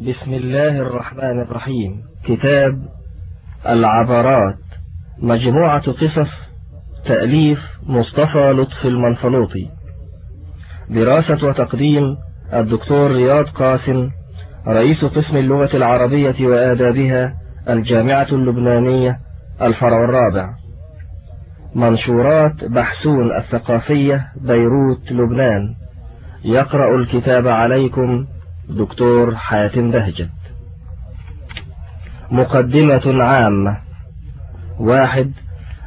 بسم الله الرحمن الرحيم. كتاب العبرات. مجموعة قصص تأليف مصطفى لطف المنفلوطي. دراسة وتقديم الدكتور رياض قاسم رئيس قسم اللغة العربية وآدابها الجامعة اللبنانية الفرع الرابع. منشورات بحسون الثقافية بيروت لبنان. يقرأ الكتاب عليكم دكتور حاتم بهجت. مقدمة عامة. واحد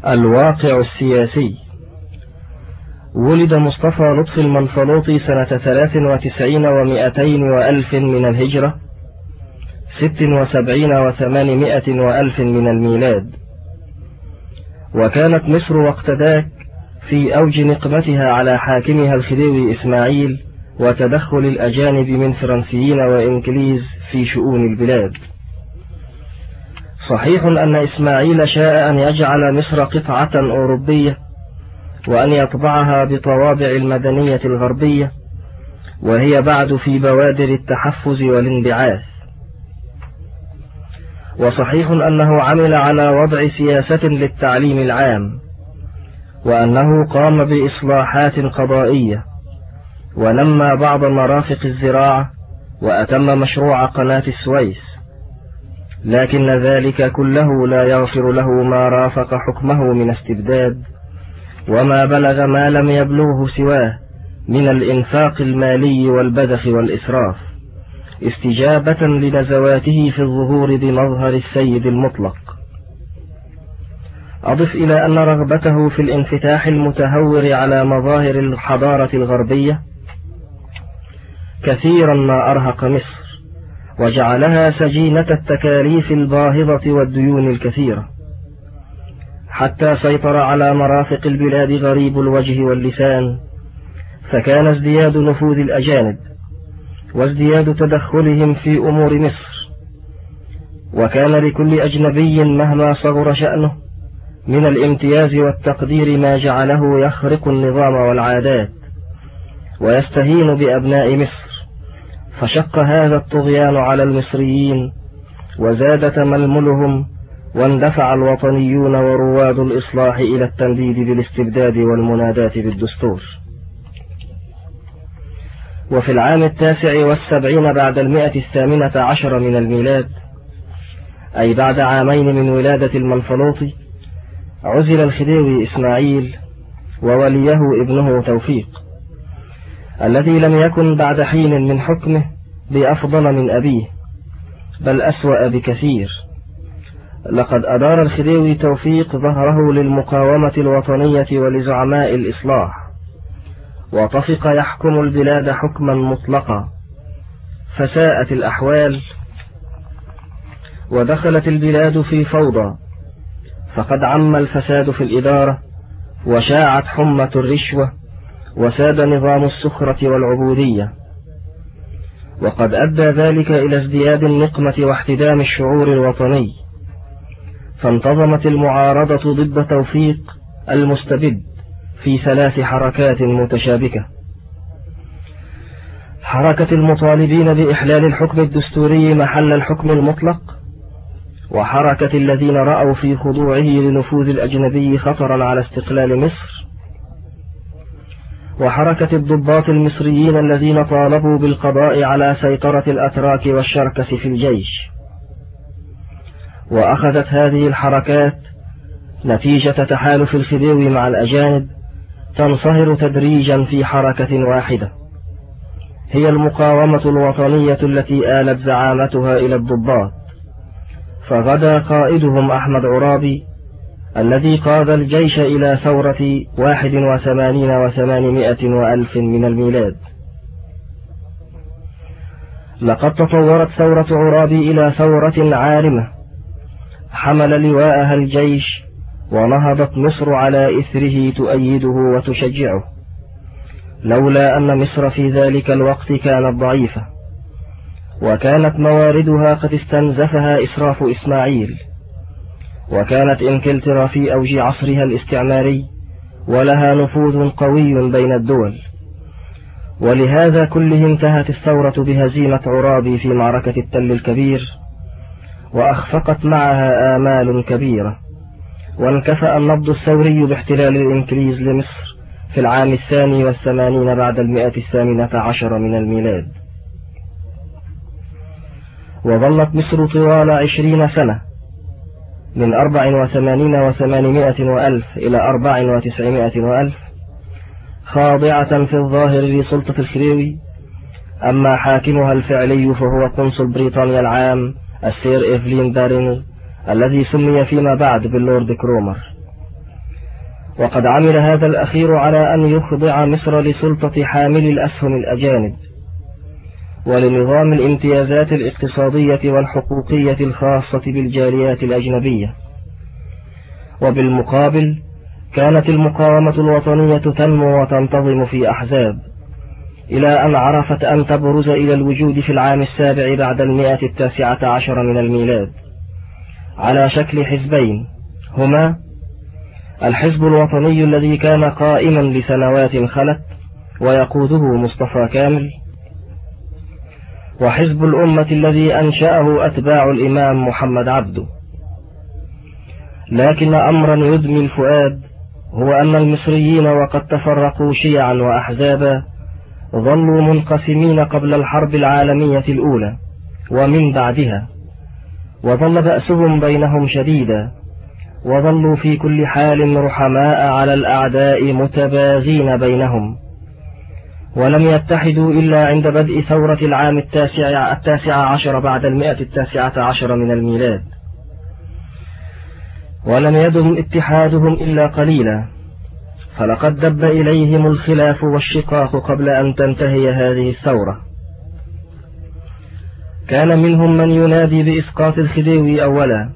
الواقع السياسي. ولد مصطفى لطف المنفلوطي سنة ثلاث وتسعين ومائتين وألف من الهجرة ست وسبعين وثمانمائة وألف من الميلاد. وكانت مصر وقت ذاك في أوج نقمتها على حاكمها الخديوي إسماعيل وتدخل الأجانب من فرنسيين وإنكليز في شؤون البلاد. صحيح أن إسماعيل شاء أن يجعل مصر قطعة أوروبية وأن يطبعها بطوابع المدنية الغربية وهي بعد في بوادر التحفز والانبعاث. وصحيح أنه عمل على وضع سياسة للتعليم العام وأنه قام بإصلاحات قضائية. ونمى بعض مرافق الزراعة وأتم مشروع قناة السويس لكن ذلك كله لا يغفر له ما رافق حكمه من استبداد وما بلغ ما لم يبلغه سواه من الإنفاق المالي والبذخ والإسراف استجابة لنزواته في الظهور بمظهر السيد المطلق. أضف إلى أن رغبته في الانفتاح المتهور على مظاهر الحضارة الغربية كثيرا ما أرهق مصر وجعلها سجينة التكاليف الباهظة والديون الكثيرة. حتى سيطر على مرافق البلاد غريب الوجه واللسان فكان ازدياد نفوذ الأجانب وازدياد تدخلهم في أمور مصر. وكان لكل أجنبي مهما صغر شأنه من الامتياز والتقدير ما جعله يخرق النظام والعادات ويستهين بأبناء مصر. فشق هذا الطغيان على المصريين وزاد تململهم واندفع الوطنيون ورواد الإصلاح إلى التنديد بالاستبداد والمناداة بالدستور. وفي العام التاسع والسبعين بعد المئة الثامنة عشر من الميلاد أي بعد عامين من ولادة المنفلوطي عزل الخديوي إسماعيل ووليه ابنه توفيق. الذي لم يكن بعد حين من حكمه بأفضل من أبيه بل أسوأ بكثير. لقد أدار الخديوي توفيق ظهره للمقاومة الوطنية ولزعماء الإصلاح. وطفق يحكم البلاد حكما مطلقا. فساءت الأحوال ودخلت البلاد في فوضى. فقد عم الفساد في الإدارة وشاعت حمة الرشوة. وساد نظام السخرة والعبودية. وقد أدى ذلك إلى ازدياد النقمة واحتدام الشعور الوطني. فانتظمت المعارضة ضد توفيق المستبد في ثلاث حركات متشابكة. حركة المطالبين بإحلال الحكم الدستوري محل الحكم المطلق وحركة الذين رأوا في خضوعه لنفوذ الأجنبي خطرا على استقلال مصر وحركة الضباط المصريين الذين طالبوا بالقضاء على سيطرة الأتراك والشركس في الجيش. وأخذت هذه الحركات نتيجة تحالف الخديوي مع الأجانب تنصهر تدريجا في حركة واحدة. هي المقاومة الوطنية التي آلت زعامتها إلى الضباط. فغدا قائدهم أحمد عرابي الذي قاد الجيش إلى ثورة واحد وثمانين وثمانمائة وألف من الميلاد. لقد تطورت ثورة عرابي إلى ثورة عارمة. حمل لواءها الجيش ونهضت مصر على إثره تؤيده وتشجعه. لولا أن مصر في ذلك الوقت كانت ضعيفة. وكانت مواردها قد استنزفها إسراف إسماعيل. وكانت إنكلترا في أوج عصرها الاستعماري ولها نفوذ قوي بين الدول. ولهذا كله انتهت الثورة بهزيمة عرابي في معركة التل الكبير وأخفقت معها آمال كبيرة. وانكفأ النبض الثوري باحتلال الإنكليز لمصر في العام الثاني والثمانين بعد المئة الثامنة عشر من الميلاد. وظلت مصر طوال عشرين سنة من أربع وثمانين وثمانمائة وألف إلى أربع وتسعمائة وألف. خاضعة في الظاهر لسلطة الخريوي أما حاكمها الفعلي فهو قنصل بريطانيا العام السير إيفلين بارينغ الذي سمي فيما بعد باللورد كرومر. وقد عمل هذا الأخير على أن يخضع مصر لسلطة حامل الأسهم الأجانب. ولنظام الامتيازات الاقتصادية والحقوقية الخاصة بالجاليات الأجنبية. وبالمقابل كانت المقاومة الوطنية تنمو وتنتظم في أحزاب إلى أن عرفت أن تبرز إلى الوجود في العام السابع بعد المئة التاسعة عشر من الميلاد. على شكل حزبين هما الحزب الوطني الذي كان قائما لسنوات خلت ويقوده مصطفى كامل وحزب الأمة الذي أنشأه أتباع الإمام محمد عبده لكن أمرا يدمي الفؤاد هو أن المصريين وقد تفرقوا شيعا وأحزابا ظلوا منقسمين قبل الحرب العالمية الأولى ومن بعدها وظل بأسهم بينهم شديدا وظلوا في كل حال رحماء على الأعداء متباغين بينهم. ولم يتحدوا إلا عند بدء ثورة العام التاسع, التاسع عشر بعد المئة التاسعة عشر من الميلاد. ولم يدم اتحادهم إلا قليلا. فلقد دب إليهم الخلاف والشقاق قبل أن تنتهي هذه الثورة. كان منهم من ينادي بإسقاط الخديوي أولا.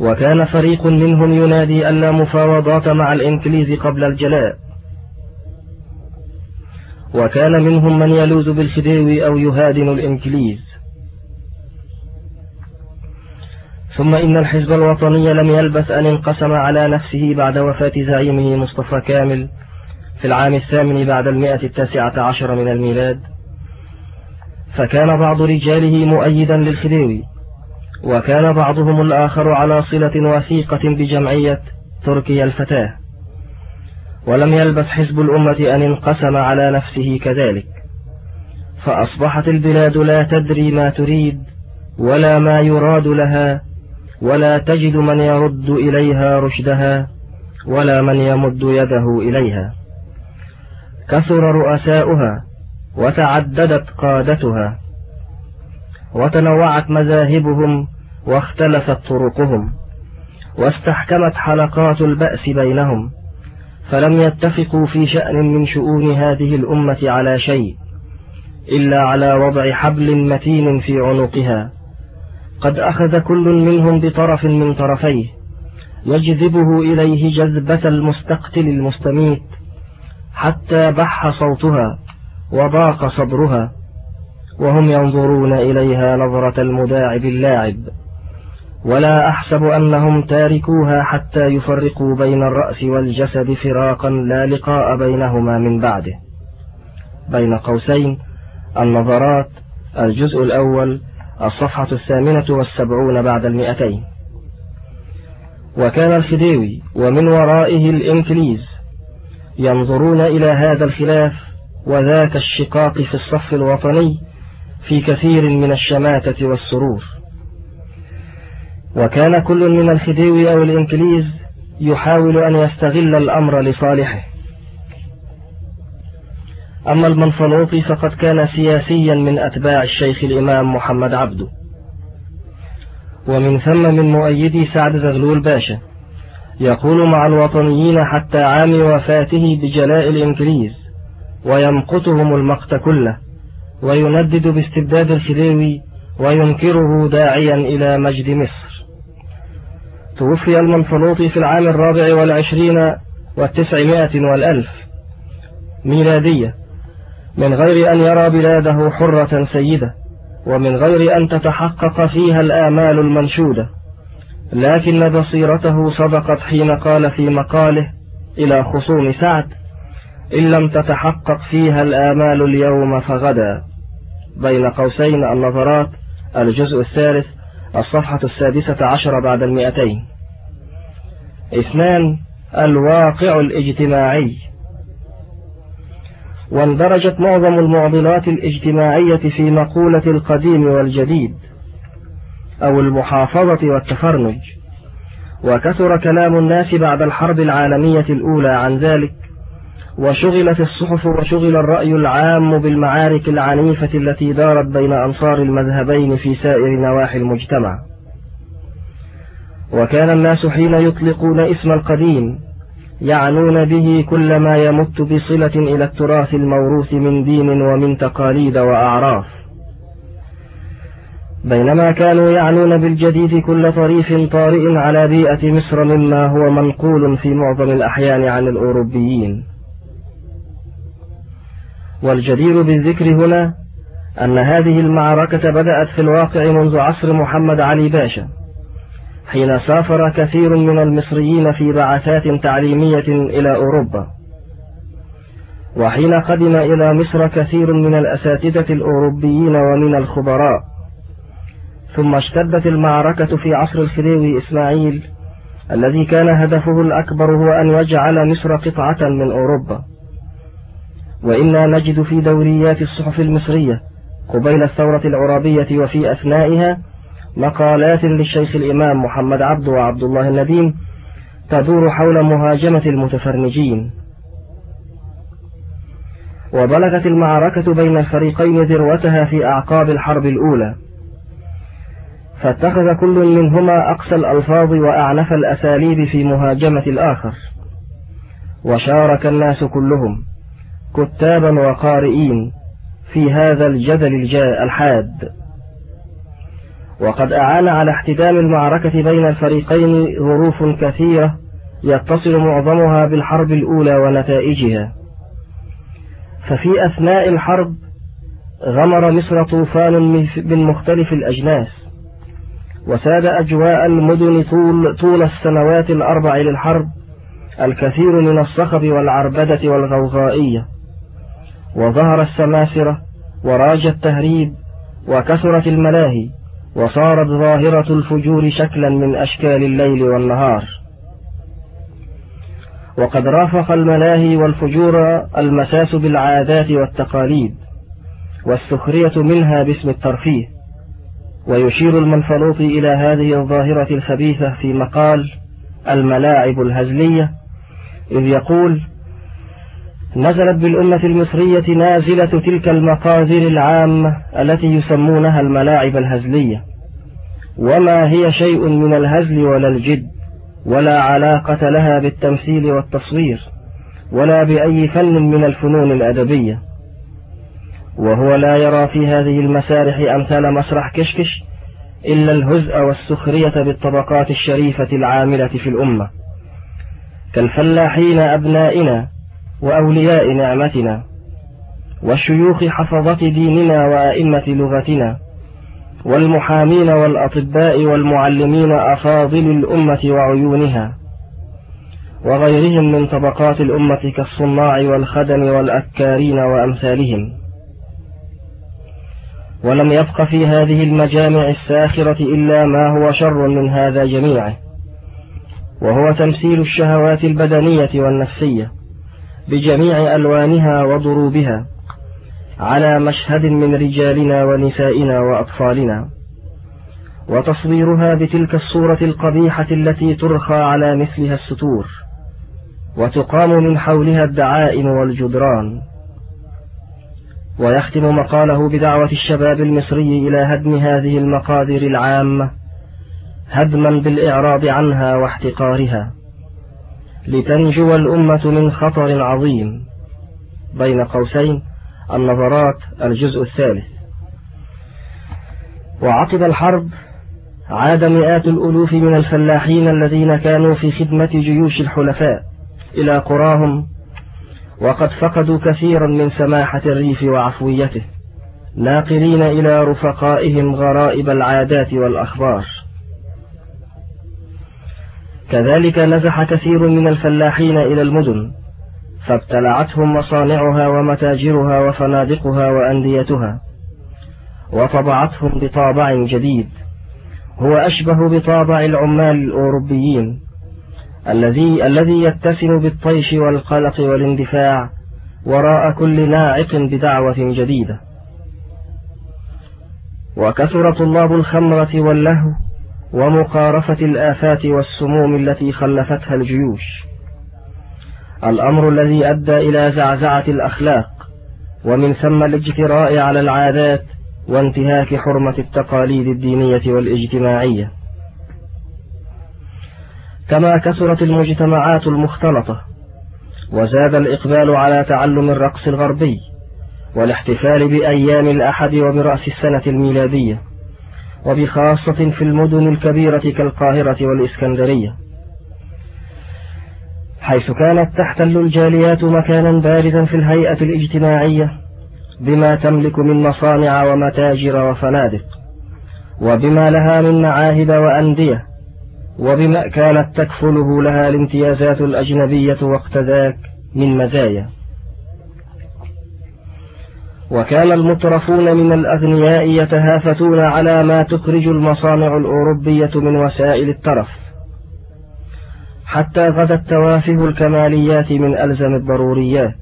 وكان فريق منهم ينادي أن لا مفاوضات مع الإنكليز قبل الجلاء. وكان منهم من يلوذ بالخديوي أو يهادن الإنكليز. ثم إن الحزب الوطني لم يلبث أن انقسم على نفسه بعد وفاة زعيمه مصطفى كامل في العام الثامن بعد المئة التاسعة عشر من الميلاد. فكان بعض رجاله مؤيدا للخديوي وكان بعضهم الآخر على صلة وثيقة بجمعية تركيا الفتاة. ولم يلبث حزب الأمة أن انقسم على نفسه كذلك. فأصبحت البلاد لا تدري ما تريد ولا ما يراد لها ولا تجد من يرد إليها رشدها ولا من يمد يده إليها. كثر رؤساؤها وتعددت قادتها وتنوعت مذاهبهم واختلفت طرقهم واستحكمت حلقات البأس بينهم فلم يتفقوا في شأن من شؤون هذه الأمة على شيء إلا على وضع حبل متين في عنقها. قد أخذ كل منهم بطرف من طرفيه يجذبه إليه جذبة المستقتل المستميت حتى بح صوتها وضاق صدرها وهم ينظرون إليها نظرة المداعب اللاعب. ولا أحسب أنهم تاركوها حتى يفرقوا بين الرأس والجسد فراقا لا لقاء بينهما من بعده. بين قوسين النظرات الجزء الأول الصفحة الثامنة والسبعون بعد المئتين. وكان الخديوي ومن ورائه الإنكليز ينظرون إلى هذا الخلاف وذاك الشقاق في الصف الوطني في كثير من الشماتة والسرور. وكان كل من الخديوي أو الإنكليز يحاول أن يستغل الأمر لصالحه. أما المنفلوطي فقد كان سياسيا من أتباع الشيخ الإمام محمد عبده ومن ثم من مؤيدي سعد زغلول باشا. يقول مع الوطنيين حتى عام وفاته بجلاء الإنكليز. ويمقتهم المقت كله. ويندد باستبداد الخديوي. وينكره داعيا إلى مجد مصر. توفي المنفلوطي في العام الرابع والعشرين والتسعمائة والألف ميلادية. من غير أن يرى بلاده حرة سيدة ومن غير أن تتحقق فيها الآمال المنشودة. لكن بصيرته صدقت حين قال في مقاله إلى خصوم سعد إن لم تتحقق فيها الآمال اليوم فغدا. بين قوسين النظرات الجزء الثالث الصفحة السادسة عشر بعد المئتين. اثنان الواقع الاجتماعي. واندرجت معظم المعضلات الاجتماعية في مقولة القديم والجديد أو المحافظة والتفرنج. وكثر كلام الناس بعد الحرب العالمية الأولى عن ذلك وشغلت الصحف وشغل الرأي العام بالمعارك العنيفة التي دارت بين أنصار المذهبين في سائر نواحي المجتمع. وكان الناس حين يطلقون اسم القديم يعنون به كل ما يمت بصلة إلى التراث الموروث من دين ومن تقاليد وأعراف. بينما كانوا يعنون بالجديد كل طريف طارئ على بيئة مصر مما هو منقول في معظم الأحيان عن الأوروبيين. والجدير بالذكر هنا أن هذه المعركة بدأت في الواقع منذ عصر محمد علي باشا حين سافر كثير من المصريين في بعثات تعليمية إلى أوروبا. وحين قدم إلى مصر كثير من الأساتذة الأوروبيين ومن الخبراء. ثم اشتدت المعركة في عصر الخديوي إسماعيل الذي كان هدفه الأكبر هو أن يجعل مصر قطعة من أوروبا. وإنا نجد في دوريات الصحف المصرية قبيل الثورة العرابية وفي أثنائها مقالات للشيخ الإمام محمد عبد وعبد الله النديم تدور حول مهاجمة المتفرنجين. وبلغت المعركة بين الفريقين ذروتها في أعقاب الحرب الأولى. فاتخذ كل منهما أقصى الألفاظ وأعنف الأساليب في مهاجمة الآخر. وشارك الناس كلهم. كتابا وقارئين في هذا الجدل الحاد. وقد أعان على احتدام المعركة بين الفريقين ظروف كثيرة يتصل معظمها بالحرب الأولى ونتائجها. ففي أثناء الحرب غمر مصر طوفان من مختلف الأجناس. وساد أجواء المدن طول, طول السنوات الأربع للحرب الكثير من الصخب والعربدة والغوغائية. وظهر السماسرة وراج التهريب وكثرت الملاهي وصارت ظاهرة الفجور شكلا من أشكال الليل والنهار. وقد رافق الملاهي والفجور المساس بالعادات والتقاليد والسخرية منها باسم الترفيه. ويشير المنفلوطي إلى هذه الظاهرة الخبيثة في مقال الملاعب الهزلية إذ يقول نزلت بالأمة المصرية نازلة تلك المقادر العامة التي يسمونها الملاعب الهزلية. وما هي شيء من الهزل ولا الجد ولا علاقة لها بالتمثيل والتصوير ولا بأي فن من الفنون الأدبية. وهو لا يرى في هذه المسارح أمثال مسرح كشكش إلا الهزء والسخرية بالطبقات الشريفة العاملة في الأمة. كالفلاحين أبنائنا وأولياء نعمتنا والشيوخ حفظة ديننا وأئمة لغتنا والمحامين والأطباء والمعلمين أفاضل الأمة وعيونها وغيرهم من طبقات الأمة كالصناع والخدم والأكارين وأمثالهم. ولم يبق في هذه المجامع الساخرة إلا ما هو شر من هذا جميعه وهو تمثيل الشهوات البدنية والنفسية. بجميع ألوانها وضروبها على مشهد من رجالنا ونسائنا وأطفالنا. وتصويرها بتلك الصورة القبيحة التي ترخى على مثلها الستور وتقام من حولها الدعائم والجدران. ويختم مقاله بدعوة الشباب المصري إلى هدم هذه المقادر العامة هدما بالإعراض عنها واحتقارها. لتنجو الأمة من خطر عظيم بين قوسين النظرات الجزء الثالث. وعقب الحرب عاد مئات الألوف من الفلاحين الذين كانوا في خدمة جيوش الحلفاء إلى قراهم وقد فقدوا كثيرا من سماحة الريف وعفويته ناقلين إلى رفقائهم غرائب العادات والأخبار. كذلك نزح كثير من الفلاحين إلى المدن فابتلعتهم مصانعها ومتاجرها وفنادقها وأنديتها وطبعتهم بطابع جديد هو أشبه بطابع العمال الأوروبيين الذي الذي يتسم بالطيش والقلق والاندفاع وراء كل ناعق بدعوة جديدة. وكثر طلاب الخمرة واللهو ومقارفة الآفات والسموم التي خلفتها الجيوش. الأمر الذي أدى إلى زعزعة الأخلاق ومن ثم الاجتراء على العادات وانتهاك حرمة التقاليد الدينية والاجتماعية. كما كثرت المجتمعات المختلطة وزاد الإقبال على تعلم الرقص الغربي والاحتفال بأيام الأحد وبرأس السنة الميلادية. وبخاصة في المدن الكبيرة كالقاهرة والإسكندرية. حيث كانت تحتل الجاليات مكانا بارزا في الهيئة الاجتماعية بما تملك من مصانع ومتاجر وفنادق وبما لها من معاهد وأندية وبما كانت تكفله لها الامتيازات الأجنبية وقت ذاك من مزايا. وكان المترفون من الأغنياء يتهافتون على ما تخرج المصانع الأوروبية من وسائل الترف. حتى غدت توافه الكماليات من ألزم الضروريات.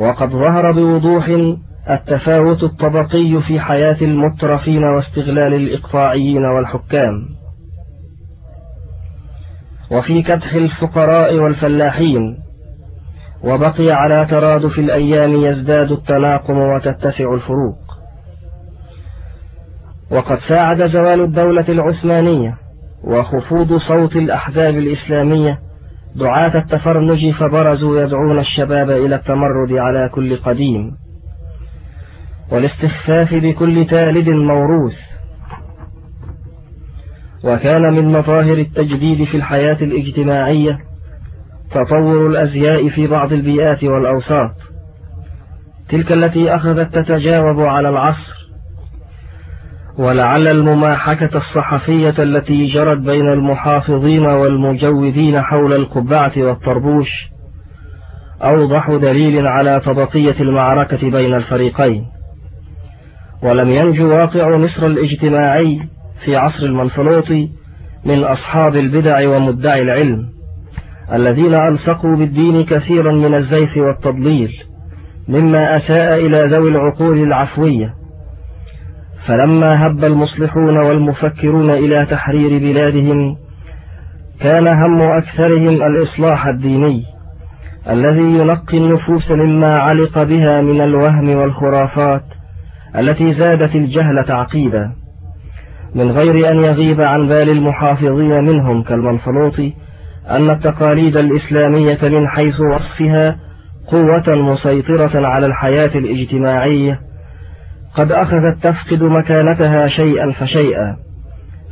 وقد ظهر بوضوح التفاوت الطبقي في حياة المترفين واستغلال الإقطاعيين والحكام. وفي كدح الفقراء والفلاحين وبقي على ترادف الأيام يزداد التناقم وتتسع الفروق. وقد ساعد زوال الدولة العثمانية وخفوض صوت الأحزاب الإسلامية دعاة التفرنج فبرزوا يدعون الشباب إلى التمرد على كل قديم. والاستخفاف بكل تالد موروث. وكان من مظاهر التجديد في الحياة الاجتماعية تطور الأزياء في بعض البيئات والأوساط. تلك التي أخذت تتجاوب على العصر. ولعل المماحكة الصحفية التي جرت بين المحافظين والمجودين حول القبعة والطربوش أوضح دليل على طبقية المعركة بين الفريقين. ولم ينجو واقع مصر الاجتماعي في عصر المنفلوطي من أصحاب البدع ومدعي العلم. الذين ألصقوا بالدين كثيرا من الزيف والتضليل مما أساء إلى ذوي العقول العفوية. فلما هب المصلحون والمفكرون إلى تحرير بلادهم كان هم أكثرهم الإصلاح الديني الذي ينقي النفوس مما علق بها من الوهم والخرافات التي زادت الجهل تعقيدا من غير أن يغيب عن بال المحافظين منهم كالمنفلوطي أن التقاليد الإسلامية من حيث وصفها قوة مسيطرة على الحياة الاجتماعية قد أخذت تفقد مكانتها شيئا فشيئا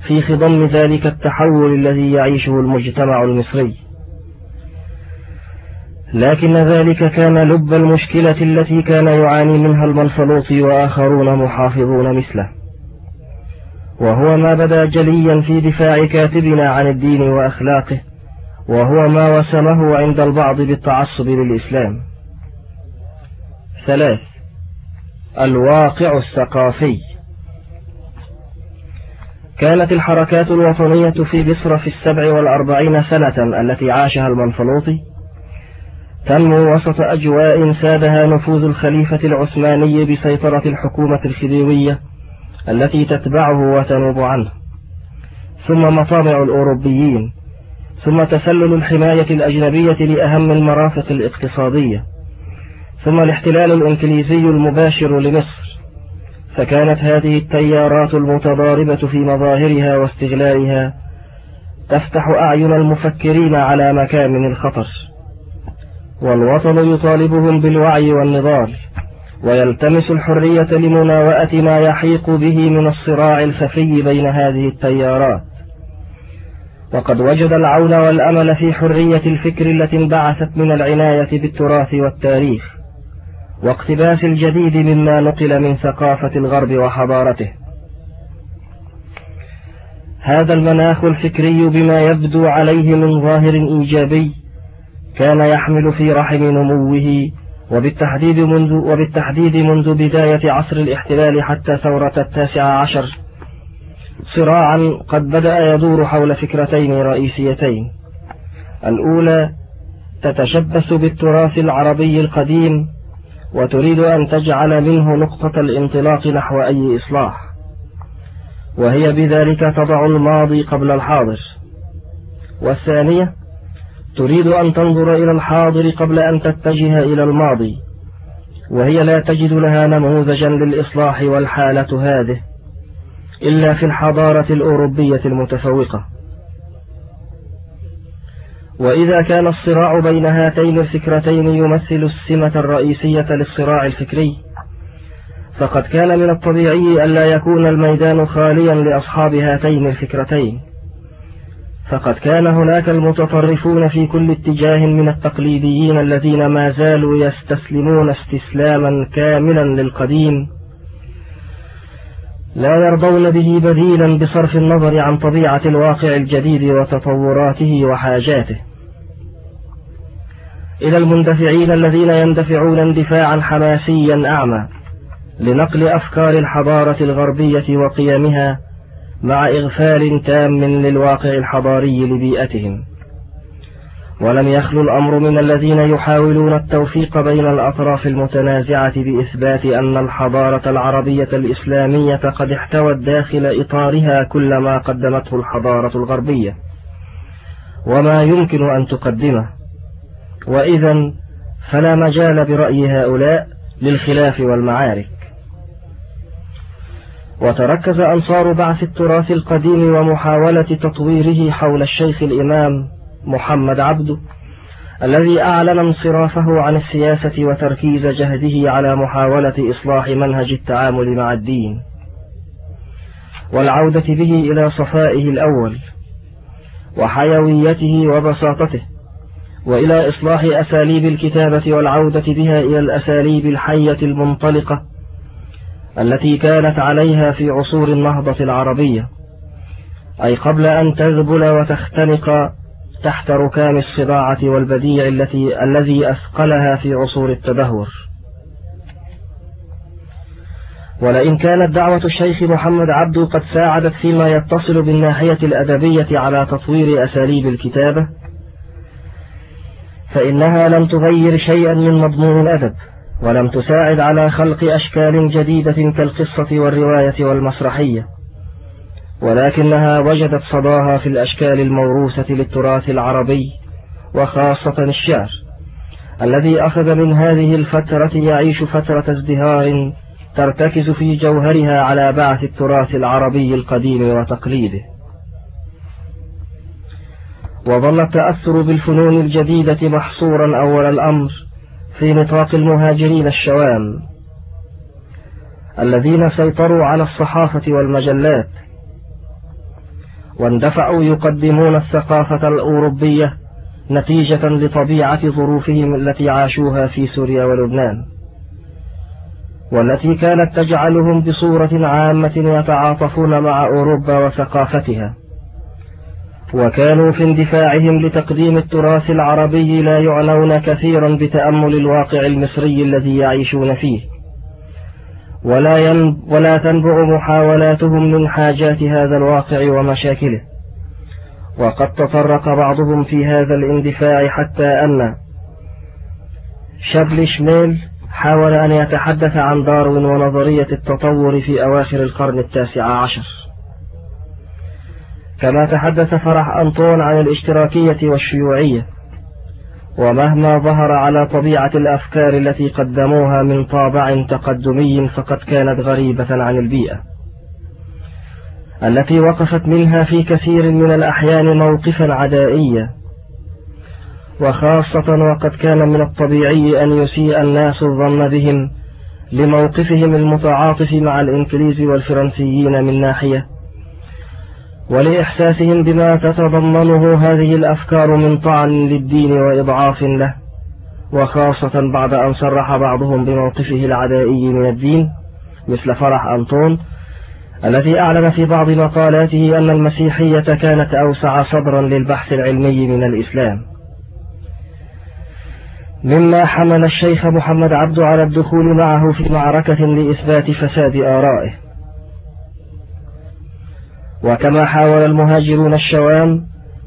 في خضم ذلك التحول الذي يعيشه المجتمع المصري. لكن ذلك كان لب المشكلة التي كان يعاني منها المنفلوطي وآخرون محافظون مثله. وهو ما بدا جليا في دفاع كاتبنا عن الدين وأخلاقه وهو ما وسمه عند البعض بالتعصب للإسلام. ثلاث الواقع الثقافي. كانت الحركات الوطنية في مصر في السبع والأربعين سنة التي عاشها المنفلوطي تنمو وسط أجواء سادها نفوذ الخليفة العثماني بسيطرة الحكومة الخديوية التي تتبعه وتنوب عنه. ثم مطامع الأوروبيين ثم تسلل الحماية الأجنبية لأهم المرافق الاقتصادية. ثم الاحتلال الإنجليزي المباشر لمصر. فكانت هذه التيارات المتضاربة في مظاهرها واستغلالها تفتح أعين المفكرين على مكامن الخطر. والوطن يطالبهم بالوعي والنضال ويلتمس الحرية لمناوئة ما يحيق به من الصراع الخفي بين هذه التيارات. وقد وجد العون والأمل في حرية الفكر التي انبعثت من العناية بالتراث والتاريخ واقتباس الجديد مما نقل من ثقافة الغرب وحضارته. هذا المناخ الفكري بما يبدو عليه من ظاهر إيجابي كان يحمل في رحم نموه وبالتحديد منذ, وبالتحديد منذ بداية عصر الاحتلال حتى ثورة التاسع عشر صراعا قد بدأ يدور حول فكرتين رئيسيتين. الأولى تتشبث بالتراث العربي القديم وتريد أن تجعل منه نقطة الانطلاق نحو أي إصلاح. وهي بذلك تضع الماضي قبل الحاضر. والثانية تريد أن تنظر إلى الحاضر قبل أن تتجه إلى الماضي. وهي لا تجد لها نموذجا للإصلاح والحالة هذه. إلا في الحضارة الأوروبية المتفوقة. وإذا كان الصراع بين هاتين الفكرتين يمثل السمة الرئيسية للصراع الفكري فقد كان من الطبيعي ألا يكون الميدان خاليا لأصحاب هاتين الفكرتين. فقد كان هناك المتطرفون في كل اتجاه من التقليديين الذين ما زالوا يستسلمون استسلاما كاملا للقديم لا يرضون به بديلا بصرف النظر عن طبيعة الواقع الجديد وتطوراته وحاجاته. إلى المندفعين الذين يندفعون اندفاعا حماسيا أعمى لنقل أفكار الحضارة الغربية وقيمها مع إغفال تام للواقع الحضاري لبيئتهم. ولم يخلو الأمر من الذين يحاولون التوفيق بين الأطراف المتنازعة بإثبات أن الحضارة العربية الإسلامية قد احتوت داخل إطارها كل ما قدمته الحضارة الغربية. وما يمكن أن تقدمه. وإذا فلا مجال برأي هؤلاء للخلاف والمعارك. وتركز أنصار بعث التراث القديم ومحاولة تطويره حول الشيخ الإمام محمد عبده الذي أعلن انصرافه عن السياسة وتركيز جهده على محاولة إصلاح منهج التعامل مع الدين والعودة به إلى صفائه الأول وحيويته وبساطته وإلى إصلاح أساليب الكتابة والعودة بها إلى الأساليب الحية المنطلقة التي كانت عليها في عصور النهضة العربية أي قبل أن تذبل وتختنق تحت ركام الصداعة والبديع التي الذي أثقلها في عصور التدهور. ولئن كانت دعوة الشيخ محمد عبد قد ساعدت فيما يتصل بالناحية الأدبية على تطوير أساليب الكتابة فإنها لم تغير شيئا من مضمون الأدب ولم تساعد على خلق أشكال جديدة كالقصة والرواية والمسرحية. ولكنها وجدت صداها في الأشكال الموروثة للتراث العربي وخاصة الشعر الذي أخذ من هذه الفترة يعيش فترة ازدهار ترتكز في جوهرها على بعث التراث العربي القديم وتقليده. وظل التأثر بالفنون الجديدة محصورا أول الأمر في نطاق المهاجرين الشوام الذين سيطروا على الصحافة والمجلات واندفعوا يقدمون الثقافة الأوروبية نتيجة لطبيعة ظروفهم التي عاشوها في سوريا ولبنان. والتي كانت تجعلهم بصورة عامة يتعاطفون مع أوروبا وثقافتها. وكانوا في اندفاعهم لتقديم التراث العربي لا يعنون كثيرا بتأمل الواقع المصري الذي يعيشون فيه. ولا, ولا تنبع محاولاتهم من حاجات هذا الواقع ومشاكله. وقد تطرق بعضهم في هذا الاندفاع حتى أن شابل شميل حاول أن يتحدث عن داروين ونظرية التطور في أواخر القرن التاسع عشر. كما تحدث فرح أنطون عن الاشتراكية والشيوعية. ومهما ظهر على طبيعة الأفكار التي قدموها من طابع تقدمي فقد كانت غريبة عن البيئة. التي وقفت منها في كثير من الأحيان موقفا عدائيا. وخاصة وقد كان من الطبيعي أن يسيء الناس الظن بهم لموقفهم المتعاطف مع الإنكليز والفرنسيين من ناحية ولإحساسهم بما تتضمنه هذه الأفكار من طعن للدين وإضعاف له وخاصة بعد أن صرح بعضهم بموقفه العدائي من الدين مثل فرح أنطون الذي أعلن في بعض مقالاته أن المسيحية كانت أوسع صدرا للبحث العلمي من الإسلام. مما حمل الشيخ محمد عبد على الدخول معه في معركة لإثبات فساد آرائه. وكما حاول المهاجرون الشوام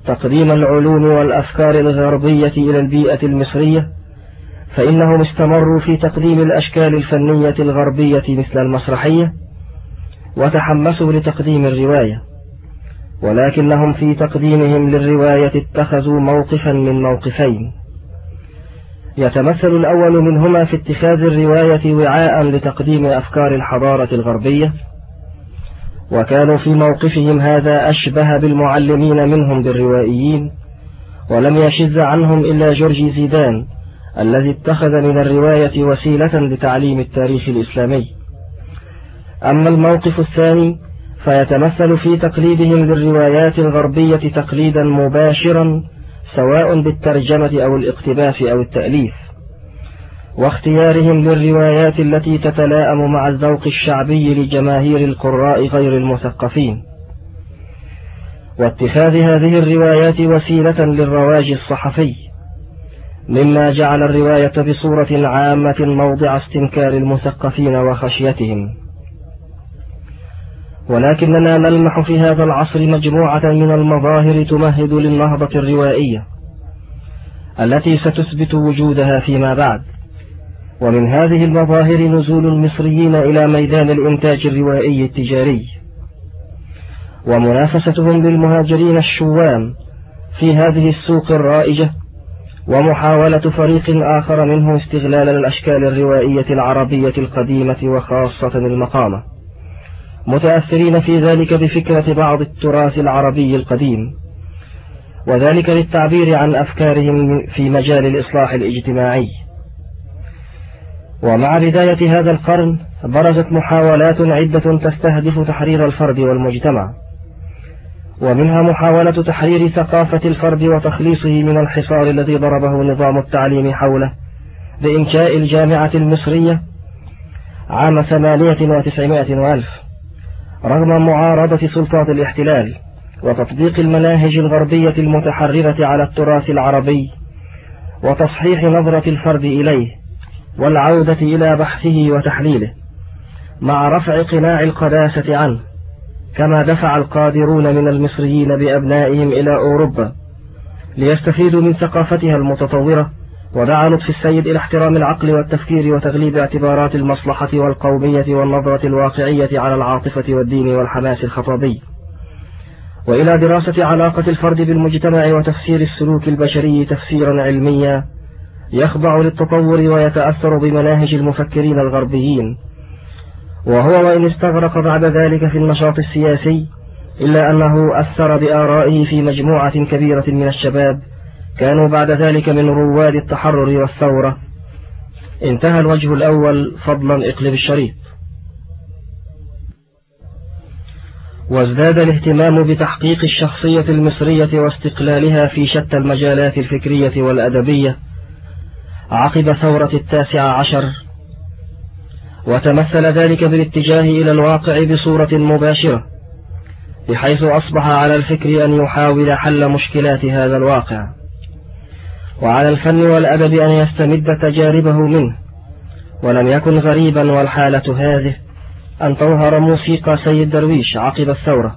تقديم العلوم والأفكار الغربية إلى البيئة المصرية فإنهم استمروا في تقديم الأشكال الفنية الغربية مثل المسرحية وتحمسوا لتقديم الرواية ولكنهم في تقديمهم للرواية اتخذوا موقفا من موقفين. يتمثل الأول منهما في اتخاذ الرواية وعاء لتقديم أفكار الحضارة الغربية. وكانوا في موقفهم هذا أشبه بالمعلمين منهم بالروائيين ولم يشذ عنهم إلا جورجي زيدان الذي اتخذ من الرواية وسيلة لتعليم التاريخ الإسلامي. أما الموقف الثاني فيتمثل في تقليدهم للروايات الغربية تقليدا مباشرا سواء بالترجمة أو الاقتباس أو التأليف. واختيارهم للروايات التي تتلائم مع الذوق الشعبي لجماهير القراء غير المثقفين. واتخاذ هذه الروايات وسيلة للرواج الصحفي مما جعل الرواية بصورة عامة موضع استنكار المثقفين وخشيتهم. ولكننا نلمح في هذا العصر مجموعة من المظاهر تمهد للنهضة الروائية التي ستثبت وجودها فيما بعد. ومن هذه المظاهر نزول المصريين إلى ميدان الإنتاج الروائي التجاري. ومنافستهم بالمهاجرين الشوام في هذه السوق الرائجة ومحاولة فريق آخر منه استغلال الأشكال الروائية العربية القديمة وخاصة المقامة. متأثرين في ذلك بفكرة بعض التراث العربي القديم وذلك للتعبير عن أفكارهم في مجال الإصلاح الاجتماعي. ومع بداية هذا القرن برزت محاولات عدة تستهدف تحرير الفرد والمجتمع. ومنها محاولة تحرير ثقافة الفرد وتخليصه من الحصار الذي ضربه نظام التعليم حوله بإنشاء الجامعة المصرية عام ثمانية وتسعمائة وألف رغم معارضة سلطات الاحتلال وتطبيق المناهج الغربية المتحررة على التراث العربي وتصحيح نظرة الفرد إليه. والعودة إلى بحثه وتحليله مع رفع قناع القداسة عنه كما دفع القادرون من المصريين بأبنائهم إلى أوروبا ليستفيدوا من ثقافتها المتطورة ودعا لطف السيد إلى احترام العقل والتفكير وتغليب اعتبارات المصلحة والقومية والنظرة الواقعية على العاطفة والدين والحماس الخطابي. وإلى دراسة علاقة الفرد بالمجتمع وتفسير السلوك البشري تفسيرا علميا يخضع للتطور ويتأثر بمناهج المفكرين الغربيين. وهو وإن استغرق بعد ذلك في النشاط السياسي إلا أنه أثر بآرائه في مجموعة كبيرة من الشباب كانوا بعد ذلك من رواد التحرر والثورة. انتهى الوجه الأول فضلا اقلب الشريط. وازداد الاهتمام بتحقيق الشخصية المصرية واستقلالها في شتى المجالات الفكرية والأدبية. عقب ثورة التاسع عشر وتمثل ذلك بالاتجاه إلى الواقع بصورة مباشرة بحيث أصبح على الفكر أن يحاول حل مشكلات هذا الواقع. وعلى الفن والأدب أن يستمد تجاربه منه ولم يكن غريبا والحالة هذه أن تظهر موسيقى سيد درويش عقب الثورة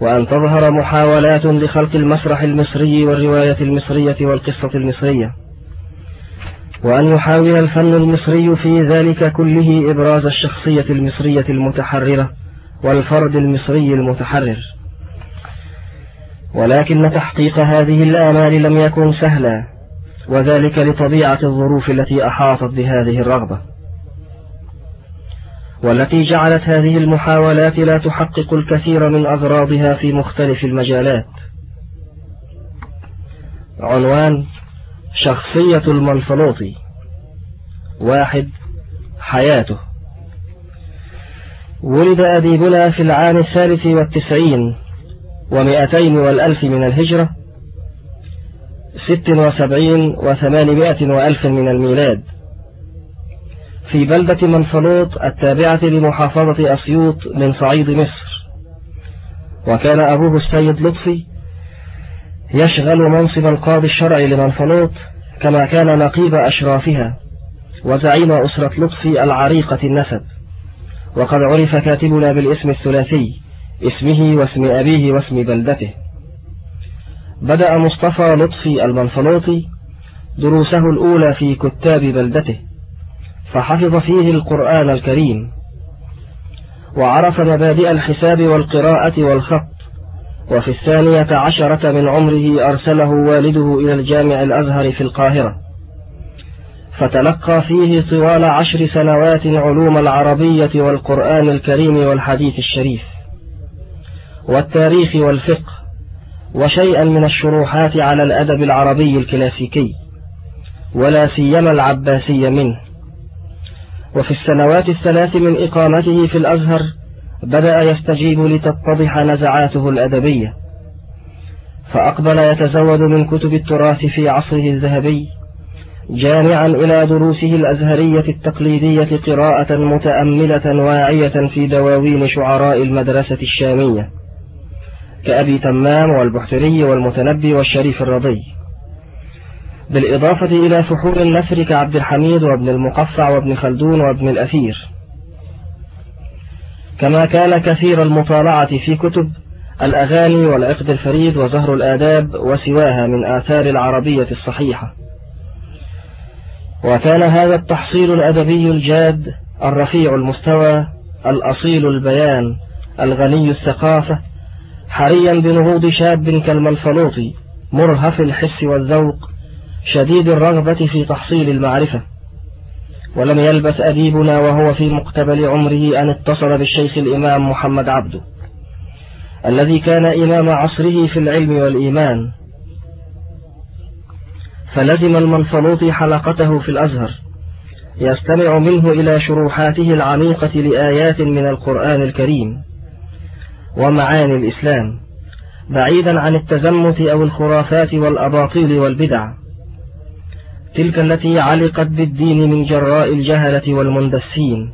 وأن تظهر محاولات لخلق المسرح المصري والرواية المصرية والقصة المصرية. وأن يحاول الفن المصري في ذلك كله إبراز الشخصية المصرية المتحررة والفرد المصري المتحرر. ولكن تحقيق هذه الآمال لم يكن سهلا وذلك لطبيعة الظروف التي أحاطت بهذه الرغبة. والتي جعلت هذه المحاولات لا تحقق الكثير من أغراضها في مختلف المجالات. عنوان شخصية المنفلوطي واحد حياته. ولد أديبنا في العام الثالث والتسعين ومئتين والألف من الهجرة ست وسبعين وثمانمائة وألف من الميلاد. في بلدة منفلوط التابعة لمحافظة أسيوط من صعيد مصر. وكان أبوه السيد لطفي يشغل منصب القاضي الشرعي لمنفلوط كما كان نقيب أشرافها وزعيم أسرة لطفي العريقة النسب. وقد عرف كاتبنا بالاسم الثلاثي اسمه واسم أبيه واسم بلدته. بدأ مصطفى لطفي المنفلوطي دروسه الأولى في كتاب بلدته فحفظ فيه القرآن الكريم. وعرف مبادئ الحساب والقراءة والخط وفي الثانية عشرة من عمره أرسله والده إلى الجامع الأزهر في القاهرة. فتلقى فيه طوال عشر سنوات علوم العربية والقرآن الكريم والحديث الشريف والتاريخ والفقه وشيئا من الشروحات على الأدب العربي الكلاسيكي ولا سيما العباسي منه. وفي السنوات الثلاث من إقامته في الأزهر بدأ يستجيب لتتضح نزعاته الأدبية فأقبل يتزود من كتب التراث في عصره الذهبي جامعا إلى دروسه الأزهرية التقليدية قراءة متأملة واعية في دواوين شعراء المدرسة الشامية كأبي تمام والبحتري والمتنبي والشريف الرضي. بالإضافة إلى فحول النثر كعبد الحميد وابن المقفع وابن خلدون وابن الأثير. كما كان كثير المطالعة في كتب الأغاني والعقد الفريد وزهر الآداب وسواها من آثار العربية الصحيحة. وكان هذا التحصيل الأدبي الجاد الرفيع المستوى الأصيل البيان الغني الثقافة حريا بنهوض شاب كالمنفلوطي مرهف الحس والذوق شديد الرغبة في تحصيل المعرفة. ولم يلبث أديبنا وهو في مقتبل عمره أن اتصل بالشيخ الإمام محمد عبده الذي كان إمام عصره في العلم والإيمان. فلزم المنفلوط حلقته في الأزهر يستمع منه إلى شروحاته العميقة لآيات من القرآن الكريم ومعاني الإسلام بعيدا عن التزمت أو الخرافات والأباطيل والبدع. تلك التي علقت بالدين من جراء الجهلة والمندسين.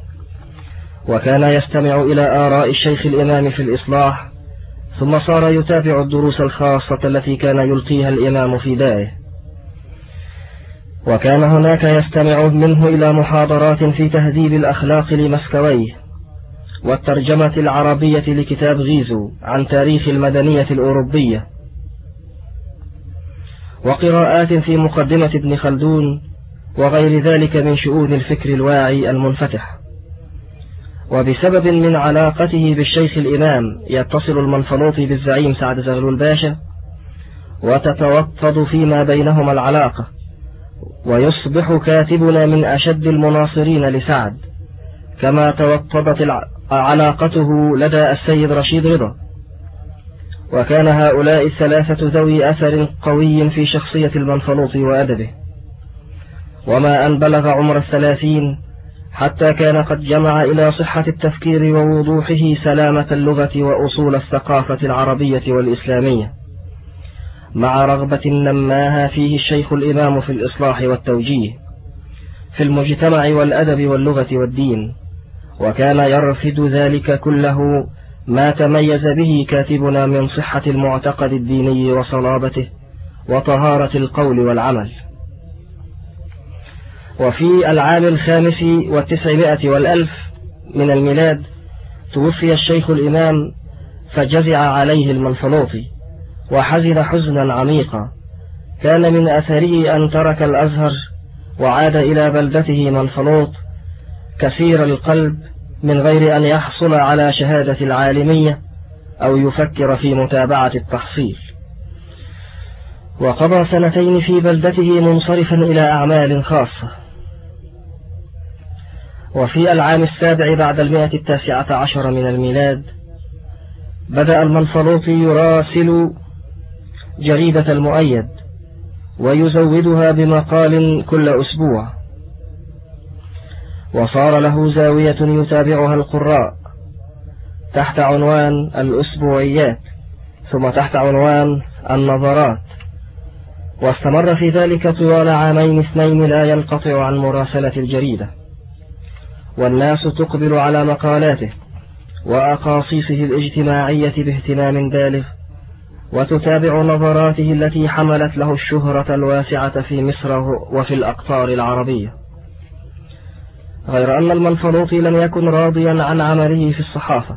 وكان يستمع إلى آراء الشيخ الإمام في الإصلاح ثم صار يتابع الدروس الخاصة التي كان يلقيها الإمام في دائه وكان هناك يستمع منه إلى محاضرات في تهذيب الأخلاق لمسكويه والترجمة العربية لكتاب غيزو عن تاريخ المدنية الأوروبية. وقراءات في مقدمة ابن خلدون وغير ذلك من شؤون الفكر الواعي المنفتح. وبسبب من علاقته بالشيخ الإمام يتصل المنفلوطي بالزعيم سعد زغلول باشا وتتوطد فيما بينهما العلاقة ويصبح كاتبنا من أشد المناصرين لسعد كما توطدت علاقته لدى السيد رشيد رضا. وكان هؤلاء الثلاثة ذوي أثر قوي في شخصية المنفلوط وأدبه. وما أن بلغ عمر الثلاثين حتى كان قد جمع إلى صحة التفكير ووضوحه سلامة اللغة وأصول الثقافة العربية والإسلامية مع رغبة نماها فيه الشيخ الإمام في الإصلاح والتوجيه في المجتمع والأدب واللغة والدين. وكان يرفض ذلك كله ما تميز به كاتبنا من صحة المعتقد الديني وصلابته وطهارة القول والعمل. وفي العام الخامس والتسعمائة والألف من الميلاد توفي الشيخ الإمام فجزع عليه المنفلوطي وحزن حزنا عميقا. كان من أثره أن ترك الأزهر وعاد إلى بلدته منفلوط كثير القلب من غير أن يحصل على شهادة العالمية أو يفكر في متابعة التحصيل. وقضى سنتين في بلدته منصرفا إلى أعمال خاصة. وفي العام السابع بعد المئة التاسعة عشر من الميلاد بدأ المنفلوطي يراسل جريدة المؤيد ويزودها بمقال كل أسبوع. وصار له زاوية يتابعها القراء تحت عنوان الأسبوعيات ثم تحت عنوان النظرات. واستمر في ذلك طوال عامين اثنين لا ينقطع عن مراسلة الجريدة. والناس تقبل على مقالاته وأقاصيصه الاجتماعية باهتمام بالغ وتتابع نظراته التي حملت له الشهرة الواسعة في مصر وفي الأقطار العربية. غير أن المنفلوطي لم يكن راضيا عن عمله في الصحافة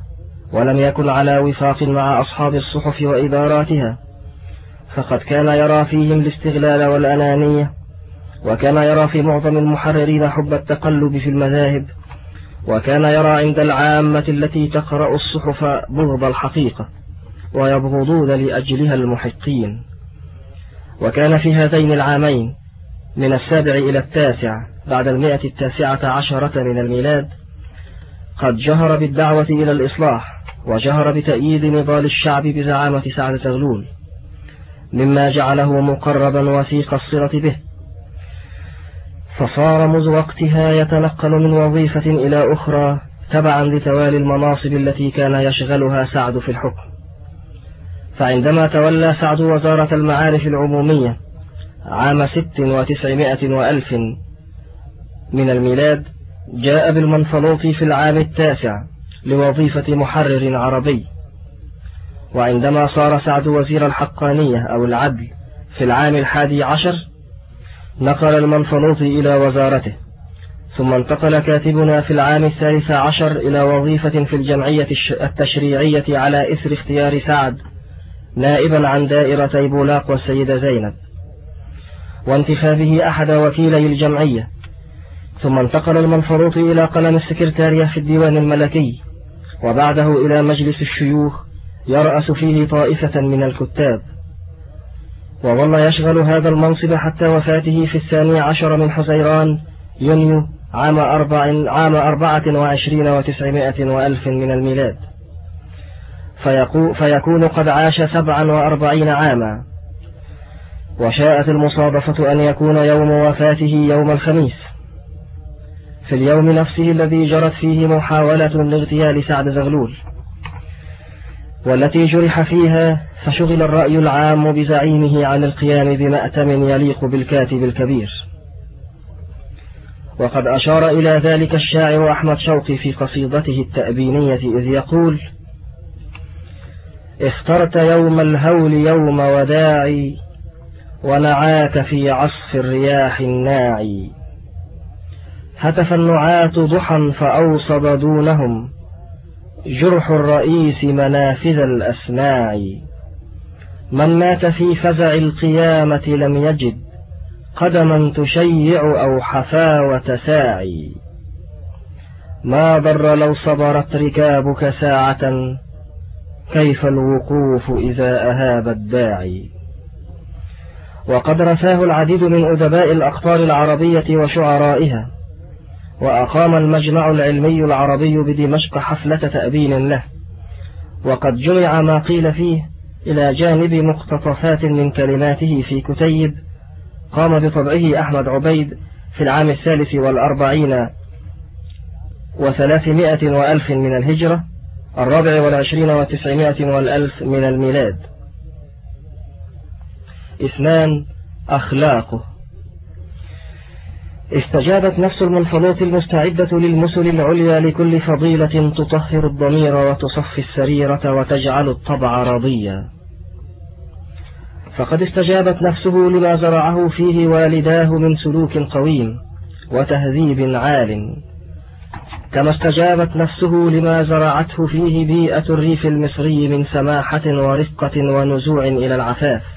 ولم يكن على وفاق مع أصحاب الصحف وإداراتها. فقد كان يرى فيهم الاستغلال والأنانية وكان يرى في معظم المحررين حب التقلب في المذاهب وكان يرى عند العامة التي تقرأ الصحف بغض الحقيقة ويبغضون لأجلها المحقين. وكان في هذين العامين من السابع إلى التاسع بعد المئة التاسعة عشرة من الميلاد قد جهر بالدعوة إلى الإصلاح وجهر بتأييد نضال الشعب بزعامة سعد زغلول مما جعله مقربا وثيق الصلة به. فصار منذ وقتها يتنقل من وظيفة إلى أخرى تبعا لتوالي المناصب التي كان يشغلها سعد في الحكم. فعندما تولى سعد وزارة المعارف العمومية عام ست وتسعمائة وألف من الميلاد جاء بالمنفلوطي في العام التاسع لوظيفة محرر عربي. وعندما صار سعد وزير الحقانية أو العدل في العام الحادي عشر نقل المنفلوطي إلى وزارته. ثم انتقل كاتبنا في العام الثالث عشر إلى وظيفة في الجمعية التشريعية على إثر اختيار سعد نائبا عن دائرتي بولاق والسيدة زينب. وانتخابه أحد وكيلي الجمعية. ثم انتقل المنفروط إلى قلم السكرتارية في الديوان الملكي وبعده إلى مجلس الشيوخ يرأس فيه طائفة من الكتاب. وظل يشغل هذا المنصب حتى وفاته في الثاني عشر من حزيران يونيو عام, أربع عام أربعة وعشرين وتسعمائة وألف من الميلاد. فيكون قد عاش سبعا وأربعين عاما. وشاءت المصادفة أن يكون يوم وفاته يوم الخميس. في اليوم نفسه الذي جرت فيه محاولة لاغتيال سعد زغلول والتي جرح فيها فشغل الرأي العام بزعيمه عن القيام بمأتم يليق بالكاتب الكبير. وقد أشار إلى ذلك الشاعر أحمد شوقي في قصيدته التأبينية إذ يقول اخترت يوم الهول يوم وداعي ونعاك في عصف الرياح الناعي. هتف النعاة ضحى فأوصد دونهم. جرح الرئيس منافذ الأسماع من مات في فزع القيامة لم يجد. قدما تشيع أو حفاوة ساعي. ما ضر لو صبرت ركابك ساعة. كيف الوقوف إذا أهاب الداعي. وقد رساه العديد من أدباء الأقطار العربية وشعرائها. وأقام المجمع العلمي العربي بدمشق حفلة تأبين له. وقد جمع ما قيل فيه إلى جانب مقتطفات من كلماته في كتيب قام بطبعه أحمد عبيد في العام الثالث والأربعين وثلاثمائة وألف من الهجرة الرابع والعشرين وتسعمائة والألف من الميلاد. اثنان أخلاقه. استجابت نفس المنفلوط المستعدة للمسل العليا لكل فضيلة تطهر الضمير وتصفي السريرة وتجعل الطبع راضيا. فقد استجابت نفسه لما زرعه فيه والداه من سلوك قويم وتهذيب عال. كما استجابت نفسه لما زرعته فيه بيئة الريف المصري من سماحة ورفقة ونزوع إلى العفاف.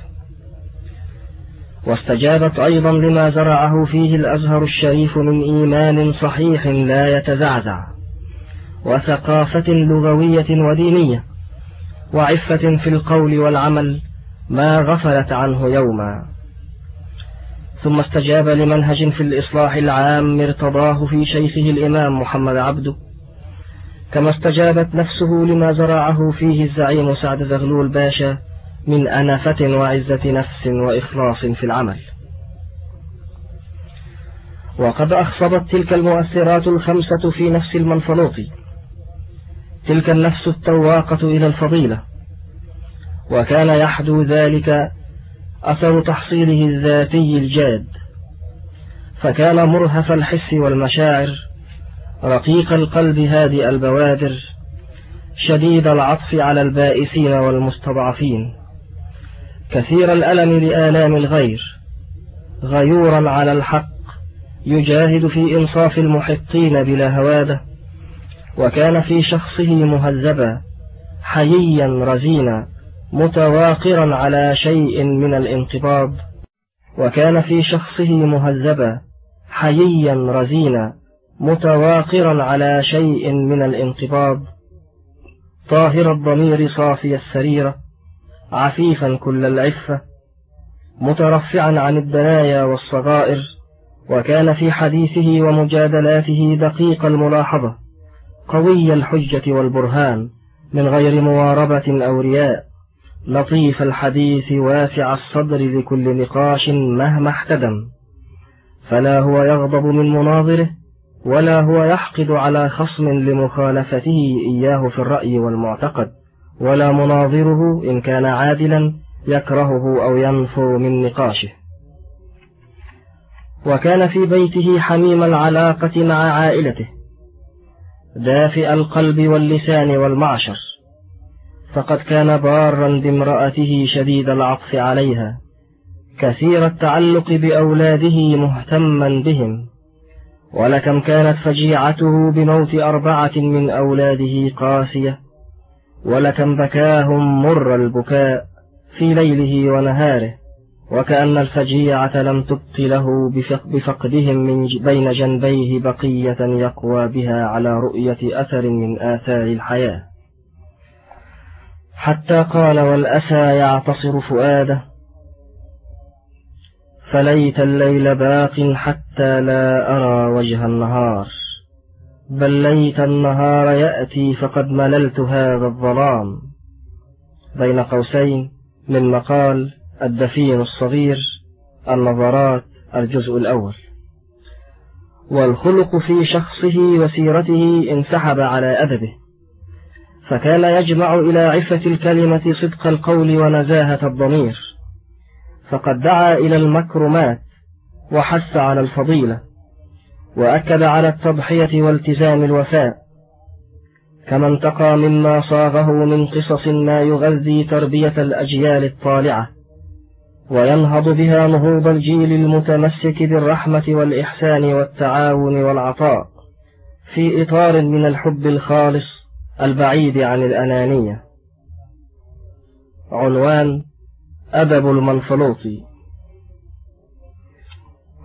واستجابت أيضا لما زرعه فيه الأزهر الشريف من إيمان صحيح لا يتزعزع وثقافة لغوية ودينية وعفة في القول والعمل ما غفلت عنه يوما. ثم استجاب لمنهج في الإصلاح العام ارتضاه في شيخه الإمام محمد عبده. كما استجابت نفسه لما زرعه فيه الزعيم سعد زغلول باشا من أنفة وعزة نفس وإخلاص في العمل. وقد أخصبت تلك المؤثرات الخمسة في نفس المنفلوطي تلك النفس التواقة إلى الفضيلة. وكان يحدو ذلك أثر تحصيله الذاتي الجاد. فكان مرهف الحس والمشاعر رقيق القلب هادئ البوادر شديد العطف على البائسين والمستضعفين. كثير الألم لآلام الغير. غيورا على الحق يجاهد في إنصاف المحقين بلا هوادة. وكان في شخصه مهذبا حييا رزينا متواقرا على شيء من الانقباض. وكان في شخصه مهذبا حييا رزينا متواقرا على شيء من الانقباض. طاهر الضمير صافي السريرة. عفيفا كل العفة مترفعا عن الدنايا والصغائر وكان في حديثه ومجادلاته دقيق الملاحظة قوي الحجة والبرهان من غير مواربة أو رياء لطيف الحديث واسع الصدر لكل نقاش مهما احتدم. فلا هو يغضب من مناظره ولا هو يحقد على خصم لمخالفته إياه في الرأي والمعتقد. ولا مناظره إن كان عادلا يكرهه أو ينفر من نقاشه. وكان في بيته حميم العلاقة مع عائلته دافئ القلب واللسان والمعشر فقد كان بارا بامرأته شديد العطف عليها كثير التعلق بأولاده مهتما بهم ولكم كانت فجيعته بموت أربعة من أولاده قاسية. ولكم بكاهم مر البكاء في ليله ونهاره وكأن الفجيعة لم تبق له بفقدهم من بين جنبيه بقية يقوى بها على رؤية أثر من آثار الحياة. حتى قال والأسى يعتصر فؤاده فليت الليل باق حتى لا أرى وجه النهار. بل ليت النهار يأتي فقد مللت هذا الظلام. بين قوسين من مقال الدفين الصغير النظرات الجزء الأول. والخلق في شخصه وسيرته انسحب على أدبه فكان يجمع إلى عفة الكلمة صدق القول ونزاهة الضمير فقد دعا إلى المكرمات وحث على الفضيلة. وأكد على التضحية والتزام الوفاء. كما انتقى مما صاغه من قصص ما يغذي تربية الأجيال الطالعة وينهض بها نهوض الجيل المتمسك بالرحمة والإحسان والتعاون والعطاء في إطار من الحب الخالص البعيد عن الأنانية. عنوان أدب المنفلوطي.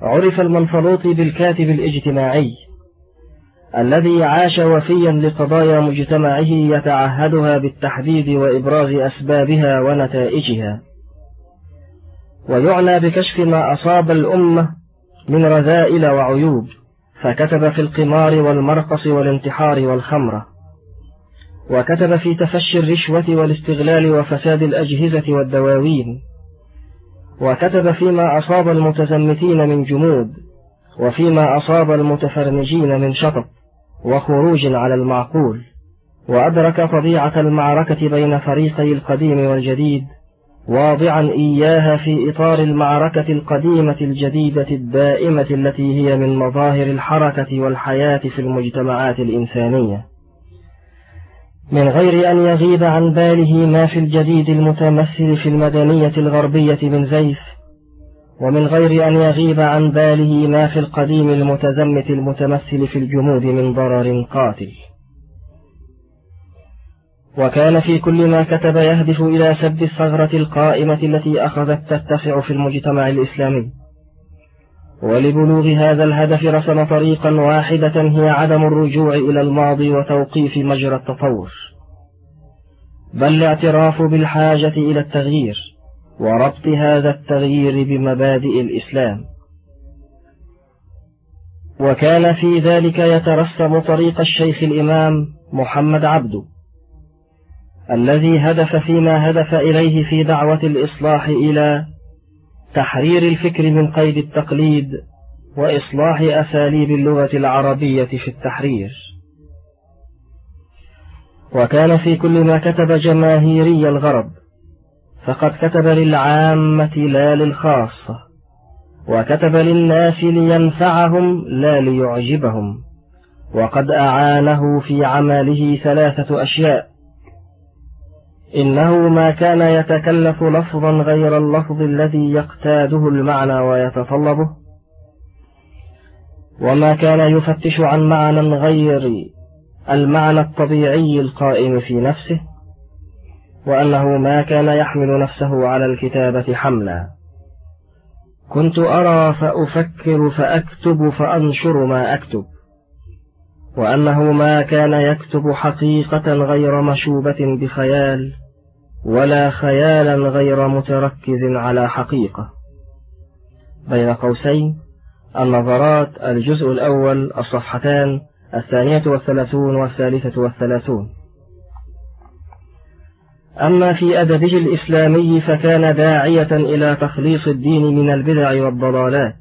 عرف المنفلوطي بالكاتب الاجتماعي الذي عاش وفيا لقضايا مجتمعه يتعهدها بالتحديد وإبراز أسبابها ونتائجها. ويعنى بكشف ما أصاب الأمة من رذائل وعيوب فكتب في القمار والمرقص والانتحار والخمرة. وكتب في تفشي الرشوة والاستغلال وفساد الأجهزة والدواوين. وكتب فيما أصاب المتزمتين من جمود وفيما أصاب المتفرنجين من شطط وخروج على المعقول وأدرك طبيعة المعركة بين فريقي القديم والجديد واضعا إياها في إطار المعركة القديمة الجديدة الدائمة التي هي من مظاهر الحركة والحياة في المجتمعات الإنسانية. من غير أن يغيب عن باله ما في الجديد المتمثل في المدنية الغربية من زيف ومن غير أن يغيب عن باله ما في القديم المتزمت المتمثل في الجمود من ضرر قاتل. وكان في كل ما كتب يهدف إلى سد الثغرة القائمة التي أخذت تتسع في المجتمع الإسلامي. ولبلوغ هذا الهدف رسم طريقا واحدة هي عدم الرجوع إلى الماضي وتوقيف مجرى التطور. بل الاعتراف بالحاجة إلى التغيير وربط هذا التغيير بمبادئ الإسلام. وكان في ذلك يترسم طريق الشيخ الإمام محمد عبده الذي هدف فيما هدف إليه في دعوة الإصلاح إلى تحرير الفكر من قيد التقليد وإصلاح أساليب اللغة العربية في التحرير. وكان في كل ما كتب جماهيري الغرب فقد كتب للعامة لا للخاصة وكتب للناس لينفعهم لا ليعجبهم وقد أعانه في عمله ثلاثة أشياء إنه ما كان يتكلف لفظا غير اللفظ الذي يقتاده المعنى ويتطلبه وما كان يفتش عن معنى غير المعنى الطبيعي القائم في نفسه وأنه ما كان يحمل نفسه على الكتابة حملا. كنت أرى فأفكر فأكتب فأنشر ما أكتب وأنه ما كان يكتب حقيقة غير مشوبة بخيال. ولا خيالا غير متركز على حقيقة. بين قوسين النظرات الجزء الأول الصفحتان الثانية والثلاثون والثالثة والثلاثون. أما في أدبه الإسلامي فكان داعية إلى تخليص الدين من البدع والضلالات.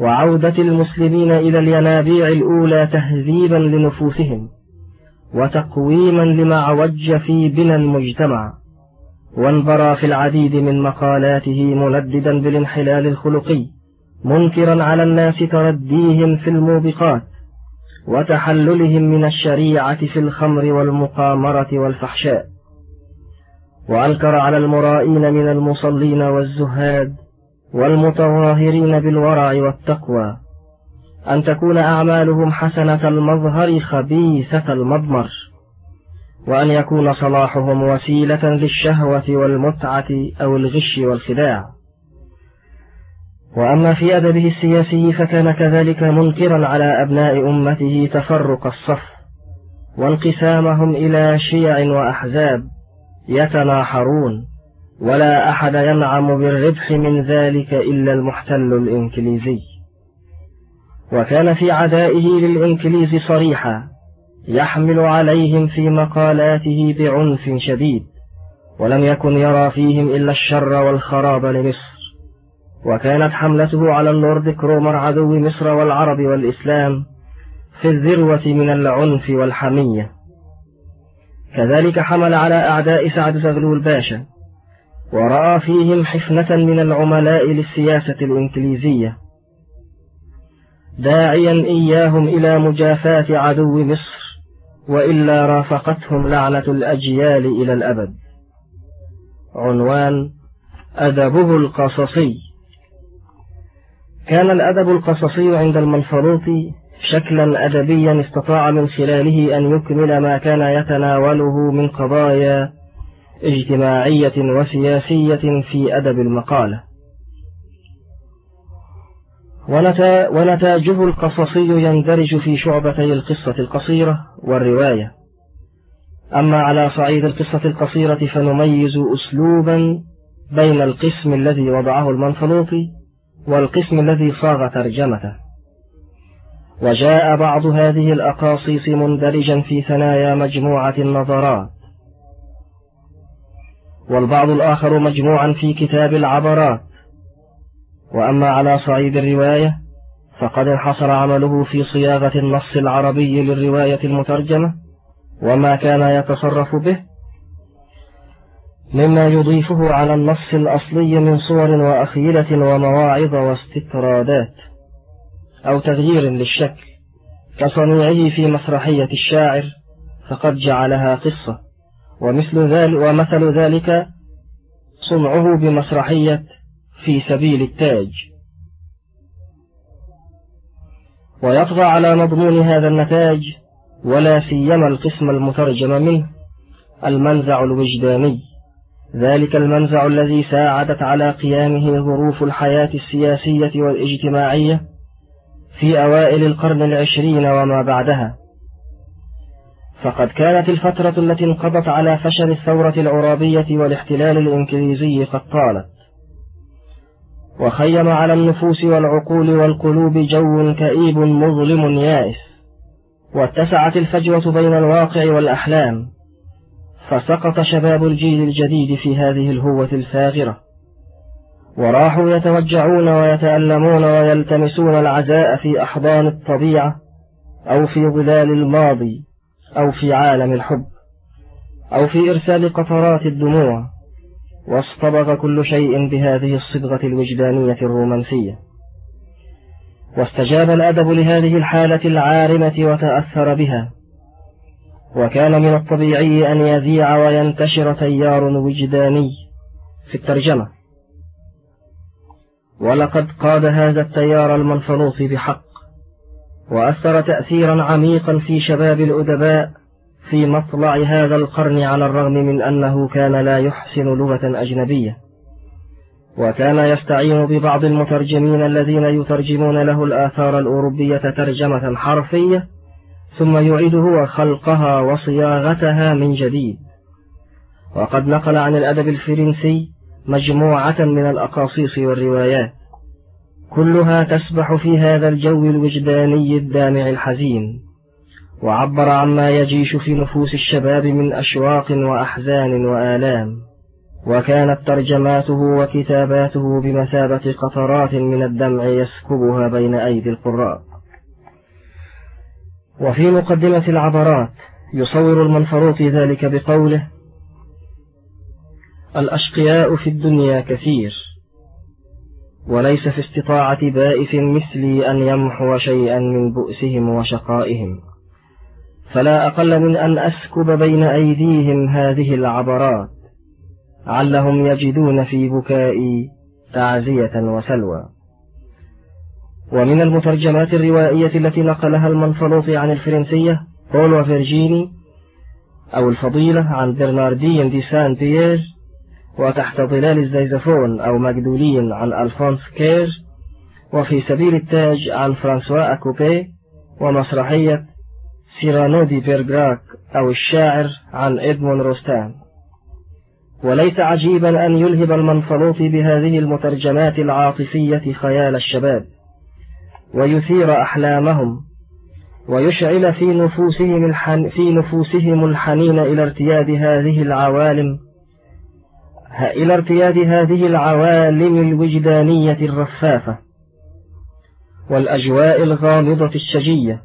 وعودة المسلمين إلى الينابيع الأولى تهذيبا لنفوسهم. وتقويما لما عوج في بنى المجتمع وانبرى في العديد من مقالاته منددا بالانحلال الخلقي منكرا على الناس ترديهم في الموبقات وتحللهم من الشريعة في الخمر والمقامرة والفحشاء. وأنكر على المرائين من المصلين والزهاد والمتظاهرين بالورع والتقوى أن تكون أعمالهم حسنة المظهر خبيثة المضمر وأن يكون صلاحهم وسيلة للشهوة والمتعة أو الغش والخداع. وأما في أدبه السياسي فكان كذلك منكرا على أبناء أمته تفرق الصف وانقسامهم إلى شيع وأحزاب يتناحرون ولا أحد ينعم بالربح من ذلك إلا المحتل الإنكليزي. وكان في عدائه للإنكليز صريحا يحمل عليهم في مقالاته بعنف شديد ولم يكن يرى فيهم إلا الشر والخراب لمصر. وكانت حملته على اللورد كرومر عدو مصر والعرب والإسلام في الذروة من العنف والحمية. كذلك حمل على أعداء سعد زغلول باشا ورأى فيهم حفنة من العملاء للسياسة الإنكليزية. داعيا إياهم إلى مجافاة عدو مصر وإلا رافقتهم لعنة الأجيال إلى الأبد. عنوان أدبه القصصي. كان الأدب القصصي عند المنفلوطي شكلا أدبيا استطاع من خلاله أن يكمل ما كان يتناوله من قضايا اجتماعية وسياسية في أدب المقالة. ونتاجه القصصي يندرج في شعبتي القصة القصيرة والرواية. أما على صعيد القصة القصيرة فنميز أسلوبا بين القسم الذي وضعه المنفلوطي والقسم الذي صاغ ترجمته. وجاء بعض هذه الأقاصيص مندرجا في ثنايا مجموعة النظرات. والبعض الآخر مجموعا في كتاب العبرات. وأما على صعيد الرواية فقد انحصر عمله في صياغة النص العربي للرواية المترجمة وما كان يتصرف به مما يضيفه على النص الأصلي من صور وأخيلة ومواعظ واستطرادات أو تغيير للشكل كصنيعه في مسرحية الشاعر فقد جعلها قصة ومثل ذلك ومثل ذلك صنعه بمسرحية في سبيل التاج. ويطغى على مضمون هذا النتاج ولا سيما القسم المترجم منه المنزع الوجداني. ذلك المنزع الذي ساعدت على قيامه ظروف الحياة السياسية والاجتماعية في أوائل القرن العشرين وما بعدها. فقد كانت الفترة التي انقضت على فشل الثورة العرابية والاحتلال الإنكليزي قد طالت. وخيم على النفوس والعقول والقلوب جو كئيب مظلم يائس. واتسعت الفجوة بين الواقع والأحلام. فسقط شباب الجيل الجديد في هذه الهوة الفاغرة. وراحوا يتوجعون ويتألمون ويلتمسون العزاء في أحضان الطبيعة أو في ظلال الماضي أو في عالم الحب أو في إرسال قطرات الدموع. واصطبغ كل شيء بهذه الصبغة الوجدانية الرومانسية. واستجاب الأدب لهذه الحالة العارمة وتأثر بها. وكان من الطبيعي أن يذيع وينتشر تيار وجداني في الترجمة. ولقد قاد هذا التيار المنفلوط بحق وأثر تأثيرا عميقا في شباب الأدباء في مطلع هذا القرن على الرغم من أنه كان لا يحسن لغة أجنبية. وكان يستعين ببعض المترجمين الذين يترجمون له الآثار الأوروبية ترجمة حرفية ثم يعيد هو خلقها وصياغتها من جديد. وقد نقل عن الأدب الفرنسي مجموعة من الأقاصيص والروايات. كلها تسبح في هذا الجو الوجداني الدامع الحزين. وعبر عما يجيش في نفوس الشباب من أشواق وأحزان وآلام. وكانت ترجماته وكتاباته بمثابة قطرات من الدمع يسكبها بين أيدي القراء. وفي مقدمة العبرات يصور المنفروط ذلك بقوله الأشقياء في الدنيا كثير وليس في استطاعة بائس مثلي أن يمحو شيئا من بؤسهم وشقائهم. فلا أقل من أن أسكب بين أيديهم هذه العبرات علهم يجدون في بكائي تعزية وسلوى. ومن المترجمات الروائية التي نقلها المنفلوطي عن الفرنسية بول وفيرجيني أو الفضيلة عن برناردين دي سان بيير وتحت ظلال الزيزفون أو مجدولين عن ألفونس كير وفي سبيل التاج عن فرانسوا كوبيه ومسرحية سيرانو دي برجراك أو الشاعر عن إدمون روستان. وليس عجيبا أن يلهب المنفلوط بهذه المترجمات العاطفية خيال الشباب ويثير أحلامهم ويشعل في نفوسهم, الحن في نفوسهم الحنين إلى ارتياد هذه العوالم إلى ارتياد هذه العوالم الوجدانية الرفافة والأجواء الغامضة الشجية.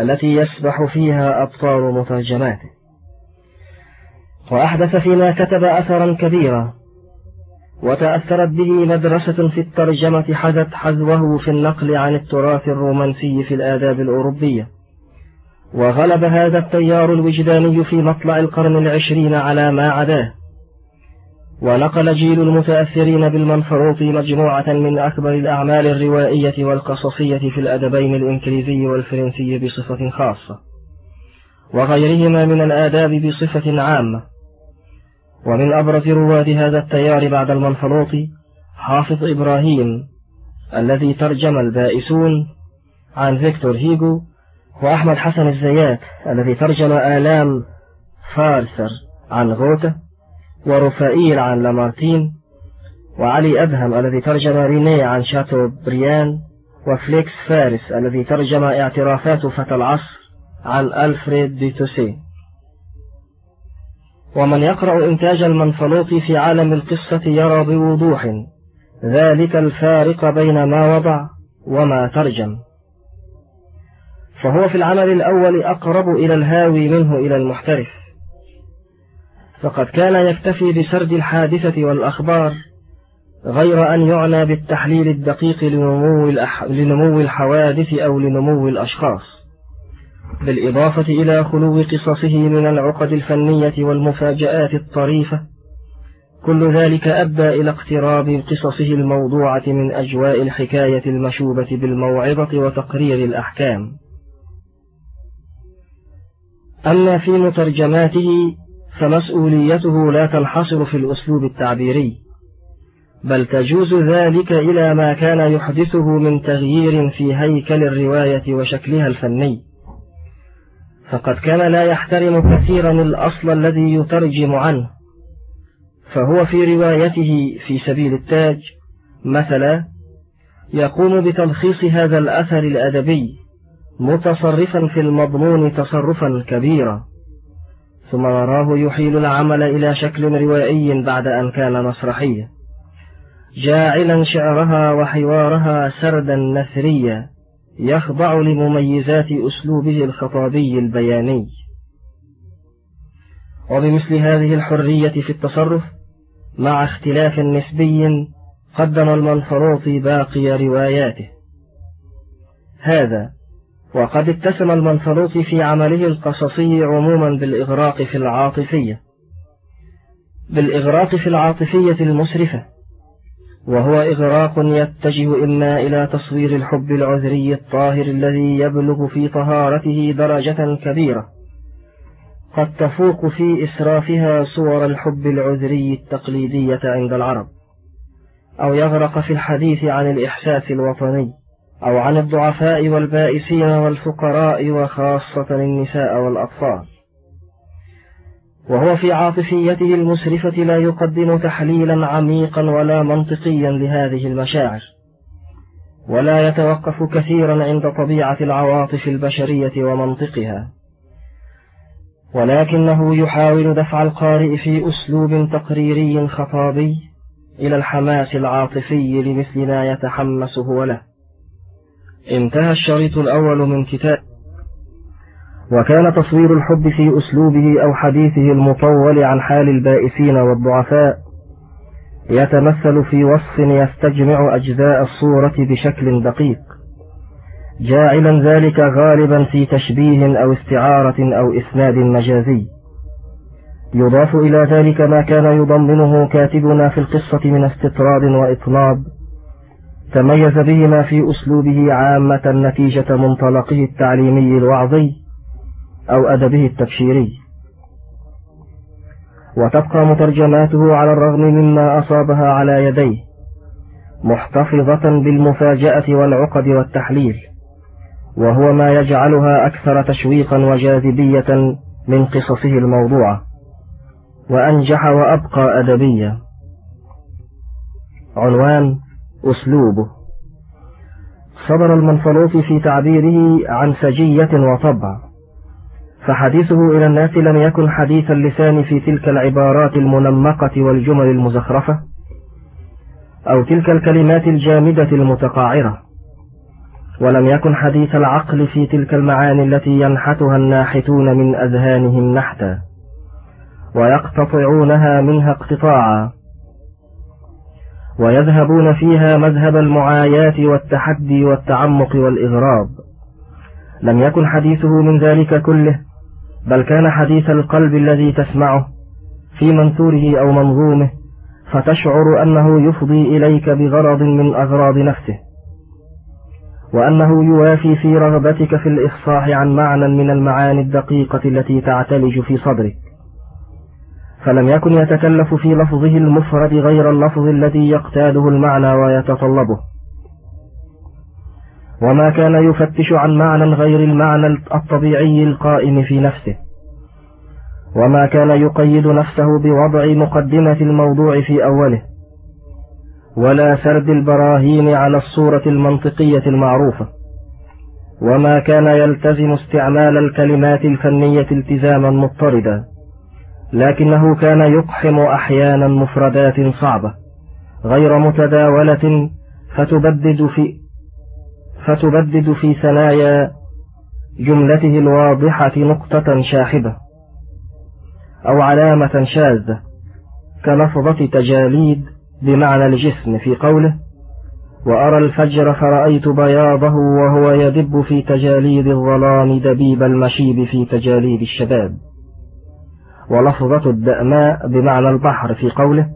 التي يسبح فيها أبطال مترجماته. وأحدث فيما كتب أثرا كبيرا وتأثرت به مدرسة في الترجمة حذت حذوه في النقل عن التراث الرومانسي في الآداب الأوروبية. وغلب هذا التيار الوجداني في مطلع القرن العشرين على ما عداه. ونقل جيل المتأثرين بالمنفروط مجموعة من أكبر الأعمال الروائية والقصصية في الأدبين الإنكليزي والفرنسي بصفة خاصة وغيرهما من الآداب بصفة عامة. ومن أبرز رواد هذا التيار بعد المنفلوطي حافظ إبراهيم الذي ترجم البائسون عن فيكتور هيجو وأحمد حسن الزيات الذي ترجم آلام فارتر عن غوته. ورفائيل عن لامارتين وعلي أدهم الذي ترجم ريني عن شاتو بريان وفليكس فارس الذي ترجم اعترافات فتى العصر عن ألفريد دي توسي ومن يقرأ إنتاج المنفلوط في عالم القصة يرى بوضوح ذلك الفارق بين ما وضع وما ترجم. فهو في العمل الأول أقرب إلى الهاوي منه إلى المحترف. فقد كان يكتفي بسرد الحادثة والأخبار غير أن يعنى بالتحليل الدقيق لنمو, الأح... لنمو الحوادث أو لنمو الأشخاص بالإضافة إلى خلو قصصه من العقد الفنية والمفاجآت الطريفة كل ذلك أدى إلى اقتراب قصصه الموضوعة من أجواء الحكاية المشوبة بالموعظة وتقرير الأحكام. أما في مترجماته فمسؤوليته لا تنحصر في الأسلوب التعبيري بل تجوز ذلك إلى ما كان يحدثه من تغيير في هيكل الرواية وشكلها الفني. فقد كان لا يحترم كثيرا الأصل الذي يترجم عنه فهو في روايته في سبيل التاج مثلا يقوم بتلخيص هذا الأثر الأدبي متصرفا في المضمون تصرفا كبيرا. ثم نراه يحيل العمل إلى شكل روائي بعد أن كان مسرحيا. جاعلا شعرها وحوارها سردا نثريا يخضع لمميزات أسلوبه الخطابي البياني. وبمثل هذه الحرية في التصرف مع اختلاف نسبي قدم المنفروطي باقي رواياته. هذا وقد اتسم المنفلوطي في عمله القصصي عموما بالإغراق في العاطفية بالإغراق في العاطفية المسرفة وهو إغراق يتجه إما إلى تصوير الحب العذري الطاهر الذي يبلغ في طهارته درجة كبيرة قد تفوق في إسرافها صور الحب العذري التقليدية عند العرب أو يغرق في الحديث عن الإحساس الوطني. أو عن الضعفاء والبائسين والفقراء وخاصة النساء والأطفال. وهو في عاطفيته المسرفة لا يقدم تحليلا عميقا ولا منطقيا لهذه المشاعر. ولا يتوقف كثيرا عند طبيعة العواطف البشرية ومنطقها. ولكنه يحاول دفع القارئ في أسلوب تقريري خطابي إلى الحماس العاطفي لمثل ما يتحمس هو له. انتهى الشريط الأول من كتاب. وكان تصوير الحب في أسلوبه أو حديثه المطول عن حال البائسين والضعفاء. يتمثل في وصف يستجمع أجزاء الصورة بشكل دقيق. جاعلا ذلك غالبا في تشبيه أو استعارة أو إسناد مجازي. يضاف إلى ذلك ما كان يضمنه كاتبنا في القصة من استطراد وإطناب. تميز بهما في أسلوبه عامة نتيجة منطلقه التعليمي الوعظي أو أدبه التبشيري. وتبقى مترجماته على الرغم مما أصابها على يديه محتفظة بالمفاجأة والعقد والتحليل وهو ما يجعلها أكثر تشويقا وجاذبية من قصصه الموضوعة وأنجح وأبقى أدبيا. عنوان أسلوبه. صدر المنفلوطي في تعبيره عن سجية وطبع. فحديثه إلى الناس لم يكن حديث اللسان في تلك العبارات المنمقة والجمل المزخرفة أو تلك الكلمات الجامدة المتقاعرة. ولم يكن حديث العقل في تلك المعاني التي ينحتها الناحتون من أذهانهم نحتا. ويقتطعونها منها اقتطاعا. ويذهبون فيها مذهب المعاياة والتحدي والتعمق والإغراب لم يكن حديثه من ذلك كله بل كان حديث القلب الذي تسمعه في منثوره أو منظومه فتشعر أنه يفضي إليك بغرض من أغراض نفسه. وأنه يوافي في رغبتك في الإفصاح عن معنى من المعاني الدقيقة التي تعتلج في صدرك فلم يكن يتكلف في لفظه المفرد غير اللفظ الذي يقتاده المعنى ويتطلبه. وما كان يفتش عن معنى غير المعنى الطبيعي القائم في نفسه. وما كان يقيد نفسه بوضع مقدمة الموضوع في أوله. ولا سرد البراهين على الصورة المنطقية المعروفة. وما كان يلتزم استعمال الكلمات الفنية التزاما مضطردا. لكنه كان يقحم أحيانا مفردات صعبة غير متداولة فتبدد في فتبدد في ثنايا جملته الواضحة نقطة شاحبة أو علامة شاذة كلفظة تجاليد بمعنى الجسم في قوله وأرى الفجر فرأيت بياضه وهو يدب في تجاليد الظلام دبيب المشيب في تجاليد الشباب. ولفظة الدأماء بمعنى البحر في قوله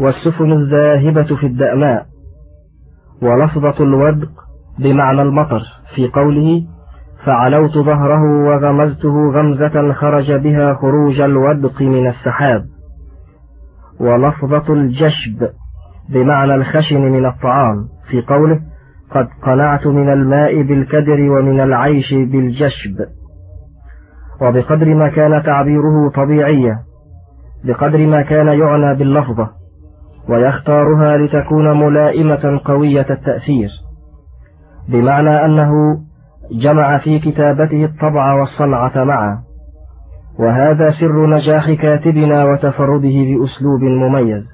والسفن الذاهبة في الدأماء ولفظة الودق بمعنى المطر في قوله فعلوت ظهره وغمزته غمزة خرج بها خروج الودق من السحاب ولفظة الجشب بمعنى الخشن من الطعام في قوله قد قنعت من الماء بالكدر ومن العيش بالجشب. وبقدر ما كان تعبيره طبيعيا بقدر ما كان يعنى باللفظة ويختارها لتكون ملائمة قوية التأثير بمعنى أنه جمع في كتابته الطبع والصنعة معا وهذا سر نجاح كاتبنا وتفرده بأسلوب مميز.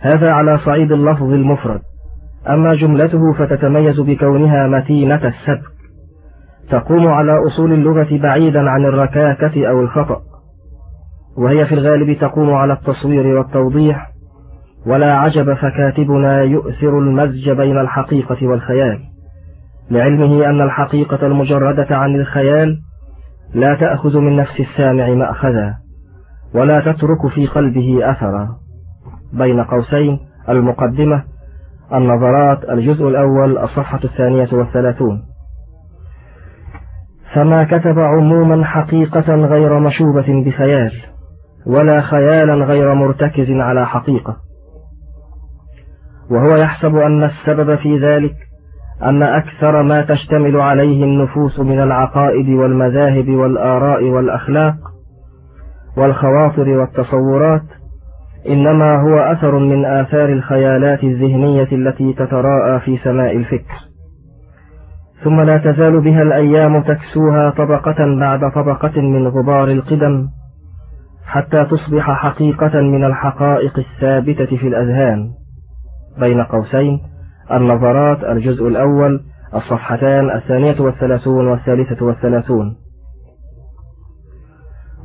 هذا على صعيد اللفظ المفرد أما جملته فتتميز بكونها متينة السبك. تقوم على أصول اللغة بعيدا عن الركاكة أو الخطأ وهي في الغالب تقوم على التصوير والتوضيح ولا عجب فكاتبنا يؤثر المزج بين الحقيقة والخيال. لعلمه أن الحقيقة المجردة عن الخيال لا تأخذ من نفس السامع مأخذا ولا تترك في قلبه أثرا. بين قوسين المقدمة النظرات الجزء الأول الصفحة الثانية والثلاثون. فما كتب عموما حقيقة غير مشوبة بخيال ولا خيالا غير مرتكز على حقيقة. وهو يحسب أن السبب في ذلك أن أكثر ما تشتمل عليه النفوس من العقائد والمذاهب والآراء والأخلاق والخواطر والتصورات إنما هو أثر من آثار الخيالات الذهنية التي تتراءى في سماء الفكر. ثم لا تزال بها الأيام تكسوها طبقة بعد طبقة من غبار القدم حتى تصبح حقيقة من الحقائق الثابتة في الأذهان. بين قوسين النظرات الجزء الأول الصفحتان الثانية والثلاثون والثالثة والثلاثون.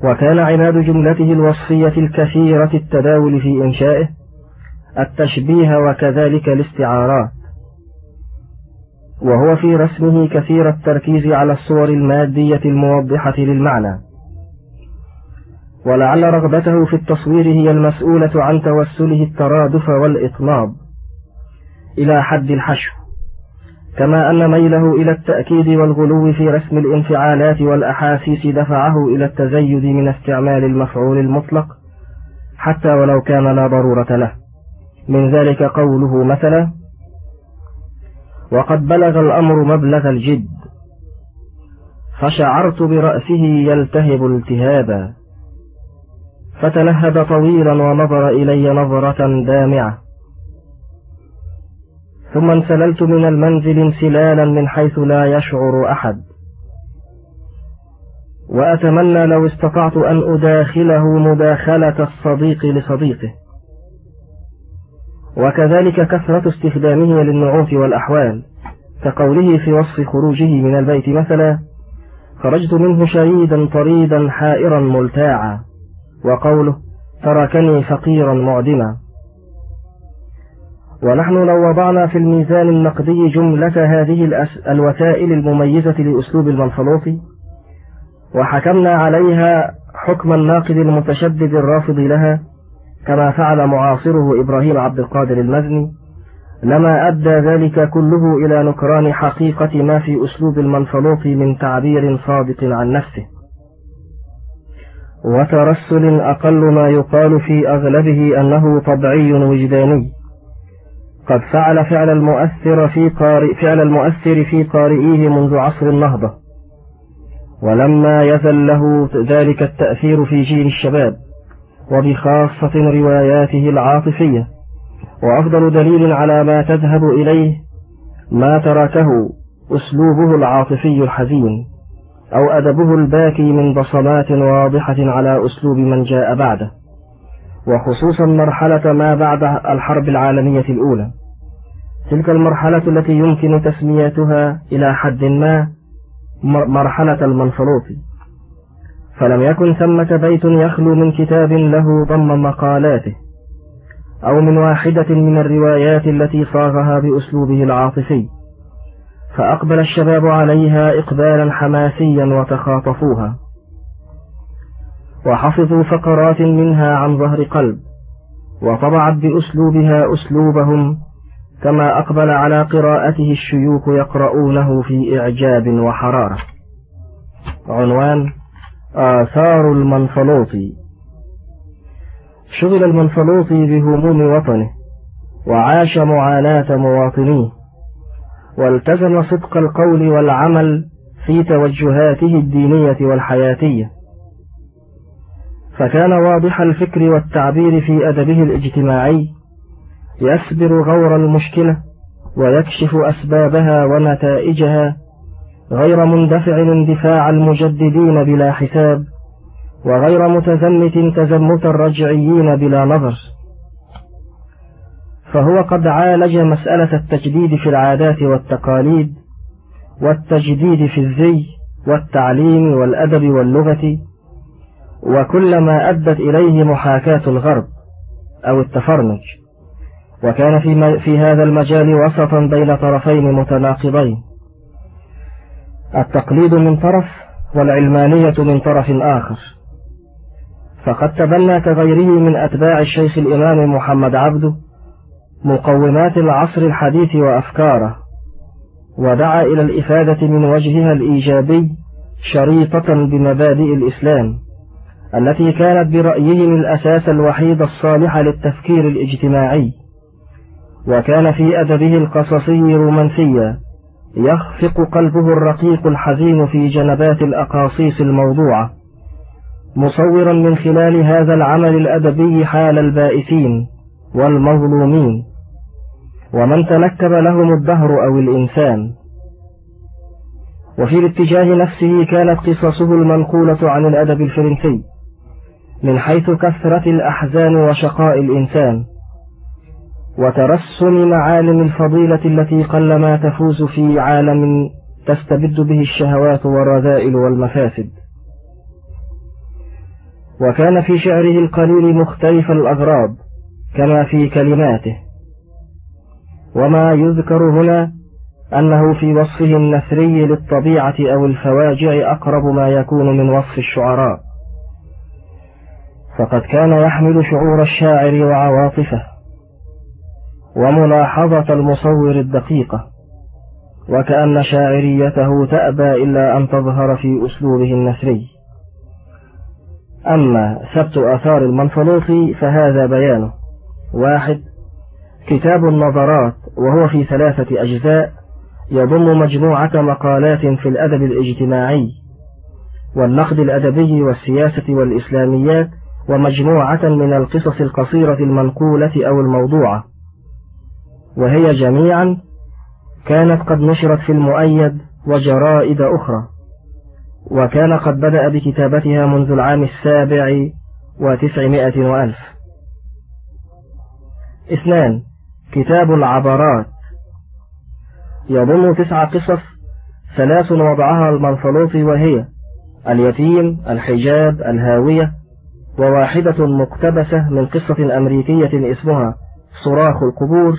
وكان عناد جملته الوصفية الكثيرة التداول في إنشائه التشبيه وكذلك الاستعارات. وهو في رسمه كثير التركيز على الصور المادية الموضحة للمعنى. ولعل رغبته في التصوير هي المسؤولة عن توسله الترادف والإطناب إلى حد الحشو. كما أن ميله إلى التأكيد والغلو في رسم الانفعالات والأحاسيس دفعه إلى التزيد من استعمال المفعول المطلق حتى ولو كان لا ضرورة له. من ذلك قوله مثلا وقد بلغ الأمر مبلغ الجد. فشعرت برأسه يلتهب التهابا. فتنهد طويلا ونظر إلي نظرة دامعة. ثم انسللت من المنزل انسلالا من حيث لا يشعر أحد. وأتمنى لو استطعت أن أداخله مداخلة الصديق لصديقه. وكذلك كثرة استخدامه للنعوت والأحوال كقوله في وصف خروجه من البيت مثلا خرجت منه شريدا طريدا حائرا ملتاعا وقوله تركني فقيرا معدما ونحن لو وضعنا في الميزان النقدي جملة هذه الوسائل المميزة لأسلوب المنفلوطي وحكمنا عليها حكم الناقد المتشدد الرافض لها كما فعل معاصره إبراهيم عبد القادر المزني لما أدى ذلك كله إلى نكران حقيقة ما في أسلوب المنفلوطي من تعبير صادق عن نفسه. وترسل أقل ما يقال في أغلبه أنه طبعي وجداني. قد فعل فعل المؤثر في قارئ فعل المؤثر في قارئيه منذ عصر النهضة. ولما يزل له ذلك التأثير في جيل الشباب. وبخاصة رواياته العاطفية وأفضل دليل على ما تذهب إليه ما تركه أسلوبه العاطفي الحزين أو أدبه الباكي من بصمات واضحة على أسلوب من جاء بعده وخصوصا مرحلة ما بعد الحرب العالمية الأولى. تلك المرحلة التي يمكن تسميتها إلى حد ما مرحلة المنفلوط. فلم يكن ثمة بيت يخلو من كتاب له ضم مقالاته أو من واحدة من الروايات التي صاغها بأسلوبه العاطفي فأقبل الشباب عليها إقبالا حماسيا وتخاطفوها. وحفظوا فقرات منها عن ظهر قلب وطبعت بأسلوبها أسلوبهم كما أقبل على قراءته الشيوخ يقرؤونه في إعجاب وحرارة. عنوان آثار المنفلوطي شغل المنفلوطي بهموم وطنه وعاش معاناة مواطنيه والتزم صدق القول والعمل في توجهاته الدينية والحياتية. فكان واضح الفكر والتعبير في أدبه الاجتماعي يسبر غور المشكلة ويكشف أسبابها ونتائجها غير مندفع اندفاع المجددين بلا حساب وغير متزمت تزمت الرجعيين بلا نظر. فهو قد عالج مسألة التجديد في العادات والتقاليد والتجديد في الزي والتعليم والأدب واللغة وكل ما أدت إليه محاكاة الغرب أو التفرنج. وكان في, في هذا المجال وسطا بين طرفين متناقضين. التقليد من طرف والعلمانية من طرف آخر. فقد تبنى كغيره من أتباع الشيخ الإمام محمد عبده مقومات العصر الحديث وأفكاره ودعا إلى الإفادة من وجهها الإيجابي شريطة بمبادئ الإسلام التي كانت برأيهم الأساس الوحيد الصالح للتفكير الاجتماعي وكان في أدبه القصصي رومانسيا يخفق قلبه الرقيق الحزين في جنبات الأقاصيص الموضوعة مصورا من خلال هذا العمل الأدبي حال البائسين والمظلومين ومن تنكب لهم الدهر أو الإنسان. وفي الاتجاه نفسه كانت قصصه المنقولة عن الأدب الفرنسي من حيث كثرة الأحزان وشقاء الإنسان. وترسم معالم الفضيلة التي قلما تفوز في عالم تستبد به الشهوات والرذائل والمفاسد. وكان في شعره القليل مختلف الأغراض كما في كلماته. وما يذكر هنا أنه في وصفه النثري للطبيعة أو الفواجع أقرب ما يكون من وصف الشعراء. فقد كان يحمل شعور الشاعر وعواطفه. وملاحظة المصور الدقيقة وكأن شاعريته تأبى إلا أن تظهر في أسلوبه النثري. أما سبت آثار المنفلوطي فهذا بيانه واحد كتاب النظرات وهو في ثلاثة أجزاء يضم مجموعة مقالات في الأدب الاجتماعي والنقد الأدبي والسياسة والإسلاميات ومجموعة من القصص القصيرة المنقولة أو الموضوعة. وهي جميعا كانت قد نشرت في المؤيد وجرائد أخرى وكان قد بدأ بكتابتها منذ العام السابع وتسعمائة وألف. اثنان كتاب العبرات. يضم تسع قصص ثلاث وضعها المنفلوطي وهي اليتيم الحجاب الهاوية وواحدة مقتبسة من قصة أمريكية اسمها صراخ القبور.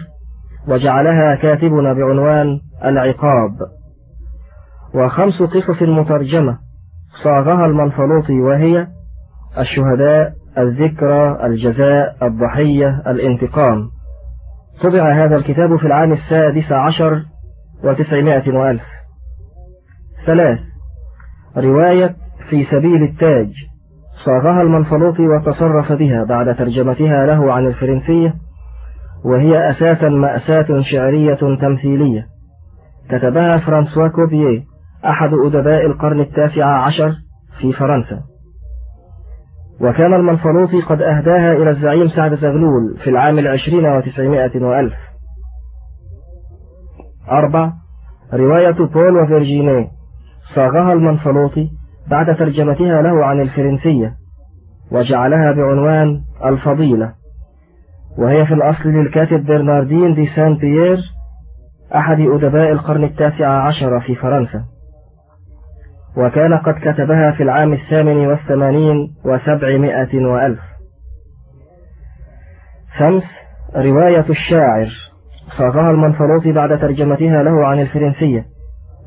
وجعلها كاتبنا بعنوان العقاب. وخمس قصص مترجمة صاغها المنفلوطي وهي الشهداء الذكرى الجزاء الضحية الانتقام. طبع هذا الكتاب في العام السادس عشر وتسعمائة وألف. ثلاث رواية في سبيل التاج صاغها المنفلوطي وتصرف بها بعد ترجمتها له عن الفرنسية وهي أساسا مأساة شعرية تمثيلية. كتبها فرانسوا كوبيه أحد أدباء القرن التاسع عشر في فرنسا. وكان المنفلوطي قد أهداها إلى الزعيم سعد زغلول في العام العشرين وتسعمائة وألف. أربع رواية بول وفيرجيني. صاغها المنفلوطي بعد ترجمتها له عن الفرنسية وجعلها بعنوان الفضيلة. وهي في الأصل للكاتب برناردين دي سان بيير أحد أدباء القرن التاسع عشر في فرنسا. وكان قد كتبها في العام الثامن والثمانين وسبعمائة وألف. خمس رواية الشاعر. صاغها المنفلوطي بعد ترجمتها له عن الفرنسية.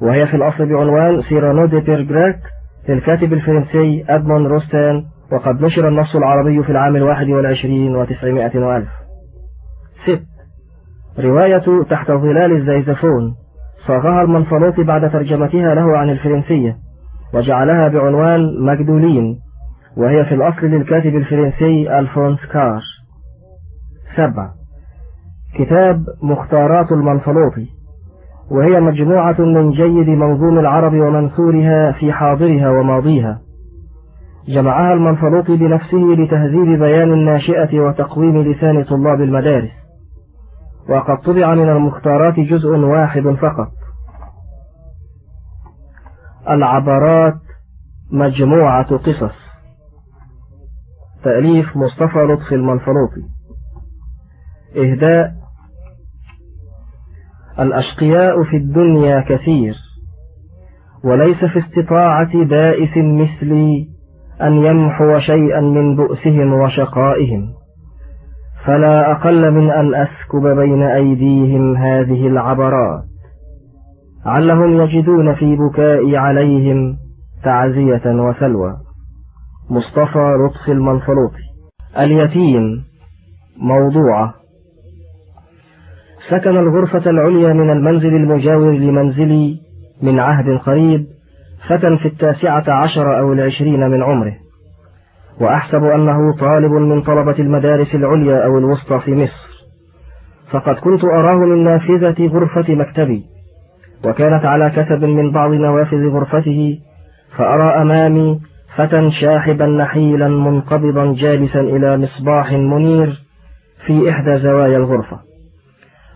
وهي في الأصل بعنوان سيرانو دي بيرجراك للكاتب الفرنسي أدمون روستان وقد نشر النص العربي في العام الواحد والعشرين وتسعمائة وألف. ست. رواية تحت ظلال الزيزفون. صاغها المنفلوطي بعد ترجمتها له عن الفرنسية. وجعلها بعنوان مجدولين. وهي في الأصل للكاتب الفرنسي ألفونس كار. سبع. كتاب مختارات المنفلوطي وهي مجموعة من جيد منظوم العرب ومنثورها في حاضرها وماضيها. جمعها المنفلوطي بنفسه لتهذيب بيان الناشئة وتقويم لسان طلاب المدارس. وقد طبع من المختارات جزء واحد فقط. العبرات مجموعة قصص. تأليف مصطفى لطفي المنفلوطي إهداء الأشقياء في الدنيا كثير وليس في استطاعة بائس مثلي أن يمحو شيئا من بؤسهم وشقائهم. فلا أقل من أن أسكب بين أيديهم هذه العبرات. علهم يجدون في بكائي عليهم تعزية وسلوى. مصطفى لطفي المنفلوطي. اليتيم. موضوعة. سكن الغرفة العليا من المنزل المجاور لمنزلي من عهد قريب فتى في التاسعة عشر أو العشرين من عمره. وأحسب أنه طالب من طلبة المدارس العليا أو الوسطى في مصر. فقد كنت أراه من نافذة غرفة مكتبي. وكانت على كثب من بعض نوافذ غرفته فأرى أمامي فتى شاحبا نحيلا منقبضا جالسا إلى مصباح منير في إحدى زوايا الغرفة.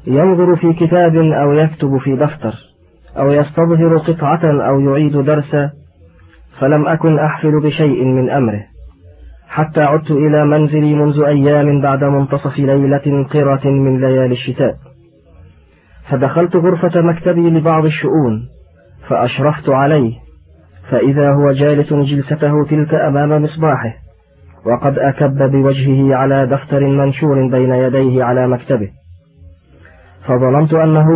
ينظر في كتاب أو يكتب في دفتر. أو يستظهر قطعة أو يعيد درسا فلم أكن أحفل بشيء من أمره. حتى عدت إلى منزلي منذ أيام بعد منتصف ليلة قرة من ليالي الشتاء. فدخلت غرفة مكتبي لبعض الشؤون فأشرفت عليه. فإذا هو جالس جلسته تلك أمام مصباحه وقد أكب بوجهه على دفتر منشور بين يديه على مكتبه. فظننت أنه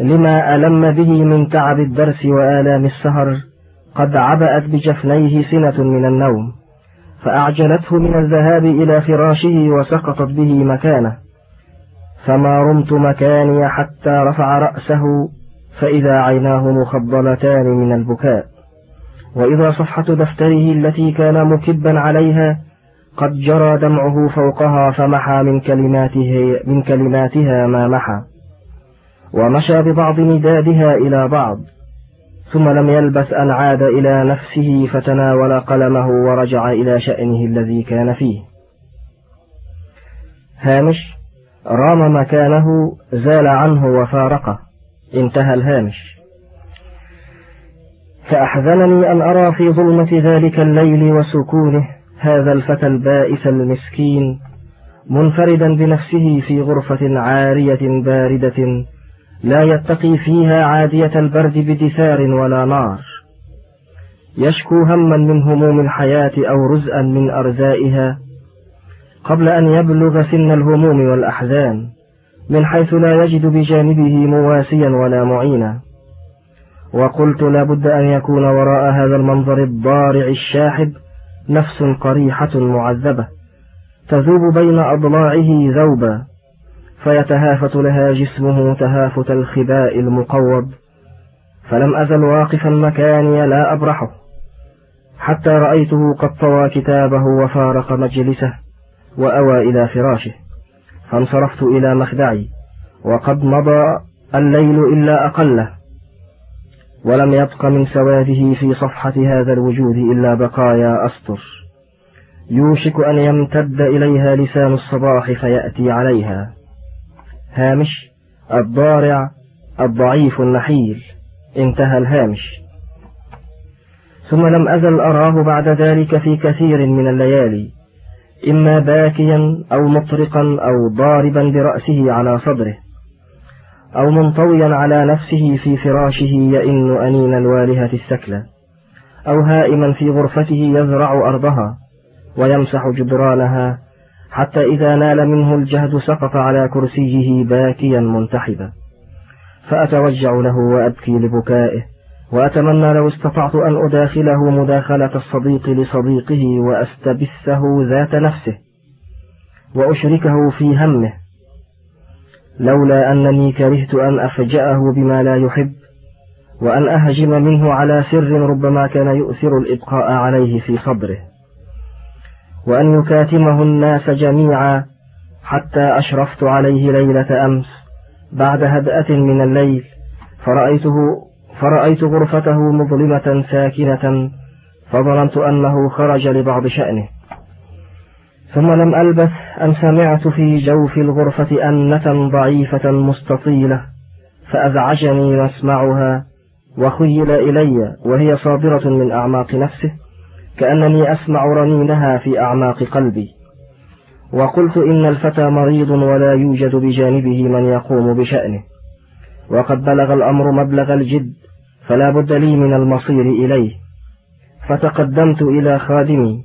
لما ألم به من تعب الدرس وآلام السهر قد عبأت بجفنيه سنة من النوم فأعجلته من الذهاب إلى فراشه وسقطت به مكانه. فما رمت مكاني حتى رفع رأسه فإذا عيناه مخضلتان من البكاء. وإذا صفحة دفتره التي كان مكبا عليها قد جرى دمعه فوقها فمحى من كلماته من كلماتها ما محى. ومشى ببعض ندادها إلى بعض ثم لم يلبث أن عاد إلى نفسه فتناول قلمه ورجع إلى شأنه الذي كان فيه. هامش رام مكانه زال عنه وفارقه. انتهى الهامش. فأحزنني أن أرى في ظلمة ذلك الليل وسكونه هذا الفتى البائس المسكين منفردا بنفسه في غرفة عارية باردة لا يتقي فيها عادية البرد بدثار ولا نار. يشكو هما من هموم الحياة أو رزءا من أرزائها قبل أن يبلغ سن الهموم والأحزان من حيث لا يجد بجانبه مواسيا ولا معينا. وقلت لابد أن يكون وراء هذا المنظر الضارع الشاحب نفس قريحة معذبة تذوب بين أضلاعه ذوبا. فيتهافت لها جسمه تهافت الخباء المقوض فلم أزل واقفا مكاني لا أبرحه حتى رأيته قد طوى كتابه وفارق مجلسه وأوى إلى فراشه فانصرفت إلى مخدعي وقد مضى الليل إلا أقله ولم يبق من سواده في صفحة هذا الوجود إلا بقايا أسطر. يوشك أن يمتد إليها لسان الصباح فيأتي عليها. هامش الضارع الضعيف النحيل. انتهى الهامش. ثم لم أزل أراه بعد ذلك في كثير من الليالي. إما باكيا أو مطرقا أو ضاربا برأسه على صدره. أو منطويا على نفسه في فراشه يئن أنين الوالهة السكلى. أو هائما في غرفته يزرع أرضها ويمسح جدرانها حتى إذا نال منه الجهد سقط على كرسيه باكيا منتحبا. فأتوجع له وأبكي لبكائه وأتمنى لو استطعت أن أداخله مداخلة الصديق لصديقه وأستبثه ذات نفسه وأشركه في همه. لولا أنني كرهت أن أفجأه بما لا يحب وأن أهجم منه على سر ربما كان يؤثر الإبقاء عليه في صدره. وأن يكاتمه الناس جميعا حتى أشرفت عليه ليلة أمس بعد هدأة من الليل فرأيته فرأيت غرفته مظلمة ساكنة فظننت أنه خرج لبعض شأنه. ثم لم ألبث أن سمعت في جوف الغرفة أنة ضعيفة مستطيلة فأزعجني مسمعها وخيل إلي وهي صادرة من أعماق نفسه. كأنني أسمع رنينها في أعماق قلبي. وقلت إن الفتى مريض ولا يوجد بجانبه من يقوم بشأنه. وقد بلغ الأمر مبلغ الجد فلا بد لي من المصير إليه. فتقدمت إلى خادمي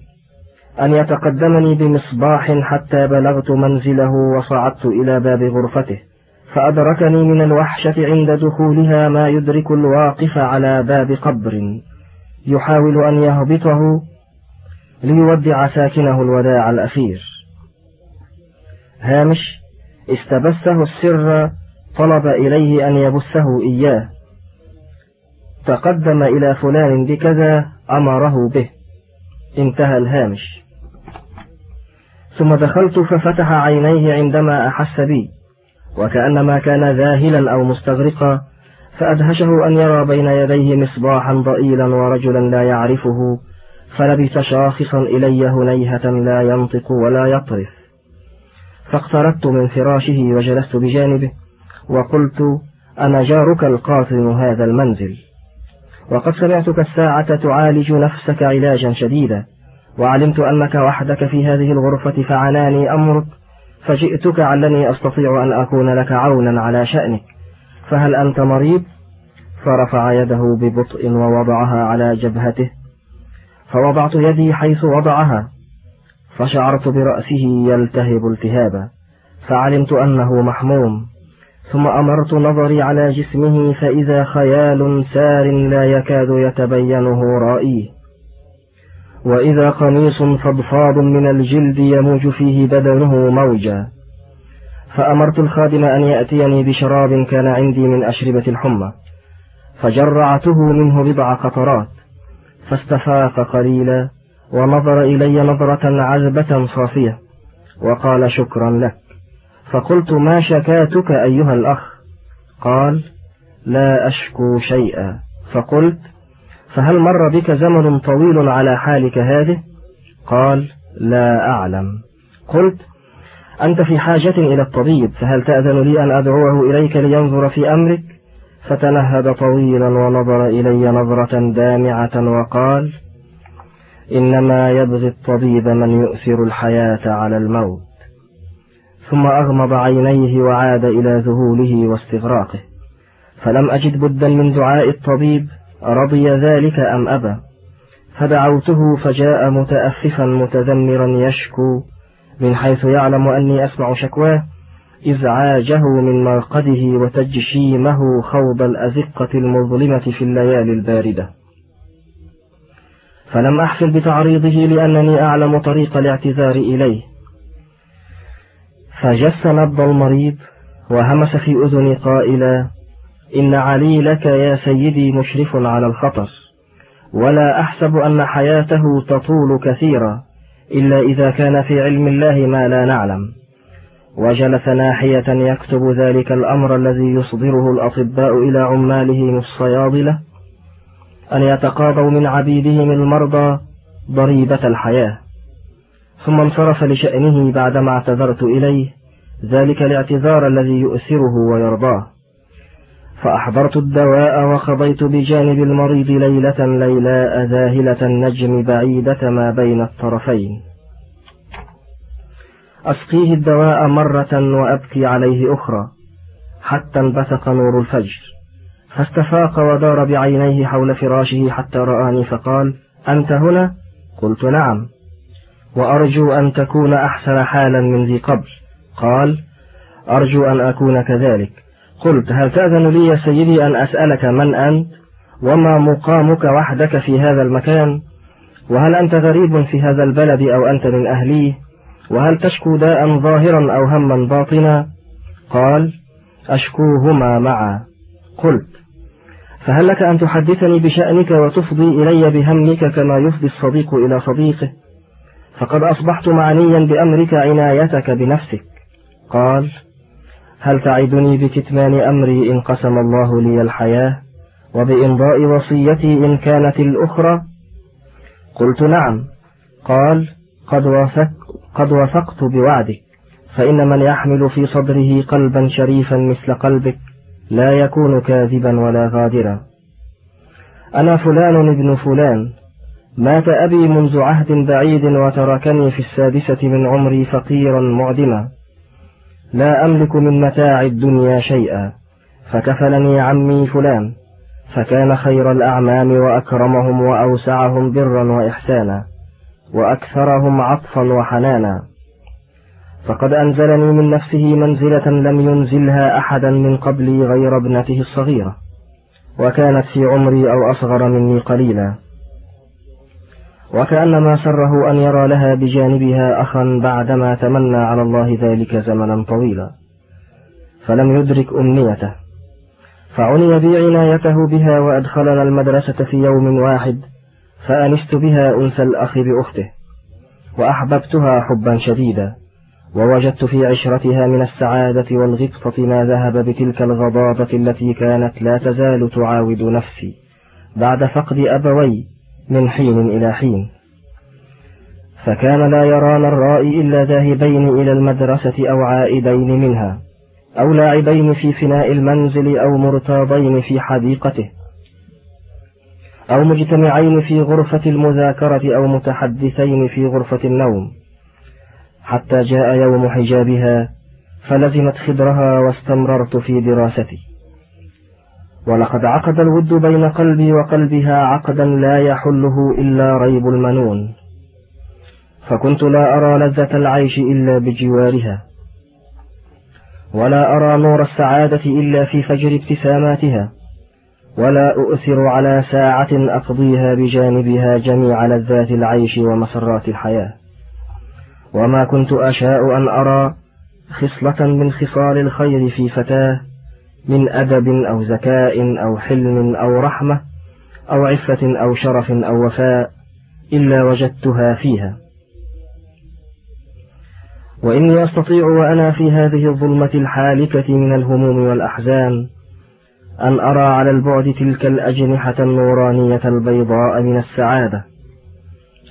أن يتقدمني بمصباح حتى بلغت منزله وصعدت إلى باب غرفته. فأدركني من الوحشة عند دخولها ما يدرك الواقف على باب قبر. يحاول أن يهبطه ليودع ساكنه الوداع الأخير. هامش استبسه السر طلب إليه أن يبثه إياه. تقدم إلى فلان بكذا أمره به. انتهى الهامش. ثم دخلت ففتح عينيه عندما أحس بي وكأنما كان ذاهلا أو مستغرقا فأدهشه أن يرى بين يديه مصباحا ضئيلا ورجلا لا يعرفه فلبث شاخصا إلي هنيهة لا ينطق ولا يطرف. فاقتربت من فراشه وجلست بجانبه وقلت أنا جارك القاطن هذا المنزل. وقد سمعتك الساعة تعالج نفسك علاجا شديدا وعلمت أنك وحدك في هذه الغرفة فعناني أمرك فجئتك علني أستطيع أن أكون لك عونا على شأنك. فهل أنت مريض؟ فرفع يده ببطء ووضعها على جبهته. فوضعت يدي حيث وضعها. فشعرت برأسه يلتهب التهابا. فعلمت أنه محموم. ثم أمرت نظري على جسمه فإذا خيال سار لا يكاد يتبينه رائيه وإذا قميص فضفاض من الجلد يموج فيه بدنه موجا. فأمرت الخادم أن يأتيني بشراب كان عندي من أشربة الحمى فجرعته منه بضع قطرات فاستفاق قليلا ونظر إلي نظرة عذبة صافية وقال شكرا لك فقلت ما شكاتك أيها الأخ؟ قال لا أشكو شيئا. فقلت فهل مر بك زمن طويل على حالك هذه؟ قال لا أعلم. قلت أنت في حاجة إلى الطبيب فهل تأذن لي أن أدعوه إليك لينظر في أمرك؟ فتنهد طويلا ونظر إلي نظرة دامعة وقال إنما يبغي الطبيب من يؤثر الحياة على الموت. ثم أغمض عينيه وعاد إلى ذهوله واستغراقه. فلم أجد بدا من دعاء الطبيب رضي ذلك أم أبى؟ فدعوته فجاء متأففا متذمرا يشكو من حيث يعلم أني أسمع شكواه إزعاجه من مرقده وتجشيمه خوض الأزقة المظلمة في الليالي الباردة. فلم أحفل بتعريضه لأنني أعلم طريق الاعتذار إليه. فجس نبض المريض وهمس في أذني قائلا إن علي لك يا سيدي مشرف على الخطر ولا أحسب أن حياته تطول كثيرا. إلا إذا كان في علم الله ما لا نعلم. وجلس ناحية يكتب ذلك الأمر الذي يصدره الأطباء إلى عمالهم الصيادلة أن يتقاضوا من عبيدهم المرضى ضريبة الحياة. ثم انصرف لشأنه بعدما اعتذرت إليه ذلك الاعتذار الذي يؤثره ويرضاه. فأحضرت الدواء وقضيت بجانب المريض ليلة ليلاء ذاهلة النجم بعيدة ما بين الطرفين. أسقيه الدواء مرة وأبكي عليه أخرى حتى انبثق نور الفجر. فاستفاق ودار بعينيه حول فراشه حتى رآني فقال أنت هنا؟ قلت نعم. وأرجو أن تكون أحسن حالا من ذي قبل. قال أرجو أن أكون كذلك. قلت هل تأذن لي يا سيدي أن أسألك من أنت؟ وما مقامك وحدك في هذا المكان؟ وهل أنت غريب في هذا البلد أو أنت من أهليه وهل تشكو داء ظاهرا أو هما باطنا؟ قال أشكوهما معا. قلت فهل لك أن تحدثني بشأنك وتفضي إلي بهمك كما يفضي الصديق إلى صديقه؟ فقد أصبحت معنيا بأمرك عنايتك بنفسك. قال هل تعدني بكتمان أمري إن قسم الله لي الحياة وبإمضاء وصيتي إن كانت الأخرى؟ قلت نعم. قال قد, وفق قد وفقت بوعدك فإن من يحمل في صدره قلبا شريفا مثل قلبك لا يكون كاذبا ولا غادرا. أنا فلان ابن فلان. مات أبي منذ عهد بعيد وتركني في السادسة من عمري فقيرا معدما. لا أملك من متاع الدنيا شيئا فكفلني عمي فلان فكان خير الأعمام وأكرمهم وأوسعهم برا وإحسانا وأكثرهم عطفا وحنانا. فقد أنزلني من نفسه منزلة لم ينزلها أحدا من قبلي غير ابنته الصغيرة وكانت في عمري أو أصغر مني قليلا. وكأنما سره أن يرى لها بجانبها أخا بعدما تمنى على الله ذلك زمنا طويلا فلم يدرك أمنيته. فعني بي عنايته بها وأدخلنا المدرسة في يوم واحد فأنست بها أنس الأخ بأخته وأحببتها حبا شديدا ووجدت في عشرتها من السعادة والغبطة ما ذهب بتلك الغضاضة التي كانت لا تزال تعاود نفسي بعد فقد أبوي من حين إلى حين. فكان لا يرانا الرائي إلا ذاهبين إلى المدرسة أو عائدين منها أو لاعبين في فناء المنزل أو مرتاضين في حديقته أو مجتمعين في غرفة المذاكرة أو متحدثين في غرفة النوم. حتى جاء يوم حجابها فلزمت خدرها واستمررت في دراستي. ولقد عقد الود بين قلبي وقلبها عقدا لا يحله إلا ريب المنون. فكنت لا أرى لذة العيش إلا بجوارها. ولا أرى نور السعادة إلا في فجر ابتساماتها. ولا أؤثر على ساعة أقضيها بجانبها جميع لذات العيش ومسرات الحياة. وما كنت أشاء أن أرى خصلة من خصال الخير في فتاة. من أدب أو ذكاء أو حلم أو رحمة أو عفة أو شرف أو وفاء إلا وجدتها فيها. وإني أستطيع وأنا في هذه الظلمة الحالكة من الهموم والأحزان أن أرى على البعد تلك الأجنحة النورانية البيضاء من السعادة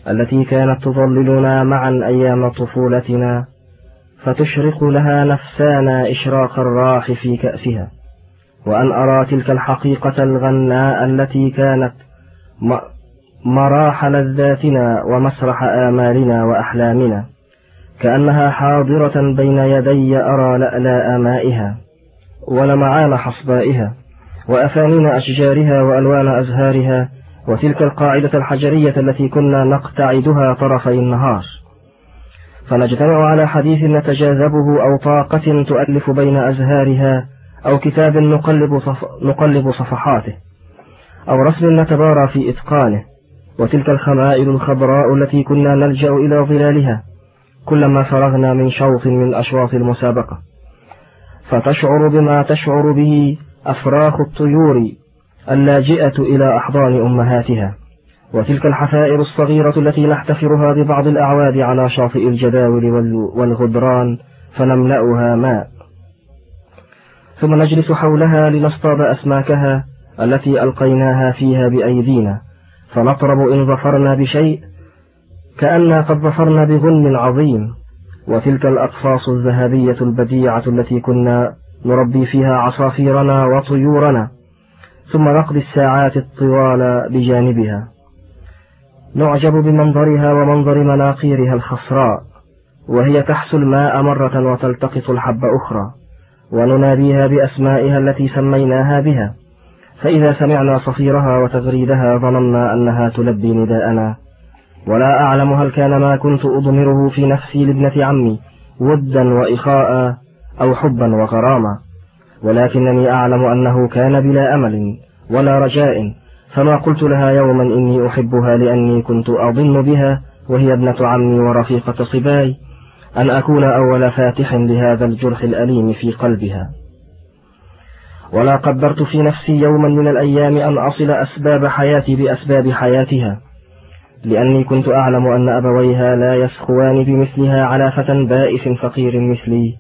التي كانت تظللنا معا أيام طفولتنا فتشرق لها نفسانا إشراق الراح في كأسها. وأن أرى تلك الحقيقة الغناء التي كانت مراح لذاتنا ومسرح آمالنا وأحلامنا كأنها حاضرة بين يدي أرى لألاء مائها ولمعان حصبائها وأفانين أشجارها وألوان أزهارها وتلك القاعدة الحجرية التي كنا نقتعدها طرفي النهار. فنجتمع على حديث نتجاذبه أو طاقة تؤلف بين أزهارها أو كتاب نقلب, صف... نقلب صفحاته أو رسم نتبارى في إتقانه. وتلك الخمائل الخضراء التي كنا نلجأ إلى ظلالها كلما فرغنا من شوط من أشواط المسابقة. فتشعر بما تشعر به أفراخ الطيور اللاجئة إلى أحضان أمهاتها. وتلك الحفائر الصغيرة التي نحتفرها ببعض الأعواد على شاطئ الجداول والغدران فنملأها ماء. ثم نجلس حولها لنصطاد أسماكها التي ألقيناها فيها بأيدينا. فنطرب إن ظفرنا بشيء كأننا قد ظفرنا بغنم عظيم. وتلك الأقفاص الذهبية البديعة التي كنا نربي فيها عصافيرنا وطيورنا. ثم نقضي الساعات الطوال بجانبها. نعجب بمنظرها ومنظر مناقيرها الخصراء وهي تحسو الماء مرة وتلتقط الحب أخرى. ونناديها بأسمائها التي سميناها بها. فإذا سمعنا صفيرها وتغريدها ظننا أنها تلبي نداءنا. ولا أعلم هل كان ما كنت أضمره في نفسي لابنة عمي ودا وإخاء أو حبا وغراما ولكنني أعلم أنه كان بلا أمل ولا رجاء. فما قلت لها يوما إني أحبها لأني كنت أظن بها وهي ابنة عمي ورفيقة صباي. أن أكون أول فاتح لهذا الجرح الأليم في قلبها. ولا قدرت في نفسي يوما من الأيام أن أصل أسباب حياتي بأسباب حياتها لأني كنت أعلم أن أبويها لا يسخوان بمثلها على فتى بائس فقير مثلي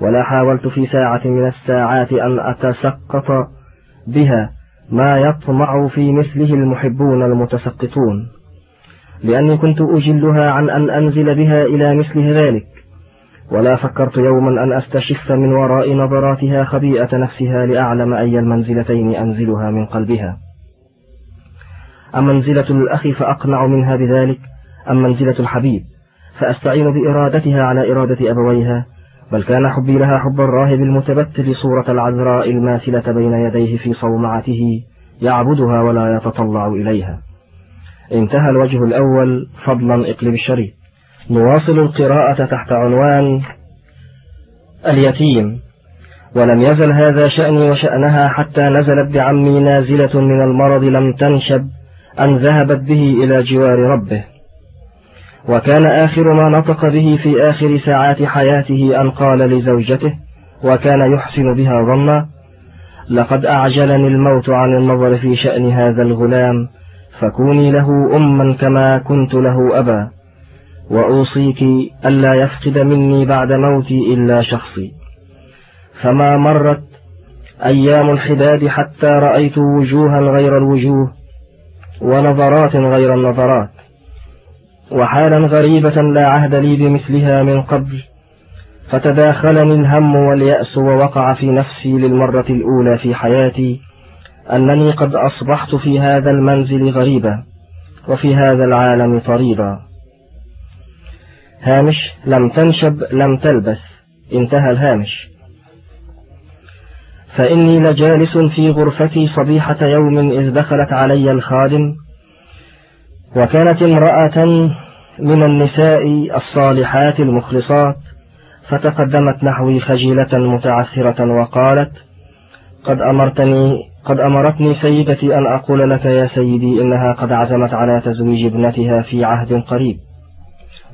ولا حاولت في ساعة من الساعات أن أتسقط بها ما يطمع في مثله المحبون المتسقطون لأني كنت أجلها عن أن أنزل بها إلى مثل ذلك. ولا فكرت يوما أن أستشف من وراء نظراتها خبيئة نفسها لأعلم أي المنزلتين أنزلها من قلبها. أم منزلة الأخ فأقنع منها بذلك؟ أم منزلة الحبيب فأستعين بإرادتها على إرادة أبويها؟ بل كان حبي لها حب الراهب المتبتل صورة العذراء الماثلة بين يديه في صومعته يعبدها ولا يتطلع إليها. انتهى الوجه الأول فضلا اقلب الشريط. نواصل القراءة تحت عنوان اليتيم. ولم يزل هذا شأني وشأنها حتى نزلت بعمي نازلة من المرض لم تنشب أن ذهبت به إلى جوار ربه. وكان آخر ما نطق به في آخر ساعات حياته أن قال لزوجته وكان يحسن بها ظنا لقد أعجلني الموت عن النظر في شأن هذا الغلام فكوني له أما كما كنت له أبا. وأوصيك ألا يفقد مني بعد موتي إلا شخصي. فما مرت أيام الحداد حتى رأيت وجوها غير الوجوه ونظرات غير النظرات. وحالا غريبة لا عهد لي بمثلها من قبل فتداخلني الهم واليأس ووقع في نفسي للمرة الأولى في حياتي أنني قد أصبحت في هذا المنزل غريبا وفي هذا العالم طريدا هامش لم تنشب لم تلبس. انتهى الهامش. فإني لجالس في غرفتي صبيحة يوم إذ دخلت علي الخادم وكانت امرأة من النساء الصالحات المخلصات فتقدمت نحوي خجلة متعثرة وقالت قد أمرتني قد أمرتني سيدتي أن أقول لك يا سيدي إنها قد عزمت على تزويج ابنتها في عهد قريب.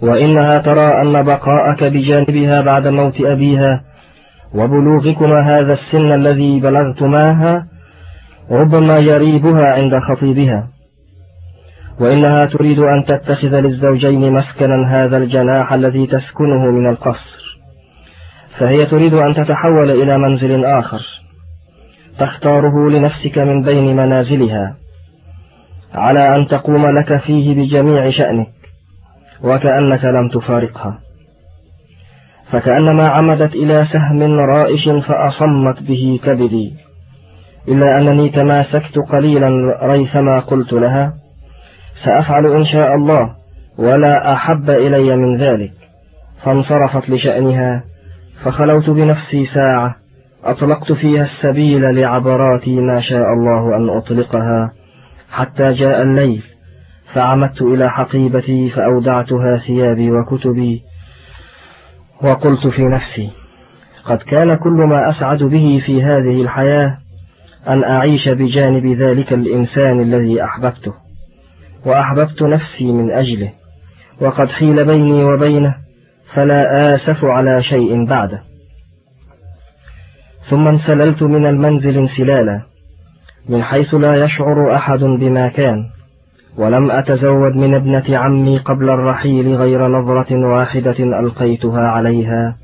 وإنها ترى أن بقاءك بجانبها بعد موت أبيها وبلوغكما هذا السن الذي بلغتماها ربما يريبها عند خطيبها. وإنها تريد أن تتخذ للزوجين مسكنا هذا الجناح الذي تسكنه من القصر. فهي تريد أن تتحول إلى منزل آخر تختاره لنفسك من بين منازلها على أن تقوم لك فيه بجميع شأنك وكأنك لم تفارقها. فكأنما عمدت إلى سهم رائش فأصمت به كبدي. إلا أنني تماسكت قليلا ريثما قلت لها سأفعل إن شاء الله ولا أحب إلي من ذلك. فانصرفت لشأنها فخلوت بنفسي ساعة أطلقت فيها السبيل لعبراتي ما شاء الله أن أطلقها حتى جاء الليل. فعمدت إلى حقيبتي فأودعتها ثيابي وكتبي وقلت في نفسي قد كان كل ما أسعد به في هذه الحياة أن أعيش بجانب ذلك الإنسان الذي أحببته وأحببت نفسي من أجله وقد حيل بيني وبينه فلا آسف على شيء بعده. ثم انسللت من المنزل انسلالا من حيث لا يشعر أحد بما كان. ولم أتزود من ابنة عمي قبل الرحيل غير نظرة واحدة ألقيتها عليها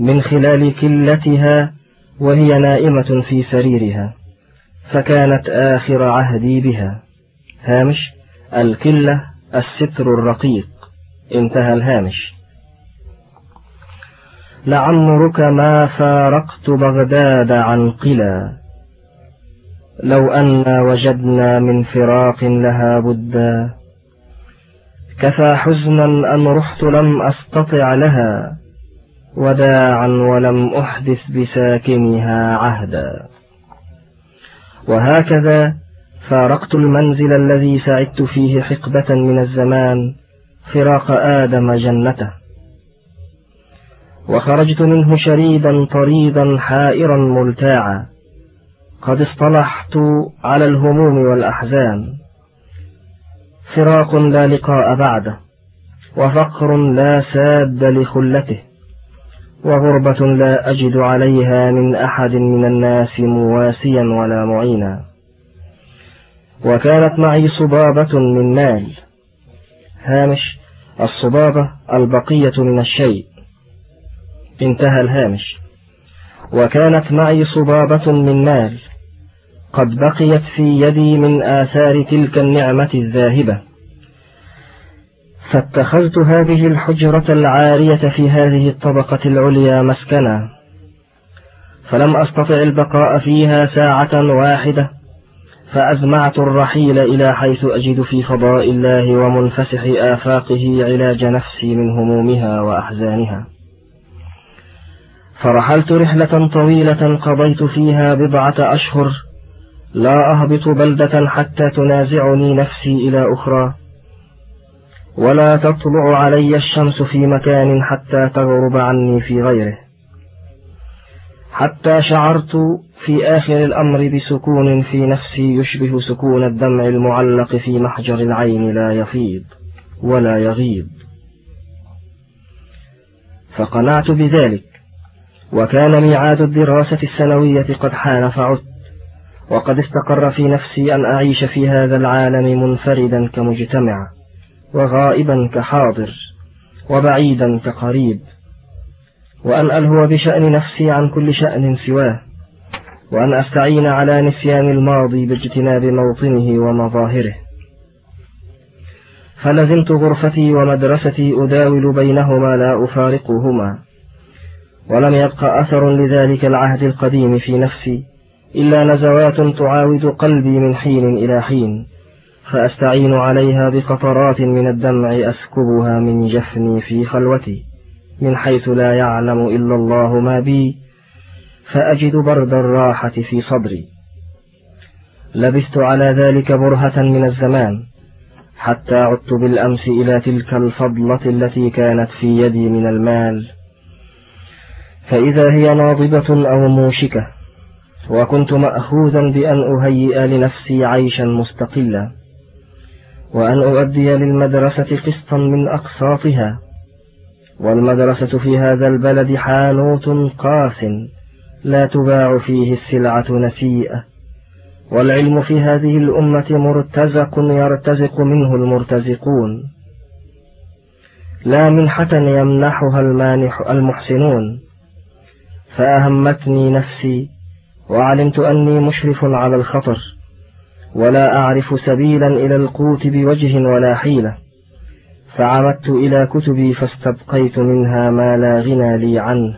من خلال كلتها وهي نائمة في سريرها فكانت آخر عهدي بها. هامش الكلة الستر الرقيق. انتهى الهامش. لعمرك ما فارقت بغداد عن قلا لو أنا وجدنا من فراق لها بدا. كفى حزنا أن رحت لم أستطع لها وداعا ولم أحدث بساكنها عهدا. وهكذا فارقت المنزل الذي سعدت فيه حقبة من الزمان فراق آدم جنته. وخرجت منه شريدا طريدا حائرا ملتاعا. قد اصطلحت على الهموم والأحزان. فراق لا لقاء بعده وفقر لا ساد لخلته وغربة لا أجد عليها من أحد من الناس مواسيا ولا معينا. وكانت معي صبابة من مال. هامش الصبابة البقية من الشيء. انتهى الهامش. وكانت معي صبابة من مال. قد بقيت في يدي من آثار تلك النعمة الذاهبة. فاتخذت هذه الحجرة العارية في هذه الطبقة العليا مسكنا. فلم أستطع البقاء فيها ساعة واحدة فأزمعت الرحيل إلى حيث أجد في فضاء الله ومنفسح آفاقه علاج نفسي من همومها وأحزانها. فرحلت رحلة طويلة قضيت فيها بضعة أشهر لا أهبط بلدة حتى تنازعني نفسي إلى أخرى. ولا تطلع علي الشمس في مكان حتى تغرب عني في غيره. حتى شعرت في آخر الأمر بسكون في نفسي يشبه سكون الدمع المعلق في محجر العين لا يفيض ولا يغيض. فقنعت بذلك وكان ميعاد الدراسة السنوية قد حان فعدت. وقد استقر في نفسي أن أعيش في هذا العالم منفردا كمجتمع وغائبا كحاضر وبعيدا كقريب وأن ألهو بشأن نفسي عن كل شأن سواه وأن أستعين على نسيان الماضي باجتناب موطنه ومظاهره. فلزمت غرفتي ومدرستي أداول بينهما لا أفارقهما ولم يبق أثر لذلك العهد القديم في نفسي. إلا نزوات تعاود قلبي من حين إلى حين فأستعين عليها بقطرات من الدمع أسكبها من جفني في خلوتي من حيث لا يعلم إلا الله ما بي فأجد برد الراحة في صدري. لبست على ذلك برهة من الزمان حتى عدت بالأمس إلى تلك الفضلة التي كانت في يدي من المال. فإذا هي ناضبة أو موشكة وكنت مأخوذا بأن أهيئ لنفسي عيشا مستقلا وأن أؤدي للمدرسة قسطا من أقساطها والمدرسة في هذا البلد حانوت قاس لا تباع فيه السلعة نسيئة والعلم في هذه الأمة مرتزق يرتزق منه المرتزقون. لا منحة يمنحها المانح المحسنون فأهمتني نفسي وعلمت أني مشرف على الخطر ولا أعرف سبيلا إلى القوت بوجه ولا حيلة. فعمدت إلى كتبي فاستبقيت منها ما لا غنى لي عنه.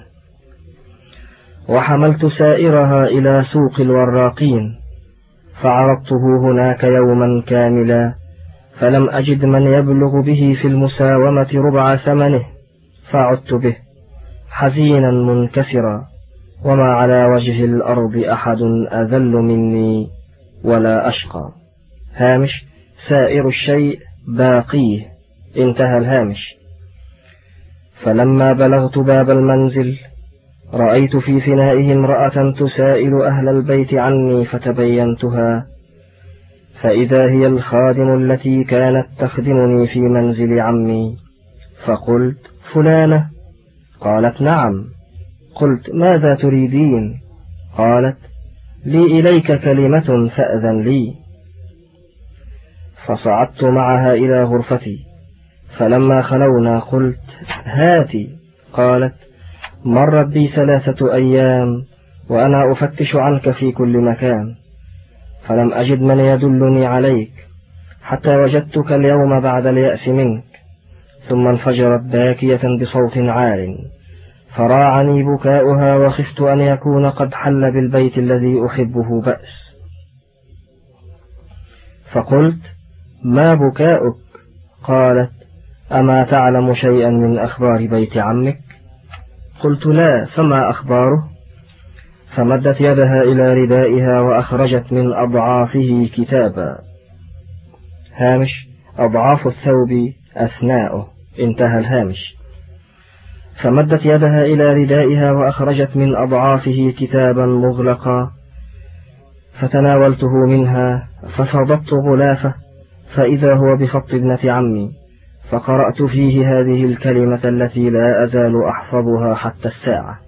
وحملت سائرها إلى سوق الوراقين فعرضته هناك يوما كاملا فلم أجد من يبلغ به في المساومة ربع ثمنه فعدت به حزينا منكسرا. وما على وجه الأرض أحد أذل مني ولا أشقى. هامش سائر الشيء باقيه انتهى الهامش. فلما بلغت باب المنزل رأيت في فنائه امرأة تسائل أهل البيت عني فتبينتها. فإذا هي الخادم التي كانت تخدمني في منزل عمي فقلت فلانة؟ قالت نعم. قلت ماذا تريدين؟ قالت لي إليك كلمة فأذن لي. فصعدت معها إلى غرفتي فلما خلونا قلت هاتي. قالت مرت بي ثلاثة أيام وأنا أفتش عنك في كل مكان فلم أجد من يدلني عليك حتى وجدتك اليوم بعد اليأس منك ثم انفجرت باكية بصوت عال. فراعني بكاؤها وخفت أن يكون قد حل بالبيت الذي أحبه بأس. فقلت ما بكاؤك؟ قالت أما تعلم شيئا من أخبار بيت عمك؟ قلت لا فما أخباره؟ فمدت يدها إلى ردائها وأخرجت من أضعافه كتابا. هامش أضعاف الثوب أثناؤه. انتهى الهامش. فمدت يدها إلى ردائها وأخرجت من أضعافه كتابا مغلقا فتناولته منها ففضت غلافه فإذا هو بخط ابنة عمي فقرأت فيه هذه الكلمة التي لا أزال أحفظها حتى الساعة.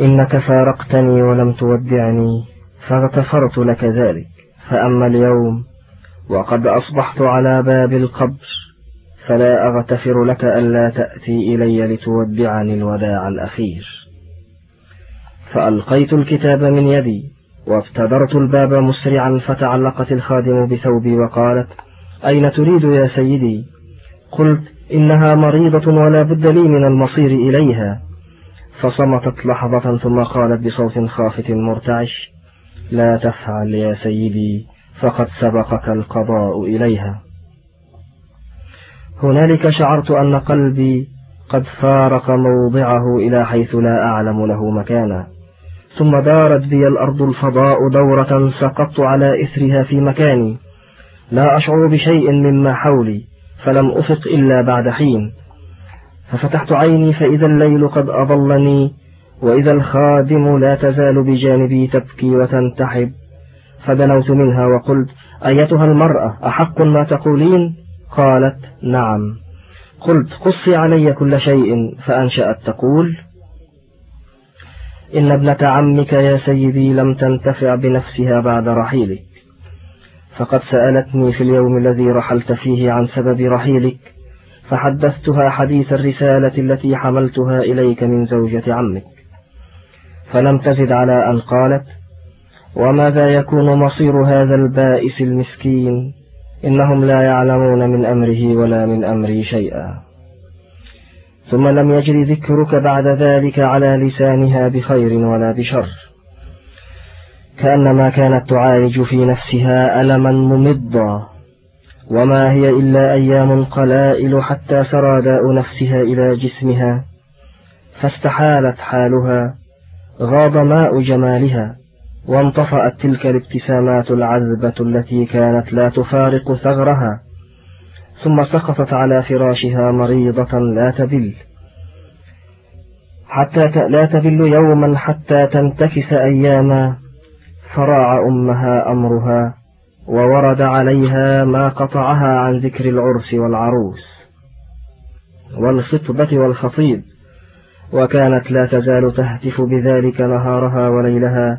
إنك فارقتني ولم تودعني فاغتفرت لك ذلك فأما اليوم وقد أصبحت على باب القبر. فلا أغتفر لك ألا تأتي إلي لتودعني الوداع الأخير. فألقيت الكتاب من يدي وابتدرت الباب مسرعا فتعلقت الخادم بثوبي وقالت أين تريد يا سيدي؟ قلت إنها مريضة ولا بد لي من المصير إليها. فصمتت لحظة ثم قالت بصوت خافت مرتعش لا تفعل يا سيدي فقد سبقك القضاء إليها. هنالك شعرت أن قلبي قد فارق موضعه إلى حيث لا أعلم له مكانا. ثم دارت بي الأرض الفضاء دورة سقطت على إثرها في مكاني. لا أشعر بشيء مما حولي فلم أفق إلا بعد حين. ففتحت عيني فإذا الليل قد أضلني وإذا الخادم لا تزال بجانبي تبكي وتنتحب. فدنوت منها وقلت أيتها المرأة أحق ما تقولين؟ قالت نعم. قلت قصي علي كل شيء فأنشأت تقول إن ابنة عمك يا سيدي لم تنتفع بنفسها بعد رحيلك. فقد سألتني في اليوم الذي رحلت فيه عن سبب رحيلك فحدثتها حديث الرسالة التي حملتها إليك من زوجة عمك. فلم تزد على أن قالت وماذا يكون مصير هذا البائس المسكين؟ إنهم لا يعلمون من أمره ولا من أمري شيئا. ثم لم يجري ذكرك بعد ذلك على لسانها بخير ولا بشر. كأنما كانت تعالج في نفسها ألما ممضا. وما هي إلا أيام قلائل حتى سرى داء نفسها إلى جسمها فاستحالت حالها غاب ماء جمالها. وانطفأت تلك الابتسامات العذبة التي كانت لا تفارق ثغرها ثم سقطت على فراشها مريضة لا تبل حتى لا تبل يوما حتى تنتكس أياما فراع أمها أمرها وورد عليها ما قطعها عن ذكر العرس والعروس والخطبة والخطيب وكانت لا تزال تهتف بذلك نهارها وليلها.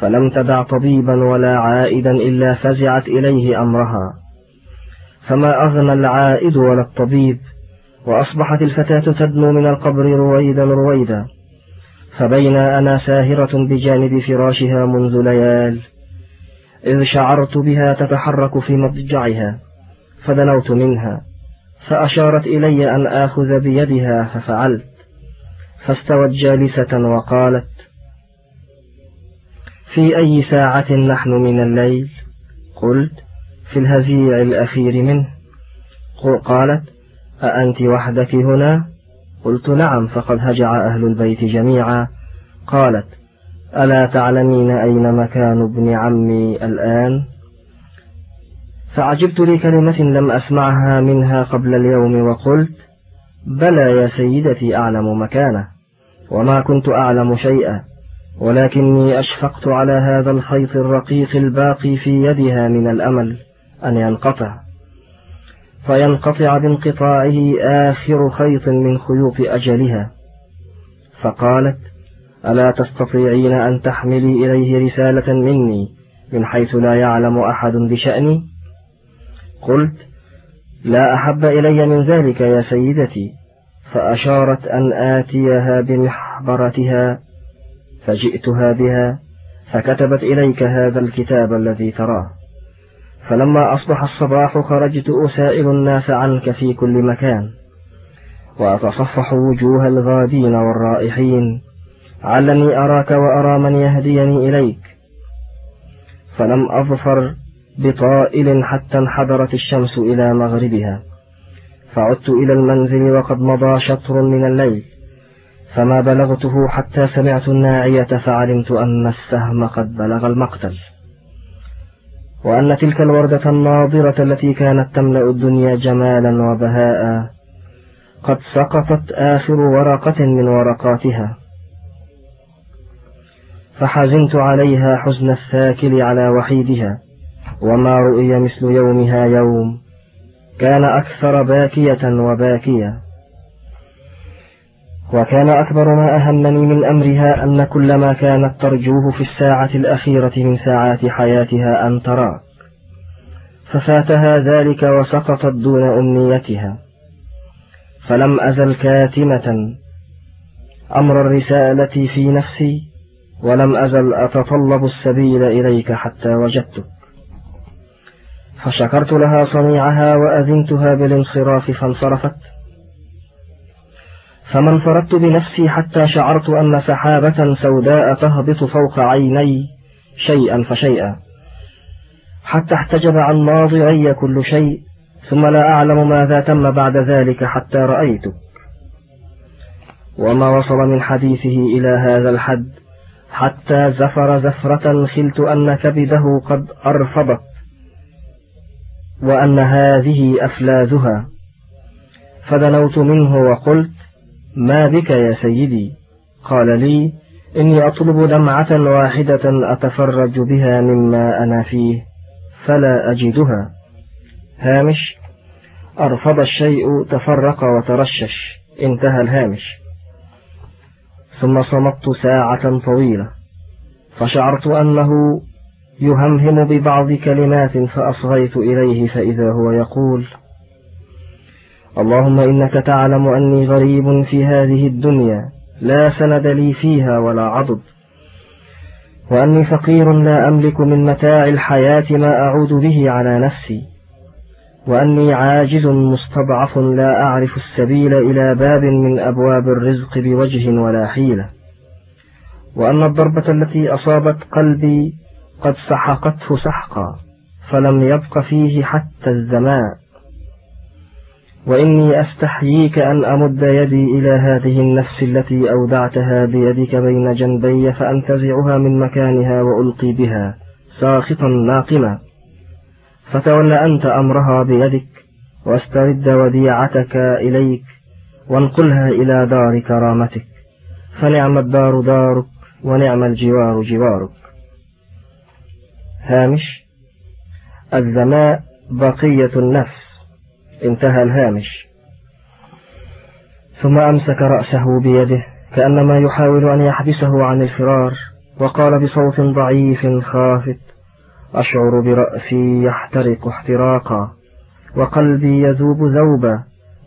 فلم تدع طبيبا ولا عائدا إلا فزعت إليه أمرها. فما أغنى العائد ولا الطبيب وأصبحت الفتاة تدنو من القبر رويدا رويدا. فبين أنا ساهرة بجانب فراشها منذ ليال. إذ شعرت بها تتحرك في مضجعها فدنوت منها. فأشارت إلي أن آخذ بيدها ففعلت. فاستوت جالسة وقالت في أي ساعة نحن من الليل؟ قلت في الهزيع الأخير منه. قالت أأنت وحدك هنا؟ قلت نعم فقد هجع أهل البيت جميعا. قالت ألا تعلمين أين مكان ابن عمي الآن؟ فعجبت لكلمة لم أسمعها منها قبل اليوم وقلت بلى يا سيدتي أعلم مكانه. وما كنت أعلم شيئا. ولكني أشفقت على هذا الخيط الرقيق الباقي في يدها من الأمل أن ينقطع. فينقطع بانقطاعه آخر خيط من خيوط أجلها. فقالت ألا تستطيعين أن تحملي إليه رسالة مني من حيث لا يعلم أحد بشأني؟ قلت لا أحب إلي من ذلك يا سيدتي. فأشارت أن آتيها بمحبرتها فجئتها بها فكتبت إليك هذا الكتاب الذي تراه. فلما أصبح الصباح خرجت أسائل الناس عنك في كل مكان وأتصفح وجوه الغادين والرائحين علني أراك وأرى من يهديني إليك. فلم أظفر بطائل حتى انحدرت الشمس إلى مغربها فعدت إلى المنزل وقد مضى شطر من الليل. فما بلغته حتى سمعت الناعية فعلمت أن السهم قد بلغ المقتل. وأن تلك الوردة الناظرة التي كانت تملأ الدنيا جمالا وبهاء قد سقطت آخر ورقة من ورقاتها. فحزنت عليها حزن الثاكل على وحيدها. وما رؤي مثل يومها يوم كان أكثر باكية وباكية. وكان أكبر ما أهمني من أمرها أن كل ما كانت ترجوه في الساعة الأخيرة من ساعات حياتها أن تراك ففاتها ذلك وسقطت دون أمنيتها. فلم أزل كاتمة. أمر الرسالة في نفسي ولم أزل أتطلب السبيل إليك حتى وجدتك. فشكرت لها صنيعها وأذنتها بالانصراف فانصرفت. فما انفردت بنفسي حتى شعرت أن سحابة سوداء تهبط فوق عيني شيئا فشيئا. حتى احتجب عن ناظري كل شيء ثم لا أعلم ماذا تم بعد ذلك حتى رأيتك. وما وصل من حديثه إلى هذا الحد حتى زفر زفرة خلت أن كبده قد أرفضت وأن هذه أفلاذها. فدنوت منه وقلت ما بك يا سيدي؟ قال لي إني أطلب دمعة واحدة أتفرج بها مما أنا فيه فلا أجدها. هامش أرفض الشيء تفرق وترشش انتهى الهامش. ثم صمت ساعة طويلة فشعرت أنه يهمهم ببعض كلمات فأصغيت إليه فإذا هو يقول اللهم إنك تعلم أني غريب في هذه الدنيا لا سند لي فيها ولا عضد. وأني فقير لا أملك من متاع الحياة ما أعود به على نفسي. وأني عاجز مستضعف لا أعرف السبيل إلى باب من أبواب الرزق بوجه ولا حيلة. وأن الضربة التي أصابت قلبي قد سحقته سحقا فلم يبق فيه حتى الزمان. وإني أستحييك أن أمد يدي إلى هذه النفس التي أودعتها بيدك بين جنبي فأنتزعها من مكانها وألقي بها ساخطا ناقما. فتول أنت أمرها بيدك واسترد وديعتك إليك وانقلها إلى دار كرامتك. فنعم الدار دارك ونعم الجوار جوارك. هامش الزماء بقية النفس. انتهى الهامش. ثم أمسك رأسه بيده كأنما يحاول أن يحبسه عن الفرار وقال بصوت ضعيف خافت أشعر برأسي يحترق احتراقا وقلبي يذوب ذوبا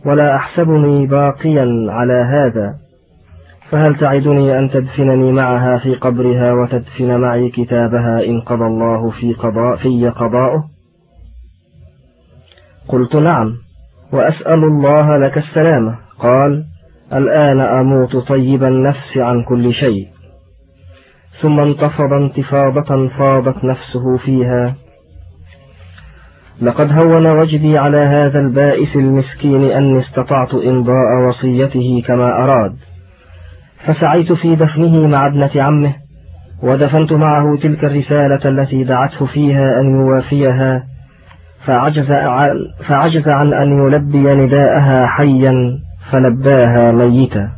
ولا أحسبني باقيا على هذا. فهل تعدني أن تدفنني معها في قبرها وتدفن معي كتابها إن قضى الله في قضاء في قضاؤه؟ قلت نعم. وأسأل الله لك السلامة. قال الآن أموت طيب النفس عن كل شيء. ثم انتفض انتفاضة فاضت نفسه فيها. لقد هون وجدي على هذا البائس المسكين أني استطعت إمضاء وصيته كما أراد. فسعيت في دفنه مع ابنة عمه ودفنت معه تلك الرسالة التي دعته فيها أن يوافيها. فعجز فعجز عن أن يلبي نداءها حيا فلباها ميتا.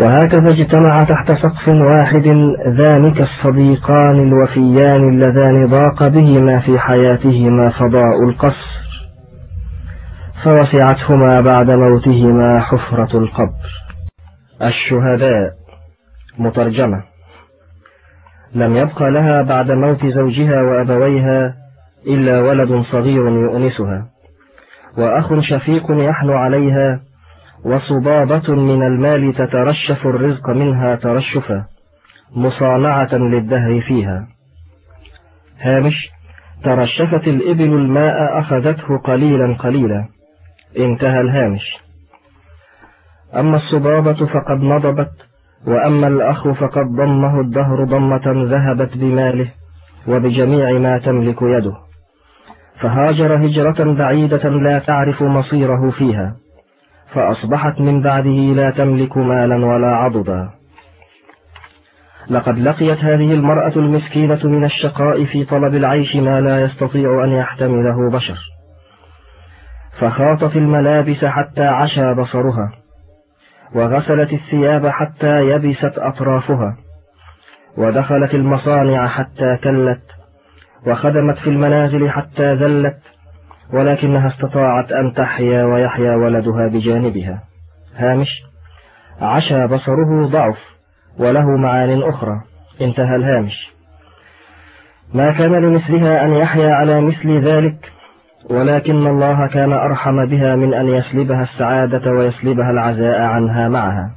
وهكذا اجتمع تحت سقف واحد ذلك الصديقان الوفيان اللذان ضاق بهما في حياتهما فضاء القصر فوسعتهما بعد موتهما حفرة القبر. الشهداء مترجمة لم يبق لها بعد موت زوجها وأبويها إلا ولد صغير يؤنسها. وأخ شفيق يحن عليها وصبابة من المال تترشف الرزق منها ترشفا مصانعة للدهر فيها. هامش ترشفت الإبل الماء أخذته قليلا قليلا. انتهى الهامش. أما الصبابة فقد نضبت وأما الأخ فقد ضمه الدهر ضمة ذهبت بماله وبجميع ما تملك يده. فهاجر هجرة بعيدة لا تعرف مصيره فيها فأصبحت من بعده لا تملك مالا ولا عضدا. لقد لقيت هذه المرأة المسكينة من الشقاء في طلب العيش ما لا يستطيع أن يحتمله بشر. فخاط في الملابس حتى عشى بصرها وغسلت الثياب حتى يبست أطرافها ودخلت المصانع حتى كلت وخدمت في المنازل حتى ذلت ولكنها استطاعت أن تحيا ويحيا ولدها بجانبها. هامش عشى بصره ضعف وله معان أخرى. انتهى الهامش. ما كان لمثلها أن يحيا على مثل ذلك ولكن الله كان أرحم بها من أن يسلبها السعادة ويسلبها العزاء عنها معها.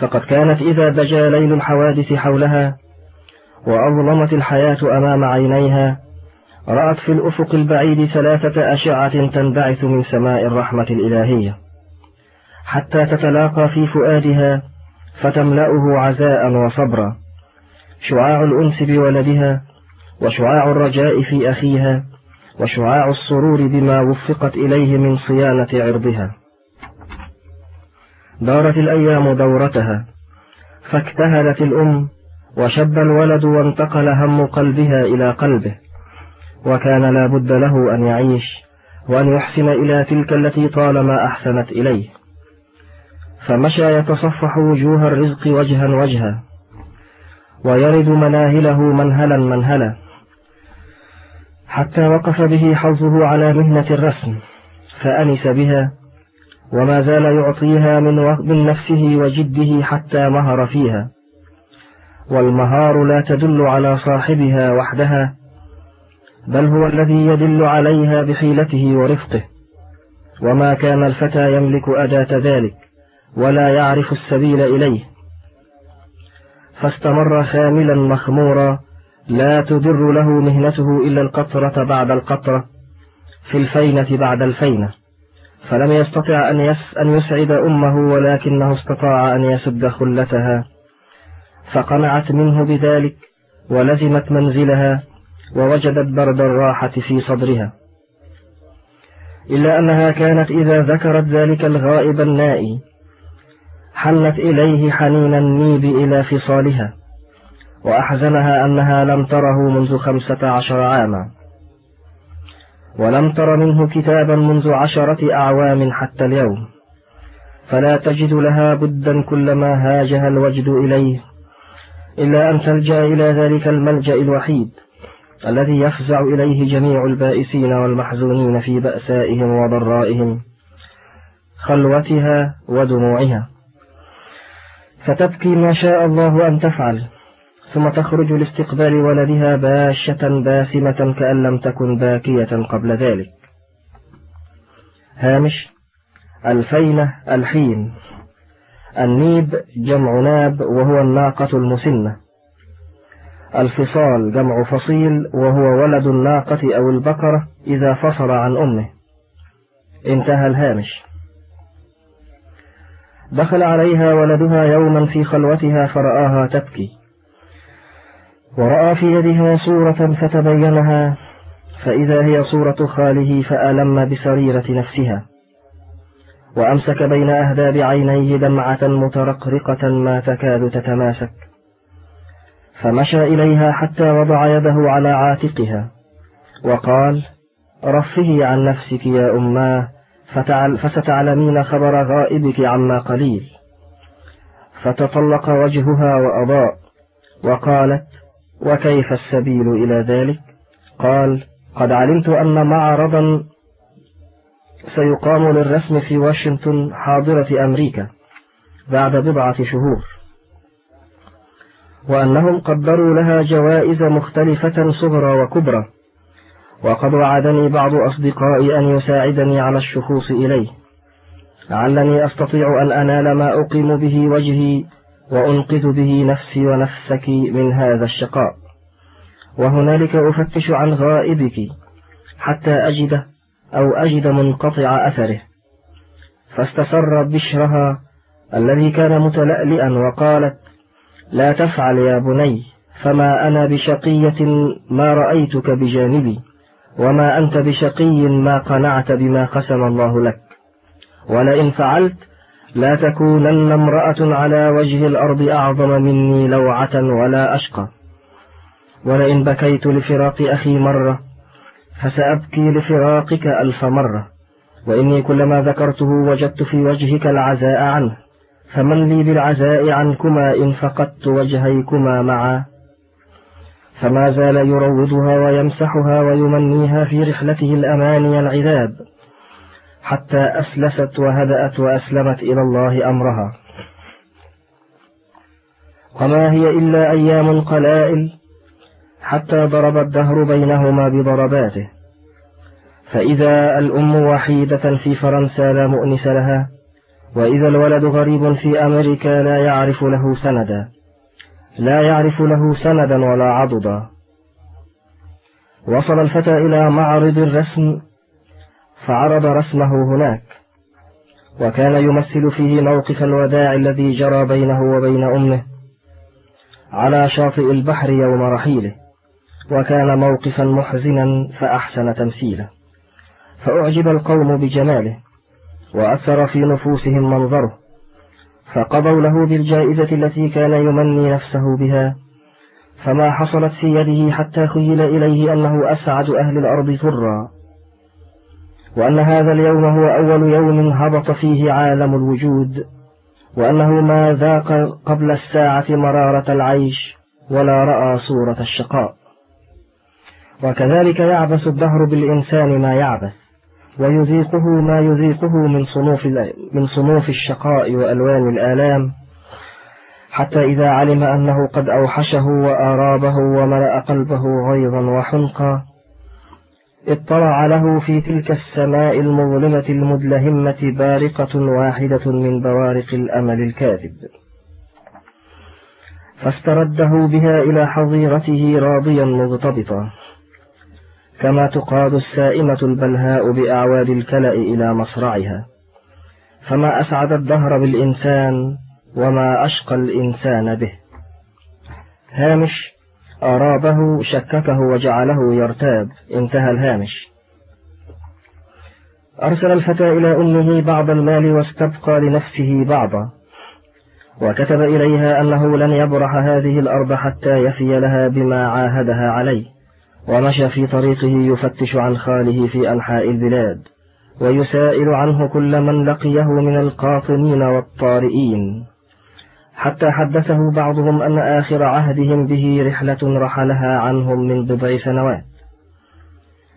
فقد كانت إذا بجى ليل الحوادث حولها وأظلمت الحياة أمام عينيها رأت في الأفق البعيد ثلاثة أشعة تنبعث من سماء الرحمة الإلهية. حتى تتلاقى في فؤادها فتملأه عزاء وصبرا. شعاع الأنس بولدها وشعاع الرجاء في أخيها وشعاع السرور بما وفقت إليه من صيانة عرضها. دارت الأيام دورتها فاكتهلت الأم وشب الولد وانتقل هم قلبها إلى قلبه وكان لا بد له أن يعيش وأن يحسن إلى تلك التي طالما أحسنت إليه. فمشى يتصفح وجوه الرزق وجها وجها ويرد مناهله منهلا منهلا حتى وقف به حظه على مهنة الرسم فأنس بها وما زال يعطيها من, من نفسه وجده حتى مهر فيها. والمهار لا تدل على صاحبها وحدها بل هو الذي يدل عليها بحيلته ورفقه. وما كان الفتى يملك أداة ذلك ولا يعرف السبيل إليه. فاستمر خاملا مخمورا لا تدر له مهنته إلا القطرة بعد القطرة في الفينة بعد الفينة. فلم يستطع أن, يس أن يسعد أمه ولكنه استطاع أن يسد خلتها. فقنعت منه بذلك ولزمت منزلها ووجدت برد الراحة في صدرها. إلا أنها كانت إذا ذكرت ذلك الغائب النائي حنت إليه حنين النيب إلى فصالها وأحزنها أنها لم تره منذ خمسة عشر عاما. ولم تر منه كتابا منذ عشرة أعوام حتى اليوم. فلا تجد لها بدا كلما هاجها الوجد إليه. إلا أن تلجأ إلى ذلك الملجأ الوحيد الذي يفزع إليه جميع البائسين والمحزونين في بأسائهم وضرائهم خلوتها ودموعها. فتبكي ما شاء الله أن تفعل ثم تخرج لاستقبال ولدها باشة باسمة كأن لم تكن باكية قبل ذلك. هامش الفينة الحين. النيب جمع ناب وهو الناقة المسنة. الفصال جمع فصيل وهو ولد الناقة أو البقرة إذا فصل عن أمه. انتهى الهامش. دخل عليها ولدها يوما في خلوتها فرآها تبكي. ورأى في يدها صورة فتبينها فإذا هي صورة خاله فألم بسريرة نفسها. وأمسك بين أهداب عينيه دمعة مترقرقة ما تكاد تتماسك. فمشى إليها حتى وضع يده على عاتقها وقال رفه عن نفسك يا أماه فستعلمين خبر غائبك عما قليل. فتطلق وجهها وأضاء وقالت وكيف السبيل إلى ذلك؟ قال قد علمت أن معرضا سيقام للرسم في واشنطن حاضرة أمريكا بعد بضعة شهور. وأنهم قدروا لها جوائز مختلفة صغرى وكبرى وقد وعدني بعض أصدقائي أن يساعدني على الشخوص إليه. لعلني أستطيع أن أنال ما أقيم به وجهي وأنقذ به نفسي ونفسك من هذا الشقاء. وهنالك أفتش عن غائبك حتى أجده أو أجد منقطع أثره. فاستسر بشرها الذي كان متلألئا وقالت لا تفعل يا بني فما أنا بشقية ما رأيتك بجانبي وما أنت بشقي ما قنعت بما قسم الله لك. ولئن فعلت لا تكونن امرأة على وجه الأرض أعظم مني لوعة ولا أشقى. ولئن بكيت لفراق أخي مرة فسأبكي لفراقك ألف مرة وإني كلما ذكرته وجدت في وجهك العزاء عنه فمن لي بالعزاء عنكما إن فقدت وجهيكما معا. فما زال يروضها ويمسحها ويمنيها في رحلته الأماني العذاب حتى أسلست وهدأت وأسلمت إلى الله أمرها. وما هي إلا أيام قلائل حتى ضرب الدهر بينهما بضرباته. فإذا الأم وحيدة في فرنسا لا مؤنس لها وإذا الولد غريب في أمريكا لا يعرف له سندا. لا يعرف له سندا ولا عضدا. وصل الفتى إلى معرض الرسم فعرض رسمه هناك. وكان يمثل فيه موقف الوداع الذي جرى بينه وبين أمه على شاطئ البحر يوم رحيله. وكان موقفا محزنا فأحسن تمثيله فأعجب القوم بجماله وأثر في نفوسهم منظره فقضوا له بالجائزة التي كان يمني نفسه بها فما حصلت في يده حتى خيل إليه أنه أسعد أهل الأرض طرا وأن هذا اليوم هو أول يوم هبط فيه عالم الوجود وأنه ما ذاق قبل الساعة مرارة العيش ولا رأى صورة الشقاء. وكذلك يعبث الدهر بالإنسان ما يعبث ويذيقه ما يذيقه من صنوف, من صنوف الشقاء وألوان الآلام حتى إذا علم أنه قد أوحشه وآرابه وملأ قلبه غيظا وحنقا اطلع له في تلك السماء المظلمة المدلهمة بارقة واحدة من بوارق الأمل الكاذب. فاسترده بها إلى حظيرته راضيا مغتبطا. كما تقاد السائمة البلهاء بأعواد الكلأ إلى مصرعها. فما أسعد الدهر بالإنسان وما أشقى الإنسان به. هامش أرابه شككه وجعله يرتاب. انتهى الهامش. أرسل الفتى إلى أمه بعض المال واستبقى لنفسه بعضا. وكتب إليها أنه لن يبرح هذه الأرض حتى يفي لها بما عاهدها عليه. ومشى في طريقه يفتش عن خاله في أنحاء البلاد ويسائل عنه كل من لقيه من القاطنين والطارئين. حتى حدثه بعضهم أن آخر عهدهم به رحلة رحلها عنهم من بضع سنوات.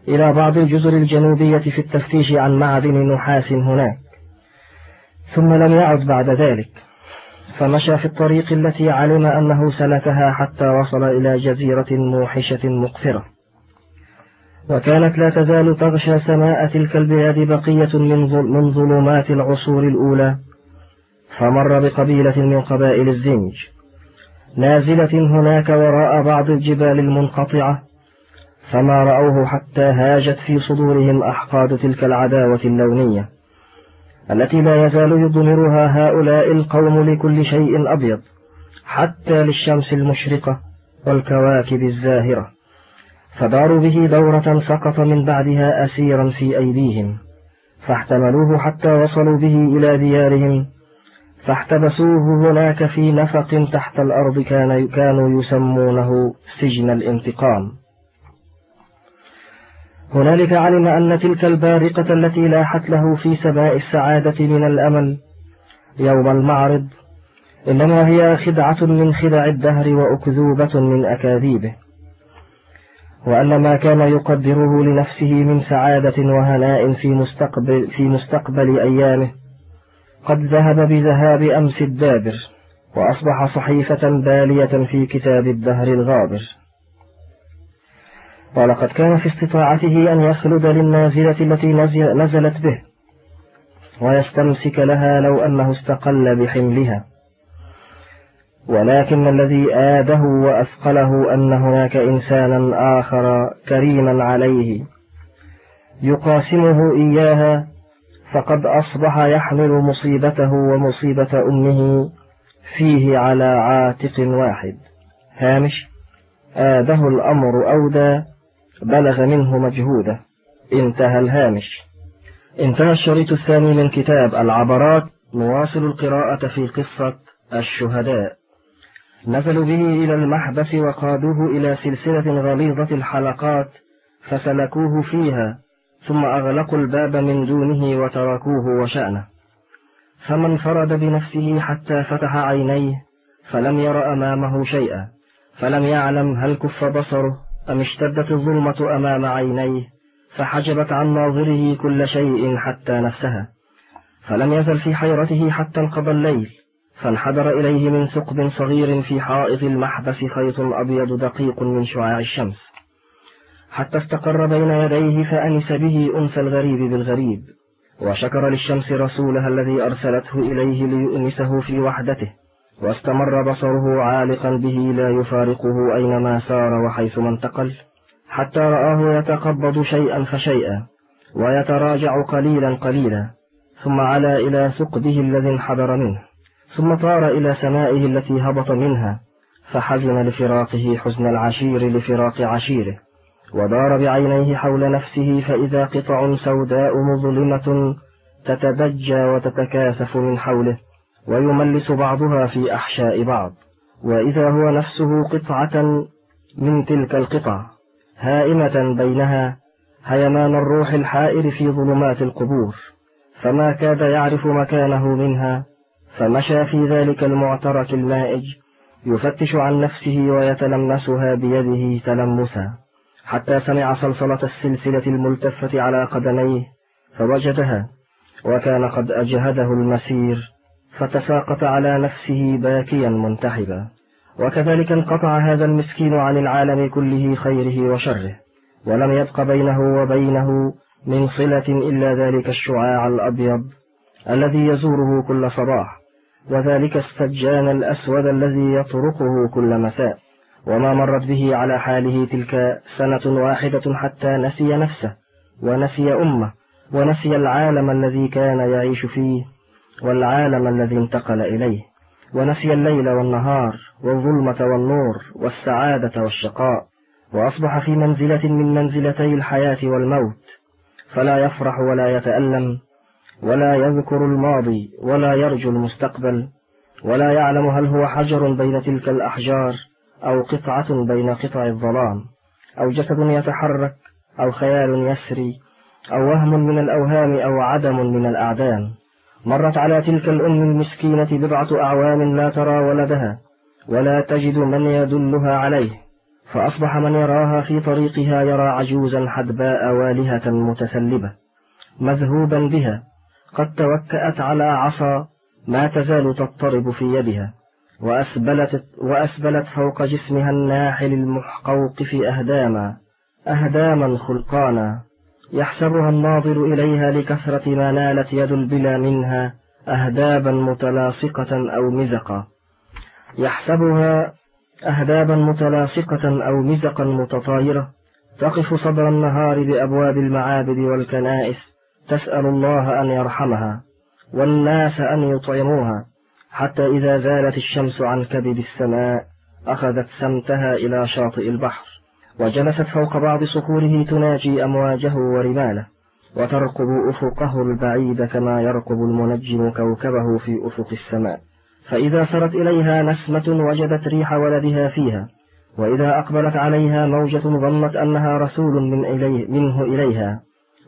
إلى بعض الجزر الجنوبية في التفتيش عن معدن نحاس هناك. ثم لم يعد بعد ذلك. فمشى في الطريق التي علم أنه سلكها حتى وصل إلى جزيرة موحشة مقفرة. وكانت لا تزال تغشى سماء تلك البلاد بقية من ظلمات العصور الأولى. فمر بقبيلة من قبائل الزنج. نازلة هناك وراء بعض الجبال المنقطعة فما رأوه حتى هاجت في صدورهم أحقاد تلك العداوة اللونية التي لا يزال يضمرها هؤلاء القوم لكل شيء أبيض حتى للشمس المشرقة والكواكب الزاهرة. فداروا به دورة سقط من بعدها أسيرا في أيديهم فاحتملوه حتى وصلوا به إلى ديارهم فاحتبسوه هناك في نفق تحت الأرض كان كانوا يسمونه سجن الانتقام. هنالك علم أن تلك البارقة التي لاحت له في سماء السعادة من الأمل يوم المعرض إنما هي خدعة من خدع الدهر وأكذوبة من أكاذيبه. وأن ما كان يقدره لنفسه من سعادة وهناء في مستقبل, في مستقبل أيامه قد ذهب بذهاب أمس الدابر وأصبح صحيفة بالية في كتاب الدهر الغابر. ولقد كان في استطاعته أن يخلد للنازلة التي نزلت به ويستمسك لها لو أنه استقل بحملها. ولكن الذي آده وأثقله أن هناك إنسانا آخر كريما عليه يقاسمه إياها فقد أصبح يحمل مصيبته ومصيبة أمه فيه على عاتق واحد. هامش آده الأمر أودى بلغ منه مجهوده. انتهى الهامش. انتهى الشريط الثاني من كتاب العبرات نواصل القراءة في قصة الشهداء. نزلوا به إلى المحبس وقادوه إلى سلسلة غليظة الحلقات فسلكوه فيها ثم أغلقوا الباب من دونه وتركوه وشأنه. فما انفرد بنفسه حتى فتح عينيه فلم ير أمامه شيئا فلم يعلم هل كف بصره أم اشتدت الظلمة أمام عينيه فحجبت عن ناظره كل شيء حتى نفسها. فلم يزل في حيرته حتى انقضى الليل فانحدر إليه من ثقب صغير في حائط المحبس خيط أبيض دقيق من شعاع الشمس. حتى استقر بين يديه فأنس به أنس الغريب بالغريب وشكر للشمس رسولها الذي أرسلته إليه ليؤنسه في وحدته واستمر بصره عالقا به لا يفارقه أينما سار وحيثما انتقل حتى رآه يتقبض شيئا فشيئا ويتراجع قليلا قليلا ثم علا إلى ثقبه الذي انحدر منه. ثم طار إلى سمائه التي هبط منها فحزن لفراقه حزن العشير لفراق عشيره ودار بعينيه حول نفسه فإذا قطع سوداء مظلمة تتبجى وتتكاثف من حوله ويملس بعضها في أحشاء بعض وإذا هو نفسه قطعة من تلك القطع هائمة بينها هيمان الروح الحائر في ظلمات القبور فما كاد يعرف مكانه منها فمشى في ذلك المعترك المائج يفتش عن نفسه ويتلمسها بيده تلمسا. حتى سمع صلصلة السلسلة الملتفة على قدميه فوجدها وكان قد أجهده المسير فتساقط على نفسه باكيا منتحبا. وكذلك انقطع هذا المسكين عن العالم كله خيره وشره ولم يبق بينه وبينه من صلة إلا ذلك الشعاع الأبيض الذي يزوره كل صباح. وذلك السجان الأسود الذي يطرقه كل مساء. وما مرت به على حاله تلك سنة واحدة حتى نسي نفسه ونسي أمه ونسي العالم الذي كان يعيش فيه والعالم الذي انتقل إليه. ونسي الليل والنهار والظلمة والنور والسعادة والشقاء. وأصبح في منزلة من منزلتي الحياة والموت. فلا يفرح ولا يتألم ولا يذكر الماضي ولا يرجو المستقبل ولا يعلم هل هو حجر بين تلك الأحجار أو قطعة بين قطع الظلام أو جسد يتحرك أو خيال يسري أو وهم من الأوهام أو عدم من الأعدام مرت على تلك الأم المسكينة بضعة أعوام لا ترى ولدها ولا تجد من يدلها عليه فأصبح من يراها في طريقها يرى عجوزا حدباء والهة متسلبة مذهوبا بها قد توكأت على عصا ما تزال تضطرب في يدها وأسبلت, وأسبلت فوق جسمها الناحل المحقوق في أهداما أهداما خلقانا يحسبها الناظر إليها لكثرة ما نالت يد البلا منها أهدابا متلاصقة أو مزقا. يحسبها أهدابا متلاصقة أو مزقا متطايرة تقف صدر النهار بأبواب المعابد والكنائس تسأل الله أن يرحمها والناس أن يطعموها حتى إذا زالت الشمس عن كبد السماء أخذت سمتها إلى شاطئ البحر وجلست فوق بعض صخوره تناجي أمواجه ورماله وترقب أفقه البعيد كما يرقب المنجم كوكبه في أفق السماء فإذا سرت إليها نسمة وجدت ريح ولدها فيها وإذا أقبلت عليها موجة ظنت أنها رسول من إليه منه إليها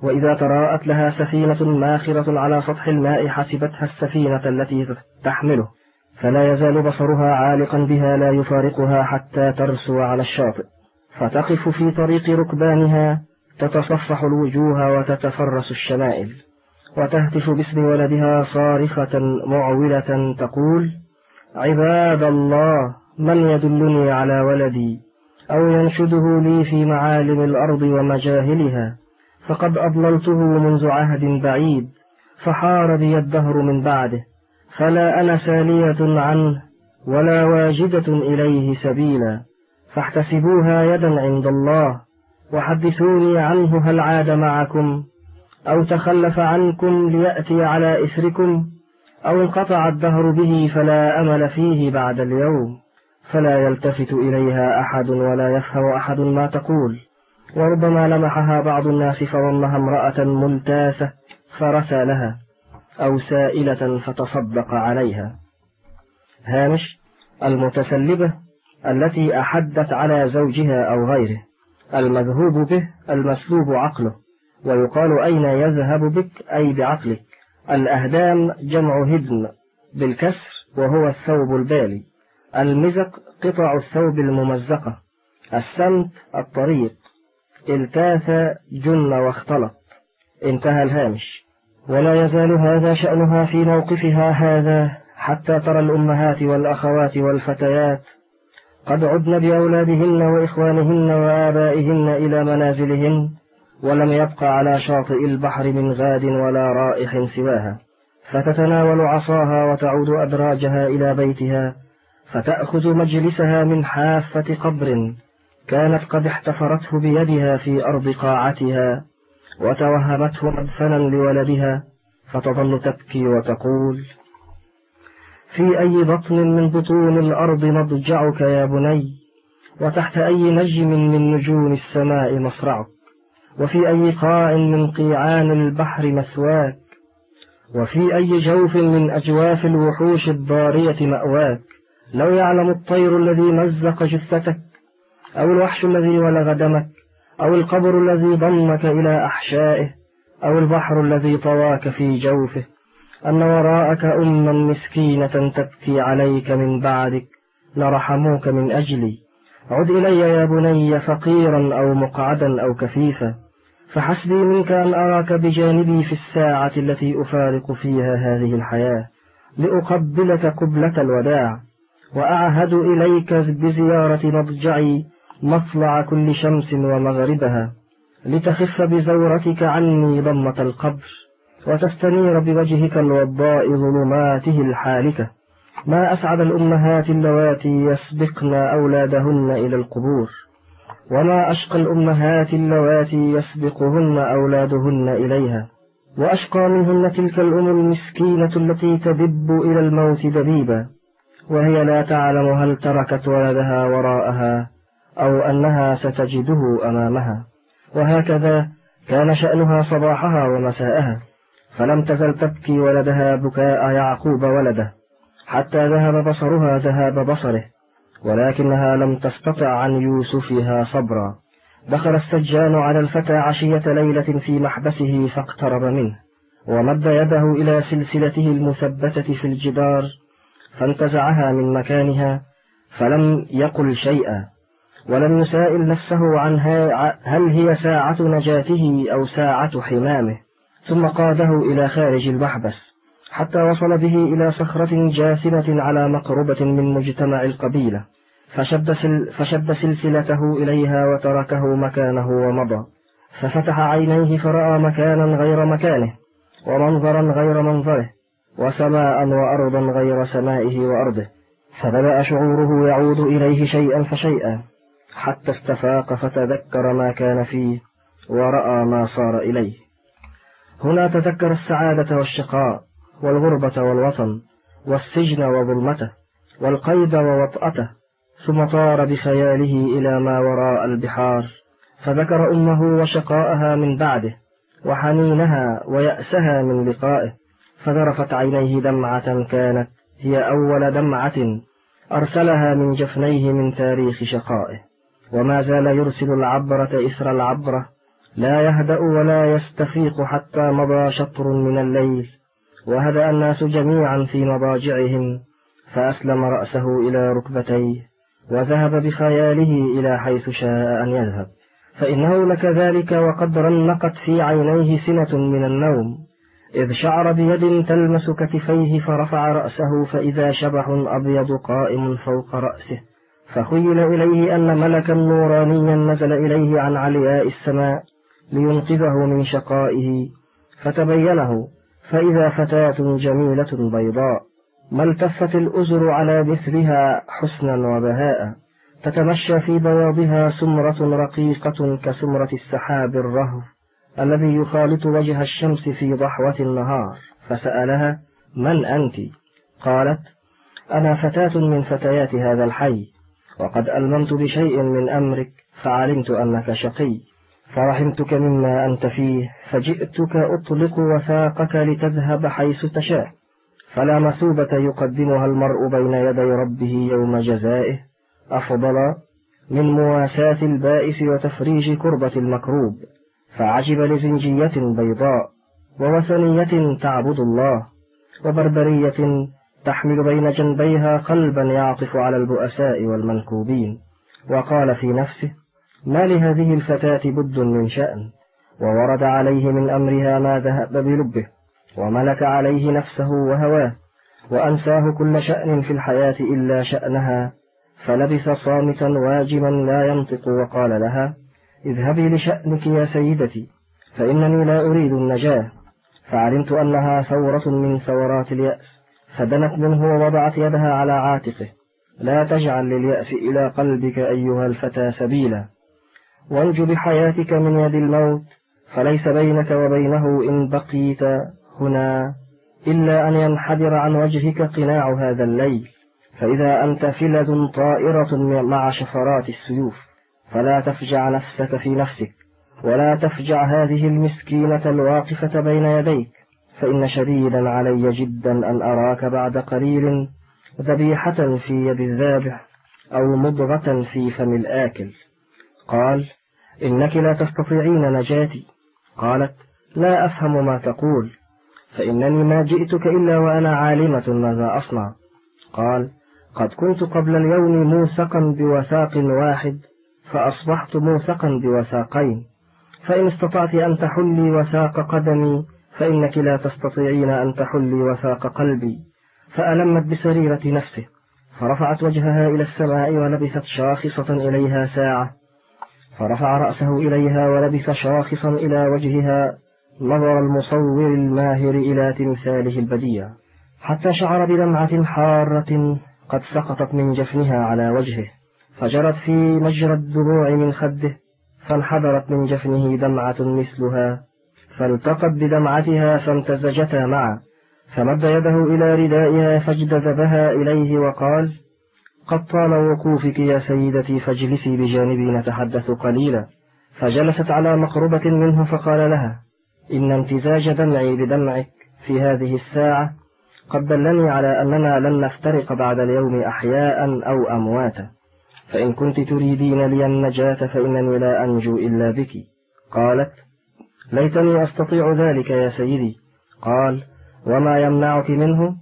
وإذا تراءت لها سفينة ماخرة على سطح الماء حسبتها السفينة التي تحمله فلا يزال بصرها عالقا بها لا يفارقها حتى ترسو على الشاطئ. فتقف في طريق ركبانها تتصفح الوجوه وتتفرس الشمائل. وتهتف باسم ولدها صارخة معولة تقول عباد الله من يدلني على ولدي؟ أو ينشده لي في معالم الأرض ومجاهلها؟ فقد أضللته منذ عهد بعيد فحار بي الدهر من بعده فلا أنا سالية عنه ولا واجدة إليه سبيلا فاحتسبوها يدا عند الله وحدثوني عنه هل عاد معكم أو تخلف عنكم ليأتي على إثركم أو انقطع الدهر به فلا أمل فيه بعد اليوم فلا يلتفت إليها أحد ولا يفهم أحد ما تقول. وربما لمحها بعض الناس فظنها امرأة ملتاسة فرسى لها أو سائلة فتصدق عليها. هامش المتسلبة التي أحدت على زوجها أو غيره. المذهوب به المسلوب عقله ويقال أين يذهب بك أي بعقلك. الأهدام جمع هدم بالكسر وهو الثوب البالي. المزق قطع الثوب الممزقة. السمت الطريق. التاث جن واختلط. انتهى الهامش. ولا يزال هذا شأنها في موقفها هذا حتى ترى الأمهات والأخوات والفتيات. قد عدن بأولادهن وإخوانهن وآبائهن إلى منازلهن ولم يبق على شاطئ البحر من غاد ولا رائح سواها. فتتناول عصاها وتعود أدراجها إلى بيتها فتأخذ مجلسها من حافة قبر. كانت قد احتفرته بيدها في أرض قاعتها وتوهمته مدفنا لولدها فتظل تبكي وتقول في أي بطن من بطون الأرض مضجعك يا بني؟ وتحت أي نجم من نجوم السماء مصرعك؟ وفي أي قاع من قيعان البحر مثواك؟ وفي أي جوف من أجواف الوحوش الضارية مأواك؟ لو يعلم الطير الذي مزق جثتك أو الوحش الذي ولغ دمك أو القبر الذي ضمك إلى أحشائه أو البحر الذي طواك في جوفه أن وراءك أما مسكينة تبكي عليك من بعدك لرحموك من أجلي. عد إلي يا بني فقيرا أو مقعدا أو كفيفا فحسبي منك أن أراك بجانبي في الساعة التي أفارق فيها هذه الحياة لأقبلك قبلة الوداع وأعهد إليك بزيارة مضجعي مطلع كل شمس ومغربها لتخف بزورتك عني ضمة القبر وتستنير بوجهك الوضاء ظلماته الحالكة. ما أسعد الأمهات اللواتي يسبقن أولادهن إلى القبور وما أشقى الأمهات اللواتي يسبقهن أولادهن إليها. وأشقى منهن تلك الأم المسكينة التي تدب إلى الموت دبيبا وهي لا تعلم هل تركت ولدها وراءها أو أنها ستجده أمامها. وهكذا كان شأنها صباحها ومساءها. فلم تزل تبكي ولدها بكاء يعقوب ولده حتى ذهب بصرها ذهاب بصره. ولكنها لم تستطع عن يوسفها صبرا. دخل السجان على الفتى عشية ليلة في محبسه فاقترب منه. ومد يده إلى سلسلته المثبتة في الجدار فانتزعها من مكانها فلم يقل شيئا. ولم يسائل نفسه عن هل هي ساعة نجاته أو ساعة حمامه ثم قاده إلى خارج المحبس حتى وصل به إلى صخرة جاثمة على مقربة من مجتمع القبيلة فشد, سل فشد سلسلته إليها وتركه مكانه ومضى ففتح عينيه فرأى مكانا غير مكانه ومنظرا غير منظره وسماء وأرضا غير سمائه وأرضه فبدأ شعوره يعود إليه شيئا فشيئا. حتى استفاق فتذكر ما كان فيه ورأى ما صار إليه. هنا تذكر السعادة والشقاء والغربة والوطن والسجن وظلمته والقيد ووطأته ثم طار بخياله إلى ما وراء البحار فذكر أمه وشقاءها من بعده وحنينها ويأسها من لقائه فذرفت عينيه دمعة كانت هي أول دمعة أرسلها من جفنيه من تاريخ شقائه. وما زال يرسل العبرة إثر العبرة لا يهدأ ولا يستفيق حتى مضى شطر من الليل وهدأ الناس جميعا في مضاجعهم فأسلم رأسه إلى ركبتيه وذهب بخياله إلى حيث شاء أن يذهب. فإنه لكذلك وقد رنقت في عينيه سنة من النوم إذ شعر بيد تلمس كتفيه فرفع رأسه فإذا شبح أبيض قائم فوق رأسه. فخيل إليه أن ملكا نورانيا نزل إليه عن علياء السماء لينقذه من شقائه. فتبينه فإذا فتاة جميلة بيضاء ما التفت الأزر على مثلها حسنا وبهاء. تتمشى في بياضها سمرة رقيقة كسمرة السحاب الرهو الذي يخالط وجه الشمس في ضحوة النهار. فسألها من أنت؟ قالت أنا فتاة من فتيات هذا الحي. وقد ألممت بشيء من أمرك فعلمت أنك شقي فرحمتك مما أنت فيه فجئتك أطلق وثاقك لتذهب حيث تشاء. فلا مثوبة يقدمها المرء بين يدي ربه يوم جزائه. أفضل من مواساة البائس وتفريج كربة المكروب. فعجب لزنجية بيضاء ووثنية تعبد الله وبربرية تحمل بين جنبيها قلبا يعطف على البؤساء والمنكوبين. وقال في نفسه ما لهذه الفتاة بد من شأن؟ وورد عليه من أمرها ما ذهب بلبه وملك عليه نفسه وهواه وأنساه كل شأن في الحياة إلا شأنها فلبث صامتا واجما لا ينطق وقال لها اذهبي لشأنك يا سيدتي فإنني لا أريد النجاة. فعلمت أنها ثورة من ثورات اليأس. فدنت منه ووضعت يدها على عاتقه. لا تجعل لليأس إلى قلبك أيها الفتى سبيلا. وانج بحياتك من يد الموت فليس بينك وبينه إن بقيت هنا إلا أن ينحدر عن وجهك قناع هذا الليل. فإذا أنت فلذ طائرة مع شفرات السيوف فلا تفجع نفسك في نفسك ولا تفجع هذه المسكينة الواقفة بين يديك. فإن شديدا علي جدا أن أراك بعد قليل ذبيحة في يد الذابح أو مضغة في فم الآكل. قال إنك لا تستطيعين نجاتي. قالت لا أفهم ما تقول. فإنني ما جئتك إلا وأنا عالمة ماذا أصنع. قال قد كنت قبل اليوم موثقا بوثاق واحد فأصبحت موثقا بوثاقين. فإن استطعت أن تحلي وثاق قدمي فإنك لا تستطيعين أن تحلي وثاق قلبي. فألمت بسريرة نفسه فرفعت وجهها إلى السماء ولبثت شاخصة إليها ساعة. فرفع رأسه إليها ولبث شاخصا إلى وجهها نظر المصور الماهر إلى تمثاله البديع. حتى شعر بدمعة حارة قد سقطت من جفنها على وجهه. فجرت في مجرى الدموع من خده فانحدرت من جفنه دمعة مثلها. فالتقت بدمعتها فامتزجتا معا فمد يده إلى ردائها فاجتذبها إليه وقال قد طال وقوفك يا سيدتي فاجلسي بجانبي نتحدث قليلا. فجلست على مقربة منه فقال لها إن امتزاج دمعي بدمعك في هذه الساعة قد دلني على أننا لن نفترق بعد اليوم أحياء أو أمواتا فإن كنت تريدين لي النجاة فإنني لا أنجو إلا بك. قالت ليتني أستطيع ذلك يا سيدي. قال وما يمنعك منه؟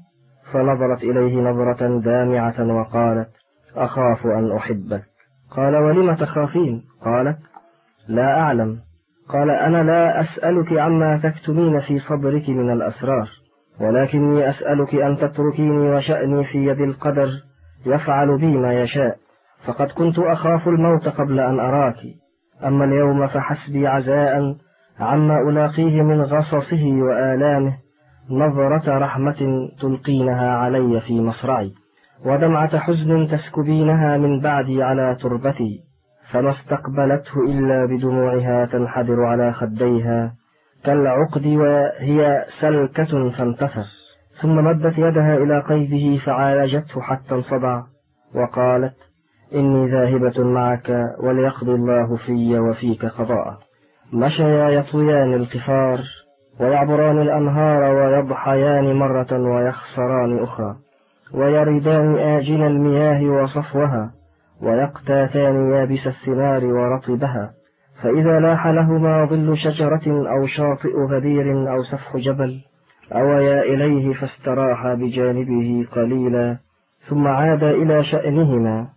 فنظرت إليه نظرة دامعة وقالت أخاف أن أحبك. قال ولم تخافين؟ قالت لا أعلم. قال أنا لا أسألك عما تكتمين في صدرك من الأسرار ولكني أسألك أن تتركيني وشأني في يد القدر يفعل بي ما يشاء. فقد كنت أخاف الموت قبل أن أراك. أما اليوم فحسبي عزاء عما ألاقيه من غصصه وآلامه نظرة رحمة تلقينها علي في مصرعي ودمعة حزن تسكبينها من بعدي على تربتي فما استقبلته إلا بدموعها تنحدر على خديها كالعقد وهي سلكة فانتثر. ثم مدت يدها إلى قيده فعالجته حتى انصدع وقالت إني ذاهبة معك وليقضي الله في وفيك قضاء مشيا يطويان القفار ويعبران الأنهار ويضحيان مرة ويخسران أخرى ويردان آجن المياه وصفوها ويقتاتان يابس الثمار ورطبها. فإذا لاح لهما ظل شجرة أو شاطئ غدير أو سفح جبل أويا إليه فاستراحا بجانبه قليلا ثم عاد إلى شأنهما.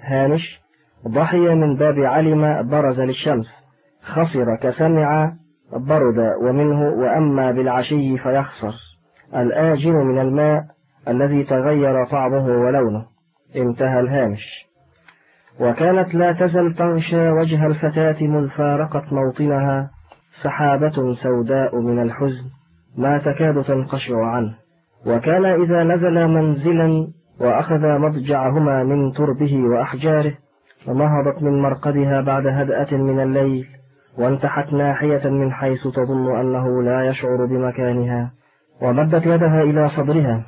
هانش ضحي من باب علم برز للشمس. خسر كسمع برد ومنه وأما بالعشي فيخسر. الآجن من الماء الذي تغير طعمه ولونه. انتهى الهامش. وكانت لا تزل تغشى وجه الفتاة مذ فارقت موطنها سحابة سوداء من الحزن ما تكاد تنقشع عنه. وكان إذا نزل منزلا وأخذ مضجعهما من تربه وأحجاره ونهضت من مرقدها بعد هدأة من الليل وانتحت ناحية من حيث تظن أنه لا يشعر بمكانها ومدت يدها إلى صدرها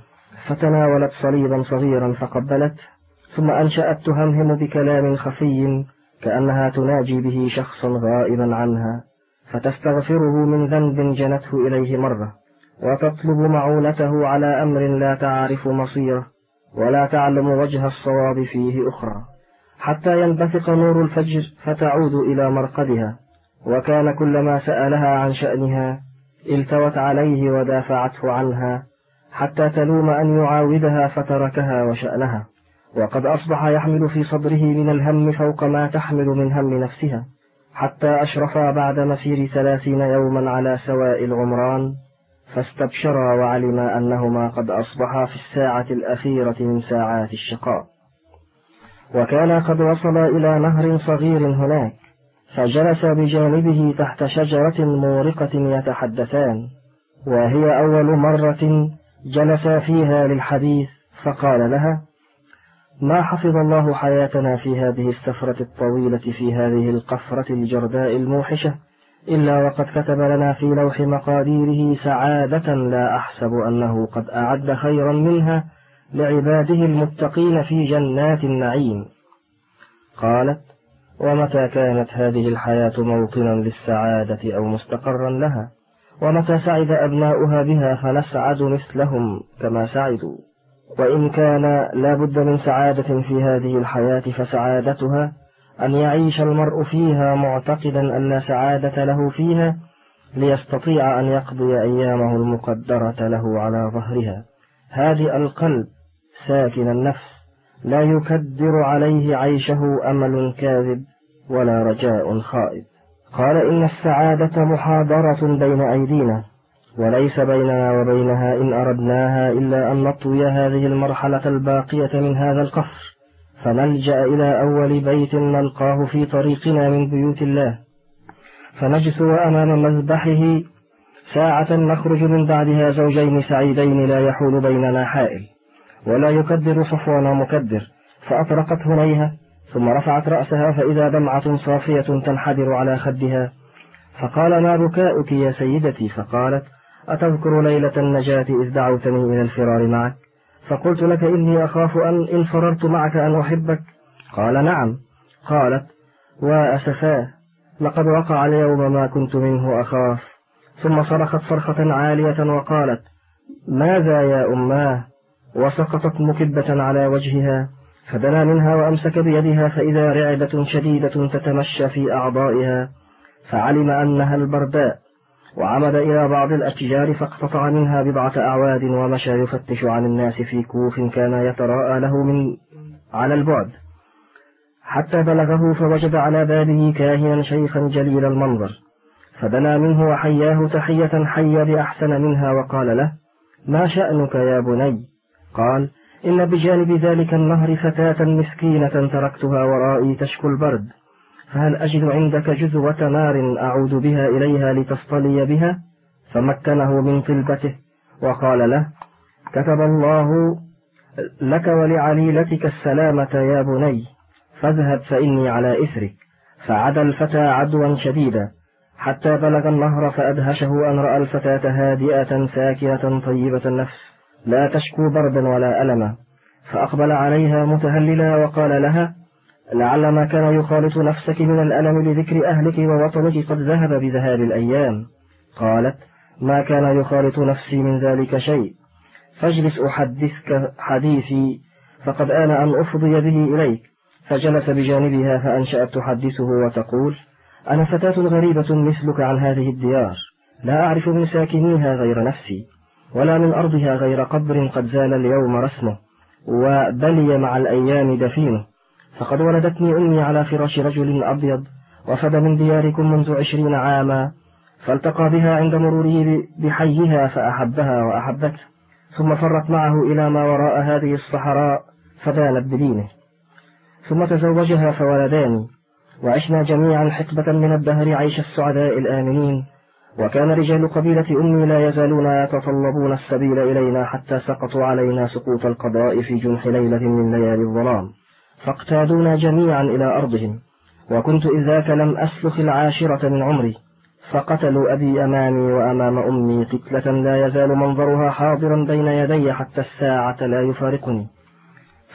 فتناولت صليبا صغيرا فقبلته ثم أنشأت تهمهم بكلام خفي كأنها تناجي به شخصا غائبا عنها فتستغفره من ذنب جنته إليه مرة وتطلب معونته على أمر لا تعرف مصيره ولا تعلم وجه الصواب فيه أخرى حتى ينبثق نور الفجر فتعود إلى مرقدها. وكان كلما سألها عن شأنها التوت عليه ودافعته عنها حتى تلوم أن يعاودها فتركها وشأنها. وقد أصبح يحمل في صدره من الهم فوق ما تحمل من هم نفسها حتى أشرفا بعد مسير ثلاثين يوما على سواء العمران فاستبشرا وعلما أنهما قد أصبحا في الساعة الأخيرة من ساعات الشقاء. وكانا قد وصلا إلى نهر صغير هناك فجلس بجانبه تحت شجرة مورقة يتحدثان وهي أول مرة جلسا فيها للحديث فقال لها ما حفظ الله حياتنا في هذه السفرة الطويلة في هذه القفرة الجرداء الموحشة إلا وقد كتب لنا في لوح مقاديره سعادة لا أحسب أنه قد أعد خيرا منها لعباده المتقين في جنات النعيم. قالت ومتى كانت هذه الحياة موطنا للسعادة أو مستقرا لها؟ ومتى سعد أبناؤها بها فنسعد مثلهم كما سعدوا؟ وإن كان لا بد من سعادة في هذه الحياة فسعادتها أن يعيش المرء فيها معتقدا أن لا سعادة له فيها ليستطيع أن يقضي أيامه المقدرة له على ظهرها. هادئ القلب ساكن النفس. لا يكدر عليه عيشه أمل كاذب ولا رجاء خائب. قال إن السعادة محاضرة بين أيدينا وليس بيننا وبينها إن أردناها إلا أن نطوي هذه المرحلة الباقية من هذا القصر فنلجأ إلى أول بيت نلقاه في طريقنا من بيوت الله. فنجثو أمام مذبحه ساعة نخرج من بعدها زوجين سعيدين لا يحول بيننا حائل. ولا يكدر صفوان مكدر. فأطرقت هنيها ثم رفعت رأسها فإذا دمعة صافية تنحدر على خدها. فقال ما بكاؤك يا سيدتي؟ فقالت أتذكر ليلة النجاة إذ دعوتني إلى الفرار معك. فقلت لك إني أخاف أن إن فررت معك أن أحبك. قال نعم. قالت وأسفاه لقد وقع اليوم ما كنت منه أخاف. ثم صرخت صرخة عالية وقالت ماذا يا أماه؟ وسقطت مكبة على وجهها فدنا منها وأمسك بيدها فإذا رعدة شديدة تتمشى في أعضائها فعلم أنها البرداء وعمد إلى بعض الأشجار فاقتطع منها بضعة أعواد ومشى يفتش عن الناس في كوف كان يتراءى له من على البعد. حتى بلغه فوجد على بابه كاهنا شيخا جليل المنظر فدنا منه وحياه تحية حي بأحسن منها وقال له ما شأنك يا بني؟ قال إن بجانب ذلك النهر فتاة مسكينة تركتها ورائي تشكو البرد. فهل أجد عندك جذوة نار أعود بها إليها لتصطلي بها؟ فمكنه من طلبته. وقال له كتب الله لك ولعليلتك السلامة يا بني. فاذهب فإني على إثرك. فعدا الفتى عدوا شديدا. حتى بلغ النهر فأدهشه أن رأى الفتاة هادئة ساكنة طيبة النفس. لا تشكو بردا ولا ألما. فأقبل عليها متهللا وقال لها لعل ما كان يخالط نفسك من الألم لذكر أهلك ووطنك قد ذهب بذهاب الأيام. قالت ما كان يخالط نفسي من ذلك شيء. فاجلس أحدثك حديثي فقد آن أن أفضي به إليك. فجلس بجانبها فأنشأت تحدثه وتقول أنا فتاة غريبة مثلك عن هذه الديار. لا أعرف من ساكنيها غير نفسي. ولا من أرضها غير قبر قد زال اليوم رسمه وبلي مع الأيام دفينه. فقد ولدتني أمي على فراش رجل أبيض وفد من دياركم منذ عشرين عاما فالتقى بها عند مروره بحيها فأحبها وأحبته ثم فرت معه إلى ما وراء هذه الصحراء فدانت بدينه. ثم تزوجها فولداني وعشنا جميعا حقبة من الدهر عيش السعداء الآمنين. وكان رجال قبيلة أمي لا يزالون يتطلبون السبيل إلينا حتى سقطوا علينا سقوط القضاء في جنح ليلة من ليالي الظلام. فاقتادونا جميعا إلى أرضهم. وكنت إذ ذاك لم أسلخ العاشرة من عمري. فقتلوا أبي أمامي وأمام أمي قتلة لا يزال منظرها حاضرا بين يدي حتى الساعة لا يفارقني.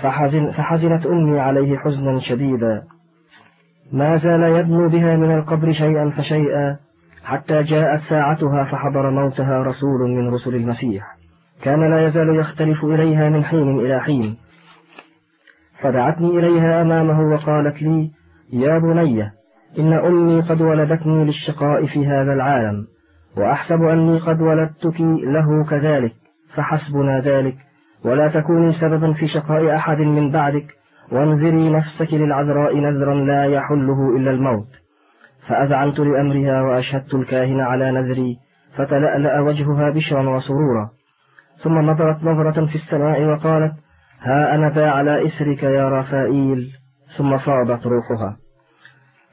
فحزن فحزنت أمي عليه حزنا شديدا. ما زال يدنو بها من القبر شيئا فشيئا. حتى جاءت ساعتها فحضر موتها رسول من رسل المسيح. كان لا يزال يختلف إليها من حين إلى حين. فدعتني إليها أمامه وقالت لي يا بني إن أمي قد ولدتني للشقاء في هذا العالم وأحسب أني قد ولدتك له كذلك فحسبنا ذلك ولا تكوني سببا في شقاء أحد من بعدك وانذري نفسك للعذراء نذرا لا يحله إلا الموت. فأذعنت لأمرها وأشهدت الكاهن على نذري فتلألأ وجهها بشرا وسرورا. ثم نظرت نظرة في السماء وقالت ها أنا ذا على إسرك يا رافائيل. ثم فاضت روحها.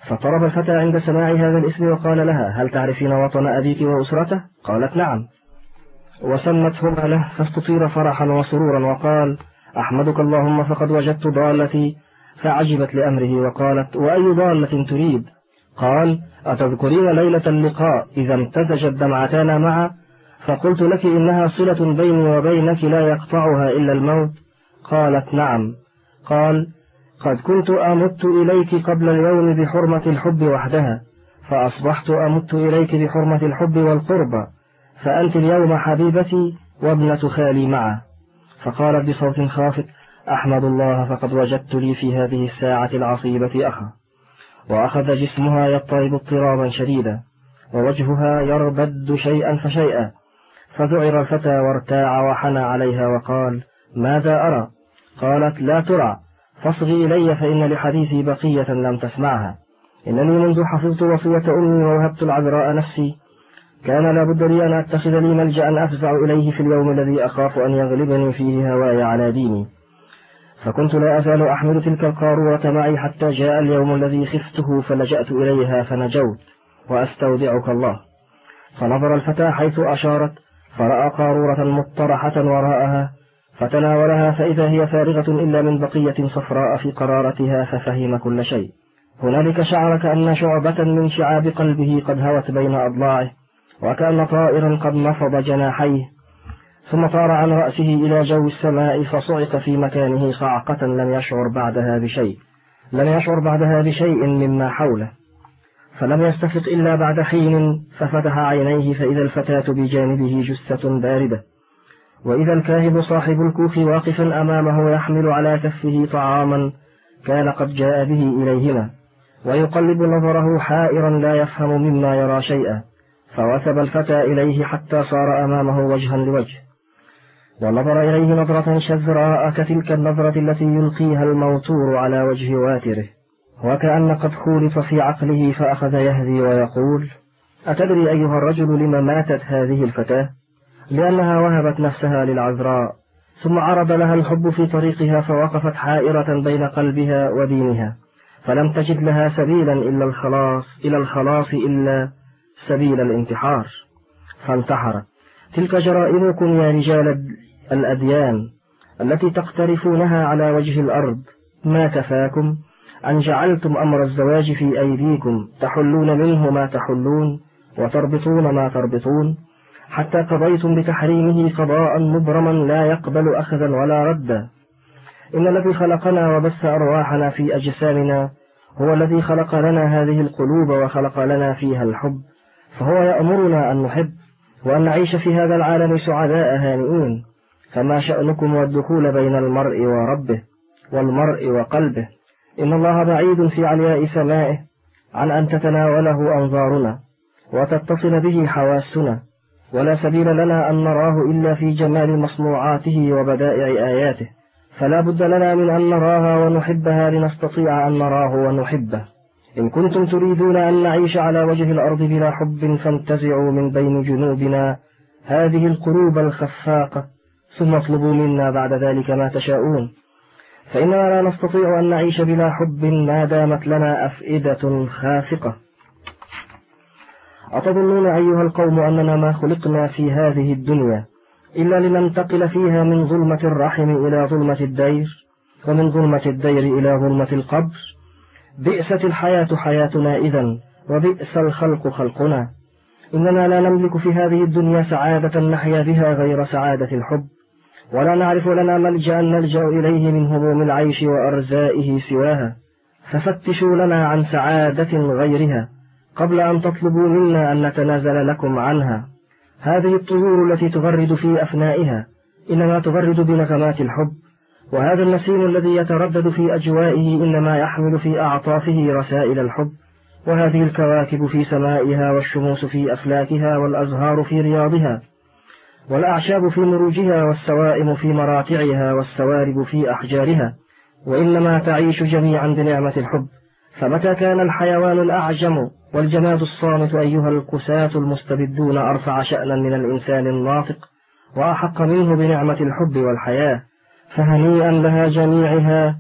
فطرب الفتى عند سماع هذا الاسم وقال لها هل تعرفين وطن أبيك وأسرته؟ قالت نعم. وسمتهما له فاستطير فرحا وسرورا وقال أحمدك اللهم فقد وجدت ضالتي. فعجبت لأمره وقالت وأي ضالة تريد؟ قال أتذكرين ليلة اللقاء إذا امتزجت دمعتان معا؟ فقلت لك إنها صلة بيني وبينك لا يقطعها إلا الموت. قالت نعم. قال قد كنت أمت إليك قبل اليوم بحرمة الحب وحدها فأصبحت أمت إليك بحرمة الحب والقربى فأنت اليوم حبيبتي وابنة خالي معه فقالت بصوت خافت أحمد الله فقد وجدت لي في هذه الساعة العصيبة أخا. وأخذ جسمها يضطرب اضطرابا شديدا ووجهها يربد شيئا فشيئا. فذعر الفتى وارتاع وحنى عليها وقال ماذا أرى؟ قالت لا ترى. فاصغي إلي فإن لحديثي بقية لم تسمعها. إنني منذ حفظت وصية أمي ووهبت العذراء نفسي. كان لابد لي أن أتخذ لي ملجأ أفزع إليه في اليوم الذي أخاف أن يغلبني فيه هواي على ديني. فكنت لا أزال أحمل تلك القارورة معي حتى جاء اليوم الذي خفته فلجأت إليها فنجوت وأستودعك الله. فنظر الفتى حيث أشارت فرأى قارورة مطرحة وراءها فتناولها فإذا هي فارغة إلا من بقية صفراء في قرارتها ففهم كل شيء. هنالك شعر كأن شعبة من شعاب قلبه قد هوت بين أضلاعه وكأن طائرا قد نفض جناحيه. ثم طار عن رأسه إلى جو السماء فصعق في مكانه صعقة لم يشعر بعدها بشيء لم يشعر بعدها بشيء مما حوله فلم يستفق إلا بعد حين ففتح عينيه فإذا الفتاة بجانبه جثة باردة وإذا الكاهب صاحب الكوخ واقفا أمامه يحمل على كفه طعاما كان قد جاء به إليهما ويقلب نظره حائرا لا يفهم مما يرى شيئا فوثب الفتى إليه حتى صار أمامه وجها لوجه. ونظر إليه نظرة شذراء كتلك النظرة التي يلقيها الموتور على وجه واتره. وكأن قد خولف في عقله فأخذ يهذي ويقول أتدري أيها الرجل لما ماتت هذه الفتاة؟ لأنها وهبت نفسها للعذراء ثم عرض لها الحب في طريقها فوقفت حائرة بين قلبها ودينها فلم تجد لها سبيلا إلا الخلاص إلى الخلاص إلا سبيل الانتحار. فانتحرت. تلك جرائمكم يا رجال الأديان التي تقترفونها على وجه الأرض. ما كفاكم أن جعلتم أمر الزواج في أيديكم تحلون منه ما تحلون وتربطون ما تربطون. حتى قضيتم بتحريمه قضاء مبرما لا يقبل أخذا ولا ردا إن الذي خلقنا وبث أرواحنا في أجسامنا هو الذي خلق لنا هذه القلوب وخلق لنا فيها الحب فهو يأمرنا أن نحب وأن نعيش في هذا العالم سعداء هانئين. فما شأنكم والدخول بين المرء وربه والمرء وقلبه؟ إن الله بعيد في علياء سمائه عن أن تتناوله أنظارنا وتتصل به حواسنا ولا سبيل لنا أن نراه إلا في جمال مصنوعاته وبدائع آياته. فلا بد لنا من أن نراها ونحبها لنستطيع أن نراه ونحبه. إن كنتم تريدون أن نعيش على وجه الأرض بلا حب فانتزعوا من بين جنوبنا. هذه القلوب الخفاقة. ثم اطلبوا منا بعد ذلك ما تشاءون. فإننا لا نستطيع أن نعيش بلا حب ما دامت لنا أفئدة خافقة. أتظنون أيها القوم أننا ما خلقنا في هذه الدنيا إلا لننتقل فيها من ظلمة الرحم إلى ظلمة الدير ومن ظلمة الدير إلى ظلمة القبر. بئست الحياة حياتنا إذا وبئس الخلق خلقنا. إننا لا نملك في هذه الدنيا سعادة نحيا بها غير سعادة الحب. ولا نعرف لنا ملجأ نلجأ إليه من هموم العيش وأرزائه سواها. ففتشوا لنا عن سعادة غيرها قبل أن تطلبوا منا أن نتنازل لكم عنها. هذه الطيور التي تغرد في أفنائها إنما تغرد بنغمات الحب. وهذا النسيم الذي يتردد في أجوائه إنما يحمل في أعطافه رسائل الحب. وهذه الكواكب في سمائها والشموس في أفلاكها والأزهار في رياضها. والأعشاب في مروجها والسوائم في مراتعها والسوارب في أحجارها وإنما تعيش جميعا بنعمة الحب. فمتى كان الحيوان الأعجم والجماد الصامت أيها القساة المستبدون أرفع شأنا من الإنسان الناطق وأحق منه بنعمة الحب والحياة فهنيئا لها جميعها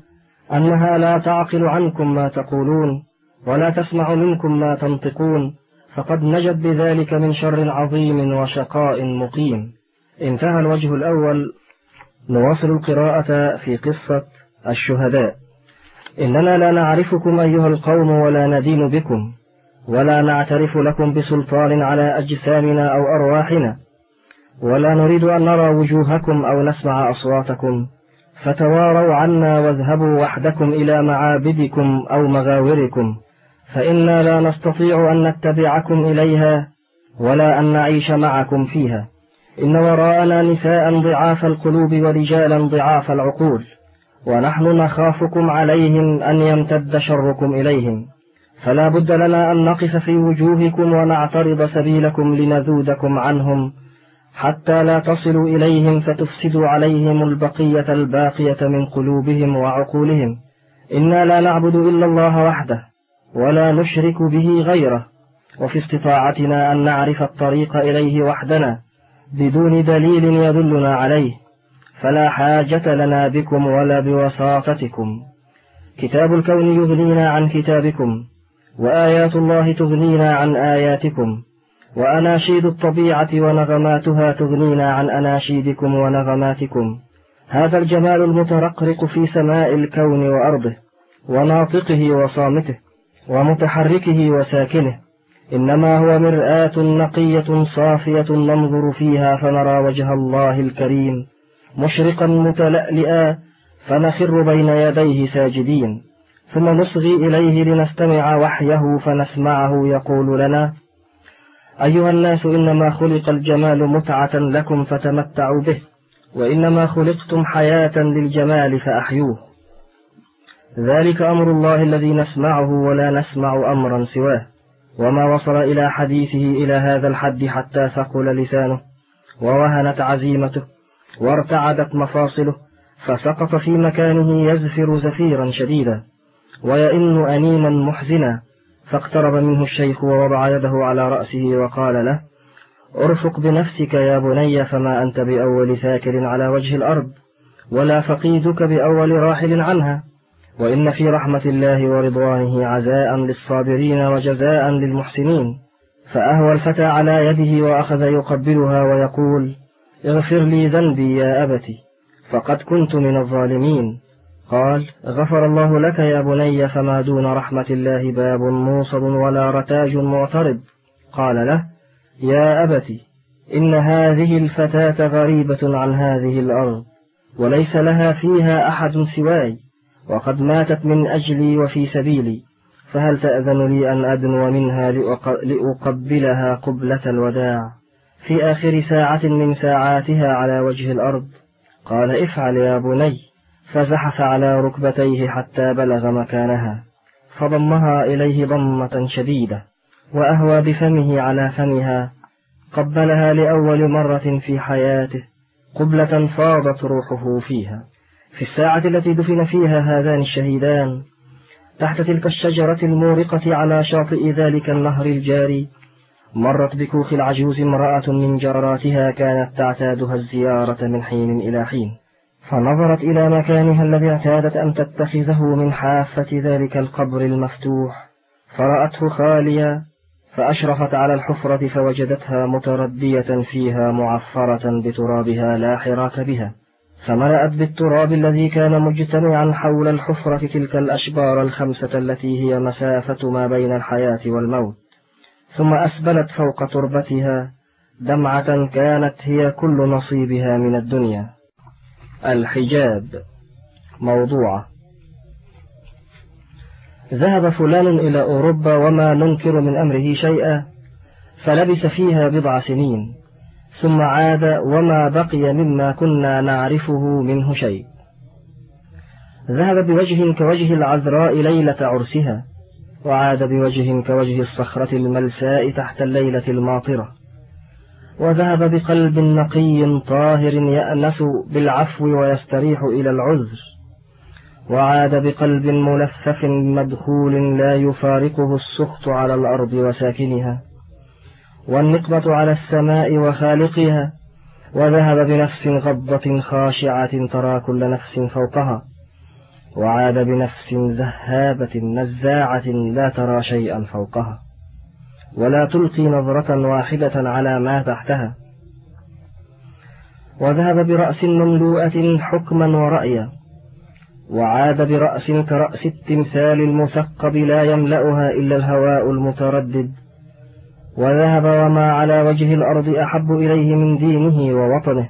أنها لا تعقل عنكم ما تقولون ولا تسمع منكم ما تنطقون. فقد نجت بذلك من شر عظيم وشقاء مقيم. انتهى الوجه الأول. نواصل القراءة في قصة الشهداء. إننا لا نعرفكم أيها القوم ولا ندين بكم ولا نعترف لكم بسلطان على أجسامنا أو أرواحنا ولا نريد أن نرى وجوهكم أو نسمع أصواتكم. فتواروا عنا واذهبوا وحدكم إلى معابدكم أو مغاوركم. فإنا لا نستطيع أن نتبعكم إليها ولا أن نعيش معكم فيها. إن وراءنا نساء ضعاف القلوب ورجالا ضعاف العقول ونحن نخافكم عليهم أن يمتد شركم إليهم. فلا بد لنا أن نقف في وجوهكم ونعترض سبيلكم لنذودكم عنهم حتى لا تصلوا إليهم فتفسدوا عليهم البقية الباقية من قلوبهم وعقولهم. إنا لا نعبد إلا الله وحده. ولا نشرك به غيره. وفي استطاعتنا أن نعرف الطريق إليه وحدنا بدون دليل يدلنا عليه. فلا حاجة لنا بكم ولا بوساطتكم كتاب الكون يغنينا عن كتابكم وآيات الله تغنينا عن آياتكم وأناشيد الطبيعة ونغماتها تغنينا عن أناشيدكم ونغماتكم. هذا الجمال المترقرق في سماء الكون وأرضه وناطقه وصامته. ومتحركه وساكنه إنما هو مرآة نقية صافية ننظر فيها فنرى وجه الله الكريم مشرقا متلألئا فنخر بين يديه ساجدين ثم نصغي إليه لنستمع وحيه فنسمعه يقول لنا أيها الناس إنما خلق الجمال متعة لكم فتمتعوا به وإنما خلقتم حياة للجمال فأحيوه. ذلك أمر الله الذي نسمعه ولا نسمع أمرا سواه. وما وصل إلى حديثه إلى هذا الحد حتى ثقل لسانه ووهنت عزيمته وارتعدت مفاصله فسقط في مكانه يزفر زفيرا شديدا ويئن أنينا محزنا. فاقترب منه الشيخ ووضع يده على رأسه وقال له أرفق بنفسك يا بني فما أنت بأول ساكر على وجه الأرض ولا فقيدك بأول راحل عنها. وإن في رحمة الله ورضوانه عزاء للصابرين وجزاء للمحسنين فأهوى الفتى على يده وأخذ يقبلها ويقول اغفر لي ذنبي يا أبتي فقد كنت من الظالمين. قال غفر الله لك يا بني فما دون رحمة الله باب موصد ولا رتاج معترض. قال له يا أبت إن هذه الفتاة غريبة عن هذه الأرض وليس لها فيها أحد سواي. وقد ماتت من أجلي وفي سبيلي فهل تأذن لي أن أدنو منها لأقبلها قبلة الوداع؟ في آخر ساعة من ساعاتها على وجه الأرض. قال افعل يا بني. فزحف على ركبتيه حتى بلغ مكانها فضمها إليه ضمة شديدة وأهوى بفمه على فمها. قبلها لأول مرة في حياته قبلة فاضت روحه فيها. في الساعة التي دفن فيها هذان الشهيدان تحت تلك الشجرة المورقة على شاطئ ذلك النهر الجاري مرت بكوخ العجوز امرأة من جاراتها كانت تعتادها الزيارة من حين إلى حين. فنظرت إلى مكانها الذي اعتادت أن تتخذه من حافة ذلك القبر المفتوح. فرأته خاليا فأشرفت على الحفرة فوجدتها متردية فيها معفرة بترابها لا حراك بها. فملأت بالتراب الذي كان مجتمعا حول الحفرة تلك الأشبار الخمسة التي هي مسافة ما بين الحياة والموت. ثم أسبلت فوق تربتها دمعة كانت هي كل نصيبها من الدنيا. الحجاب. موضوعة ذهب فلان إلى أوروبا وما ننكر من أمره شيئا فلبس فيها بضع سنين. ثم عاد وما بقي مما كنا نعرفه منه شيء. ذهب بوجه كوجه العذراء ليلة عرسها وعاد بوجه كوجه الصخرة الملساء تحت الليلة الماطرة. وذهب بقلب نقي طاهر يأنس بالعفو ويستريح إلى العذر. وعاد بقلب ملفف مدخول لا يفارقه السخط على الأرض وساكنها. والنقمة على السماء وخالقها وذهب بنفس غضة خاشعة ترى كل نفس فوقها وعاد بنفس ذهابة نزاعة لا ترى شيئا فوقها ولا تلقي نظرة واحدة على ما تحتها. وذهب برأس مملوءة حكما ورأيا وعاد برأس كرأس التمثال المثقب لا يملأها إلا الهواء المتردد وذهب وما على وجه الأرض أحب إليه من دينه ووطنه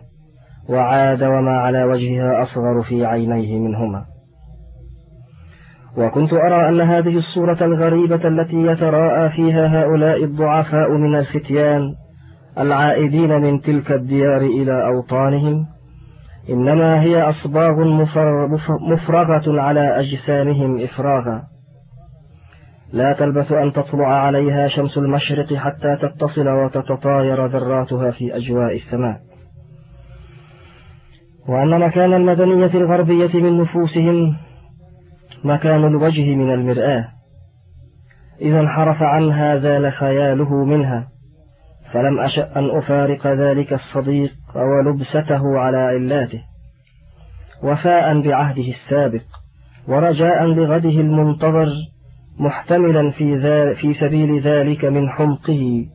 وعاد وما على وجهها أصغر في عينيه منهما. وكنت أرى أن هذه الصورة الغريبة التي يتراءى فيها هؤلاء الضعفاء من الفتيان العائدين من تلك الديار إلى أوطانهم إنما هي أصباغ مفرغة على أجسامهم إفراغا. لا تلبث أن تطلع عليها شمس المشرق حتى تتصل وتتطاير ذراتها في أجواء السماء. وأن مكان المدنية الغربية من نفوسهم مكان الوجه من المرآة. إذا انحرف عنها زال خياله منها فلم أشأ أن أفارق ذلك الصديق ولبسته على علاته. وفاء بعهده السابق ورجاء لغده المنتظر محتملا في, في سبيل ذلك من حمقه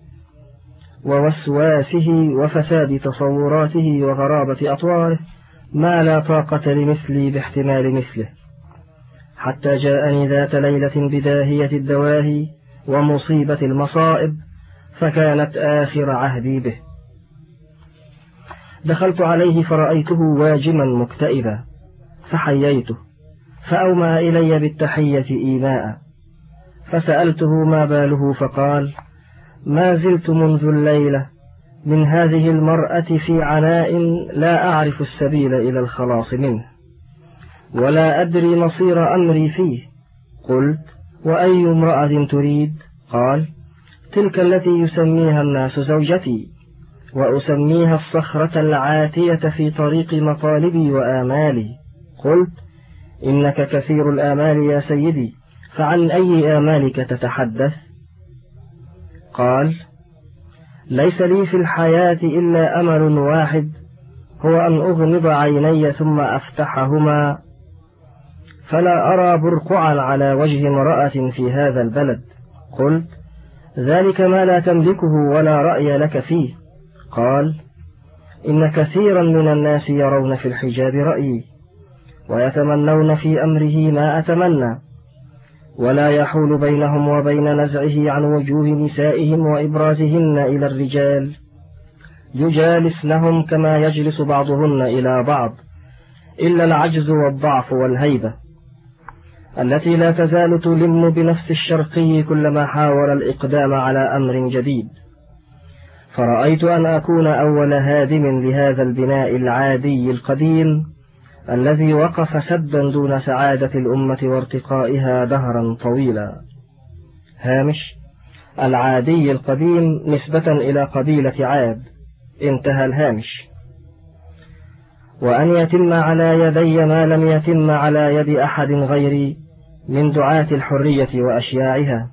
ووسواسه وفساد تصوراته وغرابة أطواره ما لا طاقة لمثلي باحتمال مثله. حتى جاءني ذات ليلة بداهية الدواهي ومصيبة المصائب فكانت آخر عهدي به. دخلت عليه فرأيته واجما مكتئبا فحييته فأومى إلي بالتحية إيماء. فسألته ما باله فقال ما زلت منذ الليلة من هذه المرأة في عناء لا أعرف السبيل إلى الخلاص منه ولا أدري مصير أمري فيه. قلت وأي امرأة تريد؟ قال تلك التي يسميها الناس زوجتي وأسميها الصخرة العاتية في طريق مطالبي وآمالي. قلت إنك كثير الآمال يا سيدي فعن أي آمالك تتحدث؟ قال ليس لي في الحياة إلا أمل واحد هو أن أغمض عيني ثم أفتحهما. فلا أرى برقعا على وجه امرأة في هذا البلد. قلت ذلك ما لا تملكه ولا رأي لك فيه. قال إن كثيرا من الناس يرون في الحجاب رأيي ويتمنون في أمره ما أتمنى. ولا يحول بينهم وبين نزعه عن وجوه نسائهم وإبرازهن إلى الرجال. يجالسنهم كما يجلس بعضهن إلى بعض إلا العجز والضعف والهيبة التي لا تزال تلم بنفس الشرقي كلما حاول الإقدام على أمر جديد. فرأيت أن أكون أول هادم لهذا البناء العادي القديم الذي وقف سدا دون سعادة الأمة وارتقائها دهرا طويلا. هامش العادي القديم نسبة إلى قبيلة عاد. انتهى الهامش. وأن يتم على يدي ما لم يتم على يد أحد غيري من دعاة الحرية وأشياعها.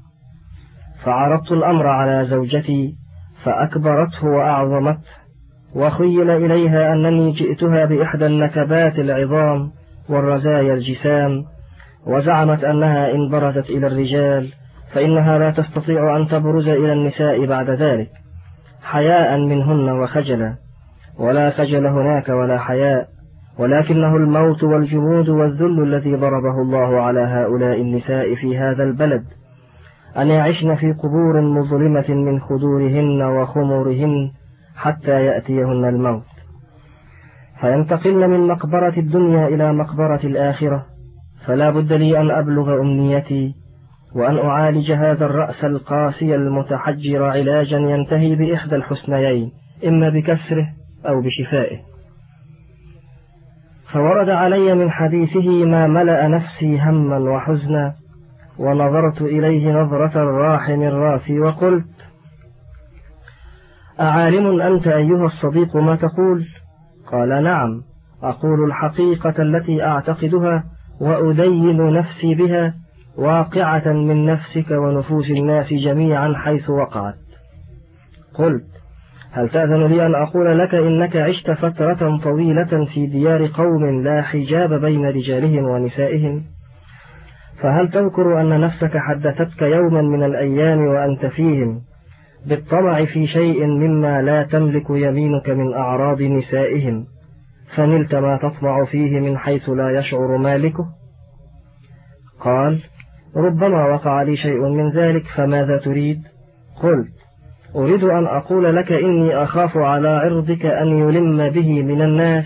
فعرضت الأمر على زوجتي فأكبرته وأعظمته وخيل إليها أنني جئتها بإحدى النكبات العظام والرزايا الجسام وزعمت أنها إن برزت إلى الرجال فإنها لا تستطيع أن تبرز إلى النساء بعد ذلك حياء منهن وخجلا ولا خجل هناك ولا حياء ولكنه الموت والجمود والذل الذي ضربه الله على هؤلاء النساء في هذا البلد أن يعشن في قبور مظلمة من خدورهن وخمورهن حتى يأتيهن الموت. فينتقلن من مقبرة الدنيا إلى مقبرة الآخرة. فلا بد لي أن أبلغ أمنيتي وأن أعالج هذا الرأس القاسي المتحجر علاجا ينتهي بإحدى الحسنيين إما بكسره أو بشفائه. فورد علي من حديثه ما ملأ نفسي هما وحزنا ونظرت إليه نظرة الراحم الراسي وقلت أعالم أنت أيها الصديق ما تقول؟ قال نعم أقول الحقيقة التي أعتقدها وأدين نفسي بها واقعة من نفسك ونفوس الناس جميعا حيث وقعت. قلت هل تأذن لي أن أقول لك إنك عشت فترة طويلة في ديار قوم لا حجاب بين رجالهم ونسائهم؟ فهل تذكر أن نفسك حدثتك يوما من الأيام وأنت فيهم؟ بالطمع في شيء مما لا تملك يمينك من أعراض نسائهم فنلت ما تطمع فيه من حيث لا يشعر مالكه؟ قال ربما وقع لي شيء من ذلك فماذا تريد؟ قلت أريد أن أقول لك إني أخاف على عرضك أن يلم به من الناس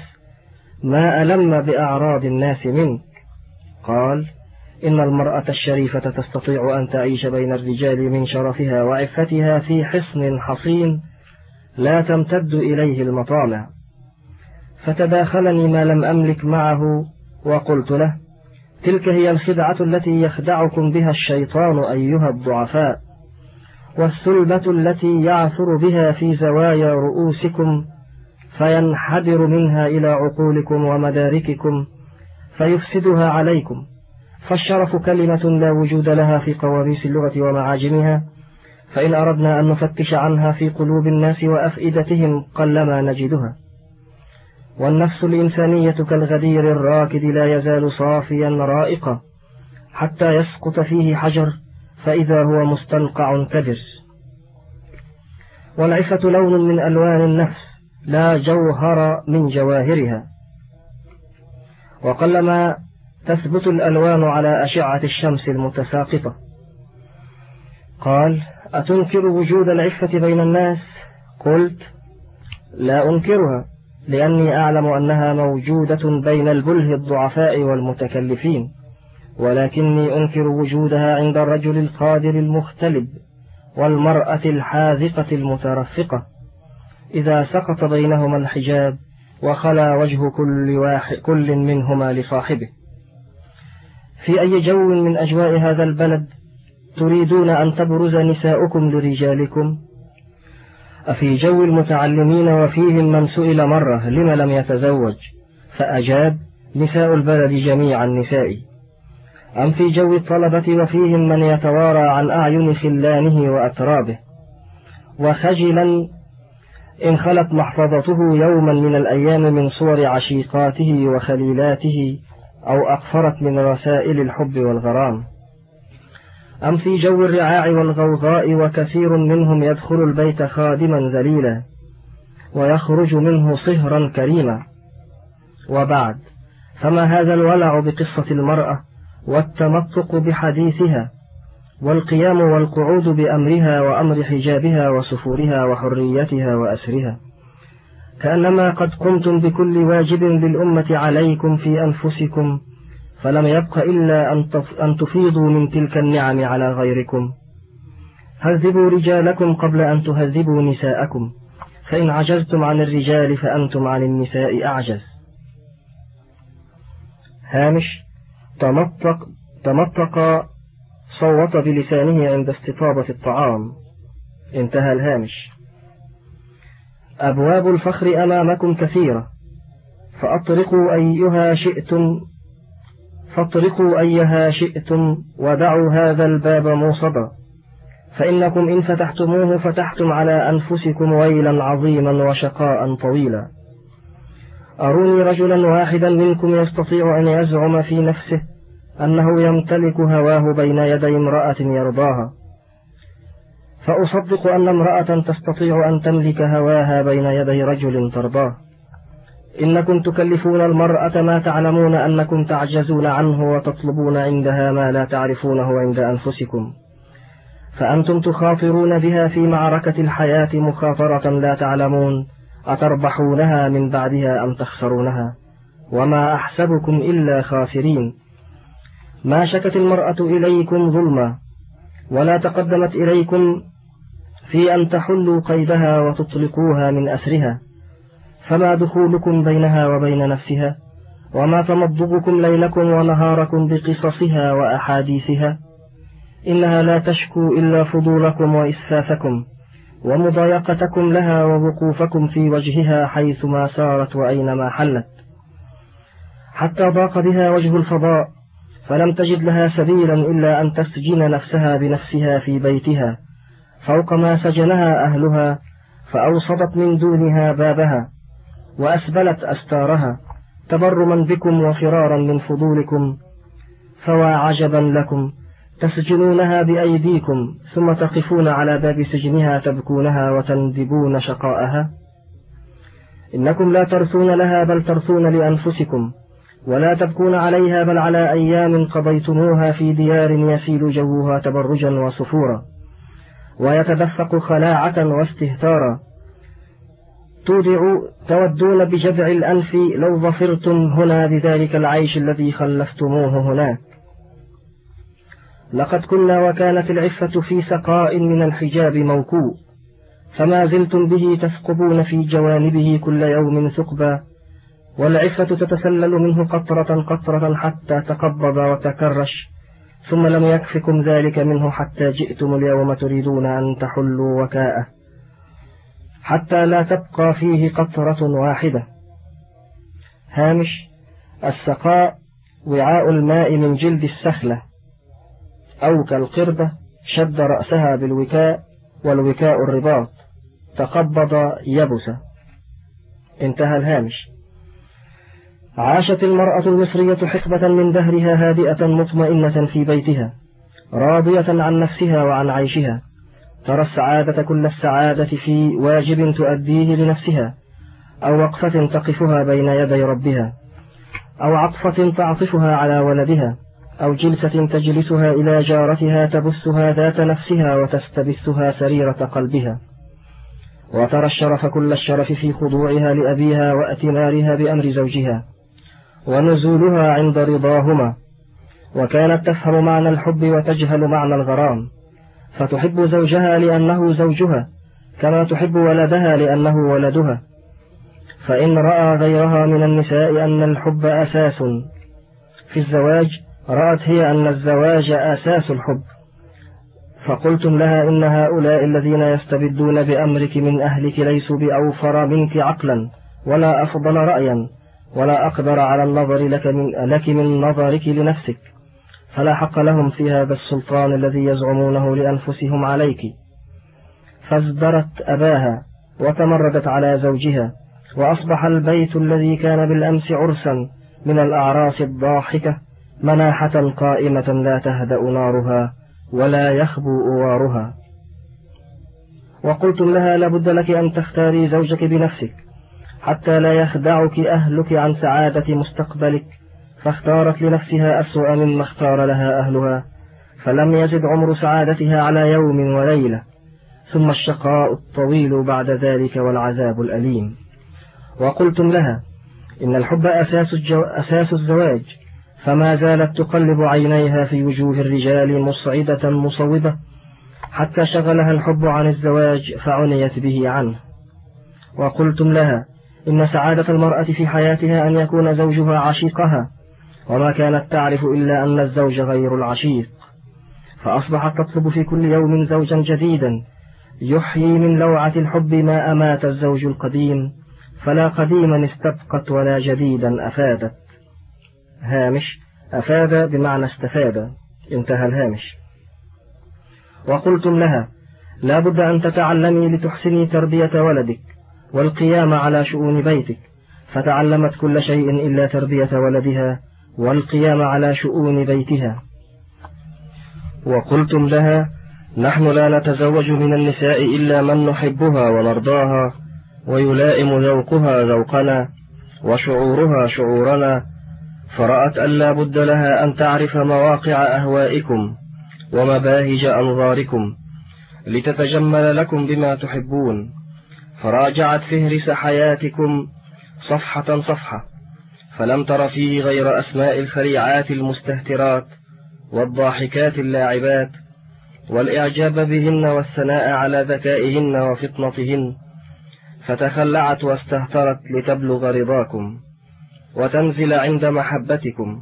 ما ألم بأعراض الناس منك. قال إن المرأة الشريفة تستطيع أن تعيش بين الرجال من شرفها وعفتها في حصن حصين لا تمتد إليه المطامع فتداخلني ما لم أملك معه وقلت له تلك هي الخدعة التي يخدعكم بها الشيطان أيها الضعفاء والسلبة التي يعثر بها في زوايا رؤوسكم فينحدر منها إلى عقولكم ومدارككم فيفسدها عليكم. فالشرف كلمة لا وجود لها في قواميس اللغة ومعاجمها فإن أردنا أن نفتش عنها في قلوب الناس وأفئدتهم قلما نجدها. والنفس الإنسانية كالغدير الراكد لا يزال صافيا رائقا حتى يسقط فيه حجر فإذا هو مستنقع كدر والعفة لون من ألوان النفس لا جوهر من جواهرها. وقلما تثبت الألوان على أشعة الشمس المتساقطة. قال أتنكر وجود العفة بين الناس؟ قلت لا أنكرها لأني أعلم أنها موجودة بين البله الضعفاء والمتكلفين ولكني أنكر وجودها عند الرجل القادر المختلب والمرأة الحاذقة المترفقة. إذا سقط بينهما الحجاب وخلا وجه كل, واحد كل منهما لصاحبه. في أي جو من أجواء هذا البلد تريدون أن تبرز نساؤكم لرجالكم؟ أفي جو المتعلمين وفيهم من سئل مرة لم لم يتزوج؟ فأجاب نساء البلد جميعا نسائي أم في جو الطلبة وفيهم من يتوارى عن أعين خلانه وأترابه؟ وخجلا إن خلت محفظته يوما من الأيام من صور عشيقاته وخليلاته أو أقفرت من رسائل الحب والغرام. أم في جو الرعاع والغوغاء وكثير منهم يدخل البيت خادما ذليلا ويخرج منه صهرا كريما. وبعد فما هذا الولع بقصة المرأة والتمطق بحديثها والقيام والقعود بأمرها وأمر حجابها وسفورها وحريتها وأسرها؟ كأنما قد قمتم بكل واجب للأمة عليكم في أنفسكم فلم يبق إلا أن تفيضوا من تلك النعم على غيركم. هذبوا رجالكم قبل أن تهذبوا نساءكم فإن عجزتم عن الرجال فأنتم عن النساء أعجز. هامش تمطق, تمطق صوت بلسانه عند استطابة الطعام. انتهى الهامش. أبواب الفخر أمامكم كثيرة. فأطرقوا أيها شئتم فاطرقوا أيها شئتم ودعوا هذا الباب موصدا فإنكم إن فتحتموه فتحتم على أنفسكم ويلا عظيما وشقاء طويلا. أروني رجلا واحدا منكم يستطيع أن يزعم في نفسه أنه يمتلك هواه بين يدي امرأة يرضاها. فأصدق أن امرأة تستطيع أن تملك هواها بين يدي رجل ترضاه. إنكم تكلفون المرأة ما تعلمون أنكم تعجزون عنه وتطلبون عندها ما لا تعرفونه عند أنفسكم. فأنتم تخاطرون بها في معركة الحياة مخاطرة لا تعلمون أتربحونها من بعدها أم تخسرونها؟ وما أحسبكم إلا خاسرين. ما شكت المرأة إليكم ظلما ولا تقدمت إليكم في أن تحلوا قيدها وتطلقوها من أسرها فما دخولكم بينها وبين نفسها وما تمضغكم ليلكم ونهاركم بقصصها وأحاديثها إنها لا تشكو إلا فضولكم وإسفافكم ومضايقتكم لها ووقوفكم في وجهها حيثما سارت وأينما حلت. حتى ضاق بها وجه الفضاء فلم تجد لها سبيلا إلا أن تسجن نفسها بنفسها في بيتها. فوق ما سجنها أهلها فأوصدت من دونها بابها وأسبلت أستارها تبرما بكم وفرارا من فضولكم فوا عجبا لكم تسجنونها بأيديكم ثم تقفون على باب سجنها تبكونها وتندبون شقاءها. إنكم لا ترثون لها بل ترثون لأنفسكم ولا تبكون عليها بل على أيام قضيتموها في ديار يسيل جوها تبرجا وصفورا ويتدفق خلاعة واستهتارا. تودع تودون بجذع الأنف لو ظفرتم هنا بذلك العيش الذي خلفتموه هناك. لقد كنا وكانت العفة في سقاء من الحجاب موكوء. فما زلتم به تثقبون في جوانبه كل يوم ثقبا. والعفة تتسلل منه قطرة قطرة حتى تقبض وتكرش. ثم لم يكفكم ذلك منه حتى جئتم اليوم تريدون أن تحلوا وكاءه. حتى لا تبقى فيه قطرة واحدة. هامش السقاء وعاء الماء من جلد السخلة. أو كالقردة شد رأسها بالوكاء والوكاء الرباط. تقبض يبس. انتهى الهامش. عاشت المرأة المصرية حقبة من دهرها هادئة مطمئنة في بيتها راضية عن نفسها وعن عيشها ترى السعادة كل السعادة في واجب تؤديه لنفسها أو وقفة تقفها بين يدي ربها أو عطفة تعطفها على ولدها أو جلسة تجلسها إلى جارتها تبثها ذات نفسها وتستبثها سريرة قلبها. وترى الشرف كل الشرف في خضوعها لأبيها وأتمارها بأمر زوجها. ونزولها عند رضاهما. وكانت تفهم معنى الحب وتجهل معنى الغرام. فتحب زوجها لأنه زوجها كما تحب ولدها لأنه ولدها. فإن رأى غيرها من النساء أن الحب أساس. في الزواج رأت هي أن الزواج أساس الحب. فقلتم لها إن هؤلاء الذين يستبدون بأمرك من أهلك ليسوا بأوفر منك عقلا ولا أفضل رأيا. ولا أقدر على النظر لك من, لك من نظرك لنفسك. فلا حق لهم في هذا السلطان الذي يزعمونه لأنفسهم عليك. فازدرت أباها وتمردت على زوجها وأصبح البيت الذي كان بالأمس عرسا من الأعراس الضاحكة مناحة قائمة لا تهدأ نارها ولا يخبو أوارها. وقلتم لها لابد لك أن تختاري زوجك بنفسك. حتى لا يخدعك أهلك عن سعادة مستقبلك فاختارت لنفسها أسوأ مما اختار لها أهلها فلم يزد عمر سعادتها على يوم وليلة ثم الشقاء الطويل بعد ذلك والعذاب الأليم. وقلتم لها إن الحب أساس, الجو... أساس الزواج فما زالت تقلب عينيها في وجوه الرجال مصعدة مصوبة حتى شغلها الحب عن الزواج فعنيت به عنه. وقلتم لها إن سعادة المرأة في حياتها أن يكون زوجها عشيقها وما كانت تعرف إلا أن الزوج غير العشيق. فأصبحت تطلب في كل يوم زوجا جديدا يحيي من لوعة الحب ما أمات الزوج القديم فلا قديما استبقت ولا جديدا أفادت. هامش أفاد بمعنى استفاد. انتهى الهامش. وقلتم لها لا بد أن تتعلمي لتحسني تربية ولدك. والقيام على شؤون بيتك فتعلمت كل شيء إلا تربية ولدها والقيام على شؤون بيتها. وقلتم لها نحن لا نتزوج من النساء إلا من نحبها ونرضاها ويلائم ذوقها ذوقنا وشعورها شعورنا فرأت أن لا بد لها أن تعرف مواقع أهوائكم ومباهج أنظاركم لتتجمل لكم بما تحبون. فراجعت فهرس حياتكم صفحة صفحة فلم تر فيه غير أسماء الخريعات المستهترات والضاحكات اللاعبات والإعجاب بهن والثناء على ذكائهن وفطنتهن فتخلعت واستهترت لتبلغ رضاكم وتنزل عند محبتكم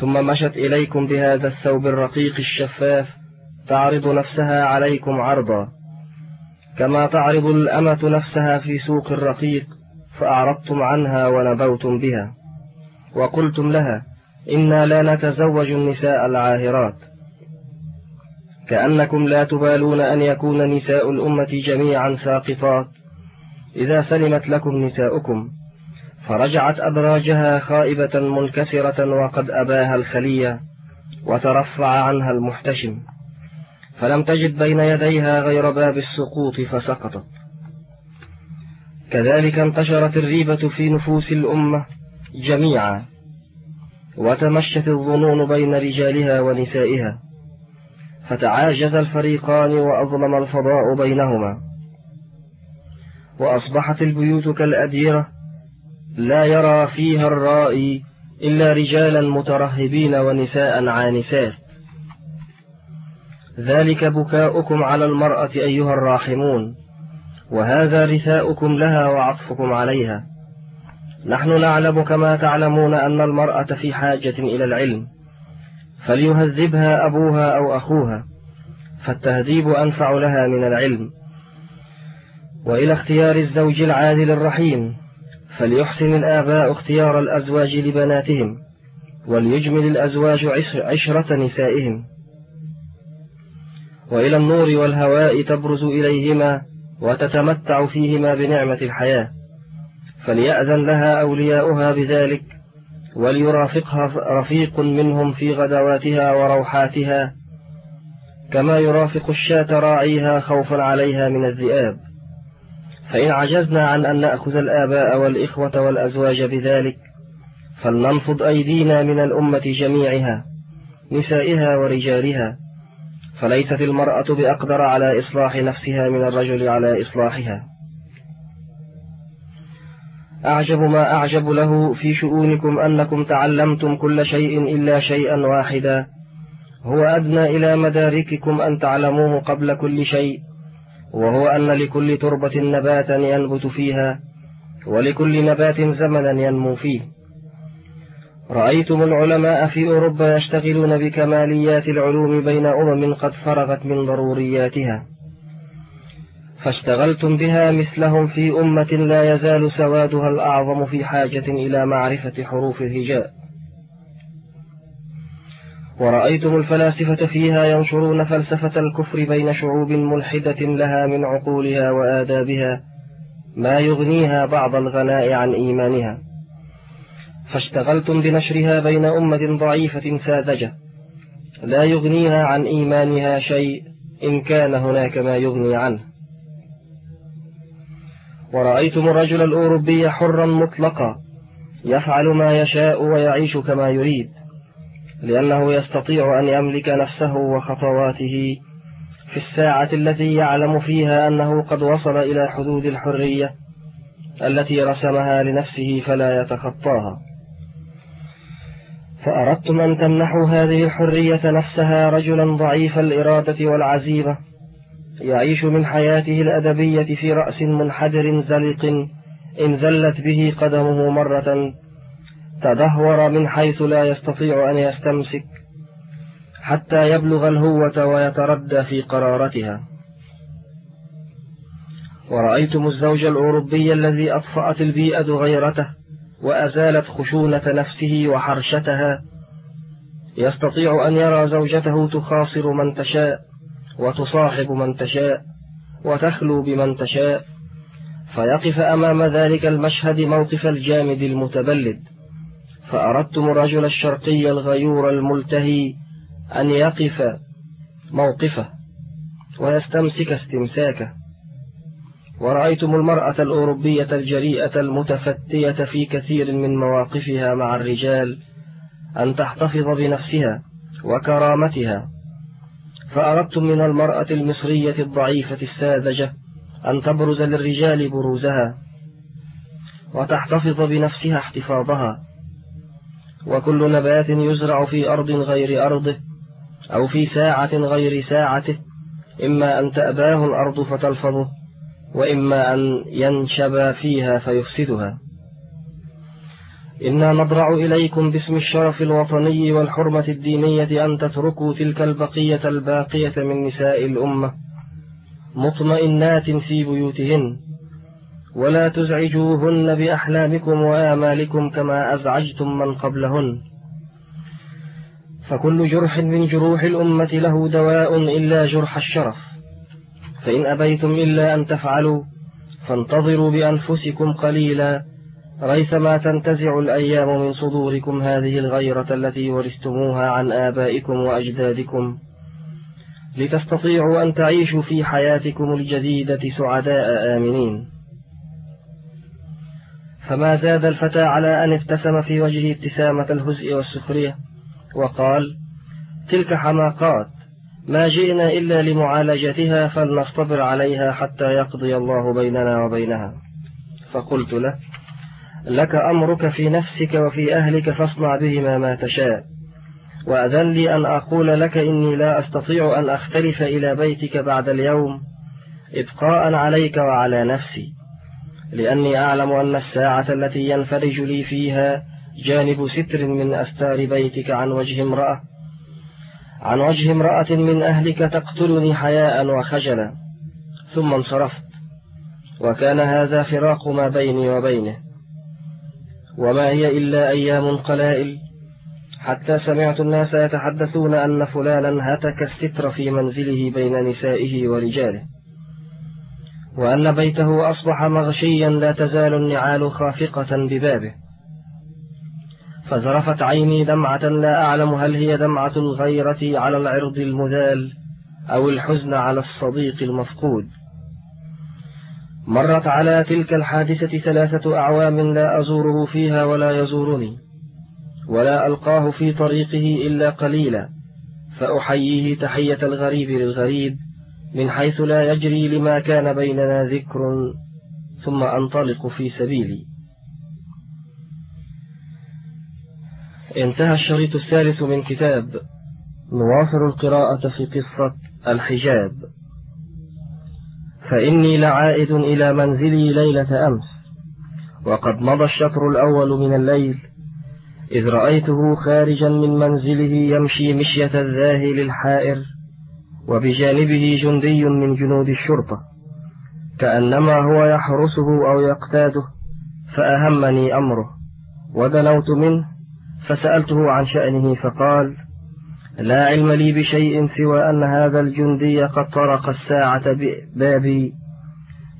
ثم مشت إليكم بهذا الثوب الرقيق الشفاف تعرض نفسها عليكم عرضا. كما تعرض الأمة نفسها في سوق الرقيق فأعرضتم عنها ونبوتم بها. وقلتم لها إنا لا نتزوج النساء العاهرات. كأنكم لا تبالون أن يكون نساء الأمة جميعا ساقطات. إذا سلمت لكم نساؤكم فرجعت أدراجها خائبة منكسرة وقد أباها الخلية وترفع عنها المحتشم. فلم تجد بين يديها غير باب السقوط فسقطت. كذلك انتشرت الريبة في نفوس الأمة جميعا وتمشت الظنون بين رجالها ونسائها فتعاجز الفريقان وأظلم الفضاء بينهما. وأصبحت البيوت كالأديرة لا يرى فيها الرائي إلا رجالا مترهبين ونساء عانسات. ذلك بكاؤكم على المرأة أيها الراحمون وهذا رثاؤكم لها وعطفكم عليها. نحن نعلم كما تعلمون أن المرأة في حاجة إلى العلم فليهذبها أبوها أو أخوها فالتهذيب أنفع لها من العلم. وإلى اختيار الزوج العادل الرحيم فليحسن الآباء اختيار الأزواج لبناتهم وليجمل الأزواج عشرة نسائهم. وإلى النور والهواء تبرز إليهما وتتمتع فيهما بنعمة الحياة فليأذن لها أولياؤها بذلك وليرافقها رفيق منهم في غدواتها وروحاتها كما يرافق الشاة راعيها خوفا عليها من الذئاب. فإن عجزنا عن أن نأخذ الآباء والإخوة والأزواج بذلك فلننفض أيدينا من الأمة جميعها نسائها ورجالها فليست المرأة بأقدر على إصلاح نفسها من الرجل على إصلاحها. أعجب ما أعجب له في شؤونكم أنكم تعلمتم كل شيء إلا شيئا واحدا. هو أدنى إلى مدارككم أن تعلموه قبل كل شيء وهو أن لكل تربة نباتا ينبت فيها ولكل نبات زمنا ينمو فيه. رأيتم العلماء في أوروبا يشتغلون بكماليات العلوم بين أمم قد فرغت من ضرورياتها. فاشتغلتم بها مثلهم في أمة لا يزال سوادها الأعظم في حاجة إلى معرفة حروف الهجاء. ورأيتم الفلاسفة فيها ينشرون فلسفة الكفر بين شعوب ملحدة لها من عقولها وآدابها ما يغنيها بعض الغناء عن إيمانها. فاشتغلتم بنشرها بين أمة ضعيفة ساذجة لا يغنيها عن إيمانها شيء إن كان هناك ما يغني عنه. ورأيتم الرجل الأوروبي حرا مطلقا يفعل ما يشاء ويعيش كما يريد لأنه يستطيع أن يملك نفسه وخطواته في الساعة التي يعلم فيها أنه قد وصل إلى حدود الحرية التي رسمها لنفسه فلا يتخطاها. فأردتم أن تمنحوا هذه الحرية نفسها رجلا ضعيف الإرادة والعزيمة يعيش من حياته الأدبية في رأس منحدر زلق إن زلت به قدمه مرة تدهور من حيث لا يستطيع أن يستمسك حتى يبلغ الهوة ويتردى في قرارتها. ورأيتم الزوج الأوروبي الذي أطفأت البيئة غيرته وأزالت خشونة نفسه وحرشتها. يستطيع أن يرى زوجته تخاصر من تشاء وتصاحب من تشاء وتخلو بمن تشاء. فيقف أمام ذلك المشهد موقف الجامد المتبلد. فأردتم الرجل الشرقي الغيور الملتهي أن يقف موقفه ويستمسك استمساكه. ورأيتم المرأة الأوروبية الجريئة المتفتية في كثير من مواقفها مع الرجال أن تحتفظ بنفسها وكرامتها. فأردتم من المرأة المصرية الضعيفة الساذجة أن تبرز للرجال بروزها وتحتفظ بنفسها احتفاظها. وكل نبات يزرع في أرض غير أرضه أو في ساعة غير ساعته إما أن تأباه الأرض فتلفظه. وإما أن ينشب فيها فيفسدها. إنا نضرع إليكم باسم الشرف الوطني والحرمة الدينية أن تتركوا تلك البقية الباقية من نساء الأمة مطمئنات في بيوتهن ولا تزعجوهن بأحلامكم وآمالكم كما أزعجتم من قبلهن. فكل جرح من جروح الأمة له دواء إلا جرح الشرف. فإن أبيتم إلا أن تفعلوا فانتظروا بأنفسكم قليلا ريثما تنتزع الأيام من صدوركم هذه الغيرة التي ورثتموها عن آبائكم وأجدادكم. لتستطيعوا أن تعيشوا في حياتكم الجديدة سعداء آمنين. فما زاد الفتى على أن ابتسم في وجهه ابتسامة الهزء والسخرية وقال تلك حماقات. ما جئنا إلا لمعالجتها فلنصطبر عليها حتى يقضي الله بيننا وبينها. فقلت له لك أمرك في نفسك وفي أهلك فاصنع بهما ما تشاء. وأذن لي أن أقول لك إني لا أستطيع أن أختلف إلى بيتك بعد اليوم إبقاء عليك وعلى نفسي. لأني أعلم أن الساعة التي ينفرج لي فيها جانب ستر من أستار بيتك عن وجه امرأة. عن وجه امرأة من أهلك تقتلني حياء وخجلا ثم انصرفت وكان هذا فراق ما بيني وبينه وما هي إلا أيام قلائل حتى سمعت الناس يتحدثون أن فلانا هتك الستر في منزله بين نسائه ورجاله وأن بيته أصبح مغشيا لا تزال النعال خافقة ببابه. فزرفت عيني دمعة لا أعلم هل هي دمعة الغيرة على العرض المذال أو الحزن على الصديق المفقود. مرت على تلك الحادثة ثلاثة أعوام لا أزوره فيها ولا يزورني ولا ألقاه في طريقه إلا قليلا فأحييه تحية الغريب للغريب من حيث لا يجري لما كان بيننا ذكر ثم أنطلق في سبيلي. انتهى الشريط الثالث من كتاب نواصل القراءة في قصة الحجاب. فإني لعائد إلى منزلي ليلة أمس وقد مضى الشطر الأول من الليل إذ رأيته خارجا من منزله يمشي مشية الذاهل الحائر وبجانبه جندي من جنود الشرطة كأنما هو يحرسه أو يقتاده فأهمني أمره ودنوت منه فسألته عن شأنه فقال لا علم لي بشيء سوى أن هذا الجندي قد طرق الساعة بابي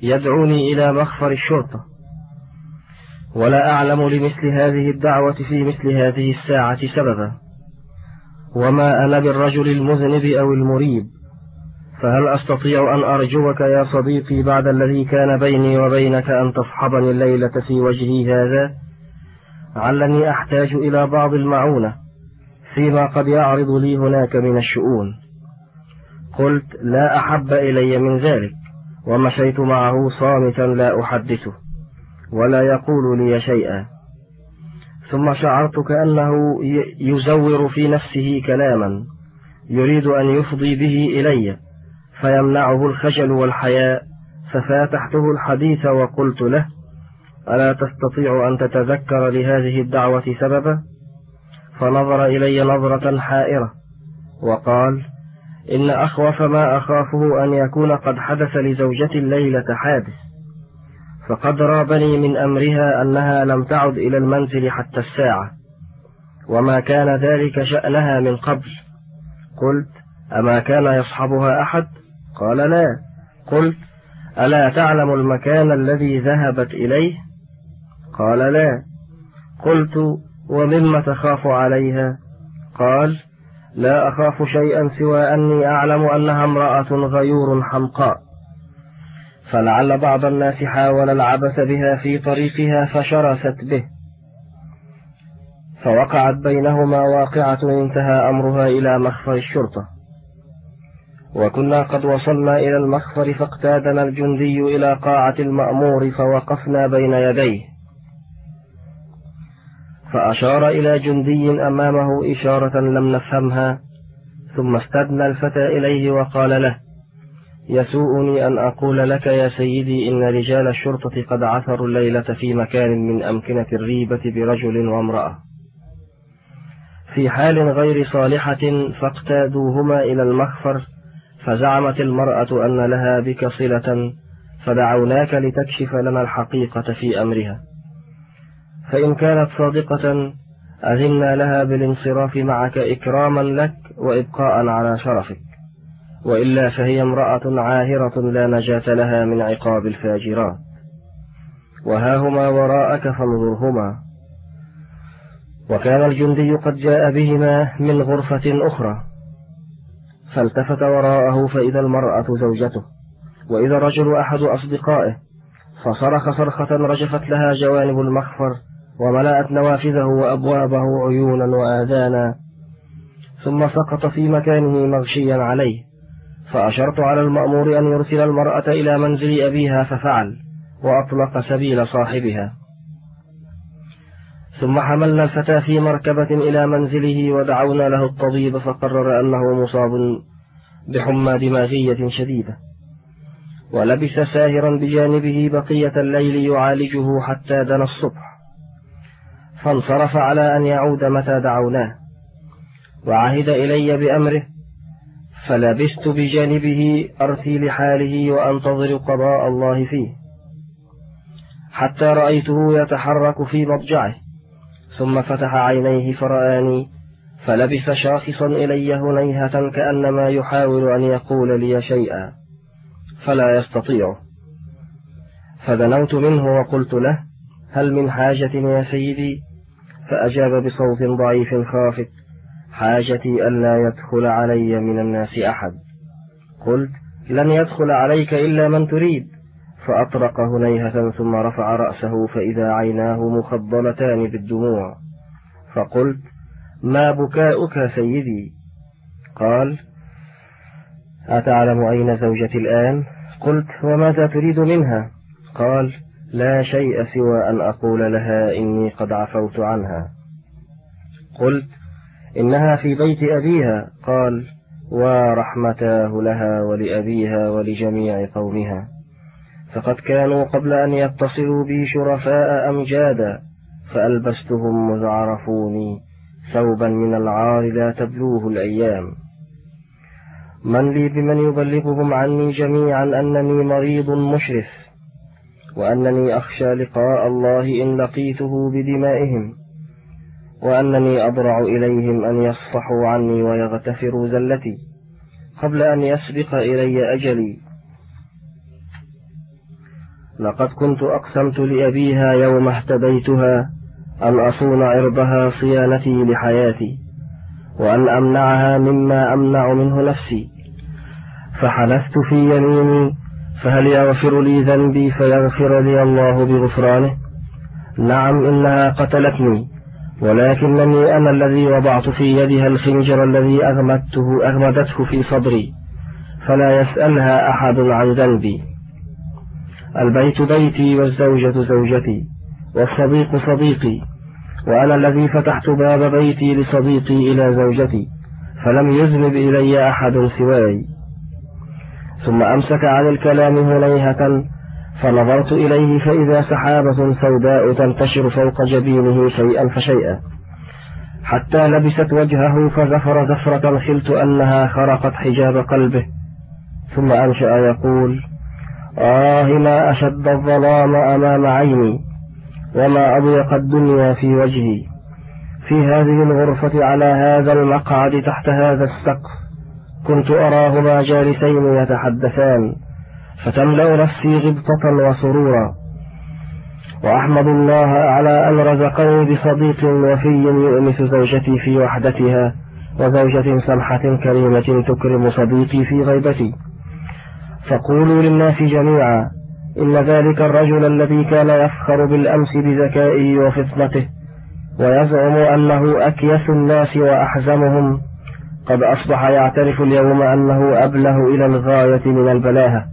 يدعوني إلى مخفر الشرطة ولا أعلم لمثل هذه الدعوة في مثل هذه الساعة سببا وما أنا بالرجل المذنب أو المريب فهل أستطيع أن أرجوك يا صديقي بعد الذي كان بيني وبينك أن تصحبني الليلة في وجهي هذا؟ علني أحتاج إلى بعض المعونة فيما قد يعرض لي هناك من الشؤون. قلت لا أحب إلي من ذلك ومشيت معه صامتا لا أحدثه ولا يقول لي شيئا. ثم شعرت كأنه يزور في نفسه كلاما يريد أن يفضي به إلي فيمنعه الخجل والحياء ففاتحته الحديث وقلت له ألا تستطيع أن تتذكر لهذه الدعوة سببا؟ فنظر إلي نظرة حائرة وقال إن أخوف ما أخافه أن يكون قد حدث لزوجتي الليلة حادث فقد رابني من أمرها أنها لم تعد إلى المنزل حتى الساعة وما كان ذلك شأنها من قبل. قلت أما كان يصحبها أحد؟ قال لا. قلت ألا تعلم المكان الذي ذهبت إليه؟ قال لا. قلت ومما تخاف عليها؟ قال لا أخاف شيئا سوى أني أعلم أنها امرأة غيور حمقاء. فلعل بعض الناس حاول العبث بها في طريقها فشرست به. فوقعت بينهما واقعة انتهى أمرها إلى مخفر الشرطة. وكنا قد وصلنا إلى المخفر فاقتادنا الجندي إلى قاعة المأمور فوقفنا بين يديه. فأشار إلى جندي أمامه إشارة لم نفهمها ثم استدنى الفتى إليه وقال له يسوءني أن أقول لك يا سيدي إن رجال الشرطة قد عثروا الليلة في مكان من أمكنة الريبة برجل وامرأة. في حال غير صالحة فاقتادوهما إلى المخفر فزعمت المرأة أن لها بك صلة فدعوناك لتكشف لنا الحقيقة في أمرها. فإن كانت صادقة أذنا لها بالانصراف معك إكراما لك وإبقاء على شرفك. وإلا فهي امرأة عاهرة لا نجاة لها من عقاب الفاجرات. وها هما وراءك فانظرهما. وكان الجندي قد جاء بهما من غرفة أخرى. فالتفت وراءه فإذا المرأة زوجته. وإذا الرجل أحد أصدقائه. فصرخ صرخة رجفت لها جوانب المخفر. وملأت نوافذه وأبوابه عيونا وآذانا ثم سقط في مكانه مغشيا عليه فأشرت على المأمور أن يرسل المرأة إلى منزل أبيها ففعل وأطلق سبيل صاحبها. ثم حملنا الفتى في مركبة إلى منزله ودعونا له الطبيب فقرر أنه مصاب بحمى دماغية شديدة. ولبس ساهرا بجانبه بقية الليل يعالجه حتى دنا الصبح. فانصرف على أن يعود متى دعوناه. وعهد إلي بأمره فلبست بجانبه أرثي لحاله وأنتظر قضاء الله فيه. حتى رأيته يتحرك في مضجعه ثم فتح عينيه فرآني فلبث شاخصا إلي هنيهة كأنما يحاول أن يقول لي شيئا فلا يستطيع. فدنوت منه وقلت له هل من حاجة يا سيدي؟ فأجاب بصوت ضعيف خافت حاجتي ألا يدخل علي من الناس أحد. قلت لن يدخل عليك إلا من تريد. فأطرق هنيهة ثم رفع رأسه فإذا عيناه مخضلتان بالدموع. فقلت ما بكاؤك سيدي؟ قال أتعلم أين زوجتي الآن؟ قلت وماذا تريد منها؟ قال لا شيء سوى أن أقول لها إني قد عفوت عنها. قلت إنها في بيت أبيها. قال ورحمتاه لها ولأبيها ولجميع قومها. فقد كانوا قبل أن يتصلوا بي شرفاء أمجادا فألبستهم مذ عرفوني ثوبا من العار لا تبلوه الأيام. من لي بمن يبلغهم عني جميعا أنني مريض مشرف. وأنني أخشى لقاء الله إن لقيته بدمائهم وأنني أضرع إليهم أن يصفحوا عني ويغتفروا زلتي قبل أن يسبق إلي أجلي. لقد كنت أقسمت لأبيها يوم اهتديتها أن أصون عرضها صيانتي لحياتي وأن أمنعها مما أمنع منه نفسي. فحلفت في يميني فهل يغفر لي ذنبي فيغفر لي الله بغفرانه؟ نعم إنها قتلتني ولكنني أنا الذي وضعت في يدها الخنجر الذي أغمدته أغمدته في صدري فلا يسألها أحد عن ذنبي. البيت بيتي والزوجة زوجتي والصديق صديقي وأنا الذي فتحت باب بيتي لصديقي إلى زوجتي فلم يذنب إلي أحد سواي. ثم أمسك عن الكلام هنيهة فنظرت إليه فإذا سحابة سوداء تنتشر فوق جبينه شيئا فشيئا. حتى لبست وجهه فزفر زفرة خلت أنها خرقت حجاب قلبه. ثم أنشأ يقول آه ما أشد الظلام أمام عيني وما أضيق الدنيا في وجهي. في هذه الغرفة على هذا المقعد تحت هذا السقف. كنت أراهما جالسين يتحدثان فتملأ نفسي غبطة وسرورا. وأحمد الله على أن رزقني بصديق وفي يؤنس زوجتي في وحدتها وزوجة سمحة كريمة تكرم صديقي في غيبتي. فقولوا للناس جميعا إن ذلك الرجل الذي كان يفخر بالأمس بذكائه وفطنته ويزعم أنه أكيس الناس وأحزمهم. قد أصبح يعترف اليوم أنه أبله إلى الغاية من البلاهة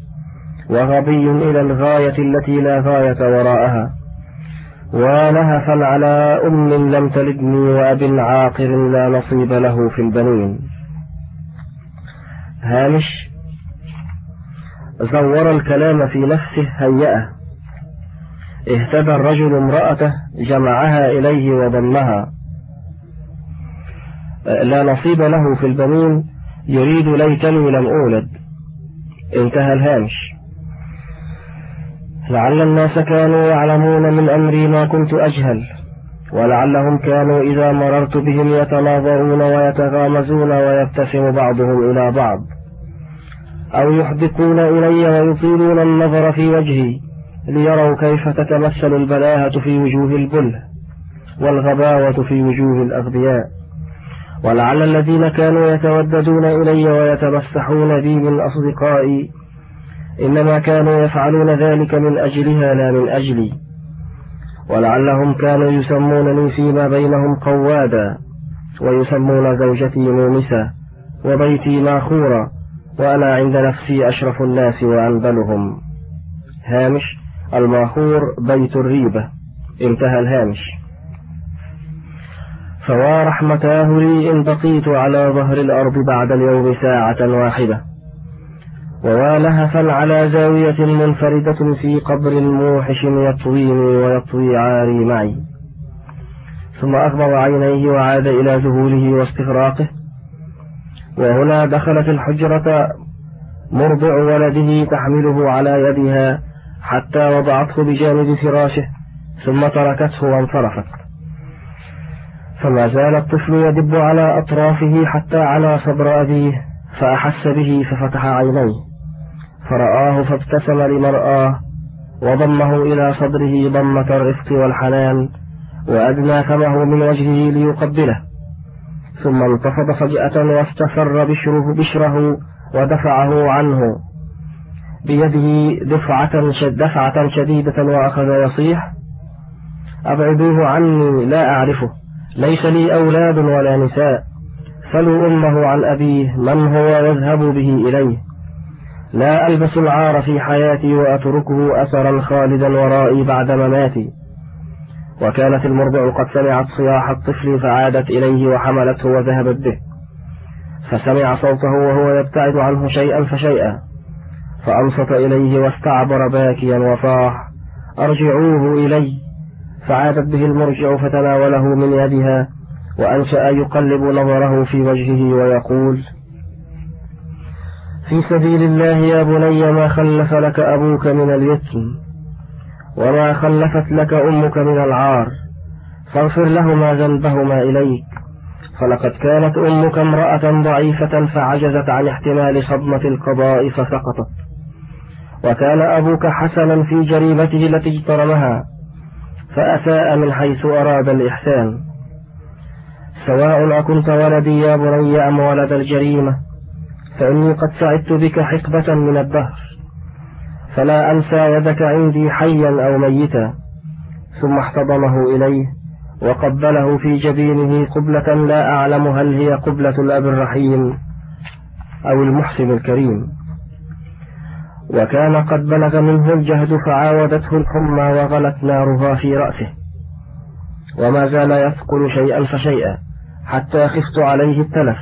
وغبي إلى الغاية التي لا غاية وراءها. ونهفا على أم لم تلدني وأب عاقر لا نصيب له في البنين. هامش زور الكلام في نفسه هيئة اهتدى الرجل امرأته جمعها إليه وضمها. لا نصيب له في البنين يريد ليتني لم أولد. انتهى الهامش. لعل الناس كانوا يعلمون من أمري ما كنت أجهل ولعلهم كانوا إذا مررت بهم يتناظرون ويتغامزون ويبتسم بعضهم إلى بعض. أو يحدقون إلي ويطيلون النظر في وجهي ليروا كيف تتمثل البلاهة في وجوه البله والغباوة في وجوه الأغبياء. ولعل الذين كانوا يتوددون إلي ويتمسحون بي من أصدقائي إنما كانوا يفعلون ذلك من أجلها لا من أجلي. ولعلهم كانوا يسمونني فيما بينهم قوادا ويسمون زوجتي مونسة وبيتي ماخورا وأنا عند نفسي أشرف الناس وأنبلهم. هامش الماخور بيت الريبة. انتهى الهامش. فوا رحمتاه لي إن بقيت على ظهر الأرض بعد اليوم ساعة واحدة ووالهفا على زاوية منفردة في قبر موحش يطويني ويطوي عاري معي ثم أغمض عينيه وعاد إلى ذهوله واستغراقه وهنا دخلت الحجرة مرضع ولده تحمله على يدها حتى وضعته بجانب فراشه ثم تركته وانصرفت فما زال الطفل يدب على أطرافه حتى على صدر أبيه فأحس به ففتح عينيه. فرآه فابتسم لمرآه وضمه إلى صدره ضمة الرفق والحنان وأدنى فمه من وجهه ليقبله. ثم انتفض فجأة واستفر بشره, بشره ودفعه عنه. بيده دفعة, دفعة شديدة وأخذ يصيح أبعدوه عني لا أعرفه. ليس لي أولاد ولا نساء. سلوا أمه عن أبيه من هو يذهب به إليه. لا ألبس العار في حياتي وأتركه أثرا خالدا ورائي بعد مماتي. وكانت المرضع قد سمعت صياح الطفل فعادت إليه وحملته وذهبت به. فسمع صوته وهو يبتعد عنه شيئا فشيئا. فأنصت إليه واستعبر باكيا وصاح أرجعوه إلي. فعادت به المرجع فتناوله من يدها وأنشأ يقلب نظره في وجهه ويقول في سبيل الله يا بني ما خلف لك أبوك من اليتم وما خلفت لك أمك من العار فاغفر لهما ذنبهما إليك فلقد كانت أمك امرأة ضعيفة فعجزت عن احتمال صدمة القضاء فسقطت وكان أبوك حسنا في جريمته التي اجترمها فأساء من حيث أراد الإحسان. سواء أكنت ولدي يا بني أم ولد الجريمة فإني قد سعدت بك حقبة من الدهر. فلا أنسى يدك عندي حيا أو ميتا. ثم احتضنه إليه وقبله في جبينه قبلة لا أعلم هل هي قبلة الأب الرحيم أو المحسن الكريم. وكان قد بلغ منه الجهد فعاودته الحمى وغلت نارها في رأسه. وما زال يثقل شيئا فشيئا حتى خفت عليه التلف.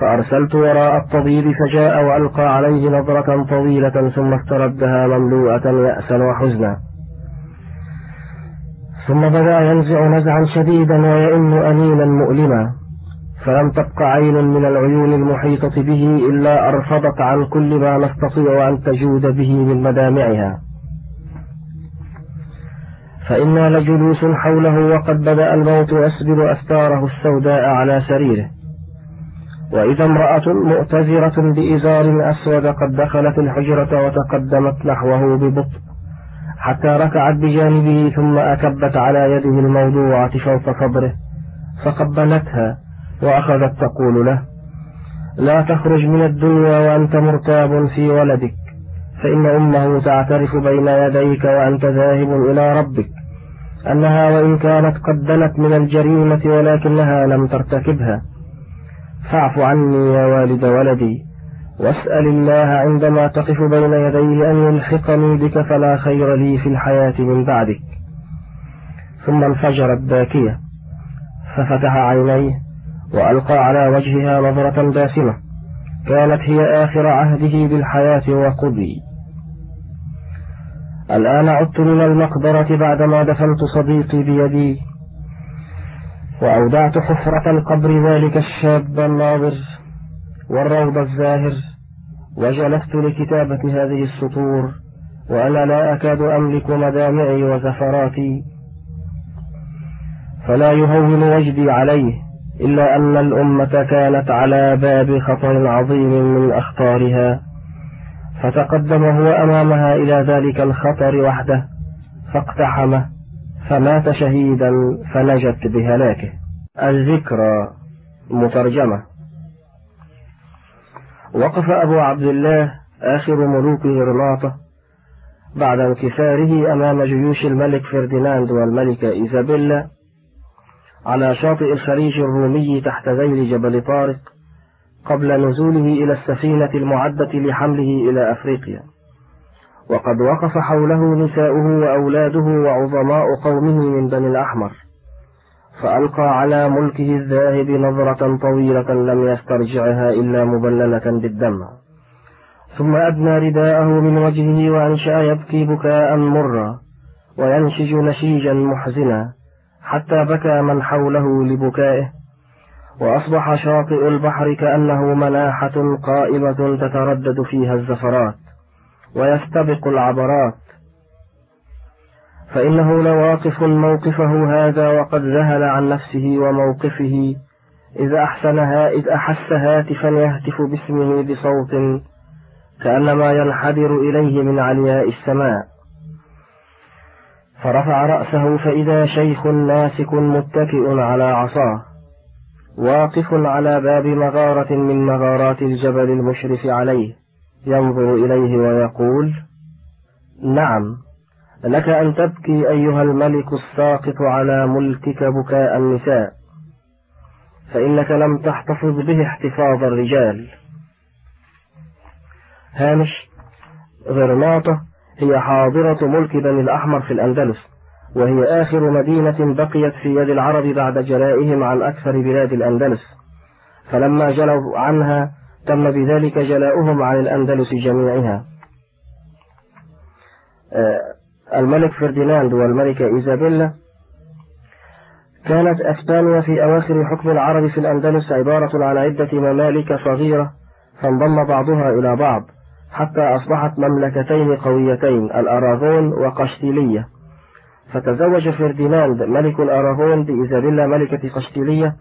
فأرسلت وراء الطبيب فجاء وألقى عليه نظرة طويلة ثم استردها مملوءة يأسا وحزنا. ثم بدأ ينزع نزعا شديدا ويئن أنينا مؤلما. فلم تبق عين من العيون المحيطة به إلا أرفضت عن كل ما نستطيع أن تجود به من مدامعها. فإنا لجلوس حوله وقد بدأ الموت يسبل أستاره السوداء على سريره. وإذا امرأة مؤتزرة بإزار أسود قد دخلت الحجرة وتقدمت نحوه ببطء حتى ركعت بجانبه ثم أكبت على يده الموضوعة فوق صدره فقبلتها وأخذت تقول له لا تخرج من الدنيا وأنت مرتاب في ولدك فإن أمه تعترف بين يديك وأنت ذاهب إلى ربك أنها وإن كانت قد دنت من الجريمة ولكنها لم ترتكبها. فاعف عني يا والد ولدي واسأل الله عندما تقف بين يديه أن يلحقني بك فلا خير لي في الحياة من بعدك. ثم انفجرت باكية ففتح عينيه وألقى على وجهها نظرة باسمة. كانت هي آخر عهده بالحياة وقضي. الآن عدت من المقبرة بعدما دفنت صديقي بيدي. وأودعت حفرة القبر ذلك الشاب الناظر والروض الزاهر. وجلست لكتابة هذه السطور. وأنا لا أكاد أملك مدامعي وزفراتي. فلا يهون وجدي عليه. إلا أن الأمة كانت على باب خطر عظيم من أخطارها فتقدم هو أمامها إلى ذلك الخطر وحده فاقتحمه فمات شهيدا فنجت بهلاكه. الذكرى مترجمة. وقف أبو عبد الله آخر ملوك غرناطة بعد انكساره أمام جيوش الملك فرديناند والملكة إيزابيلا على شاطئ الخليج الرومي تحت ذيل جبل طارق قبل نزوله إلى السفينة المعدة لحمله إلى أفريقيا. وقد وقف حوله نساؤه وأولاده وعظماء قومه من بني الأحمر. فألقى على ملكه الذاهب نظرة طويلة لم يسترجعها إلا مبللة بالدمع. ثم أدنى رداءه من وجهه وأنشأ يبكي بكاء مرا وينشج نشيجا محزنا. حتى بكى من حوله لبكائه. وأصبح شاطئ البحر كأنه مناحة قائمة تتردد فيها الزفرات ويستبق العبرات. فإنه لواقف موقفه هذا وقد ذهل عن نفسه وموقفه إذا أحسنها إذ أحس هاتفا يهتف باسمه بصوت كأنما ينحدر إليه من علياء السماء. فرفع رأسه فإذا شيخ ناسك متكئ على عصاه. واقف على باب مغارة من مغارات الجبل المشرف عليه. ينظر إليه ويقول نعم لك أن تبكي أيها الملك الساقط على ملكك بكاء النساء. فإنك لم تحتفظ به احتفاظ الرجال. هامش غرناطة هي حاضرة ملك بني الأحمر في الأندلس وهي آخر مدينة بقيت في يد العرب بعد جلائهم عن أكثر بلاد الأندلس. فلما جلوا عنها تم بذلك جلاؤهم عن الأندلس جميعها. آه، الملك فرديناند والملكة إيزابيلا كانت أسبانيا في أواخر حكم العرب في الأندلس عبارة عن عدة ممالك صغيرة فانضم بعضها إلى بعض. حتى أصبحت مملكتين قويتين الأراغون وقشتيلية. فتزوج فرديناند ملك الأراغون بإيزابيلا ملكة قشتيلية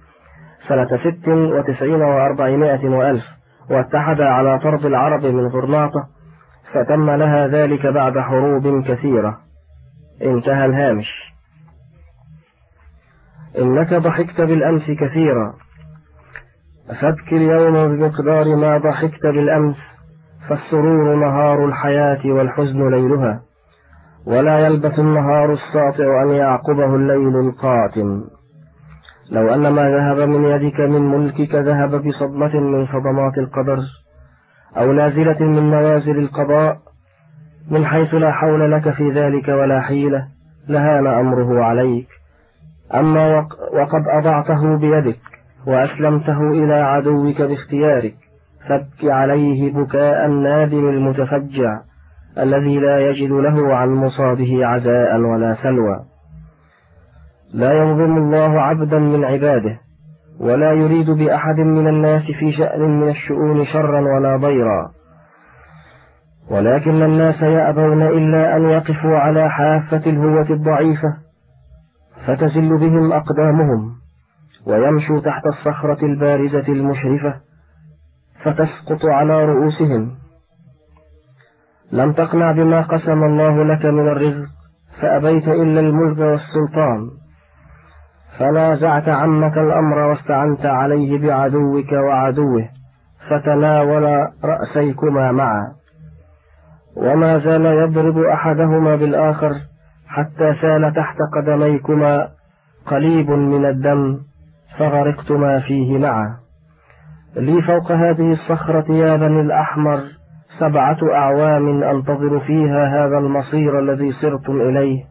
سنة ست وتسعين وأربعمائة وألف واتحد على طرد العرب من غرناطة فتم لها ذلك بعد حروب كثيرة. انتهى الهامش. إنك ضحكت بالأمس كثيرا. فابك اليوم بمقدار ما ضحكت بالأمس. فالسرور نهار الحياة والحزن ليلها ولا يلبث النهار الساطع أن يعقبه الليل القاتم. لو أن ما ذهب من يدك من ملكك ذهب بصدمة من صدمات القدر أو نازلة من نوازل القضاء من حيث لا حول لك في ذلك ولا حيلة لهان أمره عليك. أما وقد أضعته بيدك وأسلمته إلى عدوك باختيارك فابك عليه بكاء النادم المتفجع الذي لا يجد له عن مصابه عزاء ولا سلوى. لا ينظم الله عبدا من عباده ولا يريد بأحد من الناس في شأن من الشؤون شرا ولا ضيرا. ولكن الناس يأبون إلا أن يقفوا على حافة الهوة الضعيفة فتزل بهم أقدامهم ويمشوا تحت الصخرة البارزة المشرفة فتسقط على رؤوسهم. لم تقنع بما قسم الله لك من الرزق فأبيت إلا الملك والسلطان. فنازعت عمك الأمر واستعنت عليه بعدوك وعدوه فتناول رأسيكما معا. وما زال يضرب أحدهما بالآخر حتى سال تحت قدميكما قليب من الدم فغرقتما فيه معا. لي فوق هذه الصخرة يا بني الأحمر سبعة أعوام أنتظر فيها هذا المصير الذي صرتم إليه.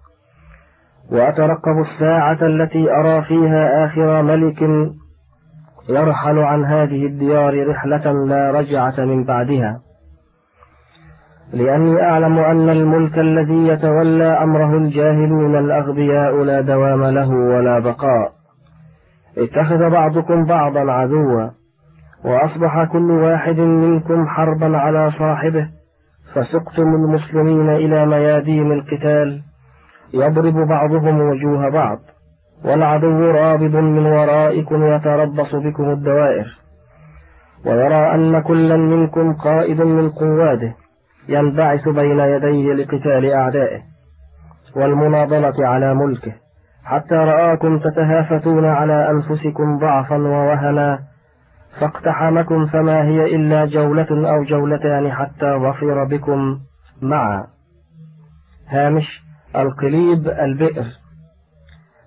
وأترقب الساعة التي أرى فيها آخر ملك يرحل عن هذه الديار رحلة لا رجعة من بعدها. لأني أعلم أن الملك الذي يتولى أمره الجاهلون الأغبياء لا دوام له ولا بقاء. اتخذ بعضكم بعضا عدوا. وأصبح كل واحد منكم حربا على صاحبه فسقتم المسلمين إلى ميادين القتال يضرب بعضهم وجوه بعض والعدو رابض من ورائكم يتربص بكم الدوائر. ويرى أن كلا منكم قائد من قواده ينبعث بين يديه لقتال أعدائه والمناضلة على ملكه حتى رآكم تتهافتون على أنفسكم ضعفا ووهنا فاقتحمكم فما هي إلا جولة أو جولتان حتى ظفر بكم معا. هامش القليب البئر.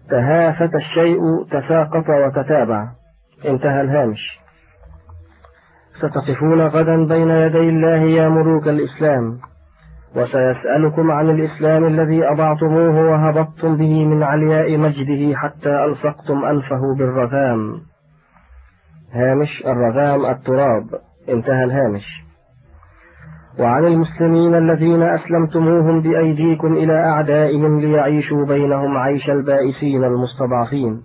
تهافت الشيء تساقط وتتابع. انتهى الهامش. ستقفون غدا بين يدي الله يا ملوك الإسلام. وسيسألكم عن الإسلام الذي أضعتموه وهبطتم به من علياء مجده حتى ألصقتم أنفه بالرذام. هامش الرذام التراب. انتهى الهامش. وعن المسلمين الذين أسلمتموهم بأيديكم إلى أعدائهم ليعيشوا بينهم عيش البائسين المستضعفين.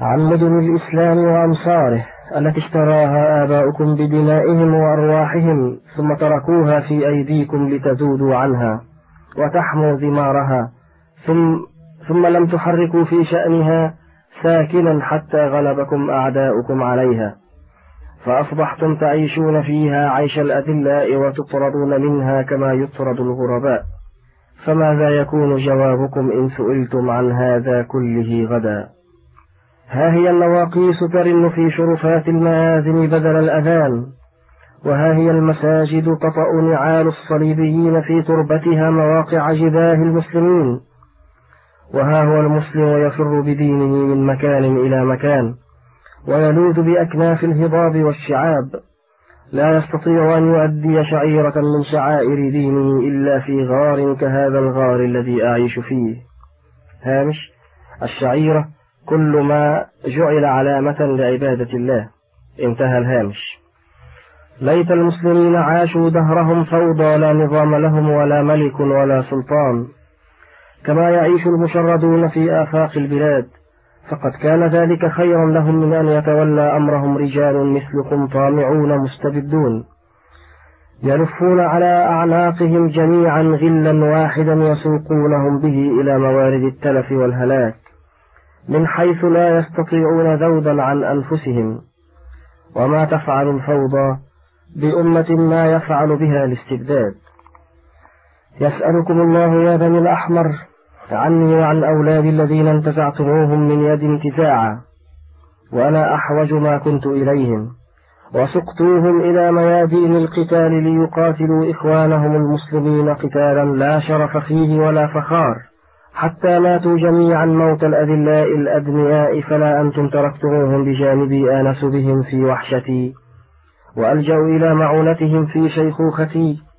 عن مدن الإسلام وأمصاره التي اشتراها آباؤكم بدمائهم وأرواحهم ثم تركوها في أيديكم لتذودوا عنها وتحموا ثمارها ثم, ثم لم تحركوا في شأنها ساكنا حتى غلبكم أعداؤكم عليها. فأصبحتم تعيشون فيها عيش الأذلاء وتطردون منها كما يطرد الغرباء. فماذا يكون جوابكم إن سئلتم عن هذا كله غدا؟ ها هي النواقيس ترن في شرفات المآذن بدل الأذان. وها هي المساجد تطأ نعال الصليبيين في تربتها مواقع جباه المسلمين. وها هو المسلم يفر بدينه من مكان إلى مكان ويلوذ بأكناف الهضاب والشعاب. لا يستطيع أن يؤدي شعيرة من شعائر دينه إلا في غار كهذا الغار الذي أعيش فيه. هامش الشعيرة كل ما جعل علامة لعبادة الله. انتهى الهامش. ليت المسلمين عاشوا دهرهم فوضى لا نظام لهم ولا ملك ولا سلطان. كما يعيش المشردون في آفاق البلاد. فقد كان ذلك خيرا لهم من أن يتولى أمرهم رجال مثلكم طامعون مستبدون. يلفون على أعناقهم جميعا غلا واحدا يسوقونهم به إلى موارد التلف والهلاك من حيث لا يستطيعون ذودا عن أنفسهم. وما تفعل الفوضى بأمة ما يفعل بها الاستبداد. يسألكم الله يا بني الأحمر عني وعن أولادي الذين انتزعتموهم من يد انتزاعا وأنا أحوج ما كنت إليهم وسقتوهم إلى ميادين القتال ليقاتلوا إخوانهم المسلمين قتالا لا شرف فيه ولا فخار حتى ماتوا جميعا موت الأذلاء الأدنياء فلا أنتم تركتموهم بجانبي آنس بهم في وحشتي وألجأ إلى معونتهم في شيخوختي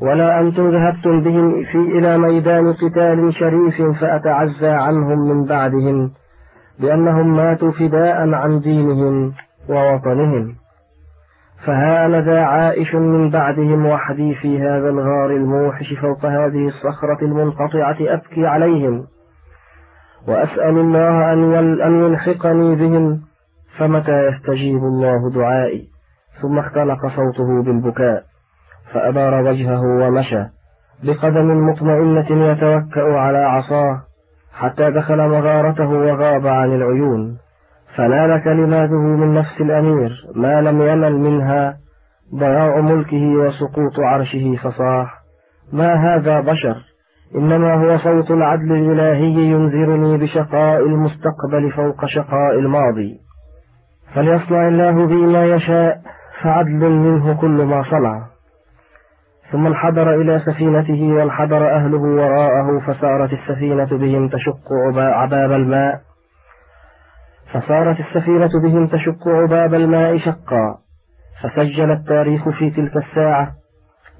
ولا أنتم ذهبتم بهم في إلى ميدان قتال شريف فأتعزى عنهم من بعدهم بأنهم ماتوا فداء عن دينهم ووطنهم. فها أنا ذا عائش من بعدهم وحدي في هذا الغار الموحش فوق هذه الصخرة المنقطعة أبكي عليهم. وأسأل الله أن يلحقني بهم فمتى يستجيب الله دعائي؟ ثم اختلق صوته بالبكاء. فأدار وجهه ومشى بقدم مطمئنة يتوكأ على عصاه حتى دخل مغارته وغاب عن العيون. فنال كلماته من نفس الأمير ما لم ينل منها ضياع ملكه وسقوط عرشه فصاح. ما هذا بشر؟ إنما هو صوت العدل الإلهي ينذرني بشقاء المستقبل فوق شقاء الماضي. فليصنع الله بي ما يشاء فعدل منه كل ما صنع. ثم انحدر إلى سفينته وانحدر أهله وراءه فسارت السفينة بهم تشق عباب الماء. فصارت السفينة بهم تشق عباب الماء شقا. فسجل التاريخ في تلك الساعة.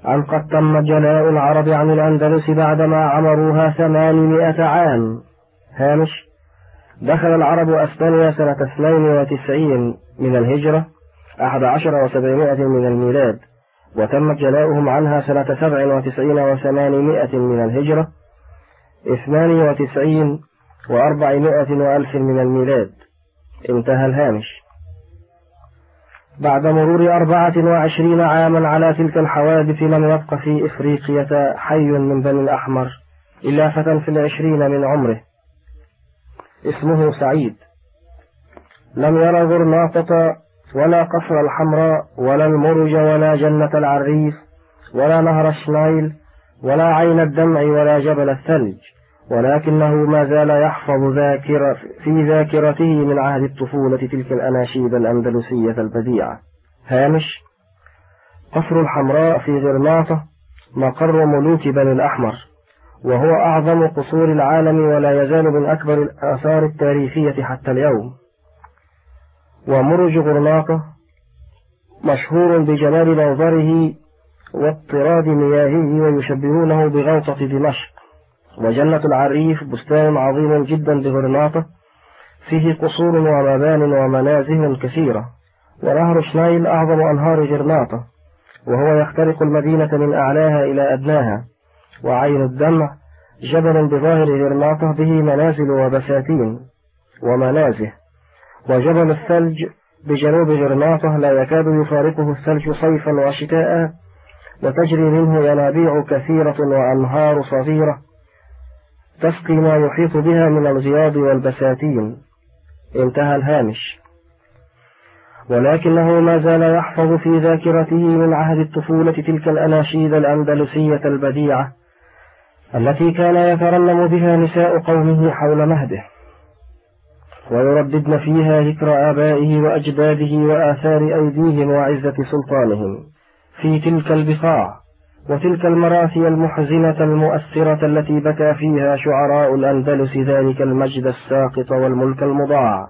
أن قد تم جلاء العرب عن الأندلس بعدما عمروها ثمانمائة عام. هامش. دخل العرب أسبانيا سنة 92 من الهجرة أحد عشر وسبعمائة من الميلاد. وتم جلاؤهم عنها سنة سبع وتسعين وثمانمائة من الهجرة اثنان وتسعين وأربعمائة وألف من الميلاد. انتهى الهامش. بعد مرور أربعة وعشرين عاما على تلك الحوادث لم يبق في إفريقية حي من بني الأحمر إلا فتى في العشرين من عمره. اسمه سعيد. لم يرى غرناطة ولا قصر الحمراء ولا المرج ولا جنة العريف ولا نهر الشنايل ولا عين الدمع ولا جبل الثلج. ولكنه ما زال يحفظ ذاكرة في ذاكرته من عهد الطفولة تلك الأناشيد الأندلسية البديعة. هامش قصر الحمراء في غرناطة مقر ملوك بني الأحمر وهو أعظم قصور العالم ولا يزال من أكبر الآثار التاريخية حتى اليوم. ومرج غرناطة مشهور بجمال منظره واضطراد مياهه ويشبهونه بغوطة دمشق. وجنة العريف بستان عظيم جدا بغرناطة فيه قصور ومبان ومنازل كثيرة. ونهر شنايل أعظم أنهار غرناطة وهو يخترق المدينة من أعلاها إلى أدناها. وعين الدمع جبل بظاهر غرناطة به منازل وبساتين ومنازه وجبل الثلج بجنوب غرناطة لا يكاد يفارقه الثلج صيفا وشتاء وتجري منه ينابيع كثيرة وأنهار صغيرة تسقي ما يحيط بها من الغياض والبساتين. انتهى الهامش. ولكنه ما زال يحفظ في ذاكرته من عهد الطفولة تلك الأناشيد الأندلسية البديعة التي كان يترنم بها نساء قومه حول مهده. ويرددن فيها ذكر آبائه وأجداده وآثار أيديهم وعزة سلطانهم. في تلك البقاع وتلك المراثي المحزنة المؤثرة التي بكى فيها شعراء الأندلس ذلك المجد الساقط والملك المضاع.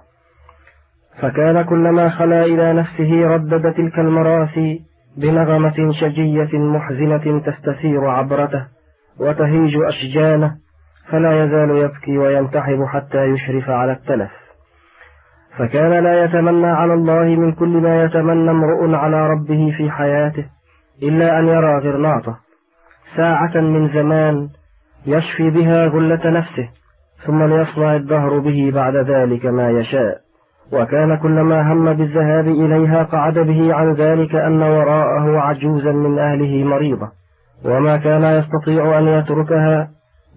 فكان كلما خلا إلى نفسه ردد تلك المراثي بنغمة شجية محزنة تستثير عبرته وتهيج أشجانه فلا يزال يبكي وينتحب حتى يشرف على التلف. فكان لا يتمنى على الله من كل ما يتمنى امرؤ على ربه في حياته إلا أن يرى غرناطة ساعة من زمان يشفي بها غلة نفسه ثم ليصنع الدهر به بعد ذلك ما يشاء. وكان كلما هم بالذهاب إليها قعد به عن ذلك أن وراءه عجوزا من أهله مريضة وما كان يستطيع أن يتركها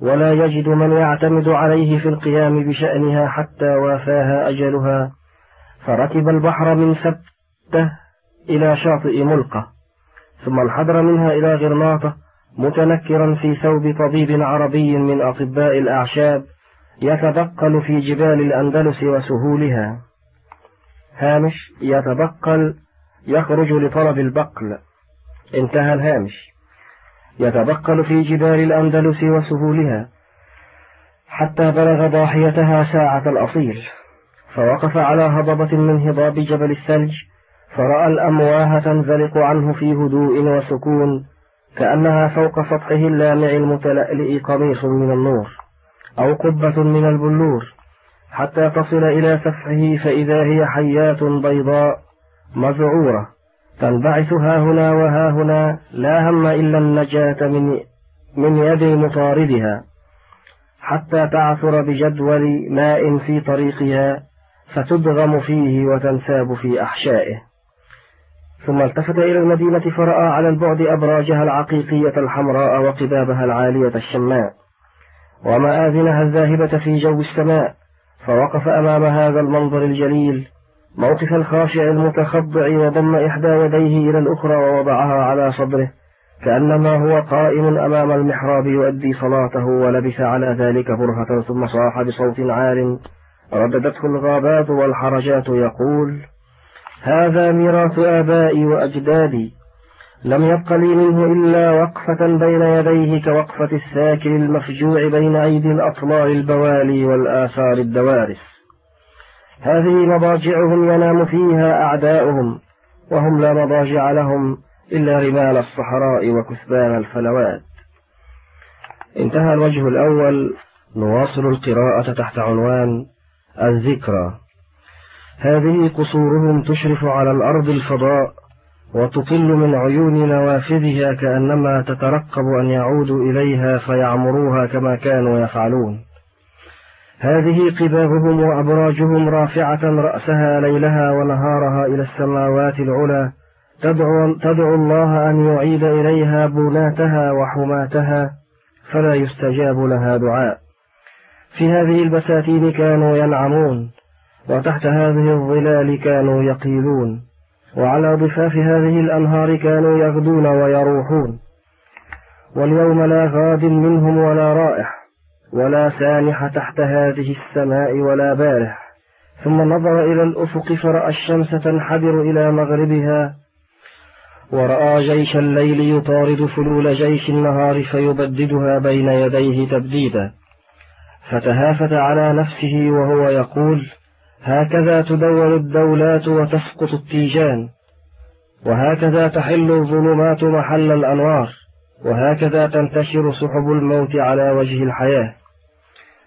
ولا يجد من يعتمد عليه في القيام بشأنها حتى وافاها أجلها فركب البحر من سبته إلى شاطئ ملقة ثم انحدر منها إلى غرناطة متنكرا في ثوب طبيب عربي من أطباء الأعشاب يتبقل في جبال الأندلس وسهولها. هامش يتبقل يخرج لطلب البقل. انتهى الهامش. يتبقل في جبال الأندلس وسهولها حتى بلغ ضاحيتها ساعة الأصيل فوقف على هضبة من هضاب جبل الثلج فرأى الأمواه تنزلق عنه في هدوء وسكون كأنها فوق سطحه اللامع المتلألئ قميص من النور أو قبة من البلور حتى تصل إلى سفحه فإذا هي حيات بيضاء مذعورة. تنبعث ها هنا وها هنا لا هم إلا النجاة من من يد مطاردها حتى تعثر بجدول ماء في طريقها فتدغم فيه وتنساب في أحشائه. ثم التفت إلى المدينة فرأى على البعد أبراجها العقيقية الحمراء وقبابها العالية الشماء ومآذنها الذاهبة في جو السماء فوقف أمام هذا المنظر الجليل موقف الخاشع المتخضع وضم إحدى يديه إلى الأخرى ووضعها على صدره كأنما هو قائم أمام المحراب يؤدي صلاته ولبس على ذلك برهة ثم صاح بصوت عال رددته الغابات والحرجات يقول هذا ميراث آبائي وأجدادي لم يبق لي منه إلا وقفة بين يديه كوقفة الساكن المفجوع بين أيدي الأطلال البوالي والآثار الدوارس هذه مضاجعهم ينام فيها أعداؤهم وهم لا مضاجع لهم إلا رمال الصحراء وكثبان الفلوات. انتهى الوجه الأول نواصل القراءة تحت عنوان الذكرى. هذه قصورهم تشرف على الأرض الفضاء وتطل من عيون نوافذها كأنما تترقب أن يعودوا إليها فيعمروها كما كانوا يفعلون. هذه قبابهم وأبراجهم رافعة رأسها ليلها ونهارها إلى السماوات العلى تدعو, تدعو الله أن يعيد إليها بناتها وحماتها فلا يستجاب لها دعاء. في هذه البساتين كانوا ينعمون وتحت هذه الظلال كانوا يقيلون وعلى ضفاف هذه الأنهار كانوا يغدون ويروحون. واليوم لا غاد منهم ولا رائح ولا سانح تحت هذه السماء ولا بارح ثم نظر إلى الأفق فرأى الشمس تنحدر إلى مغربها. ورأى جيش الليل يطارد فلول جيش النهار فيبددها بين يديه تبديدا. فتهافت على نفسه وهو يقول هكذا تدور الدولات وتسقط التيجان. وهكذا تحل الظلمات محل الأنوار. وهكذا تنتشر سحب الموت على وجه الحياة.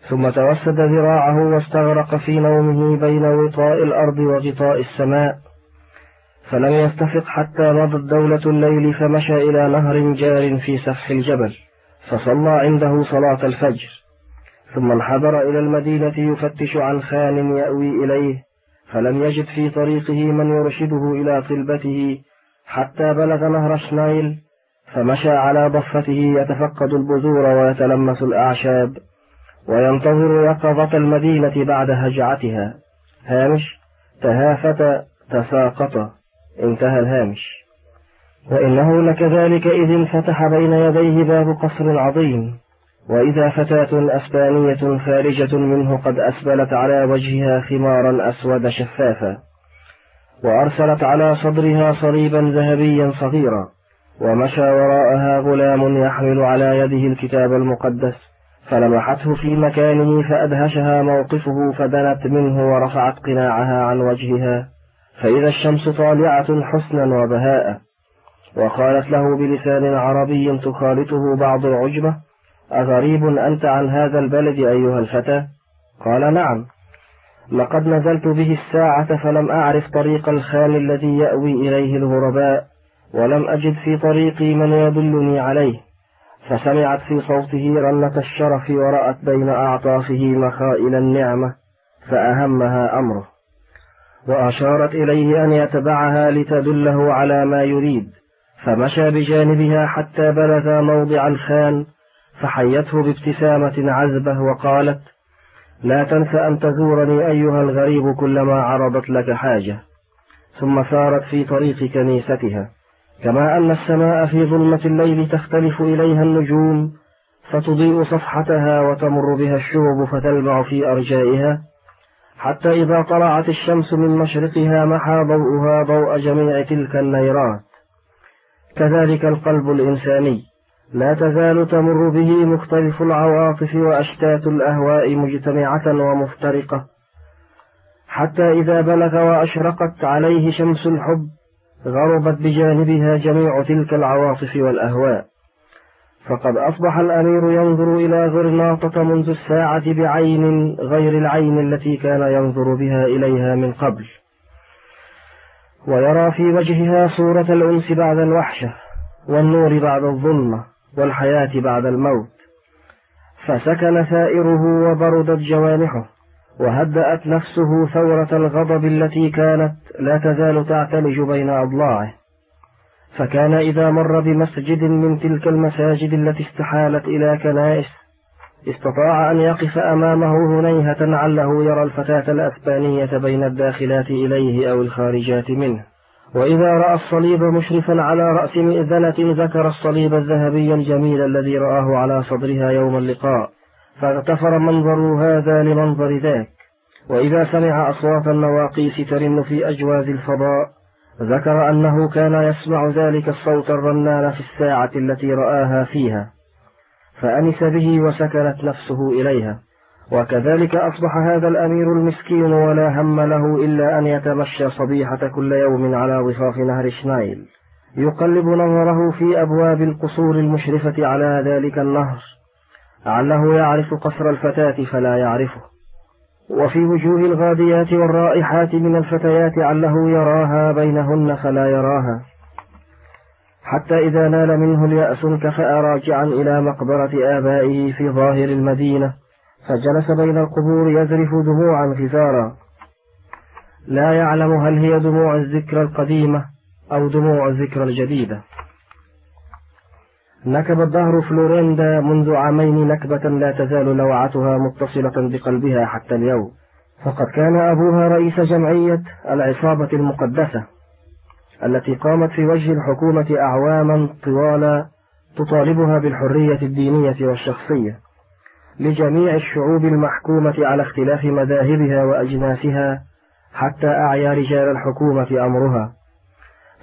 ثم توسد ذراعه واستغرق في نومه بين وطاء الأرض وغطاء السماء فلم يستفق حتى مضت دولة الليل فمشى إلى نهر جار في سفح الجبل فصلى عنده صلاة الفجر ثم انحدر إلى المدينة يفتش عن خان يأوي إليه فلم يجد في طريقه من يرشده إلى طلبته حتى بلغ نهر شنايل فمشى على ضفته يتفقد البذور ويتلمس الأعشاب. وينتظر يقظة المدينة بعد هجعتها. هامش تهافت تساقط. انتهى الهامش. وإنه لكذلك إذ انفتح بين يديه باب قصر عظيم. وإذا فتاة أسبانية خارجة منه قد أسبلت على وجهها خمارا أسود شفافا. وأرسلت على صدرها صليبا ذهبيا صغيرا. ومشى وراءها غلام يحمل على يده الكتاب المقدس. فلمحته في مكانه فأدهشها موقفه فدنت منه ورفعت قناعها عن وجهها. فإذا الشمس طالعة حسنا وبهاء وقالت له بلسان عربي تخالطه بعض العجبة أغريب أنت عن هذا البلد أيها الفتى؟ قال نعم. لقد نزلت به الساعة فلم أعرف طريق الخان الذي يأوي إليه الغرباء ولم أجد في طريقي من يدلني عليه. فسمعت في صوته رنة الشرف ورأت بين أعطافه مخائل النعمة فأهمها أمره. وأشارت إليه أن يتبعها لتدله على ما يريد فمشى بجانبها حتى بلغ موضع الخان فحيته بابتسامة عذبة وقالت لا تنس أن تزورني أيها الغريب كلما عرضت لك حاجة. ثم سارت في طريق كنيستها. كما أن السماء في ظلمة الليل تختلف إليها النجوم فتضيء صفحتها وتمر بها الشهب فتلمع في أرجائها حتى إذا طلعت الشمس من مشرقها محى ضوءها ضوء جميع تلك النيرات. كذلك القلب الإنساني. لا تزال تمر به مختلف العواطف وأشتات الأهواء مجتمعة ومفترقة. حتى إذا بلغ وأشرقت عليه شمس الحب غربت بجانبها جميع تلك العواطف والأهواء. فقد أصبح الأمير ينظر إلى غرناطة منذ الساعة بعين غير العين التي كان ينظر بها إليها من قبل. ويرى في وجهها صورة الأنس بعد الوحشة والنور بعد الظلمة والحياة بعد الموت. فسكن ثائره وبردت جوانحه. وهدأت نفسه ثورة الغضب التي كانت لا تزال تعتلج بين أضلاعه. فكان إذا مر بمسجد من تلك المساجد التي استحالت إلى كنائس استطاع أن يقف أمامه هنيهة عله يرى الفتاة الأسبانية بين الداخلات إليه أو الخارجات منه. وإذا رأى الصليب مشرفا على رأس مئذنة ذكر الصليب الذهبي الجميل الذي رآه على صدرها يوم اللقاء. فاغتفر منظر هذا لمنظر ذاك. وإذا سمع أصوات النواقيس ترن في أجواز الفضاء ذكر أنه كان يسمع ذلك الصوت الرنان في الساعة التي رآها فيها. فأنس به وسكنت نفسه إليها. وكذلك أصبح هذا الأمير المسكين ولا هم له إلا أن يتمشى صبيحة كل يوم على ضفاف نهر شنايل يقلب نظره في أبواب القصور المشرفة على ذلك النهر. لعله يعرف قصر الفتاة فلا يعرفه. وفي وجوه الغاديات والرائحات من الفتيات عله يراها بينهن فلا يراها. حتى إذا نال منه اليأس انكفأ راجعا إلى مقبرة آبائه في ظاهر المدينة فجلس بين القبور يذرف دموعا غزارا. لا يعلم هل هي دموع الذكرى القديمة أو دموع الذكرى الجديدة. نكب الدهر فلوريندا منذ عامين نكبة لا تزال لوعتها متصلة بقلبها حتى اليوم. فقد كان أبوها رئيس جمعية العصابة المقدسة التي قامت في وجه الحكومة أعواما طوالا تطالبها بالحرية الدينية والشخصية لجميع الشعوب المحكومة على اختلاف مذاهبها وأجناسها حتى أعيا رجال الحكومة أمرها.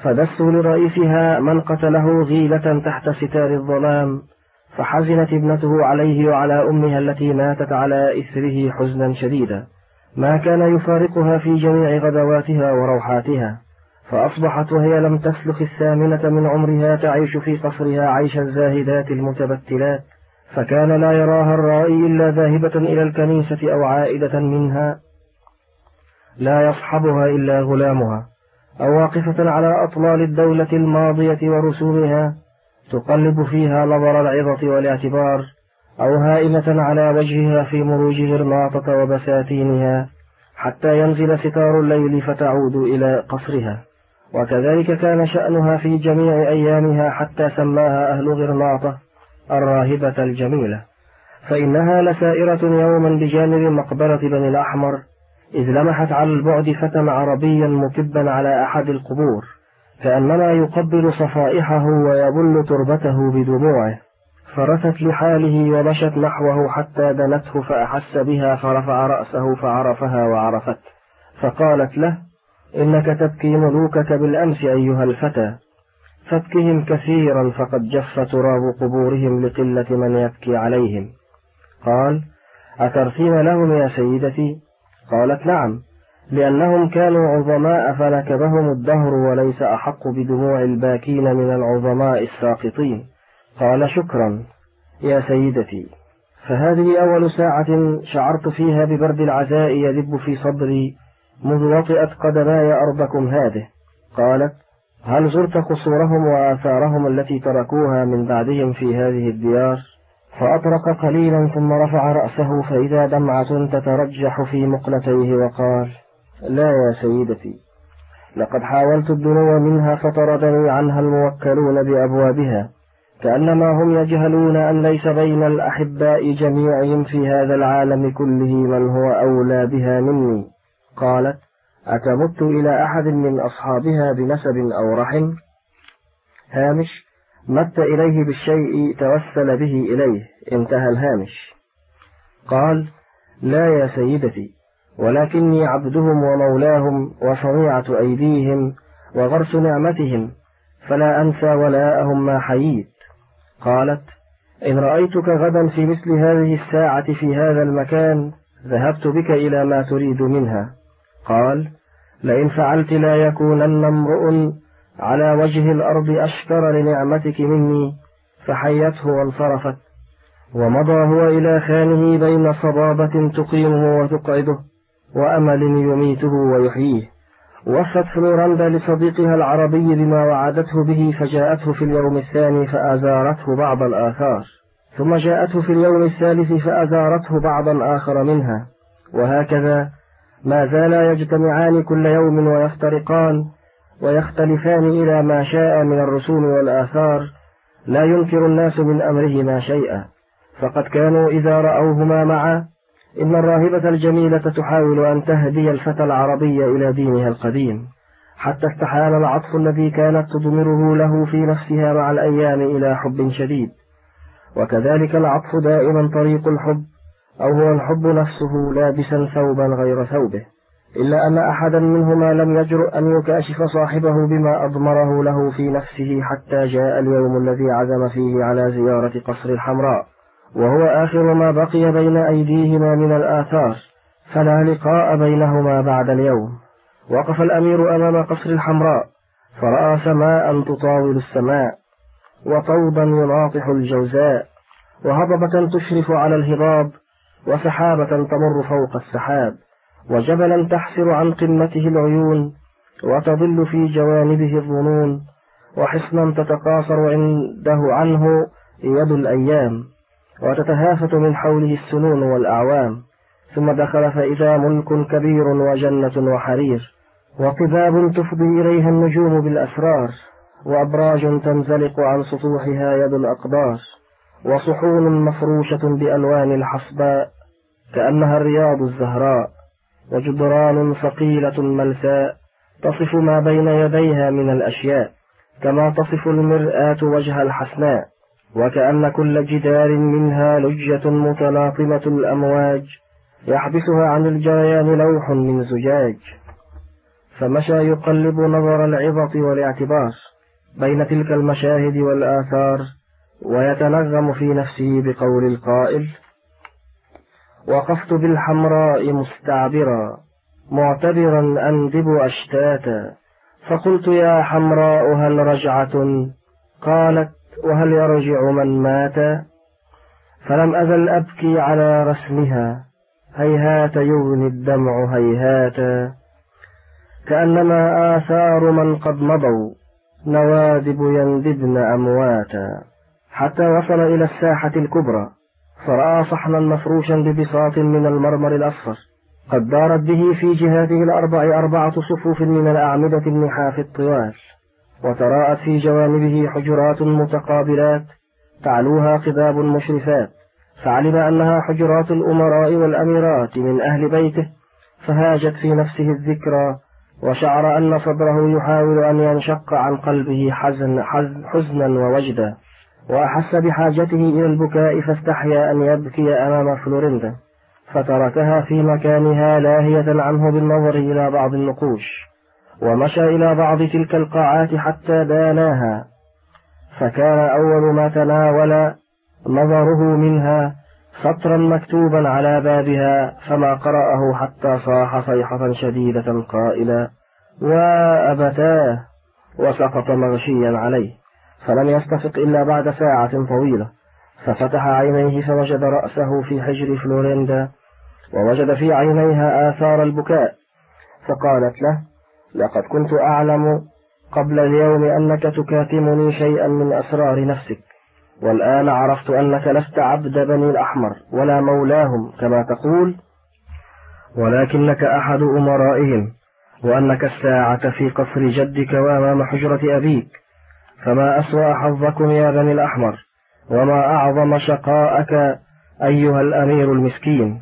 فدسوا لرئيسها من قتله غيلة تحت ستار الظلام فحزنت ابنته عليه وعلى أمها التي ماتت على إثره حزنا شديدا. ما كان يفارقها في جميع غدواتها وروحاتها فأصبحت وهي لم تسلخ الثامنة من عمرها تعيش في قصرها عيش الزاهدات المتبتلات فكان لا يراها الرائي إلا ذاهبة إلى الكنيسة أو عائدة منها. لا يصحبها إلا غلامها. أو واقفة على أطلال الدولة الماضية ورسومها تقلب فيها نظر العظة والاعتبار أو هائمة على وجهها في مروج غرناطة وبساتينها حتى ينزل ستار الليل فتعود إلى قصرها. وكذلك كان شأنها في جميع أيامها حتى سماها أهل غرناطة الراهبة الجميلة. فإنها لسائرة يوما بجانب مقبرة بني الأحمر إذ لمحت على البعد فتى عربيا مكبا على أحد القبور كأنما يقبل صفائحه ويبل تربته بدموعه. فرثت لحاله ومشت نحوه حتى دنته فأحس بها فرفع رأسه فعرفها وعرفت. فقالت له إنك تبكي ملوكك بالأمس أيها الفتى. فابكهم كثيرا فقد جف تراب قبورهم لقلة من يبكي عليهم. قال أترثين لهم يا سيدتي؟ قالت نعم لأنهم كانوا عظماء فنكبهم الدهر وليس أحق بدموع الباكين من العظماء الساقطين. قال شكرا يا سيدتي. فهذه أول ساعة شعرت فيها ببرد العزاء يدب في صدري منذ وطئت قدماي أرضكم هذه. قالت هل زرت قصورهم وآثارهم التي تركوها من بعدهم في هذه الديار؟ فأطرق قليلا ثم رفع رأسه فإذا دمعة تترجح في مقلتيه وقال لا يا سيدتي لقد حاولت الدنو منها فطردني عنها الموكلون بأبوابها كأنما هم يجهلون أن ليس بين الأحباء جميعهم في هذا العالم كله من هو أولى بها مني. قالت أتمت إلى أحد من أصحابها بنسب أو رحم؟ هامش مت إليه بالشيء توسل به إليه انتهى الهامش. قال لا يا سيدتي ولكني عبدهم ومولاهم وصنيعة أيديهم وغرس نعمتهم فلا أنسى ولاءهم ما حييت. قالت إن رأيتك غدا في مثل هذه الساعة في هذا المكان ذهبت بك إلى ما تريد منها. قال لئن فعلت لا يكونن امرؤ على وجه الأرض أشكر لنعمتك مني فحيته وانصرفت. ومضى هو إلى خانه بين صبابة تقيمه وتقعده وأمل يميته ويحييه. وفت فلورندا لصديقها العربي بما وعدته به فجاءته في اليوم الثاني فأزارته بعض الآثار. ثم جاءته في اليوم الثالث فأزارته بعضا آخر منها. وهكذا ما زالا يجتمعان كل يوم ويفترقان ويختلفان إلى ما شاء من الرسوم والآثار لا ينكر الناس من أمرهما شيئا. فقد كانوا إذا رأوهما معا إن الراهبة الجميلة تحاول أن تهدي الفتى العربي إلى دينها القديم حتى استحال العطف الذي كانت تضمره له في نفسها مع الأيام إلى حب شديد. وكذلك العطف دائما طريق الحب أو هو الحب نفسه لابسا ثوبا غير ثوبه. إلا أن أحدا منهما لم يجرؤ أن يكاشف صاحبه بما أضمره له في نفسه حتى جاء اليوم الذي عزم فيه على زيارة قصر الحمراء وهو آخر ما بقي بين أيديهما من الآثار فلا لقاء بينهما بعد اليوم. وقف الأمير أمام قصر الحمراء فرأى سماء تطاول السماء وطوبا يناطح الجوزاء وهضبة تشرف على الهضاب وسحابة تمر فوق السحاب. وجبلا تحسر عن قمته العيون وتضل في جوانبه الظنون وحصنا تتقاصر عنده عنه يد الأيام وتتهافت من حوله السنون والأعوام ثم دخل فإذا ملك كبير وجنة وحرير وقباب تفضي إليها النجوم بالأسرار وأبراج تنزلق عن سطوحها يد الأقدار وصحون مفروشة بألوان الحصباء كأنها الرياض الزهراء وجدران ثقيلة ملساء تصف ما بين يديها من الأشياء كما تصف المرآة وجه الحسناء وكأن كل جدار منها لجة متلاطمة الأمواج يحبسها عن الجريان لوح من زجاج. فمشى يقلب نظر العظة والاعتبار بين تلك المشاهد والآثار ويتنغم في نفسه بقول القائل وقفت بالحمراء مستعبرا معتبرا أندب أشتاتا. فقلت يا حمراء هل رجعة؟ قالت وهل يرجع من مات؟ فلم أزل أبكي على رسمها. هيهات يغني الدمع هيهاتا كأنما آثار من قد مضوا نوادب يندبن أمواتا. حتى وصل إلى الساحة الكبرى. فرأى صحنا مفروشا ببساط من المرمر الأصفر قد دارت به في جهاته الأربع أربعة صفوف من الأعمدة النحاف الطوال وتراءت في جوانبه حجرات متقابلات تعلوها قباب مشرفات فعلم أنها حجرات الأمراء والأميرات من أهل بيته فهاجت في نفسه الذكرى وشعر أن صدره يحاول أن ينشق عن قلبه حزن حزنا ووجدا. وأحس بحاجته إلى البكاء فاستحيا أن يبكي أمام فلوريندا فتركها في مكانها لاهية عنه بالنظر إلى بعض النقوش ومشى إلى بعض تلك القاعات حتى داناها فكان أول ما تناول نظره منها سطرا مكتوبا على بابها فما قرأه حتى صاح صيحة شديدة قائلا وأبتاه! وسقط مغشيا عليه. فلم يستفق إلا بعد ساعة طويلة ففتح عينيه فوجد رأسه في حجر فلوريندا ووجد في عينيها آثار البكاء فقالت له لقد كنت أعلم قبل اليوم أنك تكاتمني شيئا من أسرار نفسك والآن عرفت أنك لست عبد بني الأحمر ولا مولاهم كما تقول ولكنك أحد أمرائهم وأنك الساعة في قصر جدك وأمام حجرة أبيك. فما أسوأ حظكم يا بني الأحمر وما أعظم شقاءك أيها الأمير المسكين.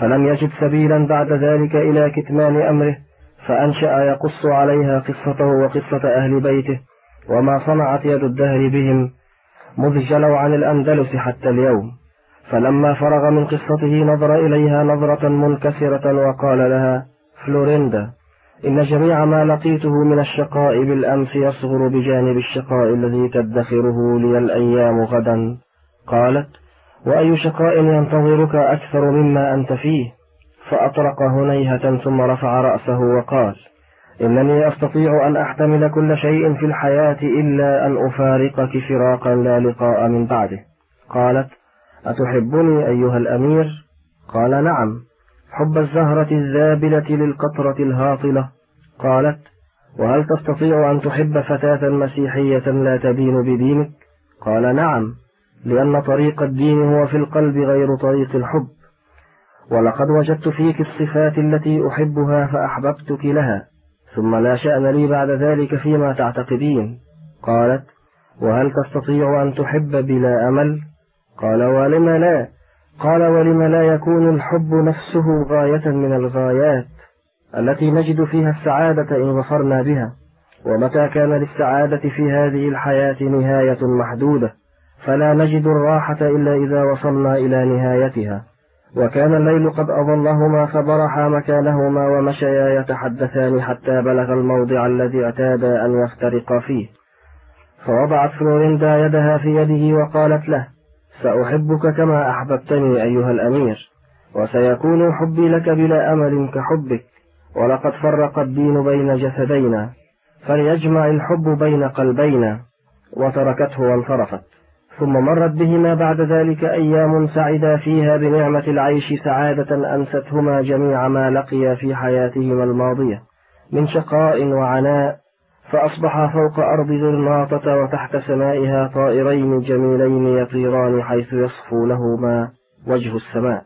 فلم يجد سبيلا بعد ذلك إلى كتمان أمره فأنشأ يقص عليها قصته وقصة أهل بيته وما صنعت يد الدهر بهم مذ جلوا عن الأندلس حتى اليوم. فلما فرغ من قصته نظر إليها نظرة منكسرة وقال لها فلوريندا. إن جميع ما لقيته من الشقاء بالأمس يصغر بجانب الشقاء الذي تدخره لي الأيام غدا. قالت وأي شقاء ينتظرك أكثر مما أنت فيه؟ فأطرق هنيهة ثم رفع رأسه وقال إنني أستطيع أن أحتمل كل شيء في الحياة إلا أن أفارقك فراقا لا لقاء من بعده. قالت أتحبني أيها الأمير؟ قال نعم. حب الزهرة الذابلة للقطرة الهاطلة. قالت وهل تستطيع أن تحب فتاة مسيحية لا تدين بدينك؟ قال نعم لأن طريق الدين هو في القلب غير طريق الحب. ولقد وجدت فيك الصفات التي أحبها فأحببتك لها ثم لا شأن لي بعد ذلك فيما تعتقدين. قالت وهل تستطيع أن تحب بلا أمل؟ قال ولم لا. قال ولم لا يكون الحب نفسه غاية من الغايات التي نجد فيها السعادة إن ظفرنا بها؟ ومتى كان للسعادة في هذه الحياة نهاية محدودة؟ فلا نجد الراحة إلا إذا وصلنا إلى نهايتها. وكان الليل قد أظلهما فبرحا مكانهما ومشيا يتحدثان حتى بلغ الموضع الذي اعتادا أن يفترقا فيه. فوضعت فلوريندا يدها في يده وقالت له سأحبك كما أحببتني أيها الأمير وسيكون حبي لك بلا أمل كحبك ولقد فرق الدين بين جسدينا فليجمع الحب بين قلبينا وتركته وانصرفت. ثم مرت بهما بعد ذلك أيام سعدا فيها بنعمة العيش سعادة أنستهما جميع ما لقيا في حياتهما الماضية من شقاء وعناء فأصبحا فوق أرض ذرناطة وتحت سمائها طائرين جميلين يطيران حيث يصفو لهما وجه السماء.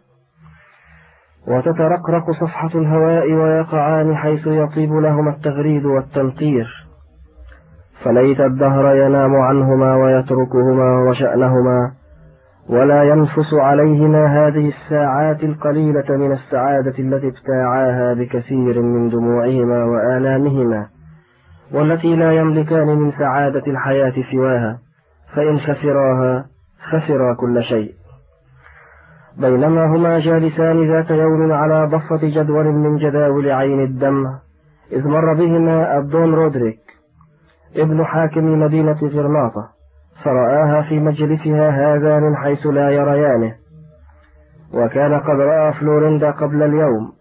وتترقرق صفحة الهواء ويقعان حيث يطيب لهما التغريد والتنقير. فليت الدهر ينام عنهما ويتركهما وشأنهما ولا ينفس عليهما هذه الساعات القليلة من السعادة التي ابتاعاها بكثير من دموعهما وآلامهما. والتي لا يملكان من سعادة الحياة سواها فإن خسراها خسرا كل شيء. بينما هما جالسان ذات يوم على ضفة جدول من جداول عين الدم إذ مر بهما الدون رودريك ابن حاكم مدينة غرناطة فرآها في مجلسها هذا من حيث لا يريانه. وكان قد رأى فلورندا قبل اليوم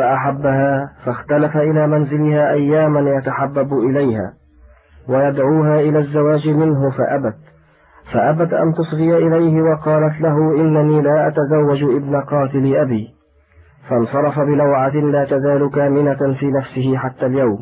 فأحبها فاختلف إلى منزلها أياما يتحبب إليها ويدعوها إلى الزواج منه فأبت فأبت أن تصغي إليه وقالت له إنني لا أتزوج ابن قاتل أبي فانصرف بلوعة لا تزال كامنة في نفسه حتى اليوم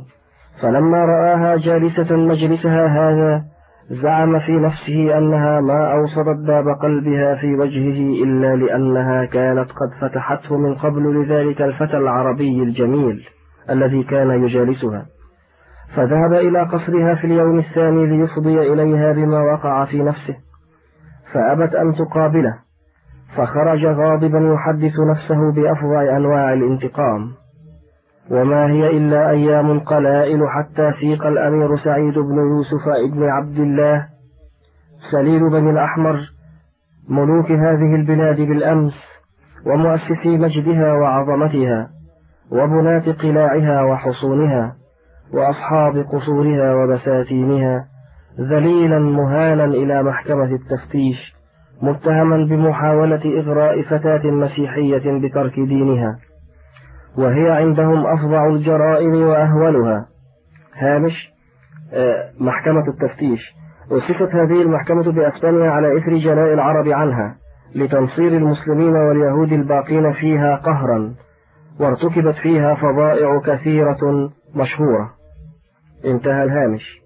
فلما رآها جالسة مجلسها هذا زعم في نفسه أنها ما أوصدت باب قلبها في وجهه إلا لأنها كانت قد فتحته من قبل لذلك الفتى العربي الجميل الذي كان يجالسها. فذهب إلى قصرها في اليوم الثاني ليفضي إليها بما وقع في نفسه. فأبت أن تقابله. فخرج غاضبا يحدث نفسه بأفظع أنواع الانتقام. وما هي إلا أيام قلائل حتى فيق الأمير سعيد بن يوسف ابن عبد الله سليل بن الأحمر ملوك هذه البلاد بالأمس ومؤسسي مجدها وعظمتها وبنات قلاعها وحصونها وأصحاب قصورها وبساتينها ذليلا مهانا إلى محكمة التفتيش متهما بمحاولة إغراء فتاة مسيحية بترك دينها. وهي عندهم أفظع الجرائم وأهولها. هامش آه، محكمة التفتيش. وصفت هذه المحكمة بأسبانيا على إثر جلاء العرب عنها لتنصير المسلمين واليهود الباقين فيها قهرا وارتكبت فيها فظائع كثيرة مشهورة. انتهى الهامش.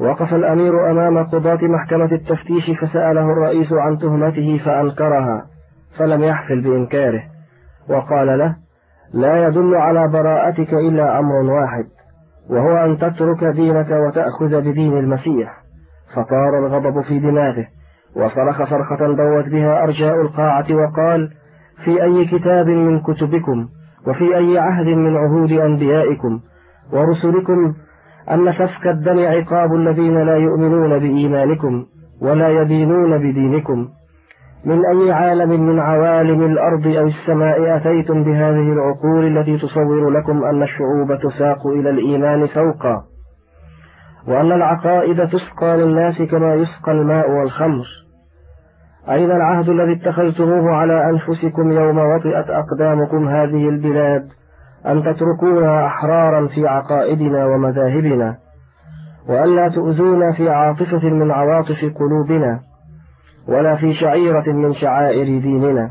وقف الأمير أمام قضاة محكمة التفتيش فسأله الرئيس عن تهمته فأنكرها فلم يحفل بإنكاره. وقال له لا يدل على براءتك إلا أمر واحد وهو أن تترك دينك وتأخذ بدين المسيح. فطار الغضب في دماغه وصرخ صرخة دوت بها أرجاء القاعة وقال في أي كتاب من كتبكم وفي أي عهد من عهود أنبيائكم ورسلكم أن سفك الدم عقاب الذين لا يؤمنون بإيمانكم ولا يدينون بدينكم. من أي عالم من عوالم الأرض أو السماء أتيتم بهذه العقول التي تصور لكم أن الشعوب تساق إلى الإيمان سوقا وأن العقائد تسقى للناس كما يسقى الماء والخمر؟ أين العهد الذي اتخذتموه على أنفسكم يوم وطئت أقدامكم هذه البلاد أن تتركونا أحرارا في عقائدنا ومذاهبنا؟ وألا تؤذونا في عاطفة من عواطف قلوبنا؟ ولا في شعيرة من شعائر ديننا.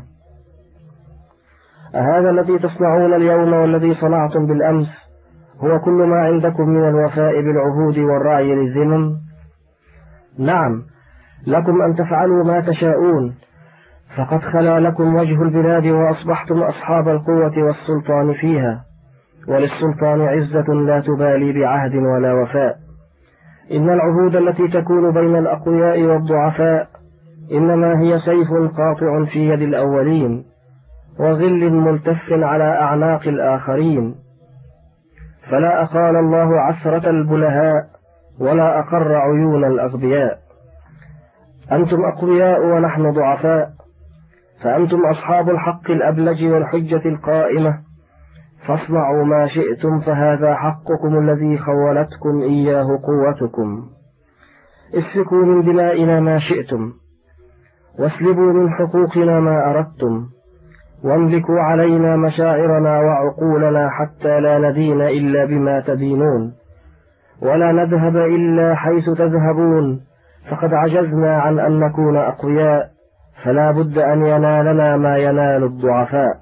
أهذا الذي تصنعون اليوم والذي صنعتم بالأمس هو كل ما عندكم من الوفاء بالعهود والرعي للذمم نعم لكم أن تفعلوا ما تشاءون فقد خلا لكم وجه البلاد وأصبحتم أصحاب القوة والسلطان فيها وللسلطان عزة لا تبالي بعهد ولا وفاء. إن العهود التي تكون بين الأقوياء والضعفاء إنما هي سيف قاطع في يد الأولين وظل ملتف على أعناق الآخرين. فلا أقال الله عسرة البلهاء ولا أقر عيون الأغبياء. أنتم أقوياء ونحن ضعفاء. فأنتم أصحاب الحق الأبلج والحجة القائمة. فاصنعوا ما شئتم فهذا حقكم الذي خولتكم إياه قوتكم. اسفكوا من دمائنا ما شئتم. واسلبوا من حقوقنا ما أردتم. واملكوا علينا مشاعرنا وعقولنا حتى لا ندين إلا بما تدينون ولا نذهب إلا حيث تذهبون. فقد عجزنا عن أن نكون أقوياء. فلا بد أن ينالنا ما ينال الضعفاء.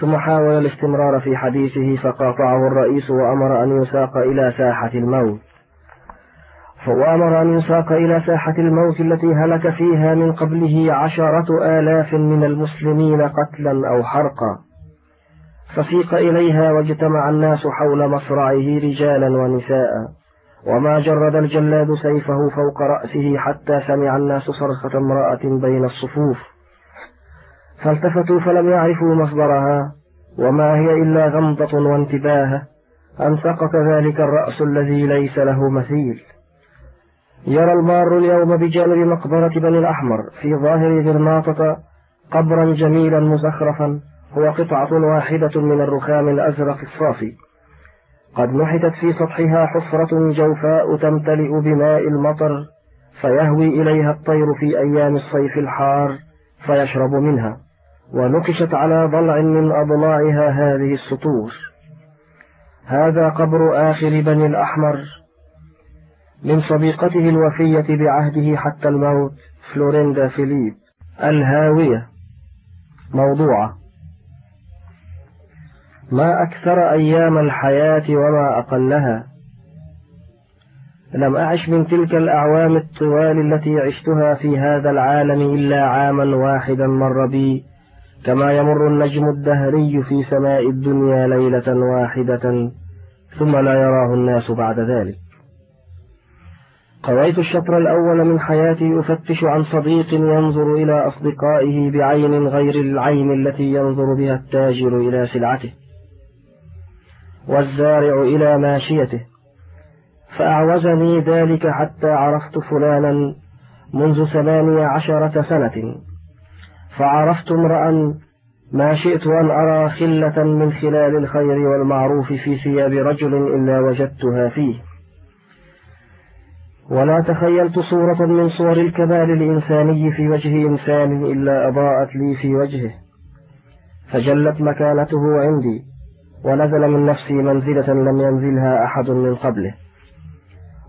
ثم حاول الاستمرار في حديثه فقاطعه الرئيس وأمر أن يساق إلى ساحة الموت. وأمر أن يساق إلى ساحة الموت التي هلك فيها من قبله عشرة آلاف من المسلمين قتلا أو حرقا. فسيق إليها واجتمع الناس حول مصرعه رجالا ونساء. وما جرد الجلاد سيفه فوق رأسه حتى سمع الناس صرخة امرأة بين الصفوف. فالتفتوا فلم يعرفوا مصدرها. وما هي إلا غمضة وانتباه. أن سقط ذلك الرأس الذي ليس له مثيل. يرى المار اليوم بجانب مقبرة بني الأحمر في ظاهر ذرناطة قبرا جميلا مزخرفا هو قطعة واحدة من الرخام الأزرق الصافي. قد نحتت في سطحها حفرة جوفاء تمتلئ بماء المطر فيهوي إليها الطير في أيام الصيف الحار فيشرب منها ونكشت على ضلع من أضلاعها هذه السطور. هذا قبر آخر بني الأحمر من صديقته الوفية بعهده حتى الموت فلوريندا فيليب. الهاوية. موضوعة. ما أكثر أيام الحياة وما أقلها. لم أعش من تلك الأعوام الطوال التي عشتها في هذا العالم إلا عاما واحدا مر بي كما يمر النجم الدهري في سماء الدنيا ليلة واحدة ثم لا يراه الناس بعد ذلك. قضيت الشطر الأول من حياتي أفتش عن صديق ينظر إلى أصدقائه بعين غير العين التي ينظر بها التاجر إلى سلعته والزارع إلى ماشيته فأعوزني ذلك حتى عرفت فلانا منذ ثمانية عشرة سنة فعرفت امرأ ما شئت أن أرى خلة من خلال الخير والمعروف في ثياب رجل إلا وجدتها فيه. ولا تخيلت صورة من صور الكمال الإنساني في وجه إنسان إلا أضاءت لي في وجهه. فجلت مكانته عندي ونزل من نفسي منزلة لم ينزلها أحد من قبله.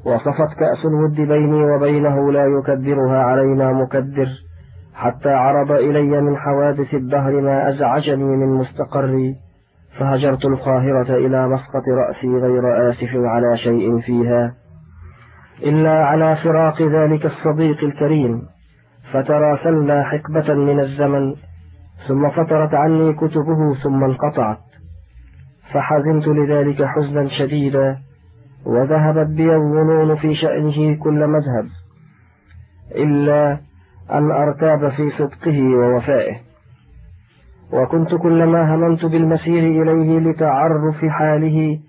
وصفت كأس الود بيني وبينه لا يكدرها علينا مكدر حتى عرض إلي من حوادث الدهر ما أزعجني من مستقري فهجرت القاهرة إلى مسقط رأسي غير آسف على شيء فيها. إلا على فراق ذلك الصديق الكريم. فتراسلنا حقبة من الزمن ثم فترت عني كتبه ثم انقطعت. فحزنت لذلك حزنا شديدا وذهبت بي الظنون في شأنه كل مذهب إلا أن أرتاب في صدقه ووفائه. وكنت كلما هممت بالمسير إليه لتعرف حاله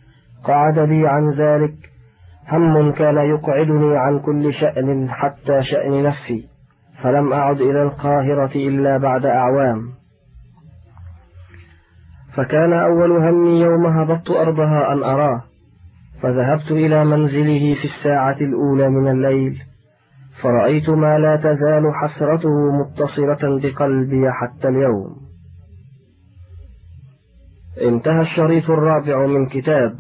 قعد لي عن ذلك هم كان يقعدني عن كل شأن حتى شأن نفسي فلم أعد إلى القاهرة إلا بعد أعوام. فكان أول همي يوم هبطت أرضها أن أراه فذهبت إلى منزله في الساعة الأولى من الليل فرأيت ما لا تزال حسرته متصلة بقلبي حتى اليوم. انتهى الشريط الرابع من كتاب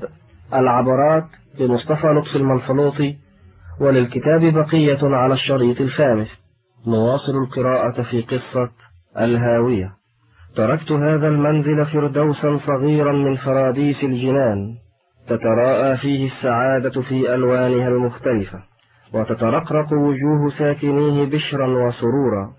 العبرات لمصطفى لطفي المنفلوطي وللكتاب بقية على الشريط الخامس. نواصل القراءة في قصة الهاوية. تركت هذا المنزل فردوسا صغيرا من فراديس الجنان. تتراءى فيه السعادة في ألوانها المختلفة. وتترقرق وجوه ساكنيه بشرا وسرورا.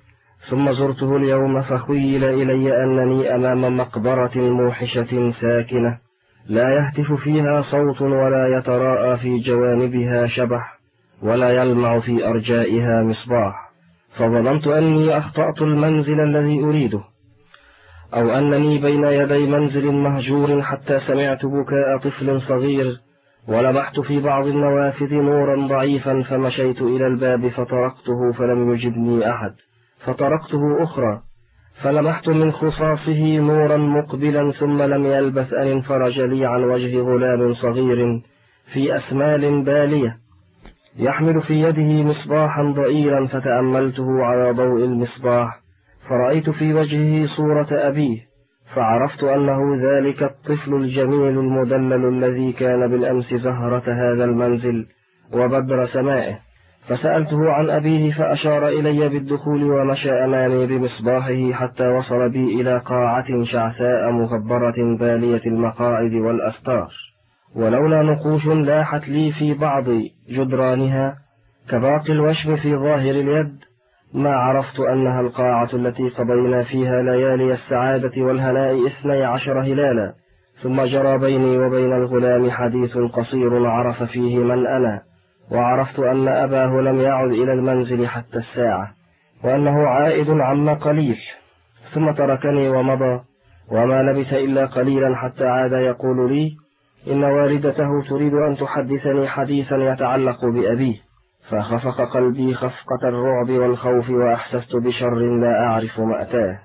ثم زرته اليوم فخيل إلي أنني أمام مقبرة موحشة ساكنة. لا يهتف فيها صوت ولا يتراءى في جوانبها شبح ولا يلمع في أرجائها مصباح. فظننت أني أخطأت المنزل الذي أريده أو أنني بين يدي منزل مهجور حتى سمعت بكاء طفل صغير ولمحت في بعض النوافذ نورا ضعيفا فمشيت إلى الباب فطرقته فلم يجبني أحد. فطرقته أخرى فلمحت من خصاصه نورا مقبلا ثم لم يلبث أن انفرج لي عن وجه غلام صغير في أسمال بالية. يحمل في يده مصباحا ضئيلا فتأملته على ضوء المصباح فرأيت في وجهه صورة أبيه فعرفت أنه ذلك الطفل الجميل المدلل الذي كان بالأمس زهرة هذا المنزل وبدر سمائه. فسألته عن أبيه فأشار إلي بالدخول ومشى أمامي بمصباحه حتى وصل بي إلى قاعة شعثاء مغبرة بالية المقاعد والأستار. ولولا نقوش لاحت لي في بعض جدرانها كباقي الوشم في ظاهر اليد ما عرفت أنها القاعة التي قضينا فيها ليالي السعادة والهناء اثني عشر هلالا ثم جرى بيني وبين الغلام حديث قصير عرف فيه من أنا. وعرفت أن أباه لم يعد إلى المنزل حتى الساعة وأنه عائد عما قليل ثم تركني ومضى وما لبث إلا قليلا حتى عاد يقول لي إن والدته تريد أن تحدثني حديثا يتعلق بأبيه فخفق قلبي خفقة الرعب والخوف وأحسست بشر لا أعرف مأتاه.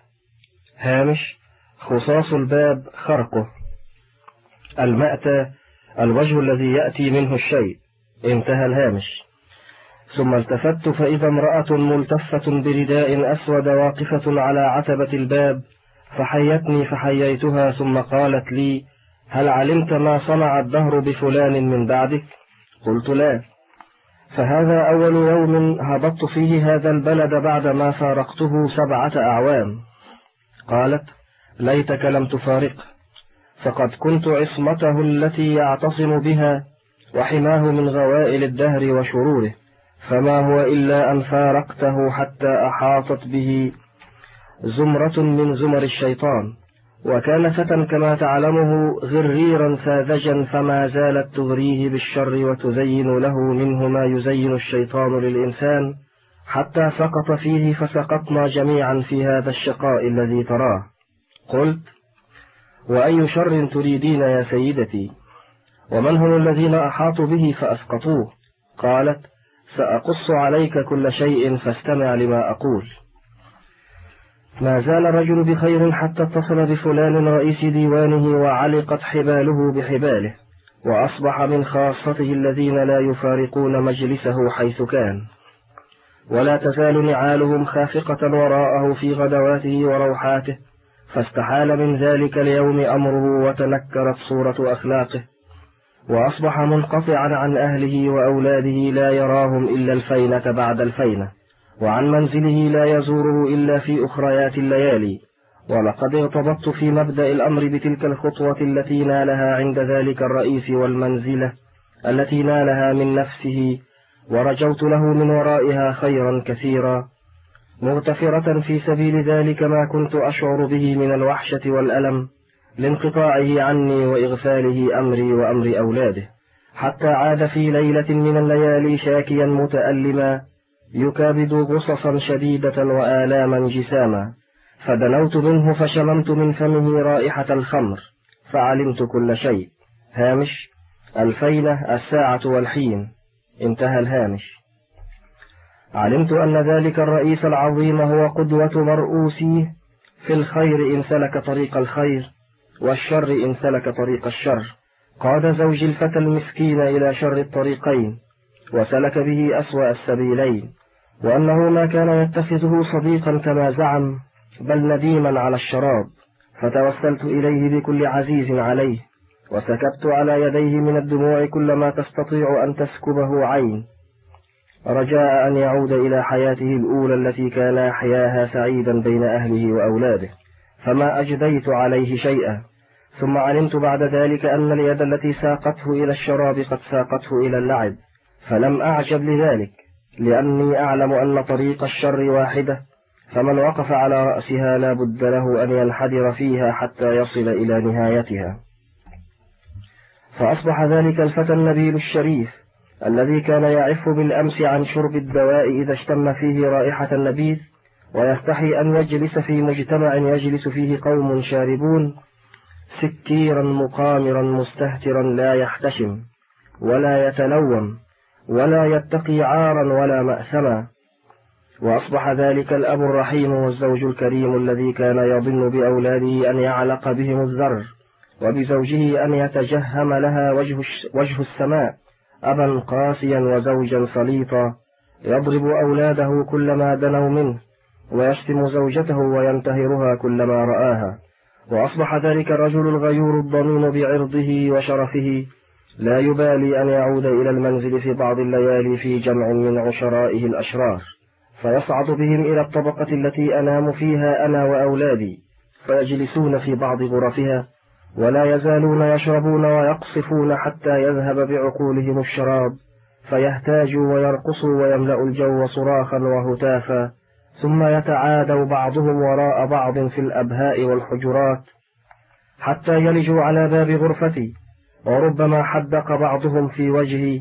هامش خصاص الباب خرقه. المأتى الوجه الذي يأتي منه الشيء. انتهى الهامش. ثم التفت فإذا امرأة ملتفة برداء أسود واقفة على عتبة الباب فحيتني فحييتها ثم قالت لي هل علمت ما صنع الدهر بفلان من بعدك؟ قلت لا. فهذا أول يوم هبطت فيه هذا البلد بعدما فارقته سبعة أعوام. قالت ليتك لم تفارقه فقد كنت عصمته التي يعتصم بها وحماه من غوائل الدهر وشروره فما هو إلا أن فارقته حتى أحاطت به زمرة من زمر الشيطان. وكان فتى كما تعلمه غريرا ساذجا فما زالت تغريه بالشر وتزين له منه ما يزين الشيطان للإنسان. حتى سقط فيه فسقطنا جميعا في هذا الشقاء الذي تراه. قلت وأي شر تريدين يا سيدتي؟ ومن هم الذين أحاطوا به فأسقطوه؟ قالت سأقص عليك كل شيء فاستمع لما أقول. ما زال الرجل بخير حتى اتصل بفلان رئيس ديوانه وعلقت حباله بحباله وأصبح من خاصته الذين لا يفارقون مجلسه حيث كان. ولا تزال نعالهم خافقة وراءه في غدواته وروحاته فاستحال من ذلك اليوم أمره وتنكرت صورة أخلاقه. وأصبح منقطعا عن أهله وأولاده لا يراهم إلا الفينة بعد الفينة وعن منزله لا يزوره إلا في أخريات الليالي. ولقد ارتبطت في مبدأ الأمر بتلك الخطوة التي نالها عند ذلك الرئيس والمنزلة التي نالها من نفسه ورجوت له من ورائها خيرا كثيرا. مغتفرة في سبيل ذلك ما كنت أشعر به من الوحشة والألم. لانقطاعه عني وإغفاله أمري وأمر أولاده حتى عاد في ليلة من الليالي شاكيا متألما يكابد غصصا شديدة وآلاما جساما فدنوت منه فشممت من فمه رائحة الخمر فعلمت كل شيء. هامش الفينة الساعة والحين. انتهى الهامش. علمت أن ذلك الرئيس العظيم هو قدوة مرؤوسيه في الخير إن سلك طريق الخير. والشر إن سلك طريق الشر. قاد زوج الفتى المسكين إلى شر الطريقين وسلك به أسوأ السبيلين. وأنه ما كان يتخذه صديقا كما زعم بل نديما على الشراب. فتوسلت إليه بكل عزيز عليه وسكبت على يديه من الدموع كل ما تستطيع أن تسكبه عين. رجاء أن يعود إلى حياته الأولى التي كان يحياها سعيدا بين أهله وأولاده. فما أجديت عليه شيئا. ثم علمت بعد ذلك أن اليد التي ساقته إلى الشراب قد ساقته إلى اللعب فلم أعجب لذلك لأني أعلم أن طريق الشر واحدة فمن وقف على رأسها لا بد له أن ينحدر فيها حتى يصل إلى نهايتها. فأصبح ذلك الفتى النبيل الشريف الذي كان يعف بالأمس عن شرب الدواء إذا اشتم فيه رائحة النبيذ ويستحي أن يجلس في مجتمع يجلس فيه قوم شاربون سكيرا مقامرا مستهترا لا يحتشم ولا يتلوم ولا يتقي عارا ولا مأثما. وأصبح ذلك الأب الرحيم والزوج الكريم الذي كان يظن بأولاده أن يعلق بهم الذر وبزوجه أن يتجهم لها وجه, وجه السماء أبا قاسيا وزوجا سليطا يضرب أولاده كلما دنوا منه. ويشتم زوجته وينتهرها كلما رآها. وأصبح ذلك الرجل الغيور الضمين بعرضه وشرفه. لا يبالي أن يعود إلى المنزل في بعض الليالي في جمع من عشرائه الأشرار. فيصعد بهم إلى الطبقة التي أنام فيها أنا وأولادي. فيجلسون في بعض غرفها. ولا يزالون يشربون ويقصفون حتى يذهب بعقولهم الشراب. فيهتاجوا ويرقصوا ويملأ الجو صراخا وهتافا. ثم يتعادوا بعضهم وراء بعض في الأبهاء والحجرات حتى يلجوا على باب غرفتي وربما حدق بعضهم في وجهي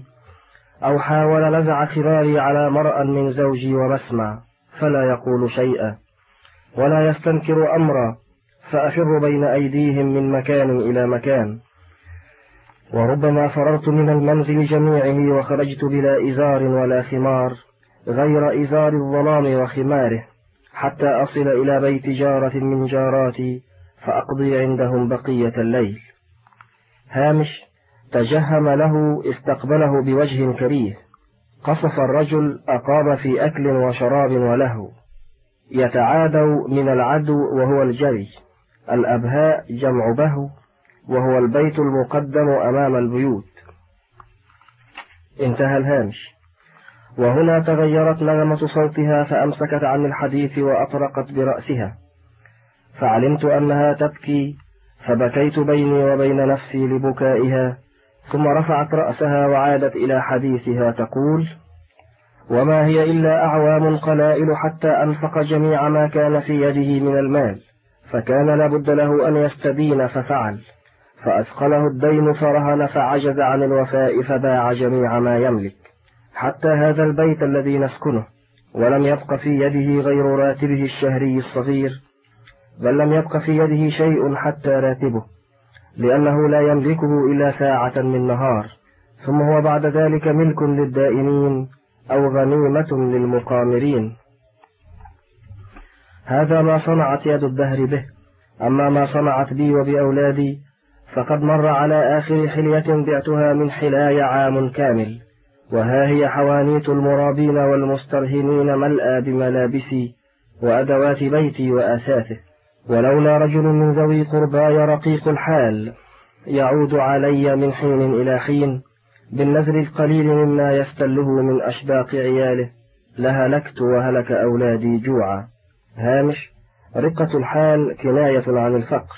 أو حاول لزع خلالي على مرأى من زوجي ومسمع فلا يقول شيئا ولا يستنكر أمرا فأفر بين أيديهم من مكان إلى مكان. وربما فررت من المنزل جميعه وخرجت بلا إزار ولا خمار غير إزار الظلام وخماره حتى أصل إلى بيت جارة من جاراتي فأقضي عندهم بقية الليل. هامش تجهم له استقبله بوجه كريه قصف الرجل أقام في أكل وشراب وله. يتعادوا من العدو وهو الجري. الأبهاء جمع به وهو البيت المقدم أمام البيوت. انتهى الهامش. وهنا تغيرت نغمة صوتها فأمسكت عن الحديث وأطرقت برأسها. فعلمت أنها تبكي فبكيت بيني وبين نفسي لبكائها ثم رفعت رأسها وعادت إلى حديثها تقول وما هي إلا أعوام قلائل حتى أنفق جميع ما كان في يده من المال فكان لابد له أن يستدين ففعل فأثقله الدين فرهن فعجز عن الوفاء فباع جميع ما يملك. حتى هذا البيت الذي نسكنه ولم يبق في يده غير راتبه الشهري الصغير بل لم يبق في يده شيء حتى راتبه لأنه لا يملكه إلا ساعة من نهار ثم هو بعد ذلك ملك للدائمين أو غنيمة للمقامرين. هذا ما صنعت يد الدهر به أما ما صنعت بي وبأولادي فقد مر على آخر حلية بعتها من حلاي عام كامل. وها هي حوانيت المرابين والمسترهنين ملأى بملابسي وأدوات بيتي وآثاثه ولولا رجل من ذوي قرباي رقيق الحال يعود علي من حين إلى حين بالنذر القليل مما يستله من أشباق عياله لهلكت وهلك أولادي جوعا. هامش رقة الحال كناية عن الفقر.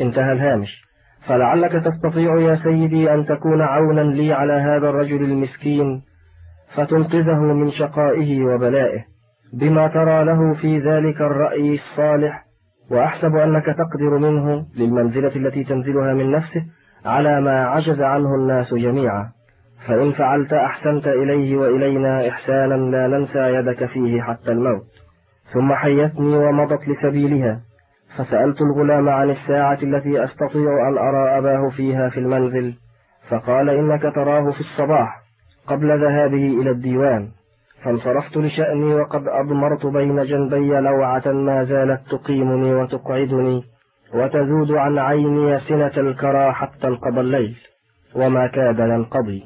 انتهى الهامش. فلعلك تستطيع يا سيدي أن تكون عونا لي على هذا الرجل المسكين فتنقذه من شقائه وبلائه بما ترى له في ذلك الرأي الصالح وأحسب أنك تقدر منه للمنزلة التي تنزلها من نفسه على ما عجز عنه الناس جميعا. فإن فعلت أحسنت إليه وإلينا إحسانا لا ننسى يدك فيه حتى الموت. ثم حيتني ومضت لسبيلها. فسألت الغلام عن الساعة التي أستطيع أن أرى أباه فيها في المنزل فقال إنك تراه في الصباح قبل ذهابه إلى الديوان فانصرفت لشأني وقد أضمرت بين جنبي لوعة ما زالت تقيمني وتقعدني وتزود عن عيني سنة الكرى حتى انقضى الليل وما كاد ينقضي.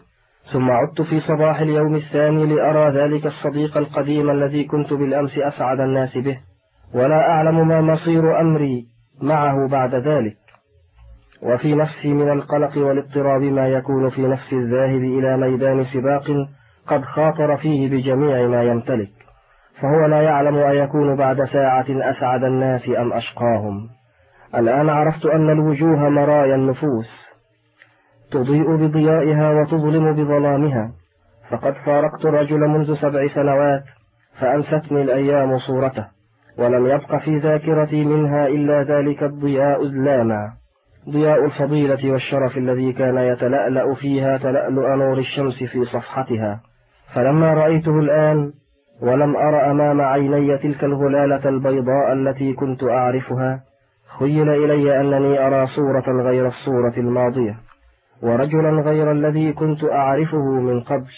ثم عدت في صباح اليوم الثاني لأرى ذلك الصديق القديم الذي كنت بالأمس أسعد الناس به. ولا أعلم ما مصير أمري معه بعد ذلك. وفي نفسي من القلق والاضطراب ما يكون في نفس الذاهب إلى ميدان سباق قد خاطر فيه بجميع ما يمتلك. فهو لا يعلم أيكون بعد ساعة أسعد الناس أم أشقاهم. الآن عرفت أن الوجوه مرايا النفوس. تضيء بضيائها وتظلم بظلامها. فقد فارقت الرجل منذ سبع سنوات فأنستني الأيام صورته. ولم يبق في ذاكرتي منها إلا ذلك الضياء اللاما ضياء الفضيلة والشرف الذي كان يتلألأ فيها تلألؤ نور الشمس في صفحتها. فلما رأيته الآن ولم أر أمام عيني تلك الغلالة البيضاء التي كنت أعرفها خيل إلي أنني أرى صورة غير الصورة الماضية ورجلا غير الذي كنت أعرفه من قبل.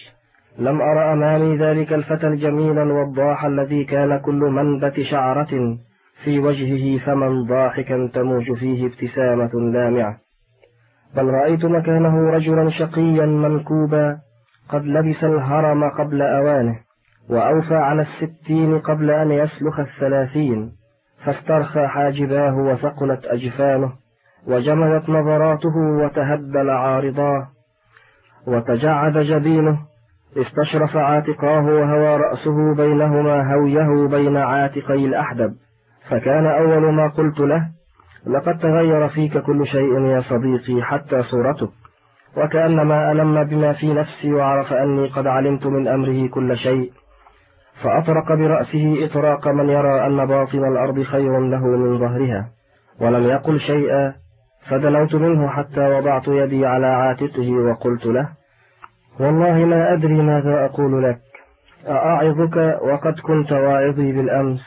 لم أر أمامي ذلك الفتى الجميل الوضاح الذي كان كل منبت شعرة في وجهه فمن ضاحكا تموج فيه ابتسامة لامعة. بل رأيت مكانه رجلا شقيا منكوبا قد لبس الهرم قبل أوانه وأوفى على الستين قبل أن يسلخ الثلاثين فاسترخى حاجباه وثقلت أجفانه وجمدت نظراته وتهدل عارضاه وتجعد جبينه استشرف عاتقاه وهوى رأسه بينهما هويه بين عاتقي الأحدب. فكان أول ما قلت له لقد تغير فيك كل شيء يا صديقي حتى صورتك. وكأنما ألم بما في نفسي وعرف أني قد علمت من أمره كل شيء. فأطرق برأسه إطراق من يرى أن باطن الأرض خير له من ظهرها. ولم يقل شيئا فدنوت منه حتى وضعت يدي على عاتقه وقلت له والله ما أدري ماذا أقول لك. أأعظك وقد كنت واعظي بالأمس.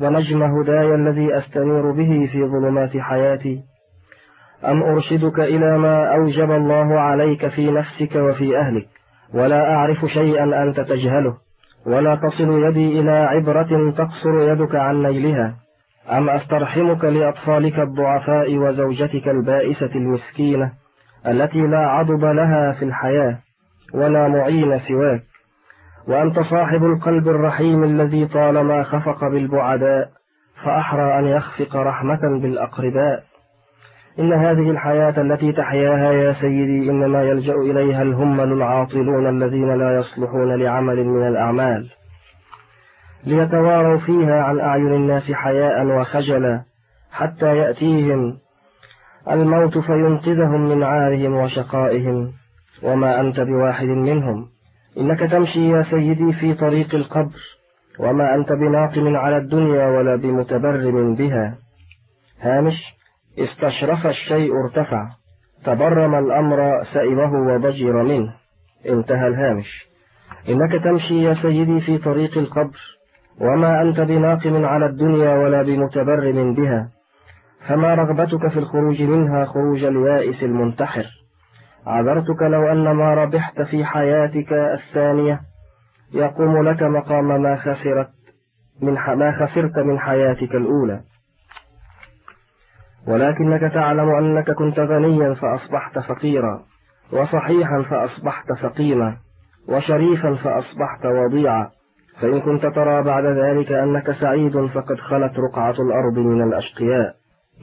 ونجم هداي الذي أستنير به في ظلمات حياتي. أم أرشدك إلى ما أوجب الله عليك في نفسك وفي أهلك. ولا أعرف شيئا أنت تجهله. ولا تصل يدي إلى عبرة تقصر يدك عن نيلها. أم أسترحمك لأطفالك الضعفاء وزوجتك البائسة المسكينة التي لا عضب لها في الحياة. ولا معين سواك. وأنت صاحب القلب الرحيم الذي طالما خفق بالبعداء فأحرى أن يخفق رحمة بالأقرباء. إن هذه الحياة التي تحياها يا سيدي إنما يلجأ إليها الهمل العاطلون الذين لا يصلحون لعمل من الأعمال. ليتواروا فيها عن أعين الناس حياء وخجلا حتى يأتيهم الموت فينقذهم من عارهم وشقائهم. وما أنت بواحد منهم. إنك تمشي يا سيدي في طريق القبر وما أنت بناقم على الدنيا ولا بمتبرم بها. هامش استشرف الشيء ارتفع تبرم الأمر سئمه وضجر منه. انتهى الهامش. إنك تمشي يا سيدي في طريق القبر وما أنت بناقم على الدنيا ولا بمتبرم بها. فما رغبتك في الخروج منها خروج اليائس المنتحر. عذرتك لو أن ما ربحت في حياتك الثانية يقوم لك مقام ما خسرت من ما خسرت من حياتك الأولى. ولكنك تعلم أنك كنت غنيا فأصبحت فقيرا وصحيحا فأصبحت سقيما وشريفا فأصبحت وضيعا. فإن كنت ترى بعد ذلك أنك سعيد فقد خلت رقعة الأرض من الأشقياء.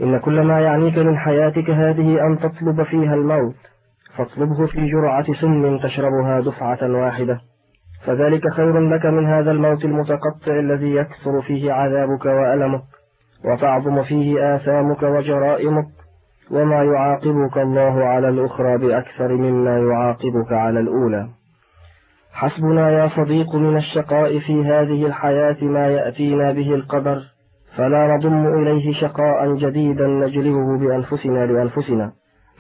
إن كل ما يعنيك من حياتك هذه أن تطلب فيها الموت. فاطلبه في جرعة سم تشربها دفعة واحدة. فذلك خير لك من هذا الموت المتقطع الذي يكثر فيه عذابك وألمك وتعظم فيه آثامك وجرائمك وما يعاقبك الله على الأخرى بأكثر مما يعاقبك على الأولى. حسبنا يا صديق من الشقاء في هذه الحياة ما يأتينا به القدر فلا نضم إليه شقاء جديدا نجلبه بأنفسنا لأنفسنا.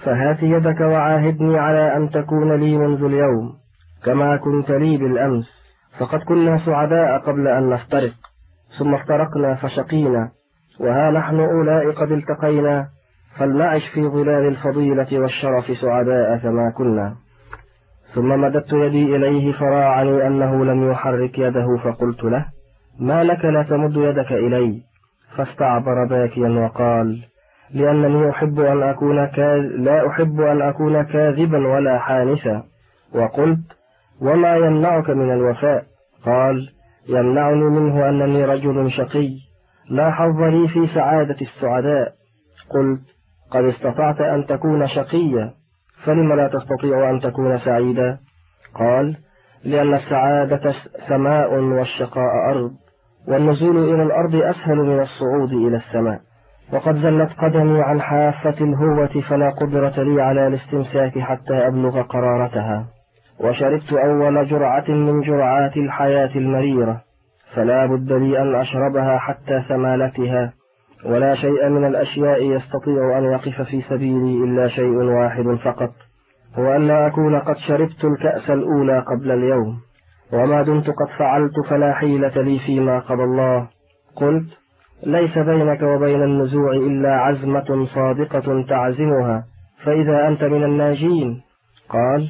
فهات يدك وعاهدني على أن تكون لي منذ اليوم كما كنت لي بالأمس فقد كنا سعداء قبل أن نفترق ثم افترقنا فشقينا وها نحن أولاء قد التقينا فلنعش في ظلال الفضيلة والشرف سعداء كما كنا. ثم مددت يدي إليه فراعني أنه لم يحرك يده فقلت له ما لك لا تمد يدك إلي؟ فاستعبر باكيا وقال لأنني أحب أن أكون كاذ... لا أحب أن أكون كاذبا ولا حانثا وقلت وما يمنعك من الوفاء؟ قال يمنعني منه أنني رجل شقي لا حظ لي في سعادة السعداء. قلت قد استطعت أن تكون شقيا فلم لا تستطيع أن تكون سعيدا؟ قال لأن السعادة سماء والشقاء أرض والنزول إلى الأرض أسهل من الصعود إلى السماء. وقد زلت قدمي عن حافة الهوة فلا قدرة لي على الاستمساك حتى أبلغ قرارتها. وشربت أول جرعة من جرعات الحياة المريرة فلا بد لي أن أشربها حتى ثمالتها ولا شيء من الأشياء يستطيع أن يقف في سبيلي إلا شيء واحد فقط هو أن لا أكون قد شربت الكأس الأولى قبل اليوم وما دمت قد فعلت فلا حيلة لي فيما قضى الله. قلت ليس بينك وبين النزوع إلا عزمة صادقة تعزمها. فإذا أنت من الناجين قال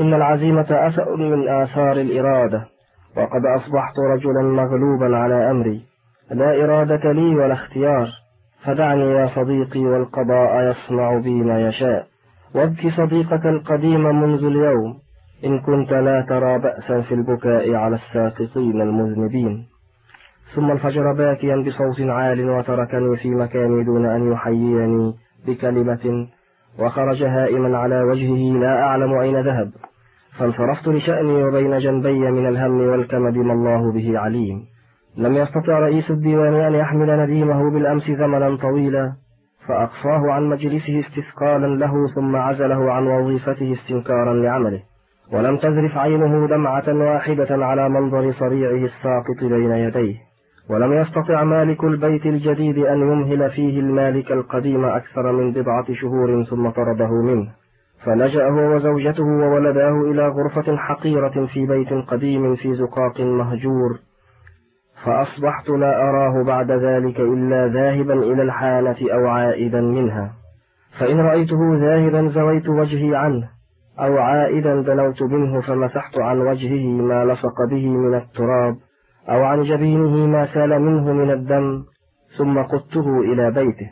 إن العزيمة أثر من آثار الإرادة وقد أصبحت رجلا مغلوبا على أمري. لا إرادة لي ولا اختيار. فدعني يا صديقي والقضاء يصنع بي ما يشاء. وابك صديقك القديم منذ اليوم إن كنت لا ترى بأسا في البكاء على الساقطين المذنبين. ثم انفجر باكيا بصوت عال وتركني في مكاني دون أن يحييني بكلمة وخرج هائما على وجهه لا أعلم أين ذهب فانصرفت لشأني وبين جنبي من الهم والكمد ما الله به عليم. لم يستطع رئيس الديوان أن يحمل نديمه بالأمس زمنا طويلا فأقصاه عن مجلسه استثقالا له ثم عزله عن وظيفته استنكارا لعمله. ولم تذرف عينه دمعة واحدة على منظر صريعه الساقط بين يديه. ولم يستطع مالك البيت الجديد أن يمهل فيه المالك القديم أكثر من بضعة شهور ثم طرده منه. فلجأ هو وزوجته وولداه إلى غرفة حقيرة في بيت قديم في زقاق مهجور. فأصبحت لا أراه بعد ذلك إلا ذاهبا إلى الحانة أو عائدا منها. فإن رأيته ذاهبا زويت وجهي عنه أو عائدا دنوت منه فمسحت عن وجهه ما لصق به من التراب. أو عن جبينه ما سال منه من الدم ثم قدته إلى بيته.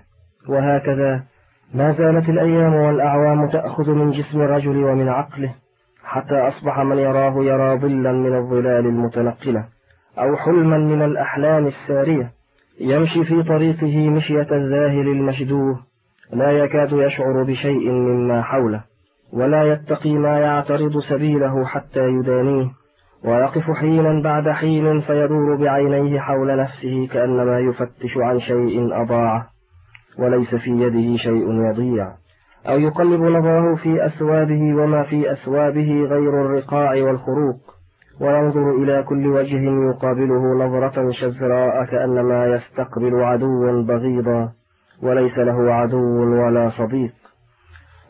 وهكذا ما زالت الأيام والأعوام تأخذ من جسم الرجل ومن عقله حتى أصبح من يراه يرى ظلا من الظلال المتنقلة أو حلما من الأحلام السارية. يمشي في طريقه مشية الذاهل المشدوه لا يكاد يشعر بشيء مما حوله ولا يتقي ما يعترض سبيله حتى يدانيه. ويقف حينا بعد حين فيدور بعينيه حول نفسه كأنما يفتش عن شيء أضاعه وليس في يده شيء يضيع. أو يقلب نظره في أثوابه وما في أثوابه غير الرقاع والخروق. وينظر إلى كل وجه يقابله نظرة شزراء كأنما يستقبل عدوا بغيضا وليس له عدو ولا صديق.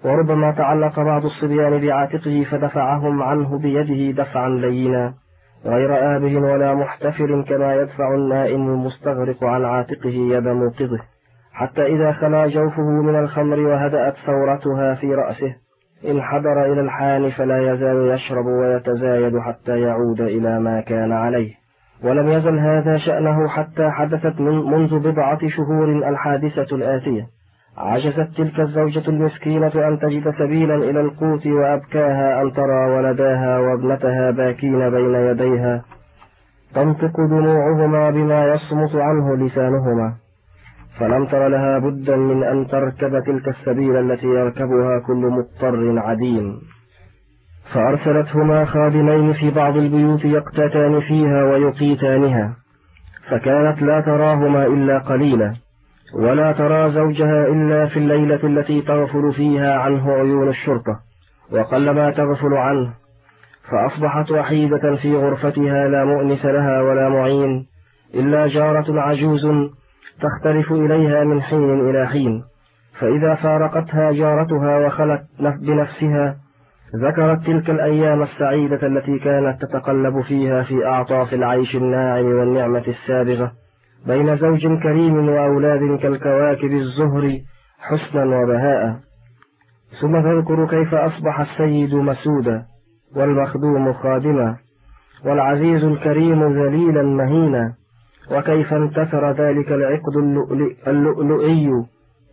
وربما تعلق بعض الصبيان بعاتقه فدفعهم عنه بيده دفعا لينا. غير آبه ولا محتفر كما يدفع النائم المستغرق عن عاتقه يد موقظه. حتى إذا خلا جوفه من الخمر وهدأت ثورتها في رأسه انحدر إلى الحان فلا يزال يشرب ويتزايد حتى يعود إلى ما كان عليه. ولم يزل هذا شأنه حتى حدثت من منذ بضعة شهور الحادثة الآتية. عجزت تلك الزوجة المسكينة أن تجد سبيلا إلى القوت وأبكاها أن ترى ولداها وابنتها باكين بين يديها. تنطق دموعهما بما يصمت عنه لسانهما. فلم تر لها بدا من أن تركب تلك السبيل التي يركبها كل مضطر عديم. فأرسلتهما خادمين في بعض البيوت يقتتان فيها ويقيتانها. فكانت لا تراهما إلا قليلا. ولا ترى زوجها إلا في الليلة التي تغفل فيها عنه عيون الشرطة وقلما تغفل عنه فأصبحت وحيدة في غرفتها لا مؤنس لها ولا معين إلا جارة عجوز تختلف إليها من حين إلى حين فإذا فارقتها جارتها وخلت بنفسها ذكرت تلك الأيام السعيدة التي كانت تتقلب فيها في أعطاف العيش الناعم والنعمة السابغة. بين زوج كريم وأولاد كالكواكب الزهر حسنا وبهاء. ثم تذكر كيف أصبح السيد مسودا والمخدوم خادما والعزيز الكريم ذليلا مهينا. وكيف انتثر ذلك العقد اللؤلؤي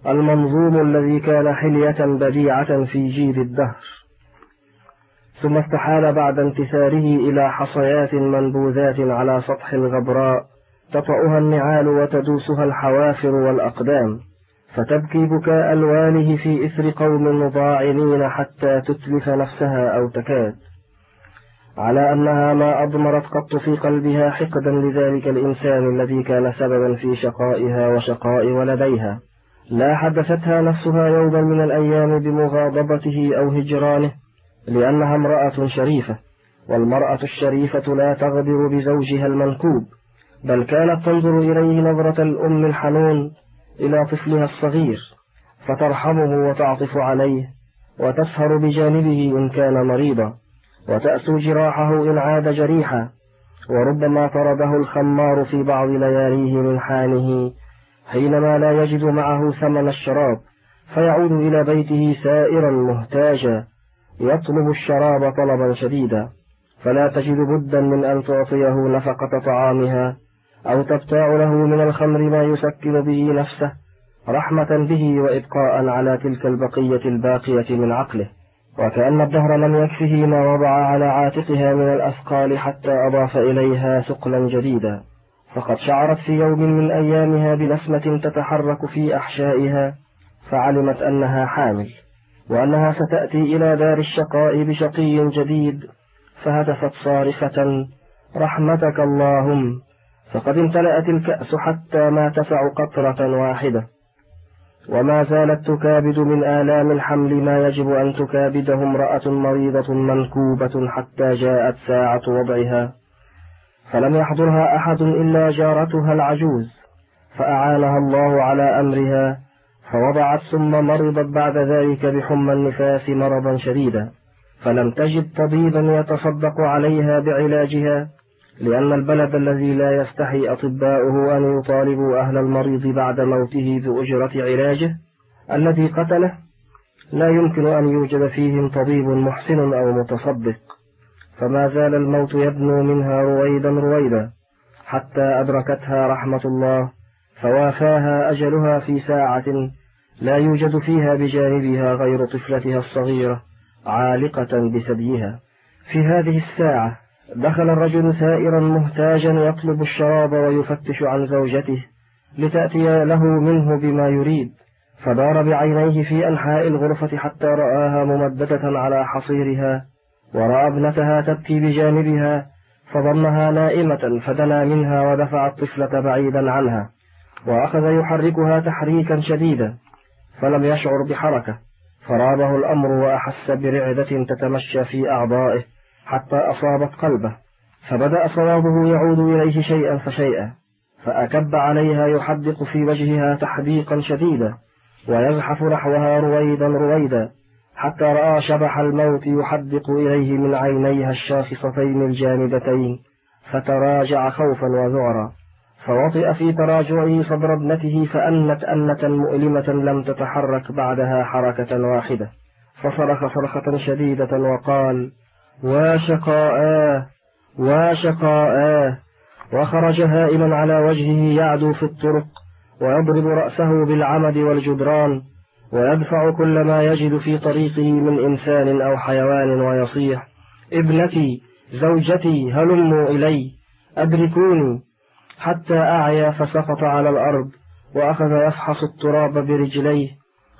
المنظوم الذي كان حلية بديعة في جيد الدهر. ثم استحال بعد انتثاره إلى حصيات منبوذات على سطح الغبراء. تطأها النعال وتدوسها الحوافر والأقدام فتبكي بكاء الواله في إثر قوم مضاعنين حتى تتلف نفسها أو تكاد. على أنها ما أضمرت قط في قلبها حقدا لذلك الإنسان الذي كان سببا في شقائها وشقاء ولديها. لا حدثتها نفسها يوما من الأيام بمغاضبته أو هجرانه لأنها امرأة شريفة والمرأة الشريفة لا تغدر بزوجها المنكوب. بل كانت تنظر إليه نظرة الأم الحنون إلى طفلها الصغير فترحمه وتعطف عليه وتسهر بجانبه إن كان مريضا وتأسو جراحه إن عاد جريحا وربما طرده الخمار في بعض لياليه من حانه حينما لا يجد معه ثمن الشراب فيعود إلى بيته سائرا مهتاجا يطلب الشراب طلبا شديدا فلا تجد بدا من أن تعطيه نفقة طعامها أو تبتاع له من الخمر ما يسكن به نفسه رحمة به وإبقاء على تلك البقية الباقية من عقله. وكأن الدهر لم يكفه ما وضع على عاتقها من الأثقال حتى أضاف إليها ثقلا جديدا. فقد شعرت في يوم من أيامها بنسمة تتحرك في أحشائها فعلمت أنها حامل وأنها ستأتي إلى دار الشقاء بشقي جديد فهتفت صارخة رحمتك اللهم فقد امتلأت الكأس حتى ما تسع قطرة واحدة. وما زالت تكابد من آلام الحمل ما يجب أن تكابده امرأة مريضة منكوبة حتى جاءت ساعة وضعها. فلم يحضرها أحد إلا جارتها العجوز فأعانها الله على أمرها فوضعت ثم مرضت بعد ذلك بحمى النفاس مرضا شديدا. فلم تجد طبيبا يتصدق عليها بعلاجها لأن البلد الذي لا يستحي أطباؤه أن يطالبوا أهل المريض بعد موته بأجرة علاجه الذي قتله لا يمكن أن يوجد فيهم طبيب محسن أو متصدق. فما زال الموت يدنو منها رويدا رويدا حتى أدركتها رحمة الله فوافاها أجلها في ساعة لا يوجد فيها بجانبها غير طفلتها الصغيرة عالقة بثديها. في هذه الساعة دخل الرجل سائرا مهتاجا يطلب الشراب ويفتش عن زوجته لتأتي له منه بما يريد فدار بعينيه في أنحاء الغرفة حتى رآها ممددة على حصيرها ورأى ابنتها تبكي بجانبها فظنها نائمة فدنا منها ودفع الطفلة بعيدا عنها وأخذ يحركها تحريكا شديدا فلم يشعر بحركة فرابه الأمر وأحس برعدة تتمشى في أعضائه. حتى أصابت قلبه فبدأ صوابه يعود إليه شيئا فشيئا فأكب عليها يحدق في وجهها تحديقا شديدا ويزحف نحوها رويدا رويدا حتى رأى شبح الموت يحدق إليه من عينيها الشاخصتين الجامدتين فتراجع خوفا وذعرا فوطئ في تراجعه صدر ابنته فأنت أنة مؤلمة لم تتحرك بعدها حركة واحدة فصرخ صرخة شديدة وقال واشقاء واشقاء وخرج هائما على وجهه يعدو في الطرق ويضرب رأسه بالعمد والجدران ويدفع كل ما يجد في طريقه من إنسان أو حيوان ويصيح. ابنتي زوجتي هلموا إلي أدركوني. حتى أعيا فسقط على الأرض وأخذ يفحص التراب برجليه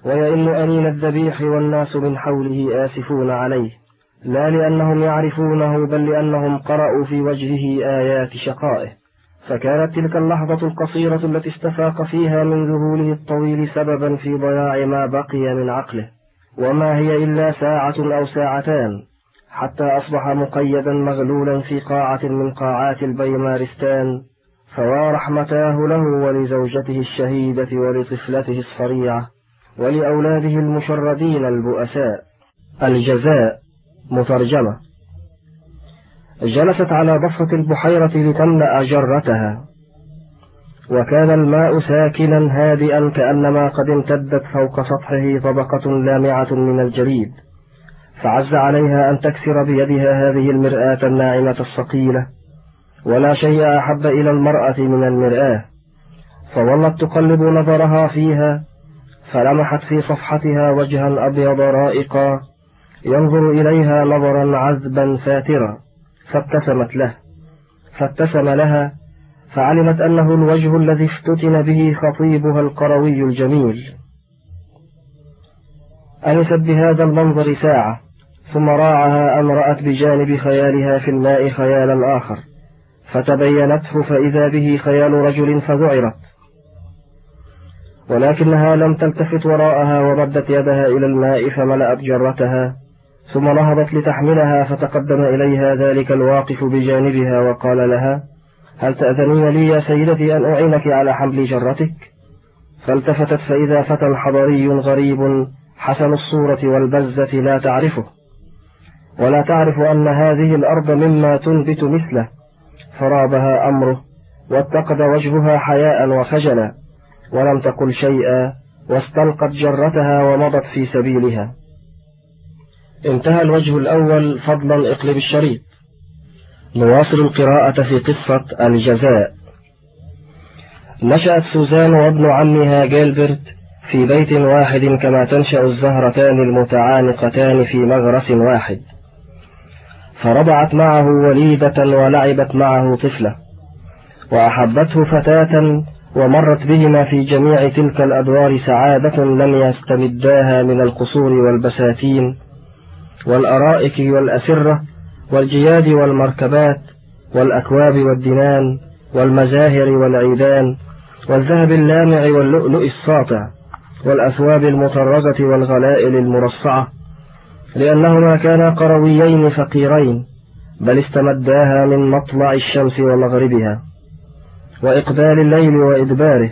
ويئن أنين الذبيح والناس من حوله آسفون عليه. لا لأنهم يعرفونه بل لأنهم قرأوا في وجهه آيات شقائه. فكانت تلك اللحظة القصيرة التي استفاق فيها من ذهوله الطويل سببا في ضياع ما بقي من عقله. وما هي إلا ساعة أو ساعتان حتى أصبح مقيدا مغلولا في قاعة من قاعات البيمارستان فوا رحمتاه له ولزوجته الشهيدة ولطفلته الصريعة ولأولاده المشردين البؤساء. الجزاء. مترجمة. جلست على ضفة البحيرة لتملأ جرتها. وكان الماء ساكنا هادئا كأنما قد امتدت فوق سطحه طبقة لامعة من الجليد. فعز عليها أن تكسر بيدها هذه المرآة الناعمة الصقيلة ولا شيء أحب إلى المرأة من المرآة. فظلت تقلب نظرها فيها فلمحت في صفحتها وجها أبيض رائقا. ينظر إليها نظرا عذبا فاترا فابتسمت له. فابتسم لها فعلمت أنه الوجه الذي افتتن به خطيبها القروي الجميل. أنست بهذا المنظر ساعة؟ ثم راعها أن رأت بجانب خيالها في الماء خيالا آخر. فتبينته فإذا به خيال رجل فذعرت. ولكنها لم تلتفت وراءها ومدت يدها إلى الماء فملأت جرتها. ثم نهضت لتحملها فتقدم إليها ذلك الواقف بجانبها وقال لها هل تأذنين لي يا سيدتي أن أعينك على حمل جرتك؟ فالتفتت فإذا فتى حضري غريب حسن الصورة والبزة لا تعرفه. ولا تعرف أن هذه الأرض مما تنبت مثله. فرابها أمره واتقد وجهها حياء وخجلا ولم تقل شيئا واستلقت جرتها ومضت في سبيلها. انتهى الوجه الأول فضلا اقلب الشريط. نواصل القراءة في قصة الجزاء. نشأت سوزان وابن عمها جيلبرت في بيت واحد كما تنشأ الزهرتان المتعانقتان في مغرس واحد. فرضعت معه وليدة ولعبت معه طفلة. وأحبته فتاة ومرت بهما في جميع تلك الأدوار سعادة لم يستمداها من القصور والبساتين. والأرائك والأسرة والجياد والمركبات والأكواب والدنان والمزاهر والعيدان والذهب اللامع واللؤلؤ الساطع والأثواب المطرزة والغلائل المرصعة لأنهما كانا قرويين فقيرين بل استمداها من مطلع الشمس ومغربها وإقبال الليل وإدباره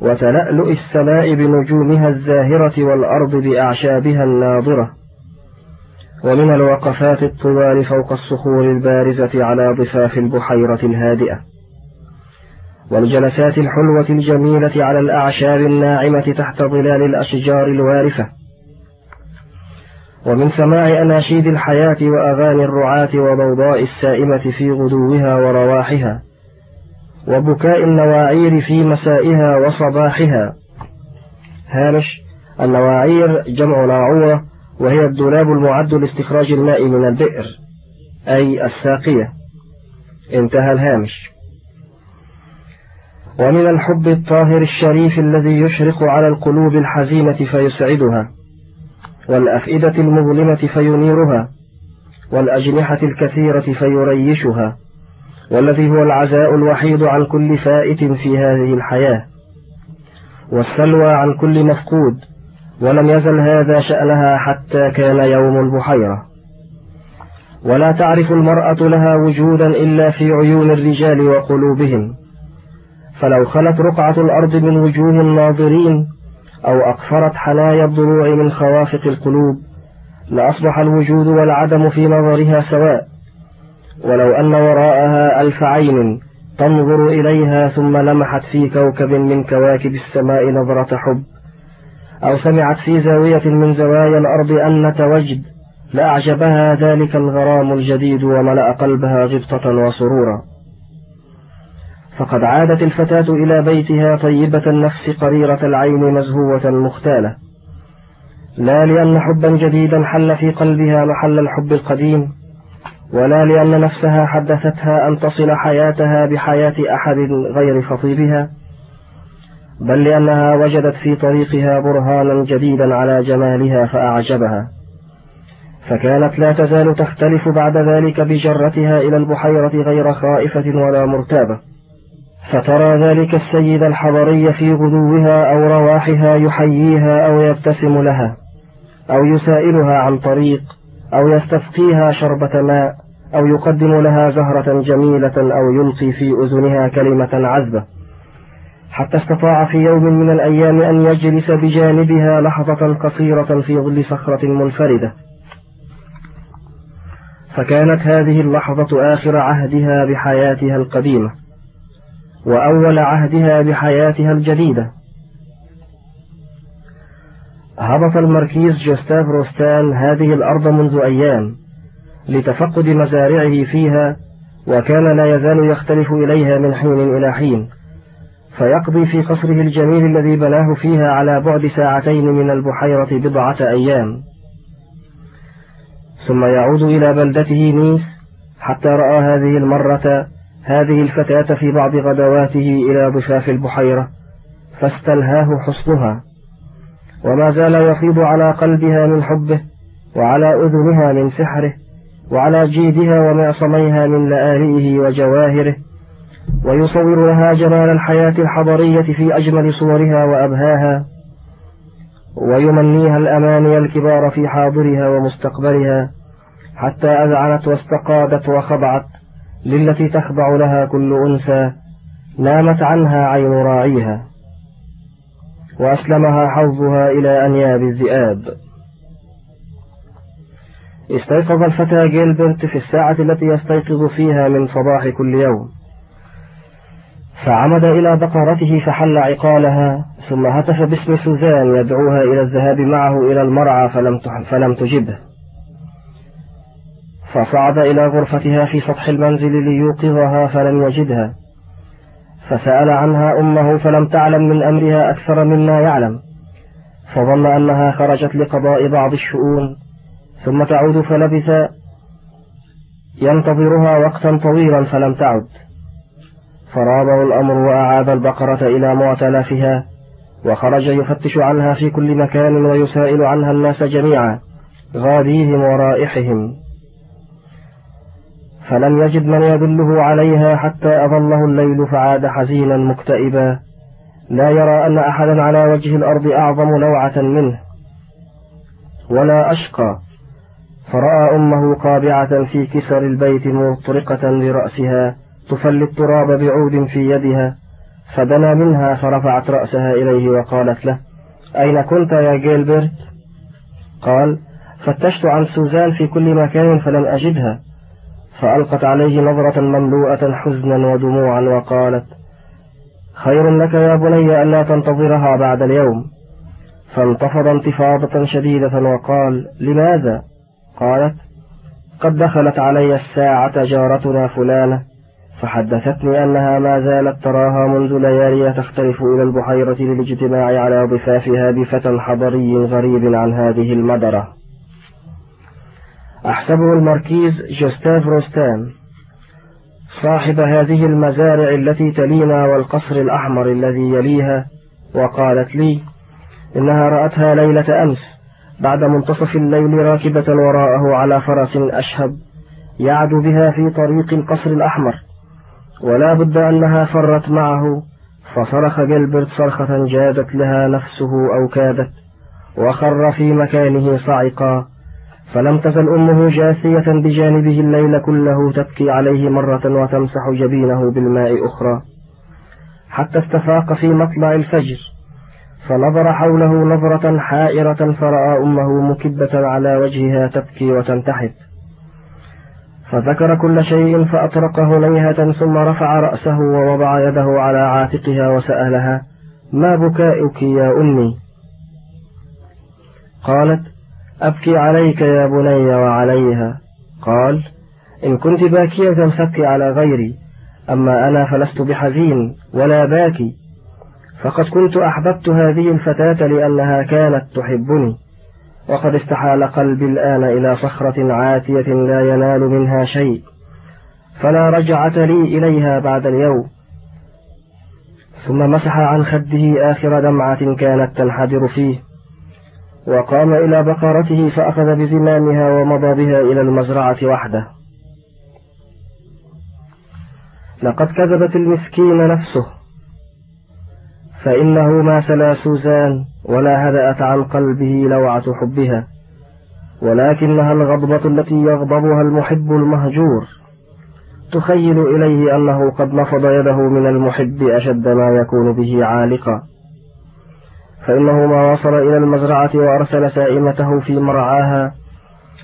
وتلألؤ السماء بنجومها الزاهرة والأرض بأعشابها الناظرة. ومن الوقفات الطوال فوق الصخور البارزة على ضفاف البحيرة الهادئة. والجلسات الحلوة الجميلة على الأعشاب الناعمة تحت ظلال الأشجار الوارفة ومن سماع أناشيد الحياة وأغاني الرعاة وضوضاء السائمة في غدوها ورواحها. وبكاء النواعير في مسائها وصباحها. هامش النواعير جمع ناعورة وهي الدولاب المعد لاستخراج الماء من البئر أي الساقية. انتهى الهامش. ومن الحب الطاهر الشريف الذي يشرق على القلوب الحزينة فيسعدها والأفئدة المظلمة فينيرها والأجنحة الكثيرة فيريشها والذي هو العزاء الوحيد عن كل فائت في هذه الحياة والسلوى عن كل مفقود ولم يزل هذا شأنها حتى كان يوم البحيرة. ولا تعرف المرأة لها وجودا إلا في عيون الرجال وقلوبهم. فلو خلت رقعة الأرض من وجوه الناظرين أو أقفرت حنايا الضلوع من خوافق القلوب لأصبح الوجود والعدم في نظرها سواء. ولو أن وراءها ألف عين تنظر إليها ثم لمحت في كوكب من كواكب السماء نظرة حب. أو سمعت في زاوية من زوايا الأرض أن وجد لأعجبها ذلك الغرام الجديد وملأ قلبها غبطة وسرورا. فقد عادت الفتاة إلى بيتها طيبة النفس قريرة العين مزهوة مختالة. لا لأن حبا جديدا حل في قلبها محل الحب القديم ولا لأن نفسها حدثتها أن تصل حياتها بحياة أحد غير خطيبها. بل لأنها وجدت في طريقها برهانا جديدا على جمالها فأعجبها. فكانت لا تزال تختلف بعد ذلك بجرتها إلى البحيرة غير خائفة ولا مرتابة. فترى ذلك السيد الحضري في غدوها أو رواحها يحييها أو يبتسم لها أو يسائلها عن طريق أو يستسقيها شربة ماء أو يقدم لها زهرة جميلة أو يلقي في أذنها كلمة عذبة. حتى استطاع في يوم من الأيام أن يجلس بجانبها لحظة قصيرة في ظل صخرة منفردة. فكانت هذه اللحظة آخر عهدها بحياتها القديمة وأول عهدها بحياتها الجديدة. هبط المركيز جوستاف روستان هذه الأرض منذ أيام لتفقد مزارعه فيها وكان لا يزال يختلف إليها من حين إلى حين. فيقضي في قصره الجميل الذي بناه فيها على بعد ساعتين من البحيرة بضعة أيام. ثم يعود إلى بلدته نيس حتى رأى هذه المرة هذه الفتاة في بعض غدواته إلى ضفاف البحيرة فاستلهاه حسنها. وما زال يفيض على قلبها من حبه وعلى أذنها من سحره وعلى جيدها ومعصميها من لآلئه وجواهره. ويصور لها جمال الحياة الحضرية في أجمل صورها وأبهاها ويمنيها الأماني الكبار في حاضرها ومستقبلها حتى أذعنت واستقادت وخضعت للتي تخضع لها كل أنثى نامت عنها عين راعيها وأسلمها حظها إلى أنياب الذئاب. استيقظ الفتى جيلبرت في الساعة التي يستيقظ فيها من صباح كل يوم. فعمد إلى بقرته فحل عقالها ثم هتف باسم سوزان يدعوها إلى الذهاب معه إلى المرعى فلم, فلم تجبه. فصعد إلى غرفتها في سطح المنزل ليوقظها فلم يجدها. فسأل عنها أمه فلم تعلم من أمرها أكثر مما يعلم. فظن أنها خرجت لقضاء بعض الشؤون. ثم تعود فلبث ينتظرها وقتا طويلا فلم تعد. فرابه الأمر وأعاد البقرة إلى معتلفها وخرج يفتش عنها في كل مكان ويسائل عنها الناس جميعا غاديهم ورائحهم. فلم يجد من يدله عليها حتى أظله الليل فعاد حزينا مكتئبا. لا يرى أن أحدا على وجه الأرض أعظم لوعة منه. ولا أشقى. فرأى أمه قابعة في كسر البيت مطرقة لرأسها تفل التراب بعود في يدها فدنا منها فرفعت رأسها إليه وقالت له أين كنت يا جيلبرت؟ قال فتشت عن سوزان في كل مكان فلم أجدها فألقت عليه نظرة مملوءة حزنا ودموعا وقالت خير لك يا بني ألا تنتظرها بعد اليوم. فانتفض انتفاضة شديدة وقال لماذا؟ قالت قد دخلت علي الساعة جارتنا فلانة. فحدثتني أنها ما زالت تراها منذ ليالي تختلف إلى البحيرة للاجتماع على ضفافها بفتى حضري غريب عن هذه المدرة. أحسبه الماركيز جوستاف روستان صاحب هذه المزارع التي تلينا والقصر الأحمر الذي يليها وقالت لي إنها رأتها ليلة أمس بعد منتصف الليل راكبة وراءه على فرس أشهب يعدو بها في طريق القصر الأحمر. ولا بد أنها فرت معه فصرخ جلبرت صرخة جادت لها نفسه أو كادت وخر في مكانه صعقا فلم تزل أمه جاثية بجانبه الليل كله تبكي عليه مرة وتمسح جبينه بالماء أخرى. حتى استفاق في مطلع الفجر فنظر حوله نظرة حائرة فرأى أمه مكبة على وجهها تبكي وتنتحب فذكر كل شيء فأطرقه نيهة ثم رفع رأسه ووضع يده على عاتقها وسألها ما بكائك يا أمي؟ قالت أبكي عليك يا بني وعليها. قال إن كنت باكية فابكي على غيري أما أنا فلست بحزين ولا باكي فقد كنت أحببت هذه الفتاة لأنها كانت تحبني. وقد استحال قلبي الآن إلى صخرة عاتية لا ينال منها شيء. فلا رجعة لي إليها بعد اليوم. ثم مسح عن خده آخر دمعة كانت تنحدر فيه. وقام إلى بقرته فأخذ بزمامها ومضى بها إلى المزرعة وحده. لقد كذبت المسكين نفسه. فإنه ما سلا سوزان. ولا هدأت عن قلبه لوعة حبها ولكنها الغضبة التي يغضبها المحب المهجور. تخيل إليه أنه قد نفض يده من المحب أشد ما يكون به عالقا. فإنه ما وصل إلى المزرعة وأرسل سائمته في مرعاها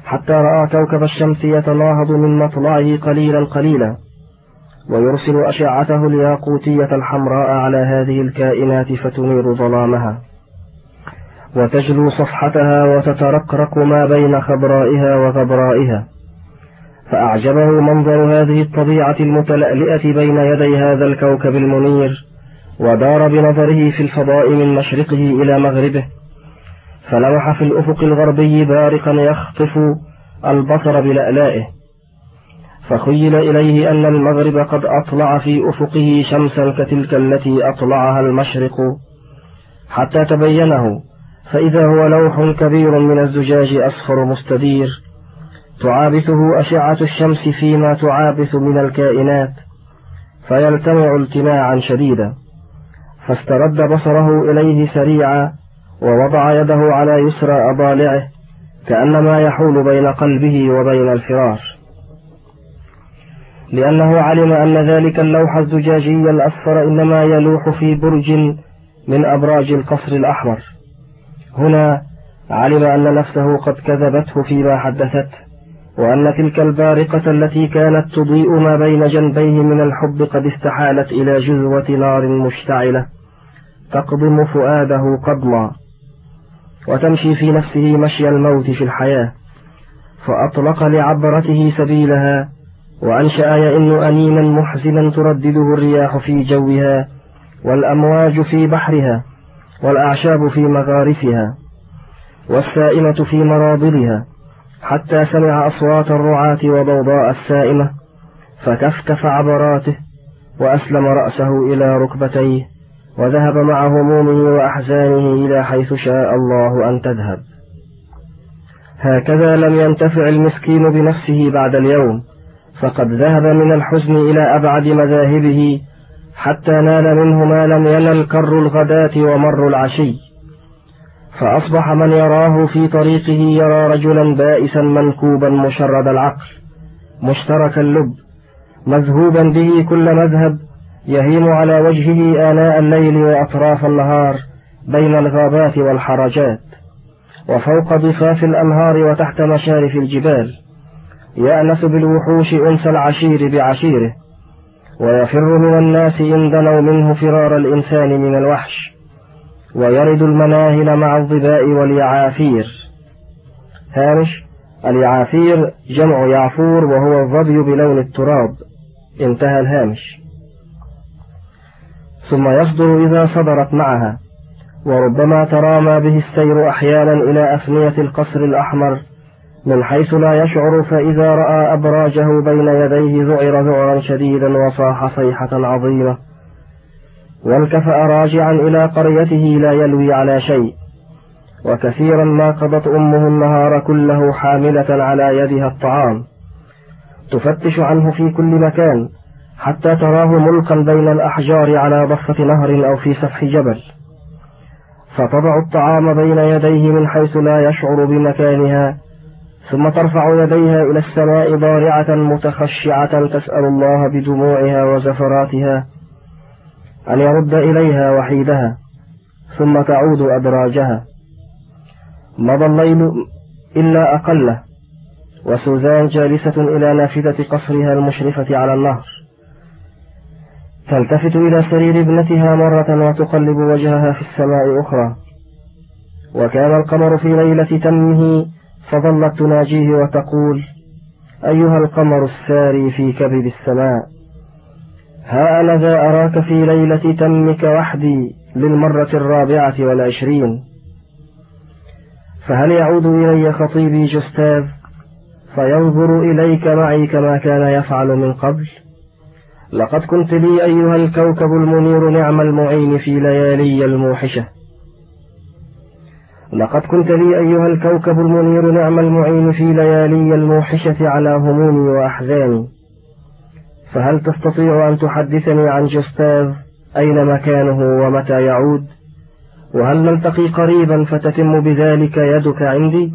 حتى رأى كوكب الشمس يتناهض من مطلعه قليلا قليلا. ويرسل أشعته الياقوتية الحمراء على هذه الكائنات فتنير ظلامها. وتجلو صفحتها وتترقرق ما بين خضرائها وغبرائها فأعجبه منظر هذه الطبيعة المتلألئة بين يدي هذا الكوكب المنير ودار بنظره في الفضاء من مشرقه إلى مغربه. فلمح في الأفق الغربي بارقا يخطف البصر بلألائه. فخيل إليه أن المغرب قد أطلع في أفقه شمسا كتلك التي أطلعها المشرق حتى تبينه فإذا هو لوح كبير من الزجاج أصفر مستدير. تعابثه أشعة الشمس فيما تعابث من الكائنات فيلتمع التماعا شديدا. فاسترد بصره إليه سريعا ووضع يده على يسرى أضالعه كأنما يحول بين قلبه وبين الفراش لأنه علم أن ذلك اللوح الزجاجي الأصفر إنما يلوح في برج من أبراج القصر الأحمر. هنا علم أن نفسه قد كذبته فيما حدثته وأن تلك البارقة التي كانت تضيء ما بين جنبيه من الحب قد استحالت إلى جذوة نار مشتعلة تقضم فؤاده قضما وتمشي في نفسه مشي الموت في الحياة فأطلق لعبرته سبيلها وأنشأ يئن أنينا محزنا تردده الرياح في جوها والأمواج في بحرها. والأعشاب في مغارفها والسائمة في مرابلها حتى سمع أصوات الرعاة وضوضاء السائمة فكفكف عبراته وأسلم رأسه إلى ركبتيه وذهب مع همومه وأحزانه إلى حيث شاء الله أن تذهب. هكذا لم ينتفع المسكين بنفسه بعد اليوم فقد ذهب من الحزن إلى أبعد مذاهبه حتى نال منه ما لم ينل كر الغداة ومر العشي. فأصبح من يراه في طريقه يرى رجلا بائسا منكوبا مشرد العقل مشترك اللب مذهوبا به كل مذهب يهيم على وجهه آناء الليل وأطراف النهار بين الغابات والحرجات. وفوق ضفاف الأنهار وتحت مشارف الجبال يأنس بالوحوش أنس العشير بعشيره. ويفر من الناس إن دنوا منه فرار الإنسان من الوحش ويرد المناهل مع الظباء واليعافير. هامش اليعافير جمع يعفور وهو الظبي بلون التراب. انتهى الهامش. ثم يصدر إذا صدرت معها وربما ترامى به السير أحيانا إلى أفنية القصر الأحمر من حيث لا يشعر فإذا رأى أبراجه بين يديه ذعر ذعرا شديدا وصاح صيحة عظيمة. وانكفأ راجعا إلى قريته لا يلوي على شيء. وكثيرا ما قضت أمه النهار كله حاملة على يدها الطعام. تفتش عنه في كل مكان حتى تراه ملقا بين الأحجار على ضفة نهر أو في سفح جبل. فتضع الطعام بين يديه من حيث لا يشعر بمكانها ثم ترفع يديها إلى السماء ضارعة متخشعة تسأل الله بدموعها وزفراتها أن يرد إليها وحيدها ثم تعود أدراجها. مضى الليل إلا أقله وسوزان جالسة إلى نافذة قصرها المشرفة على النهر. تلتفت إلى سرير ابنتها مرة وتقلب وجهها في السماء أخرى. وكان القمر في ليلة تمه فظلت تناجيه وتقول أيها القمر الساري في كبد السماء ها أنا ذا أراك في ليلة تمك وحدي للمرة الرابعة والعشرين؟ فهل يعود إلي خطيبي جستاف فينظر إليك معي كما كان يفعل من قبل؟ لقد كنت لي أيها الكوكب المنير نعم المعين في ليالي الموحشة. لقد كنت لي أيها الكوكب المنير نعم المعين في ليالي الموحشة على همومي وأحزاني. فهل تستطيع أن تحدثني عن جوستاف؟ أين مكانه ومتى يعود؟ وهل نلتقي قريبا فتتم بذلك يدك عندي؟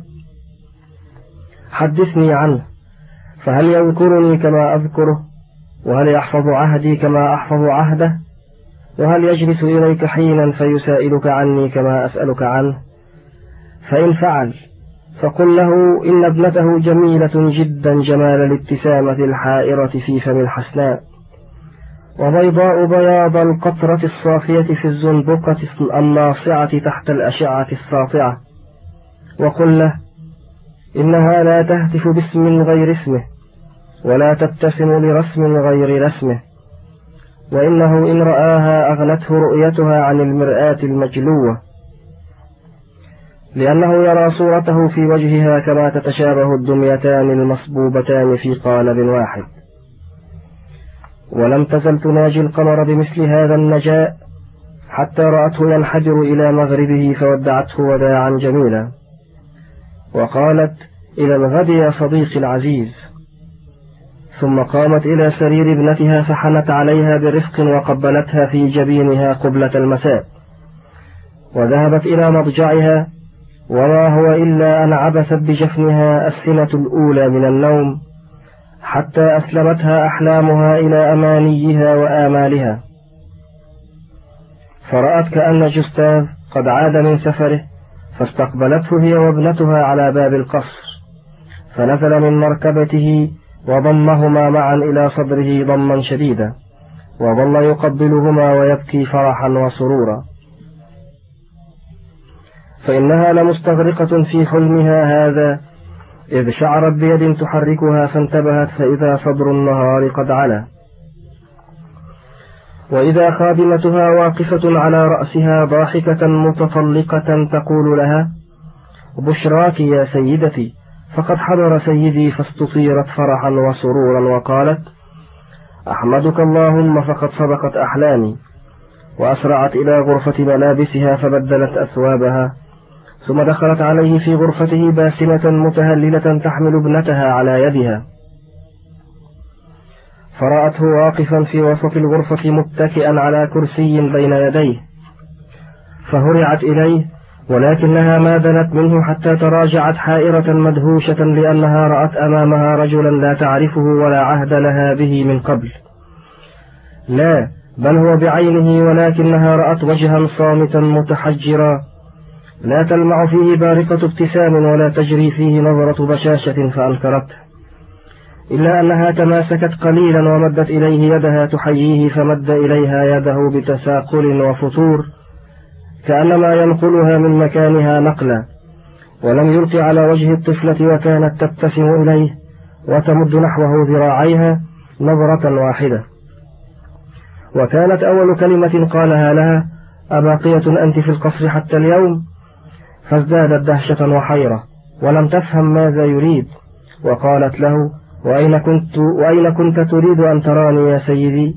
حدثني عنه فهل يذكرني كما أذكره؟ وهل يحفظ عهدي كما أحفظ عهده؟ وهل يجلس إليك حينا فيسائلك عني كما أسألك عنه؟ فإن فعل فقل له إن ابنته جميلة جدا جمال الابتسامة الحائرة في فم الحسناء وبيضاء بياض القطرة الصافية في الزنبقة الناصعة تحت الأشعة الساطعة. وقل له إنها لا تهتف باسم غير اسمه ولا تبتسم لرسم غير رسمه وإنه إن رآها أغنته رؤيتها عن المرآة المجلوة. لأنه يرى صورته في وجهها كما تتشابه الدميتان المصبوبتان في قالب واحد. ولم تزل تناجي القمر بمثل هذا النجاء حتى رأته ينحدر إلى مغربه فودعته وداعا جميلا. وقالت إلى الغد يا صديقي العزيز. ثم قامت إلى سرير ابنتها فحنت عليها برفق وقبلتها في جبينها قبلة المساء. وذهبت إلى مضجعها وما هو إلا أن عبثت بجفنها السنة الأولى من النوم حتى أسلمتها أحلامها إلى أمانيها وآمالها. فرأت كأن جستاف قد عاد من سفره فاستقبلته هي وابنتها على باب القصر فنزل من مركبته وضمهما معا إلى صدره ضما شديدا وظل يقبلهما ويبكي فرحا وسرورا. فإنها لمستغرقة في حلمها هذا. إذ شعرت بيد تحركها فانتبهت فإذا صدر النهار قد علا. وإذا خادمتها واقفة على رأسها ضاحكة متطلقة تقول لها بشراك يا سيدتي فقد حضر سيدي فاستطيرت فرحا وسرورا وقالت أحمدك اللهم فقد صدقت أحلامي وأسرعت إلى غرفة ملابسها فبدلت أثوابها ثم دخلت عليه في غرفته باسمة متهللة تحمل ابنتها على يدها. فرأته واقفا في وسط الغرفة متكئا على كرسي بين يديه. فهرعت إليه ولكنها ما دنت منه حتى تراجعت حائرة مدهوشة لأنها رأت أمامها رجلا لا تعرفه ولا عهد لها به من قبل. لا بل هو بعينه ولكنها رأت وجها صامتا متحجرا. لا تلمع فيه بارقة ابتسام ولا تجري فيه نظرة بشاشة فأنكرته إلا أنها تماسكت قليلا ومدت إليه يدها تحييه فمد إليها يده بتساقل وفتور كأنما ينقلها من مكانها نقلا ولم يلق على وجه الطفلة وكانت تبتسم إليه وتمد نحوه ذراعيها نظرة واحدة. وكانت أول كلمة قالها لها أباقية أنت في القصر حتى اليوم؟ فازدادت دهشة وحيرة ولم تفهم ماذا يريد. وقالت له وأين كنت, وأين كنت تريد أن تراني يا سيدي؟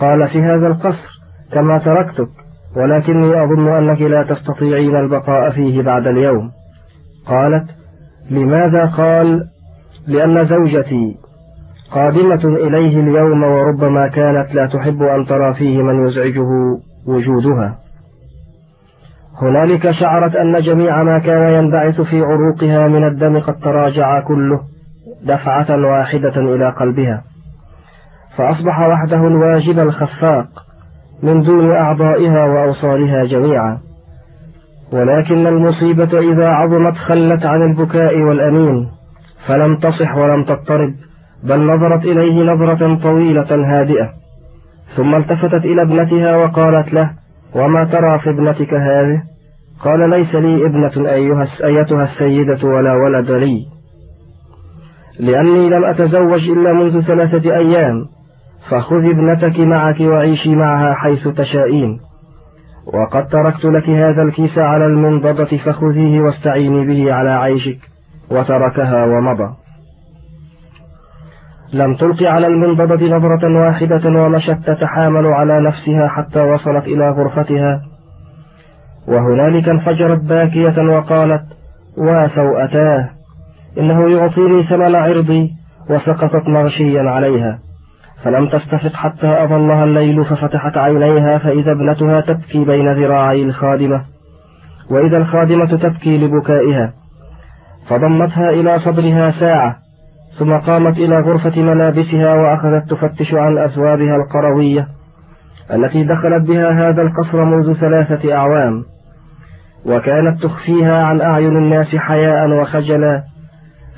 قال في هذا القصر كما تركتك ولكني أظن أنك لا تستطيعين البقاء فيه بعد اليوم. قالت لماذا قال؟ لأن زوجتي قادمة إليه اليوم وربما كانت لا تحب أن ترى فيه من يزعجه وجودها. هنالك شعرت أن جميع ما كان ينبعث في عروقها من الدم قد تراجع كله دفعة واحدة إلى قلبها. فأصبح وحده الواجب الخفاق من دون أعضائها وأوصالها جميعا. ولكن المصيبة إذا عظمت خلت عن البكاء والأنين فلم تصح ولم تضطرب بل نظرت إليه نظرة طويلة هادئة. ثم التفتت إلى ابنتها وقالت له وما ترى في ابنتك هذه؟ قال ليس لي ابنة أيها أيتها السيدة ولا ولد لي. لأني لم أتزوج إلا منذ ثلاثة أيام فخذي ابنتك معك وعيشي معها حيث تشائين وقد تركت لك هذا الكيس على المنضدة فخذيه واستعيني به على عيشك. وتركها ومضى. لم تلق على المنضدة نظرة واحدة ومشت تتحامل على نفسها حتى وصلت إلى غرفتها. وهنالك انفجرت باكية وقالت وسوءتاه إنه يعطيني ثمن عرضي وسقطت مغشيا عليها. فلم تستفق حتى أظلها الليل ففتحت عينيها فإذا ابنتها تبكي بين ذراعي الخادمة. وإذا الخادمة تبكي لبكائها فضمتها إلى صدرها ساعة ثم قامت إلى غرفة ملابسها وأخذت تفتش عن أثوابها القروية التي دخلت بها هذا القصر منذ ثلاثة أعوام وكانت تخفيها عن أعين الناس حياء وخجلا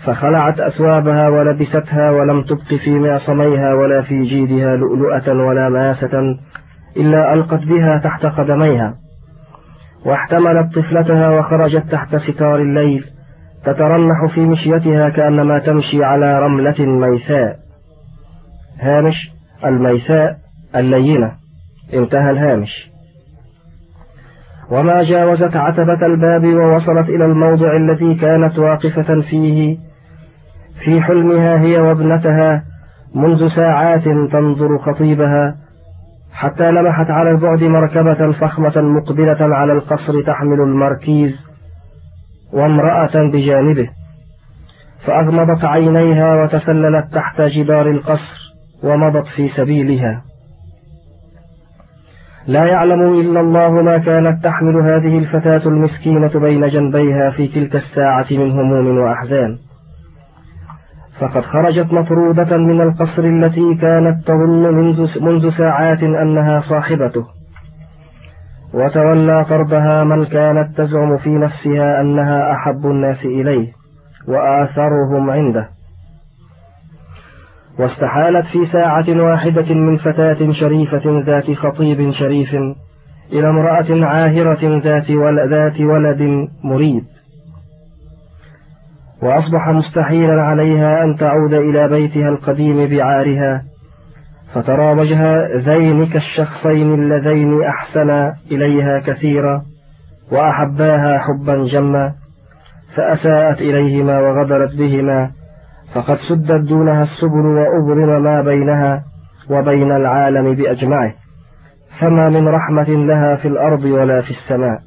فخلعت أثوابها ولبستها ولم تبق في معصميها ولا في جيدها لؤلؤة ولا ماسة إلا ألقت بها تحت قدميها واحتملت طفلتها وخرجت تحت ستار الليل. تترنح في مشيتها كأنما تمشي على رملة ميساء. هامش الميساء اللينة. انتهى الهامش. وما جاوزت عتبة الباب ووصلت إلى الموضع الذي كانت واقفة فيه. في حلمها هي وابنتها منذ ساعات تنظر خطيبها. حتى لمحت على البعد مركبة فخمة مقبلة على القصر تحمل المركيز. وامرأة بجانبه فأغمضت عينيها وتسللت تحت جدار القصر ومضت في سبيلها. لا يعلم إلا الله ما كانت تحمل هذه الفتاة المسكينة بين جنبيها في تلك الساعة من هموم وأحزان. فقد خرجت مطرودة من القصر التي كانت تظن منذ, ساعات أنها صاحبته. وتولى طردها من كانت تزعم في نفسها أنها أحب الناس إليه وآثرهم عنده. واستحالت في ساعة واحدة من فتاة شريفة ذات خطيب شريف إلى امرأة عاهرة ذات ولد, ولد مريد وأصبح مستحيلا عليها أن تعود إلى بيتها القديم بعارها فترى وجه ذين كالشخصين اللذين أحسنا إليها كثيرا وأحباها حبا جما فأساءت إليهما وغدرت بهما فقد سدت دونها السبل وأبرم ما بينها وبين العالم بأجمعه فما من رحمة لها في الأرض ولا في السماء.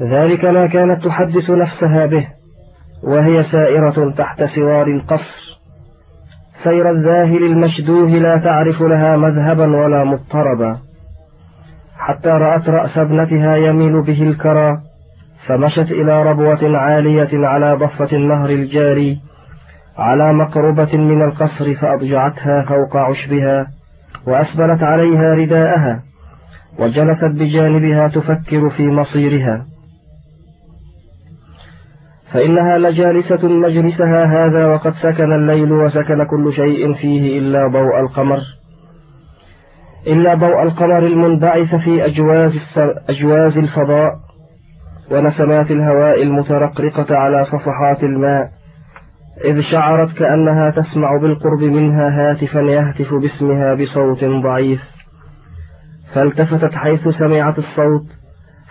ذلك ما كانت تحدث نفسها به وهي سائرة تحت سوار القصر. سير الذاهل المشدوه لا تعرف لها مذهبا ولا مضطربا. حتى رأت رأس ابنتها يميل به الكرى فمشت إلى ربوة عالية على ضفة النهر الجاري على مقربة من القصر فأضجعتها فوق عشبها وأسبلت عليها رداءها وجلست بجانبها تفكر في مصيرها. فإنها لجالسة مجلسها هذا وقد سكن الليل وسكن كل شيء فيه إلا ضوء القمر إلا ضوء القمر المنبعث في أجواز, الفضاء ونسمات الهواء المترقرقة على صفحات الماء إذ شعرت كأنها تسمع بالقرب منها هاتفا يهتف باسمها بصوت ضعيف فالتفتت حيث سمعت الصوت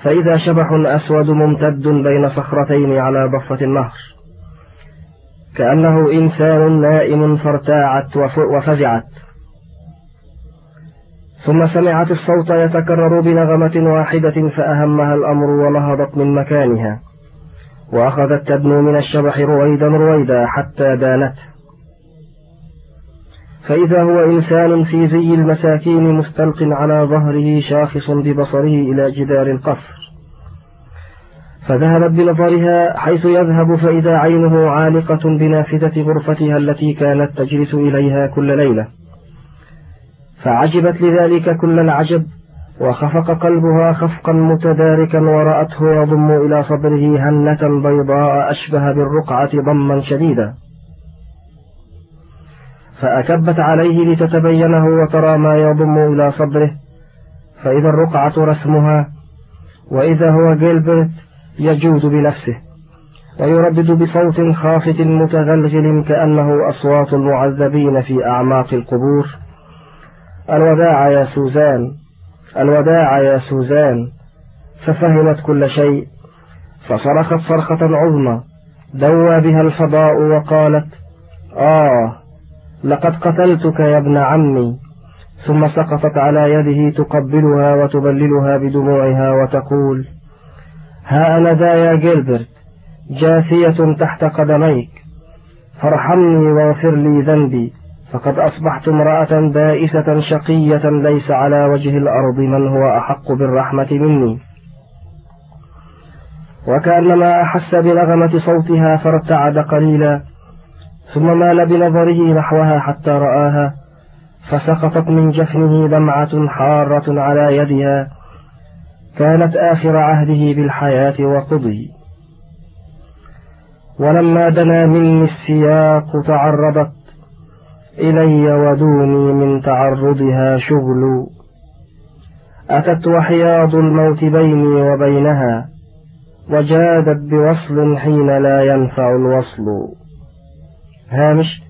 فإذا شبح أسود ممتد بين صخرتين على ضفة النهر. كأنه إنسان نائم فارتاعت وفزعت. ثم سمعت الصوت يتكرر بنغمة واحدة فأهمها الأمر ونهضت من مكانها. وأخذت تدنو من الشبح رويدا رويدا حتى دانته. فإذا هو إنسان في زي المساكين مستلق على ظهره شاخص ببصره إلى جدار القصر. فذهبت بنظرها حيث يذهب فإذا عينه عالقة بنافذة غرفتها التي كانت تجلس إليها كل ليلة. فعجبت لذلك كل العجب وخفق قلبها خفقا متداركا ورأته يضم إلى صدره هنة بيضاء أشبه بالرقعة ضما شديدا. فأكبت عليه لتتبينه وترى ما يضم إلى صدره فإذا الرقعة رسمها وإذا هو جيلبرت يجود بنفسه ويردد بصوت خافت متغلغل كأنه أصوات المعذبين في أعماق القبور. الوداع يا سوزان الوداع يا سوزان ففهمت كل شيء فصرخت صرخة عظمى دوى بها الفضاء وقالت آه لقد قتلتك يا ابن عمي. ثم سقطت على يده تقبلها وتبللها بدموعها وتقول ها أنا ذا يا جيلبرت جاثية تحت قدميك. فارحمني واغفر لي ذنبي فقد أصبحت امرأة بائسة شقية ليس على وجه الأرض من هو أحق بالرحمة مني. وكأنما أحس بنغمة صوتها فارتعد قليلا ثم مال بنظره نحوها حتى رآها فسقطت من جفنه دمعة حارة على يدها. كانت آخر عهده بالحياة وقضي. ولما دنا مني السياق تعرضت إلي ودوني من تعرضها شغل. أتت وحياض الموت بيني وبينها وجادت بوصل حين لا ينفع الوصل. هامش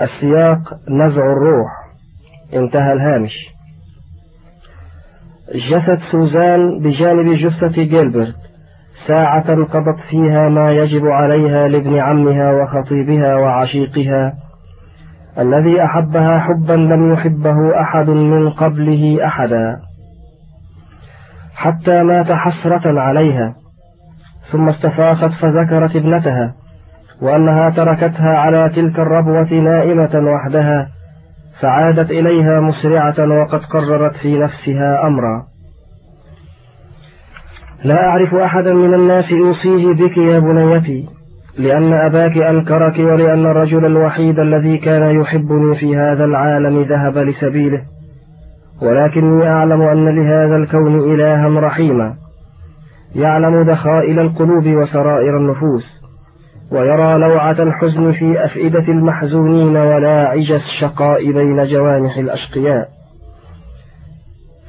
السياق نزع الروح. انتهى الهامش. جثت سوزان بجانب جثة جيلبرت. ساعة قضت فيها ما يجب عليها لابن عمها وخطيبها وعشيقها. الذي أحبها حبا لم يحبه أحد من قبله أحدا. حتى مات حسرة عليها. ثم استفاقت فذكرت ابنتها. وأنها تركتها على تلك الربوة نائمة وحدها. فعادت إليها مسرعة وقد قررت في نفسها أمرا. لا أعرف أحدا من الناس أوصيه بك يا بنيتي لأن أباك أنكرك ولأن الرجل الوحيد الذي كان يحبني في هذا العالم ذهب لسبيله. ولكني أعلم أن لهذا الكون إلها رحيما يعلم دخائل القلوب وسرائر النفوس. ويرى لوعة الحزن في أفئدة المحزونين ولاعج الشقاء بين جوانح الأشقياء.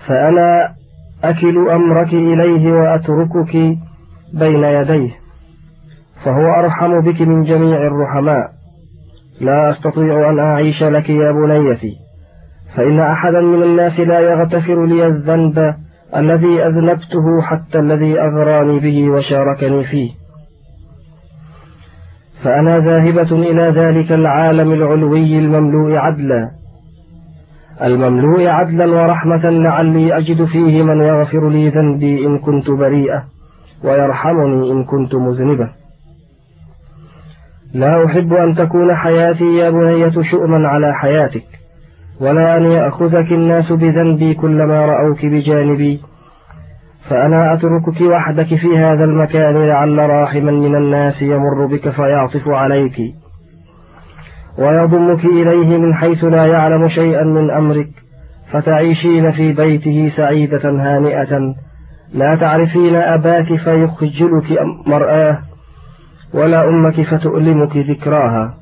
فأنا أكل أمرك إليه وأتركك بين يديه فهو أرحم بك من جميع الرحماء. لا أستطيع أن أعيش لك يا بنيتي فإن أحدا من الناس لا يغتفر لي الذنب الذي أذنبته حتى الذي أغراني به وشاركني فيه. فأنا ذاهبة إلى ذلك العالم العلوي المملوء عدلا. المملوء عدلا ورحمة لعلي أجد فيه من يغفر لي ذنبي إن كنت بريئة ويرحمني إن كنت مذنبة. لا أحب أن تكون حياتي يا بنية شؤما على حياتك ولا أن يأخذك الناس بذنبي كلما رأوك بجانبي. فأنا أتركك وحدك في هذا المكان لعل راحما من الناس يمر بك فيعطف عليك ويضمك إليه من حيث لا يعلم شيئا من أمرك فتعيشين في بيته سعيدة هانئة. لا تعرفين أباك فيخجلك مرآه ولا أمك فتؤلمك ذكراها.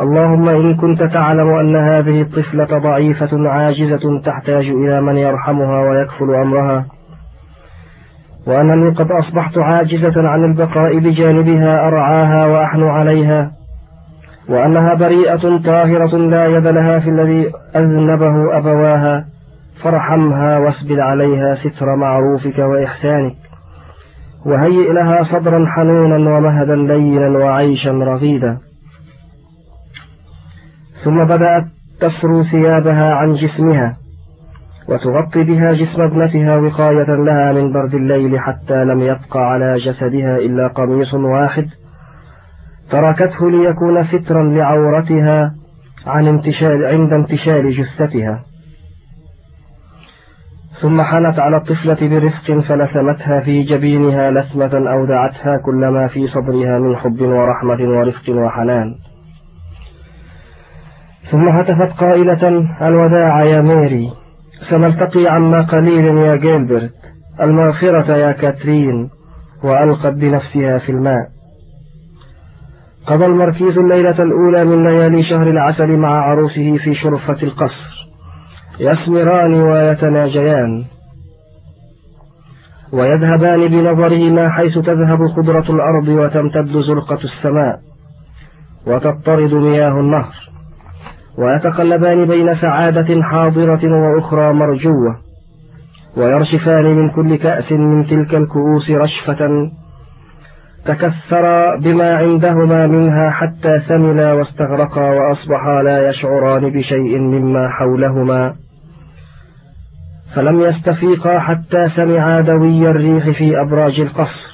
اللهم إن كنت تعلم أن هذه الطفلة ضعيفة عاجزة تحتاج إلى من يرحمها ويكفل أمرها وأنني قد أصبحت عاجزة عن البقاء بجانبها أرعاها وأحن عليها وأنها بريئة طاهرة لا يد لها في الذي أذنبه أبواها فارحمها واسبل عليها ستر معروفك وإحسانك وهيئ لها صدرا حنونا ومهدا لينا وعيشا رغيدا. ثم بدأت تفرو ثيابها عن جسمها وتغطي بها جسم ابنتها وقاية لها من برد الليل حتى لم يبق على جسدها إلا قميص واحد تركته ليكون سترا لعورتها عن انتشال عند انتشال جثتها. ثم حنت على الطفلة برفق فلثمتها في جبينها لثمة أودعتها كل ما في صدرها من حب ورحمة ورفق وحنان. ثم هتفت قائلة الوداع يا ميري سنلتقي عما قليل يا جيلبرت المغفرة يا كاترين وألقت بنفسها في الماء. قضى المركيز الليلة الأولى من ليالي شهر العسل مع عروسه في شرفة القصر يسمران ويتناجيان. ويذهبان بنظرهما حيث تذهب خضرة الأرض وتمتد زرقة السماء وتضطرد مياه النهر. ويتقلبان بين سعادة حاضرة وأخرى مرجوة ويرشفان من كل كأس من تلك الكؤوس رشفة تكثرا بما عندهما منها حتى سملا واستغرقا وأصبحا لا يشعران بشيء مما حولهما. فلم يستفيقا حتى سمعا دوي الريح في أبراج القصر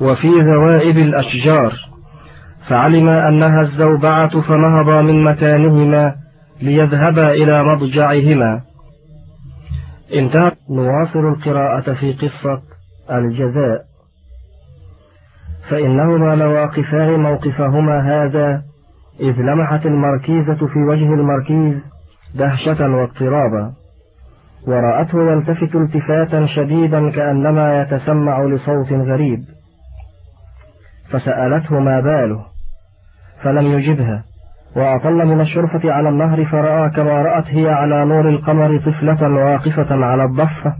وفي ذوائب الأشجار. فعلما أنها الزوبعة فنهضا من مكانهما ليذهبا إلى مضجعهما. انتهى نواصل القراءة في قصة الجزاء. فإنهما لواقفان موقفهما هذا إذ لمحت المركيزة في وجه المركيز دهشة واضطرابا. ورأته يلتفت التفاتا شديدا كأنما يتسمع لصوت غريب. فسألته ما باله. فلم يجبها. وأطل من الشرفة على النهر فرأى كما رأت هي على نور القمر طفلة واقفة على الضفة.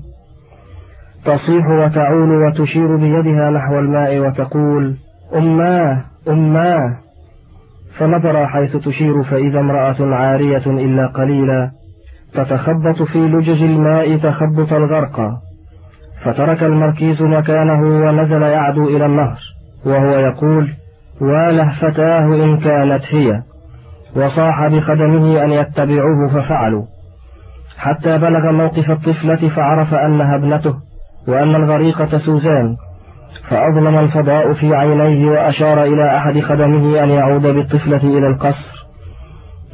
تصيح وتعول وتشير بيدها نحو الماء وتقول أماه أماه فنظر حيث تشير فإذا امرأة عارية إلا قليلا. تتخبط في لجج الماء تخبط الغرقى فترك المركيز مكانه ونزل يعدو إلى النهر. وهو يقول واله فتاه إن كانت هي وصاح بخدمه أن يتبعوه ففعلوا. حتى بلغ موقف الطفلة فعرف أنها ابنته وأن الغريقة سوزان فأظلم الفضاء في عينيه وأشار إلى أحد خدمه أن يعود بالطفلة إلى القصر.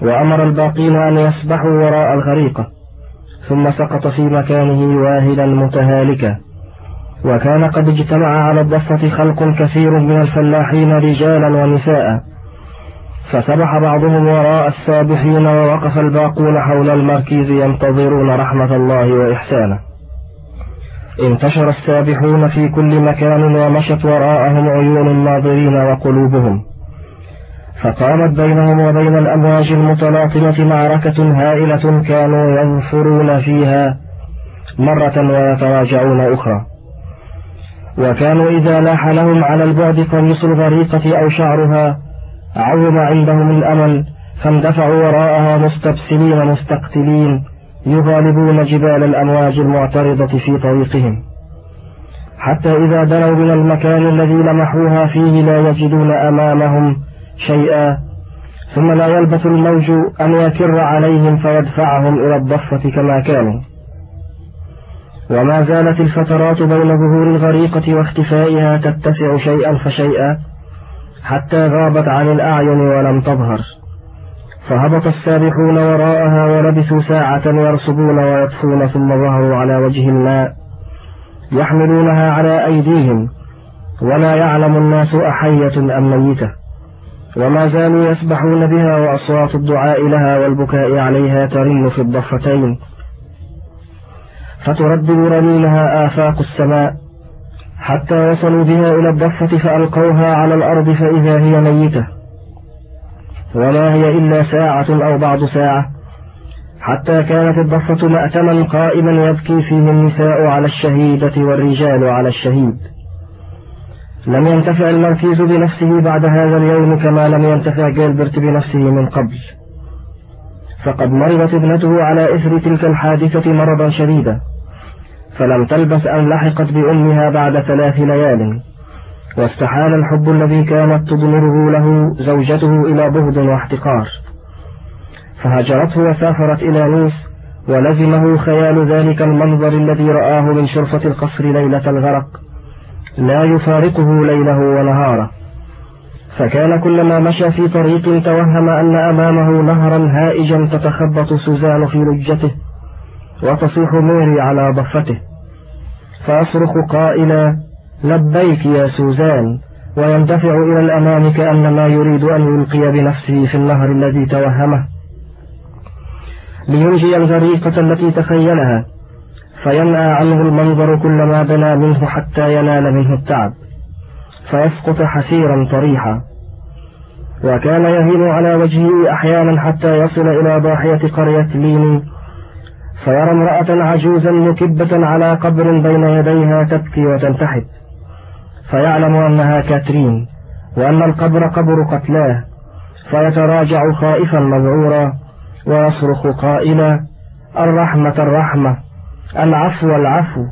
وأمر الباقين أن يسبحوا وراء الغريقة ثم سقط في مكانه واهلا متهالكا. وكان قد اجتمع على الضفة خلق كثير من الفلاحين رجالا ونساء. فسبح بعضهم وراء السابحين ووقف الباقون حول المركيز ينتظرون رحمة الله وإحسانه. انتشر السابحون في كل مكان ومشت وراءهم عيون الناظرين وقلوبهم. فقامت بينهم وبين الأمواج المتلاطمة معركة هائلة كانوا ينفرون فيها مرة ويتراجعون أخرى. وكانوا إذا لاح لهم على البعد قميص الغريقة أو شعرها عظم عندهم الأمل فاندفعوا وراءها مستبسلين مستقتلين يغالبون جبال الأمواج المعترضة في طريقهم. حتى إذا دنوا من المكان الذي لمحوها فيه لا يجدون أمامهم شيئا ثم لا يلبث الموج أن يكر عليهم فيدفعهم إلى الضفة كما كانوا. وما زالت الفترات بين ظهور الغريقة واختفائها تتسع شيئا فشيئا حتى غابت عن الأعين ولم تظهر. فهبط السابحون وراءها ولبثوا ساعة يرصدون ويطفون ثم ظهروا على وجه الماء يحملونها على أيديهم. ولا يعلم الناس أحية أم ميتة. وما زالوا يسبحون بها وأصوات الدعاء لها والبكاء عليها ترن في الضفتين. فتردد رنينها آفاق السماء حتى وصلوا بها إلى الضفة فألقوها على الأرض فإذا هي ميتة. وما هي إلا ساعة أو بعض ساعة حتى كانت الضفة مأتما قائما يبكي فيه النساء على الشهيدة والرجال على الشهيد. لم ينتفع المركيز بنفسه بعد هذا اليوم كما لم ينتفع جيلبرت بنفسه من قبل. فقد مرضت ابنته على إثر تلك الحادثة مرضا شديدا فلم تلبث أن لحقت بأمها بعد ثلاث ليال واستحال الحب الذي كانت تضمره له زوجته إلى بغض واحتقار. فهجرته وسافرت إلى نيس ولزمه خيال ذلك المنظر الذي رآه من شرفة القصر ليلة الغرق لا يفارقه ليله ونهاره. فكان كلما مشى في طريق توهم أن أمامه نهرا هائجا تتخبط سوزان في لجته وتصيح ميري على ضفته. فيصرخ قائلا لبيك يا سوزان. ويندفع إلى الأمام كأنما يريد أن يلقي بنفسه في النهر الذي توهمه. لينجي الغريقة التي تخيلها فينأى عنه المنظر كلما بنى منه حتى ينال منه التعب. فيسقط حسيرا طريحا. وكان يهين على وجهه أحيانا حتى يصل إلى ضاحية قرية لين فيرى امرأة عجوزا مكبة على قبر بين يديها تبكي وتنتحب فيعلم أنها كاترين وأن القبر قبر قتلاه فيتراجع خائفا مذعورا ويصرخ قائلا الرحمة الرحمة العفو العفو.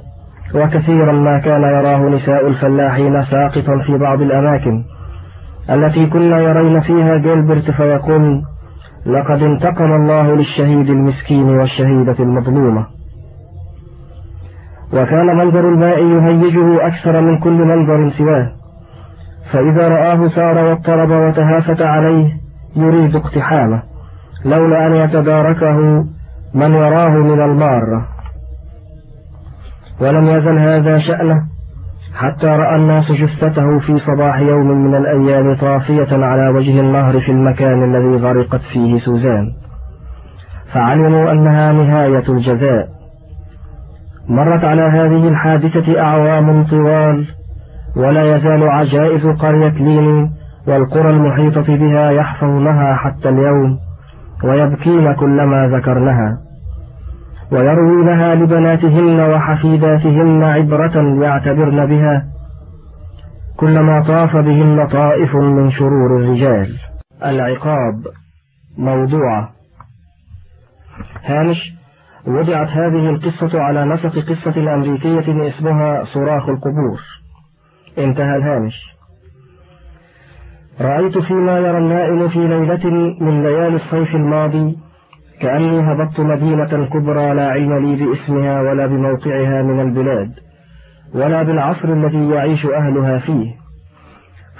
وكثيرا ما كان يراه نساء الفلاحين ساقطا في بعض الأماكن. التي كنا يرين فيها جيلبرت فيقول لقد انتقم الله للشهيد المسكين والشهيدة المظلومة. وكان منظر الماء يهيجه أكثر من كل منظر سواه. فإذا رآه سار واضطرب وتهافت عليه يريد اقتحامه لولا أن يتداركه من يراه من المارة. ولم يزل هذا شأنه حتى رأى الناس جثته في صباح يوم من الأيام طافية على وجه النهر في المكان الذي غرقت فيه سوزان. فعلموا أنها نهاية الجزاء. مرت على هذه الحادثة أعوام طوال ولا يزال عجائز قرية لين والقرى المحيطة بها يحفظنها حتى اليوم ويبكين كلما ذكرنها. ويروينها لبناتهن وحفيداتهن عبرة يعتبرن بها. كلما طاف بهن طائف من شرور الرجال. العقاب. موضوعة هامش. وضعت هذه القصة على نسق قصة أمريكية اسمها صراخ القبور. انتهى الهامش. رأيت فيما يرى النائم في ليلة من ليالي الصيف الماضي كأني هبطت مدينة كبرى لا علم لي باسمها ولا بموقعها من البلاد ولا بالعصر الذي يعيش أهلها فيه.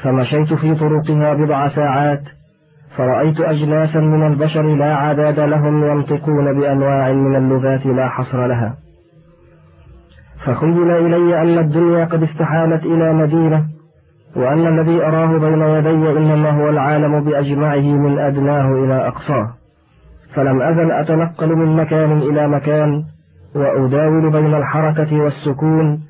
فمشيت في طرقها بضع ساعات فرأيت أجناسا من البشر لا عداد لهم ينطقون بأنواع من اللغات لا حصر لها. فخيل إلي أن الدنيا قد استحالت إلى مدينة وأن الذي أراه بين يدي إنما هو العالم بأجمعه من أدناه إلى أقصاه. فلم أزل أتنقل من مكان إلى مكان وأداول بين الحركة والسكون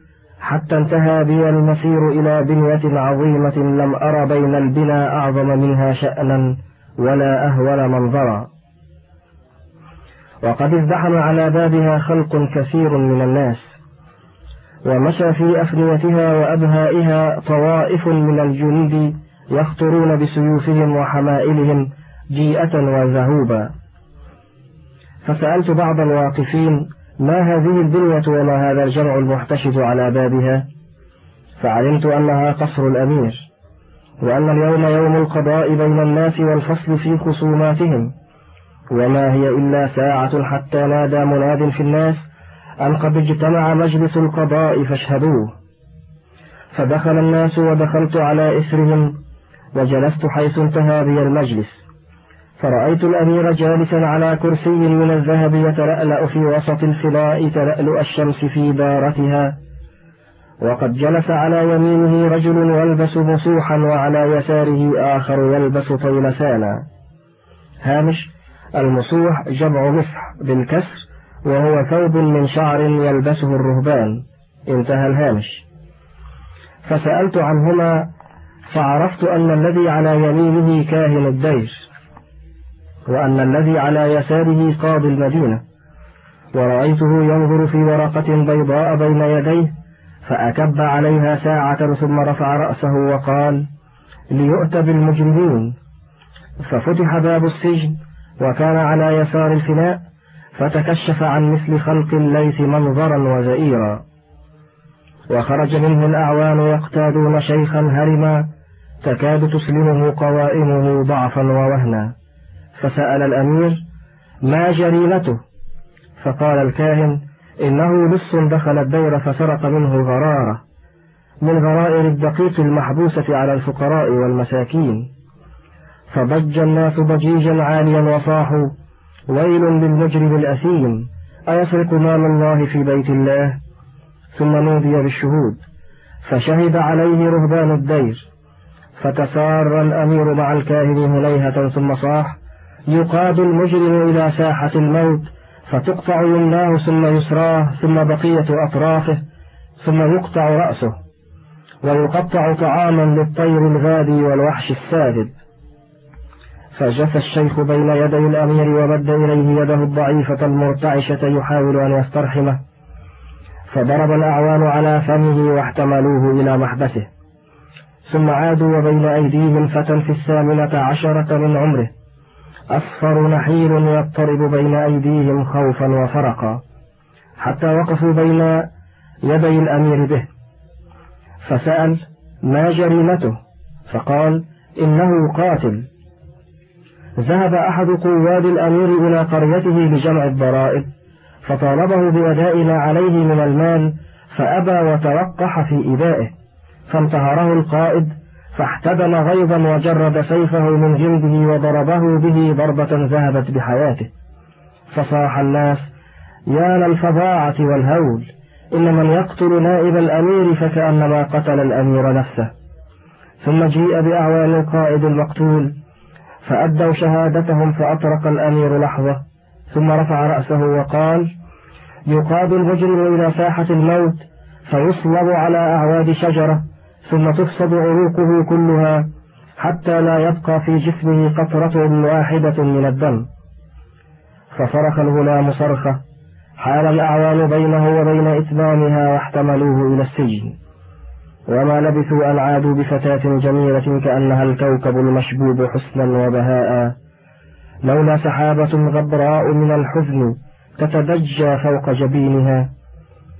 حتى انتهى بي المسير إلى بنية عظيمة لم أر بين البنا أعظم منها شأنا ولا أهول منظرا وقد ازدحم على بابها خلق كثير من الناس ومشى في أفنيتها وأبهائها طوائف من الجنود يخطرون بسيوفهم وحمائلهم جيئة وذهوبا. فسألت بعض الواقفين ما هذه البنية وما هذا الجمع المحتشد على بابها فعلمت أنها قصر الأمير وأن اليوم يوم القضاء بين الناس والفصل في خصوماتهم وما هي إلا ساعة حتى نادى مناد في الناس أن قد اجتمع مجلس القضاء فاشهدوه. فدخل الناس ودخلت على إسرهم وجلست حيث انتهى بي المجلس. فرأيت الأمير جالسا على كرسي من الذهب يتلألأ في وسط الفلاء تلألؤ الشمس في دارتها وقد جلس على يمينه رجل يلبس مصوحا وعلى يساره آخر يلبس طيلسانا هامش المصوح جمع مصح بالكسر وهو ثوب من شعر يلبسه الرهبان. انتهى الهامش. فسألت عنهما فعرفت أن الذي على يمينه كاهن الدير. وأن الذي على يساره قاضي المدينة. ورأيته ينظر في ورقة بيضاء بين يديه فأكب عليها ساعة ثم رفع رأسه وقال ليؤتى بالمجرمين. ففتح باب السجن وكان على يسار الفناء فتكشف عن مثل خلق الليث منظرا وزئيرا. وخرج منه الأعوان يقتادون شيخا هرما تكاد تسلمه قوائمه ضعفا ووهنا. فسأل الأمير ما جريمته؟ فقال الكاهن إنه لص دخل الدير فسرق منه غرارة من غرائر الدقيق المحبوسة على الفقراء والمساكين. فضج الناس ضجيجا عاليا وصاحوا ويل للمجرم الأثيم أيسرق مال الله في بيت الله؟ ثم نودي بالشهود فشهد عليه رهبان الدير فتسار الأمير مع الكاهن هنيهة ثم صاح يقاد المجرم إلى ساحة الموت فتقطع يمناه ثم يسراه ثم بقية أطرافه ثم يقطع رأسه ويقطع طعاما للطير الغادي والوحش السادد فجثى الشيخ بين يدي الأمير ومد إليه يده الضعيفة المرتعشة يحاول أن يسترحمه. فضرب الأعوان على فمه واحتملوه إلى محبسه. ثم عادوا وبين أيديهم فتى في الثامنة عشرة من عمره. أصفر نحيل يضطرب بين أيديهم خوفا وفرقا حتى وقفوا بين يدي الأمير به. فسأل ما جريمته؟ فقال إنه قاتل. ذهب أحد قواد الأمير إلى قريته لجمع الضرائب فطالبه بأداء ما عليه من المال فأبى وتوقح في إبائه فانتهره القائد فاحتدم غيظا وجرد سيفه من جلده وضربه به ضربة ذهبت بحياته. فصاح الناس يا للفظاعة والهول إن من يقتل نائب الأمير فكأنما قتل الأمير نفسه. ثم جيء بأعوان القائد المقتول فأدوا شهادتهم فأطرق الأمير لحظة ثم رفع رأسه وقال يقاد المجرم إلى ساحة الموت فيصلب على أعواد شجرة ثم تفسد عروقه كلها حتى لا يبقى في جسمه قطرة واحدة من الدم. فصرخ الغلام صرخة حال الأعوان بينه وبين إتمامها واحتملوه إلى السجن. وما لبثوا أن عادوا بفتاة جميلة كأنها الكوكب المشبوب حسنا وبهاء. لولا سحابة غبراء من الحزن تتدجى فوق جبينها.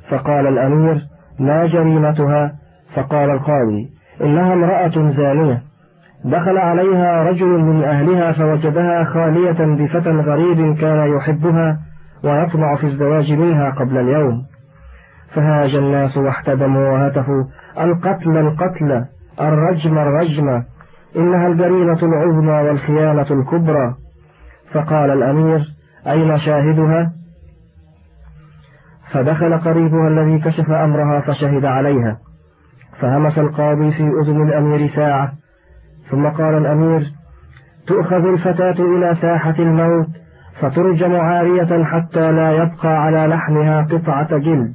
فقال الأمير ما جريمتها فقال القاضي إنها امرأة زانية. دخل عليها رجل من أهلها فوجدها خالية بفتى غريب كان يحبها ويطمع في الزواج منها قبل اليوم. فهاج الناس واحتدموا وهتفوا. القتل القتل الرجم الرجم. إنها الجريمة العظمى والخيانة الكبرى. فقال الأمير أين شاهدها؟ فدخل قريبها الذي كشف أمرها فشهد عليها. فهمس القاضي في أذن الأمير ساعة ثم قال الأمير تؤخذ الفتاة إلى ساحة الموت فترجم عارية حتى لا يبقى على لحمها قطعة جلد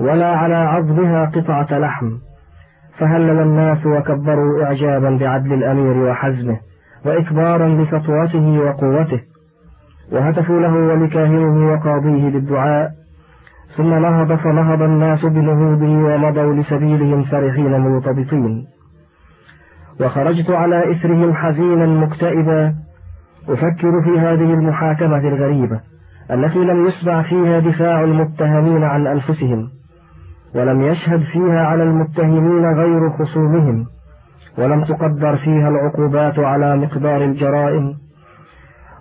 ولا على عظمها قطعة لحم. فهلل الناس وكبروا إعجابا بعدل الأمير وحزمه وإكبارا بسطوته وقوته. وهتفوا له ولكاهنه وقاضيه بالدعاء ثم نهض فنهض الناس بنهوضه ومضوا لسبيلهم فرحين مرتبطين وخرجت على إثرهم حزينا مكتئبا أفكر في هذه المحاكمة الغريبة التي لم يسمع فيها دفاع المتهمين عن أنفسهم ولم يشهد فيها على المتهمين غير خصومهم ولم تقدر فيها العقوبات على مقدار الجرائم.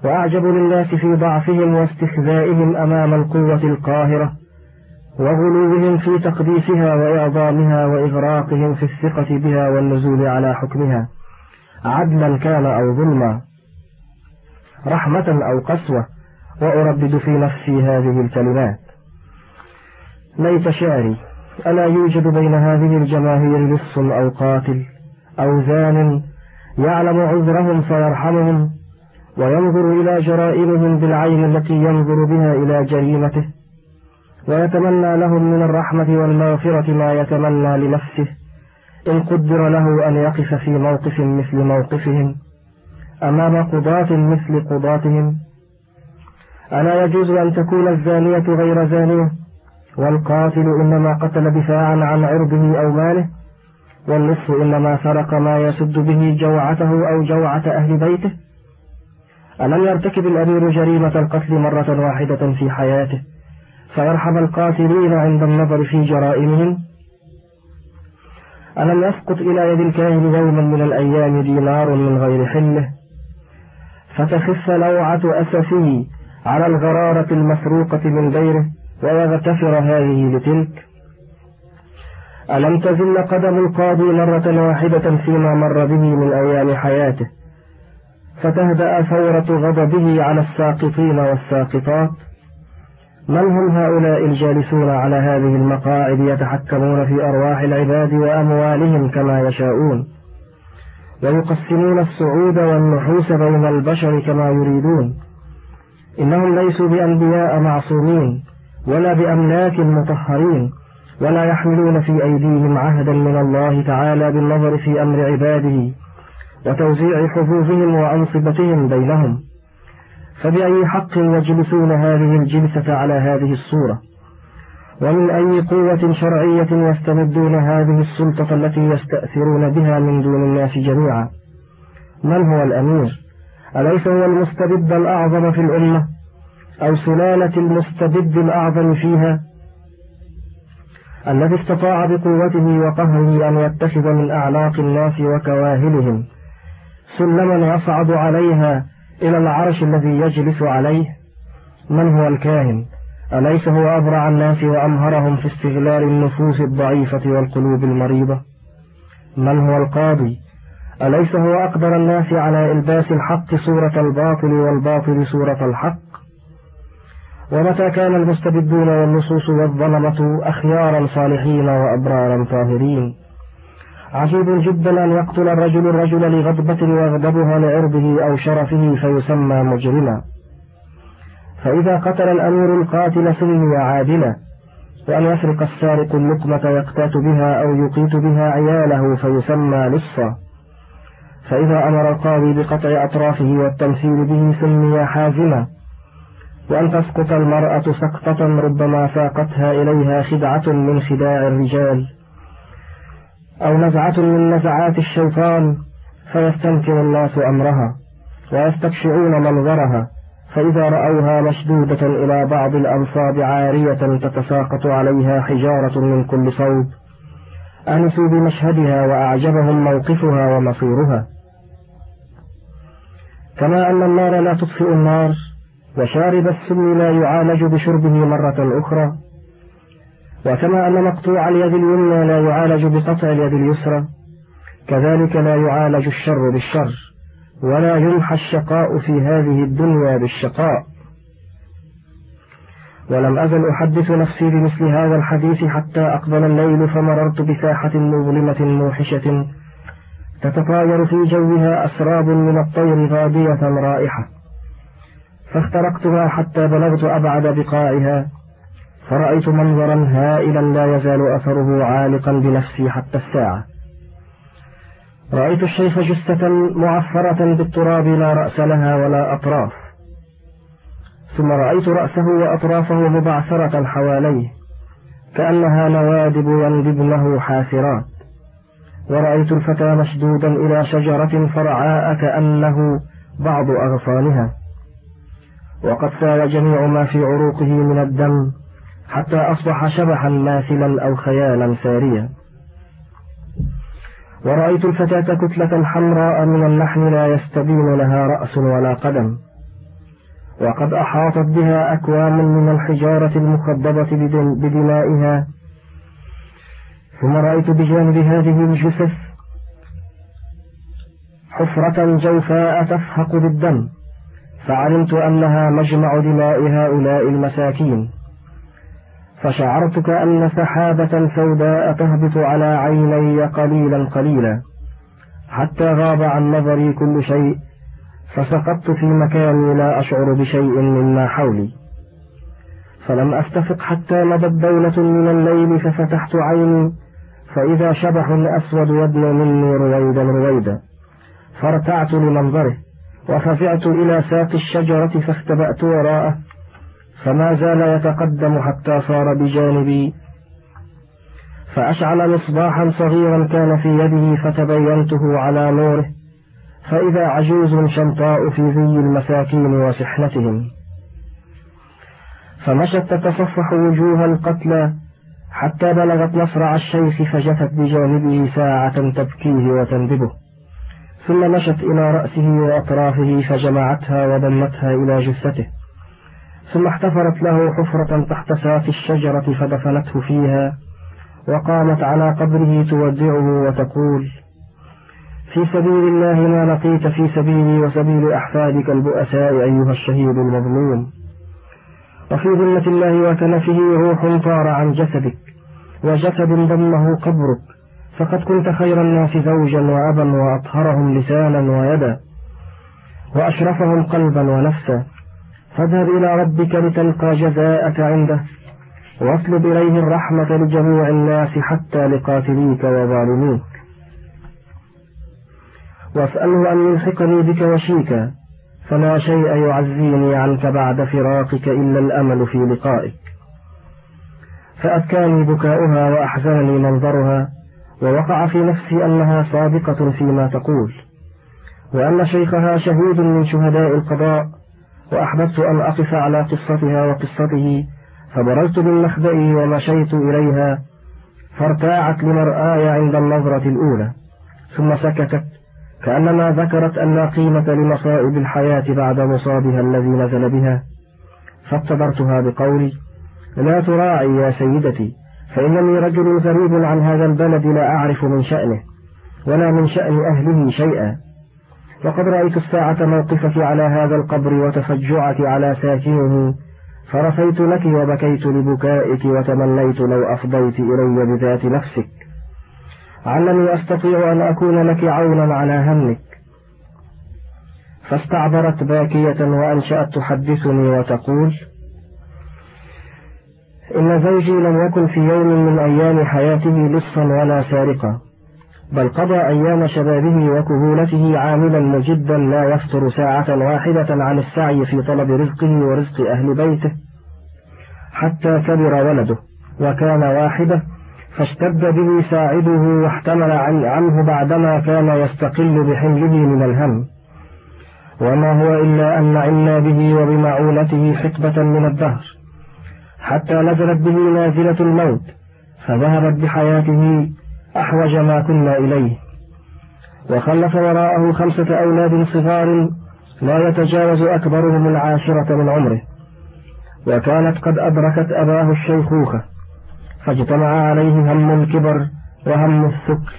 وأعجب للناس في ضعفهم واستخذائهم أمام القوة القاهرة وغلوهم في تقديسها وإعظامها وإغراقهم في الثقة بها والنزول على حكمها. عدلا كان أو ظلما. رحمة أو قسوة. وأردد في نفسي هذه الكلمات. ليت شعري ألا يوجد بين هذه الجماهير لص أو قاتل أو زان يعلم عذرهم فيرحمهم وينظر إلى جرائمهم بالعين التي ينظر بها إلى جريمته. ويتمنى لهم من الرحمة والمغفرة ما يتمنى لنفسه إن قدر له أن يقف في موقف مثل موقفهم أمام قضاة مثل قضاتهم. ألا يجوز أن تكون الزانية غير زانية والقاتل إنما قتل دفاعا عن عرضه أو ماله والنصف إنما سرق ما يسد به جوعته أو جوعة أهل بيته. ألم يرتكب الأمير جريمة القتل مرة واحدة في حياته؟ فيرحم القاتلين عند النظر في جرائمهم. ألم يسقط إلى يد الكاهن يوما من الأيام دينار من غير حلة؟ فتخف لوعة أسفه على الغرارة المسروقة من غيره ويغتفر هذه لتلك ألم تزل قدم القاضي مرة واحدة فيما مر به من أيام حياته؟ فتهدأ ثورة غضبه على الساقطين والساقطات. من هم هؤلاء الجالسون على هذه المقاعد يتحكمون في أرواح العباد وأموالهم كما يشاءون؟ ويقسمون الصعود والنحوس بين البشر كما يريدون. إنهم ليسوا بأنبياء معصومين ولا بأملاك مطهرين ولا يحملون في أيديهم عهدا من الله تعالى بالنظر في أمر عباده وتوزيع حظوظهم وأنصبتهم بينهم. فبأي حق يجلسون هذه الجلسة على هذه الصورة؟ ومن أي قوة شرعية يستمدون هذه السلطة التي يستأثرون بها من دون الناس جميعا؟ من هو الأمير؟ أليس هو المستبد الأعظم في الأمة؟ أو سلالة المستبد الأعظم فيها؟ الذي استطاع بقوته وقهره أن يتخذ من أعلاق الناس وكواهلهم سلما يصعد عليها إلى العرش الذي يجلس عليه. من هو الكاهن؟ أليس هو أبرع الناس وأمهرهم في استغلال النفوس الضعيفة والقلوب المريضة؟ من هو القاضي؟ أليس هو أقدر الناس على إلباس الحق صورة الباطل والباطل صورة الحق؟ ومتى كان المستبدون والنصوص والظلمة أخيارا صالحين وأبرارا طاهرين؟ عجيب جدا أن يقتل الرجل الرجل لغضبة يغضبها لعرضه أو شرفه فيسمى مجرما. فإذا قتل الأمير القاتل سمي عادلا وأن يسرق السارق اللقمة يقتات بها أو يقيت بها عياله فيسمى لصا فإذا أمر القاضي بقطع أطرافه والتمثيل به سمي حازما وأن تسقط المرأة سقطة ربما ساقتها إليها خدعة من خداع الرجال. أو نزعة من نزعات الشيطان فيستنكر الناس أمرها ويستبشعون منظرها فإذا رأوها مشدودة إلى بعض الأنصاب عارية تتساقط عليها حجارة من كل صوب. أنسوا بمشهدها وأعجبهم موقفها ومصيرها. كما أن النار لا تطفئ النار وشارب السم لا يعالج بشربه مرة أخرى. وكما أن مقطوع اليد اليمنى لا يعالج بقطع اليد اليسرى كذلك لا يعالج الشر بالشر ولا يمحى الشقاء في هذه الدنيا بالشقاء. ولم أزل أحدث نفسي بمثل هذا الحديث حتى أقبل الليل فمررت بساحة مظلمة موحشة تتطاير في جوها أسراب من الطير غادية رائحة فاخترقتها حتى بلغت أبعد بقائها. فرأيت منظرا هائلا لا يزال أثره عالقا بنفسي حتى الساعة. رأيت الشيخ جثة معفرة بالتراب لا رأس لها ولا أطراف. ثم رأيت رأسه وأطرافه مبعثرة حواليه كأنها نوادب يندبنه حافرات ورأيت الفتى مشدودا إلى شجرة فرعاء كأنه بعض أغصانها. وقد سال جميع ما في عروقه من الدم حتى أصبح شبحا ماثلا أو خيالا ساريا ورأيت الفتاة كتلة حمراء من اللحم لا يستبين لها رأس ولا قدم. وقد أحاطت بها أكوام من الحجارة المخضبة بدمائها. ثم رأيت بجانب هذه الجثث حفرة جوفاء تفحق بالدم. فعلمت أنها مجمع دماء هؤلاء المساكين. فشعرت كأن سحابة سوداء تهبط على عيني قليلا قليلا. حتى غاب عن نظري كل شيء فسقطت في مكاني لا أشعر بشيء مما حولي. فلم أستفق حتى مضت دولة من الليل ففتحت عيني فإذا شبح أسود يدنو مني رويدا رويدا. فارتعت لمنظره وفزعت إلى ساق الشجرة فاختبأت وراءه. فما زال يتقدم حتى صار بجانبي. فأشعل مصباحا صغيرا كان في يده فتبينته على نوره فإذا عجوز شمطاء في ذي المساكين وسحنتهم فمشت تتصفح وجوه القتلى حتى بلغت مصرع الشيخ فجثت بجانبه ساعة تبكيه وتندبه. ثم مشت إلى رأسه وأطرافه فجمعتها وضمتها إلى جثته. ثم احتفرت له حفرة تحت ساق الشجرة فدفنته فيها وقامت على قبره تودعه وتقول في سبيل الله ما لقيت في سبيلي وسبيل أحفادك البؤساء أيها الشهيد المظلوم. وفي ذمة الله وكنفه روح طار عن جسدك وجسد ضمه قبرك فقد كنت خير الناس زوجا وأبا وأطهرهم لسانا ويدا وأشرفهم قلبا ونفسا. فاذهب إلى ربك لتلقى جزاءك عنده واطلب إليه الرحمة لجميع الناس حتى لقاتليك وظالميك واسأله أن يلحقني بك وشيكا فلا شيء يعزيني عنك بعد فراقك إلا الأمل في لقائك. فأبكاني بكاؤها وأحزاني منظرها ووقع في نفسي أنها صادقة فيما تقول وأن شيخها شهيد من شهداء القضاء وأحببت أن أقف على قصتها وقصته فبرزت بالمخبأ ومشيت إليها فارتاعت لمرآي عند النظرة الأولى ثم سكتت كأنما ذكرت أن لا قيمة لمصائب الحياة بعد مصابها الذي نزل بها فابتدرتها بقولي لا تراعي يا سيدتي فإنني رجل غريب عن هذا البلد لا أعرف من شأنه ولا من شأن أهله شيئا. وقد رأيت الساعة موقفك على هذا القبر وتفجعك على ساكنه فرثيت لك وبكيت لبكائك وتمنيت لو أفضيت إلي بذات نفسك. علني أستطيع أن أكون لك عونا على همك. فاستعبرت باكية وأنشأت تحدثني وتقول إن زوجي لم يكن في يوم من أيام حياته لصا ولا سارقا. بل قضى أيام شبابه وكهولته عاملا مجدا لا يفتر ساعة واحدة عن السعي في طلب رزقه ورزق أهل بيته حتى كبر ولده وكان واحدة فاشتد به ساعده واحتمل عنه بعدما كان يستقل بحمله من الهم. وما هو إلا أن نعمنا به وبمعونته حقبة من الدهر. حتى نزلت به نازلة الموت فذهبت بحياته أحوج ما كنا إليه. وخلف وراءه خمسة أولاد صغار لا يتجاوز أكبرهم العاشرة من عمره. وكانت قد أدركت أباه الشيخوخة فاجتمع عليه هم الكبر وهم الثقل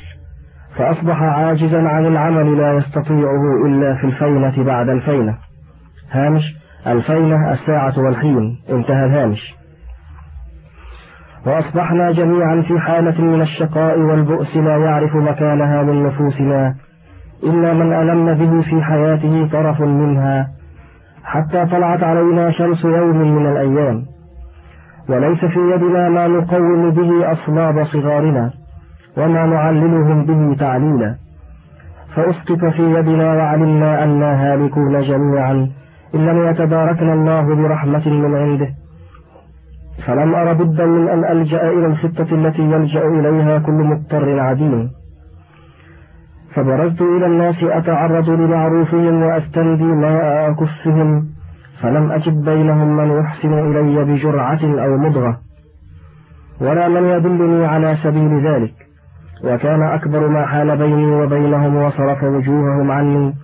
فأصبح عاجزا عن العمل لا يستطيعه إلا في الفينة بعد الفينة. هامش الفينة الساعة والحين انتهى الهامش. وأصبحنا جميعا في حالة من الشقاء والبؤس لا يعرف مكانها من نفوسنا. إلا من ألم به في حياته طرف منها. حتى طلعت علينا شمس يوم من الأيام. وليس في يدنا ما نقوم به أصلاب صغارنا وما نعللهم به تعليلا. فأسقط في يدنا وعلمنا أنا هالكون جميعا إن لم يتباركنا الله برحمة من عنده. فلم أر بدا من أن ألجأ إلى الخطة التي يلجأ إليها كل مضطر عديم. فبرزت إلى الناس أتعرض لمعروفهم وأستندي ماء أكفهم فلم أجد بينهم من يحسن إلي بجرعة أو مضغة. ولا من يدلني على سبيل ذلك. وكان أكبر ما حال بيني وبينهم وصرف وجوههم عني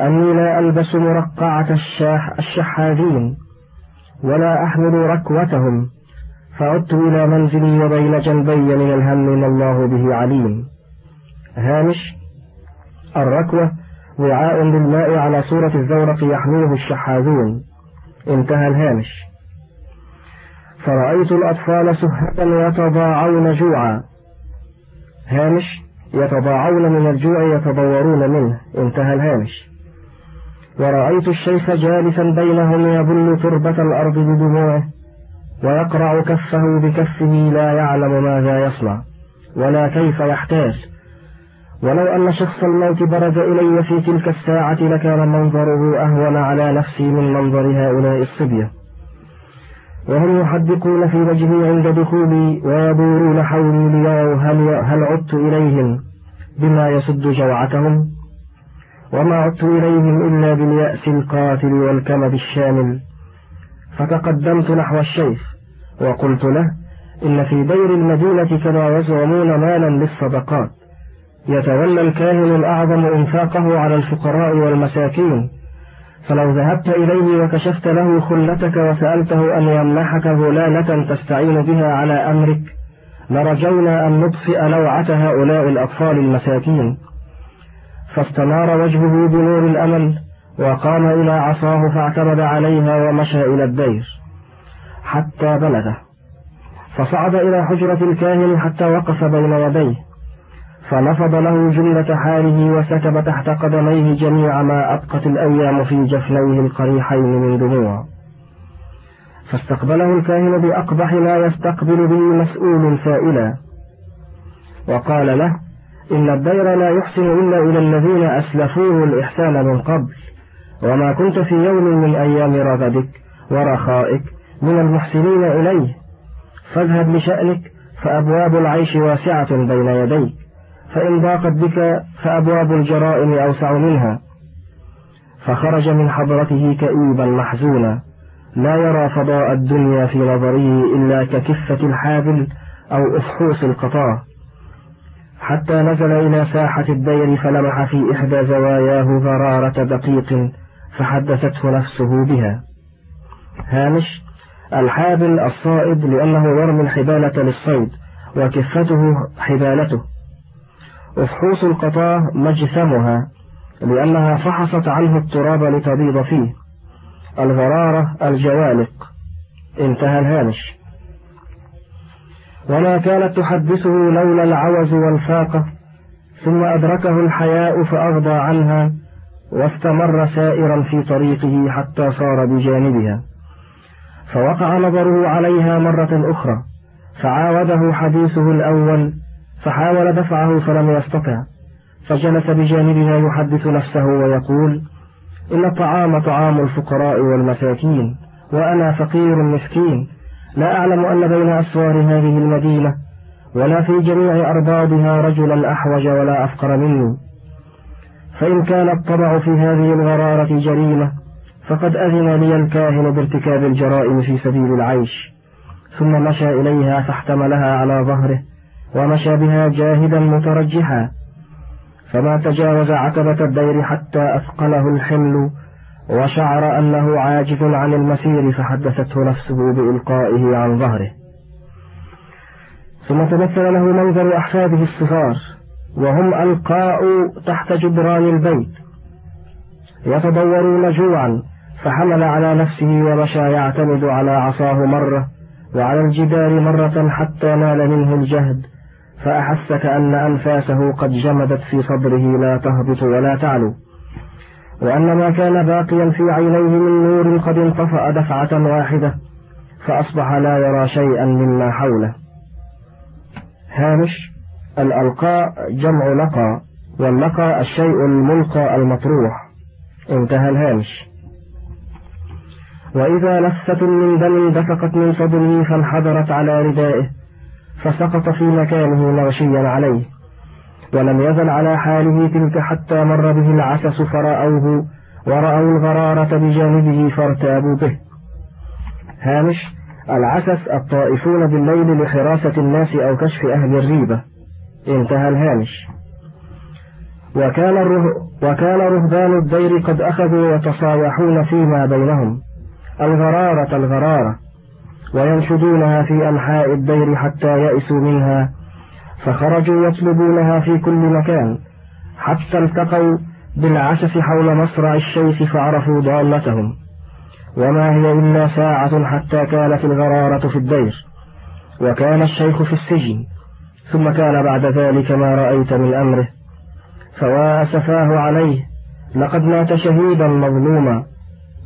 أني لا ألبس مرقعة الشاح الشحاذين. ولا أحمل ركوتهم. فعدت إلى منزلي وبين جنبي من الهم ما الله به عليم. هامش الركوة وعاء للماء على صورة الزورق يحمله الشحاذون. انتهى الهامش. فرأيت الأطفال سهة يتضاعون جوعا. هامش يتضاعون من الجوع يتضورون منه. انتهى الهامش. ورأيت الشيخ جالسا بينهم يبل تربة الأرض بدموعه ويقرع كفه بكفه لا يعلم ماذا يصنع ولا كيف يحتاج ولو أن شخص الموت برز إلي في تلك الساعة لكان منظره أهون على نفسي من منظر هؤلاء الصبية. وهم يحدقون في وجهي عند دخولي ويدورون حولي ليروا هل, هل عدت إليهم بما يسد جوعتهم. وما عدت إليهم إلا باليأس القاتل والكمد الشامل. فتقدمت نحو الشيخ وقلت له إن في دير المدينة كما يزعمون مالا للصدقات يتولى الكاهن الأعظم إنفاقه على الفقراء والمساكين. فلو ذهبت إليه وكشفت له خلتك وسألته أن يمنحك غلالة تستعين بها على أمرك لرجونا أن نطفئ لوعة هؤلاء الأطفال المساكين. فاستنار وجهه بنور الأمل وقام إلى عصاه فاعتمد عليها ومشى إلى الدير حتى بلغه. فصعد إلى حجرة الكاهن حتى وقف بين يديه. فنفض له جملة حاله وسكب تحت قدميه جميع ما أبقت الأيام في جفنيه القريحين من دموع. فاستقبله الكاهن بأقبح ما يستقبل به مسؤول سائلا. وقال له إن الدير لا يحسن إلا إلى الذين أسلفوه الإحسان من قبل. وما كنت في يوم من أيام رغدك ورخائك من المحسنين إليه. فاذهب لشأنك فأبواب العيش واسعة بين يديك. فإن ضاقت بك فأبواب الجرائم أوسع منها. فخرج من حضرته كئيبا محزونا. لا يرى فضاء الدنيا في نظره إلا ككفة الحابل أو أفحوص القطاع. حتى نزل إلى ساحة الدير فلمح في إحدى زواياه غرارة دقيق فحدثته نفسه بها. هامش الحابل الصائد لأنه يرمي الحبالة للصيد وكفته حبالته. أفحوص القطاع مجسمها لأنها فحصت عنه التراب لتبيض فيه. الغرارة الجوالق. انتهى الهامش. وما كانت تحدثه لولا العوز والفاقة ثم أدركه الحياء فأغضى عنها واستمر سائرا في طريقه حتى صار بجانبها. فوقع نظره عليها مرة أخرى فعاوده حديثه الأول فحاول دفعه فلم يستطع فجلس بجانبها يحدث نفسه ويقول إن الطعام طعام الفقراء والمساكين وأنا فقير مسكين لا أعلم أن بين أسوار هذه المدينة ولا في جميع أربابها رجلا أحوج ولا أفقر مني فإن كان الطبع في هذه الغرارة جريمة فقد أذن لي الكاهن بارتكاب الجرائم في سبيل العيش. ثم مشى إليها فاحتملها على ظهره ومشى بها جاهدا مترجحا. فما تجاوز عتبة الدير حتى أثقله الحمل وشعر أنه عاجز عن المسير فحدثته نفسه بإلقائه عن ظهره. ثم تمثل له منظر أحفاده الصغار وهم ألقاء تحت جدران البيت. يتضورون جوعا فحمل على نفسه ومشى يعتمد على عصاه مرة وعلى الجدار مرة حتى نال منه الجهد. فأحس كأن أنفاسه قد جمدت في صدره لا تهبط ولا تعلو. وأن ما كان باقيا في عينيه من نور قد انطفأ دفعة واحدة فأصبح لا يرى شيئا مما حوله. هامش الألقاء جمع لقى واللقى الشيء الملقى المطروح. انتهى الهامش. وإذا لفة من دم دفقت من صدره فانحدرت على ردائه فسقط في مكانه مغشيا عليه. ولم يزل على حاله تلك حتى مر به العسس فرأوه ورأوا الغرارة بجانبه فارتابوا به. هامش العسس الطائفون بالليل لحراسة الناس أو كشف أهل الريبة. انتهى الهامش. وكان, الره... وكان رهبان الدير قد أخذوا يتصايحون فيما بينهم. الغرارة الغرارة. وينشدونها في أنحاء الدير حتى يئسوا منها فخرجوا يطلبونها في كل مكان. حتى التقوا بالعسف حول مصرع الشيخ فعرفوا ضالتهم. وما هي إلا ساعة حتى كانت الغرارة في الدير. وكان الشيخ في السجن. ثم كان بعد ذلك ما رأيت من أمره. فوا أسفاه عليه. لقد مات شهيدا مظلوما.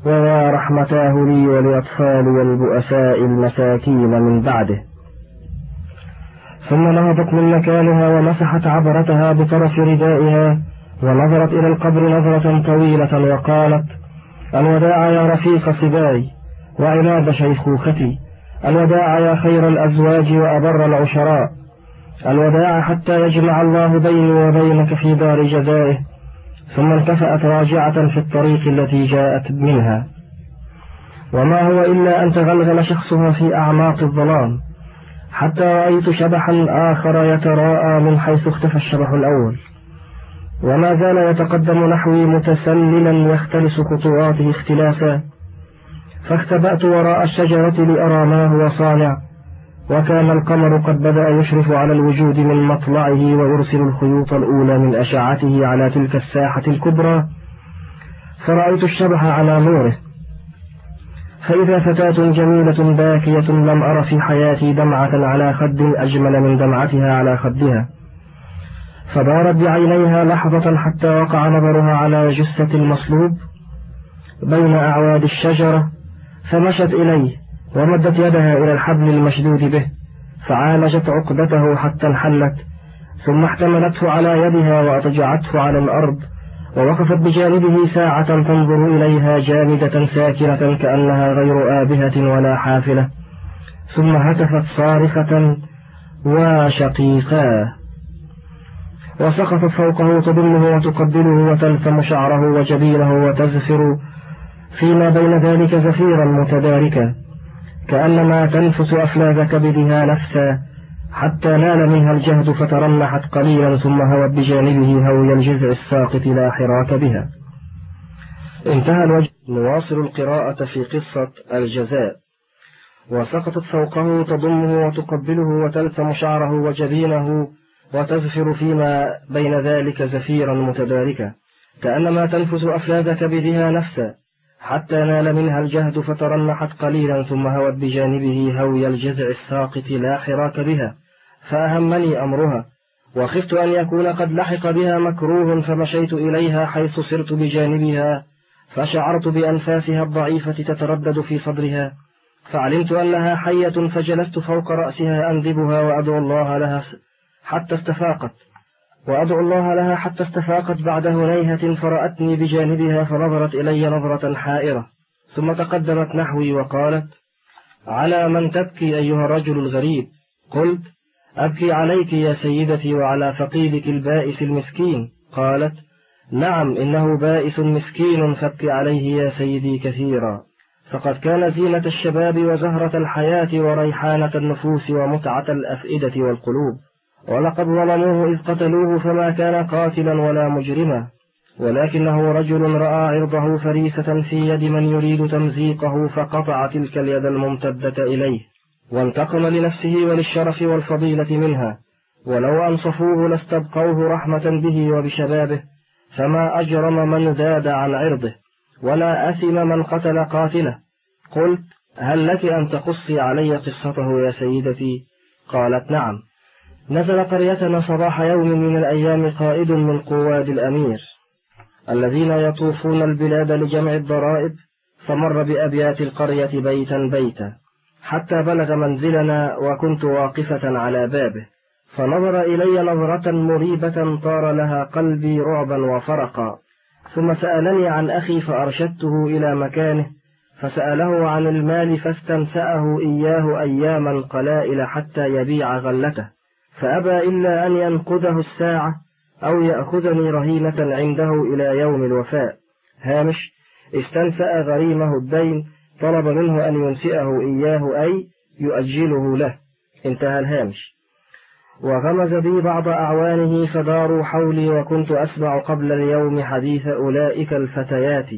ويا رحمتاه لي ولأطفالي والبؤساء المساكين من بعده. ثم نهضت من مكانها ومسحت عبرتها بطرف ردائها ونظرت إلى القبر نظرة طويلة وقالت الوداع يا رفيق صباي وعناد شيخوختي. الوداع يا خير الأزواج وأبر العشراء. الوداع حتى يجمع الله بيني وبينك في دار جزائه. ثم انتفأت راجعة في الطريق التي جاءت منها. وما هو إلا أن تغلغل شخصها في أعماق الظلام. حتى رأيت شبحا آخر يتراءى من حيث اختفى الشبح الأول. وما زال يتقدم نحوي متسللا يختلس خطواته اختلاسا فاختبأت وراء الشجرة لأرى ما هو صانع وكان القمر قد بدأ يشرف على الوجود من مطلعه ويرسل الخيوط الأولى من أشعته على تلك الساحة الكبرى. فرأيت الشبح على نوره. فإذا فتاة جميلة باكية لم أر في حياتي دمعة على خد أجمل من دمعتها على خدها. فدارت بعينيها لحظة حتى وقع نظرها على جثة المصلوب بين أعواد الشجرة فمشت إليه ومدت يدها إلى الحبل المشدود به فعالجت عقدته حتى انحلت ثم احتملته على يدها وأضجعته على الأرض ووقفت بجانبه ساعة تنظر إليها جامدة ساكنة كأنها غير آبهة ولا حافلة. ثم هتفت صارخة وشقيقاه وسقطت فوقه تضمه وتقبله وتلثم شعره وجبينه وتزفر فيما بين ذلك زفيرا متداركا. كأنما تنفس أفلاذ كبدها نفسا. حتى نال منها الجهد فترنحت قليلا ثم هوت بجانبه هوي الجذع الساقط لا حراك بها. انتهى الوجه نواصل القراءة في قصة الجزاء. وسقطت فوقه تضمه وتقبله وتلثم شعره وجبينه وتزفر فيما بين ذلك زفيرا متداركا كأنما تنفس أفلاذ كبدها نفسا. حتى نال منها الجهد فترنحت قليلا ثم هوت بجانبه هوي الجذع الساقط لا حراك بها فأهمني أمرها وخفت أن يكون قد لحق بها مكروه فمشيت إليها حيث سرت بجانبها فشعرت بأنفاسها الضعيفة تتردد في صدرها فعلمت أنها حية فجلست فوق رأسها أنذبها وأدعو الله لها حتى استفاقت. وأدعو الله لها حتى استفاقت بعد هنيهة فرأتني بجانبها فنظرت إلي نظرة حائرة ثم تقدمت نحوي وقالت على من تبكي أيها الرجل الغريب؟ قلت أبكي عليك يا سيدتي وعلى فقيدك البائس المسكين. قالت نعم إنه بائس مسكين فابكي عليه يا سيدي كثيرا. فقد كان زينة الشباب وزهرة الحياة وريحانة النفوس ومتعة الأفئدة والقلوب. ولقد ظلموه إذ قتلوه فما كان قاتلا ولا مجرما. ولكنه رجل رأى عرضه فريسة في يد من يريد تمزيقه فقطع تلك اليد الممتدة إليه. وانتقم لنفسه وللشرف والفضيلة منها. ولو أنصفوه لاستبقوه رحمة به وبشبابه. فما أجرم من زاد عن عرضه. ولا أثم من قتل قاتله. قلت هل لك أن تقصي علي قصته يا سيدتي؟ قالت نعم. نزل قريتنا صباح يوم من الأيام قائد من قواد الأمير الذين يطوفون البلاد لجمع الضرائب فمر بأبيات القرية بيتا بيتا حتى بلغ منزلنا وكنت واقفة على بابه فنظر إلي نظرة مريبة طار لها قلبي رعبا وفرقا ثم سألني عن أخي فأرشدته إلى مكانه فسأله عن المال فاستنسأه إياه أياما قلائل حتى يبيع غلته. فأبى إلا أن ينقذه الساعة أو يأخذني رهينة عنده إلى يوم الوفاء. هامش استنفأ غريمه الدين طلب منه أن ينسئه إياه أي يؤجله له. انتهى الهامش. وغمز بي بعض أعوانه فداروا حولي وكنت أسمع قبل اليوم حديث أولئك الفتيات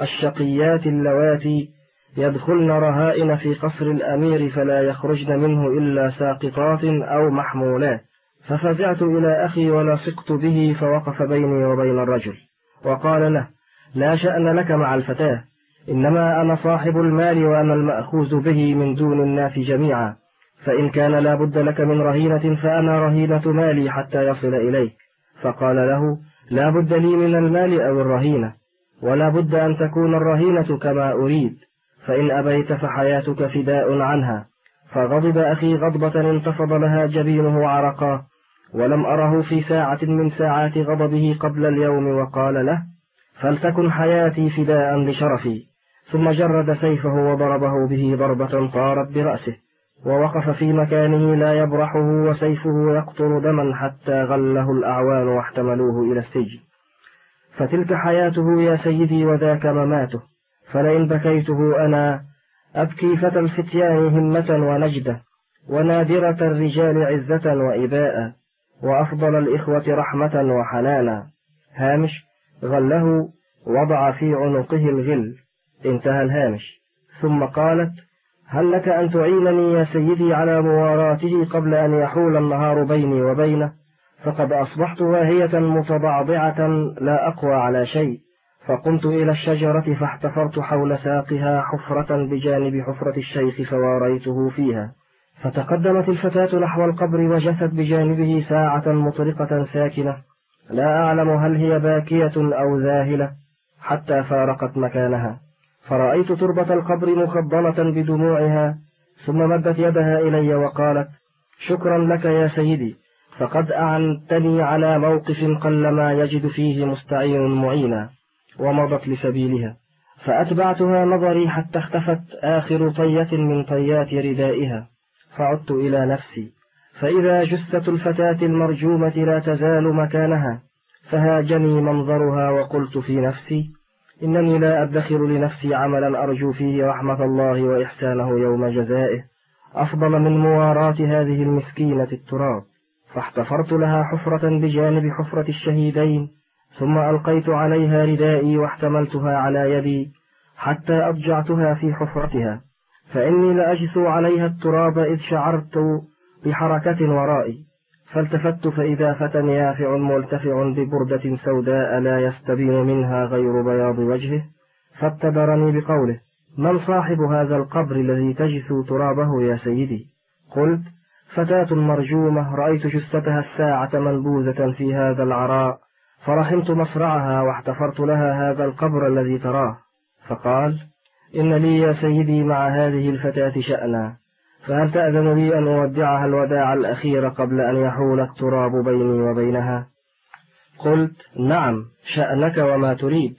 الشقيات اللواتي يدخلن رهائن في قصر الأمير فلا يخرجن منه إلا ساقطات أو محمولات ففزعت إلى أخي ولصقت به فوقف بيني وبين الرجل. وقال له لا شأن لك مع الفتاة. إنما أنا صاحب المال وأنا المأخوذ به من دون الناس جميعا. فإن كان لا بد لك من رهينة فأنا رهينة مالي حتى يصل إليك. فقال له لا بد لي من المال أو الرهينة. ولا بد أن تكون الرهينة كما أريد. فإن أبيت فحياتك فداء عنها. فغضب أخي غضبة انتفض لها جبينه عرقا ولم أره في ساعة من ساعات غضبه قبل اليوم وقال له فلتكن حياتي فداء لشرفي. ثم جرد سيفه وضربه به ضربة طارت برأسه ووقف في مكانه لا يبرحه وسيفه يقطر دما حتى غله الأعوان واحتملوه إلى السجن. فتلك حياته يا سيدي وذاك مماته. فلئن بكيته أنا أبكي فتى الفتيان همة ونجدة ونادرة الرجال عزة وإباء وأفضل الإخوة رحمة وحنانا. هامش غله وضع في عنقه الغل. انتهى الهامش. ثم قالت هل لك أن تعينني يا سيدي على مواراته قبل أن يحول النهار بيني وبينه؟ فقد أصبحت واهية متضعضعة لا أقوى على شيء. فقمت إلى الشجرة فاحتفرت حول ساقها حفرة بجانب حفرة الشيخ فواريته فيها. فتقدمت الفتاة نحو القبر وجثت بجانبه ساعة مطرقة ساكنة. لا أعلم هل هي باكية أو ذاهلة حتى فارقت مكانها. فرأيت تربة القبر مخضنة بدموعها ثم مدت يدها إلي وقالت شكرا لك يا سيدي فقد أعنتني على موقف قلما يجد فيه مستعين معينا. ومضت لسبيلها. فأتبعتها نظري حتى اختفت آخر طية من طيات ردائها. فعدت إلى نفسي. فإذا جثة الفتاة المرجومة لا تزال مكانها فهاجني منظرها وقلت في نفسي إنني لا أدخر لنفسي عملا أرجو فيه رحمة الله وإحسانه يوم جزائه. أفضل من مواراة هذه المسكينة التراب. فاحتفرت لها حفرة بجانب حفرة الشهيدين ثم ألقيت عليها ردائي واحتملتها على يدي حتى أضجعتها في حفرتها فإني لأجثو عليها التراب إذ شعرت بحركة ورائي فالتفت فإذا فتى يافع ملتفع ببردة سوداء لا يستبين منها غير بياض وجهه فابتدرني بقوله من صاحب هذا القبر الذي تجثو ترابه يا سيدي؟ قلت فتاة مرجومة رأيت جثتها الساعة منبوذة في هذا العراء. فرحمت مصرعها واحتفرت لها هذا القبر الذي تراه. فقال إن لي يا سيدي مع هذه الفتاة شأنا فهل تأذن لي أن أودعها الوداع الأخير قبل أن يحول التراب بيني وبينها؟ قلت نعم شأنك وما تريد.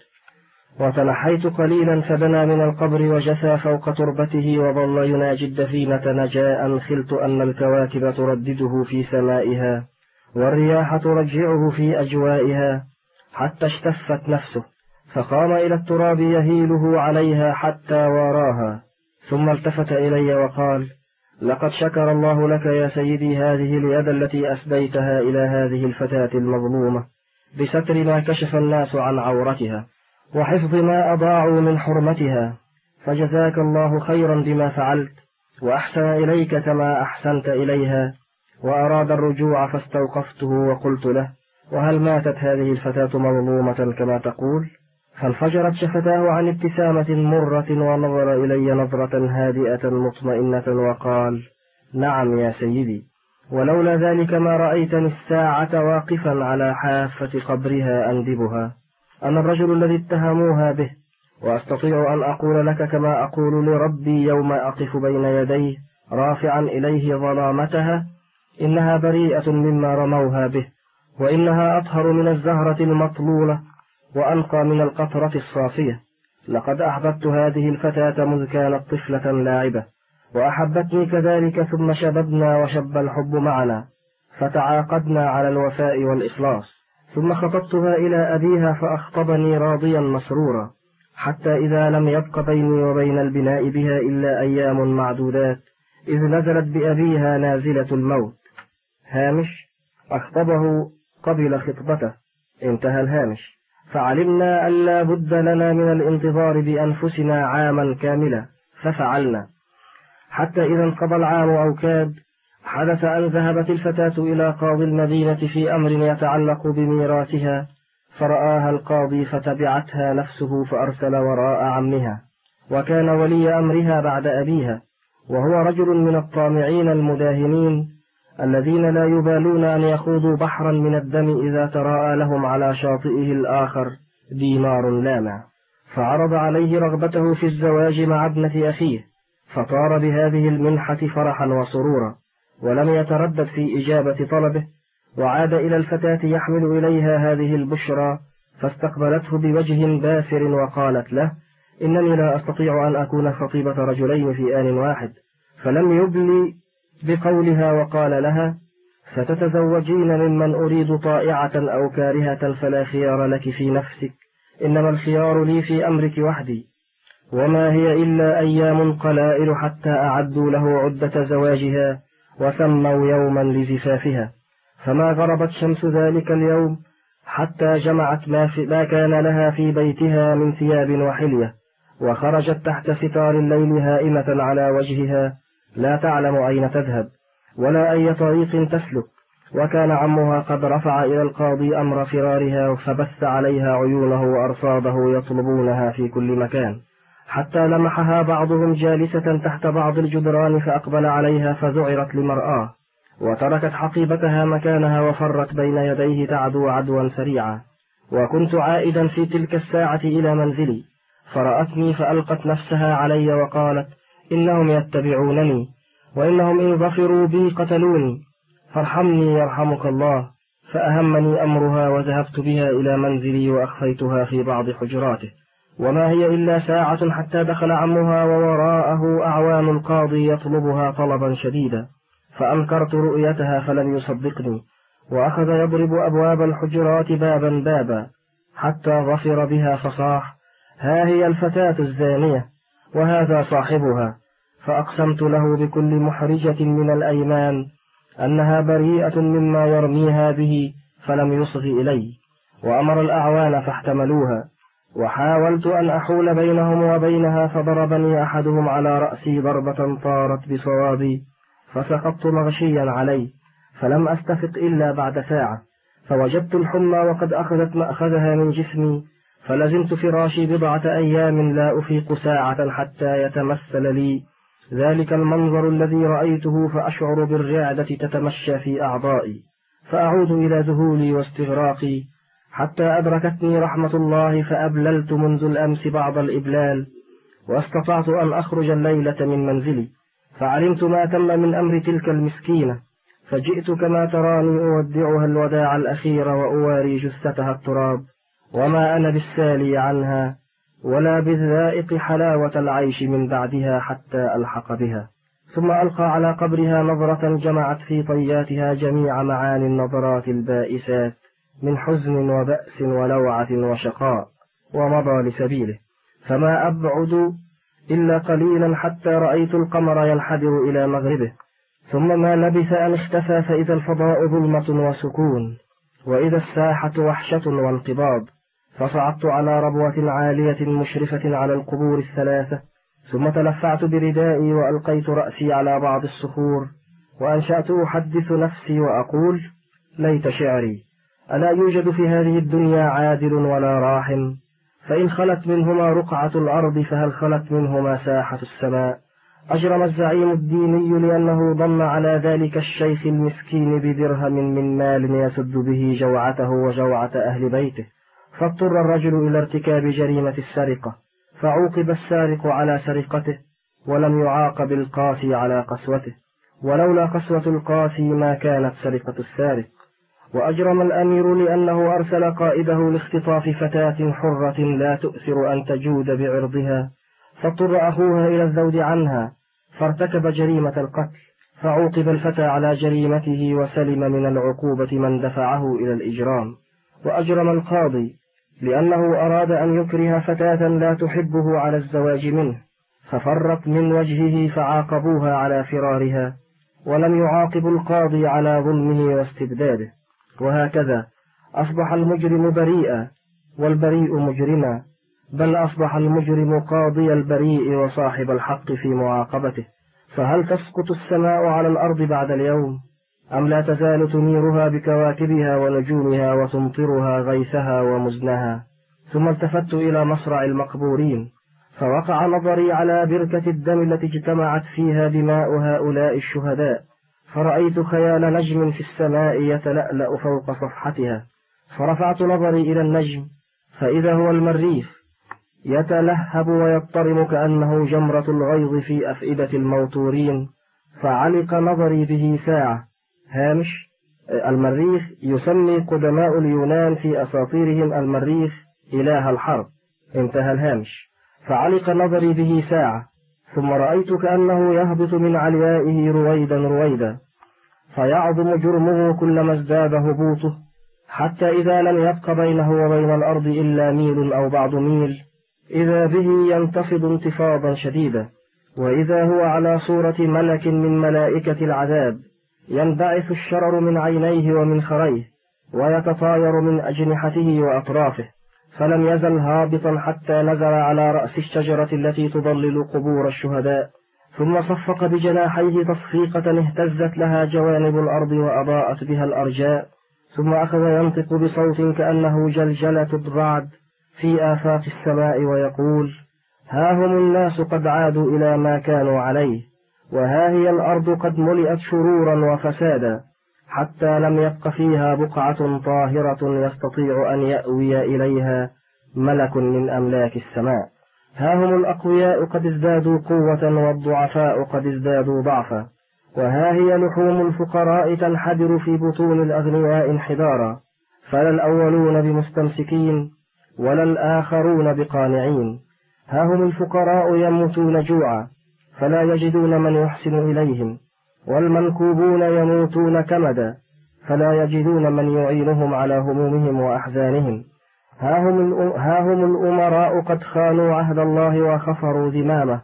وتنحيت قليلا فدنا من القبر وجثى فوق تربته وظل يناجي الدفينة نجاء خلت أن الكواكب تردده في سمائها. والرياح ترجعه في أجوائها حتى اشتفت نفسه فقام إلى التراب يهيله عليها حتى واراها ثم التفت إلي وقال لقد شكر الله لك يا سيدي هذه اليد التي أسديتها إلى هذه الفتاة المظلومة بستر ما كشف الناس عن عورتها وحفظ ما أضاعوا من حرمتها فجزاك الله خيرا بما فعلت وأحسن إليك كما أحسنت إليها. وأراد الرجوع فاستوقفته وقلت له وهل ماتت هذه الفتاة مظلومة كما تقول؟ فانفجرت شفتاه عن ابتسامة مرة ونظر إلي نظرة هادئة مطمئنة وقال نعم يا سيدي ولولا ذلك ما رأيتني الساعة واقفا على حافة قبرها أندبها. أنا الرجل الذي اتهموها به وأستطيع أن أقول لك كما أقول لربي يوم أقف بين يديه رافعا إليه ظلامتها إنها بريئة مما رموها به وإنها أطهر من الزهرة المطلولة وأنقى من القطرة الصافية. لقد أحببت هذه الفتاة مذ كانت طفلة لاعبة وأحبتني كذلك ثم شببنا وشب الحب معنا فتعاقدنا على الوفاء والإخلاص. ثم خطبتها إلى أبيها فأخطبني راضيا مسرورا حتى إذا لم يبق بيني وبين البناء بها إلا أيام معدودات إذ نزلت بأبيها نازلة الموت. هامش أخطبه قبل خطبته. انتهى الهامش. فعلمنا أن لا بد لنا من الانتظار بأنفسنا عاما كاملا. ففعلنا. حتى إذا انقضى العام أو كاد حدث أن ذهبت الفتاة إلى قاضي المدينة في أمر يتعلق بميراثها فرآها القاضي فتبعتها نفسه فأرسل وراء عمها. وكان ولي أمرها بعد أبيها وهو رجل من الطامعين المداهنين الذين لا يبالون أن يخوضوا بحرا من الدم إذا تراءى لهم على شاطئه الآخر دينار لامع فعرض عليه رغبته في الزواج مع ابنة أخيه فطار بهذه المنحة فرحا وسرورا ولم يتردد في إجابة طلبه وعاد إلى الفتاة يحمل إليها هذه البشرى فاستقبلته بوجه باسر وقالت له إنني لا أستطيع أن أكون خطيبة رجلين في آن واحد فلم يبلي بقولها وقال لها ستتزوجين ممن أريد طائعة أو كارهة فلا خيار لك في نفسك إنما الخيار لي في أمرك وحدي وما هي إلا أيام قلائل حتى أعدوا له عدة زواجها وسموا يوما لزفافها فما غربت شمس ذلك اليوم حتى جمعت ما, في ما كان لها في بيتها من ثياب وحلية وخرجت تحت ستار الليل هائمة على وجهها لا تعلم أين تذهب ولا أي طريق تسلك. وكان عمها قد رفع إلى القاضي أمر فرارها فبث عليها عيونه وأرصاده يطلبونها في كل مكان. حتى لمحها بعضهم جالسة تحت بعض الجدران فأقبل عليها فذعرت لمرآة. وتركت حقيبتها مكانها وفرت بين يديه تعدو عدوا سريعا. وكنت عائدا في تلك الساعة إلى منزلي. فرأتني فألقت نفسها علي وقالت إنهم يتبعونني وإنهم إن ظفروا بي قتلوني. فارحمني يرحمك الله فأهمني أمرها وذهبت بها إلى منزلي وأخفيتها في بعض حجراته. وما هي إلا ساعة حتى دخل عمها ووراءه أعوان القاضي يطلبها طلبا شديدا. فأنكرت رؤيتها فلم يصدقني. وأخذ يضرب أبواب الحجرات بابا بابا حتى ظفر بها فصاح ها هي الفتاة الزانية. وهذا صاحبها فأقسمت له بكل محرجة من الأيمان أنها بريئة مما يرميها به فلم يصغ إلي وأمر الأعوان فاحتملوها وحاولت أن أحول بينهم وبينها فضربني أحدهم على رأسي ضربة طارت بصوابي فسقطت مغشيا عليه فلم أستفق إلا بعد ساعة فوجدت الحمى وقد أخذت مأخذها من جسمي فلزمت فراشي بضعة أيام لا أفيق ساعة حتى يتمثل لي. ذلك المنظر الذي رأيته فأشعر بالرعدة تتمشى في أعضائي. فأعود إلى ذهولي واستغراقي. حتى أدركتني رحمة الله فأبللت منذ الأمس بعض الإبلال. واستطعت أن أخرج الليلة من منزلي. فعلمت ما تم من أمر تلك المسكينة. فجئت كما تراني أودعها الوداع الأخير وأواري جثتها التراب. وما أنا بالسالي عنها ولا بالذائق حلاوة العيش من بعدها حتى ألحق بها. ثم ألقى على قبرها نظرة جمعت في طياتها جميع معاني النظرات البائسات من حزن وبأس ولوعة وشقاء ومضى لسبيله. فما أبعد إلا قليلا حتى رأيت القمر ينحدر إلى مغربه. ثم ما لبث أن اختفى فإذا الفضاء ظلمة وسكون وإذا الساحة وحشة وانقباض. فصعدت على ربوة عالية مشرفة على القبور الثلاثة ثم تلفعت بردائي وألقيت رأسي على بعض الصخور وأنشأت أحدث نفسي وأقول ليت شعري ألا يوجد في هذه الدنيا عادل ولا راحم؟ فإن خلت منهما رقعة الأرض فهل خلت منهما ساحة السماء؟ أجرم الزعيم الديني لأنه ضم على ذلك الشيخ المسكين بدرهم من مال يسد به جوعته وجوعة أهل بيته. فاضطر الرجل إلى ارتكاب جريمة السرقة فعوقب السارق على سرقته ولم يعاقب القاسي على قسوته. ولولا قسوة القاسي ما كانت سرقة السارق. وأجرم الأمير لأنه أرسل قائده لاختطاف فتاة حرة لا تؤثر أن تجود بعرضها. فاضطر أخوها إلى الذود عنها فارتكب جريمة القتل. فعوقب الفتى على جريمته وسلم من العقوبة من دفعه إلى الإجرام. وأجرم القاضي لأنه أراد أن يكره فتاة لا تحبه على الزواج منه ففرت من وجهه فعاقبوها على فرارها ولم يعاقب القاضي على ظلمه واستبداده. وهكذا أصبح المجرم بريئا والبريء مجرما بل أصبح المجرم قاضي البريء وصاحب الحق في معاقبته. فهل تسقط السماء على الأرض بعد اليوم؟ أم لا تزال تنيرها بكواكبها ونجومها وتمطرها غيثها ومزنها؟ ثم التفت إلى مصرع المقبورين فوقع نظري على بركة الدم التي اجتمعت فيها دماء هؤلاء الشهداء فرأيت خيال نجم في السماء يتلألأ فوق صفحتها. فرفعت نظري إلى النجم فإذا هو المريخ يتلهب ويضطرم كأنه جمرة الغيظ في أفئدة الموتورين فعلق نظري به ساعة. هامش المريخ يسمي قدماء اليونان في أساطيرهم المريخ إله الحرب. انتهى الهامش. فعلق نظري به ساعة ثم رأيت كأنه يهبط من عليائه رويدا رويدا. فيعظم جرمه كلما ازداد هبوطه حتى إذا لم يبق بينه وبين الأرض إلا ميل أو بعض ميل إذا به ينتفض انتفاضا شديدا. وإذا هو على صورة ملك من ملائكة العذاب ينبعث الشرر من عينيه ومن خريه ويتطاير من أجنحته وأطرافه فلم يزل هابطا حتى نزل على رأس الشجرة التي تضلل قبور الشهداء ثم صفق بجناحيه تصفيقة اهتزت لها جوانب الأرض وأضاءت بها الأرجاء ثم أخذ ينطق بصوت كأنه جلجلة الرعد في آفاق السماء ويقول ها هم الناس قد عادوا إلى ما كانوا عليه. وها هي الأرض قد ملئت شرورا وفسادا حتى لم يبق فيها بقعة طاهرة يستطيع أن يأوي إليها ملك من أملاك السماء. ها هم الأقوياء قد ازدادوا قوة والضعفاء قد ازدادوا ضعفا. وها هي لحوم الفقراء تنحدر في بطون الأغنياء انحدارا. فلا الأولون بمستمسكين ولا الآخرون بقانعين. ها هم الفقراء يموتون جوعا. فلا يجدون من يحسن إليهم والمنكوبون يموتون كمدا فلا يجدون من يعينهم على همومهم وأحزانهم. ها هم, ها هم الأمراء قد خانوا عهد الله وخفروا ذمامه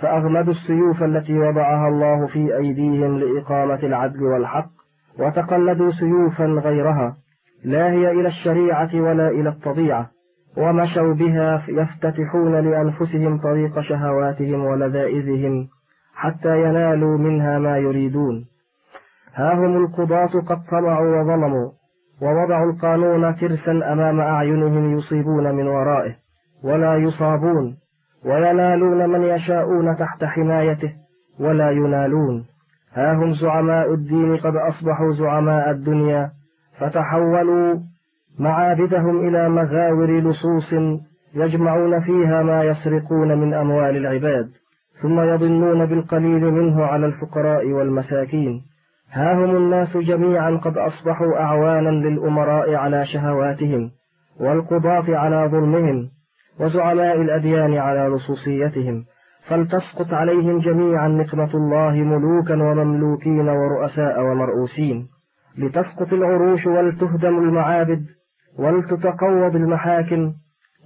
فأغمدوا السيوف التي وضعها الله في أيديهم لإقامة العدل والحق وتقلدوا سيوفا غيرها لا هي إلى الشريعة ولا إلى الطبيعة. ومشوا بها يفتتحون لأنفسهم طريق شهواتهم ولذائذهم حتى ينالوا منها ما يريدون. ها هم القضاة قد طمعوا وظلموا ووضعوا القانون ترسا أمام أعينهم يصيبون من ورائه ولا يصابون وينالون من يشاءون تحت حمايته ولا ينالون. ها هم زعماء الدين قد أصبحوا زعماء الدنيا فتحولوا معابدهم إلى مغاور لصوص يجمعون فيها ما يسرقون من أموال العباد ثم يظنون بالقليل منه على الفقراء والمساكين. ها هم الناس جميعا قد أصبحوا أعوانا للأمراء على شهواتهم والقضاة على ظلمهم وزعماء الأديان على لصوصيتهم. فلتسقط عليهم جميعا نقمة الله ملوكا ومملوكين ورؤساء ومرؤوسين. لتسقط العروش ولتهدم المعابد ولتتقوض المحاكم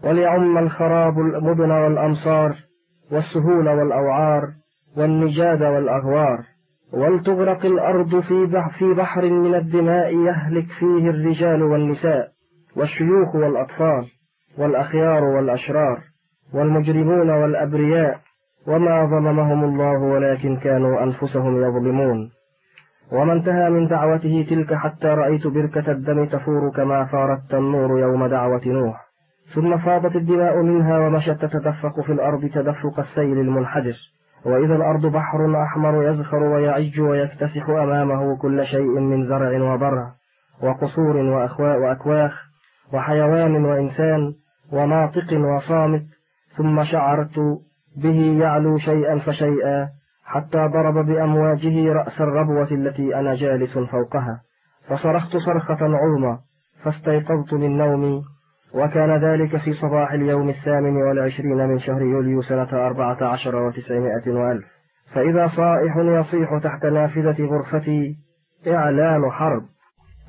وليعم الخراب المدن والأمصار والسهول والأوعار والنجاد والأغوار. ولتغرق الأرض في بحر من الدماء يهلك فيه الرجال والنساء والشيوخ والأطفال والأخيار والأشرار والمجرمون والأبرياء وما ظلمهم الله ولكن كانوا أنفسهم يظلمون. وما انتهى من دعوته تلك حتى رأيت بركة الدم تفور كما فار التنور يوم دعوة نوح. ثم فاضت الدماء منها ومشت تتدفق في الأرض تدفق السيل المنحدر. وإذا الأرض بحر أحمر يزخر ويعج ويكتسح أمامه كل شيء من زرع وبرع وقصور وأكواخ وحيوان وإنسان وناطق وصامت ثم شعرت به يعلو شيئا فشيئا. حتى ضرب بأمواجه رأس الربوة التي أنا جالس فوقها فصرخت صرخة عظمى فاستيقظت من نومي وكان ذلك في صباح اليوم الثامن والعشرين من شهر يوليو سنة أربعة عشر وتسعمائة وألف. فإذا صائح يصيح تحت نافذة غرفتي إعلان حرب.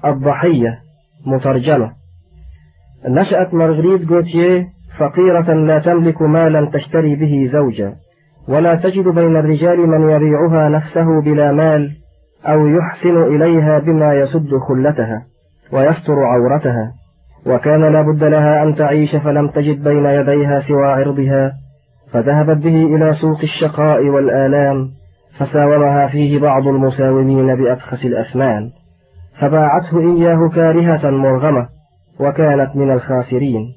الضحية مترجمة. نشأت مارغريت غوتيه فقيرة لا تملك مالا تشتري به زوجا. ولا تجد بين الرجال من يبيعها نفسه بلا مال أو يحسن إليها بما يسد خلتها ويستر عورتها. وكان لابد لها أن تعيش فلم تجد بين يديها سوى عرضها فذهبت به إلى سوق الشقاء والآلام فساومها فيه بعض المساومين بأبخس الأثمان. فباعته إياه كارهة مرغمة وكانت من الخاسرين.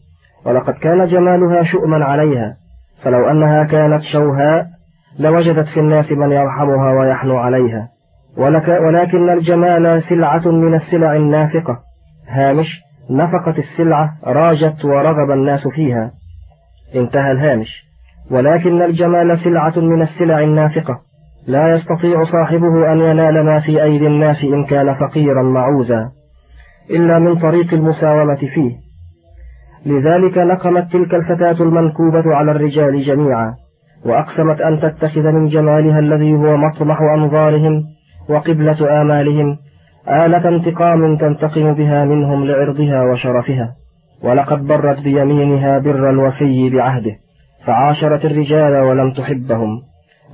ولقد كان جمالها شؤما عليها فلو أنها كانت شوهاء لوجدت في الناس من يرحمها ويحنو عليها. ولك ولكن الجمال سلعة من السلع النافقة. هامش نفقت السلعة راجت ورغب الناس فيها. انتهى الهامش. ولكن الجمال سلعة من السلع النافقة. لا يستطيع صاحبه أن ينال ما في أيدي الناس إن كان فقيرا معوزا. إلا من طريق المساومة فيه. لذلك نقمت تلك الفتاة المنكوبة على الرجال جميعا وأقسمت أن تتخذ من جمالها الذي هو مطمح أنظارهم وقبلة آمالهم آلة انتقام تنتقم بها منهم لعرضها وشرفها ولقد برت بيمينها بر الوفي بعهده فعاشرت الرجال ولم تحبهم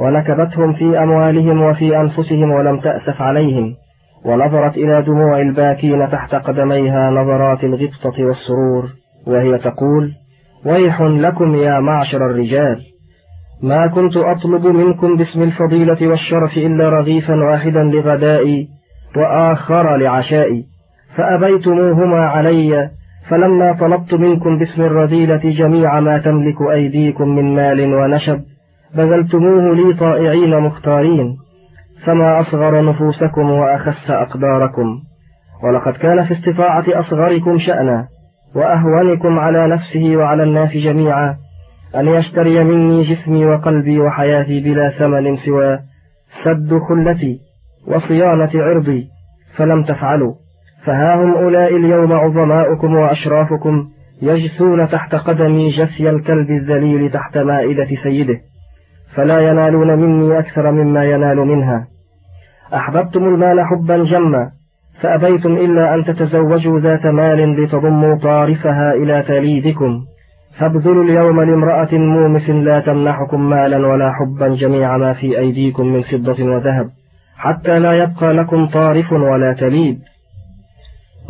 ونكبتهم في أموالهم وفي أنفسهم ولم تأسف عليهم ونظرت إلى دموع الباكين تحت قدميها نظرات الغبطة والسرور. وهي تقول ويح لكم يا معشر الرجال. ما كنت أطلب منكم باسم الفضيلة والشرف إلا رغيفا واحدا لغدائي وآخر لعشائي. فأبيتموهما علي. فلما طلبت منكم باسم الرذيلة جميع ما تملك أيديكم من مال ونشب بذلتموه لي طائعين مختارين. فما أصغر نفوسكم وأخس أقداركم. ولقد كان في استطاعة أصغركم شأنا. وأهونكم على نفسه وعلى الناس جميعا أن يشتري مني جسمي وقلبي وحياتي بلا ثمن سوى سد خلتي وصيانة عرضي فلم تفعلوا. فها هم أولئك اليوم عظماؤكم وأشرافكم يجثون تحت قدمي جثي الكلب الذليل تحت مائدة سيده. فلا ينالون مني أكثر مما ينال منها. أحببتم المال حبا جما فأبيتم إلا أن تتزوجوا ذات مال لتضموا طارفها إلى تليدكم. فابذلوا اليوم لامرأة مومس لا تمنحكم مالا ولا حبا جميع ما في أيديكم من فضة وذهب حتى لا يبقى لكم طارف ولا تليد.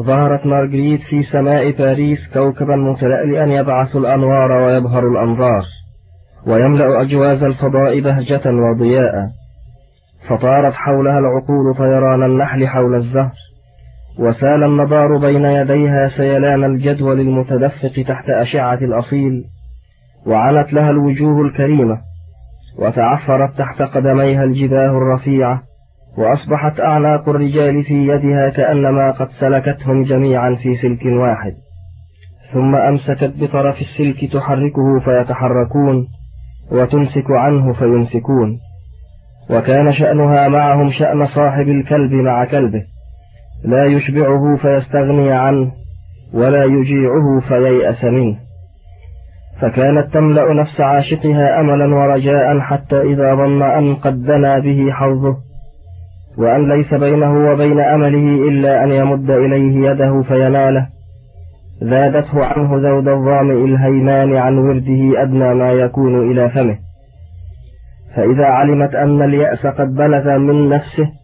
ظهرت مارغريت في سماء باريس كوكبا متلألئا يبعث الأنوار ويبهر الأنظار ويملأ أجواز الفضاء بهجة وضياء. فطارت حولها العقول طيران النحل حول الزهر. وسال النضار بين يديها سيلان الجدول المتدفق تحت أشعة الأصيل وعنت لها الوجوه الكريمة وتعفرت تحت قدميها الجباه الرفيعة وأصبحت أعناق الرجال في يدها كأنما قد سلكتهم جميعا في سلك واحد. ثم أمسكت بطرف السلك تحركه فيتحركون وتمسك عنه فيمسكون. وكان شأنها معهم شأن صاحب الكلب مع كلبه لا يشبعه فيستغني عنه ولا يجيعه فييأس منه. فكانت تملأ نفس عاشقها أملا ورجاء حتى إذا ظن أن قد دنا به حظه وأن ليس بينه وبين أمله إلا أن يمد إليه يده فيناله. زادته عنه ذود الظامئ الهيمان عن ورده أدنى ما يكون إلى فمه. فإذا علمت أن اليأس قد بلغ من نفسه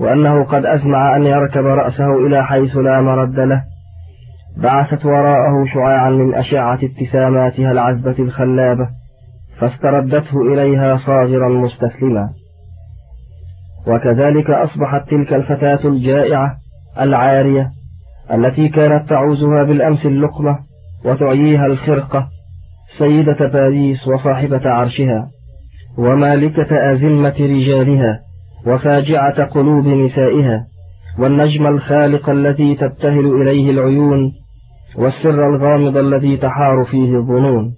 وأنه قد أزمع أن يركب رأسه إلى حيث لا مرد له. بعثت وراءه شعاعا من أشعة ابتساماتها العذبة الخلابة فاستردته إليها صاغرا مستسلما. وكذلك أصبحت تلك الفتاة الجائعة العارية التي كانت تعوزها بالأمس اللقمة وتعييها الخرقة سيدة باريس وصاحبة عرشها ومالكة أزمة رجالها. وفاجعة قلوب نسائها والنجم الخالق الذي تبتهل إليه العيون والسر الغامض الذي تحار فيه الظنون.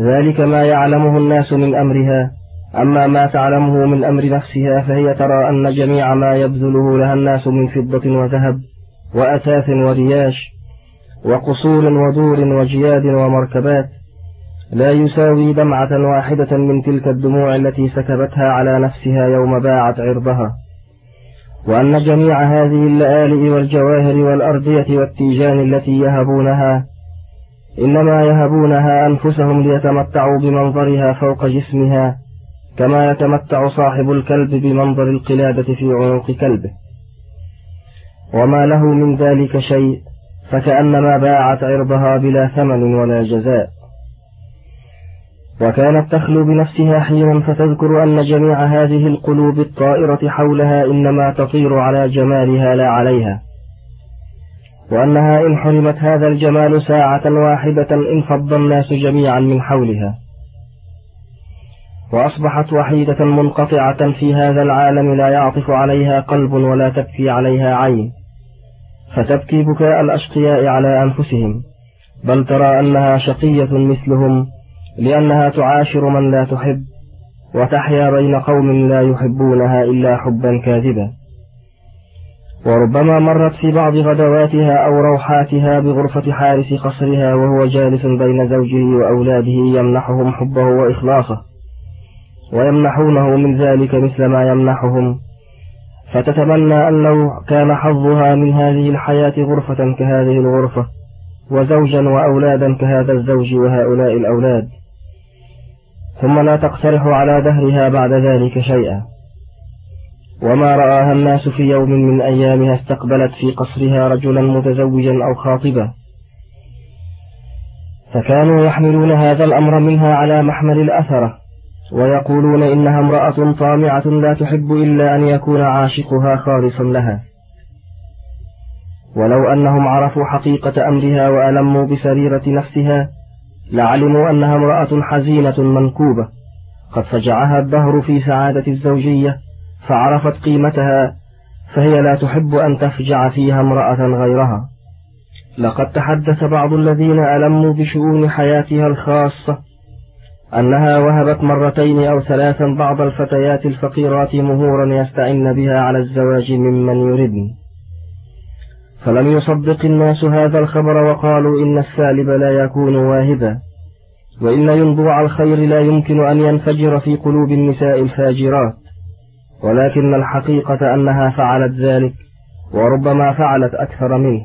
ذلك ما يعلمه الناس من أمرها أما ما تعلمه من أمر نفسها فهي ترى أن جميع ما يبذله لها الناس من فضة وذهب وأثاث ورياش وقصور ودور وجياد ومركبات. لا يساوي دمعة واحدة من تلك الدموع التي سكبتها على نفسها يوم باعت عرضها. وأن جميع هذه اللآلئ والجواهر والأرضية والتيجان التي يهبونها إنما يهبونها أنفسهم ليتمتعوا بمنظرها فوق جسمها كما يتمتع صاحب الكلب بمنظر القلادة في عنق كلبه. وما له من ذلك شيء فكأنما باعت عرضها بلا ثمن ولا جزاء. وكانت تخلو بنفسها حينا فتذكر أن جميع هذه القلوب الطائرة حولها إنما تطير على جمالها لا عليها. وأنها إن حرمت هذا الجمال ساعة واحدة انفض الناس جميعا من حولها. وأصبحت وحيدة منقطعة في هذا العالم لا يعطف عليها قلب ولا تبكي عليها عين. فتبكي بكاء الأشقياء على أنفسهم. بل ترى أنها شقية مثلهم لأنها تعاشر من لا تحب وتحيا بين قوم لا يحبونها إلا حبا كاذبا. وربما مرت في بعض غدواتها أو روحاتها بغرفة حارس قصرها وهو جالس بين زوجه وأولاده يمنحهم حبه وإخلاصه ويمنحونه من ذلك مثل ما يمنحهم. فتتمنى أن لو كان حظها من هذه الحياة غرفة كهذه الغرفة وزوجا وأولادا كهذا الزوج وهؤلاء الأولاد. ثم لا تقترح على دهرها بعد ذلك شيئا. وما رآها الناس في يوم من أيامها استقبلت في قصرها رجلا متزوجا أو خاطبا. فكانوا يحملون هذا الأمر منها على محمل الأثرة ويقولون إنها امرأة طامعة لا تحب إلا أن يكون عاشقها خالصا لها. ولو أنهم عرفوا حقيقة أمرها وألموا بسريرة نفسها لعلموا أنها امرأة حزينة منكوبة. قد فجعها الدهر في سعادة الزوجية فعرفت قيمتها فهي لا تحب أن تفجع فيها امرأة غيرها. لقد تحدث بعض الذين ألموا بشؤون حياتها الخاصة أنها وهبت مرتين أو ثلاثا بعض الفتيات الفقيرات مهورا يستعن بها على الزواج ممن يردن فلم يصدق الناس هذا الخبر وقالوا إن السالب لا يكون واهبا. وإن ينبوع الخير لا يمكن أن ينفجر في قلوب النساء الفاجرات. ولكن الحقيقة أنها فعلت ذلك وربما فعلت أكثر منه.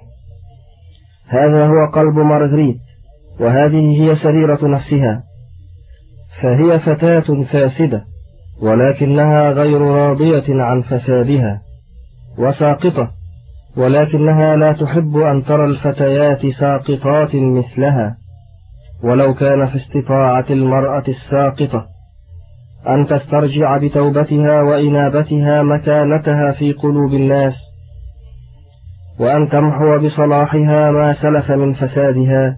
هذا هو قلب مارغريت وهذه هي سريرة نفسها. فهي فتاة فاسدة ولكنها غير راضية عن فسادها. وساقطة ولكنها لا تحب أن ترى الفتيات ساقطات مثلها ولو كان في استطاعة المرأة الساقطة أن تسترجع بتوبتها وإنابتها مكانتها في قلوب الناس وأن تمحو بصلاحها ما سلف من فسادها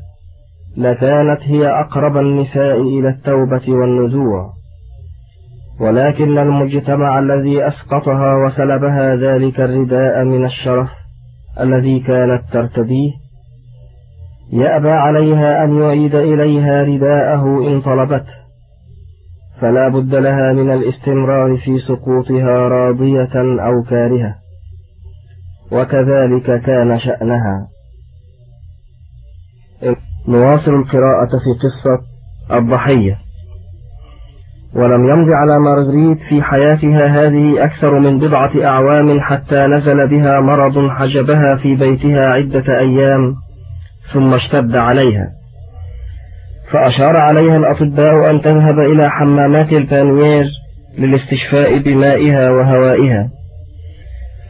لكانت هي أقرب النساء إلى التوبة والنزوع. ولكن المجتمع الذي أسقطها وسلبها ذلك الرداء من الشرف الذي كانت ترتديه. يأبى عليها أن يعيد إليها رداءه إن طلبته. فلا بد لها من الاستمرار في سقوطها راضية أو كارهة. وكذلك كان شأنها. نواصل القراءة في قصة الضحية. ولم يمض على مارغريت في حياتها هذه أكثر من بضعة أعوام حتى نزل بها مرض حجبها في بيتها عدة أيام ثم اشتد عليها. فأشار عليها الأطباء أن تذهب إلى حمامات البانيير للاستشفاء بمائها وهوائها.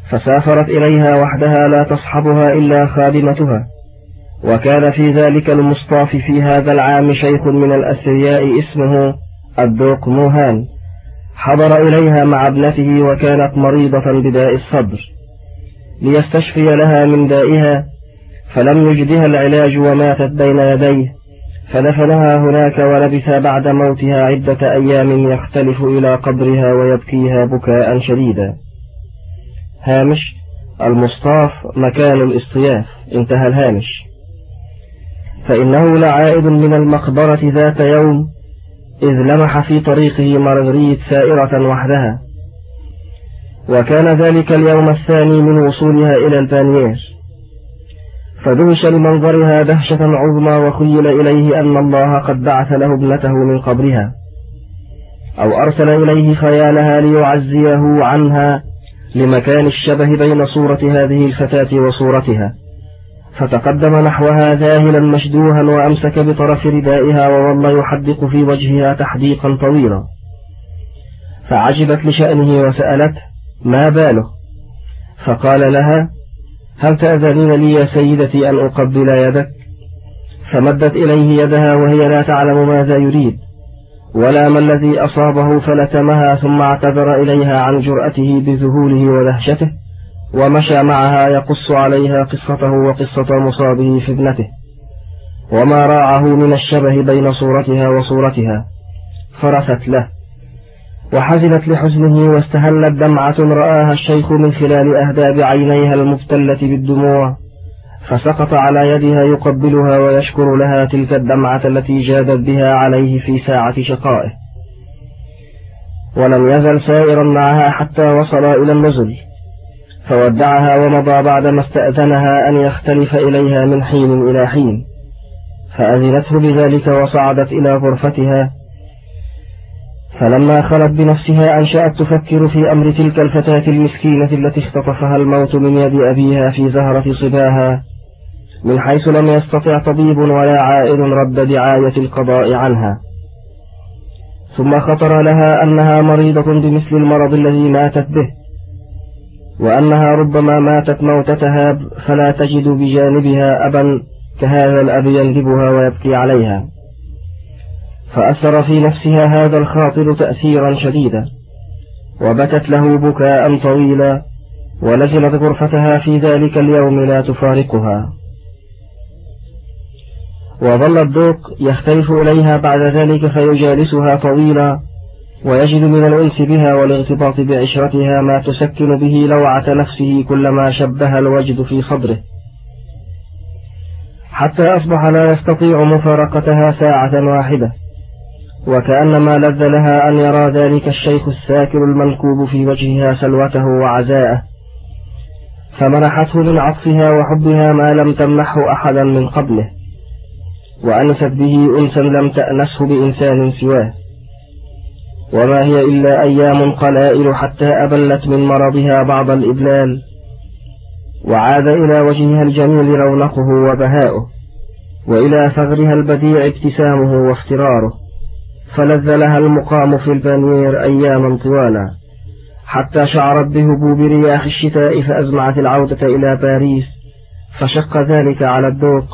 فسافرت إليها وحدها لا تصحبها إلا خادمتها. وكان في ذلك المصطاف في هذا العام شيخ من الأثرياء اسمه الدوق موهان. حضر إليها مع ابنته وكانت مريضة بداء الصدر. ليستشفي لها من دائها فلم يجدها العلاج وماتت بين يديه. فدفنها هناك ولبث بعد موتها عدة أيام يختلف إلى قبرها ويبكيها بكاء شديدا. هامش المصطاف مكان الاصطياف. انتهى الهامش. فإنه لعائد من المقبرة ذات يوم إذ لمح في طريقه مارغريت سائرة وحدها. وكان ذلك اليوم الثاني من وصولها إلى البانيير. فدهش لمنظرها دهشة عظمى وخيل إليه أن الله قد بعث له ابنته من قبرها. أو أرسل إليه خيالها ليعزيه عنها لمكان الشبه بين صورة هذه الفتاة وصورتها. فتقدم نحوها ذاهلا مشدوها وأمسك بطرف ردائها وظل يحدق في وجهها تحديقا طويلا. فعجبت لشأنه وسألته ما باله؟ فقال لها هل تأذنين لي يا سيدتي أن أقبل يدك؟ فمدت إليه يدها وهي لا تعلم ماذا يريد ولا ما الذي أصابه فلتمها ثم اعتذر إليها عن جرأته بذهوله ودهشته. ومشى معها يقص عليها قصته وقصة مصابه في ابنته وما راعه من الشبه بين صورتها وصورتها فرثت له وحزنت لحزنه واستهلت دمعة رآها الشيخ من خلال أهداب عينيها المبتلة بالدموع فسقط على يدها يقبلها ويشكر لها تلك الدمعة التي جادت بها عليه في ساعة شقائه. ولم يزل سائرا معها حتى وصل إلى النزل. فودعها ومضى بعدما استأذنها أن يختلف إليها من حين إلى حين. فأذنته بذلك وصعدت إلى غرفتها. فلما خلت بنفسها أنشأت تفكر في أمر تلك الفتاة المسكينة التي اختطفها الموت من يد أبيها في زهرة صباها من حيث لم يستطع طبيب ولا عائد رد دعاية القضاء عنها. ثم خطر لها أنها مريضة بمثل المرض الذي ماتت به. وأنها ربما ماتت موتتها فلا تجد بجانبها أبا كهذا الأب يندبها ويبكي عليها. فأثر في نفسها هذا الخاطر تأثيرا شديدا. وبكت له بكاء طويلا ولزمت غرفتها في ذلك اليوم لا تفارقها. وظل الدوق يختلف إليها بعد ذلك فيجالسها طويلا ويجد من الأنس بها والارتباط بعشرتها ما تسكن به لوعة نفسه كلما شبه الوجد في صدره حتى أصبح لا يستطيع مفارقتها ساعة واحدة وكأنما لذ لها أن يرى ذلك الشيخ الساكر المنكوب في وجهها سلوته وعزاءه. فمنحته من عطفها وحبها ما لم تمنحه أحدا من قبله وأنست به أنسا لم تأنسه بإنسان سواه. وما هي إلا أيام قلائل حتى أبلت من مرضها بعض الإبلال وعاد إلى وجهها الجميل رونقه وبهاؤه وإلى ثغرها البديع ابتسامه وافتراره فلذ لها المقام في البانير أياما طوالا حتى شعرت بهبوب رياح الشتاء فأزمعت العودة إلى باريس فشق ذلك على الذوق.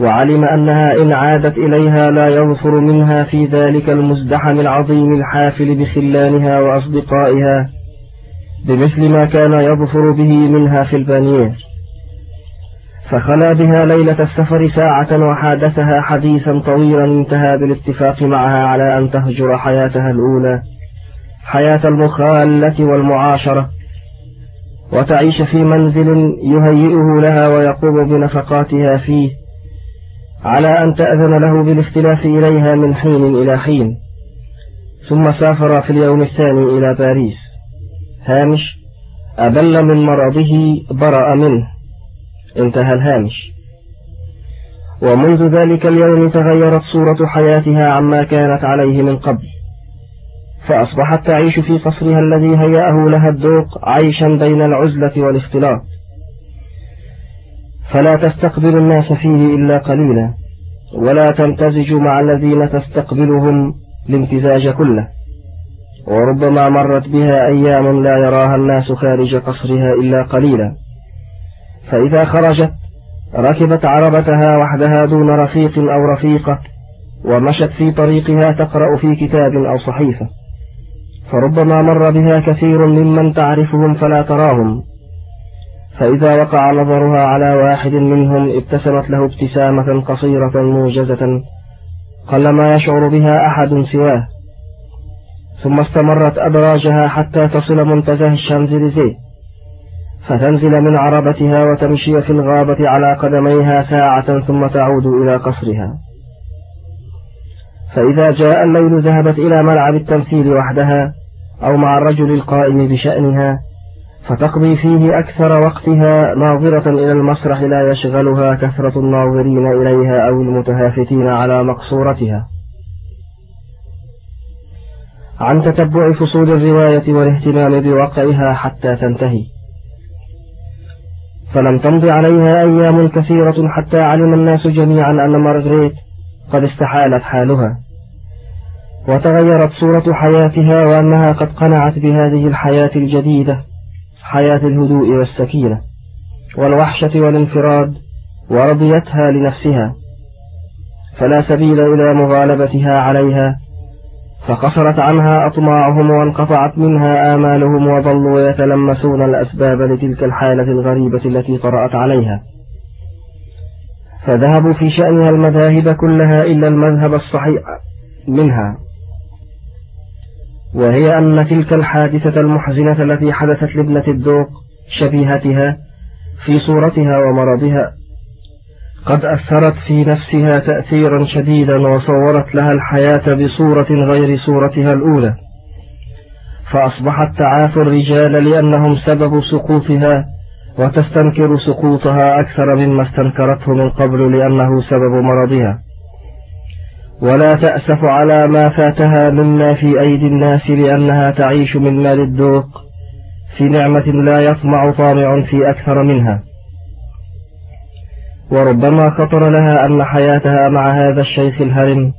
وعلم أنها إن عادت إليها لا يظفر منها في ذلك المزدحم العظيم الحافل بخلانها وأصدقائها بمثل ما كان يظفر به منها في البانير فخلا بها ليلة السفر ساعة وحادثها حديثا طويلا انتهى بالاتفاق معها على أن تهجر حياتها الأولى حياة المخالة والمعاشرة. وتعيش في منزل يهيئه لها ويقوم بنفقاتها فيه. على أن تأذن له بالاختلاف إليها من حين إلى حين. ثم سافر في اليوم الثاني إلى باريس. هامش أبل من مرضه برأ منه. انتهى الهامش. ومنذ ذلك اليوم تغيرت صورة حياتها عما كانت عليه من قبل. فأصبحت تعيش في قصرها الذي هيأه لها الذوق عيشا بين العزلة والاختلاط. فلا تستقبل الناس فيه إلا قليلا ولا تمتزج مع الذين تستقبلهم الامتزاج كله. وربما مرت بها أيام لا يراها الناس خارج قصرها إلا قليلا. فإذا خرجت ركبت عربتها وحدها دون رفيق أو رفيقة ومشت في طريقها تقرأ في كتاب أو صحيفة. فربما مر بها كثير ممن تعرفهم فلا تراهم. فإذا وقع نظرها على واحد منهم ابتسمت له ابتسامة قصيرة موجزة قلما يشعر بها أحد سواه. ثم استمرت أدراجها حتى تصل منتزه الشانزليزيه فتنزل من عربتها وتمشي في الغابة على قدميها ساعة ثم تعود إلى قصرها. فإذا جاء الليل ذهبت إلى ملعب التمثيل وحدها أو مع الرجل القائم بشأنها فتقضي فيه أكثر وقتها ناظرة إلى المسرح لا يشغلها كثرة الناظرين إليها أو المتهافتين على مقصورتها. عن تتبع فصول الرواية والاهتمام بوقعها حتى تنتهي. فلم تمض عليها أيام كثيرة حتى علم الناس جميعا أن مارغريت قد استحالت حالها. وتغيرت صورة حياتها وأنها قد قنعت بهذه الحياة الجديدة. حياة الهدوء والسكينة والوحشة والانفراد ورضيتها لنفسها فلا سبيل إلى مغالبتها عليها فقصرت عنها أطماعهم وانقطعت منها آمالهم وظلوا يتلمسون الأسباب لتلك الحالة الغريبة التي طرأت عليها. فذهبوا في شأنها المذاهب كلها إلا المذهب الصحيح منها. وهي أن تلك الحادثة المحزنة التي حدثت لابنة الذوق شبيهتها في صورتها ومرضها قد أثرت في نفسها تأثيرا شديدا وصورت لها الحياة بصورة غير صورتها الأولى فأصبحت تعافى الرجال لأنهم سبب سقوطها وتستنكر سقوطها أكثر مما استنكرته من قبل لأنه سبب مرضها. ولا تأسف على ما فاتها مما في أيدي الناس لأنها تعيش من مال الذوق. في نعمة لا يطمع طامع في أكثر منها. وربما خطر لها أن حياتها مع هذا الشيخ الهرم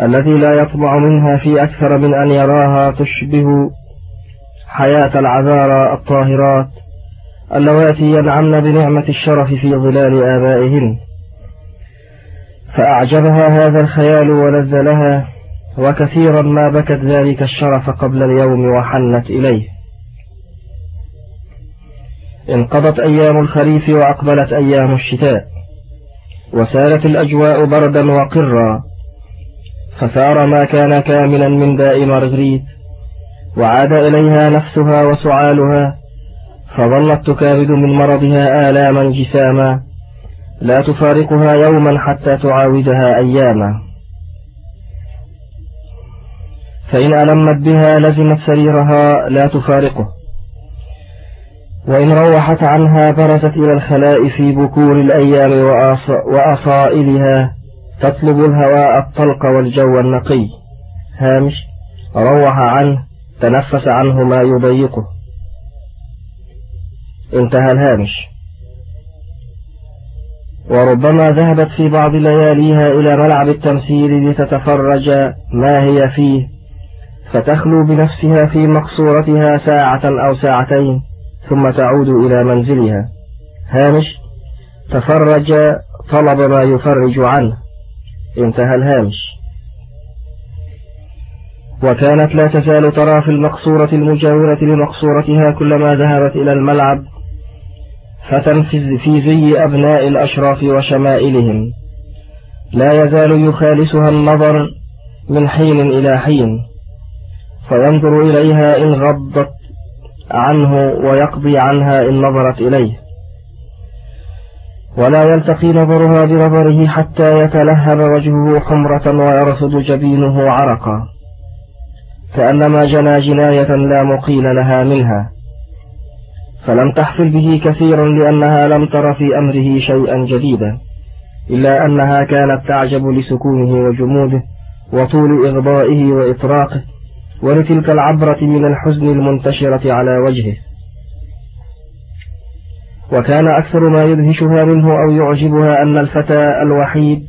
الذي لا يطمع منها في أكثر من أن يراها تشبه حياة العذارى الطاهرات اللواتي ينعمن بنعمة الشرف في ظلال آبائهن. فأعجبها هذا الخيال ولذ لها وكثيرا ما بكت ذلك الشرف قبل اليوم وحنت إليه. انقضت أيام الخريف وأقبلت أيام الشتاء وسالت الأجواء بردا وقرا فثار ما كان كاملا من داء مارغريت وعاد إليها نفسها وسعالها فظلت تكابد من مرضها آلاما جساما. لا تفارقها يوما حتى تعاودها أياما. فإن ألمت بها لزمت سريرها لا تفارقه. وإن روحت عنها برزت إلى الخلاء في بكور الأيام وأصائلها تطلب الهواء الطلق والجو النقي. هامش روح عنه تنفس عنه ما يضيقه. انتهى الهامش. وربما ذهبت في بعض لياليها إلى ملعب التمثيل لتتفرج ما هي فيه فتخلو بنفسها في مقصورتها ساعة أو ساعتين ثم تعود إلى منزلها. هامش تفرج طلب ما يفرج عنه. انتهى الهامش. وكانت لا تزال ترى في المقصورة المجاورة لمقصورتها كلما ذهبت إلى الملعب فتنفذ في زي أبناء الأشراف وشمائلهم. لا يزال يخالسها النظر من حين إلى حين فينظر إليها إن غضت عنه ويقضي عنها إن نظرت إليه. ولا يلتقي نظرها بنظره حتى يتلهب وجهه حمرة ويرصد جبينه عرقا كأنما جنى جناية لا مقيل لها منها. فلم تحفل به كثيرا لأنها لم تر في أمره شيئا جديدا إلا أنها كانت تعجب لسكونه وجموده وطول إغضائه وإطراقه ولتلك العبرة من الحزن المنتشرة على وجهه. وكان أكثر ما يدهشها منه أو يعجبها أن الفتى الوحيد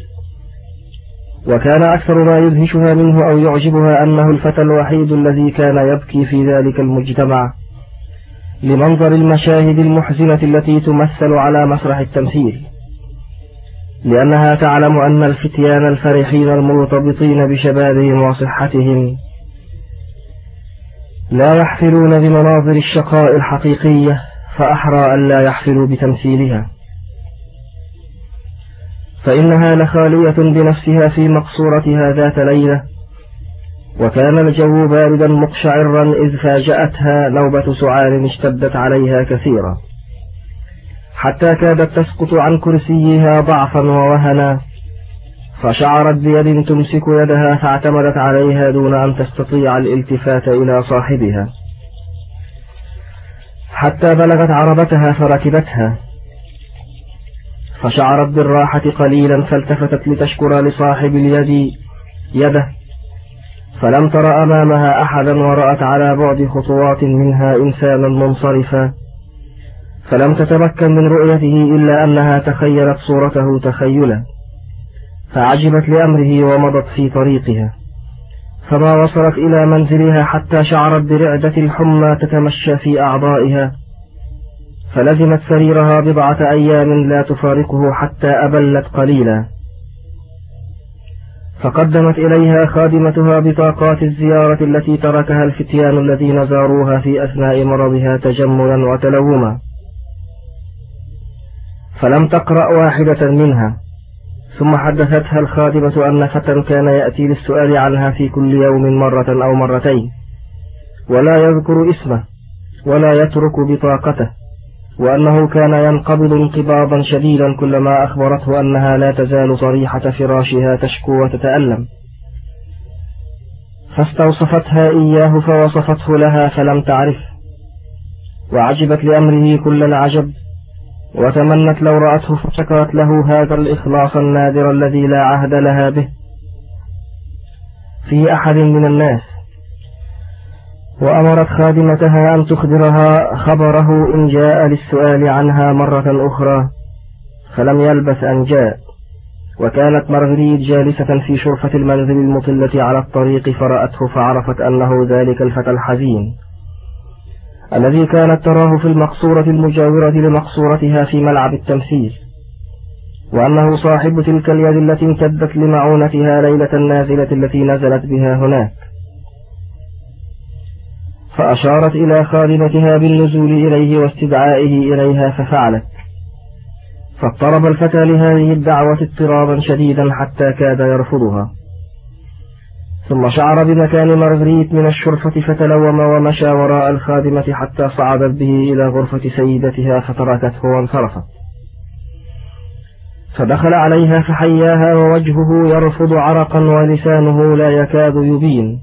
وكان أكثر ما يدهشها منه أو يعجبها أنه الفتى الوحيد الذي كان يبكي في ذلك المجتمع. لمنظر المشاهد المحزنة التي تمثل على مسرح التمثيل. لأنها تعلم أن الفتيان الفرحين المرتبطين بشبابهم وصحتهم لا يحفلون بمناظر الشقاء الحقيقية فأحرى أن لا يحفلوا بتمثيلها. فإنها لخالية بنفسها في مقصورتها ذات ليلة وكان الجو باردا مقشعرا إذ فاجأتها نوبة سعال اشتدت عليها كثيرا. حتى كادت تسقط عن كرسيها ضعفا ووهنا فشعرت بيد تمسك يدها فاعتمدت عليها دون أن تستطيع الالتفات إلى صاحبها. حتى بلغت عربتها فركبتها. فشعرت بالراحة قليلا فالتفتت لتشكر لصاحب اليد يده فلم تر أمامها أحدا ورأت على بعد خطوات منها إنسانا منصرفا. فلم تتمكن من رؤيته إلا أنها تخيلت صورته تخيلا. فعجبت لأمره ومضت في طريقها. فما وصلت إلى منزلها حتى شعرت برعدة الحمى تتمشى في أعضائها. فلزمت سريرها بضعة أيام لا تفارقه حتى أبلت قليلا. فقدمت إليها خادمتها بطاقات الزيارة التي تركها الفتيان الذين زاروها في أثناء مرضها تجملا وتلوما. فلم تقرأ واحدة منها. ثم حدثتها الخادمة أن فتى كان يأتي للسؤال عنها في كل يوم مرة أو مرتين. ولا يذكر اسمه ولا يترك بطاقته. وأنه كان ينقبض انقباضا شديدا كلما أخبرته أنها لا تزال صريحة فراشها تشكو وتتألم. فاستوصفتها إياه فوصفته لها فلم تعرف. وعجبت لأمره كل العجب وتمنت لو رأته فشكرت له هذا الإخلاص النادر الذي لا عهد لها به. في أحد من الناس. وأمرت خادمتها أن تخبرها خبره إن جاء للسؤال عنها مرة أخرى فلم يلبث أن جاء وكانت مارغريت جالسة في شرفة المنزل المطلة على الطريق فرأته فعرفت أنه ذلك الفتى الحزين. الذي كانت تراه في المقصورة المجاورة لمقصورتها في ملعب التمثيل وأنه صاحب تلك اليد التي امتدت لمعونتها ليلة النازلة التي نزلت بها هناك. فأشارت إلى خادمتها بالنزول إليه واستدعائه إليها ففعلت. فاضطرب الفتى لهذه الدعوة اضطرابا شديدا حتى كاد يرفضها. ثم شعر بمكان مرغريت من الشرفة فتلوم ومشى وراء الخادمة حتى صعدت به إلى غرفة سيدتها فتركته وانصرفت. فدخل عليها فحياها ووجهه يرفض عرقا ولسانه لا يكاد يبين.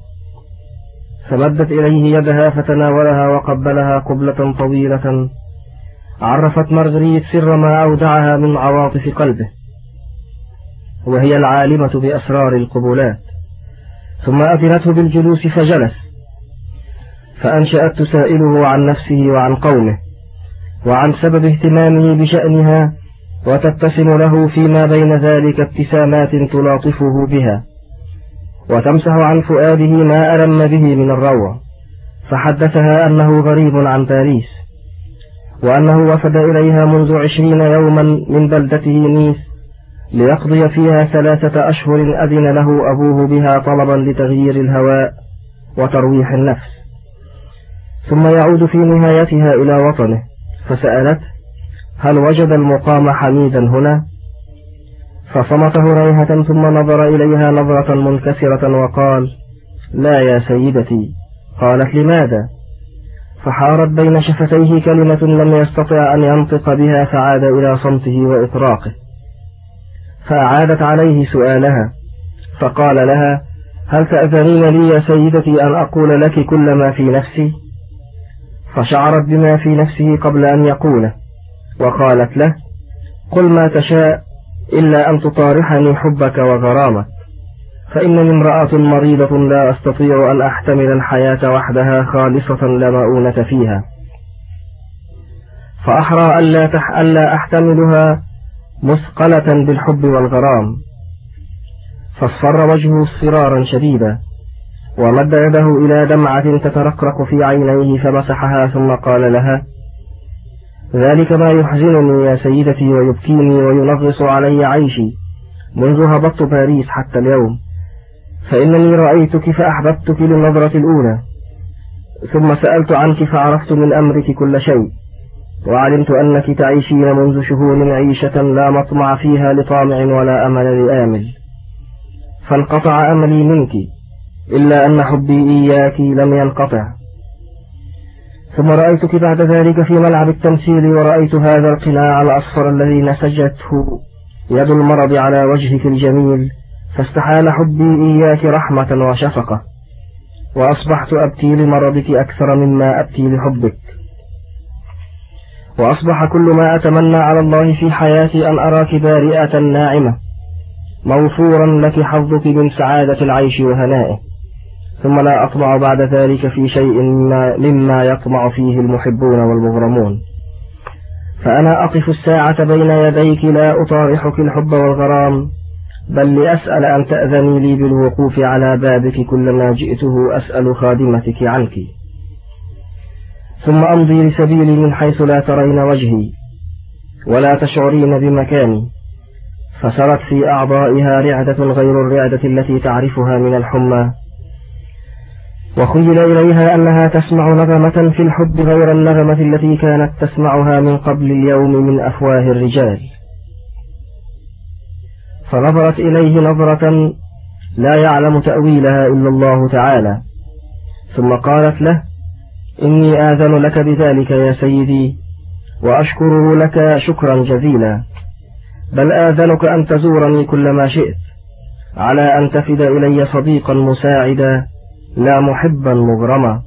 فمدت إليه يدها فتناولها وقبلها قبلة طويلة. عرفت مارغريت سر ما أودعها من عواطف قلبه وهي العالمة بأسرار القبولات ثم أذنته بالجلوس فجلس فأنشأت تسائله عن نفسه وعن قومه وعن سبب اهتمامه بشأنها وتبتسم له فيما بين ذلك ابتسامات تلاطفه بها. وتمسح عن فؤاده ما ألم به من الروع فحدثها أنه غريب عن باريس وأنه وفد إليها منذ عشرين يوما من بلدته نيس ليقضي فيها ثلاثة أشهر أذن له أبوه بها طلبا لتغيير الهواء وترويح النفس. ثم يعود في نهايتها إلى وطنه فسألت هل وجد المقام حميدا هنا؟ فصمت هريهة ثم نظر إليها نظرة منكسرة وقال لا يا سيدتي. قالت لماذا؟ فحارت بين شفتيه كلمة لم يستطع أن ينطق بها فعاد إلى صمته وإطراقه. فأعادت عليه سؤالها فقال لها هل تأذنين لي يا سيدتي أن أقول لك كل ما في نفسي؟ فشعرت بما في نفسه قبل أن يقوله وقالت له قل ما تشاء إلا أن تطارحني حبك وغرامك. فإنني امرأة مريضة لا أستطيع أن أحتمل الحياة وحدها خالصة لا مؤونة فيها. فأحرى ألا, تح ألا أحتملها مثقلة بالحب والغرام. فاصفر وجهه اصفرارا شديدا ومد يده إلى دمعة تترقرق في عينيه فمسحها ثم قال لها ذلك ما يحزنني يا سيدتي ويبكيني وينغص علي عيشي. منذ هبطت باريس حتى اليوم. فإنني رأيتك فأحببتك للنظرة الأولى. ثم سألت عنك فعرفت من أمرك كل شيء. وعلمت أنك تعيشين منذ شهور عيشة لا مطمع فيها لطامع ولا أمل لآمل. فانقطع أملي منك. إلا أن حبي إياك لم ينقطع. ثم رأيتك بعد ذلك في ملعب التمثيل ورأيت هذا القناع الأصفر الذي نسجته يد المرض على وجهك الجميل فاستحال حبي إياك رحمة وشفقة وأصبحت أبكي لمرضك أكثر مما أبكي لحبك. وأصبح كل ما أتمنى على الله في حياتي أن أراك بارئة ناعمة موفورا لك حظك من سعادة العيش وهنائه. ثم لا أطمع بعد ذلك في شيء مما يطمع فيه المحبون والمغرمون. فأنا أقف الساعة بين يديك لا أطارحك الحب والغرام بل لأسأل أن تأذني لي بالوقوف على بابك كلما جئته أسأل خادمتك عنك. ثم أمضي لسبيلي من حيث لا ترين وجهي ولا تشعرين بمكاني. فسرت في أعضائها رعدة غير الرعدة التي تعرفها من الحمى. وخيل إليها أنها تسمع نغمة في الحب غير النغمة التي كانت تسمعها من قبل اليوم من أفواه الرجال. فنظرت إليه نظرة لا يعلم تأويلها إلا الله تعالى. ثم قالت له إني آذن لك بذلك يا سيدي وأشكره لك شكرا جزيلا. بل آذنك أن تزورني كلما شئت على أن تفد إلي صديقا مساعدا لا محبا مغرما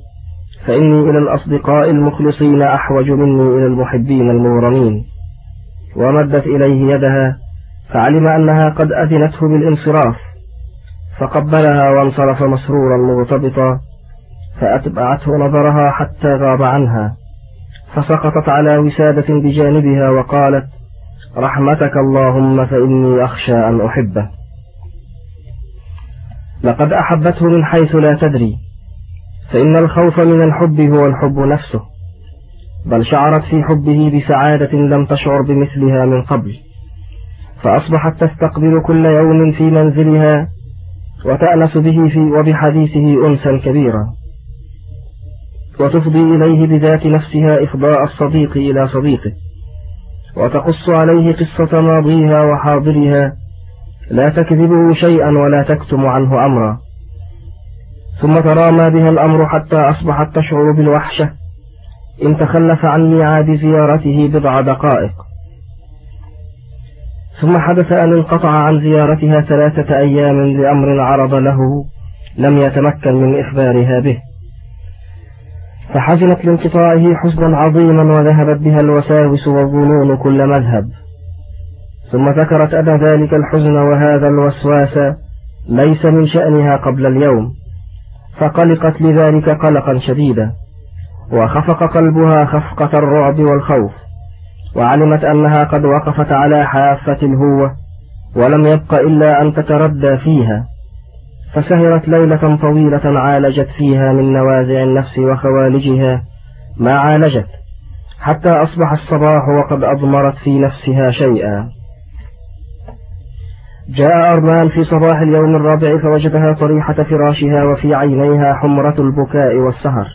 فإني إلى الأصدقاء المخلصين أحوج مني إلى المحبين المغرمين. ومدت إليه يدها فعلم أنها قد أذنته بالانصراف. فقبلها وانصرف مسرورا مغتبطا فأتبعته نظرها حتى غاب عنها. فسقطت على وسادة بجانبها وقالت رحمتك اللهم فإني أخشى أن أحبه لقد أحبته من حيث لا تدري فإن الخوف من الحب هو الحب نفسه بل شعرت في حبه بسعادة لم تشعر بمثلها من قبل فأصبحت تستقبل كل يوم في منزلها وتأنس به في وبحديثه أنسا كبيرا وتفضي إليه بذات نفسها إفضاء الصديق إلى صديقه وتقص عليه قصة ماضيها وحاضرها لا تكذبه شيئا ولا تكتم عنه أمرا. ثم ترامى بها الأمر حتى أصبحت تشعر بالوحشة. إن تخلف عن ميعاد زيارته بضع دقائق. ثم حدث أن انقطع عن زيارتها ثلاثة أيام لأمر عرض له لم يتمكن من إخبارها به. فحزنت لانقطاعه حزنا عظيما وذهبت بها الوساوس والظنون كل مذهب. ثم ذكرت أن ذلك الحزن وهذا الوسواس ليس من شأنها قبل اليوم فقلقت لذلك قلقا شديدا وخفق قلبها خفقة الرعب والخوف وعلمت أنها قد وقفت على حافة الهوة ولم يبق إلا أن تتردى فيها فسهرت ليلة طويلة عالجت فيها من نوازع النفس وخوالجها ما عالجت حتى أصبح الصباح وقد أضمرت في نفسها شيئا. جاء أرمان في صباح اليوم الرابع فوجدها طريحة فراشها وفي عينيها حمرة البكاء والسهر.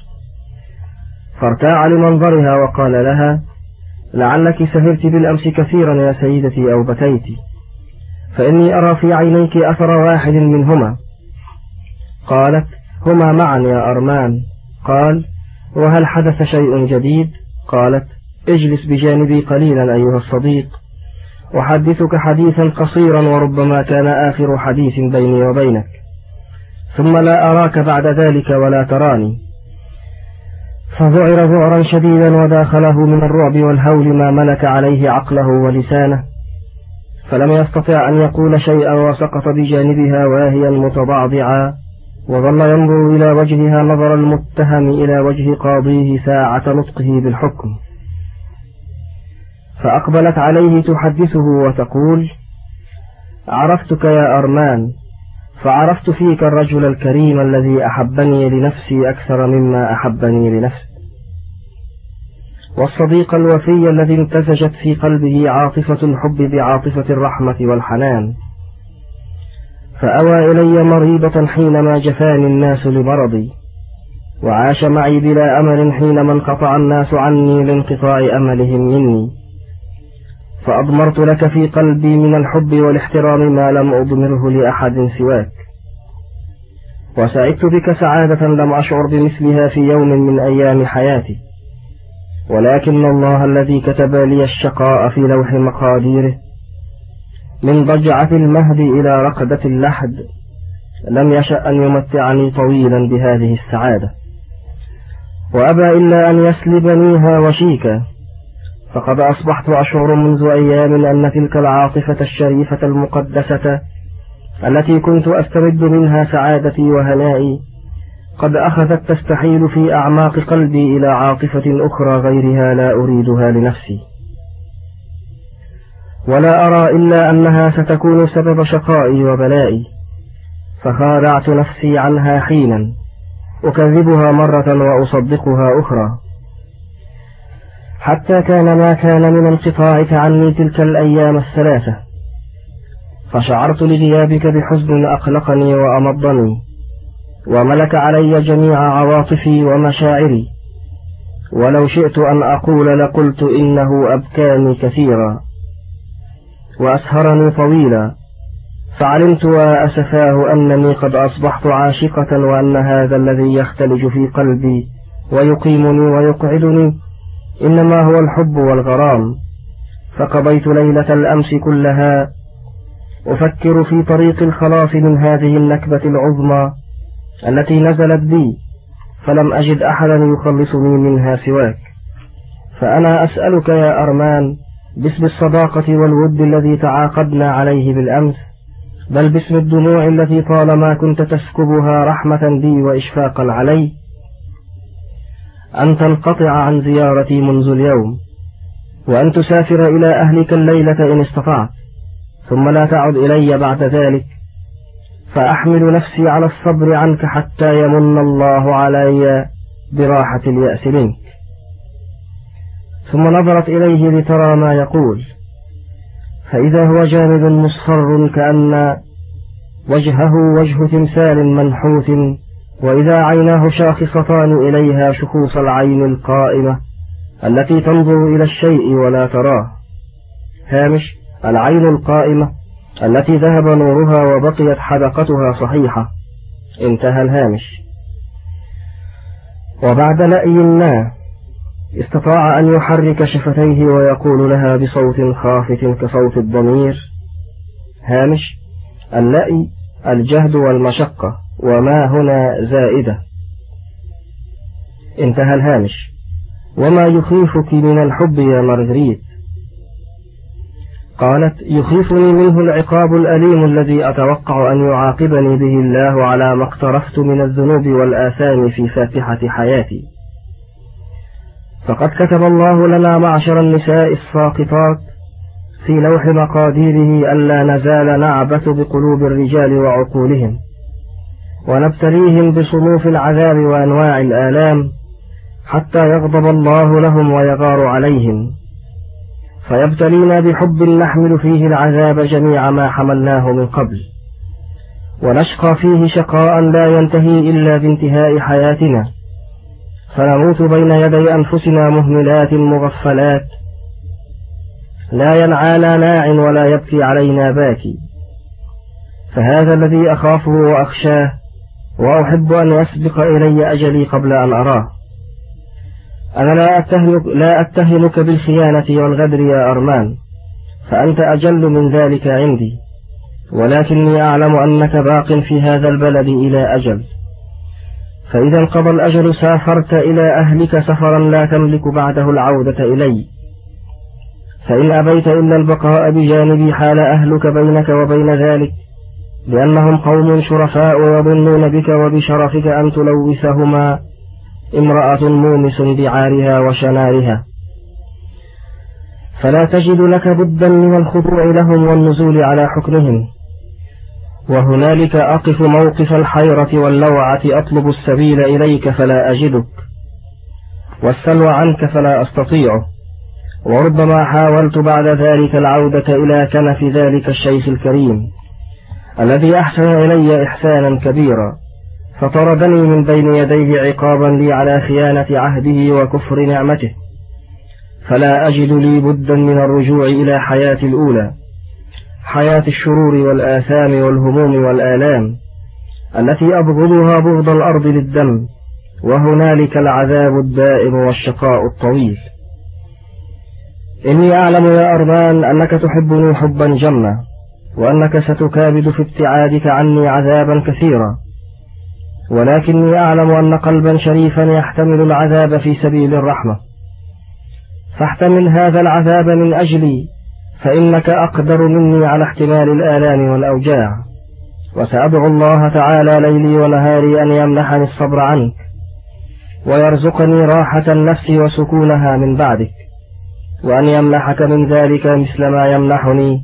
فارتاع لمنظرها وقال لها لعلك سهرت بالأمس كثيرا يا سيدتي أو بكيت فإني أرى في عينيك أثر واحد منهما. قالت هما معا يا أرمان. قال وهل حدث شيء جديد؟ قالت اجلس بجانبي قليلا أيها الصديق. أحدثك حديثا قصيرا وربما كان آخر حديث بيني وبينك. ثم لا أراك بعد ذلك ولا تراني. فذعر ذعرا شديدا وداخله من الرعب والهول ما ملك عليه عقله ولسانه. فلم يستطع أن يقول شيئا وسقط بجانبها واهيا متضعضعا وظل ينظر إلى وجهها نظر المتهم إلى وجه قاضيه ساعة نطقه بالحكم. فأقبلت عليه تحدثه وتقول عرفتك يا أرمان فعرفت فيك الرجل الكريم الذي أحبني لنفسي أكثر مما أحبني لنفسي. والصديق الوفي الذي امتزجت في قلبه عاطفة الحب بعاطفة الرحمة والحنان. فأوى إلي مريبة حينما جفاني الناس لمرضي وعاش معي بلا أمل حينما انقطع الناس عني لانقطاع أملهم مني. فأضمرت لك في قلبي من الحب والاحترام ما لم أضمره لأحد سواك. وسعدت بك سعادة لم أشعر بمثلها في يوم من أيام حياتي. ولكن الله الذي كتب لي الشقاء في لوح مقاديره. من ضجعة المهد إلى رقدة اللحد. لم يشأ أن يمتعني طويلا بهذه السعادة. وأبى إلا أن يسلبنيها وشيكا. فقد أصبحت أشعر منذ أيام أن تلك العاطفة الشريفة المقدسة التي كنت أستمد منها سعادتي وهنائي قد أخذت تستحيل في أعماق قلبي إلى عاطفة أخرى غيرها لا أريدها لنفسي. ولا أرى إلا أنها ستكون سبب شقائي وبلائي فخادعت نفسي عنها حينا أكذبها مرة وأصدقها أخرى. حتى كان ما كان من انقطاعك عني تلك الأيام الثلاثة. فشعرت لغيابك بحزن أقلقني وأمضني وملك علي جميع عواطفي ومشاعري. ولو شئت أن أقول لقلت إنه أبكاني كثيرا. وأسهرني طويلا فعلمت وأسفاه أنني قد أصبحت عاشقة وأن هذا الذي يختلج في قلبي ويقيمني ويقعدني إنما هو الحب والغرام. فقضيت ليلة الأمس كلها أفكر في طريق الخلاص من هذه النكبة العظمى التي نزلت بي فلم أجد أحدا يخلصني منها سواك. فأنا أسألك يا أرمان باسم الصداقة والود الذي تعاقدنا عليه بالأمس بل باسم الدموع التي طالما كنت تسكبها رحمة بي وإشفاقا علي. أن تنقطع عن زيارتي منذ اليوم وأن تسافر إلى أهلك الليلة إن استطعت ثم لا تعد إلي بعد ذلك فأحمل نفسي على الصبر عنك حتى يمن الله علي براحة اليأس منك. ثم نظرت إليه لترى ما يقول فإذا هو جامد مصفر كأن وجهه وجه تمثال منحوت وإذا عيناه شاخصتان إليها شخوص العين القائمة التي تنظر إلى الشيء ولا تراه. هامش العين القائمة التي ذهب نورها وبقيت حدقتها صحيحة. انتهى الهامش. وبعد لأي ما استطاع أن يحرك شفتيه ويقول لها بصوت خافت كصوت الضمير. هامش اللأي الجهد والمشقة. وما هنا زائدة. انتهى الهامش. وما يخيفك من الحب يا مارغريت؟ قالت يخيفني منه العقاب الأليم الذي أتوقع أن يعاقبني به الله على ما اقترفت من الذنوب والآثام في فاتحة حياتي. فقد كتب الله لنا معشر النساء الساقطات في لوح مقاديره ألا نزال نعبث بقلوب الرجال وعقولهم. ونبتليهم بصنوف العذاب وأنواع الآلام حتى يغضب الله لهم ويغار عليهم. فيبتلينا بحب نحمل فيه العذاب جميع ما حملناه من قبل. ونشقى فيه شقاء لا ينتهي إلا بانتهاء حياتنا. فنموت بين يدي أنفسنا مهملات مغفلات. لا ينعانا ناع ولا يبكي علينا باكي. فهذا الذي أخافه وأخشاه وأحب أن يسبق إلي أجلي قبل أن أراه. أنا لا أتهمك, لا أتهمك بالخيانة والغدر يا أرمان فأنت أجل من ذلك عندي ولكني أعلم أنك باق في هذا البلد إلى أجل. فإذا انقضى الأجل سافرت إلى أهلك سفرا لا تملك بعده العودة إلي. فإن أبيت إلا البقاء بجانبي حال أهلك بينك وبين ذلك لأنهم قوم شرفاء يظنون بك وبشرفك أن تلوثهما. امرأة مومس بعارها وشنارها. فلا تجد لك بدا من الخضوع لهم والنزول على حكمهم. وهنالك أقف موقف الحيرة واللوعة أطلب السبيل إليك فلا أجدك. والسلوى عنك فلا أستطيعه وربما حاولت بعد ذلك العودة إلى كنف ذلك الشيخ الكريم. الذي أحسن إلي إحسانا كبيرا فطردني من بين يديه عقابا لي على خيانة عهده وكفر نعمته. فلا أجد لي بدا من الرجوع إلى حياتي الأولى حياة الشرور والآثام والهموم والآلام التي أبغضها بغض الأرض للدم وهنالك العذاب الدائم والشقاء الطويل. إني أعلم يا أرمان أنك تحبني حبا جما. وأنك ستكابد في ابتعادك عني عذابا كثيرا. ولكني أعلم أن قلبا شريفا يحتمل العذاب في سبيل الرحمة. فاحتمل هذا العذاب من أجلي فإنك أقدر مني على احتمال الآلام والأوجاع. وسأدعو الله تعالى ليلي ونهاري أن يمنحني الصبر عنك ويرزقني راحة النفس وسكونها من بعدك وأن يمنحك من ذلك مثل ما يمنحني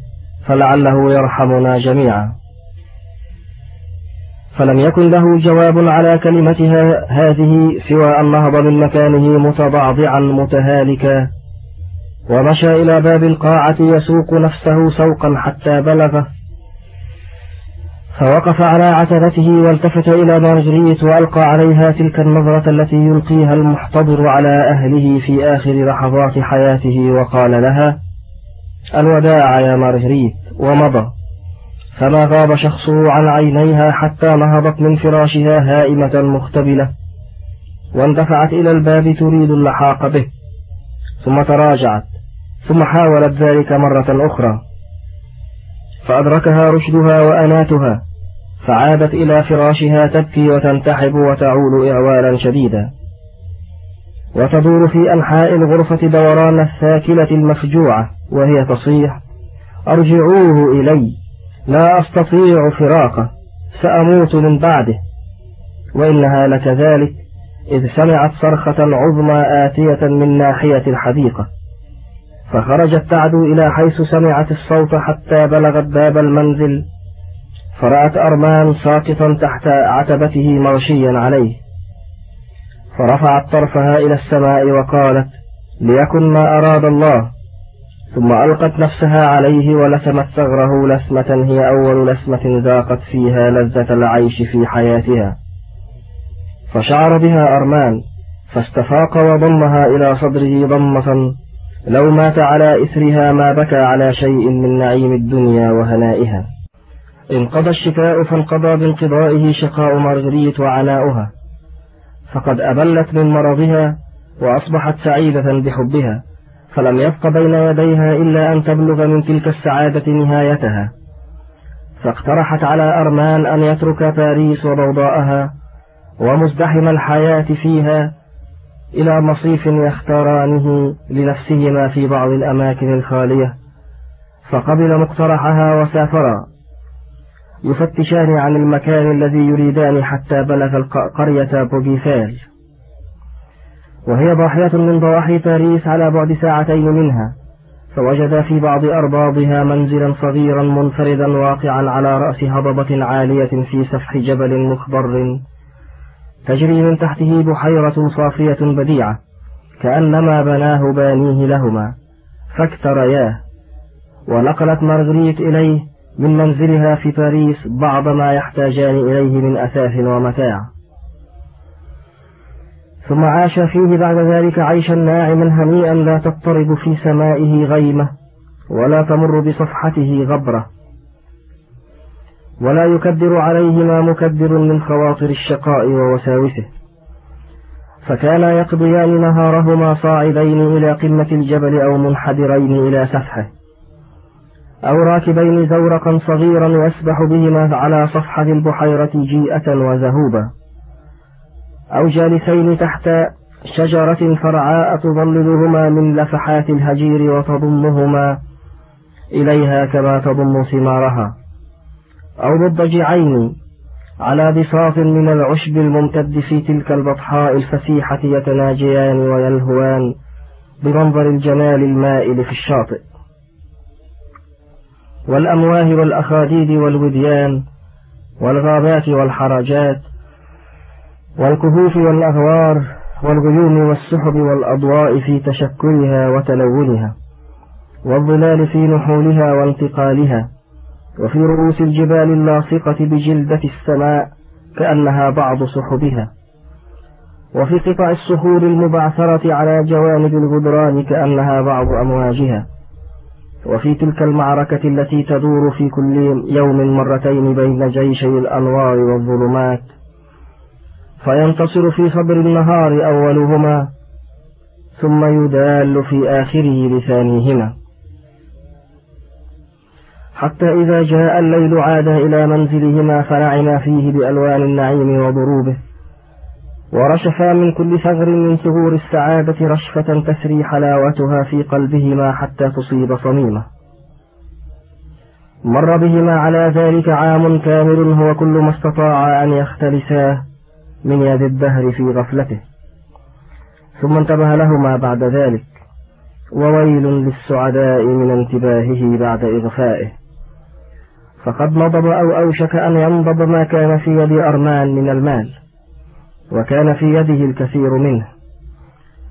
فلعله يرحمنا جميعا. فلم يكن له جواب على كلمتها هذه سوى أن نهض من مكانه متضعضعا متهالكا ومشى إلى باب القاعة يسوق نفسه سوقا حتى بلغه. فوقف على عتبته والتفت إلى مارجريت وألقى عليها تلك النظرة التي يلقيها المحتضر على أهله في آخر لحظات حياته وقال لها الوداع يا مارجريت ومضى. فما غاب شخصه عن عينيها حتى نهضت من فراشها هائمة مختبلة. واندفعت إلى الباب تريد اللحاق به. ثم تراجعت. ثم حاولت ذلك مرة أخرى. فأدركها رشدها وأناتها. فعادت إلى فراشها تبكي وتنتحب وتعول إعوالا شديدا. وتدور في أنحاء الغرفة دوران الثاكلة المفجوعة وهي تصيح أرجعوه إلي لا أستطيع فراقه سأموت من بعده. وإنها لكذلك إذ سمعت صرخة عظمى آتية من ناحية الحديقة. فخرجت تعدو إلى حيث سمعت الصوت حتى بلغت باب المنزل فرأت أرمان ساقطا تحت عتبته مرشيا عليه. فرفعت طرفها إلى السماء وقالت ليكن ما أراد الله. ثم ألقت نفسها عليه ولسمت ثغره لسمة هي أول لسمة ذاقت فيها لذة العيش في حياتها. فشعر بها أرمان فاستفاق وضمها إلى صدره ضمة لو مات على إثرها ما بكى على شيء من نعيم الدنيا وهنائها. انقضى الشتاء فانقضى بانقضائه شقاء مارغريت وعناؤها. فقد أبلت من مرضها وأصبحت سعيدة بحبها فلم يبق بين يديها إلا أن تبلغ من تلك السعادة نهايتها. فاقترحت على أرمان أن يترك باريس وضوضاءها ومزدحم الحياة فيها إلى مصيف يختارانه لنفسهما في بعض الأماكن الخالية فقبل مقترحها وسافرا. يفتشان عن المكان الذي يريدان حتى بلغ قرية بوغيفال وهي ضاحية من ضواحي باريس على بعد ساعتين منها فوجد في بعض أرباضها منزلا صغيرا منفردا واقعا على رأس هضبة عالية في سفح جبل مخضر. تجري من تحته بحيرة صافية بديعة كأنما بناه بانيه لهما فاكترياه ونقلت مارغريت إليه من منزلها في باريس بعض ما يحتاجان إليه من أثاث ومتاع. ثم عاش فيه بعد ذلك عيشا ناعما هنيئا لا تضطرب في سمائه غيمة ولا تمر بصفحته غبرة. ولا يكدر عليهما مكدر من خواطر الشقاء ووساوسه. فكانا يقضيان نهارهما صاعدين إلى قمة الجبل أو منحدرين إلى سفحه. أو راكبين زورقا صغيرا يسبح بهما على صفحة البحيرة جيئة وذهوبا أو جالسين تحت شجرة فرعاء تظللهما من لفحات الهجير وتضمهما إليها كما تضم ثمارها. أو مضجعين على بساط من العشب الممتد في تلك البطحاء الفسيحة يتناجيان ويلهوان بمنظر الجمال المائل في الشاطئ. والأمواه والأخاديد والوديان والغابات والحرجات والكهوف والأغوار والغيوم والسحب والأضواء في تشكلها وتلونها والظلال في نحولها وانتقالها وفي رؤوس الجبال اللاصقة بجلدة السماء كأنها بعض سحبها وفي قطع الصخور المبعثرة على جوانب الغدران كأنها بعض أمواجها وفي تلك المعركة التي تدور في كل يوم مرتين بين جيشي الأنوار والظلمات فينتصر في صبر النهار أولهما ثم يدال في آخره لثانيهما حتى إذا جاء الليل عاد إلى منزلهما فنعما فيه بألوان النعيم وضروبه. ورشفا من كل ثغر من ثغور السعادة رشفة تسري حلاوتها في قلبهما حتى تصيب صميمة. مر بهما على ذلك عام كامل هو كل ما استطاع أن يختلساه من يد الدهر في غفلته. ثم انتبه لهما بعد ذلك. وويل للسعداء من انتباهه بعد إغفائه. فقد نضب أو أوشك أن ينضب ما كان في يد أرمان من المال. وكان في يده الكثير منه.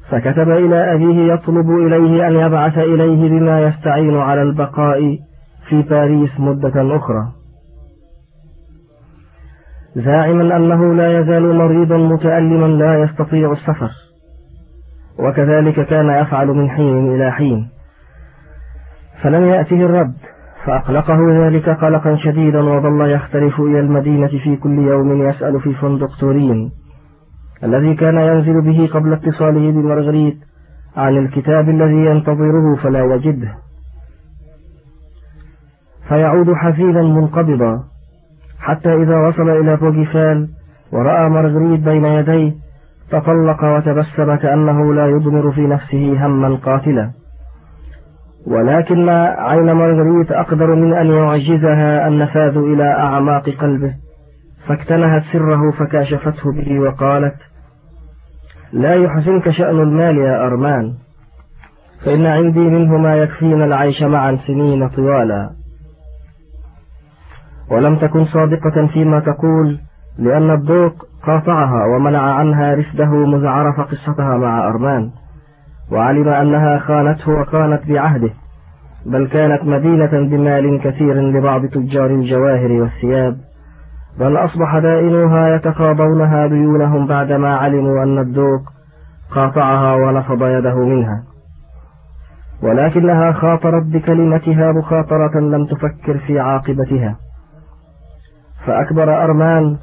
فكتب إلى أبيه يطلب إليه أن يبعث إليه بما يستعين على البقاء في باريس مدة أخرى. زاعما أنه لا يزال مريضا متألما لا يستطيع السفر. وكذلك كان يفعل من حين إلى حين. فلم يأته الرد فأقلقه ذلك قلقا شديدا وظل يختلف إلى المدينة في كل يوم يسأل في فندق تورين. الذي كان ينزل به قبل اتصاله بمرغريت عن الكتاب الذي ينتظره فلا يجده فيعود حزينا منقبضا حتى إذا وصل إلى بوغيفال ورأى مرغريت بين يديه تطلق وتبسم كأنه لا يضمر في نفسه هما قاتلا. ولكن عين مارغريت أقدر من أن يعجزها النفاذ إلى أعماق قلبه. فاكتنهت سره فكاشفته به وقالت لا يحزنك شأن المال يا أرمان فإن عندي منه ما يكفينا العيش معا سنين طوالا. ولم تكن صادقة فيما تقول لأن الذوق قاطعها ومنع عنها رفده مذ عرف قصتها مع أرمان وعلم أنها خانته وخانت بعهده بل كانت مدينة بمال كثير لبعض تجار الجواهر والثياب. بل أصبح دائنوها يتقاضونها ديونهم بعدما علموا أن الدوق قاطعها ونفض يده منها. ولكنها خاطرت بكلمتها مخاطرة لم تفكر في عاقبتها. فأكبر أرمان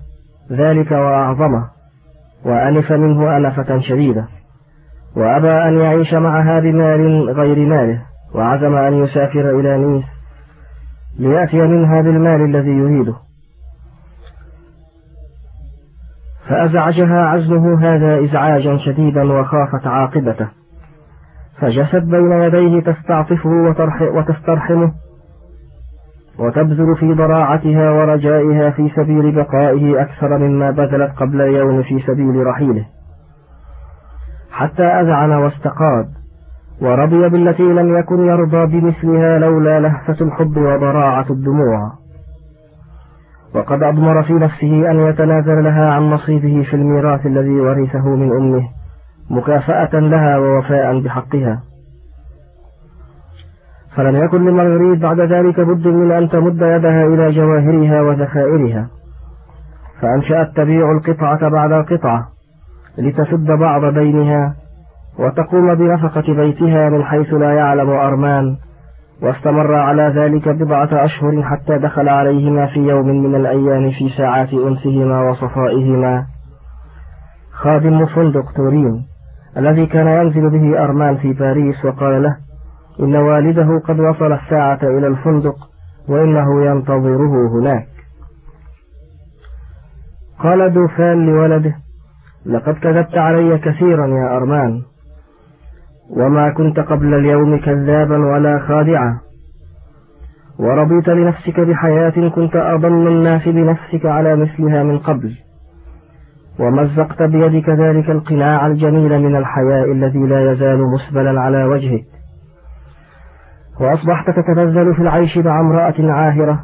ذلك وأعظمه وأنف منه أنفة شديدة. وأبى أن يعيش معها بمال غير ماله وعزم أن يسافر إلى نيس ليأتي منها بالمال الذي يريده. فأزعجها عزمه هذا إزعاجا شديدا وخافت عاقبته. فجست بين يديه تستعطفه وتسترحمه وتبذل في ضراعتها ورجائها في سبيل بقائه أكثر مما بذلت قبل اليوم في سبيل رحيله. حتى أذعن واستقاد ورضي بالتي لم يكن يرضى بمثلها لولا لهفة الحب وضراعة الدموع. وقد أضمر في نفسه أن يتنازل لها عن نصيبه في الميراث الذي ورثه من أمه مكافأة لها ووفاء بحقها. فلم يكن لمن يريد بعد ذلك بد من أن تمد يدها إلى جواهرها وذخائرها. فأنشأت تبيع القطعة بعد القطعة لتسد بعض دينها وتقوم بنفقة بيتها من حيث لا يعلم أرمان واستمر على ذلك بضعة أشهر حتى دخل عليهما في يوم من الأيام في ساعات أنسهما وصفائهما. خادم فندق تورين الذي كان ينزل به أرمان في باريس وقال له إن والده قد وصل الساعة إلى الفندق وإنه ينتظره هناك. قال دوفان لولده لقد كذبت علي كثيرا يا أرمان. وما كنت قبل اليوم كذابا ولا خادعا. ورضيت لنفسك بحياة كنت أضل الناس بنفسك على مثلها من قبل. ومزقت بيدك ذلك القناع الجميل من الحياء الذي لا يزال مسبلا على وجهك. وأصبحت تتنزل في العيش مع امرأة عاهرة.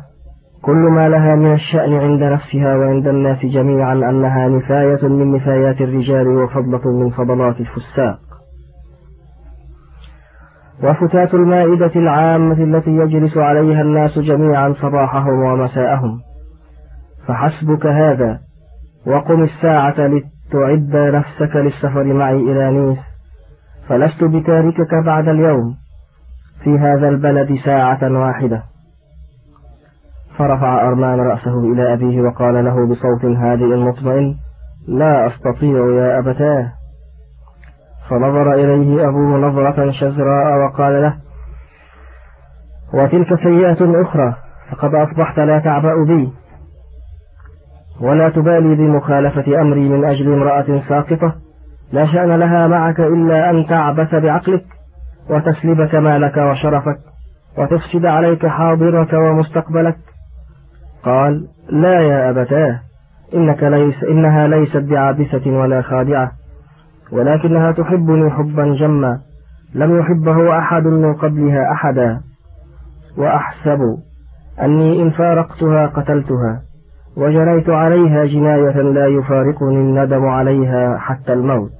كل ما لها من الشأن عند نفسها وعند الناس جميعا أنها نفاية من نفايات الرجال وفضلة من فضلات الفساق. وفتاة المائدة العامة التي يجلس عليها الناس جميعا صباحهم ومساءهم. فحسبك هذا وقم الساعة لتعد نفسك للسفر معي إلى نيس. فلست بتاركك بعد اليوم في هذا البلد ساعة واحدة. فرفع أرمان رأسه إلى أبيه وقال له بصوت هادئ مطمئن لا أستطيع يا أبتاه. فنظر إليه أبوه نظرة شزراء وقال له وتلك سيئة أخرى فقد أصبحت لا تعبأ بي. ولا تبالي بمخالفة أمري من أجل امرأة ساقطة. لا شأن لها معك إلا أن تعبث بعقلك وتسلبك مالك وشرفك وتفسد عليك حاضرك ومستقبلك. قال لا يا أبتاه إنك ليس إنها ليست بعابثة ولا خادعة. ولكنها تحبني حبا جما. لم يحبه أحد من قبلها أحدا. وأحسب أني إن فارقتها قتلتها. وجنيت عليها جناية لا يفارقني الندم عليها حتى الموت.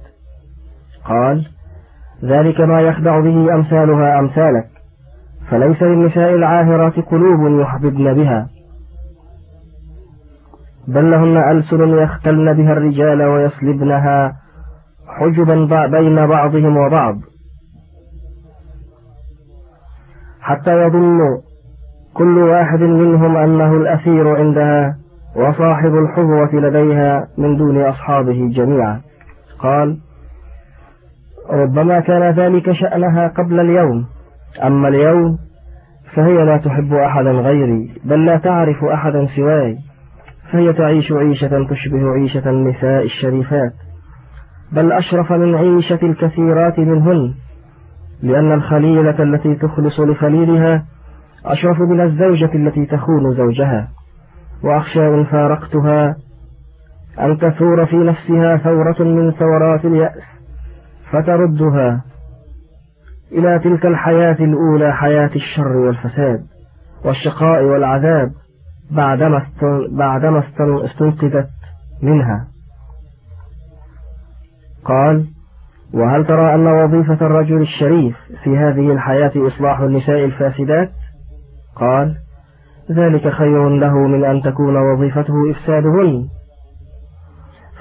قال ذلك ما يخدع به أمثالها أمثالك. فليس للنساء العاهرات قلوب يحببن بها. بل لهن ألسن يختلن بها الرجال ويصلبنها حجبا بين بعضهم وبعض. حتى يظن كل واحد منهم أنه الأثير عندها وصاحب الحظوة لديها من دون أصحابه جميعا. قال ربما كان ذلك شأنها قبل اليوم. أما اليوم فهي لا تحب أحدا غيري بل لا تعرف أحدا سواي فهي تعيش عيشة تشبه عيشة النساء الشريفات. بل أشرف من عيشة الكثيرات منهن لأن الخليلة التي تخلص لخليلها أشرف من الزوجة التي تخون زوجها. وأخشى إن فارقتها أن تثور في نفسها ثورة من ثورات اليأس فتردها إلى تلك الحياة الأولى حياة الشر والفساد والشقاء والعذاب بعدما بعدما استنقذت منها. قال وهل ترى أن وظيفة الرجل الشريف في هذه الحياة إصلاح النساء الفاسدات؟ قال ذلك خير له من أن تكون وظيفته إفسادهن.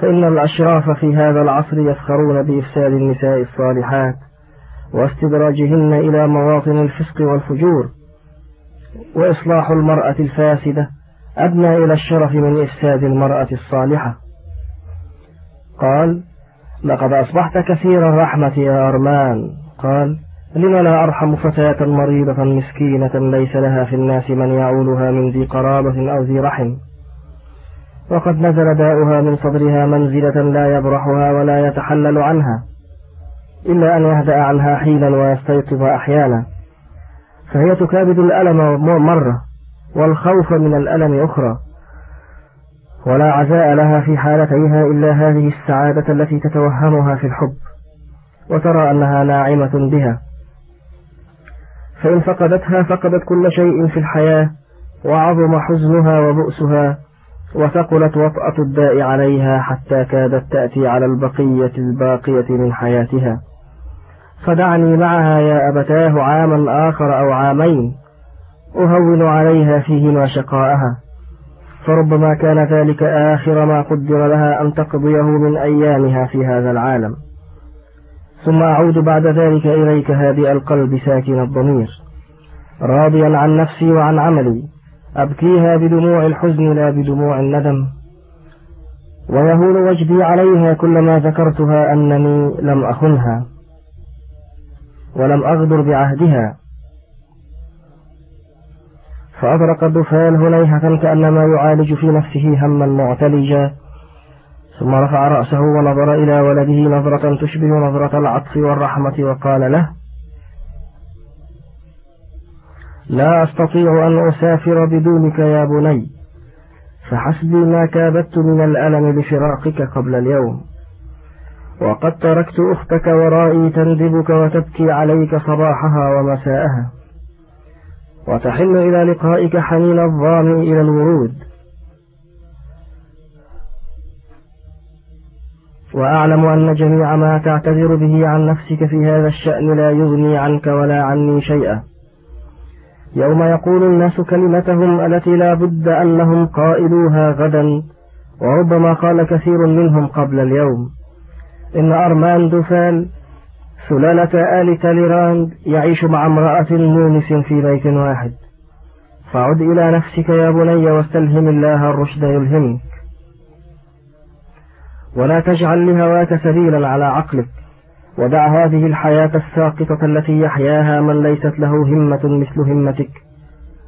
فإن الأشراف في هذا العصر يفخرون بإفساد النساء الصالحات واستدراجهن إلى مواطن الفسق والفجور. وإصلاح المرأة الفاسدة أدنى إلى الشرف من إفساد المرأة الصالحة. قال لقد أصبحت كثير الرحمة يا أرمان. قال لم لا أرحم فتاة مريضة مسكينة ليس لها في الناس من يعولها من ذي قرابة أو ذي رحم. وقد نزل داؤها من صدرها منزلة لا يبرحها ولا يتحلل عنها إلا أن يهدأ عنها حينا ويستيقظ أحيانا. فهي تكابد الألم مرة والخوف من الألم أخرى. ولا عزاء لها في حالتيها إلا هذه السعادة التي تتوهمها في الحب وترى أنها ناعمة بها. فإن فقدتها فقدت كل شيء في الحياة وعظم حزنها وبؤسها وثقلت وطأة الداء عليها حتى كادت تأتي على البقية الباقية من حياتها. فدعني معها يا أبتاه عاما آخر أو عامين أهون عليها فيهما شقاءها. فربما كان ذلك آخر ما قدر لها أن تقضيه من أيامها في هذا العالم. ثم أعود بعد ذلك إليك هادئ القلب ساكن الضمير. راضيا عن نفسي وعن عملي. أبكيها بدموع الحزن لا بدموع الندم. ويهون وجدي عليها كلما ذكرتها أنني لم أخنها. ولم أغدر بعهدها. فأطرق الدفان هنيهة كأنما يعالج في نفسه هما معتلجا. ثم رفع رأسه ونظر إلى ولده نظرة تشبه نظرة العطف والرحمة وقال له لا أستطيع أن أسافر بدونك يا بني فحسبي ما كابدت من الألم بفراقك قبل اليوم. وقد تركت أختك ورائي تندبك وتبكي عليك صباحها ومساءها. وتحن إلى لقائك حنين الظامئ إلى الورود. وأعلم أن جميع ما تعتذر به عن نفسك في هذا الشأن لا يغني عنك ولا عني شيئا. يوم يقول الناس كلمتهم التي لا بد أنهم قائلوها غدا وربما قال كثير منهم قبل اليوم. إن أرمان دوفال سلالة آل تاليراند يعيش مع امرأة مومس في بيت واحد. فعد إلى نفسك يا بني واستلهم الله الرشد يلهمك. ولا تجعل لهواك سبيلا على عقلك. ودع هذه الحياة الساقطة التي يحياها من ليست له همة مثل همتك.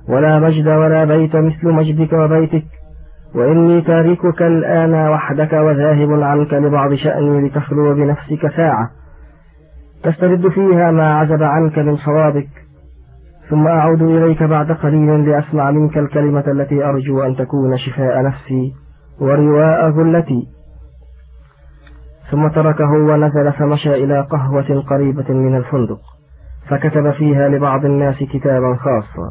ولا مجد ولا بيت مثل مجدك وبيتك. وإني تاركك الآن وحدك وذاهب عنك لبعض شأني لتخلو بنفسك ساعة. تسترد فيها ما عزب عنك من صوابك ثم أعود إليك بعد قليل لأسمع منك الكلمة التي أرجو أن تكون شفاء نفسي ورواء ذلتي ثم تركه ونزل فمشى إلى قهوة قريبة من الفندق فكتب فيها لبعض الناس كتابا خاصا.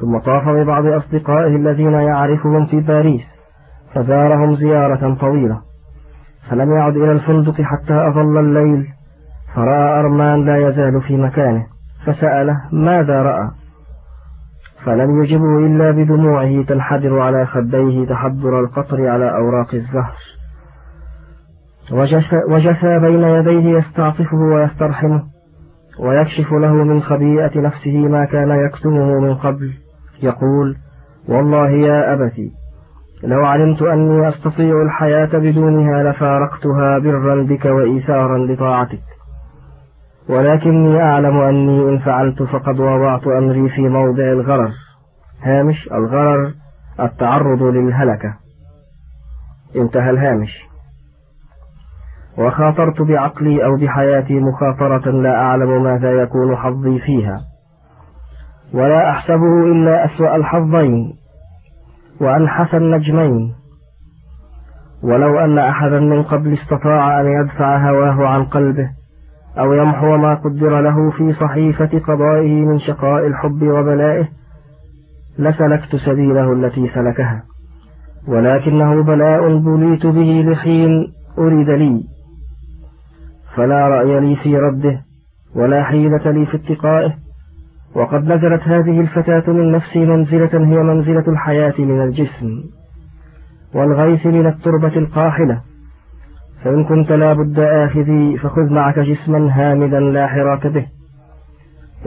ثم طاف ببعض أصدقائه الذين يعرفهم في باريس فزارهم زيارة طويلة. فلم يعد إلى الفندق حتى أظل الليل. فرأى أرمان لا يزال في مكانه فسأله ماذا رأى؟ فلم يجبه إلا بدموعه تنحدر على خديه تحضر القطر على أوراق الزهر. وجثى بين يديه يستعطفه ويسترحمه ويكشف له من خبيئة نفسه ما كان يكتمه من قبل. يقول والله يا أبتي لو علمت أني أستطيع الحياة بدونها لفارقتها برا بك وإيثارا لطاعتك. ولكني أعلم أني إن فعلت فقد وضعت أمري في موضع الغرر. هامش الغرر التعرض للهلكة. انتهى الهامش. وخاطرت بعقلي أو بحياتي مخاطرة لا أعلم ماذا يكون حظي فيها. ولا أحسبه إلا أسوأ الحظين وأنحس النجمين. ولو أن أحدا من قبل استطاع أن يدفع هواه عن قلبه أو يمحو ما قدر له في صحيفة قضائه من شقاء الحب وبلائه لسلكت سبيله التي سلكها. ولكنه بلاء بليت به لحين أريد لي. فلا رأي لي في رده ولا حيلة لي في اتقائه. وقد نزلت هذه الفتاة من نفسي منزلة هي منزلة الحياة من الجسم والغيث من التربة القاحلة. فإن كنت لا بد آخذي فخذ معك جسما هامدا لا حراك به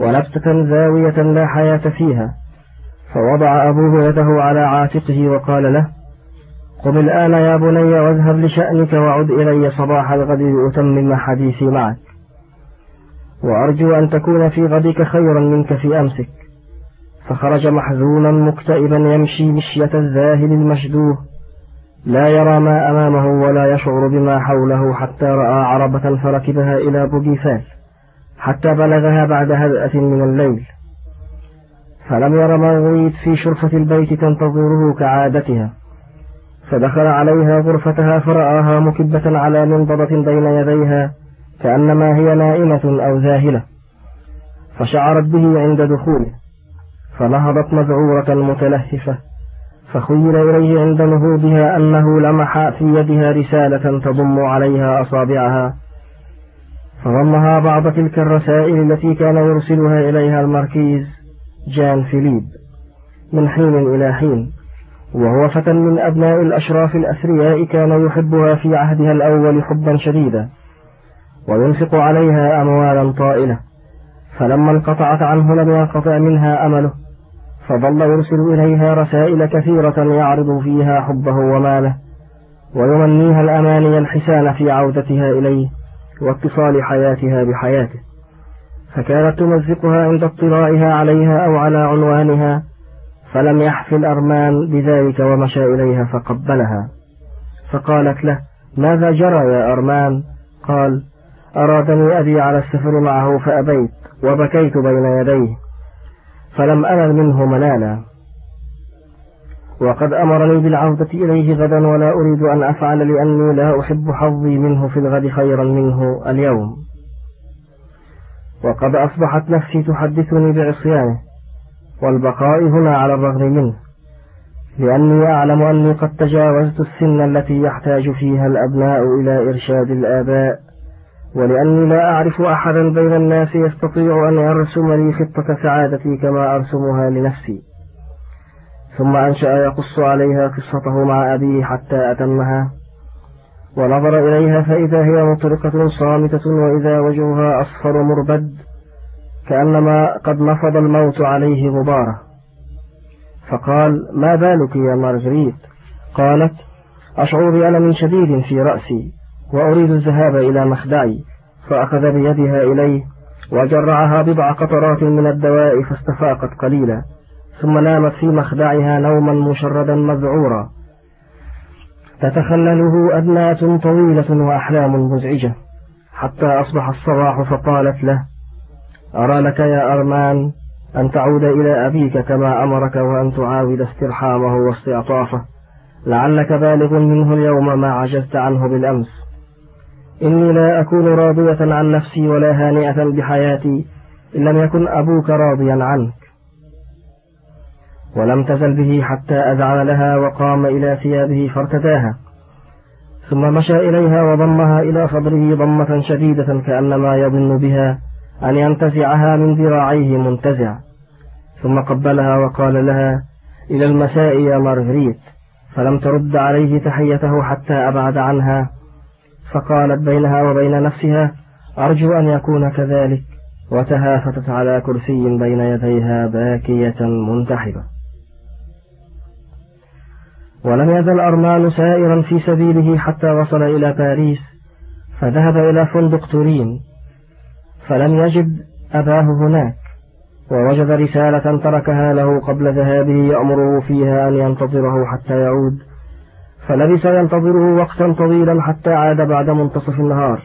ونبتة زاوية لا حياة فيها. فوضع أبوه يده على عاتقه وقال له قم الآن يا بني واذهب لشأنك وعد إلي صباح الغد لأتمم حديثي معك. وأرجو أن تكون في غدك خيرا منك في أمسك. فخرج محزونا مكتئبا يمشي مشية الذاهل المشدوه. لا يرى ما أمامه ولا يشعر بما حوله حتى رأى عربة فركبها إلى بوغيفال حتى بلغها بعد هدأة من الليل. فلم ير مغيث في شرفة البيت تنتظره كعادتها. فدخل عليها غرفتها فرآها مكبة على منضدة بين يديها كأنما هي نائمة أو ذاهلة. فشعرت به عند دخوله فنهضت مذعورة متلهفة. فخيل إليه عند نهوضها أنه لمح في يدها رسالة تضم عليها أصابعها. فضمها بعض تلك الرسائل التي كان يرسلها إليها الماركيز جان فيليب من حين إلى حين. وهو فتى من أبناء الأشراف الأثرياء كان يحبها في عهدها الأول حبا شديدا وينفق عليها أموالا طائلة. فلما انقطعت عنه لم ينقطع منها أمله. فظل يرسل إليها رسائل كثيرة يعرض فيها حبه وماله ويمنيها الأماني الحسان في عودتها إليه واتصال حياتها بحياته. فكانت تمزقها عند اطلاعها عليها أو على عنوانها فلم يحفل الأرمان بذلك ومشى إليها فقبلها. فقالت له ماذا جرى يا أرمان؟ قال أرادني أبي على السفر معه فأبيت وبكيت بين يديه. فلم أنل منه منالا وقد أمرني بالعودة إليه غدا ولا أريد أن أفعل لأني لا أحب حظي منه في الغد خيرا منه اليوم. وقد أصبحت نفسي تحدثني بعصيانه والبقاء هنا على الرغم منه لأني أعلم أني قد تجاوزت السن التي يحتاج فيها الأبناء إلى إرشاد الآباء. ولأني لا أعرف أحدا بين الناس يستطيع أن يرسم لي خطة سعادتي كما أرسمها لنفسي. ثم أنشأ يقص عليها قصته مع أبيه حتى أتمها. ونظر إليها فإذا هي مطرقة صامتة وإذا وجهها أصفر مربد كأنما قد نفض الموت عليه غبارة. فقال ما بالك يا مارغريت؟ قالت أشعر بألم شديد في رأسي. وأريد الذهاب إلى مخدعي فأخذ بيدها إليه وجرعها بضع قطرات من الدواء فاستفاقت قليلا ثم نامت في مخدعها نوما مشردا مذعورا. تتخلله أدنات طويلة وأحلام مزعجة حتى أصبح الصباح فقالت له أرى لك يا أرمان أن تعود إلى أبيك كما أمرك وأن تعاود استرحامه واستعطافه لعلك بالغ منه اليوم ما عجزت عنه بالأمس. إني لا أكون راضية عن نفسي ولا هانئة بحياتي إن لم يكن أبوك راضيا عنك. ولم تزل به حتى أذعن لها وقام إلى ثيابه فارتداها. ثم مشى إليها وضمها إلى صدره ضمة شديدة كأنما يظن بها أن ينتزعها من ذراعيه منتزع. ثم قبلها وقال لها إلى المساء يا مارغريت. فلم ترد عليه تحيته حتى أبعد عنها. فقالت بينها وبين نفسها أرجو أن يكون كذلك وتهافتت على كرسي بين يديها باكية منتحبة. ولم يزل أرمان سائرا في سبيله حتى وصل إلى باريس فذهب إلى فندق تورين فلم يجد أباه هناك ووجد رسالة تركها له قبل ذهابه يأمره فيها أن ينتظره حتى يعود. فلبث ينتظره وقتا طويلا حتى عاد بعد منتصف النهار.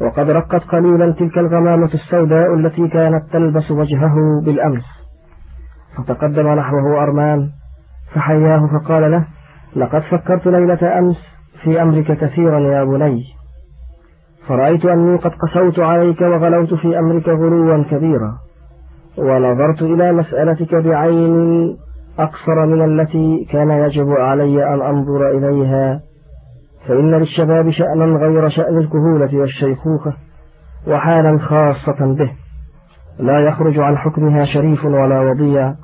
وقد رقت قليلا تلك الغمامة السوداء التي كانت تلبس وجهه بالأمس. فتقدم نحوه أرمان فحياه فقال له لقد فكرت ليلة أمس في أمرك كثيرا يا بني. فرأيت أني قد قسوت عليك وغلوت في أمرك غلوا كبيرا. ونظرت إلى مسألتك بعين أقصر من التي كان يجب علي أن أنظر إليها فإن للشباب شأنا غير شأن الكهولة والشيخوخة وحالا خاصة به. لا يخرج عن حكمها شريف ولا وضيع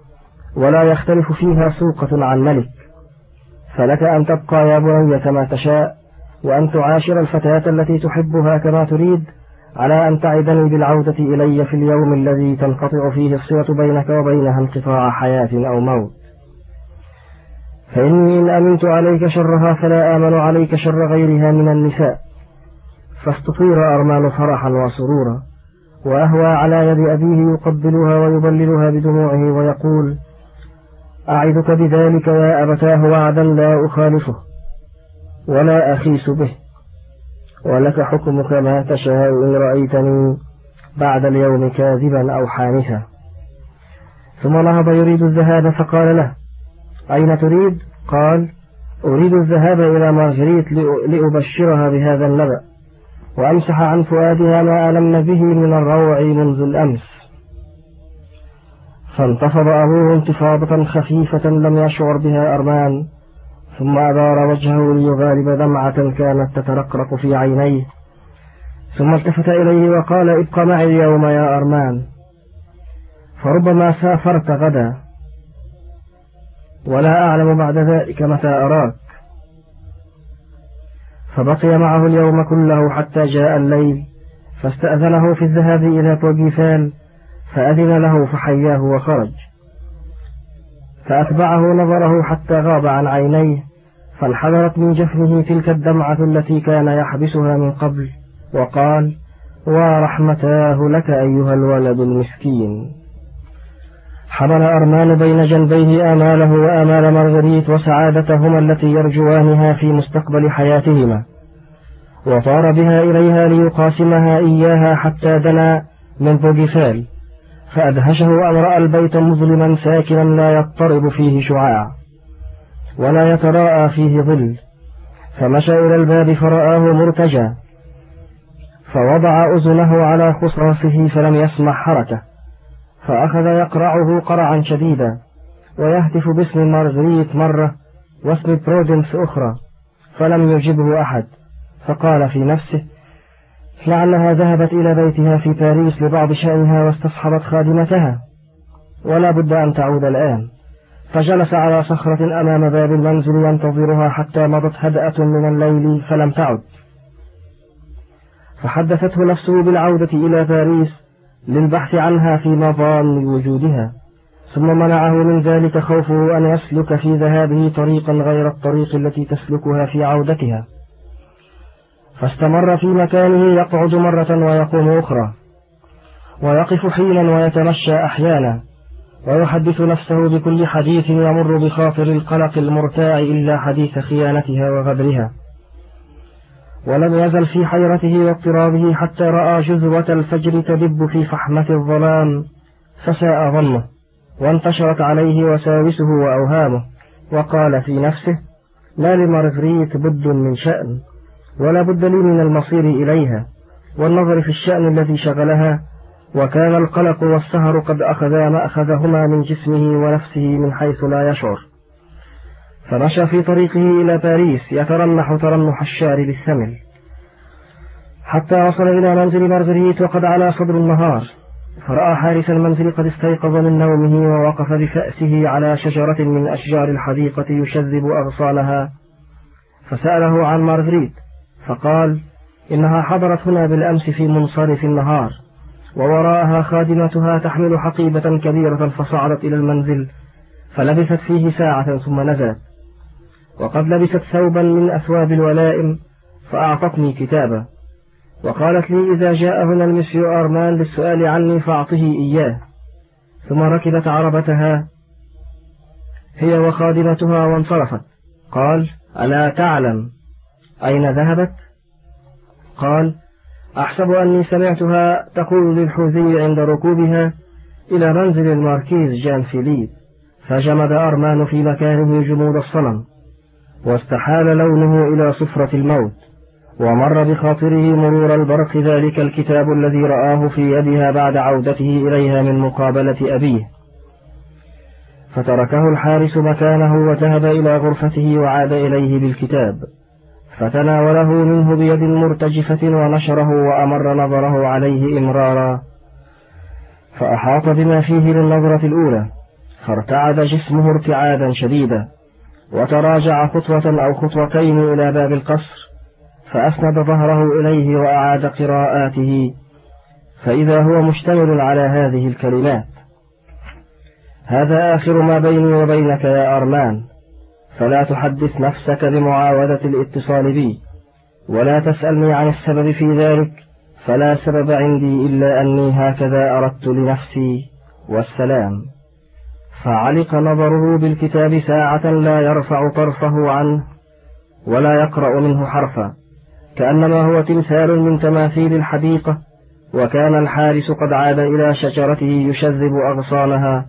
ولا يختلف فيها سوقة عن ملك. فلك أن تبقى يا بني كما تشاء وأن تعاشر الفتاة التي تحبها كما تريد على أن تعدني بالعودة إلي في اليوم الذي تنقطع فيه الصلة بينك وبينها انقطاع حياة أو موت. فإني إن أمنت عليك شرها فلا آمن عليك شر غيرها من النساء. فاستطير أرمان فرحا وسرورا وأهوى على يد أبيه يقبلها ويبللها بدموعه ويقول أعدك بذلك يا أبتاه وعدا لا أخالفه ولا أخيس به. ولك حكمك ما تشاء إن رأيتني بعد اليوم كاذبا أو حانثا. ثم نهض يريد الذهاب فقال له أين تريد؟ قال أريد الذهاب إلى مارجريت لأبشرها بهذا النبأ. وأمسح عن فؤادها ما ألمن به من الروع منذ الأمس. فانتفض أبوه انتفاضة خفيفة لم يشعر بها أرمان. ثم أدار وجهه ليغالب دمعة كانت تترقرق في عينيه. ثم التفت إليه وقال ابق معي اليوم يا أرمان. فربما سافرت غدا. ولا أعلم بعد ذلك متى أراك. فبقي معه اليوم كله حتى جاء الليل فاستأذنه في الذهاب إلى بوغيفان فأذن له فحياه وخرج. فأتبعه نظره حتى غاب عن عينيه فانحدرت من جفنه تلك الدمعة التي كان يحبسها من قبل وقال ورحمتاه لك أيها الولد المسكين. حمل أرمان بين جنبيه آماله وآمال مارغريت وسعادتهما التي يرجوانها في مستقبل حياتهما. وطار بها إليها ليقاسمها إياها حتى دنا من بوغيفال فأدهشه أن رأى البيت مظلما ساكنا لا يضطرب فيه شعاع ولا يتراءى فيه ظل فمشى إلى الباب فرآه مرتجى فوضع أذنه على خصاصه فلم يسمع حركة. فأخذ يقرعه قرعا شديدا ويهتف باسم مارغريت مرة واسم برودنس أخرى فلم يجبه أحد. فقال في نفسه لعلها ذهبت إلى بيتها في باريس لبعض شأنها واستصحبت خادمتها ولا بد أن تعود الآن. فجلس على صخرة أمام باب المنزل ينتظرها حتى مضت هدأة من الليل فلم تعد. فحدثته نفسه بالعودة إلى باريس للبحث عنها في مظان وجودها ثم منعه من ذلك خوفه أن يسلك في ذهابه طريقا غير الطريق التي تسلكها في عودتها. فاستمر في مكانه يقعد مرة ويقوم أخرى ويقف حينا ويتمشى أحيانا ويحدث نفسه بكل حديث يمر بخاطر القلق المرتاع إلا حديث خيانتها وغدرها. ولم يزل في حيرته واضطرابه حتى رأى جزوة الفجر تدب في فحمة الظلام فساء ظنه وانتشرت عليه وساوسه وأوهامه وقال في نفسه ما لمارغريت بد من شأن ولا بد لي من المصير إليها والنظر في الشأن الذي شغلها وكان القلق والسهر قد أخذا مأخذهما من جسمه ونفسه من حيث لا يشعر. فمشى في طريقه إلى باريس يترنح ترنح الشارب الثمل حتى وصل إلى منزل مارغريت وقد على صدر النهار فرأى حارس المنزل قد استيقظ من نومه ووقف بفأسه على شجرة من أشجار الحديقة يشذب أغصانها. فسأله عن مارغريت فقال إنها حضرت هنا بالأمس في منصرف النهار ووراءها خادمتها تحمل حقيبة كبيرة فصعدت إلى المنزل فلبثت فيه ساعة ثم نزلت. وقد لبست ثوبا من أثواب الولائم فأعطتني كتابا. وقالت لي إذا جاء هنا المسيو أرمان للسؤال عني فأعطه إياه. ثم ركبت عربتها هي وخادمتها وانصرفت. قال ألا تعلم أين ذهبت؟ قال أحسب أني سمعتها تقول للحوثي عند ركوبها إلى منزل الماركيز جان فيليب فجمد أرمان في مكانه جمود الصنم. واستحال لونه إلى صفرة الموت ومر بخاطره مرور البرق ذلك الكتاب الذي رآه في يدها بعد عودته إليها من مقابلة أبيه. فتركه الحارس مكانه وذهب إلى غرفته وعاد إليه بالكتاب فتناوله منه بيد مرتجفة ونشره وأمر نظره عليه إمرارا. فأحاط بما فيه للنظرة الأولى فارتعد جسمه ارتعادا شديدا. وتراجع خطوة أو خطوتين إلى باب القصر فأسند ظهره إليه وأعاد قراءاته فإذا هو مشتمل على هذه الكلمات. هذا آخر ما بيني وبينك يا أرمان. فلا تحدث نفسك بمعاودة الاتصال بي ولا تسألني عن السبب في ذلك فلا سبب عندي إلا أني هكذا أردت لنفسي والسلام. فعلق نظره بالكتاب ساعة لا يرفع طرفه عنه ولا يقرأ منه حرفا كأنما هو تمثال من تماثيل الحديقة وكان الحارس قد عاد إلى شجرته يشذب أغصانها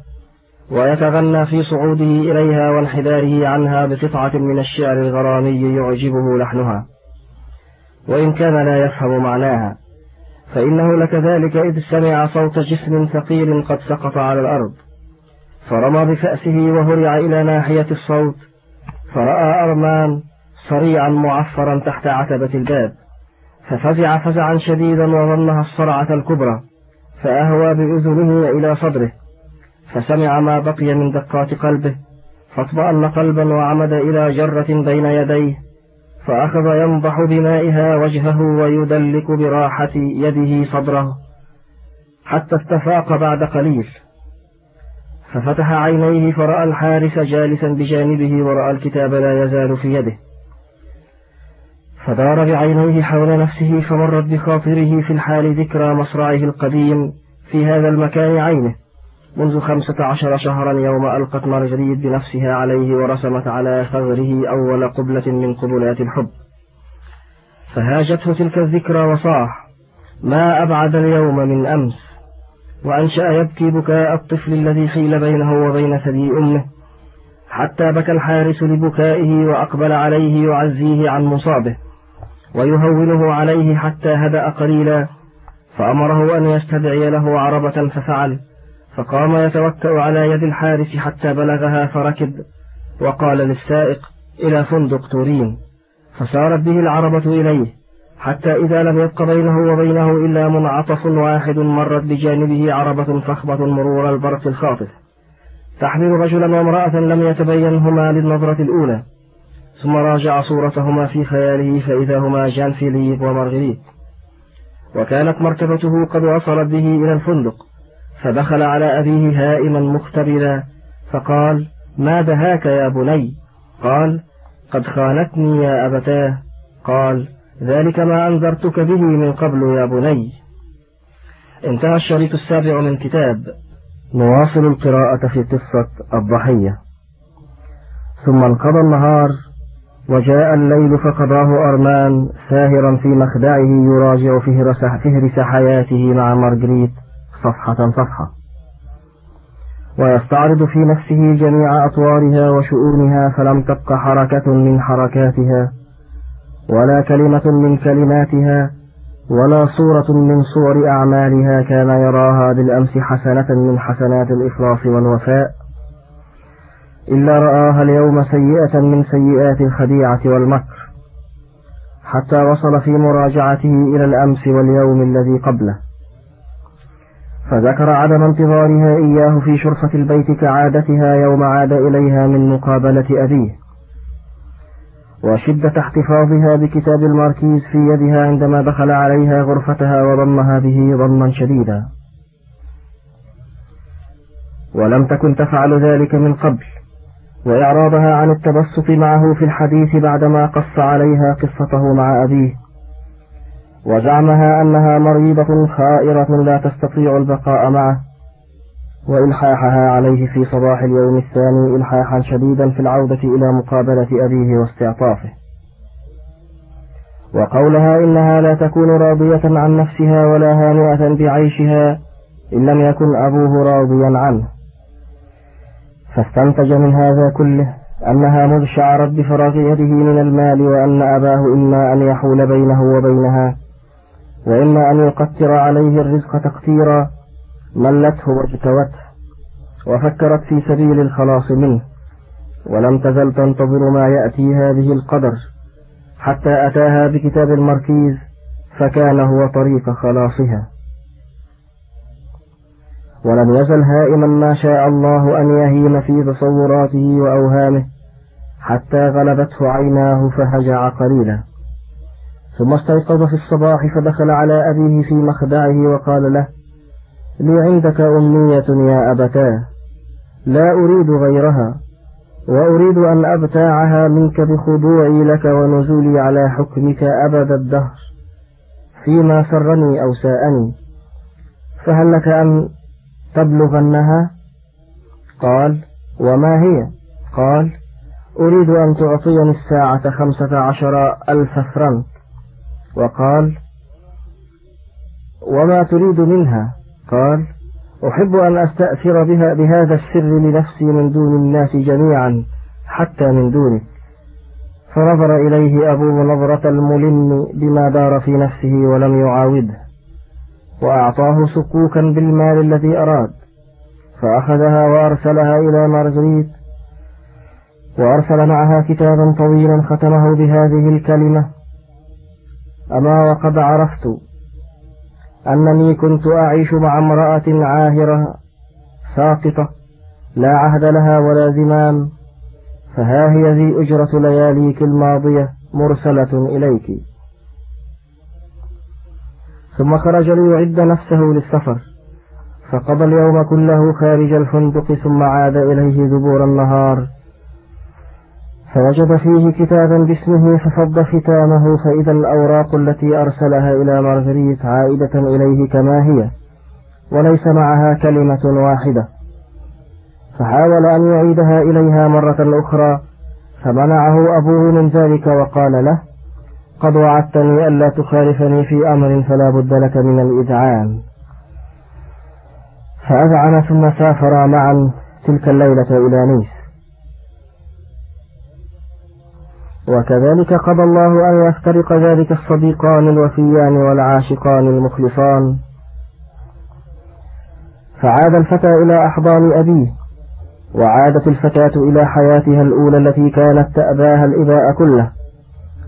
ويتغنى في صعوده إليها وانحداره عنها بقطعة من الشعر الغرامي يعجبه لحنها. وإن كان لا يفهم معناها فإنه لكذلك إذ سمع صوت جسم ثقيل قد سقط على الأرض. فرمى بفأسه وهرع إلى ناحية الصوت فرأى أرمان صريعا معفرا تحت عتبة الباب ففزع فزعا شديدا وظنها الصرعة الكبرى فأهوى بأذنه إلى صدره فسمع ما بقي من دقات قلبه فاطمأن قلبا وعمد إلى جرة بين يديه فأخذ ينضح بمائها وجهه ويدلك براحة يده صدره حتى استفاق بعد قليل. ففتح عينيه فرأى الحارس جالسا بجانبه ورأى الكتاب لا يزال في يده. فدار بعينيه حول نفسه فمرت بخاطره في الحال ذكرى مصرعه القديم في هذا المكان عينه. منذ خمسة عشر شهرا يوم ألقت مارجريد بنفسها عليه ورسمت على ثغره أول قبلة من قبلات الحب. فهاجته تلك الذكرى وصاح ما أبعد اليوم من أمس وأنشأ يبكي بكاء الطفل الذي حيل بينه وبين ثدي أمه حتى بكى الحارس لبكائه وأقبل عليه يعزيه عن مصابه ويهونه عليه حتى هدأ قليلا فأمره أن يستدعي له عربة ففعل فقام يتوكأ على يد الحارس حتى بلغها فركب وقال للسائق إلى فندق تورين. فسارت به العربة إليه حتى إذا لم يبق بينه وبينه إلا منعطف واحد مرت بجانبه عربة فخمة مرور البرق الخاطف. تحمل رجلا وامرأة لم يتبينهما للنظرة الأولى. ثم راجع صورتهما في خياله فإذا هما جان فيليب ومارغريت وكانت مركبته قد وصلت به إلى الفندق. فدخل على أبيه هائما مختبلا فقال ما دهاك يا بني؟ قال قد خانتني يا أبتاه. قال ذلك ما أنذرتك به من قبل يا بني. انتهى الشريط السابع من كتاب نواصل القراءة في قصة الضحية. ثم انقضى النهار وجاء الليل فقضاه أرمان ساهرا في مخدعه يراجع فهرس حياته مع مارغريت صفحة صفحة. ويستعرض في نفسه جميع أطوارها وشؤونها فلم تبق حركة من حركاتها. ولا كلمة من كلماتها ولا صورة من صور أعمالها كان يراها بالأمس حسنة من حسنات الإخلاص والوفاء إلا رآها اليوم سيئة من سيئات الخديعة والمكر حتى وصل في مراجعته إلى الأمس واليوم الذي قبله. فذكر عدم انتظارها إياه في شرفة البيت كعادتها يوم عاد إليها من مقابلة أبيه. وشدة احتفاظها بكتاب الماركيز في يدها عندما دخل عليها غرفتها وضمها به ضما شديدا. ولم تكن تفعل ذلك من قبل وإعراضها عن التبسط معه في الحديث بعدما قص عليها قصته مع أبيه. وزعمها أنها مريضة خائرة لا تستطيع البقاء معه. وإلحاحها عليه في صباح اليوم الثاني إلحاحا شديدا في العودة إلى مقابلة أبيه واستعطافه. وقولها إنها لا تكون راضية عن نفسها ولا هانئة بعيشها إن لم يكن أبوه راضيا عنه. فاستنتج من هذا كله أنها مذ شعرت بفراغ يده من المال وأن أباه إما أن يحول بينه وبينها وإما أن يقتر عليه الرزق تقتيرا ملته واجتوته وفكرت في سبيل الخلاص منه ولم تزل تنتظر ما يأتي هذه القدر حتى أتاها بكتاب المركيز فكان هو طريق خلاصها. ولم يزل هائما ما شاء الله أن يهيم في تصوراته وأوهامه حتى غلبته عيناه فهجع قليلا. ثم استيقظ في الصباح فدخل على أبيه في مخدعه وقال له لي عندك أمنية يا أبتاه. لا أريد غيرها وأريد أن أبتاعها منك بخضوعي لك ونزولي على حكمك أبد الدهر فيما سرني أو ساءني. فهل لك أن تبلغنها؟ قال وما هي؟ قال أريد أن تعطيني الساعة خمسة عشر ألف فرنك. وقال وما تريد منها؟ قال أحب أن أستأثر بها بهذا السر لنفسي من دون الناس جميعا حتى من دونك. فنظر إليه أبوه نظرة الملم بما دار في نفسه ولم يعاوده وأعطاه صكوكا بالمال الذي أراد فأخذها وأرسلها إلى مارغريت وأرسل معها كتابا طويلا ختمه بهذه الكلمة. أما وقد عرفت أنني كنت أعيش مع امرأة عاهرة ساقطة لا عهد لها ولا زمام فها هي ذي أجرة لياليك الماضية مرسلة إليك. ثم خرج ليعد نفسه للسفر فقضى اليوم كله خارج الفندق ثم عاد إليه دبور النهار. فوجد فيه كتابا باسمه ففض ختامه فإذا الأوراق التي أرسلها إلى مارغريت عائدة إليه كما هي وليس معها كلمة واحدة. فحاول أن يعيدها إليها مرة أخرى فمنعه أبوه من ذلك وقال له قد وعدتني ألا تخالفني في أمر فلا بد لك من الإذعان. فأذعن ثم سافرا معا تلك الليلة إلى نيس. وكذلك قضى الله أن يفترق ذلك الصديقان الوفيان والعاشقان المخلصان. فعاد الفتى إلى أحضان أبيه وعادت الفتاة إلى حياتها الأولى التي كانت تأباها الإباء كله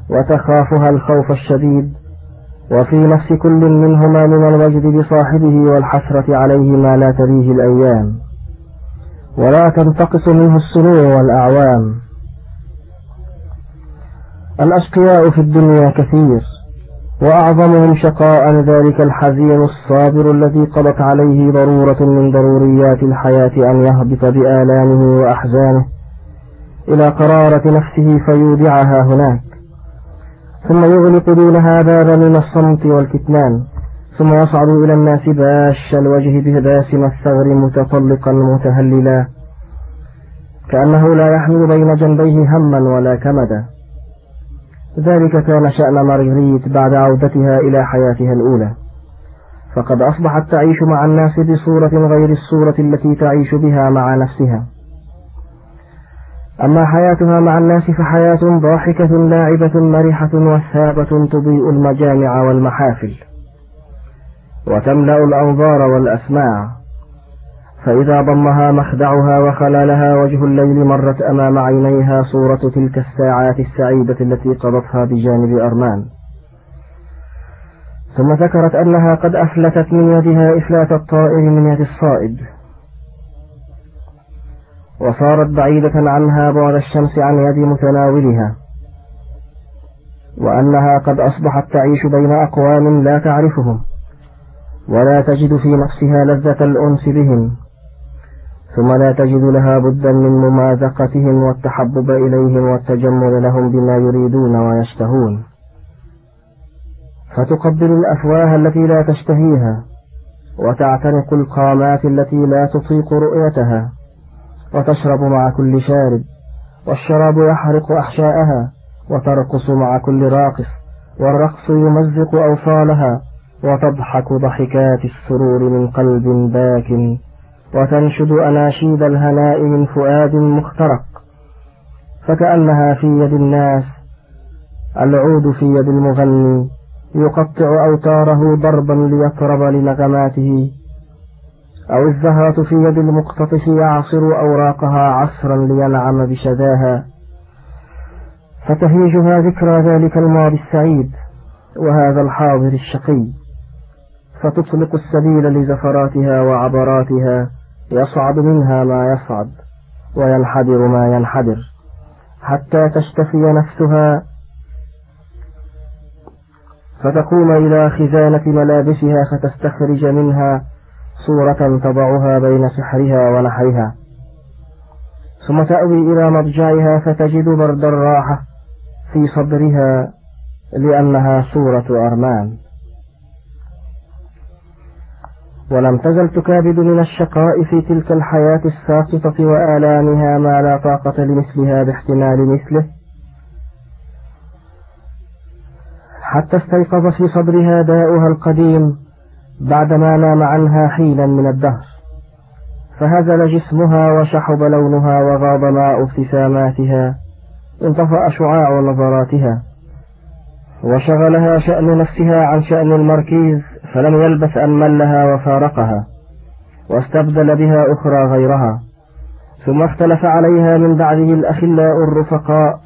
وتخافها الخوف الشديد وفي نفس كل منهما من الوجد بصاحبه والحسرة عليه ما لا تريه الأيام. ولا تنتقص منه السنون والأعوام. الأشقياء في الدنيا كثير وأعظمهم شقاء ذلك الحزين الصابر الذي قضت عليه ضرورة من ضروريات الحياة أن يهبط بآلامه وأحزانه إلى قرارة نفسه فيودعها هناك. ثم يغلق دونها بابا من الصمت والكتمان ثم يصعد إلى الناس باش الوجه بباسم الثغر متطلقا متهللا كأنه لا يحمل بين جنبيه هما ولا كمدا. ذلك كان شأن مارغريت بعد عودتها إلى حياتها الأولى. فقد أصبحت تعيش مع الناس بصورة غير الصورة التي تعيش بها مع نفسها. أما حياتها مع الناس فحياة ضاحكة لاعبة مرحة وثابة تضيء المجامع والمحافل. وتملأ الأنظار والأسماع. فإذا ضمها مخدعها وخلالها وجه الليل مرت أمام عينيها صورة تلك الساعات السعيدة التي قضتها بجانب أرمان. ثم ذكرت أنها قد أفلتت من يدها إفلات الطائر من يد الصائد. وصارت بعيدة عنها بعد الشمس عن يد متناولها. وأنها قد أصبحت تعيش بين أقوام لا تعرفهم. ولا تجد في نفسها لذة الأنس بهم. ثم لا تجد لها بدا من ممازقتهم والتحبب إليهم والتجمل لهم بما يريدون ويشتهون. فتقبل الأفواه التي لا تشتهيها وتعتنق القامات التي لا تطيق رؤيتها وتشرب مع كل شارب والشراب يحرق أحشاءها وترقص مع كل راقص والرقص يمزق أوصالها وتضحك ضحكات السرور من قلب باك. وتنشد أناشيد الهناء من فؤاد مخترق فكأنها في يد الناس العود في يد المغني يقطع أوتاره ضربا ليطرب لنغماته أو الزهرة في يد المقتطف يعصر أوراقها عصرا لينعم بشذاها. فتهيجها ذكرى ذلك الماضي السعيد وهذا الحاضر الشقي فتطلق السبيل لزفراتها وعبراتها. يصعد منها ما يصعد وينحدر ما ينحدر حتى تشتفي نفسها. فتقوم إلى خزانة ملابسها فتستخرج منها صورة تضعها بين سحرها ونحرها. ثم تأوي إلى مضجعها فتجد برد الراحة في صدرها لأنها صورة أرمان. ولم تزل تكابد من الشقاء في تلك الحياة الساقطة وآلامها ما لا طاقة لمثلها باحتمال مثله. حتى استيقظ في صدرها داؤها القديم بعدما نام عنها حينا من الدهر. فهزل جسمها وشحب لونها وغاب ماء ابتساماتها انطفأ شعاع نظراتها. وشغلها شأن نفسها عن شأن المركيز فلم يلبث أن ملها وفارقها واستبدل بها أخرى غيرها ثم اختلف عليها من بعده الأخلاء الرفقاء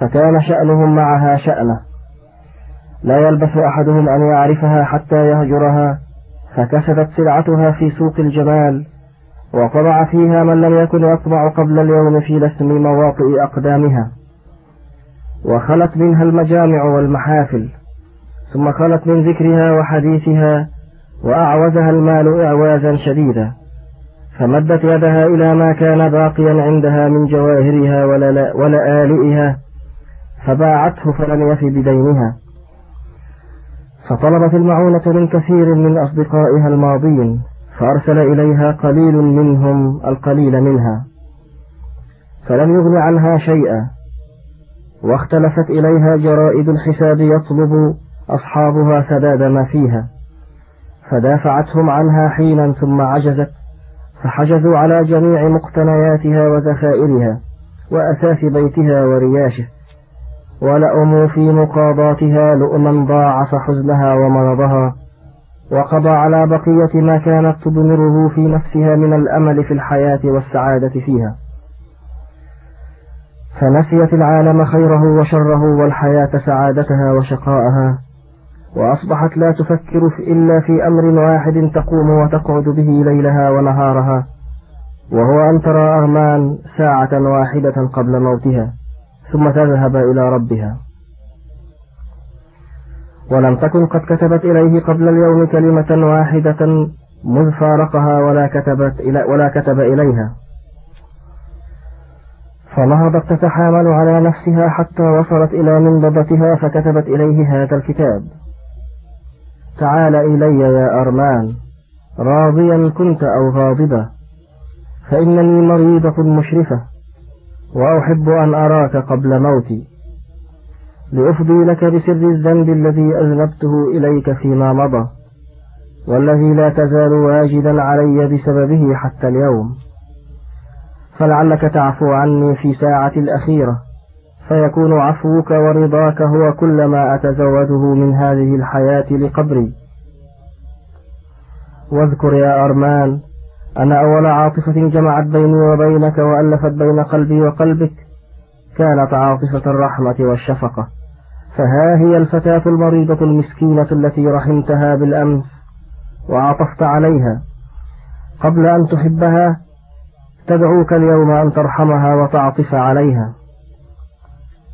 فكان شأنهم معها شأنة. لا يلبث أحدهم أن يعرفها حتى يهجرها فكسبت سلعتها في سوق الجمال وطبع فيها من لم يكن يطبع قبل اليوم في لسم مواطئ أقدامها. وخلت منها المجامع والمحافل. ثم خلت من ذكرها وحديثها وأعوزها المال إعوازا شديدا فمدت يدها إلى ما كان باقيا عندها من جواهرها ولآلئها فباعته فلم يف بدينها. فطلبت المعونة من كثير من أصدقائها الماضين فأرسل إليها قليل منهم القليل منها. فلم يغن عنها شيئا واختلفت إليها جرائد الحساب يطلب أصحابها سداد ما فيها فدافعتهم عنها حينا ثم عجزت فحجزوا على جميع مقتنياتها وذخائرها وأساس بيتها ورياشه ولأموا في مقاضاتها لؤما ضاعف حزنها ومرضها وقضى على بقية ما كانت تضمره في نفسها من الأمل في الحياة والسعادة فيها. فنسيت العالم خيره وشره والحياة سعادتها وشقاءها وأصبحت لا تفكر إلا في أمر واحد تقوم وتقعد به ليلها ونهارها وهو أن ترى أرمان ساعة واحدة قبل موتها ثم تذهب إلى ربها. ولم تكن قد كتبت إليه قبل اليوم كلمة واحدة مذ فارقها ولا كتبت إلى ولا كتب إليها. فنهضت تتحامل على نفسها حتى وصلت إلى منضدتها فكتبت إليه هذا الكتاب. تعال إلي يا أرمان راضيا كنت أو غاضبا فإنني مريضة مشرفة وأحب أن أراك قبل موتي. لأفضي لك بسر الذنب الذي أذنبته إليك فيما مضى والذي لا تزال واجدا علي بسببه حتى اليوم. فلعلك تعفو عني في ساعة الأخيرة. فيكون عفوك ورضاك هو كل ما أتزوده من هذه الحياة لقبري. واذكر يا أرمان أن أول عاطفة جمعت بيني وبينك وألفت بين قلبي وقلبك كانت عاطفة الرحمة والشفقة. فها هي الفتاة المريضة المسكينة التي رحمتها بالأمس وعطفت عليها. قبل أن تحبها تدعوك اليوم أن ترحمها وتعطف عليها.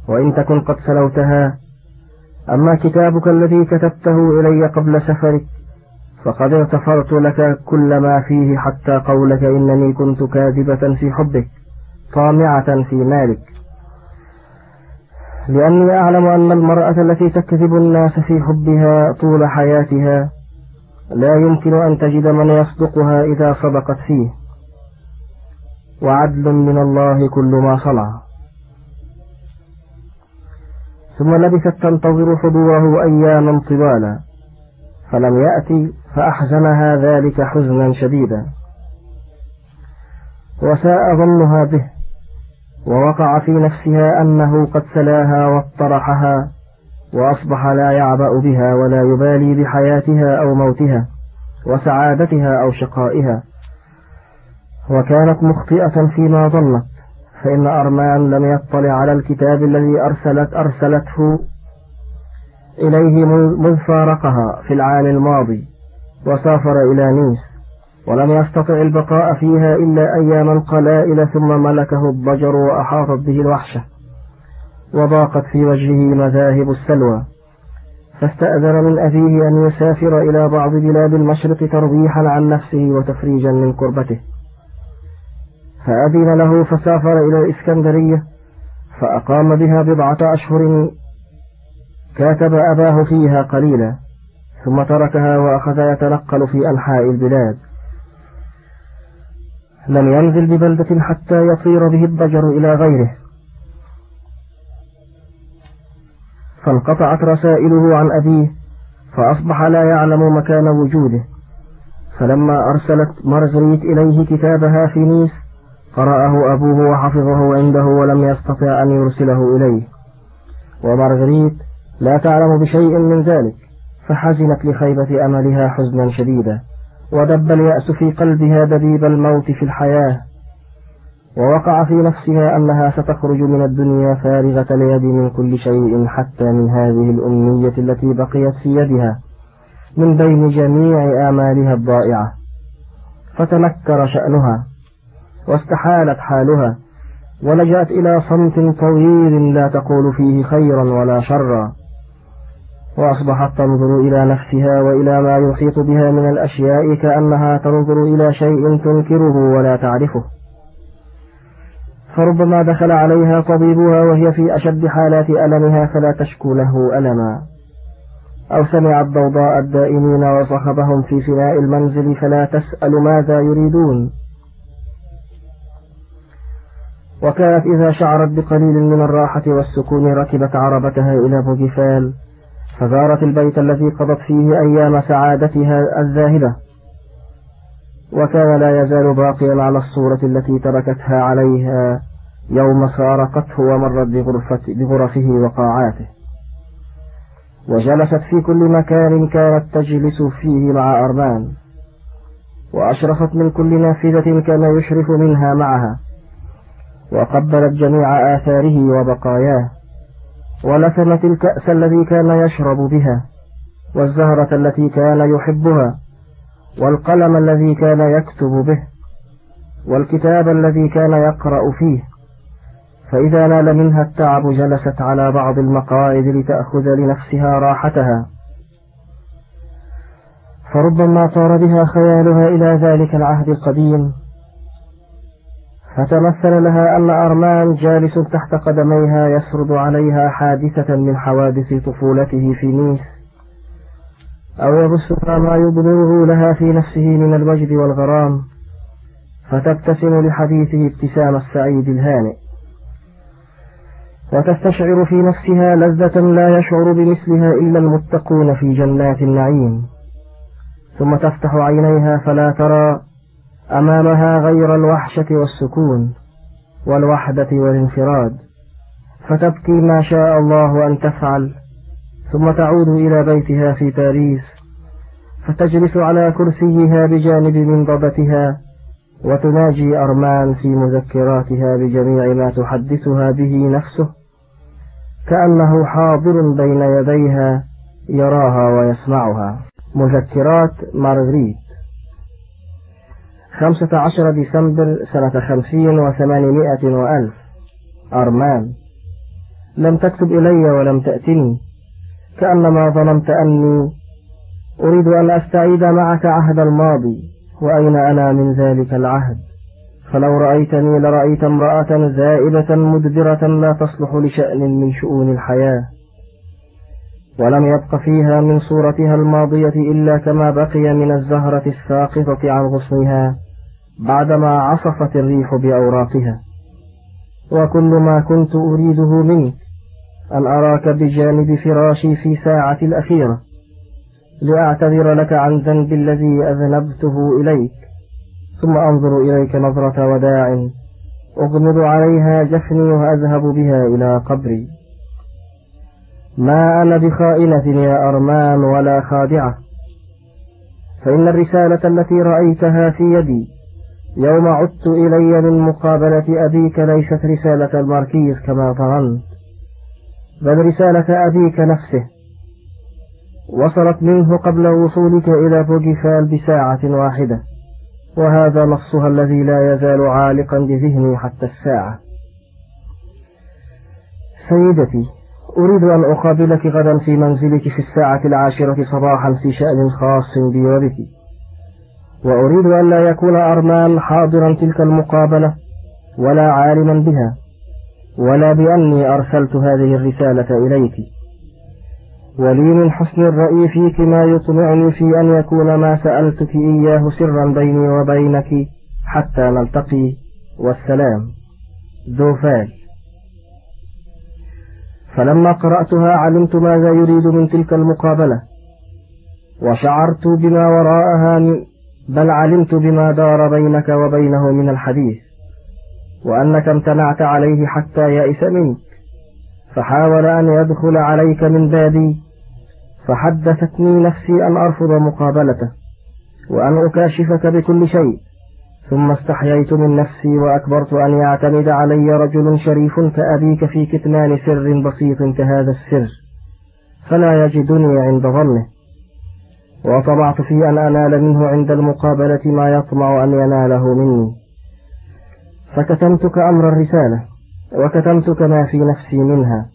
وإن تكن قد سلوتها. أما كتابك الذي كتبته إلي قبل سفرك فقد اغتفرت لك كل ما فيه حتى قولك إنني كنت كاذبة في حبك طامعة في مالك. لأني أعلم أن المرأة التي تكذب الناس في حبها طول حياتها لا يمكن أن تجد من يصدقها إذا صدقت فيه. وعدل من الله كل ما صنع. ثم لبثت تنتظر حضوره أياما طوالا فلم يأتي فأحزنها ذلك حزنا شديدا. وساء ظنها به ووقع في نفسها أنه قد سلاها واطرحها وأصبح لا يعبأ بها ولا يبالي بحياتها أو موتها وسعادتها أو شقائها. وكانت مخطئة فيما ظنت. فإن أرمان لم يطلع على الكتاب الذي أرسلت أرسلته إليه منذ فارقها في العام الماضي وسافر إلى نيس ولم يستطع البقاء فيها إلا أياما قلائل ثم ملكه الضجر وأحاطت به الوحشة وضاقت في وجهه مذاهب السلوى. فاستأذن من أبيه أن يسافر إلى بعض بلاد المشرق ترويحا عن نفسه وتفريجا من كربته فأذن له فسافر إلى الإسكندرية فأقام بها بضعة أشهر كاتب أباه فيها قليلا ثم تركها وأخذ يتنقل في أنحاء البلاد. لم ينزل ببلدة حتى يطير به الضجر إلى غيره. فانقطعت رسائله عن أبيه فأصبح لا يعلم مكان وجوده. فلما أرسلت مرزريت إليه كتابها في نيس قرأه أبوه وحفظه عنده ولم يستطع أن يرسله إليه. ومارغريت لا تعلم بشيء من ذلك فحزنت لخيبة أملها حزنا شديدا ودب اليأس في قلبها دبيب الموت في الحياة. ووقع في نفسها أنها ستخرج من الدنيا فارغة اليد من كل شيء حتى من هذه الأمنية التي بقيت في يدها من بين جميع آمالها الضائعة. فتنكر شأنها. واستحالت حالها ولجأت إلى صمت طويل لا تقول فيه خيرا ولا شرا. وأصبحت تنظر إلى نفسها وإلى ما يحيط بها من الأشياء كأنها تنظر إلى شيء تنكره ولا تعرفه. فربما دخل عليها طبيبها وهي في أشد حالات ألمها فلا تشكو له ألما. أو سمعت ضوضاء الدائمين وصخبهم في فناء المنزل فلا تسأل ماذا يريدون. وكانت إذا شعرت بقليل من الراحة والسكون ركبت عربتها إلى بوغيفال فزارت البيت الذي قضت فيه أيام سعادتها الذاهبة. وكان لا يزال باقيا على الصورة التي تركتها عليها يوم فارقته ومرت بغرفه وقاعاته. وجلست في كل مكان كانت تجلس فيه مع أرمان. وأشرفت من كل نافذة كان يشرف منها معها. وقبلت جميع آثاره وبقاياه ولثمت الكأس الذي كان يشرب بها والزهرة التي كان يحبها والقلم الذي كان يكتب به والكتاب الذي كان يقرأ فيه. فإذا نال منها التعب جلست على بعض المقاعد لتأخذ لنفسها راحتها. فربما طار بها خيالها إلى ذلك العهد القديم فتمثل لها أن أرمان جالس تحت قدميها يسرد عليها حادثة من حوادث طفولته في نيس أو يبثها ما يبلغه لها في نفسه من الوجد والغرام فتبتسم لحديثه ابتسام السعيد الهانئ. وتستشعر في نفسها لذة لا يشعر بمثلها إلا المتقون في جنات النعيم. ثم تفتح عينيها فلا ترى أمامها غير الوحشة والسكون والوحدة والانفراد. فتبكي ما شاء الله أن تفعل ثم تعود إلى بيتها في باريس. فتجلس على كرسيها بجانب منضدتها وتناجي أرمان في مذكراتها بجميع ما تحدثها به نفسه كأنه حاضر بين يديها يراها ويسمعها. مذكرات مارغريت. خمسة عشر ديسمبر سنة خمسين وثمانمائة وألف. أرمان. لم تكتب إلي ولم تأتني. كأنما ظننت أني أريد أن أستعيد معك عهد الماضي وأين أنا من ذلك العهد؟ فلو رأيتني لرأيت امرأة زائبة مدبرة لا تصلح لشأن من شؤون الحياة. ولم يبق فيها من صورتها الماضية إلا كما بقي من الزهرة الساقطة عن غصنها. بعدما عصفت الريح بأوراقها. وكل ما كنت أريده منك أن أراك بجانب فراشي في ساعة الأخيرة. لأعتذر لك عن ذنب الذي أذنبته إليك. ثم أنظر إليك نظرة وداع. أغمض عليها جفني وأذهب بها إلى قبري. ما أنا بخائنة يا أرمان ولا خادعة. فإن الرسالة التي رأيتها في يدي يوم عدت إلي من مقابلة أبيك ليست رسالة الماركيز كما ظننت بل رسالة أبيك نفسه. وصلت منه قبل وصولك إلى بوجيفال بساعة واحدة وهذا نصها الذي لا يزال عالقا بذهني حتى الساعة. سيدتي أريد أن أقابلك غدا في منزلك في الساعة العاشرة صباحا في شأن خاص وبك وأريد أن لا يكون أرمان حاضرا تلك المقابلة ولا عالما بها ولا بأني أرسلت هذه الرسالة إليك. ولي من حسن الرأي فيك ما يطمعني في أن يكون ما سألتك إياه سرا بيني وبينك حتى نلتقي. والسلام. ذوفال فلما قرأتها علمت ماذا يريد من تلك المقابلة. وشعرت بما وراءها بل علمت بما دار بينك وبينه من الحديث وأنك امتنعت عليه حتى يئس منك فحاول أن يدخل عليك من بابي فحدثتني نفسي أن أرفض مقابلته وأن أكاشفك بكل شيء ثم استحييت من نفسي وأكبرت أن يعتمد علي رجل شريف كأبيك في كتمان سر بسيط كهذا السر فلا يجدني عند ظنه. وطمعت في أن أنال منه عند المقابلة ما يطمع أن يناله مني. فكتمتك أمر الرسالة وكتمتك ما في نفسي منها.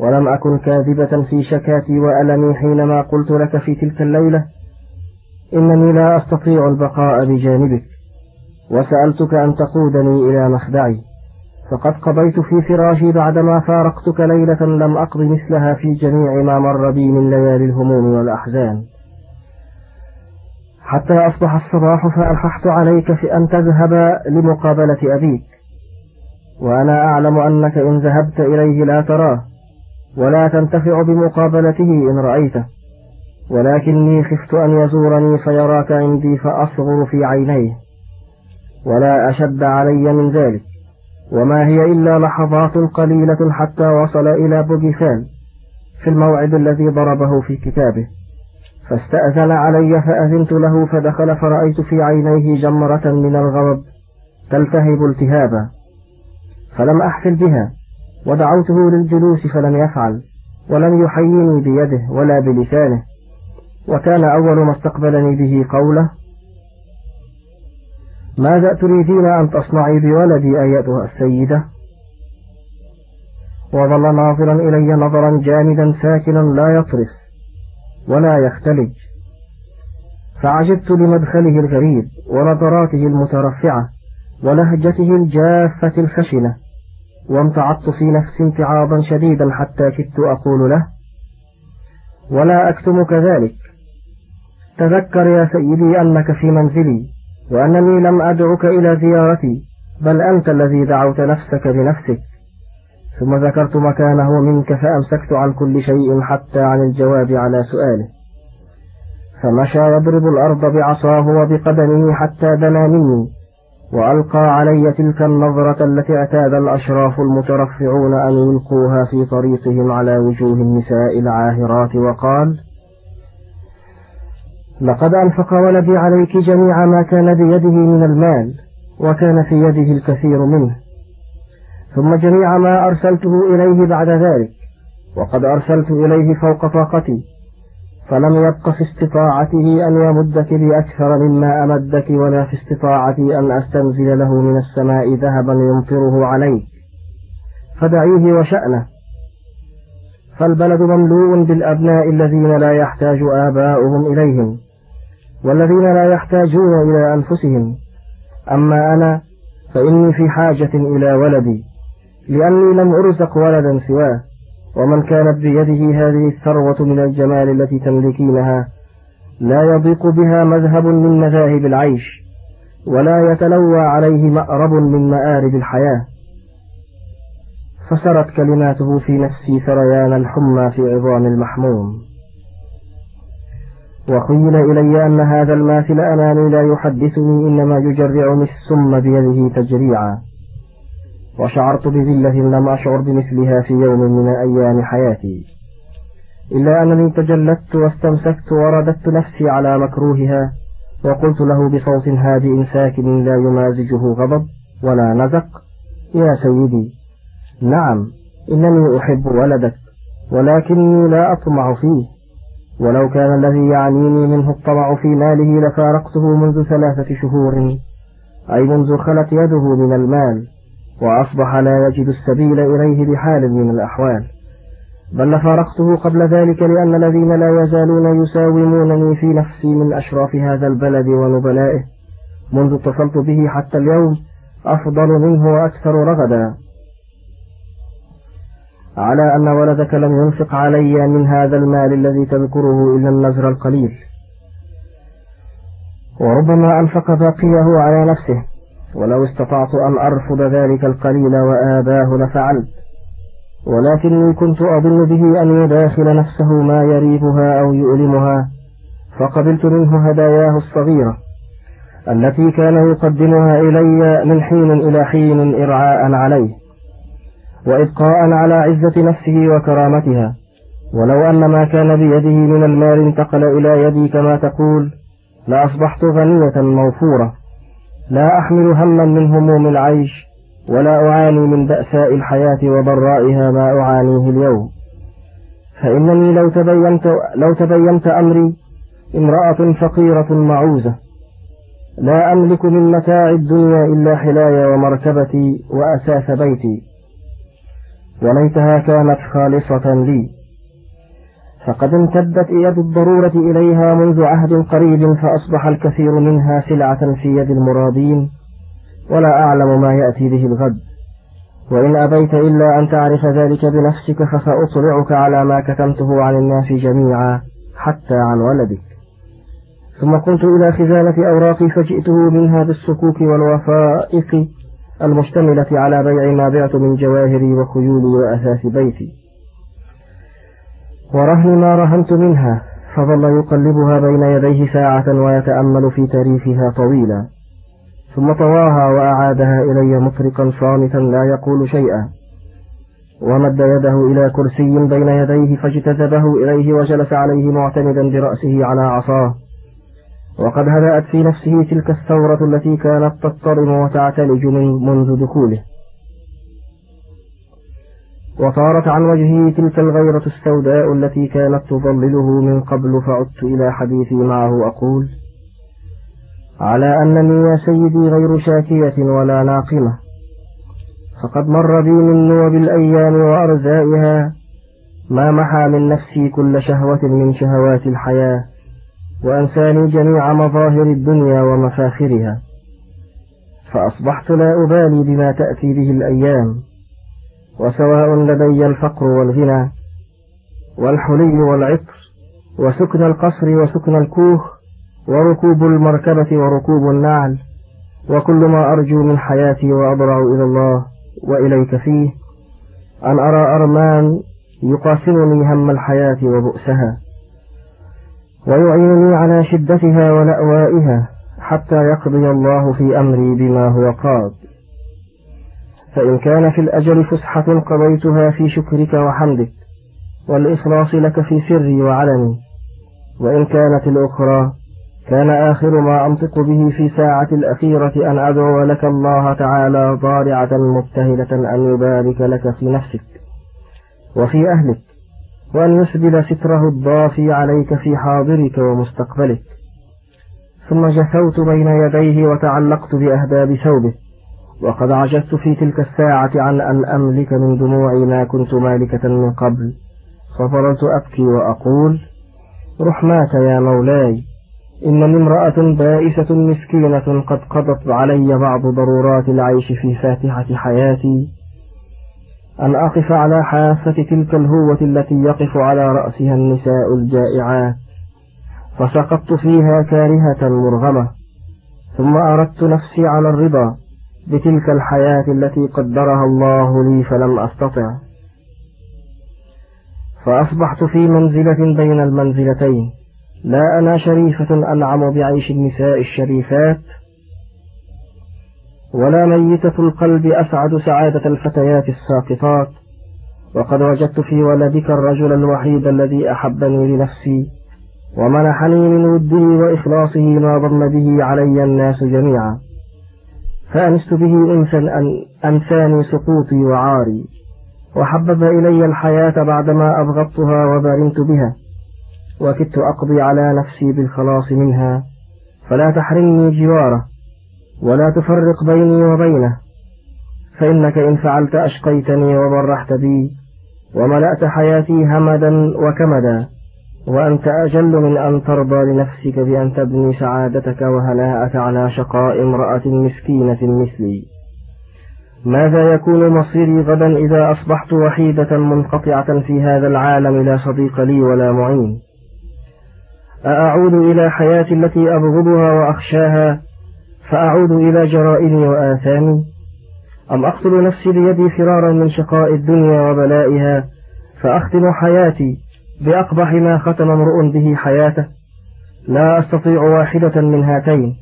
ولم أكن كاذبة في شكاتي وألمي حينما قلت لك في تلك الليلة إنني لا أستطيع البقاء بجانبك. وسألتك أن تقودني إلى مخدعي. فقد قضيت في فراشي بعدما فارقتك ليلة لم أقض مثلها في جميع ما مر بي من ليالي الهموم والأحزان. حتى أصبح الصباح فألححت عليك في أن تذهب لمقابلة أبيك. وأنا أعلم أنك إن ذهبت إليه لا تراه ولا تنتفع بمقابلته إن رأيته. ولكني خفت أن يزورني فيراك عندي فأصغر في عينيه. ولا أشد علي من ذلك. وما هي إلا لحظات قليلة حتى وصل إلى بوغيفان في الموعد الذي ضربه في كتابه. فاستأذن علي فأذنت له فدخل فرأيت في عينيه جمرة من الغضب تلتهب التهابا فلم أحفل بها ودعوته للجلوس فلم يفعل ولم يحيني بيده ولا بلسانه وكان أول ما استقبلني به قوله ماذا تريدين أن تصنعي بولدي أيتها السيدة؟ وظل ناظرا إلي نظرا جامدا ساكنا لا يطرف ولا يختلج. فعجبت لمدخله الغريب ونظراته المترفعة ولهجته الجافة الخشنة وامتعضت في نفسي امتعاضا شديدا حتى كدت أقول له ولا أكتمك ذلك تذكر يا سيدي أنك في منزلي وأنني لم أدعك إلى زيارتي بل أنت الذي دعوت نفسك بنفسك. ثم ذكرت مكانه منك فأمسكت عن كل شيء حتى عن الجواب على سؤاله. فمشى يضرب الأرض بعصاه وبقدمه حتى دنا مني وألقى علي تلك النظرة التي اعتاد الأشراف المترفعون أن يلقوها في طريقهم على وجوه النساء العاهرات وقال لقد أنفق ولدي عليك جميع ما كان بيده من المال وكان في يده الكثير منه. ثم جميع ما أرسلته إليه بعد ذلك وقد أرسلت إليه فوق طاقتي فلم يبق في استطاعته أن يمدك بأكثر مما أمدك ولا في استطاعتي أن أستنزل له من السماء ذهبا يمطره عليك. فدعيه وشأنه. فالبلد مملوء بالأبناء الذين لا يحتاج آباؤهم إليهم والذين لا يحتاجون إلى أنفسهم. أما أنا فإني في حاجة إلى ولدي. لأني لم أرزق ولدا سواه ومن كانت بيده هذه الثروة من الجمال التي تملكينها لا يضيق بها مذهب من مذاهب العيش ولا يتلوى عليه مأرب من مآرب الحياة. فسرت كلماته في نفسي سريان الحمى في عظام المحموم. وخيل إلي أن هذا الماثل أمامي لا يحدثني إنما يجرعني السم بيده تجريعا. وشعرت بذلة لم أشعر بمثلها في يوم من أيام حياتي. إلا أنني تجلدت واستمسكت ورددت نفسي على مكروهها وقلت له بصوت هادئ ساكن لا يمازجه غضب ولا نزق يا سيدي نعم إنني أحب ولدك ولكني لا أطمع فيه ولو كان الذي يعنيني منه الطمع في ماله لفارقته منذ ثلاثة شهور أي منذ خلت يده من المال وأصبح لا يجد السبيل إليه بحال من الأحوال. بل لفارقته قبل ذلك لأن الذين لا يزالون يساومونني في نفسي من أشراف هذا البلد ونبلائه. منذ اتصلت به حتى اليوم أفضل منه وأكثر رغدا. على أن ولدك لم ينفق علي من هذا المال الذي تذكره إلا النزر القليل. وربما أنفق باقيه على نفسه. ولو استطعت أن أرفض ذلك القليل وآباه لفعلت. ولكني كنت أظن به أن يداخل نفسه ما يريبها أو يؤلمها فقبلت منه هداياه الصغيرة التي كان يقدمها إلي من حين إلى حين إرعاء عليه وإبقاء على عزة نفسه وكرامتها. ولو أن ما كان بيده من المال انتقل إلى يدي كما تقول لأصبحت غنية موفورة. لا أحمل هما من هموم العيش ولا أعاني من بأساء الحياة وضرائها ما أعانيه اليوم. فإنني لو تبينت, لو تبينت أمري امرأة فقيرة معوزة لا أملك من متاع الدنيا إلا حلاي ومركبتي وأساس بيتي. وليتها كانت خالصة لي. فقد امتدت يد الضرورة إليها منذ عهد قريب فأصبح الكثير منها سلعة في يد المرادين ولا أعلم ما يأتي به الغد. وإن أبيت إلا أن تعرف ذلك بنفسك فسأطلعك على ما كتمته عن الناس جميعا حتى عن ولدك. ثم قمت إلى خزانة أوراقي فجئته منها بالصكوك والوثائق المشتملة على بيع ما بعت من جواهري وخيولي وأثاث بيتي. ورهن ما رهنت منها فظل يقلبها بين يديه ساعة ويتأمل في تاريخها طويلا. ثم طواها وأعادها إلي مطرقا صامتا لا يقول شيئا. ومد يده إلى كرسي بين يديه فاجتذبه إليه وجلس عليه معتمدا برأسه على عصاه. وقد هدأت في نفسه تلك الثورة التي كانت تضطرم وتعتلج من منذ دخوله. وطارت عن وجهه تلك الغيرة السوداء التي كانت تظلله من قبل فعدت إلى حديثي معه أقول على أنني يا سيدي غير شاكية ولا ناقمة فقد مر بي من نوب الأيام وأرزائها ما محى من نفسي كل شهوة من شهوات الحياة وأنساني جميع مظاهر الدنيا ومفاخرها فأصبحت لا أبالي بما تأتي به الأيام. وسواء لدي الفقر والغنى والحلي والعطر وسكن القصر وسكن الكوخ وركوب المركبة وركوب النعل وكل ما أرجو من حياتي وأضرع إلى الله وإليك فيه أن أرى أرمان يقاسمني هم الحياة وبؤسها ويعينني على شدتها ولأوائها حتى يقضي الله في أمري بما هو قاد فإن كان في الأجل فسحة قضيتها في شكرك وحمدك والإخلاص لك في سري وعلني. وإن كانت الأخرى كان آخر ما أنطق به في ساعة الأخيرة أن أدعو لك الله تعالى ضارعة مبتهلة أن يبارك لك في نفسك وفي أهلك وأن يسبل ستره الضافي عليك في حاضرك ومستقبلك. ثم جثوت بين يديه وتعلقت بأهداب ثوبه وقد عجزت في تلك الساعة عن أن أملك من دموعي ما كنت مالكة من قبل فظللت أبكي وأقول رحماك يا مولاي إنني امرأة بائسة مسكينة قد قضت علي بعض ضرورات العيش في فاتحة حياتي. أن أقف على حافة تلك الهوة التي يقف على رأسها النساء الجائعات فسقطت فيها كارهة مرغمة ثم أردت نفسي على الرضا بتلك الحياة التي قدرها الله لي فلم أستطع. فأصبحت في منزلة بين المنزلتين. لا أنا شريفة أنعم بعيش النساء الشريفات ولا ميتة القلب أسعد سعادة الفتيات الساقطات. وقد وجدت في ولدك الرجل الوحيد الذي أحبني لنفسي ومنحني من وده وإخلاصه ما ضم به علي الناس جميعا. فأنست به أنسا أن أنساني سقوطي وعاري وحبب إلي الحياة بعدما أبغضتها وبرمت بها وكدت أقضي على نفسي بالخلاص منها فلا تحرمني جواره ولا تفرق بيني وبينه فإنك إن فعلت أشقيتني وبرحت بي وملأت حياتي همدا وكمدا. وأنت أجل من أن ترضى لنفسك بأن تبني سعادتك وهناءك على شقاء امرأة مسكينة مثلي. ماذا يكون مصيري غدا إذا أصبحت وحيدة منقطعة في هذا العالم لا صديق لي ولا معين؟ أأعود إلى حياتي التي أبغضها وأخشاها فأعود إلى جرائمي وآثامي؟ أم أقتل نفسي بيدي فرارا من شقاء الدنيا وبلائها فأختم حياتي بأقبح ما ختم امرؤ به حياته. لا أستطيع واحدة من هاتين.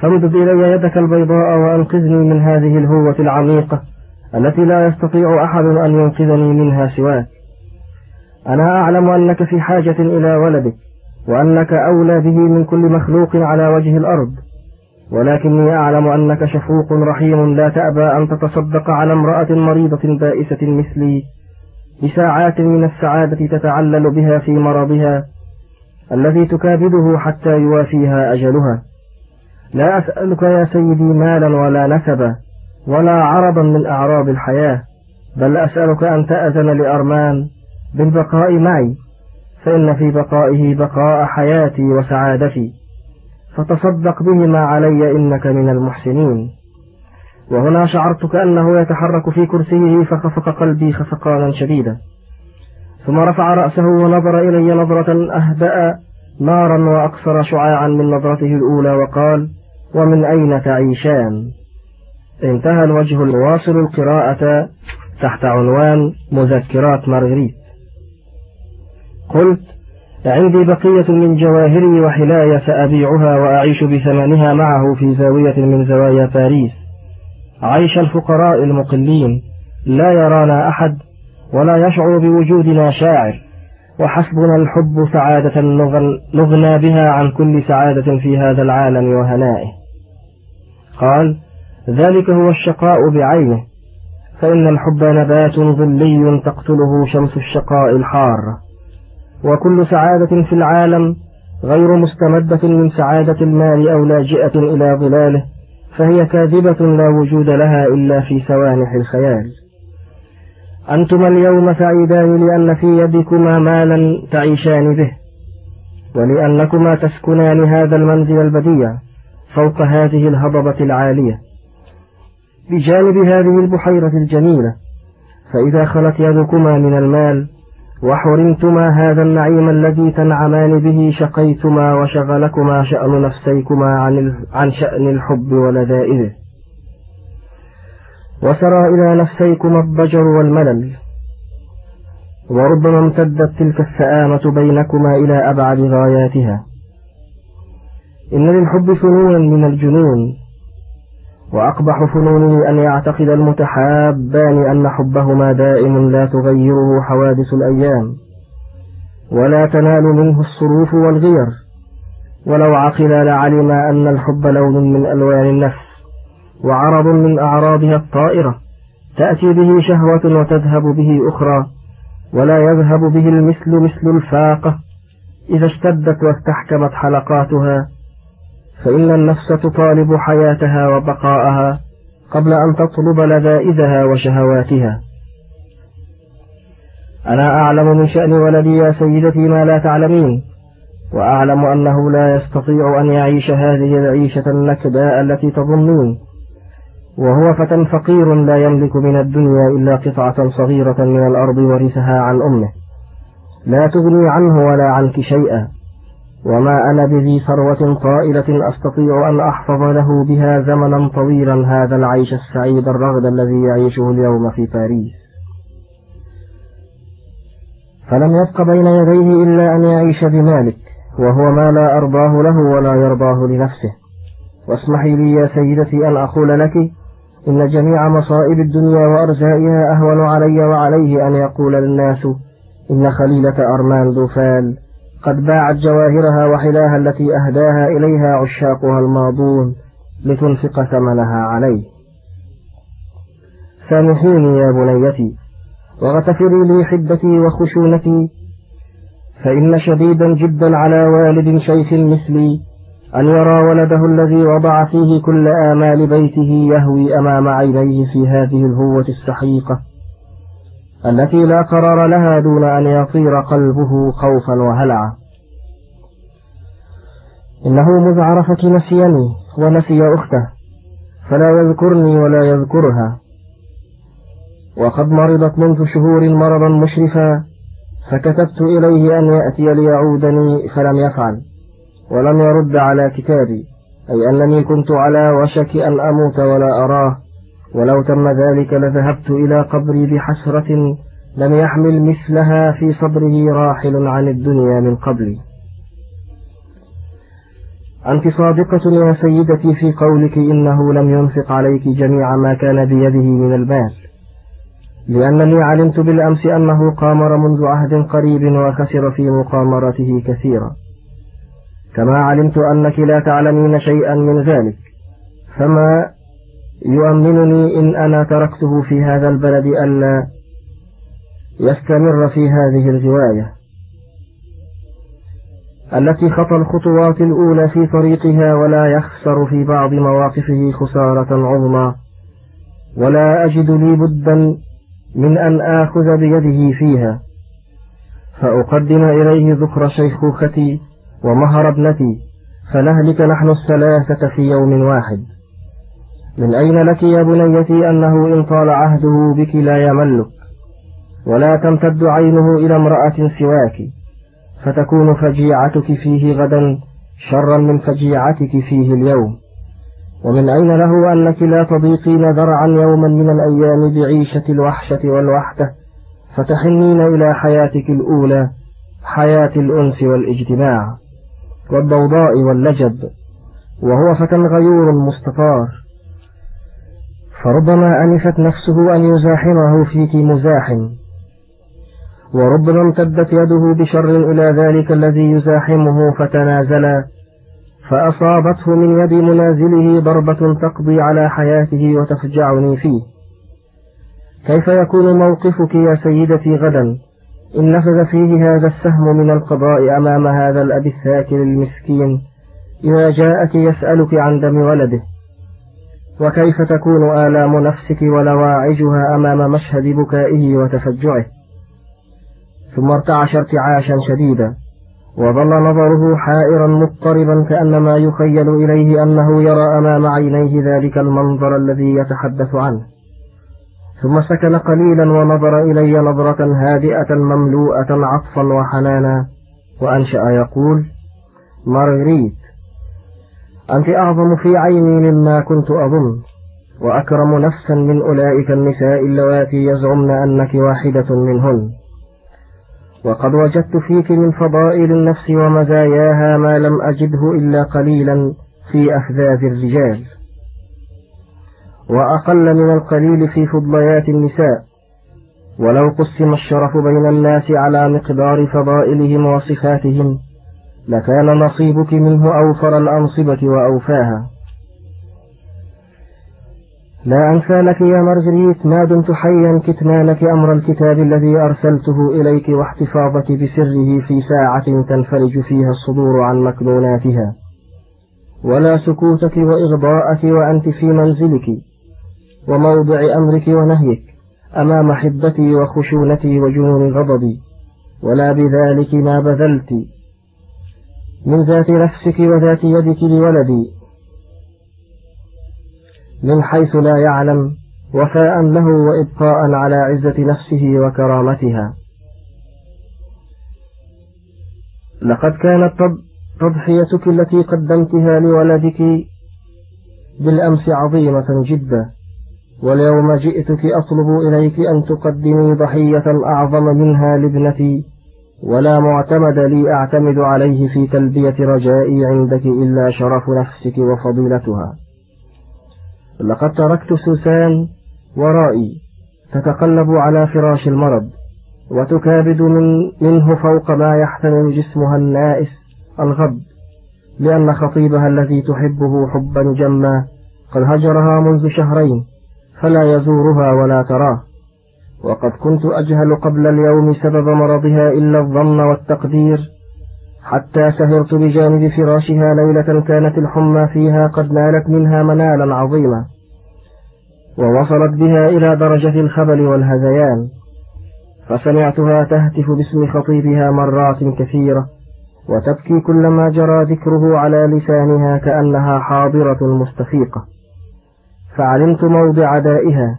فامدد إلي يدك البيضاء وأنقذني من هذه الهوة العميقة التي لا يستطيع أحد أن ينقذني منها سواك. أنا أعلم أنك في حاجة إلى ولدك وأنك أولى به من كل مخلوق على وجه الأرض. ولكني أعلم أنك شفوق رحيم لا تأبى أن تتصدق على امرأة مريضة بائسة مثلي. بساعات من السعادة تتعلل بها في مرضها الذي تكابده حتى يوافيها أجلها. لا أسألك يا سيدي مالا ولا نسبا ولا عرضا من أعراض الحياة بل أسألك أن تأذن لأرمان بالبقاء معي فإن في بقائه بقاء حياتي وسعادتي فتصدق بهما علي إنك من المحسنين. وهنا شعرت كأنه يتحرك في كرسيه فخفق قلبي خفقانا شديدا. ثم رفع رأسه ونظر إلي نظرة أهدأ نارا وأكثر شعاعا من نظرته الأولى وقال ومن أين تعيشان؟ انتهى الوجه الواصل القراءة تحت عنوان مذكرات مارغريت. قلت عندي بقية من جواهري وحلاي سأبيعها وأعيش بثمنها معه في زاوية من زوايا باريس. عيش الفقراء المقلين لا يرانا أحد ولا يشعر بوجودنا شاعر وحسبنا الحب سعادة نغنى بها عن كل سعادة في هذا العالم وهنائه. قال ذلك هو الشقاء بعينه فإن الحب نبات ظلي تقتله شمس الشقاء الحارة. وكل سعادة في العالم غير مستمدة من سعادة المال أو لاجئة إلى ظلاله. فهي كاذبة لا وجود لها إلا في سوانح الخيال. أنتما اليوم سعيدان لأن في يدكما مالا تعيشان به ولأنكما تسكنان هذا المنزل البديع فوق هذه الهضبة العالية. بجانب هذه البحيرة الجميلة فإذا خلت يدكما من المال وحرمتما هذا النعيم الذي تنعمان به شقيتما وشغلكما شأن نفسيكما عن, عن شأن الحب ولذائذه. وسرى إلى نفسيكما الضجر والملل. وربما امتدت تلك السآمة بينكما إلى أبعد غاياتها. إن للحب فنونا من الجنون. وأقبح فنونه أن يعتقد المتحابان أن حبهما دائم لا تغيره حوادث الأيام ولا تنال منه الصروف والغير ولو عقل لعلم أن الحب لون من ألوان النفس وعرض من أعراضها الطائرة تأتي به شهوة وتذهب به أخرى ولا يذهب به المثل مثل الفاقة إذا اشتدت واستحكمت حلقاتها فإن النفس تطالب حياتها وبقاءها قبل أن تطلب لذائذها وشهواتها. أنا أعلم من شأن ولدي يا سيدتي ما لا تعلمين وأعلم أنه لا يستطيع أن يعيش هذه العيشة النكباء التي تظنون وهو فتى فقير لا يملك من الدنيا إلا قطعة صغيرة من الأرض ورثها عن أمه. لا تغني عنه ولا عنك شيئا. وما أنا بذي ثروة طائلة أستطيع أن أحفظ له بها زمنا طويلا هذا العيش السعيد الرغد الذي يعيشه اليوم في باريس. فلم يبق بين يديه إلا أن يعيش بمالك وهو ما لا أرضاه له ولا يرضاه لنفسه. واسمحي لي يا سيدتي أن أقول لك إن جميع مصائب الدنيا وأرزائها أهون علي وعليه أن يقول الناس إن خليلة أرمان دوفال قد باعت جواهرها وحلاها التي أهداها إليها عشاقها الماضون لتنفق ثمنها عليه. سامحيني يا بنيتي واغتفري لي حدتي وخشونتي فإن شديدا جدا على والد شيخ مثلي أن يرى ولده الذي وضع فيه كل آمال بيته يهوي أمام عينيه في هذه الهوة السحيقة. التي لا قرار لها دون أن يطير قلبه خوفا وهلعا. إنه مذ عرفك نسيني ونسي أخته فلا يذكرني ولا يذكرها. وقد مرضت منذ شهور مرضا مشرفا فكتبت إليه أن يأتي ليعودني فلم يفعل ولم يرد على كتابي أي أنني كنت على وشك أن أموت ولا أراه. ولو تم ذلك لذهبت إلى قبري بحسرة لم يحمل مثلها في صدره راحل عن الدنيا من قبلي. أنت صادقة يا سيدتي في قولك إنه لم ينفق عليك جميع ما كان بيده من المال لأنني علمت بالأمس أنه قامر منذ عهد قريب وخسر في مقامرته كثيرا. كما علمت أنك لا تعلمين شيئا من ذلك. فما يؤمنني إن أنا تركته في هذا البلد ألا يستمر في هذه الغواية التي خطى الخطوات الأولى في طريقها ولا يخسر في بعض مواقفه خسارة عظمى ولا أجد لي بدا من أن آخذ بيده فيها فأقدم إليه ذكر شيخوختي ومهر ابنتي فنهلك نحن الثلاثة في يوم واحد من أين لك يا بنيتي أنه إن طال عهده بك لا يملك ولا تمتد عينه إلى امرأة سواك فتكون فجيعتك فيه غدا شرا من فجيعتك فيه اليوم. ومن أين له أنك لا تضيقين ذرعا يوما من الأيام بعيشة الوحشة والوحدة؟ فتحنين إلى حياتك الأولى حياة الأنس والإجتماع والضوضاء واللجب وهو فتى غيور مستطار. فربما أنفت نفسه أن يزاحمه فيك مزاحم. وربما امتدت يده بشر إلى ذلك الذي يزاحمه فتنازلا. فأصابته من يد منازله ضربة تقضي على حياته وتفجعني فيه. كيف يكون موقفك يا سيدتي غدا؟ إن نفذ فيه هذا السهم من القضاء أمام هذا الأب الساكن المسكين. إذا جاءك يسألك عن دم ولده. وكيف تكون آلام نفسك ولواعجها أمام مشهد بكائه وتفجعه؟ ثم ارتعش ارتعاشا شديدا وظل نظره حائرا مضطربا كأنما يخيل إليه أنه يرى أمام عينيه ذلك المنظر الذي يتحدث عنه. ثم سكن قليلا ونظر إلي نظرة هادئة مملوءة عطفا وحنانا وأنشأ يقول مارغريت أنت أعظم في عيني مما كنت أظن وأكرم نفسا من أولئك النساء اللواتي يزعمن أنك واحدة منهن. وقد وجدت فيك من فضائل النفس ومزاياها ما لم أجده إلا قليلا في أفذاذ الرجال. وأقل من القليل في فضليات النساء. ولو قسم الشرف بين الناس على مقدار فضائلهم وصفاتهم لكان نصيبك منه أوفر الأنصبة وأوفاها. لا أنسى لك يا مارجريت ما دمت حيا كتمانك أمر الكتاب الذي أرسلته إليك واحتفاظك بسره في ساعة تنفرج فيها الصدور عن مكنوناتها ولا سكوتك وإغضاءك وأنت في منزلك وموضع أمرك ونهيك أمام حبتي وخشونتي وجنون غضبي. ولا بذلك ما بذلت من ذات نفسك وذات يدك لولدي من حيث لا يعلم وفاء له وإبقاء على عزة نفسه وكرامتها. لقد كانت تضحيتك التي قدمتها لولدك بالأمس عظيمة جدا واليوم جئتك أطلب إليك أن تقدمي ضحية أعظم منها لابنتي ولا معتمد لي أعتمد عليه في تلبية رجائي عندك إلا شرف نفسك وفضيلتها. لقد تركت سوسان ورائي تتقلب على فراش المرض وتكابد من منه فوق ما يحتمل جسمها النائس الغض لأن خطيبها الذي تحبه حبا جما قد هجرها منذ شهرين فلا يزورها ولا تراه. وقد كنت أجهل قبل اليوم سبب مرضها إلا الظن والتقدير حتى سهرت بجانب فراشها ليلة كانت الحمى فيها قد نالت منها منالا عظيما ووصلت بها إلى درجة الخبل والهذيان فسمعتها تهتف باسم خطيبها مرات كثيرة وتبكي كلما جرى ذكره على لسانها كأنها حاضرة مستفيقة فعلمت موضع دائها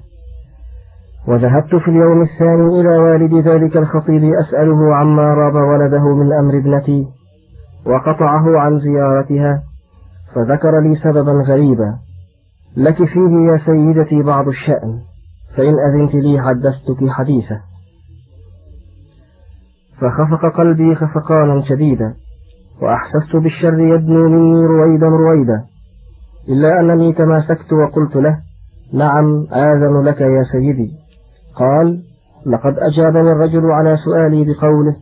وذهبت في اليوم الثاني إلى والد ذلك الخطيب أسأله عما راب ولده من أمر ابنتي وقطعه عن زيارتها فذكر لي سببا غريبا. لك فيه يا سيدتي بعض الشأن فإن أذنت لي حدثتك حديثا. فخفق قلبي خفقانا شديدا وأحسست بالشر يدنو مني رويدا رويدا. إلا أنني تماسكت وقلت له نعم آذن لك يا سيدي. قال لقد أجابني الرجل على سؤالي بقوله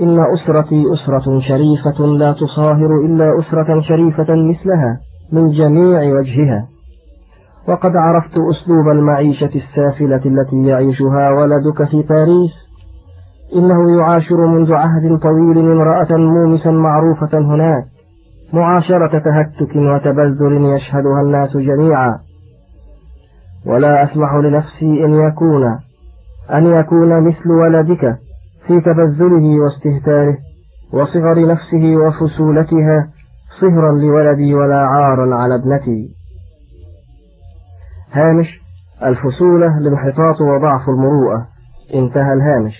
إن أسرتي أسرة شريفة لا تصاهر إلا أسرة شريفة مثلها من جميع وجهها. وقد عرفت أسلوب المعيشة السافلة التي يعيشها ولدك في باريس. إنه يعاشر منذ عهد طويل امرأة مومسا معروفة هناك. معاشرة تهتك وتبذل يشهدها الناس جميعا. ولا أسمح لنفسي أن يكون أن يكون مثل ولدك في تبذله واستهتاره وصغر نفسه وفسولتها صهرا لولدي ولا عارا على ابنتي. هامش الفسولة الانحطاط وضعف المروءة. انتهى الهامش.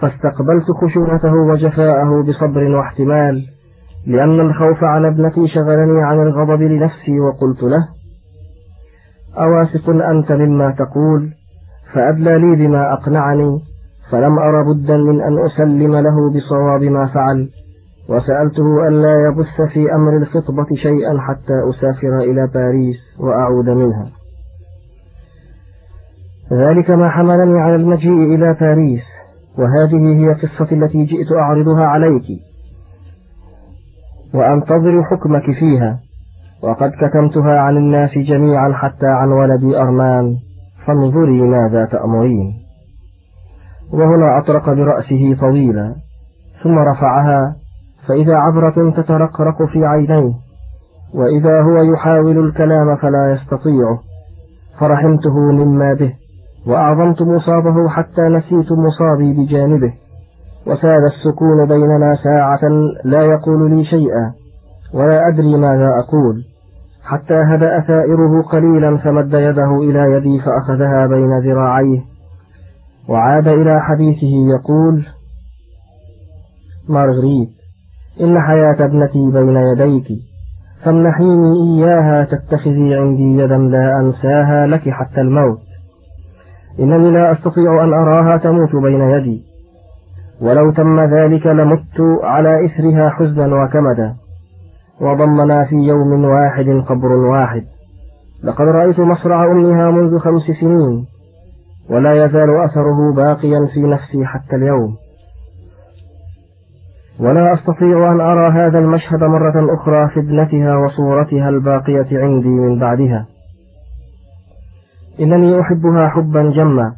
فاستقبلت خشونته وجفاءه بصبر واحتمال لأن الخوف على ابنتي شغلني عن الغضب لنفسي وقلت له أواثق أنت مما تقول فأدلى لي بما أقنعني فلم أر بدا من أن أسلم له بصواب ما فعل. وسألته ألا يبث في أمر الخطبة شيئا حتى أسافر إلى باريس وأعود منها. ذلك ما حملني على المجيء إلى باريس وهذه هي قصتي التي جئت أعرضها عليك. وأنتظر حكمك فيها. وقد كتمتها عن الناس جميعا حتى عن ولدي أرمان فانظري ماذا تأمرين. وهنا أطرق برأسه طويلا ثم رفعها فإذا عبرة تترقرق في عينيه وإذا هو يحاول الكلام فلا يستطيعه. فرحمته مما به وأعظمت مصابه حتى نسيت مصابي بجانبه. وساد السكون بيننا ساعة لا يقول لي شيئا ولا أدري ماذا أقول. حتى هدأ ثائره قليلا فمد يده إلى يدي فأخذها بين ذراعيه. وعاد إلى حديثه يقول مارغريت إن حياة ابنتي بين يديك فامنحيني إياها تتخذي عندي يدا لا أنساها لك حتى الموت. إنني لا أستطيع أن أراها تموت بين يدي. ولو تم ذلك لمت على إثرها حزنا وكمدا. وضمنا في يوم واحد قبر واحد. لقد رأيت مصرع أمها منذ خمس سنين ولا يزال أثره باقيا في نفسي حتى اليوم. ولا أستطيع أن أرى هذا المشهد مرة أخرى في ابنتها وصورتها الباقية عندي من بعدها. إنني أحبها حبا جما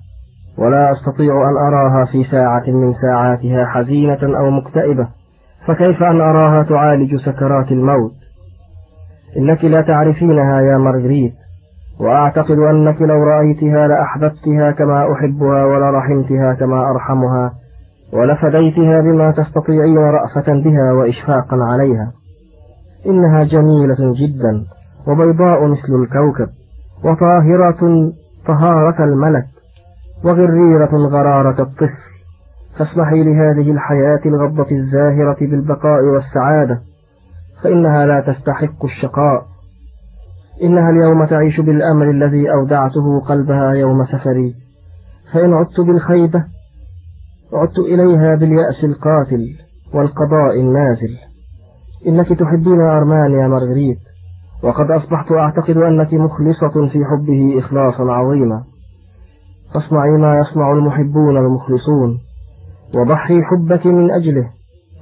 ولا أستطيع أن أراها في ساعة من ساعاتها حزينة أو مكتئبة. فكيف أن أراها تعالج سكرات الموت؟ إنك لا تعرفينها يا مارغريت وأعتقد أنك لو رأيتها لأحببتها كما أحبها ولرحمتها كما أرحمها ولفديتها بما تستطيعين رأفة بها وإشفاقا عليها. إنها جميلة جدا وبيضاء مثل الكوكب وطاهرة طهارة الملك وغريرة غرارة الطفل. فاسمحي لهذه الحياة الغضة الزاهرة بالبقاء والسعادة فإنها لا تستحق الشقاء. إنها اليوم تعيش بالأمر الذي أودعته قلبها يوم سفري. فإن عدت بالخيبة عدت إليها باليأس القاتل والقضاء النازل. إنك تحبين أرمان يا مارغريت وقد أصبحت أعتقد أنك مخلصة في حبه إخلاصا عظيما. فاصنعي ما يصنع المحبون المخلصون. وضحي حبك من أجله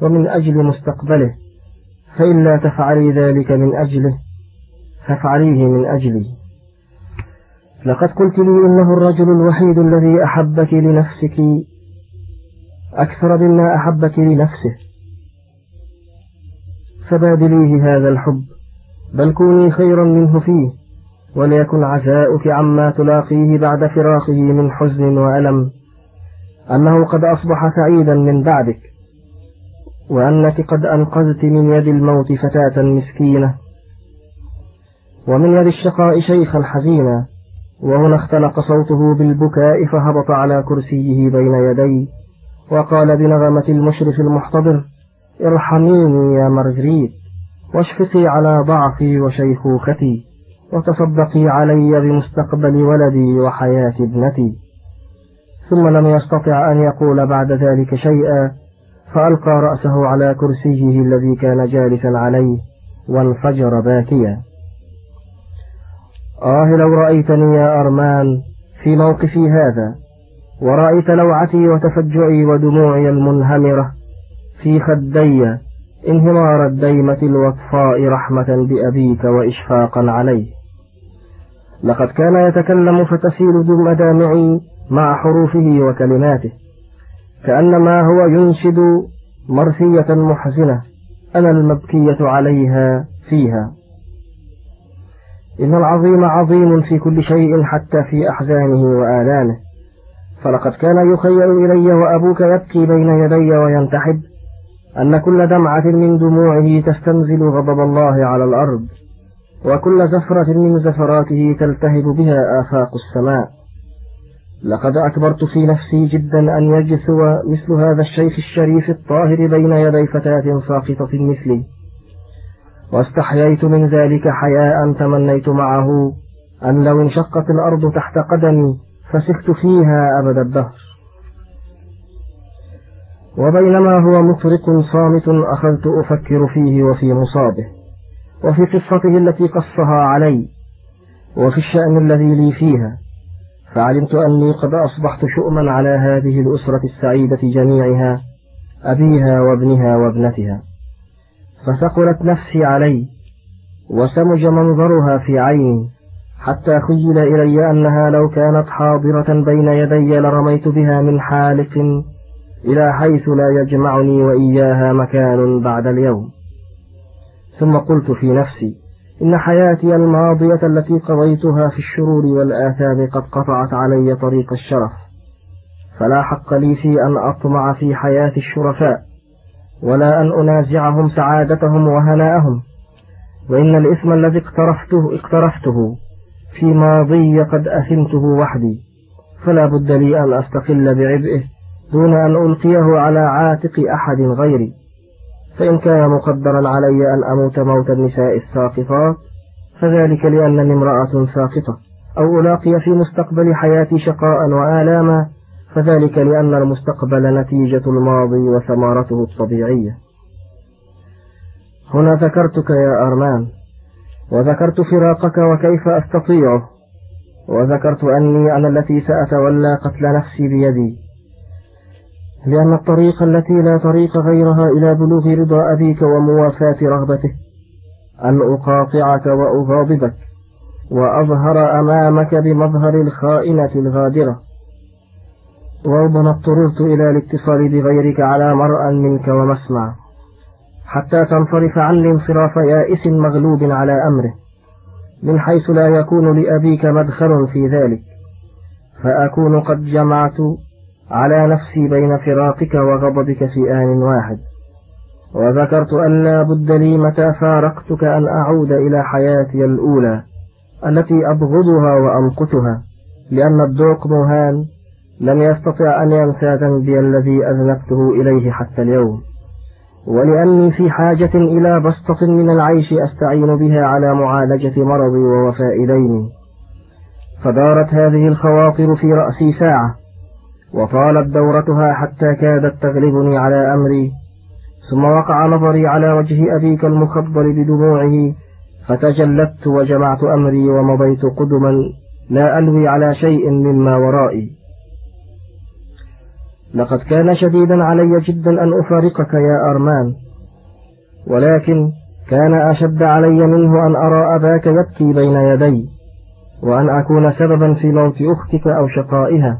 ومن أجل مستقبله فإن لا تفعلي ذلك من أجله فافعليه من أجلي. لقد قلت لي إنه الرجل الوحيد الذي أحبك لنفسك أكثر مما أحبك لنفسه. فبادليه هذا الحب بل كوني خيرا منه فيه وليكن عزاؤك عما تلاقيه بعد فراقه من حزن وألم. أنه قد أصبح سعيدا من بعدك وأنك قد أنقذت من يد الموت فتاة مسكينة. ومن يد الشقاء شيخا حزينا وهنا اختلق صوته بالبكاء فهبط على كرسيه بين يدي وقال بنغمة المشرف المحتضر ارحميني يا مرجريت واشفقي على ضعفي وشيخوختي وتصدقي علي بمستقبل ولدي وحياة ابنتي. ثم لم يستطع أن يقول بعد ذلك شيئا فألقى رأسه على كرسيه الذي كان جالسا عليه وانفجر باكيا. آه لو رأيتني يا أرمان في موقفي هذا ورأيت لوعتي وتفجعي ودموعي المنهمرة في خدي انهمار الديمة الوطفاء رحمة بأبيك وإشفاقا عليه. لقد كان يتكلم فتسيل مدامعي مع حروفه وكلماته كأنما هو ينشد مرثية محزنة أنا المبكية عليها فيها. إن العظيم عظيم في كل شيء حتى في أحزانه وآلامه فلقد كان يخيل إلي وأبوك يبكي بين يدي وينتحب أن كل دمعة من دموعه تستنزل غضب الله على الأرض وكل زفرة من زفراته تلتهب بها آفاق السماء. لقد أكبرت في نفسي جدا أن يجثو مثل هذا الشيخ الشريف الطاهر بين يدي فتاة ساقطة مثلي واستحييت من ذلك حياء تمنيت معه أن لو انشقت الأرض تحت قدمي فسخت فيها أبد الدهر. وبينما هو مطرق صامت أخذت أفكر فيه وفي مصابه. وفي قصته التي قصها علي. وفي الشأن الذي لي فيها. فعلمت أني قد أصبحت شؤما على هذه الأسرة السعيدة جميعها أبيها وابنها وابنتها. فثقلت نفسي علي وسمج منظرها في عيني حتى خيل إلي أنها لو كانت حاضرة بين يدي لرميت بها من حالق إلى حيث لا يجمعني وإياها مكان بعد اليوم. ثم قلت في نفسي إن حياتي الماضية التي قضيتها في الشرور والآثام قد قطعت علي طريق الشرف. فلا حق لي في أن أطمع في حياة الشرفاء ولا أن أنازعهم سعادتهم وهناءهم. وإن الإثم الذي اقترفته اقترفته في ماضي قد أثمته وحدي. فلا بد لي أن أستقل بعبئه دون أن ألقيه على عاتق أحد غيري. فإن كان مقدرا علي أن أموت موت النساء الساقطات فذلك لأنني امرأة ساقطة. أو ألاقي في مستقبل حياتي شقاء وآلاما فذلك لأن المستقبل نتيجة الماضي وثمارته الطبيعية. هنا ذكرتك يا أرمان وذكرت فراقك وكيف أستطيعه وذكرت أني أنا التي سأتولى قتل نفسي بيدي. لأن الطريق التي لا طريق غيرها إلى بلوغ رضا أبيك وموافاة رغبته. أن أقاطعك وأغاضبك وأظهر أمامك بمظهر الخائنة الغادرة. وربما اضطررت إلى الاتصال بغيرك على مرأى منك ومسمع. حتى تنصرف عني انصراف يائس مغلوب على أمره. من حيث لا يكون لأبيك مدخل في ذلك. فأكون قد جمعت على نفسي بين فراقك وغضبك في آن واحد. وذكرت أن لا بد لي متى فارقتك أن أعود إلى حياتي الأولى التي أبغضها وأمقتها لأن الذوق مهان لم يستطع أن ينسى ذنبي الذي أذنبته إليه حتى اليوم. ولأني في حاجة إلى بسطة من العيش أستعين بها على معالجة مرضي ووفاء ديني. فدارت هذه الخواطر في رأسي ساعة وطالت دورتها حتى كادت تغلبني على أمري. ثم وقع نظري على وجه أبيك المخضر بدموعه فتجلدت وجمعت أمري ومضيت قدما لا ألوي على شيء مما ورائي. لقد كان شديدا علي جدا أن أفارقك يا أرمان ولكن كان أشد علي منه أن أرى أباك يبكي بين يدي وأن أكون سببا في موت أختك أو شقائها.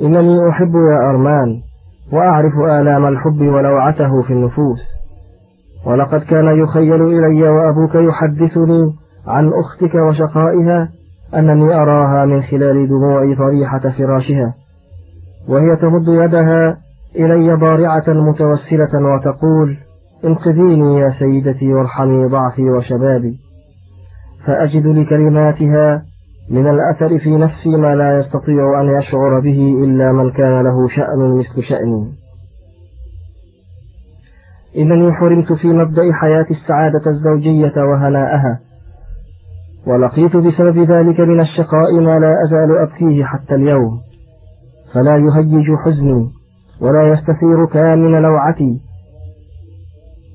إنني أحب يا أرمان وأعرف آلام الحب ولوعته في النفوس. ولقد كان يخيل إلي وأبوك يحدثني عن أختك وشقائها أنني أراها من خلال دموع طريحة فراشها. وهي تمد يدها إلي ضارعة متوسلة وتقول انقذيني يا سيدتي وارحمي ضعفي وشبابي. فأجد لكلماتها من الأثر في نفسي ما لا يستطيع أن يشعر به إلا من كان له شأن مثل شأني. إنني حرمت في مبدأ حياتي السعادة الزوجية وهناءها ولقيت بسبب ذلك من الشقاء ما لا أزال أبكيه حتى اليوم فلا يهيج حزني ولا يستثير كامن لوعتي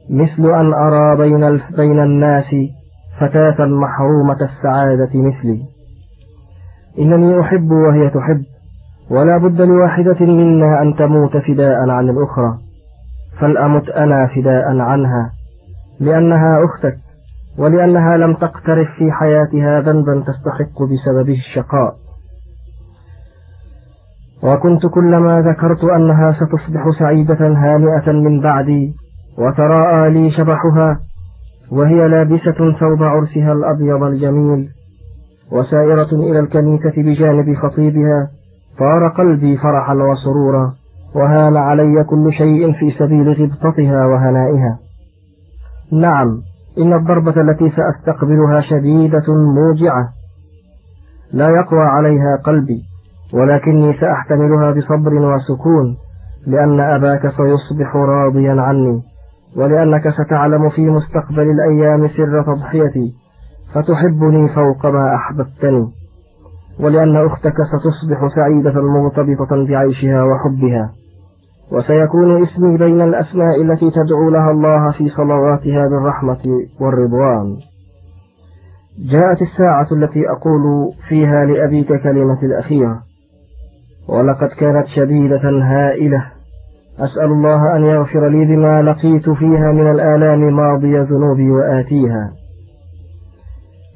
مثل أن أرى بين, بين الناس فتاة محرومة السعادة مثلي. إنني أحب وهي تحب ولا بد لواحدة منا أن تموت فداء عن الأخرى. فلأمت أنا فداء عنها لأنها أختك ولأنها لم تقترف في حياتها ذنبا تستحق بسببه الشقاء. وكنت كلما ذكرت أنها ستصبح سعيدة هانئة من بعدي وتراءى لي شبحها وهي لابسة ثوب عرسها الأبيض الجميل. وسائرة إلى الكنيسة بجانب خطيبها طار قلبي فرحا وسرورا وهان علي كل شيء في سبيل غبطتها وهنائها. نعم إن الضربة التي سأستقبلها شديدة موجعة. لا يقوى عليها قلبي ولكني سأحتملها بصبر وسكون لأن أباك سيصبح راضيا عني ولأنك ستعلم في مستقبل الأيام سر تضحيتي. فتحبني فوق ما أحببتني ولأن أختك ستصبح سعيدة مرتبطة بعيشها وحبها وسيكون اسمي بين الأسماء التي تدعو لها الله في صلواتها بالرحمة والرضوان. جاءت الساعة التي أقول فيها لأبيك كلمة الأخيرة ولقد كانت شديدة هائلة أسأل الله أن يغفر لي بما لقيت فيها من الآلام ماضي ذنوبي وآتيها.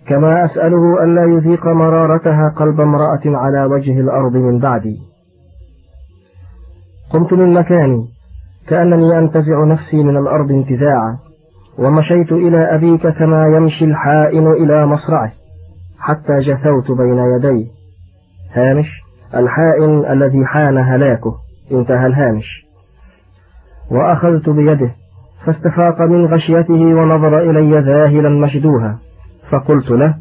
كما أسأله أن لا يذيق مرارتها قلب امرأة على وجه الأرض من بعدي. قمت من مكاني كأنني أنتزع نفسي من الأرض انتزاعا ومشيت إلى أبيك كما يمشي الحائن إلى مصرعه حتى جثوت بين يديه. هامش الحائن الذي حان هلاكه انتهى الهامش. وأخذت بيده فاستفاق من غشيته ونظر إلي ذاهلا مشدوها. فقلت له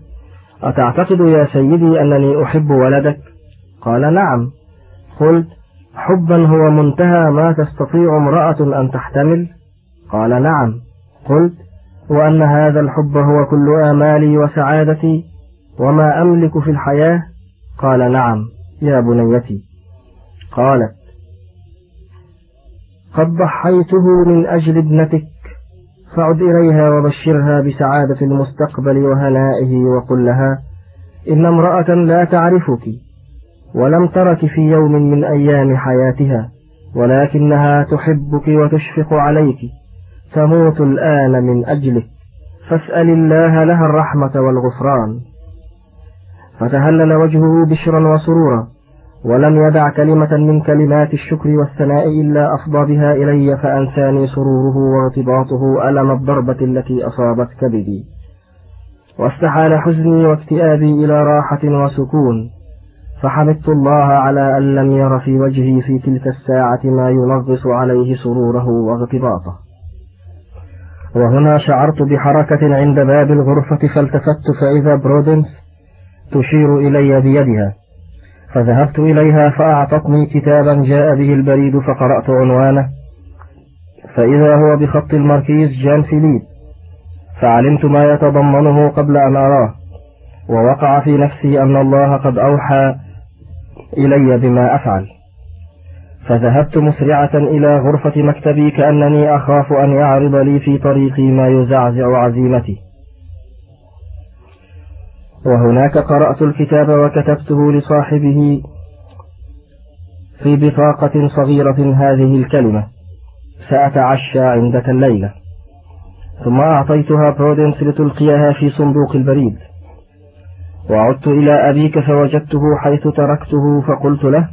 أتعتقد يا سيدي أنني أحب ولدك؟ قال نعم. قلت حبا هو منتهى ما تستطيع امرأة أن تحتمل؟ قال نعم. قلت وأن هذا الحب هو كل آمالي وسعادتي وما أملك في الحياة؟ قال نعم يا بنيتي. قالت قد ضحيته من أجل ابنتك فعد إليها وبشرها بسعادة المستقبل وهنائه وقل لها إن امرأة لا تعرفك ولم ترك في يوم من أيام حياتها ولكنها تحبك وتشفق عليك تموت الآن من أجلك فاسأل الله لها الرحمة والغفران. فتهلل وجهه بشرا وسرورا ولم يدع كلمة من كلمات الشكر والثناء إلا أفضى بها إلي فأنساني سروره وارتباطه ألم الضربة التي أصابت كبدي واستحال حزني واكتئابي إلى راحة وسكون. فحمدت الله على أن لم ير في وجهي في تلك الساعة ما ينغص عليه سروره واغتباطه. وهنا شعرت بحركة عند باب الغرفة فالتفت فإذا برودنس تشير إلي بيدها. فذهبت إليها فأعطتني كتابا جاء به البريد فقرأت عنوانه. فإذا هو بخط الماركيز جان فيليب فعلمت ما يتضمنه قبل أن أراه ووقع في نفسي أن الله قد أوحى إلي بما أفعل. فذهبت مسرعة إلى غرفة مكتبي كأنني أخاف أن يعرض لي في طريقي ما يزعزع عزيمتي. وهناك قرأت الكتاب وكتبته لصاحبه في بطاقة صغيرة هذه الكلمة سأتعشى عندك الليلة. ثم أعطيتها برودنس لتلقيها في صندوق البريد. وعدت إلى أبيك فوجدته حيث تركته فقلت له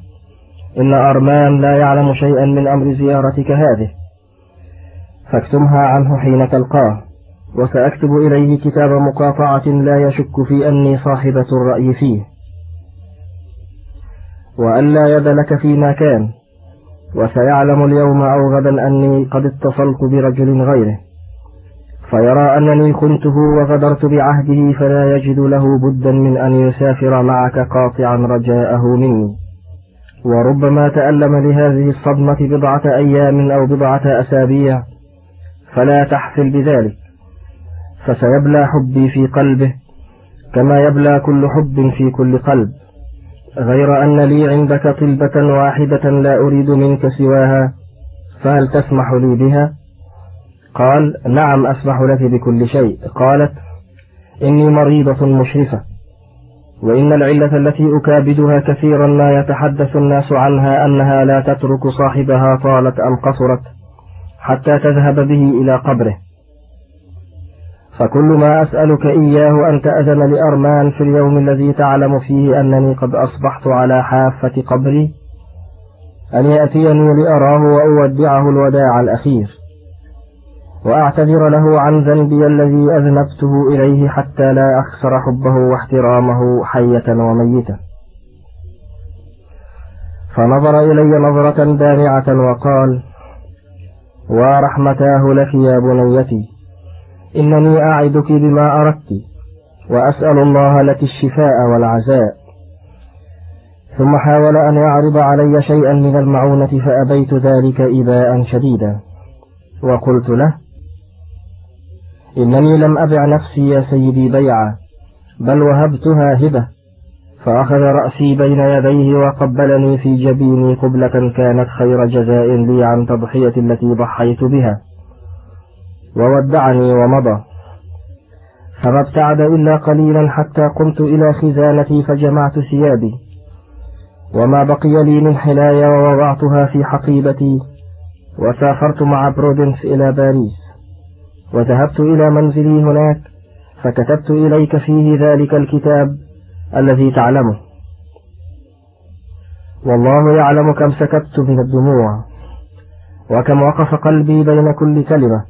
إن أرمان لا يعلم شيئا من أمر زيارتك هذه. فاكتمها عنه حين تلقاه. وسأكتب إليه كتاب مقاطعة لا يشك في أني صاحبة الرأي فيه. وألا يد لك فيما كان وسيعلم اليوم أو غدا أني قد اتصلت برجل غيره. فيرى أنني خنته وغدرت بعهده فلا يجد له بدا من أن يسافر معك قاطعا رجاءه مني. وربما تألم لهذه الصدمة بضعة أيام أو بضعة أسابيع فلا تحفل بذلك. فسيبلى حبي في قلبه كما يبلى كل حب في كل قلب. غير أن لي عندك طلبة واحدة لا أريد منك سواها فهل تسمح لي بها؟ قال نعم أسمح لك بكل شيء. قالت إني مريضة مشرفة وإن العلة التي أكابدها كثيرا ما يتحدث الناس عنها أنها لا تترك صاحبها طالت أم قصرت حتى تذهب به إلى قبره. فكل ما أسألك إياه أن تأذن لأرمان في اليوم الذي تعلم فيه أنني قد أصبحت على حافة قبري أن يأتيني لأراه وأودعه الوداع الأخير وأعتذر له عن ذنبي الذي أذنبته إليه حتى لا أخسر حبه واحترامه حية وميتا فنظر إلي نظرة دامعة وقال ورحمتاه لك يا بنيتي. إنني أعدك بما أردت وأسأل الله لك الشفاء والعزاء. ثم حاول أن يعرض علي شيئا من المعونة فأبيت ذلك إباء شديدا. وقلت له إنني لم أبع نفسي يا سيدي بيعا بل وهبتها هبة. فأخذ رأسي بين يديه وقبلني في جبيني قبلة كانت خير جزاء لي عن تضحية التي ضحيت بها. وودعني ومضى. فما ابتعد إلا قليلا حتى قمت إلى خزانتي فجمعت ثيابي. وما بقي لي من حلايا ووضعتها في حقيبتي. وسافرت مع برودنس إلى باريس. وذهبت إلى منزلي هناك. فكتبت إليك فيه ذلك الكتاب الذي تعلمه. والله يعلم كم سكبت من الدموع. وكم وقف قلبي بين كل كلمة.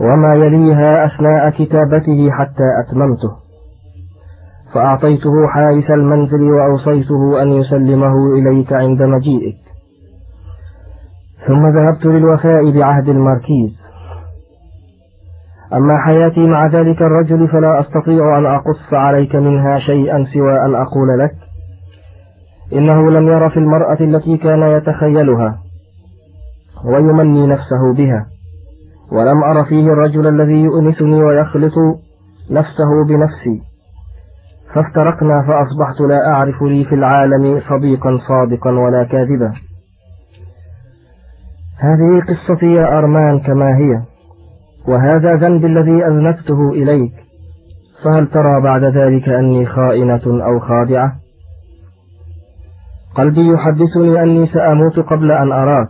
وما يليها أثناء كتابته حتى أتممته. فأعطيته حارس المنزل وأوصيته أن يسلمه إليك عند مجيئك. ثم ذهبت للوفاء بعهد الماركيز. أما حياتي مع ذلك الرجل فلا أستطيع أن أقص عليك منها شيئا سوى أن أقول لك إنه لم ير في المرأة التي كان يتخيلها ويمني نفسه بها. ولم أر فيه الرجل الذي يؤنسني ويخلط نفسه بنفسي. فافترقنا فأصبحت لا أعرف لي في العالم صديقا صادقا ولا كاذبا. هذه قصتي يا أرمان كما هي وهذا ذنبي الذي أذنبته إليك. فهل ترى بعد ذلك أني خائنة أو خادعة؟ قلبي يحدثني أني سأموت قبل أن أراك.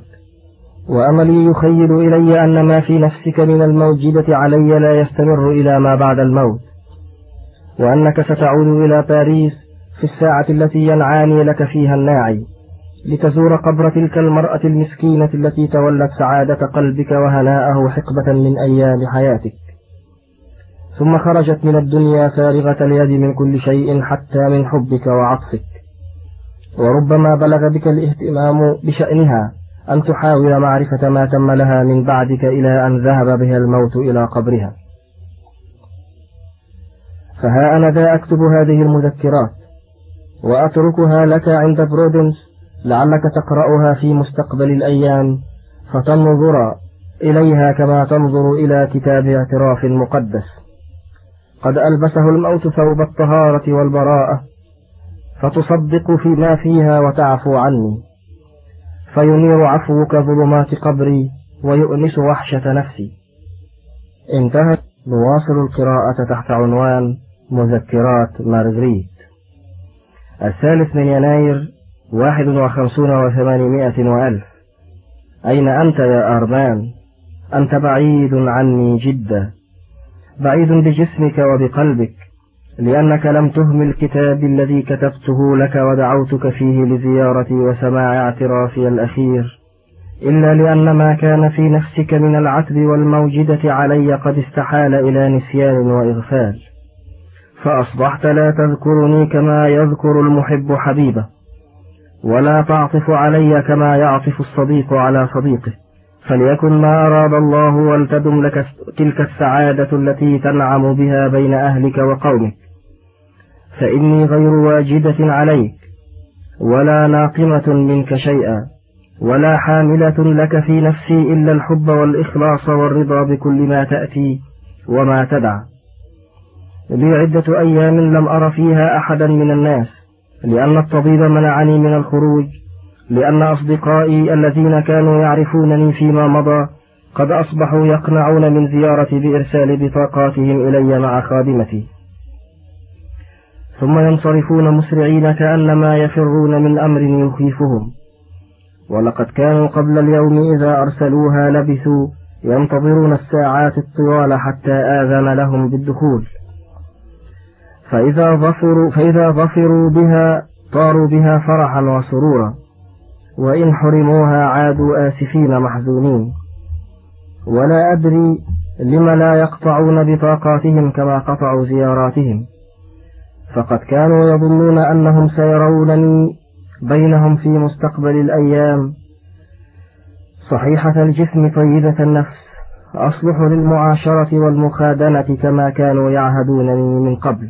وأملي يخيل إلي أن ما في نفسك من الموجبة علي لا يستمر إلى ما بعد الموت وأنك ستعود إلى باريس في الساعة التي ينعاني لك فيها الناعي لتزور قبر تلك المرأة المسكينة التي تولت سعادة قلبك وهناءه حقبة من أيام حياتك. ثم خرجت من الدنيا فارغة اليد من كل شيء حتى من حبك وعطفك وربما بلغ بك الإهتمام بشأنها أن تحاول معرفة ما تم لها من بعدك إلى أن ذهب بها الموت إلى قبرها. فها أنا ذا أكتب هذه المذكرات وأتركها لك عند برودنس لعلك تقرأها في مستقبل الأيام فتنظر إليها كما تنظر إلى كتاب اعتراف مقدس. قد ألبسه الموت ثوب الطهارة والبراءة فتصدق فيما فيها وتعفو عني. فينير عفوك ظلمات قبري ويؤنس وحشة نفسي. انتهت نواصل القراءة تحت عنوان مذكرات مارغريت. الثالث من يناير واحد وخمسون وثمانمائة وألف. أين أنت يا أرمان؟ أنت بعيد عني جدا. بعيد بجسمك وبقلبك. لأنك لم تهمل الكتاب الذي كتبته لك ودعوتك فيه لزيارتي وسماع اعترافي الأخير. إلا لأن ما كان في نفسك من العتب والموجدة علي قد استحال إلى نسيان وإغفال. فأصبحت لا تذكرني كما يذكر المحب حبيبه ولا تعطف علي كما يعطف الصديق على صديقه. فليكن ما أراد الله ولتدم لك تلك السعادة التي تنعم بها بين أهلك وقومك. فإني غير واجدة عليك ولا ناقمة منك شيئا ولا حاملة لك في نفسي إلا الحب والإخلاص والرضا بكل ما تأتي وما تدع. لي عدة أيام لم أر فيها أحدا من الناس لأن الطبيب منعني من الخروج لأن أصدقائي الذين كانوا يعرفونني فيما مضى قد أصبحوا يقنعون من زيارتي بإرسال بطاقاتهم إلي مع خادمتي. ثم ينصرفون مسرعين كأنما يفرون من أمر يخيفهم. ولقد كانوا قبل اليوم إذا أرسلوها لبثوا ينتظرون الساعات الطوال حتى آذن لهم بالدخول. فإذا ظفروا, فإذا ظفروا بها طاروا بها فرحا وسرورا. وإن حرموها عادوا آسفين محزونين. ولا أدري لم لا يقطعون بطاقاتهم كما قطعوا زياراتهم. فقد كانوا يظنون أنهم سيرونني بينهم في مستقبل الأيام. صحيحة الجسم طيبة النفس أصلح للمعاشرة والمخادنة كما كانوا يعهدونني من قبل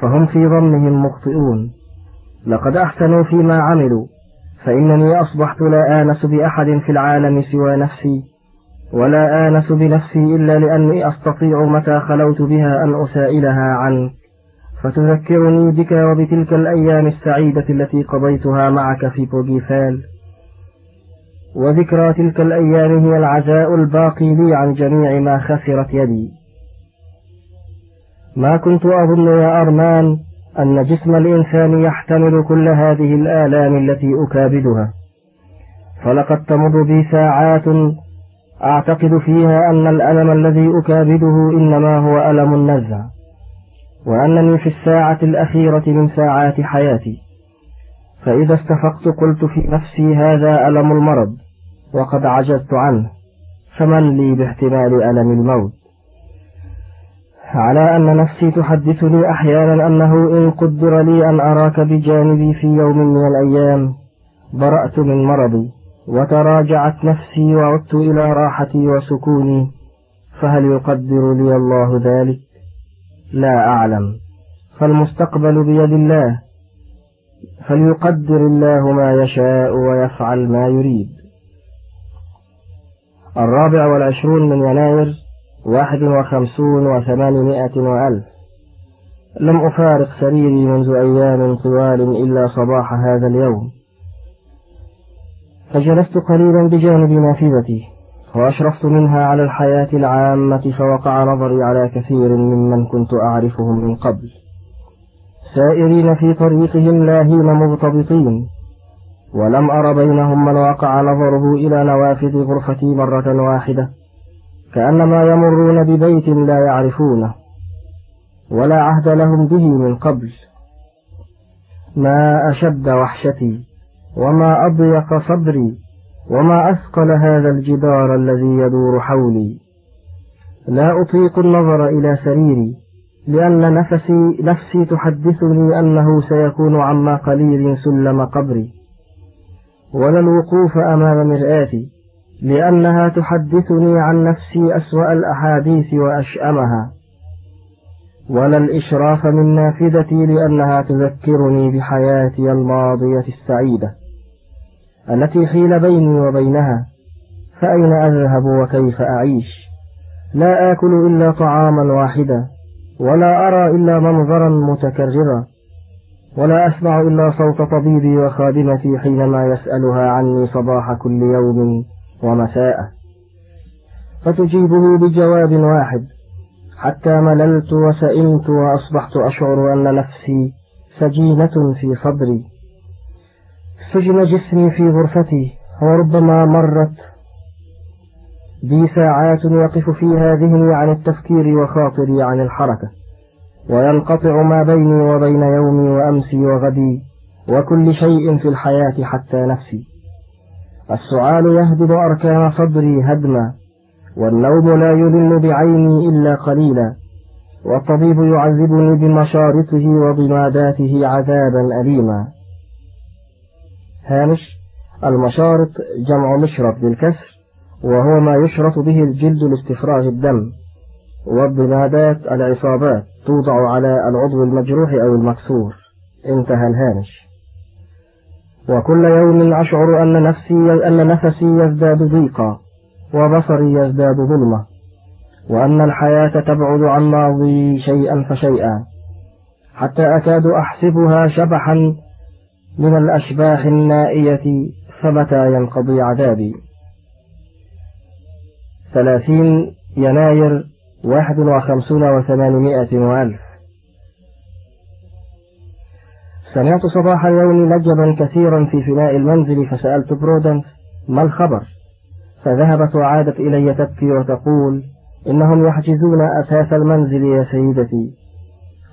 فهم في ظنهم مخطئون. لقد أحسنوا فيما عملوا فإنني أصبحت لا آنس بأحد في العالم سوى نفسي ولا آنس بنفسي إلا لأني أستطيع متى خلوت بها أن أسائلها عنك فتذكرني بك وبتلك الأيام السعيدة التي قضيتها معك في بوغيفال وذكرى تلك الأيام هي العزاء الباقي لي عن جميع ما خسرت يدي. ما كنت أظن يا أرمان أن جسم الإنسان يحتمل كل هذه الآلام التي أكابدها. فلقد تمر بي ساعات أعتقد فيها أن الألم الذي أكابده إنما هو ألم النزع. وأنني في الساعة الأخيرة من ساعات حياتي. فإذا استفقت قلت في نفسي هذا ألم المرض وقد عجزت عنه فمن لي باحتمال ألم الموت؟ على أن نفسي تحدثني أحيانا أنه إن قدر لي أن أراك بجانبي في يوم من الأيام برأت من مرضي وتراجعت نفسي وعدت إلى راحتي وسكوني فهل يقدر لي الله ذلك؟ لا أعلم. فالمستقبل بيد الله. فليقدر الله ما يشاء ويفعل ما يريد. الرابع والعشرون من يناير واحد وخمسون وثمانمائة وألف. لم أفارق سريري منذ أيام طوال إلا صباح هذا اليوم. فجلست قليلا بجانب نافذتي. وأشرفت منها على الحياة العامة فوقع نظري على كثير ممن كنت أعرفهم من قبل. سائرين في طريقهم لاهين مغتبطين ولم أر بينهم من وقع نظره إلى نوافذ غرفتي مرة واحدة كأنما يمرون ببيت لا يعرفونه ولا عهد لهم به من قبل. ما أشد وحشتي وما أضيق صدري وما أثقل هذا الجدار الذي يدور حولي. لا أطيق النظر إلى سريري لأن نفسي نفسي تحدثني أنه سيكون عما قليل سلم قبري. ولا الوقوف أمام مرآتي لأنها تحدثني عن نفسي أسوأ الأحاديث وأشأمها. ولا الإشراف من نافذتي لأنها تذكرني بحياتي الماضية السعيدة. التي حيل بيني وبينها فأين أذهب وكيف أعيش؟ لا آكل إلا طعاما واحدا ولا أرى إلا منظرا متكررا ولا أسمع إلا صوت طبيبي وخادمتي حينما يسألها عني صباح كل يوم ومساء. فتجيبه بجواب واحد حتى مللت وسئمت وأصبحت أشعر أن نفسي سجينة في صدري. سجن جسمي في غرفتي وربما مرت بي ساعات يقف فيها ذهني عن التفكير وخاطري عن الحركة. وينقطع ما بيني وبين يومي وأمسي وغدي وكل شيء في الحياة حتى نفسي. السعال يهدم أركان صدري هدما والنوم لا يلم بعيني إلا قليلا والطبيب يعذبني بمشارطه وضماداته عذابا أليما. هامش المشارط جمع مشرط بالكسر وهو ما يشرط به الجلد لاستفراغ الدم والضمادات العصابات توضع على العضو المجروح أو المكسور. انتهى الهامش. وكل يوم أشعر أن نفسي أن نفسي يزداد ضيقا وبصري يزداد ظلمة وأن الحياة تبعد عن ماضي شيئا فشيئا حتى أكاد أحسبها شبحا من الأشباح النائية فمتى ينقضي عذابي. ثلاثين يناير واحد وخمسون وثمانمائة وألف. سمعت صباح اليوم لجبا كثيرا في فناء المنزل فسألت برودنس ما الخبر؟ فذهبت وعادت إلي تبكي وتقول إنهم يحجزون أساس المنزل يا سيدتي.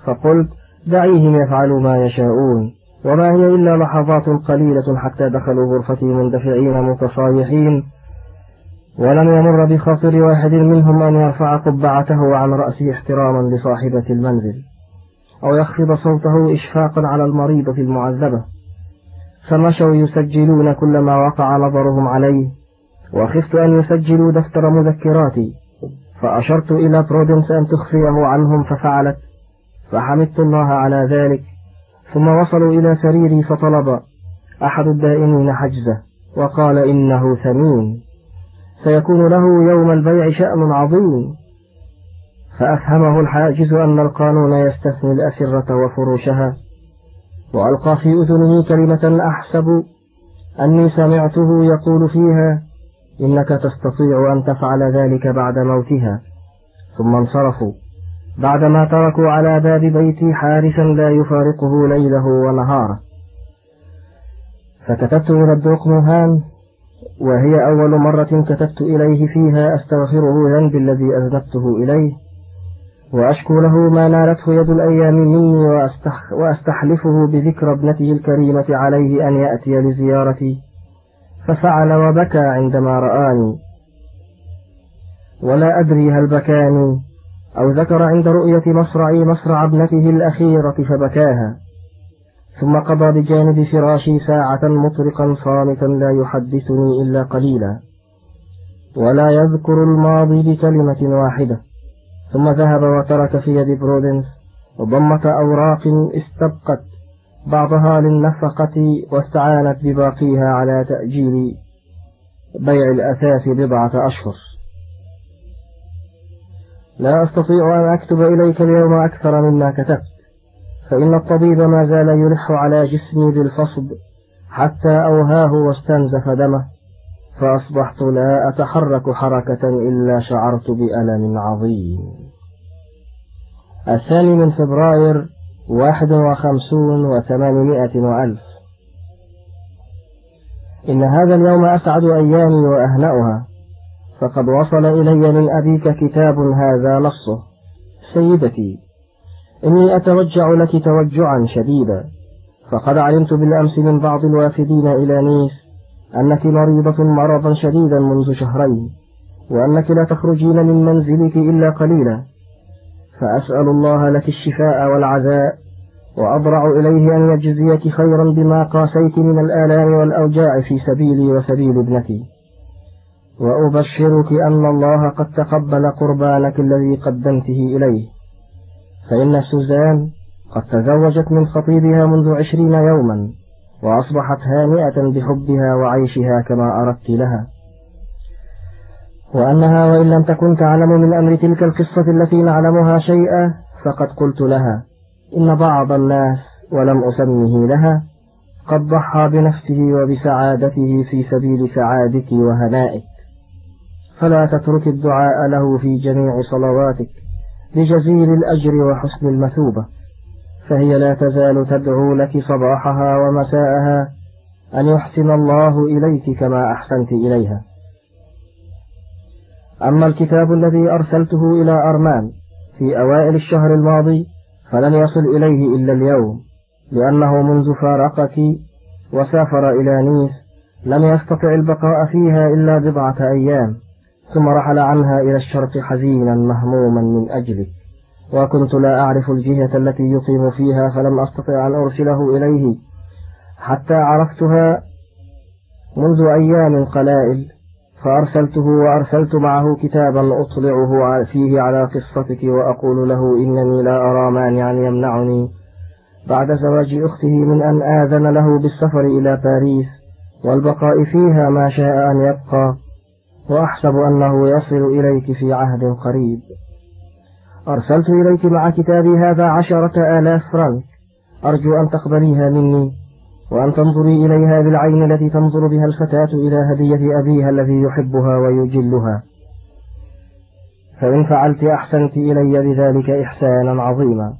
فقلت دعيهم يفعلوا ما يشاءون. وما هي إلا لحظات قليلة حتى دخلوا غرفتي مندفعين متصايحين. ولم يمر بخاطر واحد منهم أن يرفع قبعته عن رأسه احتراما لصاحبة المنزل أو يخفض صوته إشفاقا على المريضة المعذبة. فمشوا يسجلون كل ما وقع نظرهم عليه وخفت أن يسجلوا دفتر مذكراتي. فأشرت إلى برودنس أن تخفيه عنهم ففعلت. فحمدت الله على ذلك. ثم وصلوا إلى سريري فطلب أحد الدائمين حجزه وقال إنه ثمين. سيكون له يوم البيع شأن عظيم. فأفهمه الحاجز أن القانون يستثني الأسرة وفروشها. وألقى في أذنه كلمة أحسب. أني سمعته يقول فيها إنك تستطيع أن تفعل ذلك بعد موتها. ثم انصرفوا. بعدما تركوا على باب بيتي حارسا لا يفارقه ليله ونهاره. فكتبت إلى الدقمهان وهي أول مرة كتبت إليه فيها أستغفره ذنبي الذي أذنبته إليه وأشكو له ما نالته يد الأيام مني وأستح وأستحلفه بذكر ابنته الكريمة عليه أن يأتي لزيارتي ففعل وبكى عندما رآني. ولا أدري هل بكاني. أو ذكر عند رؤية مصرعي مصرع ابنته الأخيرة فبكاها ثم قضى بجانب فراشي ساعة مطرقا صامتا لا يحدثني إلا قليلا. ولا يذكر الماضي بكلمة واحدة. ثم ذهب وترك في يد برودنس ضمة أوراق استبقت. بعضها للنفقة واستعانت بباقيها على تأجيل بيع الأثاث بضعة أشهر. لا أستطيع أن أكتب إليك اليوم أكثر مما كتبت فإن الطبيب ما زال يلح على جسمي بالفصد حتى أوهاه واستنزف دمه فأصبحت لا أتحرك حركة إلا شعرت بألم عظيم. الثاني من فبراير واحد وخمسون وثمانمائة وألف. إن هذا اليوم أسعد أيامي وأهنأها فقد وصل إلي من أبيك كتاب هذا نصه سيدتي إني أتوجع لك توجعا شديدا. فقد علمت بالأمس من بعض الوافدين إلى نيس أنك مريضة مرضا شديدا منذ شهرين وأنك لا تخرجين من منزلك إلا قليلا. فأسأل الله لك الشفاء والعزاء وأضرع إليه أن يجزيك خيرا بما قاسيت من الآلام والأوجاع في سبيلي وسبيل ابنتي. وأبشرك أن الله قد تقبل قربانك الذي قدمته إليه. فإن سوزان قد تزوجت من خطيبها منذ عشرين يوما وأصبحت هانئة بحبها وعيشها كما أردت لها. وأنها وإن لم تكن تعلم من أمر تلك القصة التي نعلمها شيئا فقد قلت لها إن بعض الناس ولم أسمه لها قد ضحى بنفسه وبسعادته في سبيل سعادك وهنائك. فلا تترك الدعاء له في جميع صلواتك لجزيل الأجر وحسن المثوبة فهي لا تزال تدعو لك صباحها ومساءها أن يحسن الله إليك كما أحسنت إليها. أما الكتاب الذي أرسلته إلى أرمان في أوائل الشهر الماضي فلن يصل إليه إلا اليوم لأنه منذ فارقك وسافر إلى نيس لم يستطع البقاء فيها إلا بضعة أيام. ثم رحل عنها إلى الشرق حزينا مهموما من أجلك وكنت لا أعرف الجهة التي يقيم فيها فلم أستطع أن أرسله إليه. حتى عرفتها منذ أيام قلائل فأرسلته وأرسلت معه كتابا أطلعه فيه على قصتك وأقول له إنني لا أرى مانعا يمنعني. بعد زواج أخته من أن آذن له بالسفر إلى باريس والبقاء فيها ما شاء أن يبقى. وأحسب أنه يصل إليك في عهد قريب. أرسلت إليك مع كتابي هذا عشرة آلاف فرنك. أرجو أن تقبليها مني وأن تنظري إليها بالعين التي تنظر بها الفتاة إلى هدية أبيها الذي يحبها ويجلها. فإن فعلت أحسنت إلي بذلك إحسانا عظيما.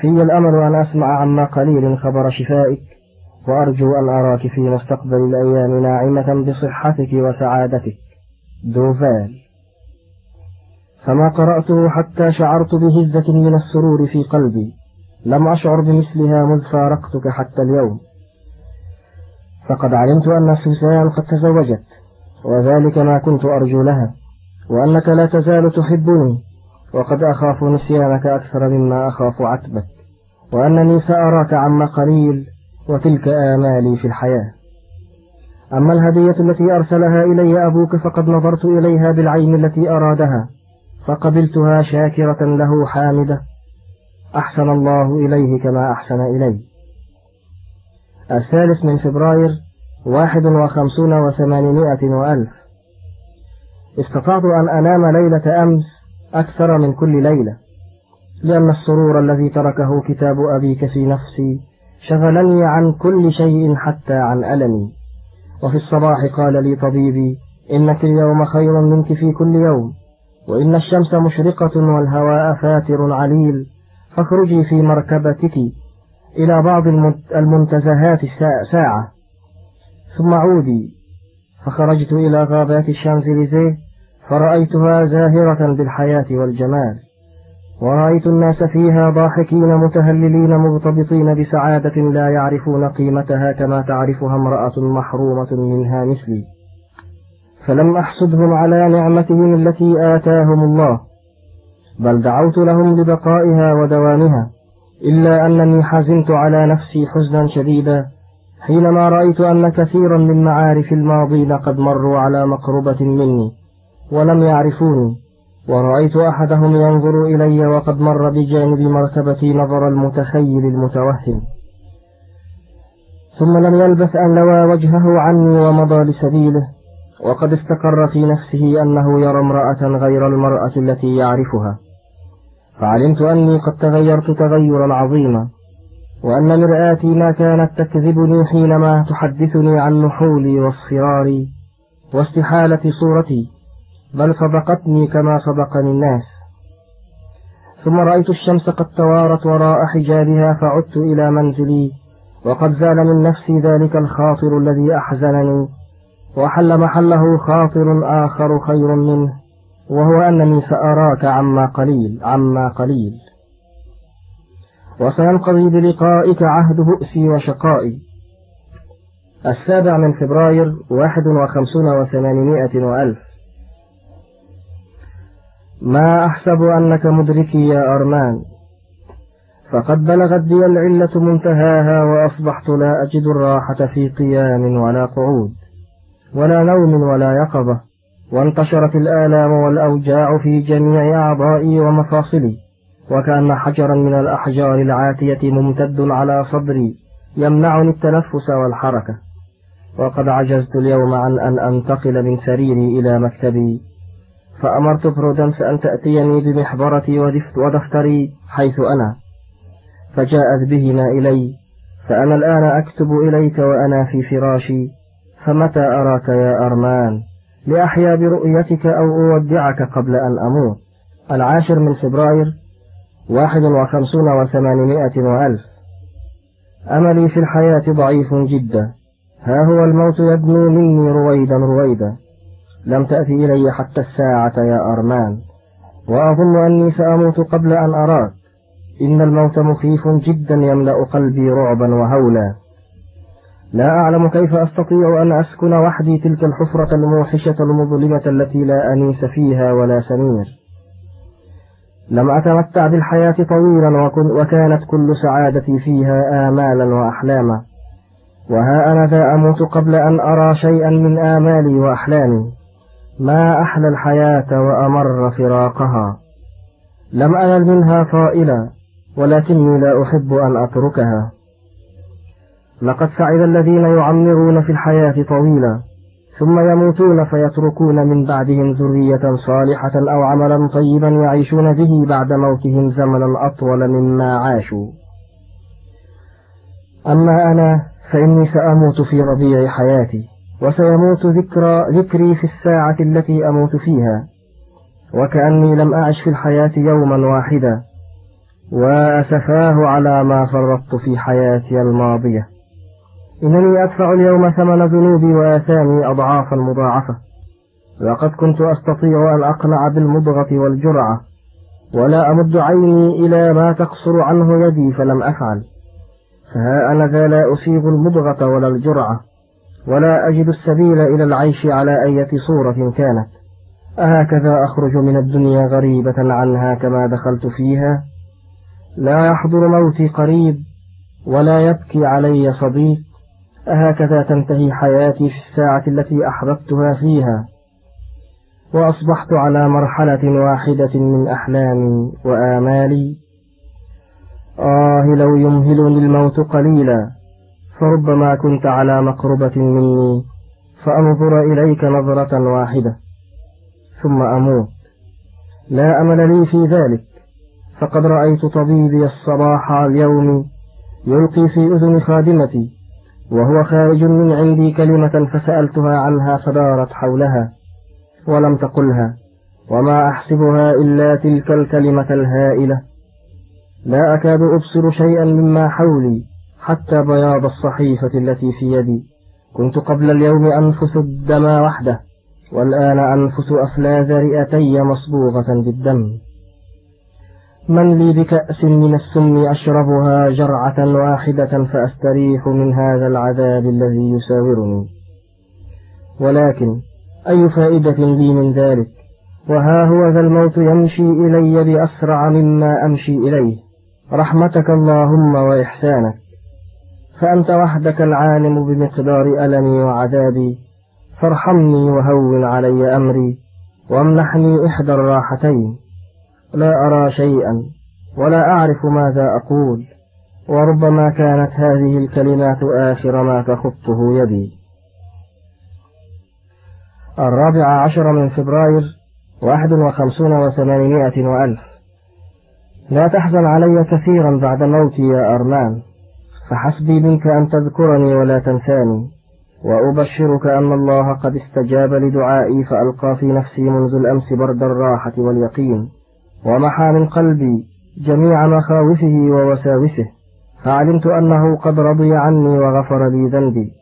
في الأمل أن أسمع عما قليل خبر شفائك وأرجو أن أراك في مستقبل الأيام ناعمة بصحتك وسعادتك. دوفال. فما قرأته حتى شعرت بهزة من السرور في قلبي. لم أشعر بمثلها مذ فارقتك حتى اليوم. فقد علمت أن سوسان قد تزوجت وذلك ما كنت أرجو لها وأنك لا تزال تحبني وقد أخاف نسيانك أكثر مما أخاف عتبك وأنني سأراك عما قليل وتلك آمالي في الحياة. أما الهدية التي أرسلها إلي أبوك فقد نظرت إليها بالعين التي أرادها فقبلتها شاكرة له حامدة. أحسن الله إليه كما أحسن إلي. الثالث من فبراير واحد وخمسون وثمانمائة وألف. استطعت أن أنام ليلة أمس أكثر من كل ليلة لأن السرور الذي تركه كتاب أبيك في نفسي شغلني عن كل شيء حتى عن ألمي. وفي الصباح قال لي طبيبي إنك اليوم خير منك في كل يوم وإن الشمس مشرقة والهواء فاتر عليل فاخرجي في مركبتك إلى بعض المنتزهات ساعة. ثم عودي فخرجت إلى غابات الشانزليزيه فرأيتها زاهرة بالحياة والجمال. ورأيت الناس فيها ضاحكين متهللين مغتبطين بسعادة لا يعرفون قيمتها كما تعرفها امرأة محرومة منها مثلي. فلم أحسدهم على نعمتهم التي آتاهم الله بل دعوت لهم لبقائها ودوامها إلا أنني حزنت على نفسي حزنا شديدا حينما رأيت أن كثيرا من معارف الماضين قد مروا على مقربة مني ولم يعرفوني. ورأيت أحدهم ينظر إلي وقد مر بجانب مرتبتي نظر المتخيل المتوهم. ثم لم يلبث أن لوى وجهه عني ومضى لسبيله وقد استقر في نفسه أنه يرى امرأة غير المرأة التي يعرفها. فعلمت أني قد تغيرت تغيرا عظيما وأن مرآتي ما كانت تكذبني حينما تحدثني عن نحولي واصفراري واستحالة صورتي. بل صدقتني كما صدقني الناس. ثم رأيت الشمس قد توارت وراء حجابها فعدت إلى منزلي وقد زال من نفسي ذلك الخاطر الذي أحزنني وحل محله خاطر آخر خير منه وهو أنني سأراك عما قليل عما قليل. وسينقضي بلقائك عهد بؤسي وشقائي. السابع من فبراير واحد وخمسون وثمانمائة وألف. ما أحسب أنك مدركي يا أرمان. فقد بلغت بي العلة منتهاها وأصبحت لا أجد الراحة في قيام ولا قعود ولا نوم ولا يقظة وانتشرت الآلام والأوجاع في جميع أعضائي ومفاصلي وكأن حجرا من الأحجار العاتية ممتد على صدري يمنعني التنفس والحركة. وقد عجزت اليوم عن أن أنتقل من سريري إلى مكتبي. فأمرت برودنس أن تأتيني بمحبرتي ودفتري حيث أنا. فجاءت بهما إلي فأنا الآن أكتب إليك وأنا في فراشي فمتى أراك يا أرمان؟ لأحيا برؤيتك أو أودعك قبل أن أموت. العاشر من فبراير واحد وخمسون وثمانمائة وألف. أملي في الحياة ضعيف جدا. ها هو الموت يدنو مني رويدا رويدا. لم تأتي إلي حتى الساعة يا أرمان. وأظن أني سأموت قبل أن أراك. إن الموت مخيف جدا يملأ قلبي رعبا وهولا. لا أعلم كيف أستطيع أن أسكن وحدي تلك الحفرة الموحشة المظلمة التي لا أنيس فيها ولا سمير. لم أتمتع بالحياة طويلا وكانت كل سعادتي فيها آمالا وأحلاما. وها أنا ذا أموت قبل أن أرى شيئا من آمالي وأحلامي. ما أحلى الحياة وأمر فراقها. لم أنل منها طائلا ولكني لا أحب أن أتركها. لقد سعد الذين يعمرون في الحياة طويلا ثم يموتون فيتركون من بعدهم ذرية صالحة أو عملا طيبا يعيشون به بعد موتهم زمنا أطول مما عاشوا. أما أنا فإني سأموت في ربيع حياتي. وسيموت ذكرى ذكري في الساعة التي أموت فيها وكأني لم أعش في الحياة يوما واحدا وأسفاه على ما فرطت في حياتي الماضية. إنني أدفع اليوم ثمن ذنوبي وآثامي أضعافا مضاعفة لقد كنت أستطيع أن أقنع بالمضغة والجرعة ولا أمد عيني إلى ما تقصر عنه يدي فلم أفعل فها أنا ذا لا أصيب المضغة ولا الجرعة. ولا أجد السبيل إلى العيش على أية صورة كانت. أهكذا أخرج من الدنيا غريبة عنها كما دخلت فيها. لا يحضر موتي قريب ولا يبكي علي صديق. أهكذا تنتهي حياتي في الساعة التي أحببتها فيها. وأصبحت على مرحلة واحدة من أحلامي وآمالي. آه لو يمهلني الموت قليلا. فربما كنت على مقربة مني فأنظر إليك نظرة واحدة ثم أموت. لا أمل لي في ذلك فقد رأيت طبيبي الصباح اليوم يلقي في أذن خادمتي وهو خارج من عندي كلمة فسألتها عنها فدارت حولها ولم تقلها وما أحسبها إلا تلك الكلمة الهائلة. لا أكاد أبصر شيئا مما حولي. حتى بياض الصحيفة التي في يدي. كنت قبل اليوم أنفس الدم وحده والآن أنفس أفلاذ رئتي مصبوغة بالدم. من لي بكأس من السم أشربها جرعة واحدة فأستريح من هذا العذاب الذي يساورني. ولكن أي فائدة لي من ذلك؟ وها هو ذا الموت يمشي إلي بأسرع مما أمشي إليه. رحمتك اللهم وإحسانك. فأنت وحدك العالم بمقدار ألمي وعذابي. فارحمني وهون علي أمري وامنحني إحدى الراحتين. لا أرى شيئا ولا أعرف ماذا أقول. وربما كانت هذه الكلمات آخر ما تخطه يدي. الرابع عشر من فبراير واحد وخمسون وثمانمائة وألف. لا تحزن علي كثيرا بعد موتي يا أرمان. فحسبي منك أن تذكرني ولا تنساني وأبشرك أن الله قد استجاب لدعائي فألقى في نفسي منذ الأمس برد الراحة واليقين ومحى من قلبي جميع مخاوفه ووساوسه فعلمت أنه قد رضي عني وغفر لي ذنبي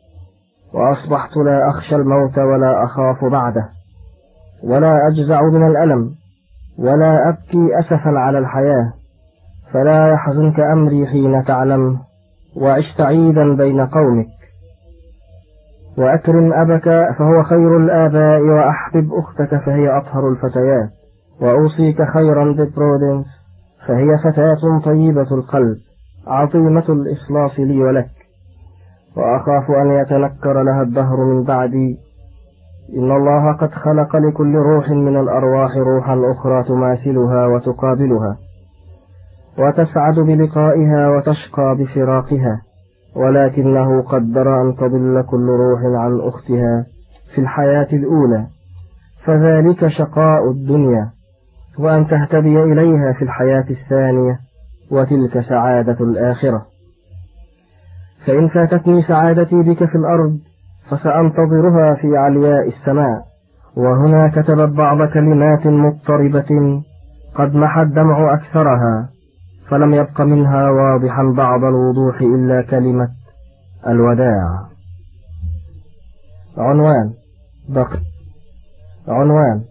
وأصبحت لا أخشى الموت ولا أخاف بعده ولا أجزع من الألم ولا أبكي أسفا على الحياة فلا يحزنك أمري حين تعلم. وعش سعيدا بين قومك. وأكرم أبك فهو خير الآباء وأحبب أختك فهي أطهر الفتيات. وأوصيك خيرا ببرودنس فهي فتاة طيبة القلب عظيمة الإخلاص لي ولك. وأخاف أن يتنكر لها الدهر من بعدي. إن الله قد خلق لكل روح من الأرواح روحا أخرى تماثلها وتقابلها. وتسعد بلقائها وتشقى بفراقها ولكنه قدر أن تضل كل روح عن أختها في الحياة الأولى فذلك شقاء الدنيا وأن تهتدي إليها في الحياة الثانية وتلك سعادة الآخرة. فإن فاتتني سعادتي بك في الأرض فسأنتظرها في علياء السماء وهنا كتبت بعض كلمات مضطربة قد محى الدمع أكثرها. فلم يبق منها واضحا بعض الوضوح إلا كلمة الوداع. عنوان بق... عنوان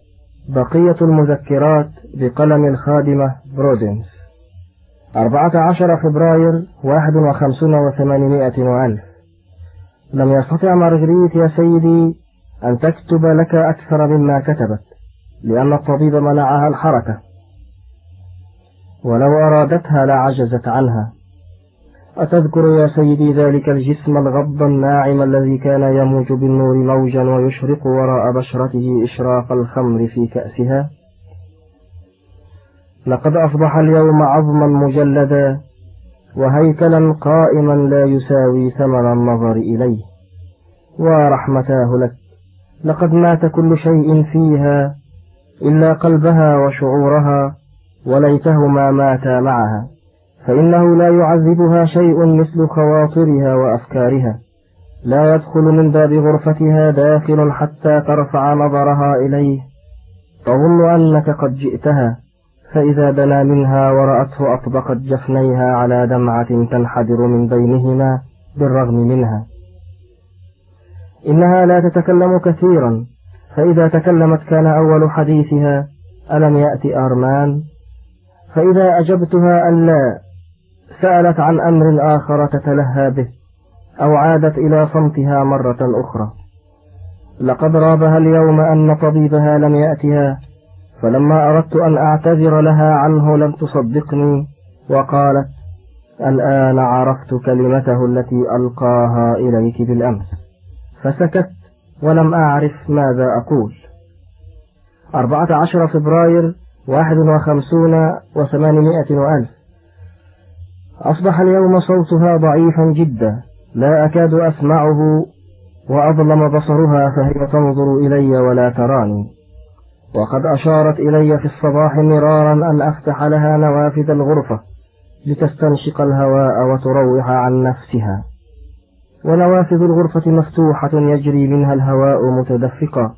بقية المذكرات بقلم الخادمة أربعة عشر فبراير واحد وخمسون وثمانمائة وألف. لم يستطع مارغريت يا سيدي أن تكتب لك أكثر مما كتبت لأن الطبيب منعها الحركة. ولو أرادتها لعجزت عنها. أتذكر يا سيدي ذلك الجسم الغض الناعم الذي كان يموج بالنور موجا ويشرق وراء بشرته إشراق الخمر في كأسها. لقد أصبح اليوم عظما مجلدا وهيكلا قائما لا يساوي ثمن النظر إليه. ورحمتاه لك. لقد مات كل شيء فيها إلا قلبها وشعورها. وليتهما ماتا معها فإنه لا يعذبها شيء مثل خواطرها وأفكارها لا يدخل من باب غرفتها داخل حتى ترفع نظرها إليه تظن أنك قد جئتها فإذا دنا منها ورأته أطبقت جفنيها على دمعة تنحدر من بينهما بالرغم منها. إنها لا تتكلم كثيرا فإذا تكلمت كان أول حديثها ألم يأتي أرمان؟ فإذا أجبتها أن لا سألت عن أمر آخر تتلهى به أو عادت إلى صمتها مرة أخرى. لقد رابها اليوم أن طبيبها لم يأتها فلما أردت أن أعتذر لها عنه لم تصدقني وقالت الآن عرفت كلمته التي ألقاها إليك بالأمس. فسكت ولم أعرف ماذا أقول. أربعة عشر فبراير واحد وخمسون وثمانمائة وألف. أصبح اليوم صوتها ضعيفا جدا لا أكاد أسمعه وأظلم بصرها فهي تنظر إلي ولا تراني. وقد أشارت إلي في الصباح مرارا أن أفتح لها نوافذ الغرفة لتستنشق الهواء وتروح عن نفسها. ونوافذ الغرفة مفتوحة يجري منها الهواء متدفقا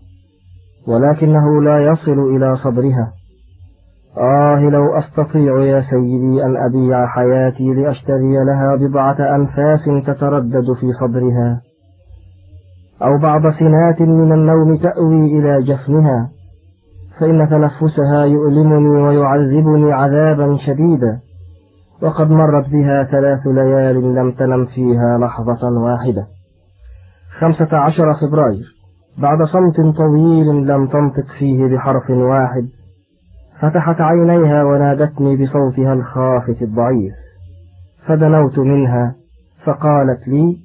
ولكنه لا يصل إلى صدرها. آه لو أستطيع يا سيدي أن أبيع حياتي لأشتري لها بضعة أنفاس تتردد في صدرها أو بعض سنات من النوم تأوي إلى جفنها فإن تنفسها يؤلمني ويعذبني عذابا شديدا وقد مرت بها ثلاث ليال لم تنم فيها لحظة واحدة. خمسة عشر فبراير بعد صمت طويل لم تنطق فيه بحرف واحد فتحت عينيها ونادتني بصوتها الخافت الضعيف. فدنوت منها فقالت لي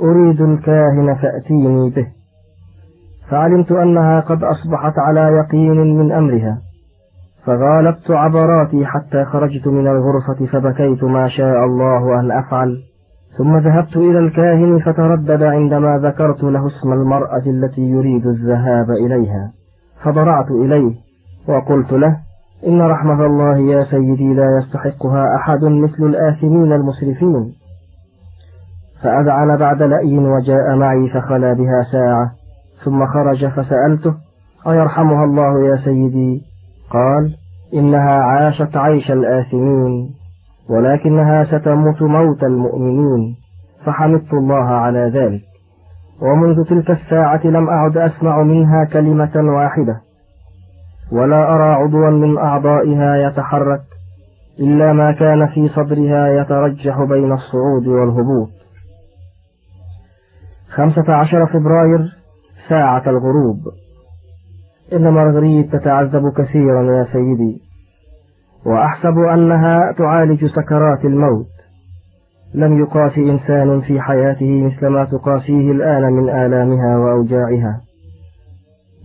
أريد الكاهن فأتيني به. فعلمت أنها قد أصبحت على يقين من أمرها. فغالبت عبراتي حتى خرجت من الغرفة فبكيت ما شاء الله أن أفعل. ثم ذهبت إلى الكاهن فتردد عندما ذكرت له اسم المرأة التي يريد الذهاب إليها. فضرعت إليه وقلت له إن رحمة الله يا سيدي لا يستحقها أحد مثل الآثمين المسرفين. فأذعن بعد لأي وجاء معي فخلا بها ساعة ثم خرج فسألته أيرحمها الله يا سيدي؟ قال إنها عاشت عيش الآثمين ولكنها ستموت موت المؤمنين فحمدت الله على ذلك. ومنذ تلك الساعة لم أعد أسمع منها كلمة واحدة. ولا أرى عضوا من أعضائها يتحرك إلا ما كان في صدرها يترجح بين الصعود والهبوط. خمسة عشر فبراير ساعة الغروب. إن مارغريت تتعذب كثيرا يا سيدي وأحسب أنها تعالج سكرات الموت. لم يقاسي إنسان في حياته مثل ما تقاسيه الآن من آلامها وأوجاعها.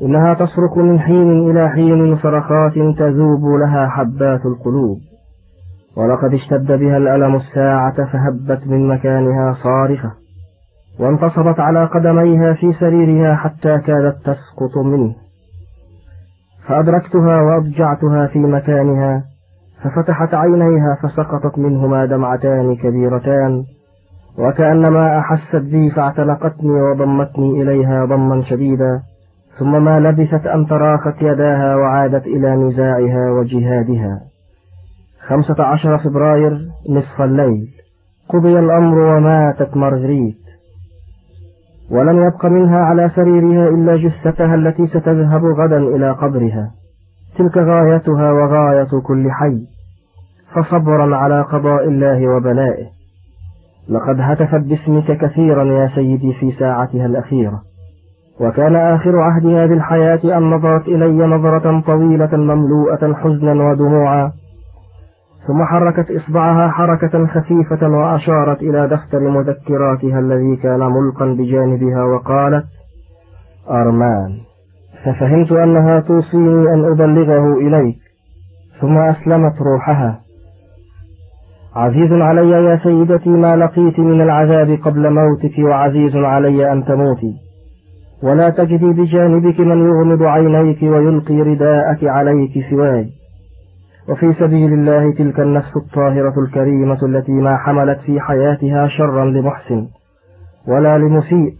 إنها تصرخ من حين إلى حين صرخات تذوب لها حبات القلوب. ولقد اشتد بها الألم الساعة فهبت من مكانها صارخة وانتصبت على قدميها في سريرها حتى كادت تسقط منه. فأدركتها وأضجعتها في مكانها ففتحت عينيها فسقطت منهما دمعتان كبيرتان وكأنما أحست بي فاعتنقتني وضمتني إليها ضما شديدا. ثم ما لبثت أن تراخت يداها وعادت إلى نزاعها وجهادها. خمسة عشر فبراير نصف الليل. قضي الأمر وماتت مارغريت. ولم يبق منها على سريرها إلا جثتها التي ستذهب غدا إلى قبرها. تلك غايتها وغاية كل حي. فصبرا على قضاء الله وبلائه. لقد هتفت باسمك كثيرا يا سيدي في ساعتها الأخيرة. وكان آخر عهدها بالحياة أن نظرت إلي نظرة طويلة مملوءة حزنا ودموعا ثم حركت إصبعها حركة خفيفة وأشارت إلى دفتر مذكراتها الذي كان ملقا بجانبها وقالت أرمان ففهمت أنها توصيني أن أبلغه إليك ثم أسلمت روحها. عزيز علي يا سيدتي ما لقيت من العذاب قبل موتك وعزيز علي أن تموتي. ولا تجدي بجانبك من يغمض عينيك ويلقي رداءك عليك سواي وفي سبيل الله تلك النفس الطاهرة الكريمة التي ما حملت في حياتها شرا لمحسن ولا لمسيء.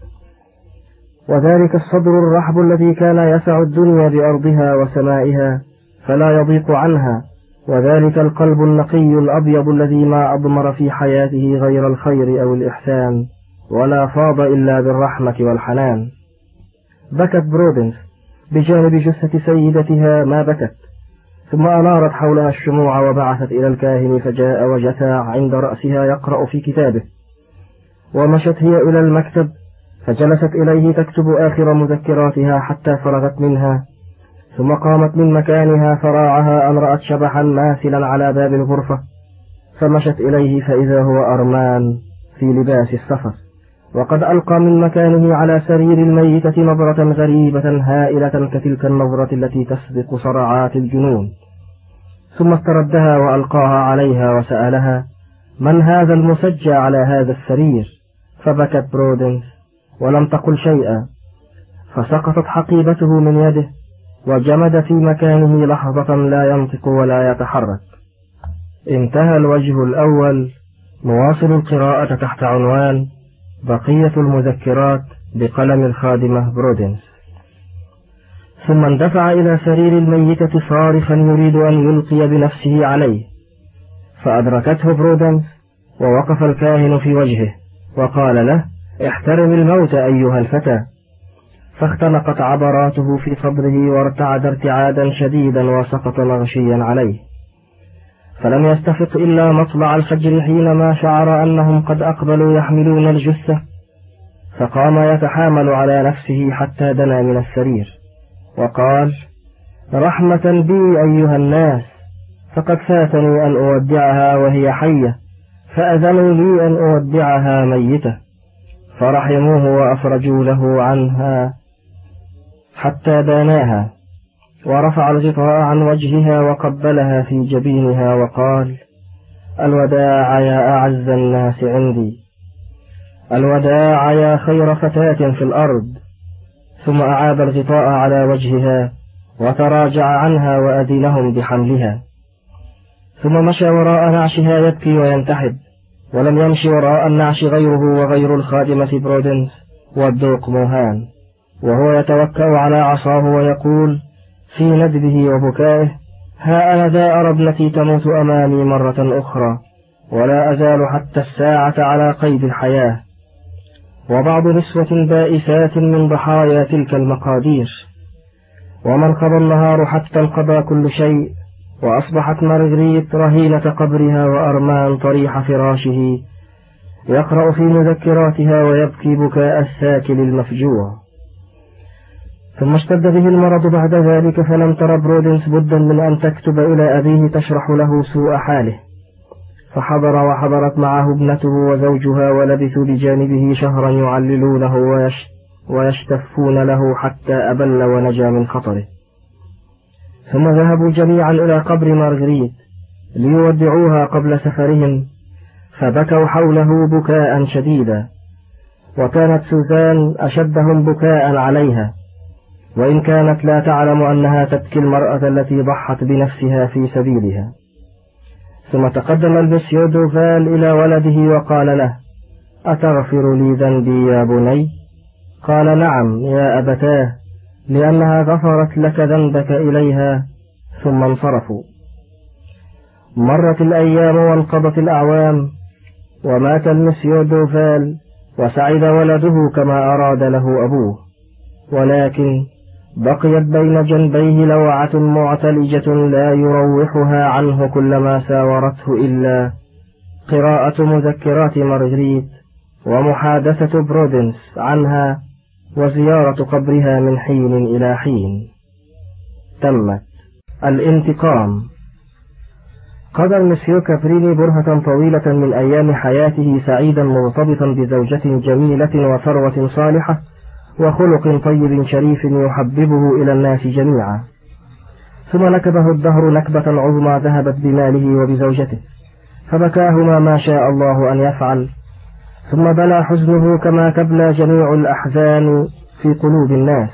وذلك الصدر الرحب الذي كان يسع الدنيا بأرضها وسمائها فلا يضيق عنها. وذلك القلب النقي الأبيض الذي ما أضمر في حياته غير الخير أو الإحسان ولا فاض إلا بالرحمة والحنان. بكت برودنس بجانب جثة سيدتها ما بكت ثم أنارت حولها الشموع وبعثت إلى الكاهن فجاء وجثى عند رأسها يقرأ في كتابه. ومشت هي إلى المكتب فجلست إليه تكتب آخر مذكراتها حتى فرغت منها ثم قامت من مكانها فراعها أن رأت شبحا ماثلا على باب الغرفة فمشت إليه فإذا هو أرمان في لباس السفر وقد ألقى من مكانه على سرير الميتة نظرة غريبة هائلة كتلك النظرة التي تسبق صرعات الجنون. ثم استردها وألقاها عليها وسألها من هذا المسجى على هذا السرير؟ فبكت برودنس ولم تقل شيئا. فسقطت حقيبته من يده وجمد في مكانه لحظة لا ينطق ولا يتحرك. انتهى الوجه الأول نواصل القراءة تحت عنوان بقية المذكرات بقلم الخادمة برودنس ثم اندفع إلى سرير الميتة صارخا يريد أن يلقي بنفسه عليه. فأدركته برودنس ووقف الكاهن في وجهه وقال له احترم الموت أيها الفتى. فاختنقت عبراته في صدره وارتعد ارتعادا شديدا وسقط مغشيا عليه. فلم يستفق إلا مطلع الفجر حينما شعر أنهم قد أقبلوا يحملون الجثة فقام يتحامل على نفسه حتى دنا من السرير وقال رحمة بي أيها الناس فقد فاتني أن أودعها وهي حية فأذنوا لي أن أودعها ميتة فرحموه وأفرجوا له عنها حتى داناها. ورفع الغطاء عن وجهها وقبلها في جبينها وقال الوداع يا أعز الناس عندي. الوداع يا خير فتاة في الأرض. ثم أعاد الغطاء على وجهها وتراجع عنها وأذنهم بحملها. ثم مشى وراء نعشها يبكي وينتحب ولم يمشي وراء النعش غيره وغير الخادمة برودنس والدوق موهان. وهو يتوكأ على عصاه ويقول في ندبه وبكائه ها أنا ذا أرى ابنتي تموت أمامي مرة أخرى ولا أزال حتى الساعة على قيد الحياة. وبعض نسوة بائسات من ضحايا تلك المقادير. وما انقضى النهار حتى انقضى كل شيء وأصبحت مارغريت رهينة قبرها وأرمان طريح فراشه يقرأ في مذكراتها ويبكي بكاء الثاكل المفجوع. ثم اشتد به المرض بعد ذلك فلم تر برودنس بدا من أن تكتب إلى أبيه تشرح له سوء حاله. فحضر وحضرت معه ابنته وزوجها ولبثوا بجانبه شهرا يعللونه ويش ويشتفون له حتى أبل ونجا من خطره. ثم ذهبوا جميعا إلى قبر مارغريت ليودعوها قبل سفرهم فبكوا حوله بكاء شديدا وكانت سوزان أشدهم بكاء عليها. وإن كانت لا تعلم أنها تبكي المرأة التي ضحت بنفسها في سبيلها. ثم تقدم المسيو دوفال إلى ولده وقال له أتغفر لي ذنبي يا بني؟ قال نعم يا أبتاه لأنها غفرت لك ذنبك إليها ثم انصرفوا. مرت الأيام وانقضت الأعوام ومات المسيو دوفال وسعد ولده كما أراد له أبوه. ولكن بقيت بين جنبيه لوعة معتلجة لا يروحها عنه كلما ساورته إلا قراءة مذكرات مارغريت ومحادثة برودنس عنها وزيارة قبرها من حين إلى حين. تمت الانتقام. قضى المسيو كابريني برهة طويلة من أيام حياته سعيدا مرتبطا بزوجة جميلة وثروة صالحة وخلق طيب شريف يحببه إلى الناس جميعا. ثم نكبه الدهر نكبة عظمى ذهبت بماله وبزوجته. فبكاهما ما شاء الله أن يفعل. ثم بلى حزنه كما تبلى جميع الأحزان في قلوب الناس.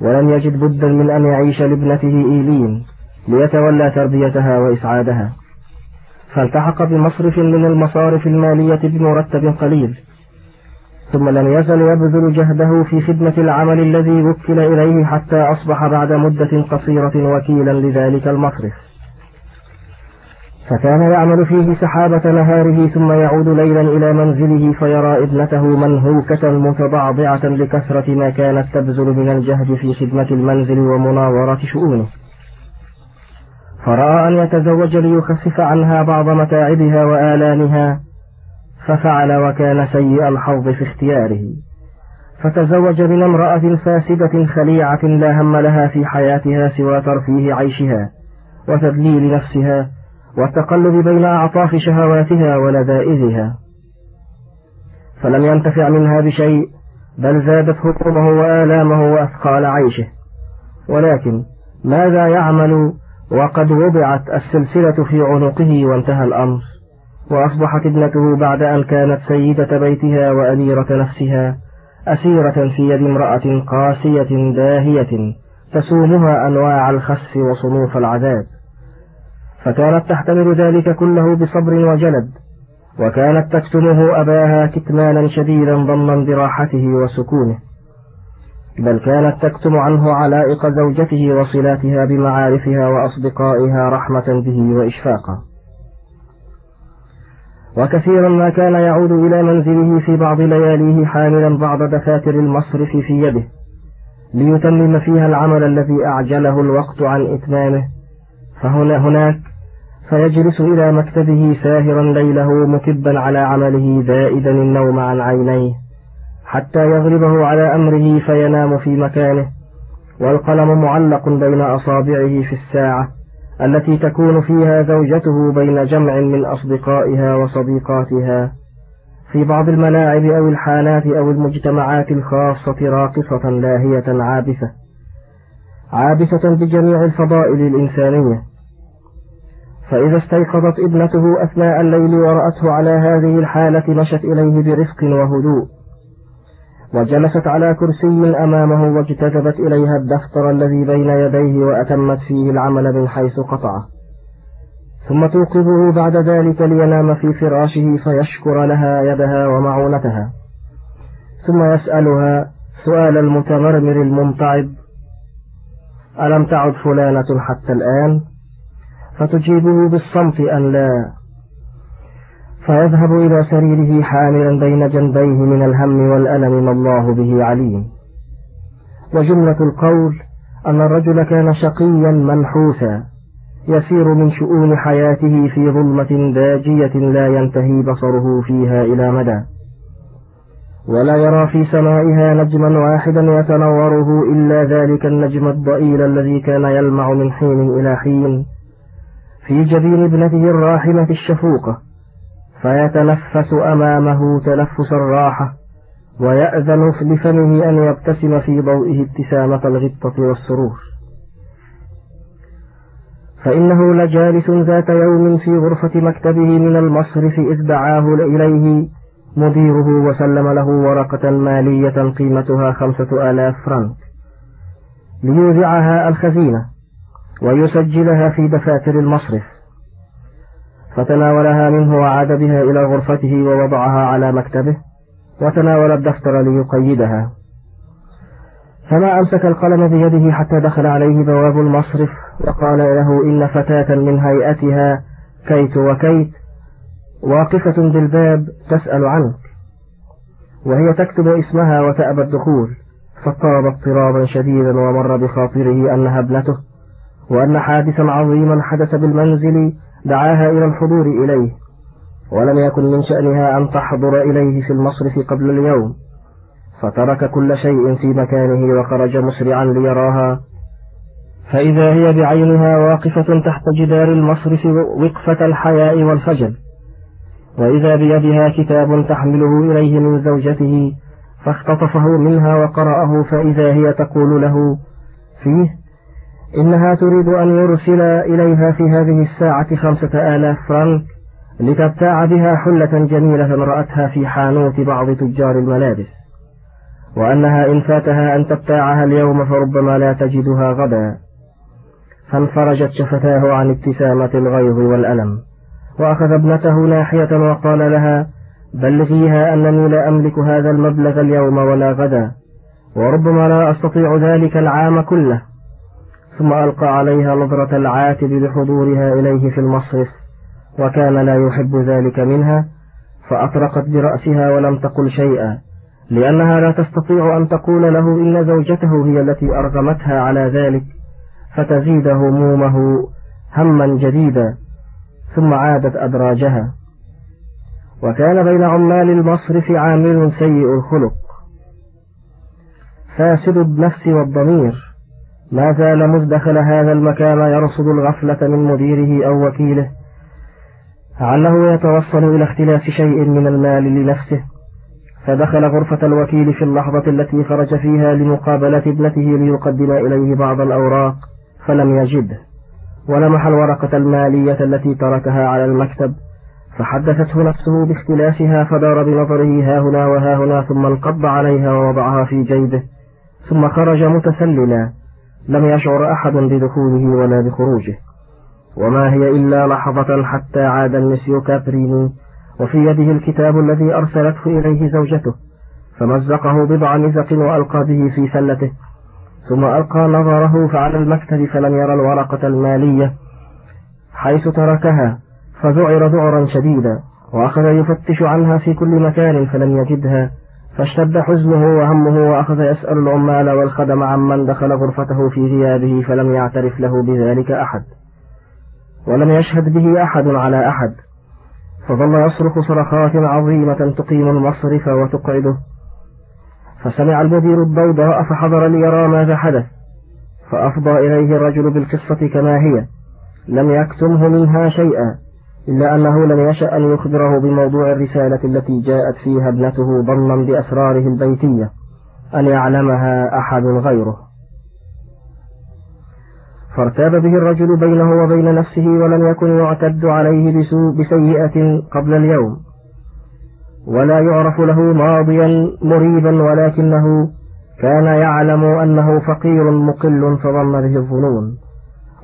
ولم يجد بدا من أن يعيش لابنته إيلين ليتولى تربيتها وإسعادها. فالتحق بمصرف من المصارف المالية بمرتب قليل. ثم لم يزل يبذل جهده في خدمة العمل الذي وكل إليه حتى أصبح بعد مدة قصيرة وكيلا لذلك المصرف. فكان يعمل فيه سحابة نهاره ثم يعود ليلا إلى منزله فيرى ابنته منهوكة متضعضعة لكثرة ما كانت تبذل من الجهد في خدمة المنزل ومناورة شؤونه. فرأى أن يتزوج ليخفف عنها بعض متاعبها وآلامها ففعل وكان سيء الحظ في اختياره. فتزوج من امرأة فاسدة خليعة لا هم لها في حياتها سوى ترفيه عيشها وتدليل نفسها والتقلب بين أعطاف شهواتها ولذائذها. فلم ينتفع منها بشيء بل زادت همومه وآلامه وأثقال عيشه. ولكن ماذا يعمل وقد وضعت السلسلة في عنقه وانتهى الأمر؟ وأصبحت ابنته بعد أن كانت سيدة بيتها وأميرة نفسها أسيرة في يد امرأة قاسية داهية تسومها أنواع الخس وصنوف العذاب. فكانت تحتمل ذلك كله بصبر وجلد وكانت تكتمه أباها كتمانا شديدا ظنا براحته وسكونه. بل كانت تكتم عنه علائق زوجته وصلاتها بمعارفها وأصدقائها رحمة به وإشفاقا وكثيرا ما كان يعود إلى منزله في بعض لياليه حاملا بعض دفاتر المصرف في يده ليتمم فيها العمل الذي أعجله الوقت عن إتمامه. فهنا هناك فيجلس إلى مكتبه ساهرا ليله مكبا على عمله زائدا النوم عن عينيه حتى يغلبه على أمره فينام في مكانه والقلم معلق بين أصابعه في الساعة. التي تكون فيها زوجته بين جمع من أصدقائها وصديقاتها في بعض الملاعب أو الحانات أو المجتمعات الخاصة راقصة لاهية عابثة عابثة بجميع الفضائل الإنسانية. فإذا استيقظت ابنته أثناء الليل ورأته على هذه الحالة مشت إليه برفق وهدوء. وجلست على كرسي أمامه واجتذبت إليها الدفتر الذي بين يديه وأتمت فيه العمل من حيث قطعه. ثم توقظه بعد ذلك لينام في فراشه فيشكر لها يدها ومعونتها. ثم يسألها سؤال المتمرمر الممتعض ألم تعد فلانة حتى الآن؟ فتجيبه بالصمت أن لا فيذهب إلى سريره حاملا بين جنبيه من الهم والألم ما الله به عليم. وجملة القول أن الرجل كان شقيا منحوسا يسير من شؤون حياته في ظلمة داجية لا ينتهي بصره فيها إلى مدى. ولا يرى في سمائها نجما واحدا يتنوره إلا ذلك النجم الضئيل الذي كان يلمع من حين إلى حين في جبين ابنته الراحمة الشفوقة. فيتنفس أمامه تنفس الراحة ويأذن لفمه أن يبتسم في ضوئه ابتسامة الغبطة والسرور. فإنه لجالس ذات يوم في غرفة مكتبه من المصرف إذ دعاه إليه مديره وسلم له ورقة مالية قيمتها خمسة آلاف فرنك ليودعها الخزينة ويسجلها في دفاتر المصرف. فتناولها منه وعاد بها إلى غرفته ووضعها على مكتبه وتناول الدفتر ليقيدها. فما أمسك القلم بيده حتى دخل عليه بواب المصرف وقال له إن فتاة من هيئتها كيت وكيت واقفة بالباب تسأل عنك. وهي تكتب اسمها وتأبى الدخول فاضطرب اضطرابا شديدا ومر بخاطره أنها ابنته وأن حادثا عظيما حدث بالمنزل دعاها إلى الحضور إليه ولم يكن من شأنها أن تحضر إليه في المصرف قبل اليوم. فترك كل شيء في مكانه وخرج مسرعا ليراها. فإذا هي بعينها واقفة تحت جدار المصرف وقفة الحياء والخجل وإذا بيدها كتاب تحمله إليه من زوجته فاختطفه منها وقرأه فإذا هي تقول له فيه؟ إنها تريد أن يرسل إليها في هذه الساعة خمسة آلاف فرنك لتبتاع بها حلة جميلة رأتها في حانوت بعض تجار الملابس وأنها إن فاتها أن تبتاعها اليوم فربما لا تجدها غدا. فانفرجت شفتاه عن ابتسامة الغيظ والألم وأخذ ابنته ناحية وقال لها بلغيها أنني لا أملك هذا المبلغ اليوم ولا غدا وربما لا أستطيع ذلك العام كله. ثم ألقى عليها نظرة العاتب بحضورها إليه في المصرف وكان لا يحب ذلك منها فأطرقت برأسها ولم تقل شيئا لأنها لا تستطيع أن تقول له إن زوجته هي التي أرغمتها على ذلك فتزيد همومه هما جديدا ثم عادت أدراجها. وكان بين عمال المصرف عامل سيء الخلق. فاسد النفس والضمير. ما زال مزدخل هذا المكان يرصد الغفلة من مديره أو وكيله لعله يتوصل إلى اختلاف شيء من المال لنفسه. فدخل غرفة الوكيل في اللحظة التي خرج فيها لمقابلة ابنته ليقدم إليه بعض الأوراق فلم يجده ولمح الورقة المالية التي تركها على المكتب فحدثته نفسه باختلافها فدار بنظره ها هنا وها هنا ثم انقض عليها ووضعها في جيبه ثم خرج متسللا. لم يشعر أحد بدخوله ولا بخروجه. وما هي إلا لحظة حتى عاد النسي كابريني وفي يده الكتاب الذي أرسلته إليه زوجته فمزقه بضع نزق وألقى به في سلته. ثم ألقى نظره فعلى المكتب فلم يرى الورقة المالية حيث تركها فذعر ذعرا شديدا وأخذ يفتش عنها في كل مكان فلم يجدها. فاشتد حزنه وهمه وأخذ يسأل العمال والخدم عمن دخل غرفته في غيابه فلم يعترف له بذلك أحد. ولم يشهد به أحد على أحد. فظل يصرخ صرخات عظيمة تقيم المصرف وتقعده. فسمع المدير الضوضاء فحضر ليرى ماذا حدث. فأفضى إليه الرجل بالقصة كما هي. لم يكتمه منها شيئا. إلا أنه لم يشأ أن يخبره بموضوع الرسالة التي جاءت فيها ابنته ضمنا بأسراره البيتية أن يعلمها أحد غيره. فارتاب به الرجل بينه وبين نفسه ولم يكن يعتد عليه بسوء بسيئة قبل اليوم. ولا يعرف له ماضيا مريبا ولكنه كان يعلم أنه فقير مقل فظن به الظنون.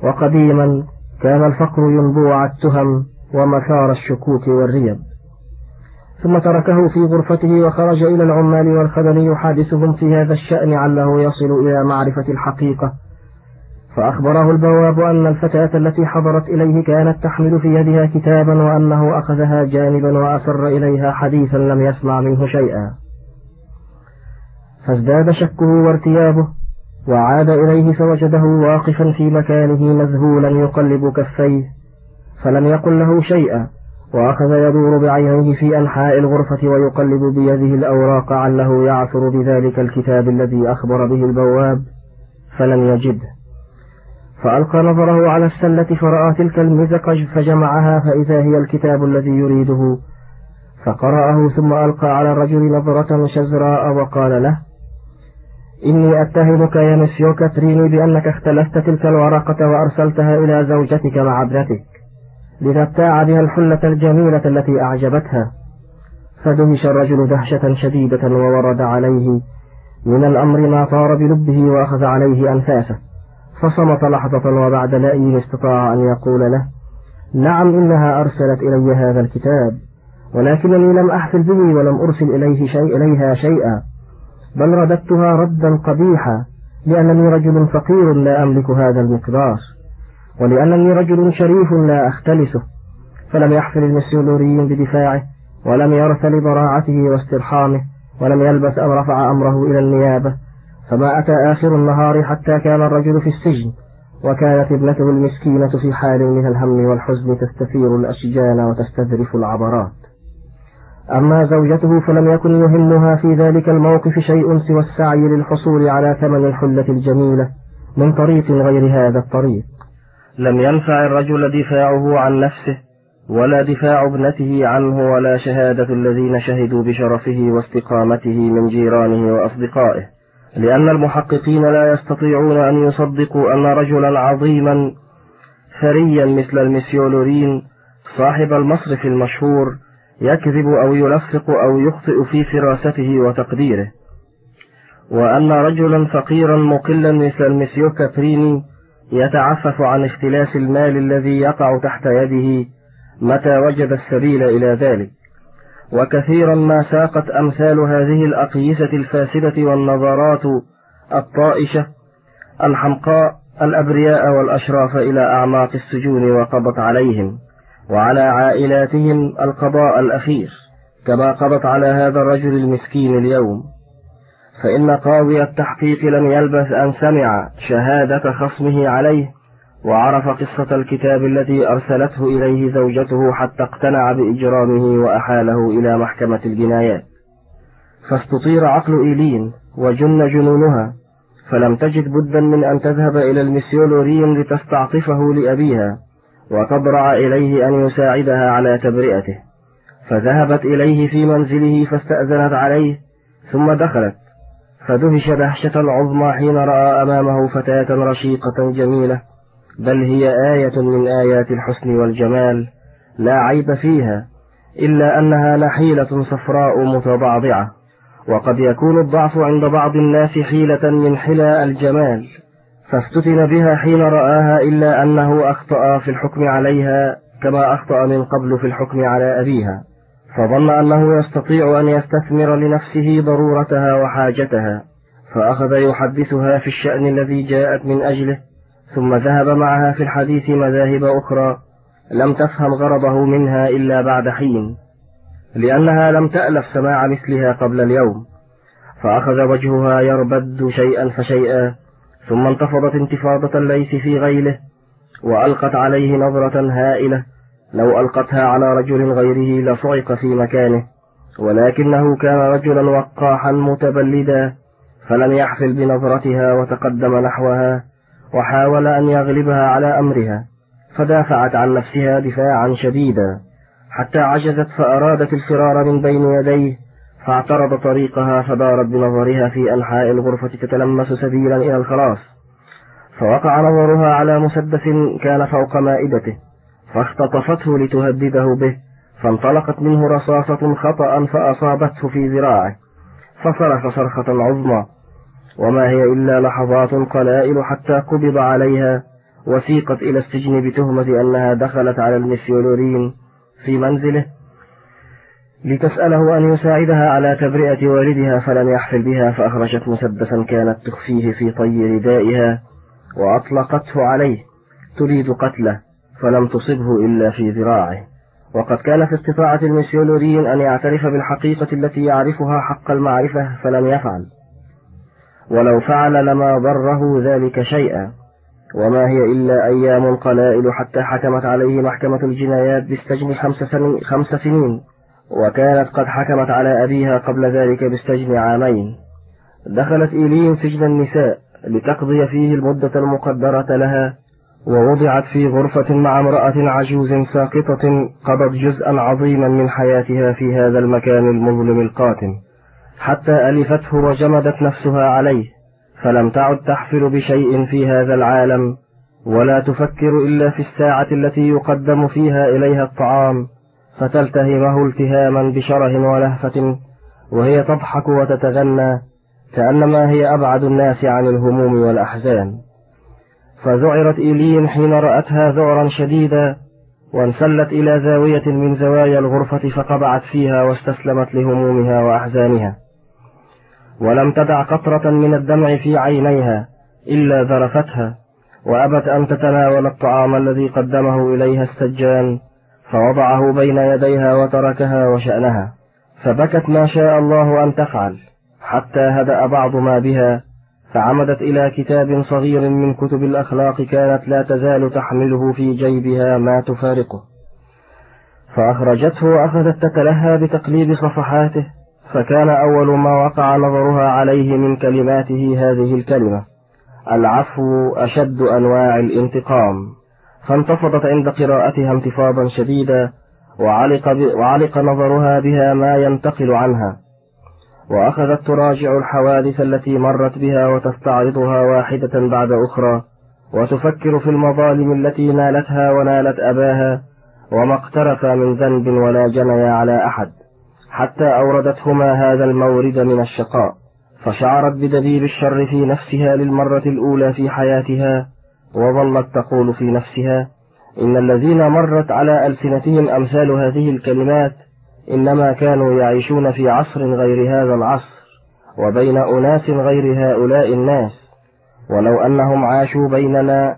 وقديما كان الفقر ينبوع التهم ومثار الشكوك والريب ثم تركه في غرفته وخرج إلى العمال والخدم يحادثهم في هذا الشأن عله يصل إلى معرفة الحقيقة. فأخبره البواب أن الفتاة التي حضرت إليه كانت تحمل في يدها كتابا وأنه أخذها جانبا وأسر إليها حديثا لم يسمع منه شيئا. فازداد شكه وارتيابه وعاد إليه فوجده واقفا في مكانه مذهولا يقلب كفيه. فلم يقل له شيئا وأخذ يدور بعينيه في أنحاء الغرفة ويقلب بيده الأوراق عله يعثر بذلك الكتاب الذي أخبر به البواب فلم يجده. فألقى نظره على السلة فرأى تلك المزق فجمعها فإذا هي الكتاب الذي يريده. فقرأه ثم ألقى على الرجل نظرة شزراء وقال له إني أتهمك يا مسيو كاتريني بأنك اختلفت تلك الورقة وأرسلتها إلى زوجتك مع ابنتك. لتبتاع بها الحلة الجميلة التي أعجبتها. فدهش الرجل دهشة شديدة وورد عليه من الأمر ما طار بلبه وأخذ عليه أنفاسه. فصمت لحظة وبعد لأي استطاع أن يقول له نعم إنها أرسلت إلي هذا الكتاب ولكنني لم أحفل به ولم أرسل إليه شيء إليها شيئا. بل رددتها ردا قبيحا لأنني رجل فقير لا أملك هذا المقدار. ولأنني رجل شريف لا أختلسه فلم يحفل المسيولوريين بدفاعه ولم يرث لبراعته واسترحامه ولم يلبث أن رفع أمره إلى النيابة فما أتى آخر النهار حتى كان الرجل في السجن وكانت ابنته المسكينة في حال من الهم والحزن تستثير الأشجان وتستذرف العبرات. أما زوجته فلم يكن يهمها في ذلك الموقف شيء سوى السعي للحصول على ثمن الحلة الجميلة من طريق غير هذا الطريق. لم ينفع الرجل دفاعه عن نفسه ولا دفاع ابنته عنه ولا شهادة الذين شهدوا بشرفه واستقامته من جيرانه وأصدقائه. لأن المحققين لا يستطيعون أن يصدقوا أن رجلا عظيما ثريا مثل المسيولورين صاحب المصرف المشهور يكذب أو يلفق أو يخطئ في فراسته وتقديره. وأن رجلا فقيرا مقلا مثل المسيو كابريني يتعفف عن اختلاس المال الذي يقع تحت يده متى وجد السبيل إلى ذلك. وكثيرا ما ساقت أمثال هذه الأقيسة الفاسدة والنظرات الطائشة الحمقاء الأبرياء والأشراف إلى أعماق السجون وقضت عليهم وعلى عائلاتهم القضاء الأخير كما قضت على هذا الرجل المسكين اليوم. فإن قاضي التحقيق لم يلبث أن سمع شهادة خصمه عليه وعرف قصة الكتاب التي أرسلته إليه زوجته حتى اقتنع بإجرامه وأحاله إلى محكمة الجنايات. فاستطير عقل إيلين وجن جنونها فلم تجد بدا من أن تذهب إلى المسيولورين لتستعطفه لأبيها وتضرع إليه أن يساعدها على تبرئته. فذهبت إليه في منزله فاستأذنت عليه ثم دخلت. فدهش دهشة عظمى حين رأى أمامه فتاة رشيقة جميلة بل هي آية من آيات الحسن والجمال لا عيب فيها إلا أنها نحيلة صفراء متضعضعة وقد يكون الضعف عند بعض الناس حيلة من حلى الجمال فافتتن بها حين رآها إلا أنه أخطأ في الحكم عليها كما أخطأ من قبل في الحكم على أبيها. فظن أنه يستطيع أن يستثمر لنفسه ضرورتها وحاجتها فأخذ يحدثها في الشأن الذي جاءت من أجله ثم ذهب معها في الحديث مذاهب أخرى لم تفهم غرضه منها إلا بعد حين لأنها لم تألف سماع مثلها قبل اليوم فأخذ وجهها يربد شيئا فشيئا ثم انتفضت انتفاضة ليس في غيله وألقت عليه نظرة هائلة لو ألقتها على رجل غيره لصعق في مكانه ولكنه كان رجلا وقاحا متبلدا فلم يحفل بنظرتها وتقدم نحوها وحاول أن يغلبها على أمرها فدافعت عن نفسها دفاعا شديدا حتى عجزت فأرادت الفرار من بين يديه فاعترض طريقها فدارت بنظرها في أنحاء الغرفة تتلمس سبيلا إلى الخلاص فوقع نظرها على مسدس كان فوق مائدته. فاختطفته لتهدده به فانطلقت منه رصاصة خطأ فأصابته في ذراعه فصرخ صرخة عظمى. وما هي إلا لحظات قلائل حتى قبض عليها وسيقت إلى السجن بتهمة أنها دخلت على المسيولورين في منزله. لتسأله أن يساعدها على تبرئة والدها فلم يحفل بها فأخرجت مسدسا كانت تخفيه في طي ردائها وأطلقته عليه تريد قتله. فلم تصبه إلا في ذراعه. وقد كان في استطاعة المسيولوريين أن يعترف بالحقيقة التي يعرفها حق المعرفة فلم يفعل. ولو فعل لما ضره ذلك شيئا. وما هي إلا أيام قلائل حتى حكمت عليه محكمة الجنايات بالسجن خمس, سنين, خمس سنين. وكانت قد حكمت على أبيها قبل ذلك بالسجن عامين. دخلت إيلين سجن النساء لتقضي فيه المدة المقدرة لها. ووضعت في غرفة مع امرأة عجوز ساقطة قضت جزءا عظيما من حياتها في هذا المكان المظلم القاتم حتى ألفته وجمدت نفسها عليه فلم تعد تحفل بشيء في هذا العالم ولا تفكر إلا في الساعة التي يقدم فيها إليها الطعام فتلتهمه التهاما بشره ولهفة وهي تضحك وتتغنى كأنما هي أبعد الناس عن الهموم والأحزان. فذعرت إيلين حين رأتها ذعرا شديدا وانسلت إلى زاوية من زوايا الغرفة فقبعت فيها واستسلمت لهمومها وأحزانها. ولم تدع قطرة من الدمع في عينيها إلا ذرفتها وأبت أن تتناول الطعام الذي قدمه إليها السجان فوضعه بين يديها وتركها وشأنها. فبكت ما شاء الله أن تفعل حتى هدأ بعض ما بها فعمدت إلى كتاب صغير من كتب الأخلاق كانت لا تزال تحمله في جيبها ما تفارقه. فأخرجته وأخذت تتلهى بتقليب صفحاته فكان أول ما وقع نظرها عليه من كلماته هذه الكلمة العفو أشد أنواع الانتقام. فانتفضت عند قراءتها انتفاضا شديدا وعلق, وعلق نظرها بها ما ينتقل عنها. وأخذت تراجع الحوادث التي مرت بها وتستعرضها واحدة بعد أخرى وتفكر في المظالم التي نالتها ونالت أباها وما اقترف من ذنب ولا جني على أحد حتى أوردتهما هذا المورد من الشقاء فشعرت بدبيب الشر في نفسها للمرة الأولى في حياتها وظلت تقول في نفسها إن الذين مرت على ألسنتهم أمثال هذه الكلمات إنما كانوا يعيشون في عصر غير هذا العصر وبين أناس غير هؤلاء الناس. ولو أنهم عاشوا بيننا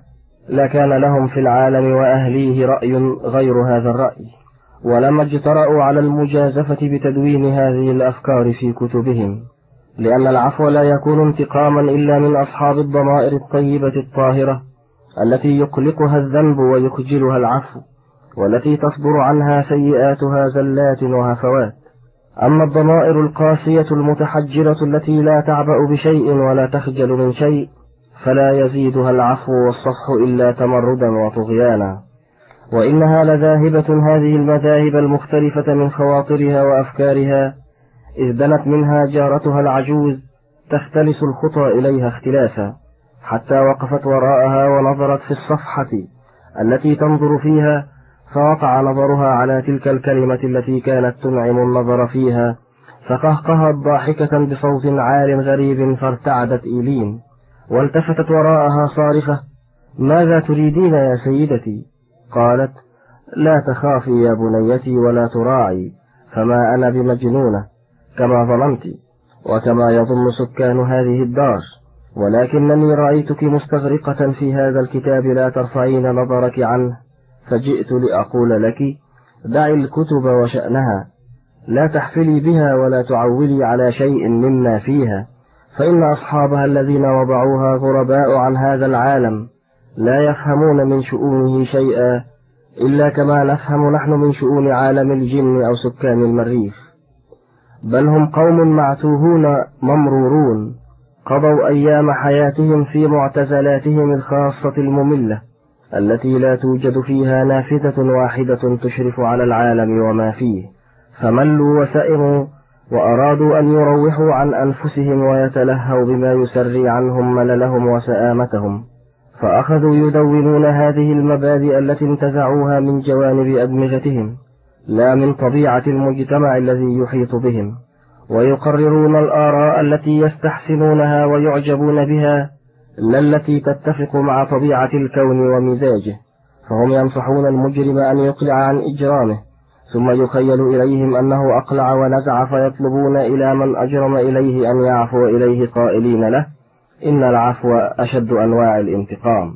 لكان لهم في العالم وأهليه رأي غير هذا الرأي. ولما اجترأوا على المجازفة بتدوين هذه الأفكار في كتبهم لأن العفو لا يكون انتقاما إلا من أصحاب الضمائر الطيبة الطاهرة التي يقلقها الذنب ويخجلها العفو. والتي تصدر عنها سيئاتها زلات وهفوات. أما الضمائر القاسية المتحجرة التي لا تعبأ بشيء ولا تخجل من شيء فلا يزيدها العفو والصفح إلا تمردا وطغيانا. وإنها لذاهبة هذه المذاهب المختلفة من خواطرها وأفكارها إذ دنت منها جارتها العجوز تختلس الخطى إليها اختلافا حتى وقفت وراءها ونظرت في الصفحة التي تنظر فيها فوقع نظرها على تلك الكلمة التي كانت تنعم النظر فيها فقهقهت ضاحكة بصوت عال غريب فارتعدت إيلين والتفتت وراءها صارخة ماذا تريدين يا سيدتي؟ قالت لا تخافي يا بنيتي ولا تراعي فما أنا بمجنونة كما ظننت وكما يظن سكان هذه الدار ولكنني رأيتك مستغرقة في هذا الكتاب لا ترفعين نظرك عنه. فجئت لأقول لك دعي الكتب وشأنها لا تحفلي بها ولا تعولي على شيء مما فيها فإن أصحابها الذين وضعوها غرباء عن هذا العالم لا يفهمون من شؤونه شيئا إلا كما نفهم نحن من شؤون عالم الجن أو سكان المريخ. بل هم قوم معتوهون ممرورون قضوا أيام حياتهم في معتزلاتهم الخاصة المملة. التي لا توجد فيها نافذة واحدة تشرف على العالم وما فيه. فملوا وسئموا وأرادوا أن يروحوا عن أنفسهم ويتلهوا بما يسري عنهم مللهم وسآمتهم. فأخذوا يدونون هذه المبادئ التي انتزعوها من جوانب أدمغتهم لا من طبيعة المجتمع الذي يحيط بهم. ويقررون الآراء التي يستحسنونها ويعجبون بها لا التي تتفق مع طبيعة الكون ومزاجه فهم ينصحون المجرم أن يقلع عن إجرامه ثم يخيل إليهم أنه أقلع ونزع فيطلبون إلى من أجرم إليه أن يعفو إليه قائلين له إن العفو أشد أنواع الانتقام.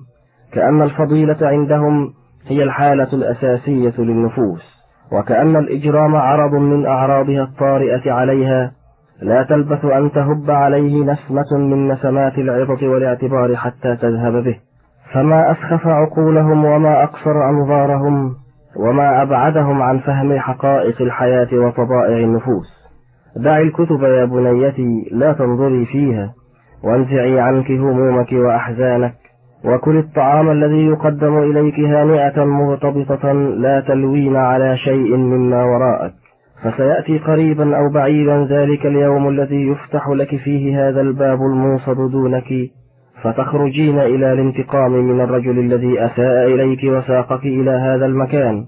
كأن الفضيلة عندهم هي الحالة الأساسية للنفوس وكأن الإجرام عرض من أعراضها الطارئة عليها لا تلبث أن تهب عليه نسمة من نسمات العظة والاعتبار حتى تذهب به. فما أسخف عقولهم وما أقصر أنظارهم وما أبعدهم عن فهم حقائق الحياة وطبائع النفوس. دعي الكتب يا بنيتي لا تنظري فيها وانزعي عنك همومك وأحزانك وكل الطعام الذي يقدم إليك هانئة مرتبطة لا تلوين على شيء مما وراءك. فسيأتي قريبا أو بعيدا ذلك اليوم الذي يفتح لك فيه هذا الباب الموصد دونك فتخرجين إلى الانتقام من الرجل الذي أساء إليك وساقك إلى هذا المكان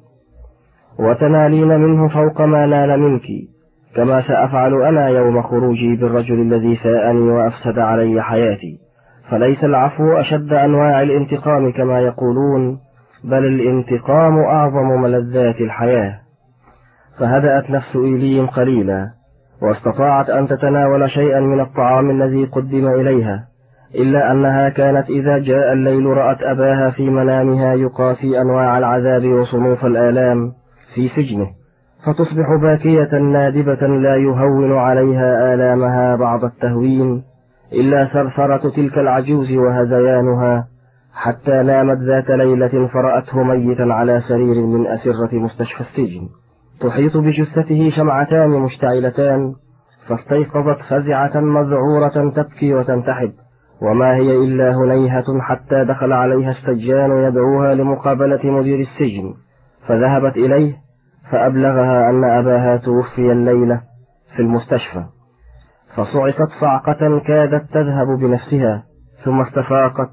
وتنالين منه فوق ما نال منك كما سأفعل أنا يوم خروجي بالرجل الذي ساءني وأفسد علي حياتي. فليس العفو أشد أنواع الانتقام كما يقولون بل الانتقام أعظم ملذات الحياة. فهدأت نفس إيليم قليلا واستطاعت أن تتناول شيئا من الطعام الذي قدم إليها إلا أنها كانت إذا جاء الليل رأت أباها في منامها يقاسي أنواع العذاب وصنوف الآلام في سجنه فتصبح باكية نادبة لا يهون عليها آلامها بعض التهوين إلا ثرثرة تلك العجوز وهذيانها حتى نامت ذات ليلة فرأته ميتا على سرير من أسرة مستشفى السجن. تحيط بجثته شمعتان مشتعلتان فاستيقظت فزعة مذعورة تبكي وتنتحب وما هي إلا هنيهة حتى دخل عليها السجان يدعوها لمقابلة مدير السجن فذهبت إليه فأبلغها أن أباها توفي الليلة في المستشفى. فصعقت صعقة كادت تذهب بنفسها ثم استفاقت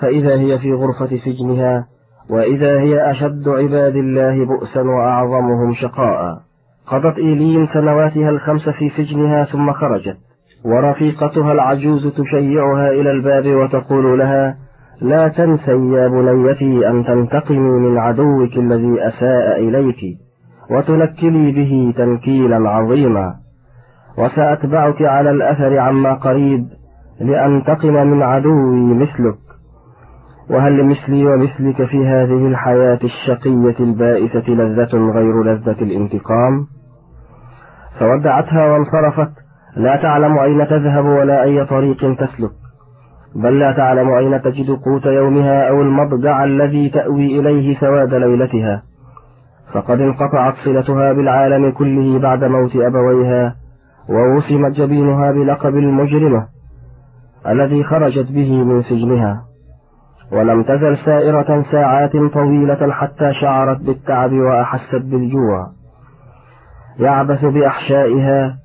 فإذا هي في غرفة سجنها وإذا هي أشد عباد الله بؤسا وأعظمهم شقاء. قضت إيلين سنواتها الخمس في سجنها ثم خرجت. ورفيقتها العجوز تشيعها إلى الباب وتقول لها لا تنسي يا بنيتي أن تنتقمي من عدوك الذي أساء إليك وتنكلي به تنكيلا عظيما. وسأتبعك على الأثر عما قريب لأنتقم من عدوي مثلك. وهل مثلي ومثلك في هذه الحياة الشقية البائسة لذة غير لذة الانتقام؟ فودعتها وانصرفت لا تعلم أين تذهب ولا أي طريق تسلك. بل لا تعلم أين تجد قوت يومها أو المضجع الذي تأوي إليه سواد ليلتها. فقد انقطعت صلتها بالعالم كله بعد موت أبويها ووسمت جبينها بلقب المجرمة الذي خرجت به من سجنها. ولم تزل سائرة ساعات طويلة حتى شعرت بالتعب وأحست بالجوع. يعبث بأحشائها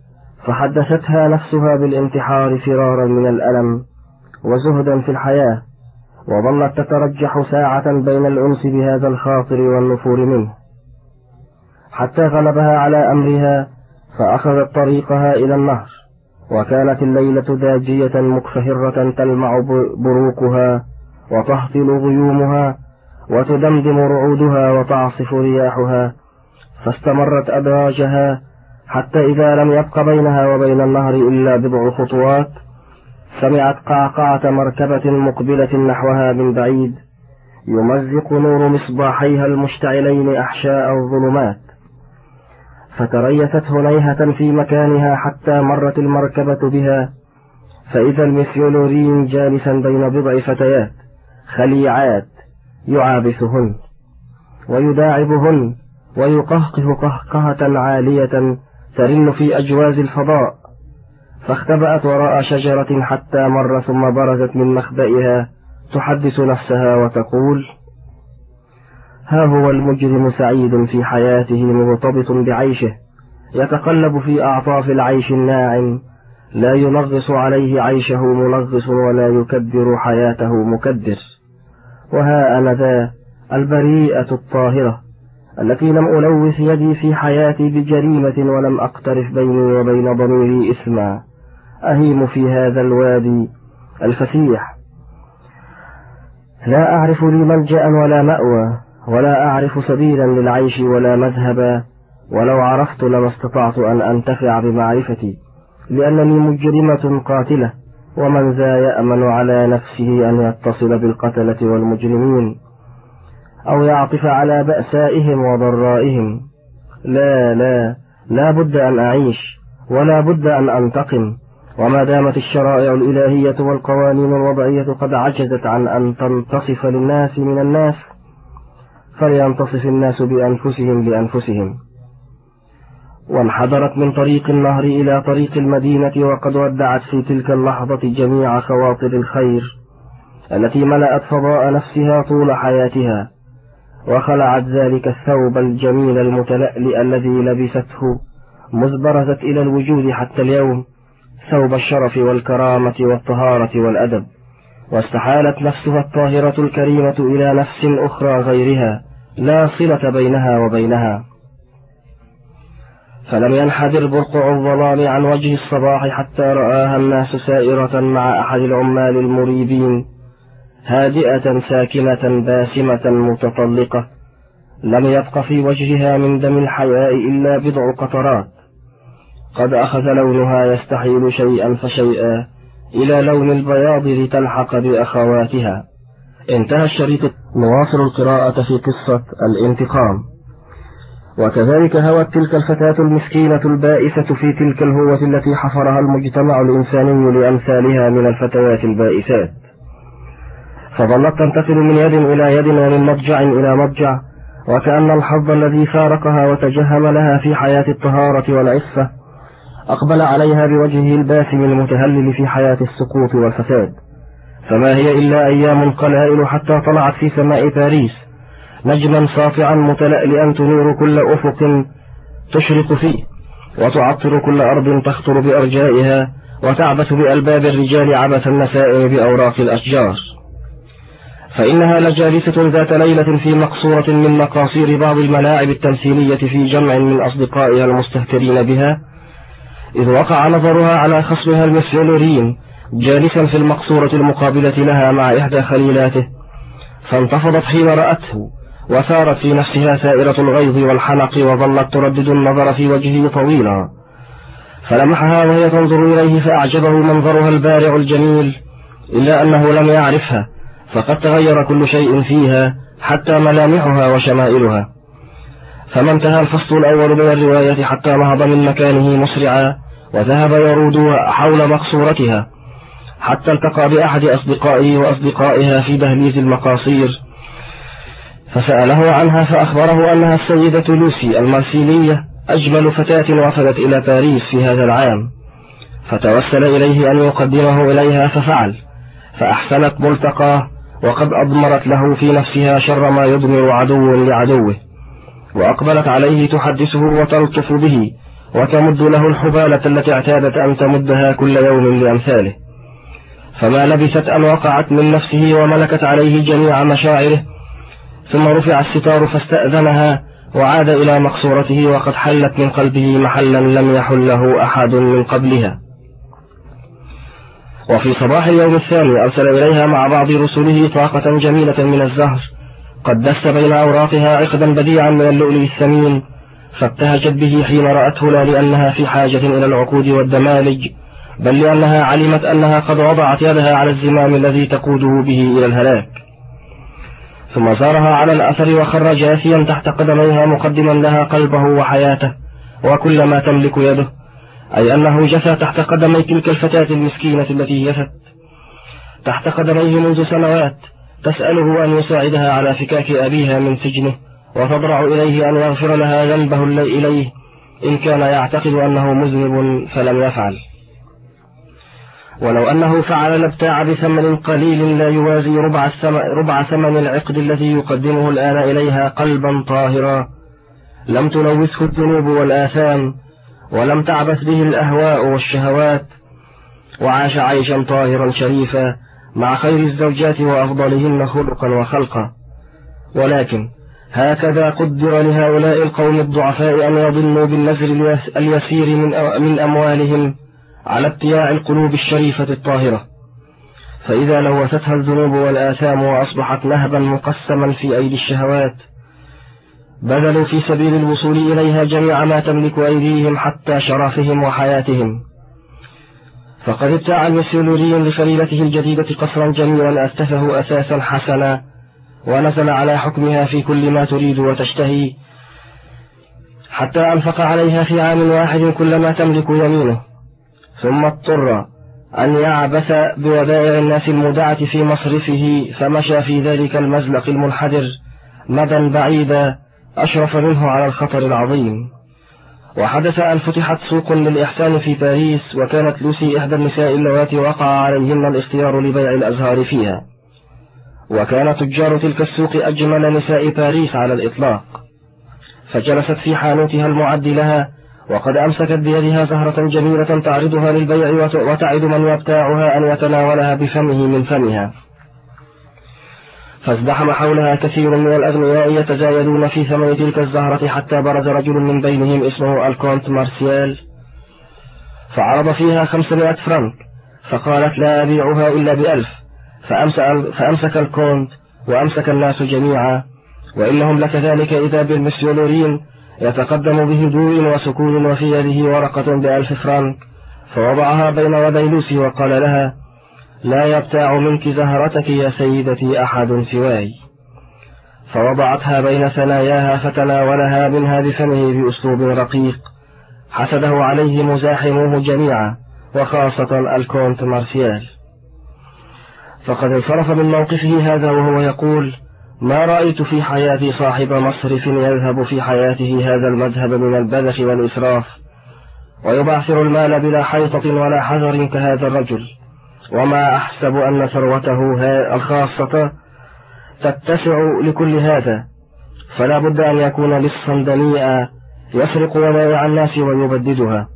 فحدثتها نفسها بالانتحار فرارا من الألم وزهدا في الحياة وظلت تترجح ساعة بين الأنس بهذا الخاطر والنفور منه. حتى غلبها على أمرها فأخذت طريقها إلى النهر وكانت الليلة داجية مكفهرة تلمع بروقها وتهطل غيومها وتدمدم رعودها وتعصف رياحها فاستمرت أدراجها حتى إذا لم يبق بينها وبين النهر إلا بضع خطوات سمعت قعقعة مركبة مقبلة نحوها من بعيد يمزق نور مصباحيها المشتعلين أحشاء الظلمات. فتريثت هنيهة في مكانها حتى مرت المركبة بها فإذا المسيولورين جالسا بين بضع فتيات. خليعات يعابثهن ويداعبهن ويقهقه قهقهة عالية ترن في أجواز الفضاء فاختبأت وراء شجرة حتى مر ثم برزت من مخبئها تحدث نفسها وتقول ها هو المجرم سعيد في حياته مرتبط بعيشه يتقلب في أعطاف العيش الناعم لا ينغص عليه عيشه منغص ولا يكدر حياته مكدر. وها أنا ذا البريئة الطاهرة التي لم ألوث يدي في حياتي بجريمة ولم أقترف بيني وبين ضميري إثما أهيم في هذا الوادي الفسيح. لا أعرف لي ملجأ ولا مأوى ولا أعرف سبيلا للعيش ولا مذهبا ولو عرفت لما استطعت أن أنتفع بمعرفتي لأنني مجرمة قاتلة. ومن ذا يأمن على نفسه أن يتصل بالقتلة والمجرمين أو يعطف على بأسائهم وضرائهم لا لا لا بد أن أعيش ولا بد أن أنتقم. وما دامت الشرائع الإلهية والقوانين الوضعية قد عجزت عن أن تنتصف للناس من الناس فلينتصف الناس بأنفسهم لأنفسهم وانحدرت من طريق النهر إلى طريق المدينة وقد ودعت في تلك اللحظة جميع خواطر الخير التي ملأت فضاء نفسها طول حياتها وخلعت ذلك الثوب الجميل المتلألئ الذي لبسته مزبرزت إلى الوجود حتى اليوم ثوب الشرف والكرامة والطهارة والأدب. واستحالت نفسها الطاهرة الكريمة إلى نفس أخرى غيرها لا صلة بينها وبينها. فلم ينحدر برقع الظلام عن وجه الصباح حتى رآها الناس سائرة مع أحد العمال المريبين هادئة ساكنة باسمة متطلقة لم يبق في وجهها من دم الحياء إلا بضع قطرات. قد أخذ لونها يستحيل شيئا فشيئا إلى لون البياض لتلحق بأخواتها. انتهى الشريط. نواصل القراءة في قصة الانتقام. وكذلك هوت تلك الفتاة المسكينة البائسة في تلك الهوة التي حفرها المجتمع الإنساني لأمثالها من الفتيات البائسات. فظلت تنتقل من يد إلى يد ومن مضجع إلى مضجع وكأن الحظ الذي فارقها وتجهم لها في حياة الطهارة والعفة أقبل عليها بوجهه الباسم المتهلل في حياة السقوط والفساد. فما هي إلا أيام قلائل حتى طلعت في سماء باريس نجما ساطعا متلألئا تنور كل أفق تشرق فيه وتعطر كل أرض تخطر بأرجائها وتعبث بألباب الرجال عبث النسائم بأوراق الأشجار. فإنها لجالسة ذات ليلة في مقصورة من مقاصير بعض الملاعب التمثيلية في جمع من أصدقائها المستهترين بها. إذ وقع نظرها على خصمها المسيولورين جالسا في المقصورة المقابلة لها مع إحدى خليلاته فانتفضت حين رأته وثارت في نفسها سائرة الغيظ والحنق وظلت تردد النظر في وجهه طويلا. فلمحها وهي تنظر إليه فأعجبه منظرها البارع الجميل إلا أنه لم يعرفها فقد تغير كل شيء فيها حتى ملامحها وشمائلها. فما انتهى الفصل الأول من الرواية حتى نهض من مكانه مسرعا وذهب يرود حول مقصورتها حتى التقى بأحد أصدقائه وأصدقائها في دهليز المقاصير. فسأله عنها فأخبره أنها السيدة لوسي المارسيلية أجمل فتاة وفدت إلى باريس في هذا العام. فتوسل إليه أن يقدمه إليها ففعل فأحسنت ملتقاه وقد أضمرت له في نفسها شر ما يضمر عدو لعدوه. وأقبلت عليه تحدثه وتلطف به وتمد له الحبالة التي اعتادت أن تمدها كل يوم لأمثاله. فما لبثت أن وقعت من نفسه وملكت عليه جميع مشاعره ثم رفع الستار فاستأذنها وعاد إلى مقصورته وقد حلت من قلبه محلا لم يحله أحد من قبلها. وفي صباح اليوم الثاني أرسل إليها مع بعض رسله طاقة جميلة من الزهر. قد دس بين أوراقها عقدا بديعا من اللؤلؤ الثمين فابتهجت به حين رأته لا لأنها في حاجة إلى العقود والدمالج بل لأنها علمت أنها قد وضعت يدها على الزمام الذي تقوده به إلى الهلاك. ثم زارها على الأثر وخر جاثيا تحت قدميها مقدما لها قلبه وحياته وكل ما تملك يده أي أنه جثى تحت قدمي تلك الفتاة المسكينة التي جثت تحت قدميه منذ سنوات تسأله أن يساعدها على فكاك أبيها من سجنه وتضرع إليه أن يغفر لها ذنبه إليه إن كان يعتقد أنه مذنب فلم يفعل. ولو أنه فعل لابتاع بثمن قليل لا يوازي ربع, ربع ثمن العقد الذي يقدمه الآن إليها قلبا طاهرا. لم تلوثه الذنوب والآثام ولم تعبث به الأهواء والشهوات. وعاش عيشا طاهرا شريفا مع خير الزوجات وأفضلهن خلقا وخلقا. ولكن هكذا قدر لهؤلاء القوم الضعفاء أن يضلوا بالنزر اليسير من أموالهم. على ابتياع القلوب الشريفة الطاهرة. فإذا لوثتها الذنوب والآثام وأصبحت نهبا مقسما في أيدي الشهوات بذلوا في سبيل الوصول إليها جميع ما تملك أيديهم حتى شرفهم وحياتهم. فقد ابتاع المسيولوري لخليلته الجديدة قصرا جميلا أسته أساسا حسنا ونزل على حكمها في كل ما تريد وتشتهي حتى أنفق عليها في عام واحد كل ما تملك يمينه. ثم اضطر أن يعبث بودائع الناس المودعة في مصرفه فمشى في ذلك المزلق المنحدر مدى بعيدا أشرف منه على الخطر العظيم. وحدث أن فتحت سوق للإحسان في باريس وكانت لوسي إحدى النساء اللواتي وقع عليهن الاختيار لبيع الأزهار فيها. وكان تجار تلك السوق أجمل نساء باريس على الإطلاق. فجلست في حانوتها المعد لها وقد أمسكت بيدها زهرة جميلة تعرضها للبيع وتعد من يبتاعها أن يتناولها بفمه من فمها. فازدحم حولها كثير من الأغنياء يتزايدون في ثمن تلك الزهرة حتى برز رجل من بينهم اسمه الكونت مارسيال. فعرض فيها خمسمائة فرنك فقالت لا أبيعها إلا بألف. فأمسك الكونت وأمسك الناس جميعا وإنهم لكذلك إذا بالمسيو لورين يتقدم بهدوء وسكون وفي يده ورقة بألف فرنك فوضعها بين يدي لوسي وقال لها لا يبتاع منك زهرتك يا سيدتي أحد سواي. فوضعتها بين ثناياها فتناولها منها بفمه بأسلوب رقيق حسده عليه مزاحموه جميعا وخاصة الكونت مارسيال. فقد انصرف من موقفه هذا وهو يقول ما رأيت في حياتي صاحب مصرف يذهب في حياته هذا المذهب من البذخ والإسراف ويبعثر المال بلا حيطة ولا حذر كهذا الرجل. وما أحسب أن ثروته الخاصة تتسع لكل هذا. فلا بد أن يكون لصا دنيئا يسرق ودائع الناس ويبددها.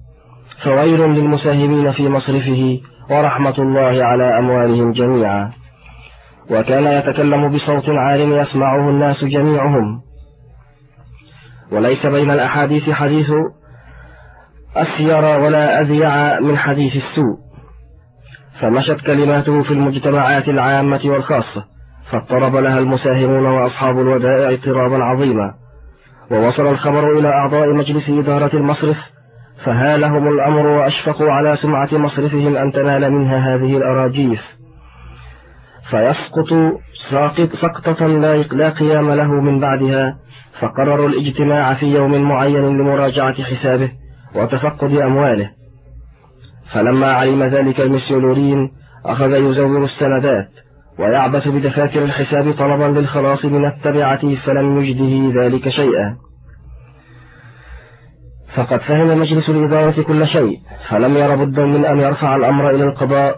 فويل للمساهمين في مصرفه ورحمة الله على أموالهم جميعا. وكان يتكلم بصوت عال يسمعه الناس جميعهم. وليس بين الأحاديث حديث أسير ولا أذيع من حديث السوء. فمشت كلماته في المجتمعات العامة والخاصة فاضطرب لها المساهمون وأصحاب الودائع اضطرابا عظيما. ووصل الخبر إلى أعضاء مجلس إدارة المصرف فهالهم الأمر وأشفقوا على سمعة مصرفهم أن تنال منها هذه الأراجيف فيسقط ساقط سقطة لا قيام له من بعدها فقرروا الاجتماع في يوم معين لمراجعة حسابه وتفقد أمواله. فلما علم ذلك المسيولورين أخذ يزور السندات ويعبث بدفاتر الحساب طلبا للخلاص من التبعة فلم يجده ذلك شيئا. فقد فهم مجلس الإدارة كل شيء فلم ير بدا من أن يرفع الأمر إلى القضاء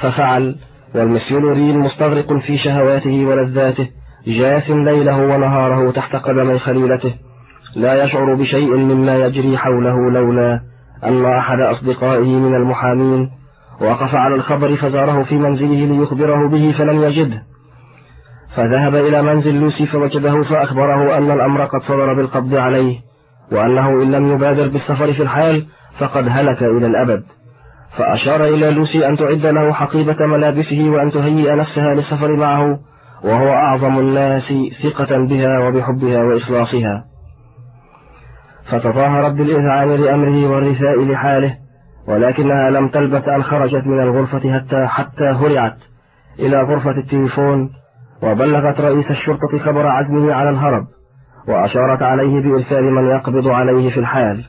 ففعل. والمسيولورين مستغرق في شهواته ولذاته جاث ليله ونهاره تحت قدمي خليلته. لا يشعر بشيء مما يجري حوله لولا أن أحد أصدقائه من المحامين وقف على الخبر فزاره في منزله ليخبره به فلم يجده. فذهب إلى منزل لوسي فوجده فأخبره أن الأمر قد صدر بالقبض عليه وأنه إن لم يبادر بالسفر في الحال فقد هلك إلى الأبد. فأشار إلى لوسي أن تعد له حقيبة ملابسه وأن تهيئ نفسها للسفر معه وهو أعظم الناس ثقة بها وبحبها وإخلاصها. فتظاهرت بالإذعان لأمره والرثاء لحاله ولكنها لم تلبث أن خرجت من الغرفة حتى حتى هرعت إلى غرفة التليفون وبلغت رئيس الشرطة خبر عزمه على الهرب وأشارت عليه بإرسال من يقبض عليه في الحال.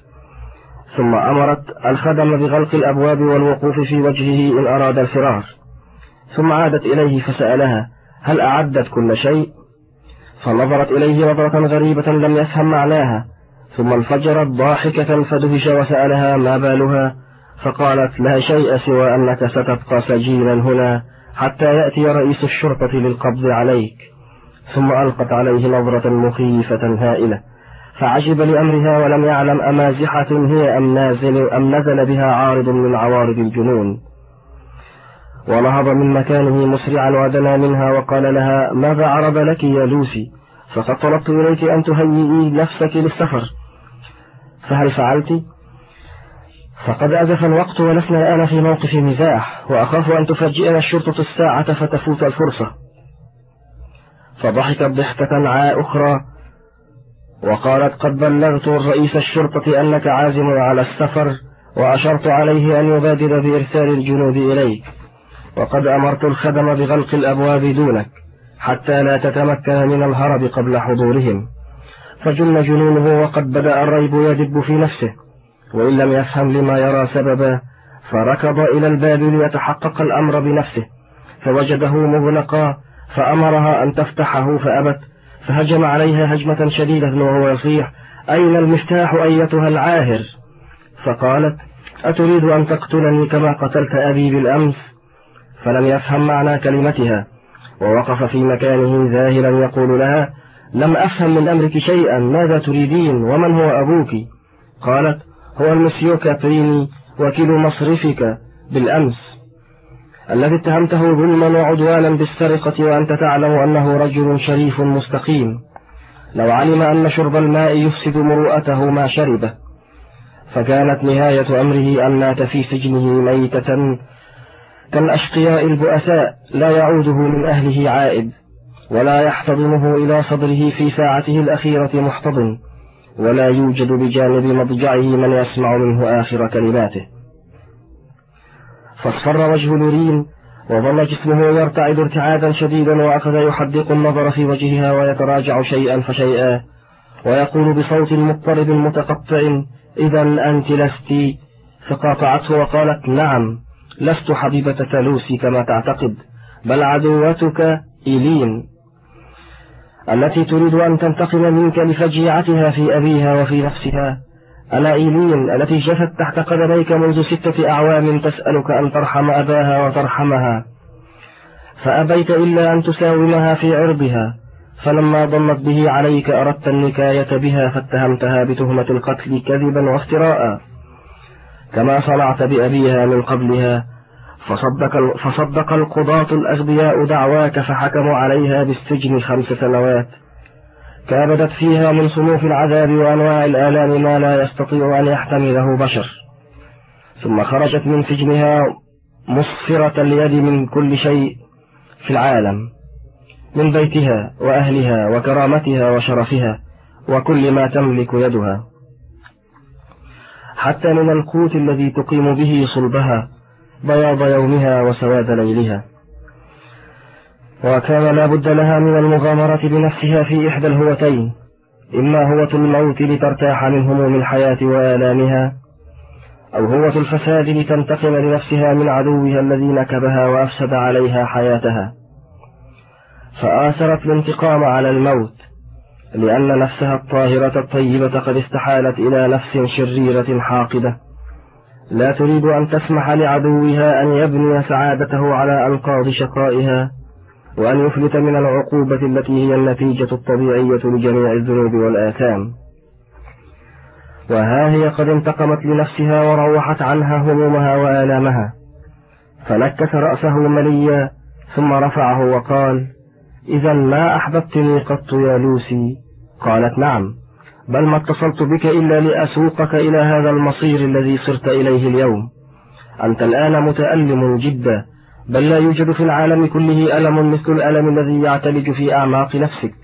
ثم أمرت الخدم بغلق الأبواب والوقوف في وجهه إن أراد الفرار. ثم عادت إليه فسألها هل أعدت كل شيء؟ فنظرت إليه نظرة غريبة لم يفهم معناها. ثم انفجرت ضاحكة فدهش وسألها ما بالها؟ فقالت لا شيء سوى أنك ستبقى سجينا هنا حتى يأتي رئيس الشرطة للقبض عليك. ثم ألقت عليه نظرة مخيفة هائلة. فعجب لأمرها ولم يعلم أمازحة هي أم, نازل أم نزل بها عارض من عوارض الجنون. ونهض من مكانه مسرعا ودنا منها وقال لها ماذا عرض لك يا لوسي؟ فقد طلبت إليك أن تهيئي نفسك للسفر. فهل فعلت؟ فقد أزف الوقت ولسنا الآن في موقف مزاح وأخاف أن تفاجئنا الشرطة الساعة فتفوت الفرصة. فضحكت ضحكة عاء أخرى وقالت قد بلغت رئيس الشرطة أنك عازم على السفر وأشرت عليه أن يبادر بإرسال الجنود إليك. وقد أمرت الخدم بغلق الأبواب دونك حتى لا تتمكن من الهرب قبل حضورهم. فجن جنونه وقد بدأ الريب يدب في نفسه. وإن لم يفهم لما يرى سببا فركض إلى الباب ليتحقق الأمر بنفسه. فوجده مغلقا فأمرها أن تفتحه فأبت. فهجم عليها هجمة شديدة وهو يصيح أين المفتاح أيتها العاهر؟ فقالت أتريد أن تقتلني كما قتلت أبي بالأمس؟ فلم يفهم معنى كلمتها ووقف في مكانه ذاهلا يقول لها لم أفهم من أمرك شيئا ماذا تريدين؟ ومن هو أبوك؟ قالت هو المسيو كابريني وكيل مصرفك بالأمس. الذي اتهمته ظلما وعدوانا بالسرقة وأنت تعلم أنه رجل شريف مستقيم. لو علم أن شرب الماء يفسد مروءته ما شربه. فكانت نهاية أمره أن مات في سجنه ميتة كالأشقياء البؤساء لا يعوده من أهله عائد ولا يحتضنه إلى صدره في ساعته الأخيرة محتضن ولا يوجد بجانب مضجعه من يسمع منه آخر كلماته. فاصفر وجه لورين وظل جسمه يرتعد ارتعادا شديدا وأخذ يحدق النظر في وجهها ويتراجع شيئا فشيئا ويقول بصوت مضطرب متقطع إذا أنت لست. فقاطعته وقالت نعم لست حبيبة ثالوسي كما تعتقد بل عدوتك إيلين التي تريد أن تنتقم منك لفجيعتها في أبيها وفي نفسها. أنا إيلين التي جثت تحت قدميك منذ ستة أعوام تسألك أن ترحم أباها وترحمها. فأبيت إلا أن تساومها في عرضها فلما ضمت به عليك أردت النكاية بها فاتهمتها بتهمة القتل كذبا وافتراء. كما صنعت بأبيها من قبلها فصدق, فصدق القضاة الأغبياء دعواك فحكموا عليها بالسجن خمس سنوات. كابدت فيها من صنوف العذاب وأنواع الآلام ما لا يستطيع أن يحتمله بشر. ثم خرجت من سجنها مصفرة اليد من كل شيء في العالم من بيتها وأهلها وكرامتها وشرفها وكل ما تملك يدها. حتى من القوت الذي تقيم به صلبها بياض يومها وسواد ليلها. وكان لا بد لها من المغامرة بنفسها في إحدى الهوتين إما هوة الموت لترتاح من هموم الحياة وآلامها أو هوة الفساد لتنتقم لنفسها من عدوها الذي نكبها وأفسد عليها حياتها. فآثرت الانتقام على الموت لأن نفسها الطاهرة الطيبة قد استحالت إلى نفس شريرة حاقدة. لا تريد أن تسمح لعدوها أن يبني سعادته على أنقاض شقائها وأن يفلت من العقوبة التي هي النتيجة الطبيعية لجميع الذنوب والآثام. وها هي قد انتقمت لنفسها وروحت عنها همومها وآلامها. فنكس رأسه مليا ثم رفعه وقال إذا ما أحببتني قط يا لوسي؟ قالت نعم بل ما اتصلت بك إلا لأسوقك إلى هذا المصير الذي صرت إليه اليوم. أنت الآن متألم جدا بل لا يوجد في العالم كله ألم مثل الألم الذي يعتلج في أعماق نفسك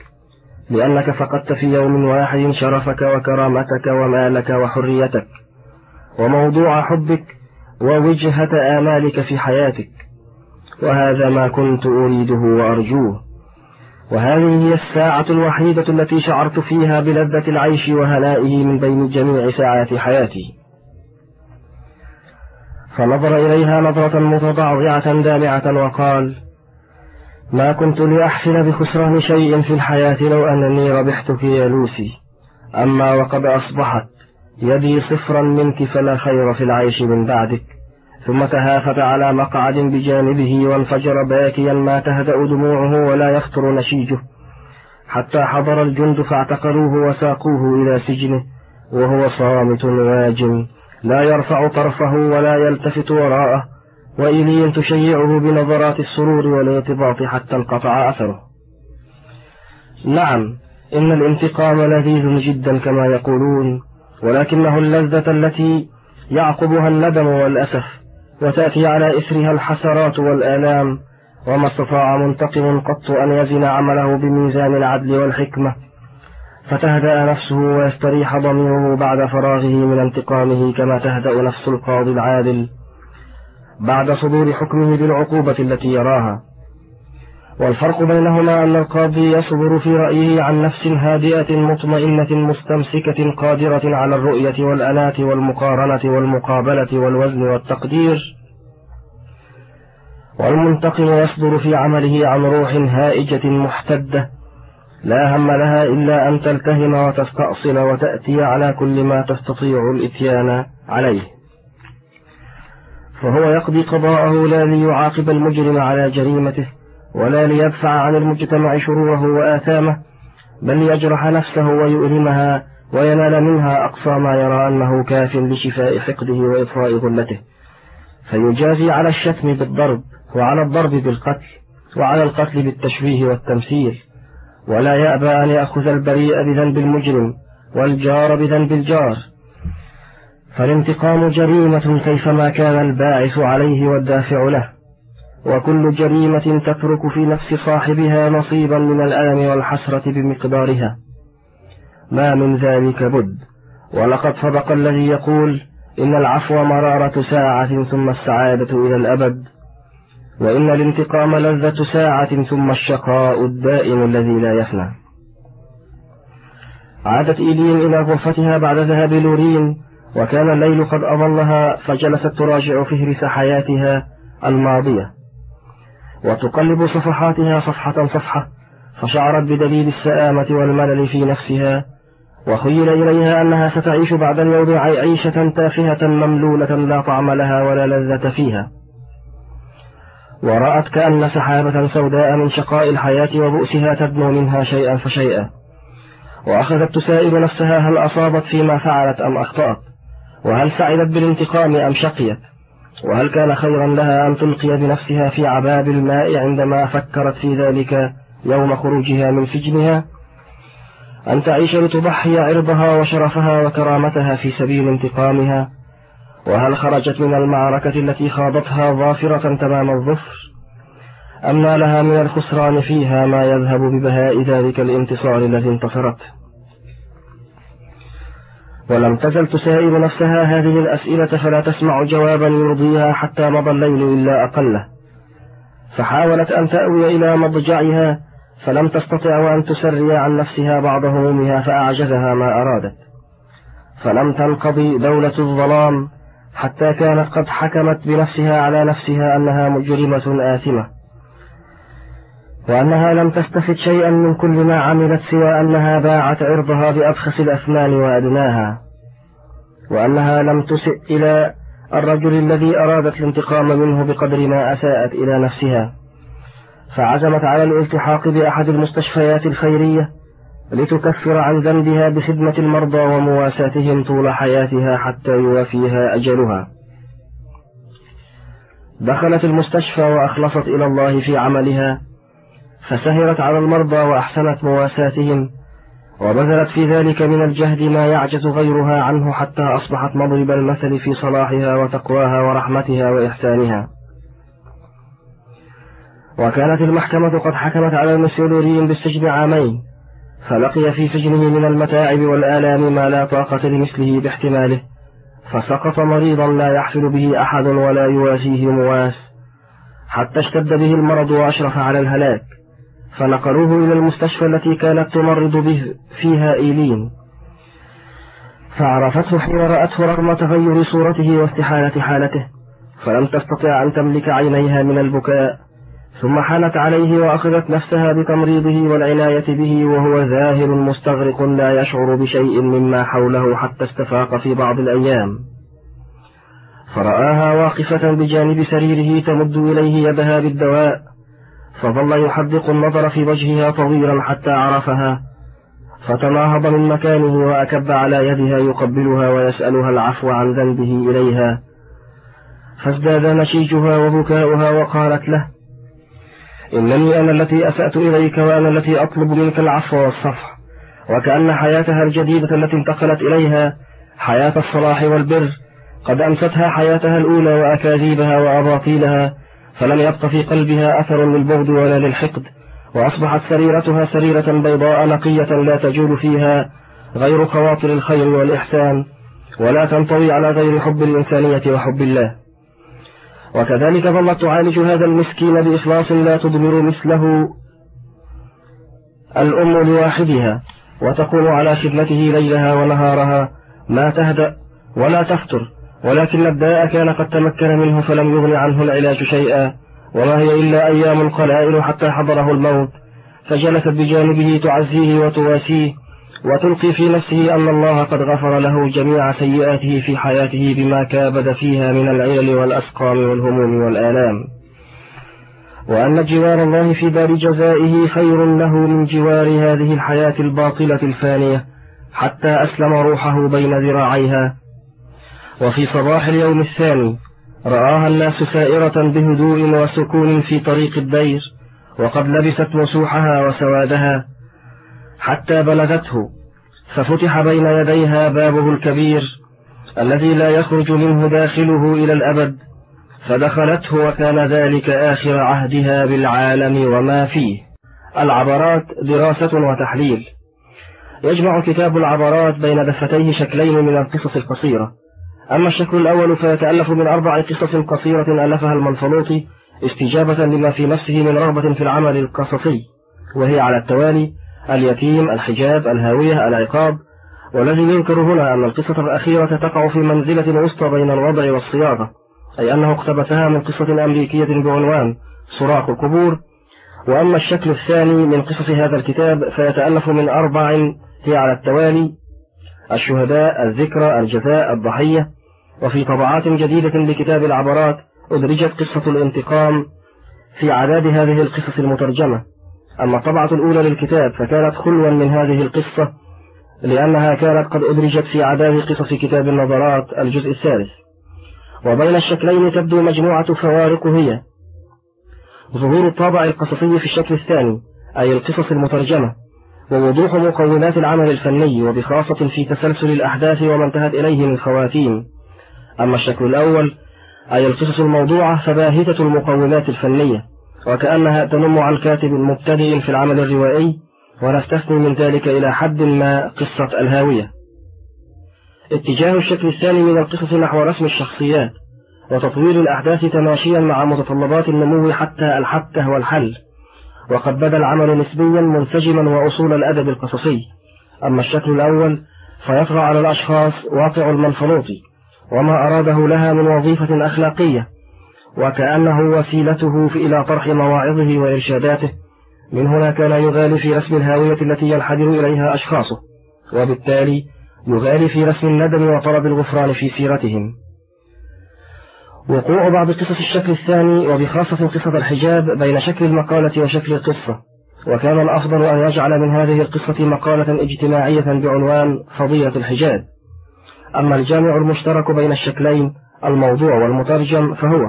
لأنك فقدت في يوم واحد شرفك وكرامتك ومالك وحريتك وموضوع حبك ووجهة آمالك في حياتك وهذا ما كنت أريده وأرجوه. وهذه هي الساعة الوحيدة التي شعرت فيها بلذة العيش وهنائه من بين جميع ساعات حياتي. فنظر إليها نظرة متضعضعة دامعة وقال ما كنت لأحسن بخسران شيء في الحياة لو أنني ربحتك يا لوسي. أما وقد أصبحت يدي صفرا منك فلا خير في العيش من بعدك. ثم تهافت على مقعد بجانبه وانفجر باكيا ما تهدأ دموعه ولا يخطر نشيجه. حتى حضر الجند فاعتقلوه وساقوه إلى سجنه وهو صامت واج لا يرفع طرفه ولا يلتفت وراءه وإلي تشيعه بنظرات السرور والارتباط حتى انقطع أثره. نعم إن الانتقام لذيذ جدا كما يقولون ولكنه اللذة التي يعقبها الندم والأسف وتأتي على إثرها الحسرات والآلام وما استطاع منتقم قط أن يزن عمله بميزان العدل والحكمة. فتهدأ نفسه ويستريح ضميره بعد فراغه من انتقامه كما تهدأ نفس القاضي العادل. بعد صدور حكمه بالعقوبة التي يراها. والفرق بينهما أن القاضي يصبر في رأيه عن نفس هادئة مطمئنة مستمسكة قادرة على الرؤية والأناة والمقارنة والمقابلة والوزن والتقدير. والمنتقم يصدر في عمله عن روح هائجة محتدة لا هم لها إلا أن تلتهم وتستأصل وتأتي على كل ما تستطيع الإتيان عليه. فهو يقضي قضاءه لا ليعاقب المجرم على جريمته ولا ليدفع عن المجتمع شروره وآثامه بل ليجرح نفسه ويؤلمها وينال منها أقصى ما يرى أنه كاف لشفاء حقده وإطفاء ظلته فيجازي على الشتم بالضرب وعلى الضرب بالقتل وعلى القتل بالتشويه والتمثيل. ولا يأبى أن يأخذ البريء بذنب المجرم والجار بذنب الجار. فالانتقام جريمة كيفما كان الباعث عليه والدافع له. وكل جريمة تترك في نفس صاحبها نصيبا من الألم والحسرة بمقدارها. ما من ذلك بد. ولقد صدق الذي يقول إن العفو مرارة ساعة ثم السعادة إلى الأبد. وإن الانتقام لذة ساعة ثم الشقاء الدائم الذي لا يفنى. عادت إيلين إلى غرفتها بعد ذهاب لورين وكان الليل قد أظلها فجلست تراجع فهرس حياتها الماضية. وتقلب صفحاتها صفحة صفحة فشعرت بدليل السآمة والملل في نفسها وخيل إليها أنها ستعيش بعد اليوم عيشة تافهة مملولة لا طعم لها ولا لذة فيها. ورأت كأن سحابة سوداء من شقاء الحياة وبؤسها تدنو منها شيئا فشيئا. وأخذت تسائل نفسها هل أصابت فيما فعلت أم أخطأت؟ وهل سعدت بالانتقام أم شقيت؟ وهل كان خيرا لها أن تلقي بنفسها في عباب الماء عندما فكرت في ذلك يوم خروجها من سجنها؟ أن تعيش لتضحي عرضها وشرفها وكرامتها في سبيل انتقامها؟ وهل خرجت من المعركة التي خاضتها ظافرة تمام الظفر؟ أم نالها من الخسران فيها ما يذهب ببهاء ذلك الانتصار الذي انتصرت؟ ولم تزل تسائل نفسها هذه الأسئلة فلا تسمع جوابا يرضيها حتى مضى الليل إلا أقله. فحاولت أن تأوي إلى مضجعها فلم تستطع وأن تسري عن نفسها بعض همومها فأعجزها ما أرادت. فلم تنقضي دولة الظلام حتى كانت قد حكمت بنفسها على نفسها أنها مجرمة آثمة وأنها لم تستفد شيئا من كل ما عملت سوى أنها باعت عرضها بأبخس الأثمان وأدناها وأنها لم تسئ إلى الرجل الذي أرادت الانتقام منه بقدر ما أساءت إلى نفسها فعزمت على الالتحاق بأحد المستشفيات الخيرية لتكفر عن ذنبها بخدمة المرضى ومواساتهم طول حياتها حتى يوافيها أجلها. دخلت المستشفى وأخلصت إلى الله في عملها فسهرت على المرضى وأحسنت مواساتهم وبذلت في ذلك من الجهد ما يعجز غيرها عنه حتى أصبحت مضرب المثل في صلاحها وتقواها ورحمتها وإحسانها. وكانت المحكمة قد حكمت على المسيولوريين بالسجن عامين فلقي في سجنه من المتاعب والآلام ما لا طاقة لمثله باحتماله فسقط مريضا لا يحفل به أحد ولا يواسيه مواس. حتى اشتد به المرض وأشرف على الهلاك فنقلوه إلى المستشفى التي كانت تمرض به فيها إيلين. فعرفته حين رأته رغم تغير صورته واستحالة حالته فلم تستطع أن تملك عينيها من البكاء. ثم حالت عليه وأخذت نفسها بتمريضه والعناية به وهو ذاهل مستغرق لا يشعر بشيء مما حوله حتى استفاق في بعض الأيام. فرآها واقفة بجانب سريره تمد إليه يدها بالدواء فظل يحدق النظر في وجهها طويلا حتى عرفها فتناهض من مكانه وأكب على يدها يقبلها ويسألها العفو عن ذنبه إليها. فازداد نشيجها وبكاؤها وقالت له إنني أنا التي أسأت إليك وأنا التي أطلب منك العفو والصفح. وكأن حياتها الجديدة التي انتقلت إليها حياة الصلاح والبر قد أنستها حياتها الأولى وأكاذيبها وأباطيلها فلم يبق في قلبها أثر للبغض ولا للحقد وأصبحت سريرتها سريرة بيضاء نقية لا تجول فيها غير خواطر الخير والإحسان ولا تنطوي على غير حب الإنسانية وحب الله. وكذلك ظلت تعالج هذا المسكين بإخلاص لا تضمر مثله الأم لواحدها وتقوم على خدمته ليلها ونهارها ما تهدأ ولا تفتر ولكن الداء كان قد تمكن منه فلم يغن عنه العلاج شيئا وما هي إلا أيام قلائل حتى حضره الموت فجلست بجانبه تعزيه وتواسيه وتلقي في نفسه أن الله قد غفر له جميع سيئاته في حياته بما كابد فيها من العلل والأسقام والهموم والآلام. وأن جوار الله في دار جزائه خير له من جوار هذه الحياة الباطلة الفانية حتى أسلم روحه بين ذراعيها. وفي صباح اليوم الثاني رآها الناس سائرة بهدوء وسكون في طريق الدير وقد لبست مسوحها وسوادها. حتى بلغته ففتح بين يديها بابه الكبير الذي لا يخرج منه داخله إلى الأبد فدخلته وكان ذلك آخر عهدها بالعالم وما فيه. العبرات دراسة وتحليل. يجمع كتاب العبرات بين دفتيه شكلين من القصص القصيرة. أما الشكل الأول فيتألف من أربع قصص قصيرة ألفها المنفلوطي استجابة لما في نفسه من رغبة في العمل القصصي وهي على التوالي اليتيم الحجاب الهاوية العقاب. والذي يذكر هنا أن القصة الأخيرة تقع في منزلة وسطى بين الوضع والصياغة أي أنه اقتبسها من قصة أمريكية بعنوان صراخ القبور. وأما الشكل الثاني من قصص هذا الكتاب فيتألف من أربع هي على التوالي الشهداء الذكرى الجزاء الضحية. وفي طبعات جديدة لكتاب العبرات أدرجت قصة الانتقام في عداد هذه القصص المترجمة. أما الطبعة الأولى للكتاب فكانت خلوا من هذه القصة لأنها كانت قد أدرجت في عداد قصص كتاب النظرات الجزء الثالث. وبين الشكلين تبدو مجموعة فوارق هي. ظهور الطابع القصصي في الشكل الثاني أي القصص المترجمة ووضوح مقومات العمل الفني وبخاصة في تسلسل الأحداث وما انتهت إليه من خواتيم أما الشكل الأول أي القصص الموضوعة فباهتة المقومات الفنية. وكأنها تنم عن كاتب مبتدئ في العمل الروائي ونستثني من ذلك إلى حد ما قصة الهاوية. اتجاه الشكل الثاني من القصص نحو رسم الشخصيات وتطوير الأحداث تماشيا مع متطلبات النمو حتى الحبكة والحل. وقد بدا العمل نسبيا منسجما وأصول الأدب القصصي. أما الشكل الأول فيطغى على الأشخاص واقع المنفلوطي وما أراده لها من وظيفة أخلاقية. وكأنه وسيلته في إلى طرح مواعظه وإرشاداته. من هنا كان يغالي في رسم الهاوية التي ينحدر إليها أشخاصه وبالتالي يغالي في رسم الندم وطلب الغفران في سيرتهم. وقوع بعض قصص الشكل الثاني وبخاصة قصة الحجاب بين شكل المقالة وشكل القصة. وكان الأفضل أن يجعل من هذه القصة مقالة اجتماعية بعنوان فضيلة الحجاب. أما الجامع المشترك بين الشكلين الموضوع والمترجم فهو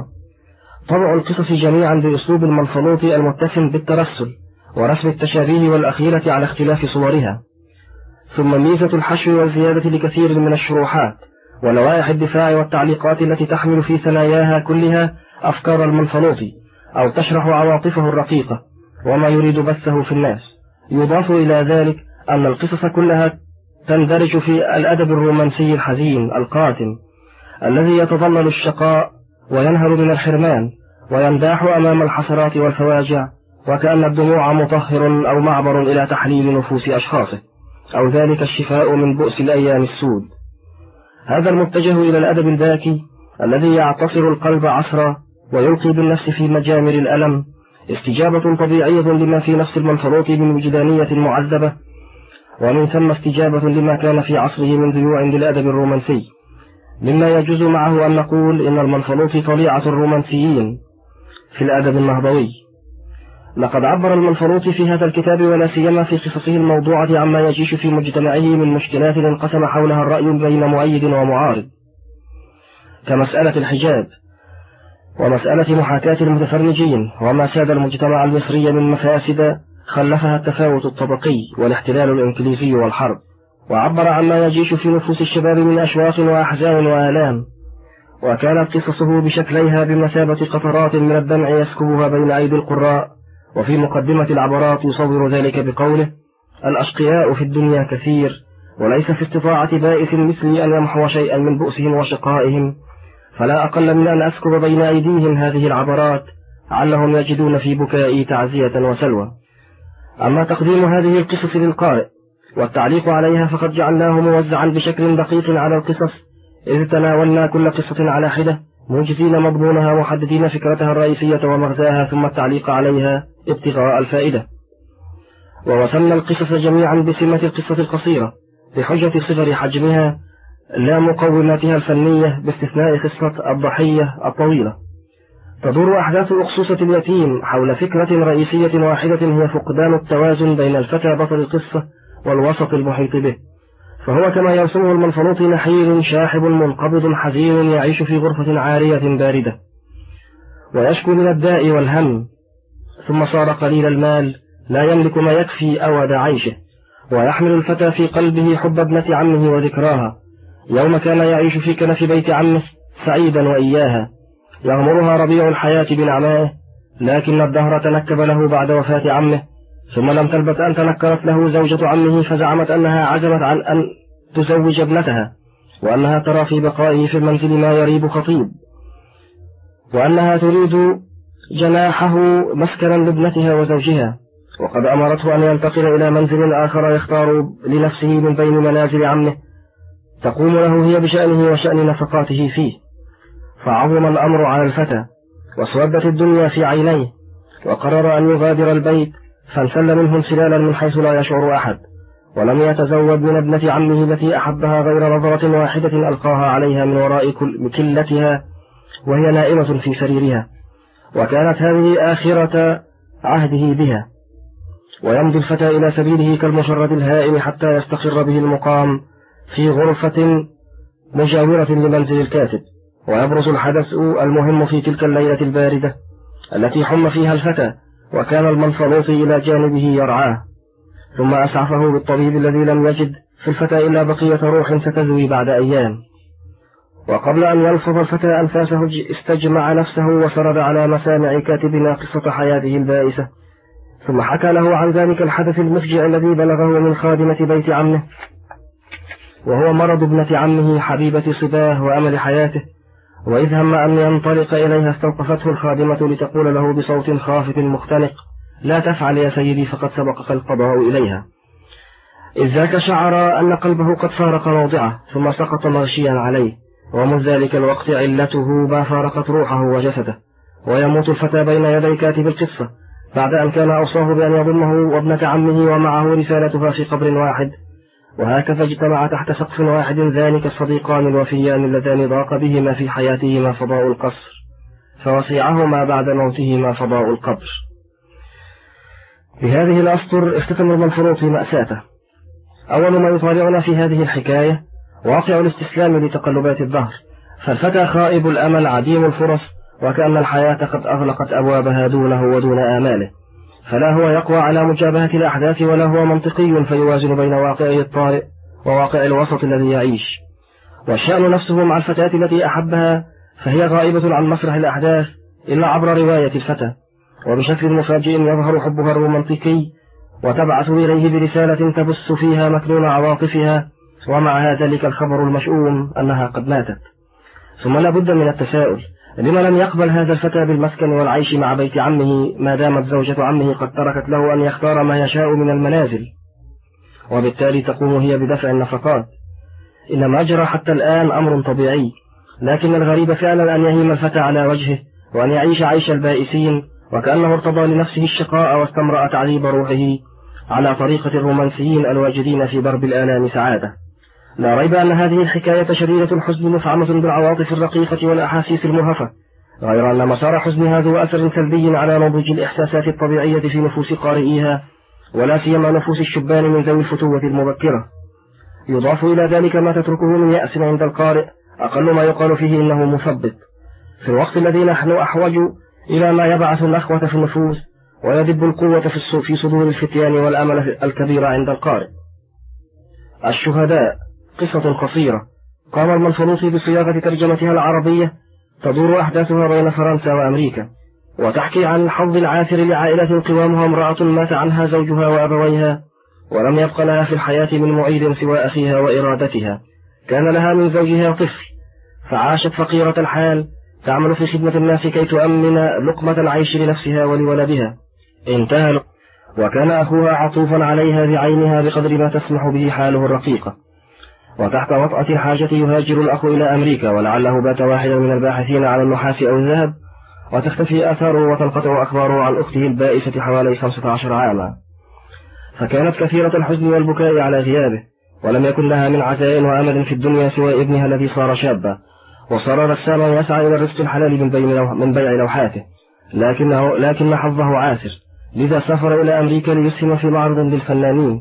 طبع القصص جميعا بأسلوب المنفلوط المتسم بالترسل ورسم التشابيه والأخيرة على اختلاف صورها. ثم ميزة الحشو والزيادة لكثير من الشروحات ولوائح الدفاع والتعليقات التي تحمل في ثناياها كلها أفكار المنفلوط أو تشرح عواطفه الرقيقة وما يريد بثه في الناس. يضاف إلى ذلك أن القصص كلها تندرج في الأدب الرومانسي الحزين القاتم الذي يتظلل الشقاء وينهل من الحرمان وينداح أمام الحسرات والفواجع وكأن الدموع مطهر أو معبر إلى تحليل نفوس أشخاصه أو ذلك الشفاء من بؤس الأيام السود. هذا المتجه إلى الأدب الباكي الذي يعتصر القلب عصرا ويلقي بالنفس في مجامر الألم استجابة طبيعية لما في نفس المنفروط من وجدانية معذبة ومن ثم استجابة لما كان في عصره من ذيوع للأدب الرومانسي. مما يجوز معه أن نقول إن المنفلوط طليعة الرومانسيين في الأدب النهضوي. لقد عبر المنفلوط في هذا الكتاب ولا سيما في قصصه الموضوعة عما يجيش في مجتمعه من مشكلات انقسم حولها الرأي بين مؤيد ومعارض. كمسألة الحجاب ومسألة محاكاة المتفرجين وما ساد المجتمع المصري من مفاسد خلفها التفاوت الطبقي والاحتلال الإنجليزي والحرب. وعبر عما يجيش في نفوس الشباب من أشواق وأحزان وآلام. وكانت قصصه بشكليها بمثابة قطرات من الدمع يسكبها بين أيدي القراء وفي مقدمة العبرات يصور ذلك بقوله الأشقياء في الدنيا كثير وليس في استطاعة بائس مثلي أن يمحو شيئا من بؤسهم وشقائهم فلا أقل من أن أسكب بين أيديهم هذه العبرات علهم يجدون في بكائي تعزية وسلوى. أما تقديم هذه القصص للقارئ والتعليق عليها فقد جعلناه موزعا بشكل دقيق على القصص إذ تناولنا كل قصة على حدة موجزين مضمونها ومحددين فكرتها الرئيسية ومغزاها ثم التعليق عليها ابتغاء الفائدة. ووصلنا القصص جميعا بسمة القصة القصيرة بحجة صغر حجمها لا مقوماتها الفنية باستثناء قصة الضحية الطويلة. تدور أحداث أخصوصة اليتيم حول فكرة رئيسية واحدة هي فقدان التوازن بين الفتى بطل القصة والوسط المحيط به. فهو كما يرسمه المنفلوط نحيل شاحب منقبض حزين يعيش في غرفة عارية باردة. ويشكو من الداء والهم. ثم صار قليل المال. لا يملك ما يكفي أود عيشه. ويحمل الفتى في قلبه حب ابنة عمه وذكراها. يوم كان يعيش في كنف بيت عمه سعيدا وإياها. يغمرها ربيع الحياة بنعمائه. لكن الدهر تنكب له بعد وفاة عمه. ثم لم تلبث أن تنكرت له زوجة عمه فزعمت أنها عزمت عن أن تزوج ابنتها وأنها ترى في بقائه في المنزل ما يريب خطيب وأنها تريد جناحه مسكنا لابنتها وزوجها وقد أمرته أن ينتقل إلى منزل آخر يختار لنفسه من بين منازل عمه تقوم له هي بشأنه وشأن نفقاته فيه فعظم الأمر على الفتى واسودت الدنيا في عينيه وقرر أن يغادر البيت فانسل منه انسلالا من حيث لا يشعر أحد ولم يتزود من ابنة عمه التي أحبها غير نظرة واحدة ألقاها عليها من وراء كلتها وهي نائمة في سريرها وكانت هذه آخرة عهده بها. ويمضي الفتى إلى سبيله كالمشرد الهائم حتى يستقر به المقام في غرفة مجاورة لمنزل الكاتب. ويبرز الحدث المهم في تلك الليلة الباردة التي حم فيها الفتى وكان المنفلوطي إلى جانبه يرعاه ثم أسعفه بالطبيب الذي لم يجد في الفتى إلا بقية روح ستذوي بعد أيام. وقبل أن يلفظ الفتى أنفاسه استجمع نفسه وسرد على مسامع كاتبنا قصة حياته البائسة. ثم حكى له عن ذلك الحدث المفجع الذي بلغه من خادمة بيت عمه وهو مرض ابنة عمه حبيبة صباه وأمل حياته. وإذ هم أن ينطلق إليها استوقفته الخادمة لتقول له بصوت خافت مختنق لا تفعل يا سيدي فقد سبقك القضاء إليها. إذ ذاك شعر أن قلبه قد فارق موضعه ثم سقط مغشيا عليه ومن ذلك الوقت علته ما فارقت روحه وجسده ويموت الفتى بين يدي كاتب القصة بعد أن كان أوصاه بأن يضمه وابنة عمه ومعه رسالتها في قبر واحد. وهكذا اجتمع تحت سقف واحد ذلك الصديقان الوفيان اللذان ضاق بهما في حياتهما فضاء القصر فوسيعهما بعد موتهما فضاء القبر. بهذه الأسطر اختتم المنفروط في مأساته. أول ما يطالعنا في هذه الحكاية واقع الاستسلام لتقلبات الظهر. فالفتى خائب الأمل عديم الفرص وكأن الحياة قد أغلقت أبوابها دونه ودون آماله. فلا هو يقوى على مجابهة الأحداث ولا هو منطقي فيوازن بين واقعه الطارئ وواقع الوسط الذي يعيش. والشأن نفسه مع الفتاة التي أحبها فهي غائبة عن مسرح الأحداث إلا عبر رواية الفتى. وبشكل مفاجئ يظهر حبها الرومانتيكي وتبعث إليه برسالة تبث فيها مكنون عواطفها ومعها ذلك الخبر المشؤوم أنها قد ماتت. ثم لا بد من التساؤل لما لم يقبل هذا الفتى بالمسكن والعيش مع بيت عمه ما دامت زوجة عمه قد تركت له أن يختار ما يشاء من المنازل. وبالتالي تقوم هي بدفع النفقات. إنما جرى حتى الآن أمر طبيعي لكن الغريب فعلا أن يهيم الفتى على وجهه وأن يعيش عيش البائسين وكأنه ارتضى لنفسه الشقاء واستمرأ تعذيب روحه على طريقة الرومانسيين الواجدين في ضرب الآلام سعادة. لا ريب أن هذه الحكاية شديدة الحزن مفعمة بالعواطف الرقيقة والأحاسيس المرهفة غير أن مسار حزنها ذو أثر سلبي على نضج الإحساسات الطبيعية في نفوس قارئيها ولا سيما نفوس الشبان من ذوي الفتوة المبكرة. يضاف إلى ذلك ما تتركه من يأس عند القارئ أقل ما يقال فيه إنه مثبط في الوقت الذي نحن أحوج إلى ما يبعث الأخوة في النفوس ويدب القوة في صدور الفتيان والأمل الكبير عند القارئ. الشهداء قصة قصيرة. قام المنفلوطي بصياغة ترجمتها العربية تدور أحداثها بين فرنسا وأمريكا وتحكي عن الحظ العاثر لعائلة قوامها امرأة مات عنها زوجها وأبويها ولم يبق لها في الحياة من معيد سوى أخيها وإرادتها. كان لها من زوجها طفل فعاشت فقيرة الحال تعمل في خدمة الناس كي تؤمن لقمة العيش لنفسها ولولدها. انتهى وكان أخوها عطوفا عليها بعينها بقدر ما تسمح به حاله الرقيقة. وتحت وطأة الحاجة يهاجر الأخ إلى أمريكا ولعله بات واحدا من الباحثين على النحاس أو الذهب وتختفي آثاره وتنقطع أخباره عن أخته البائسة حوالي 15 عاما. فكانت كثيرة الحزن والبكاء على غيابه ولم يكن لها من عزاء وأمل في الدنيا سوى ابنها الذي صار شابا. وصار رساما يسعى إلى الرزق الحلال من, بين من بيع لوحاته. لكنه لكن حظه عاسر. لذا سافر إلى أمريكا ليسهم في معرض للفنانين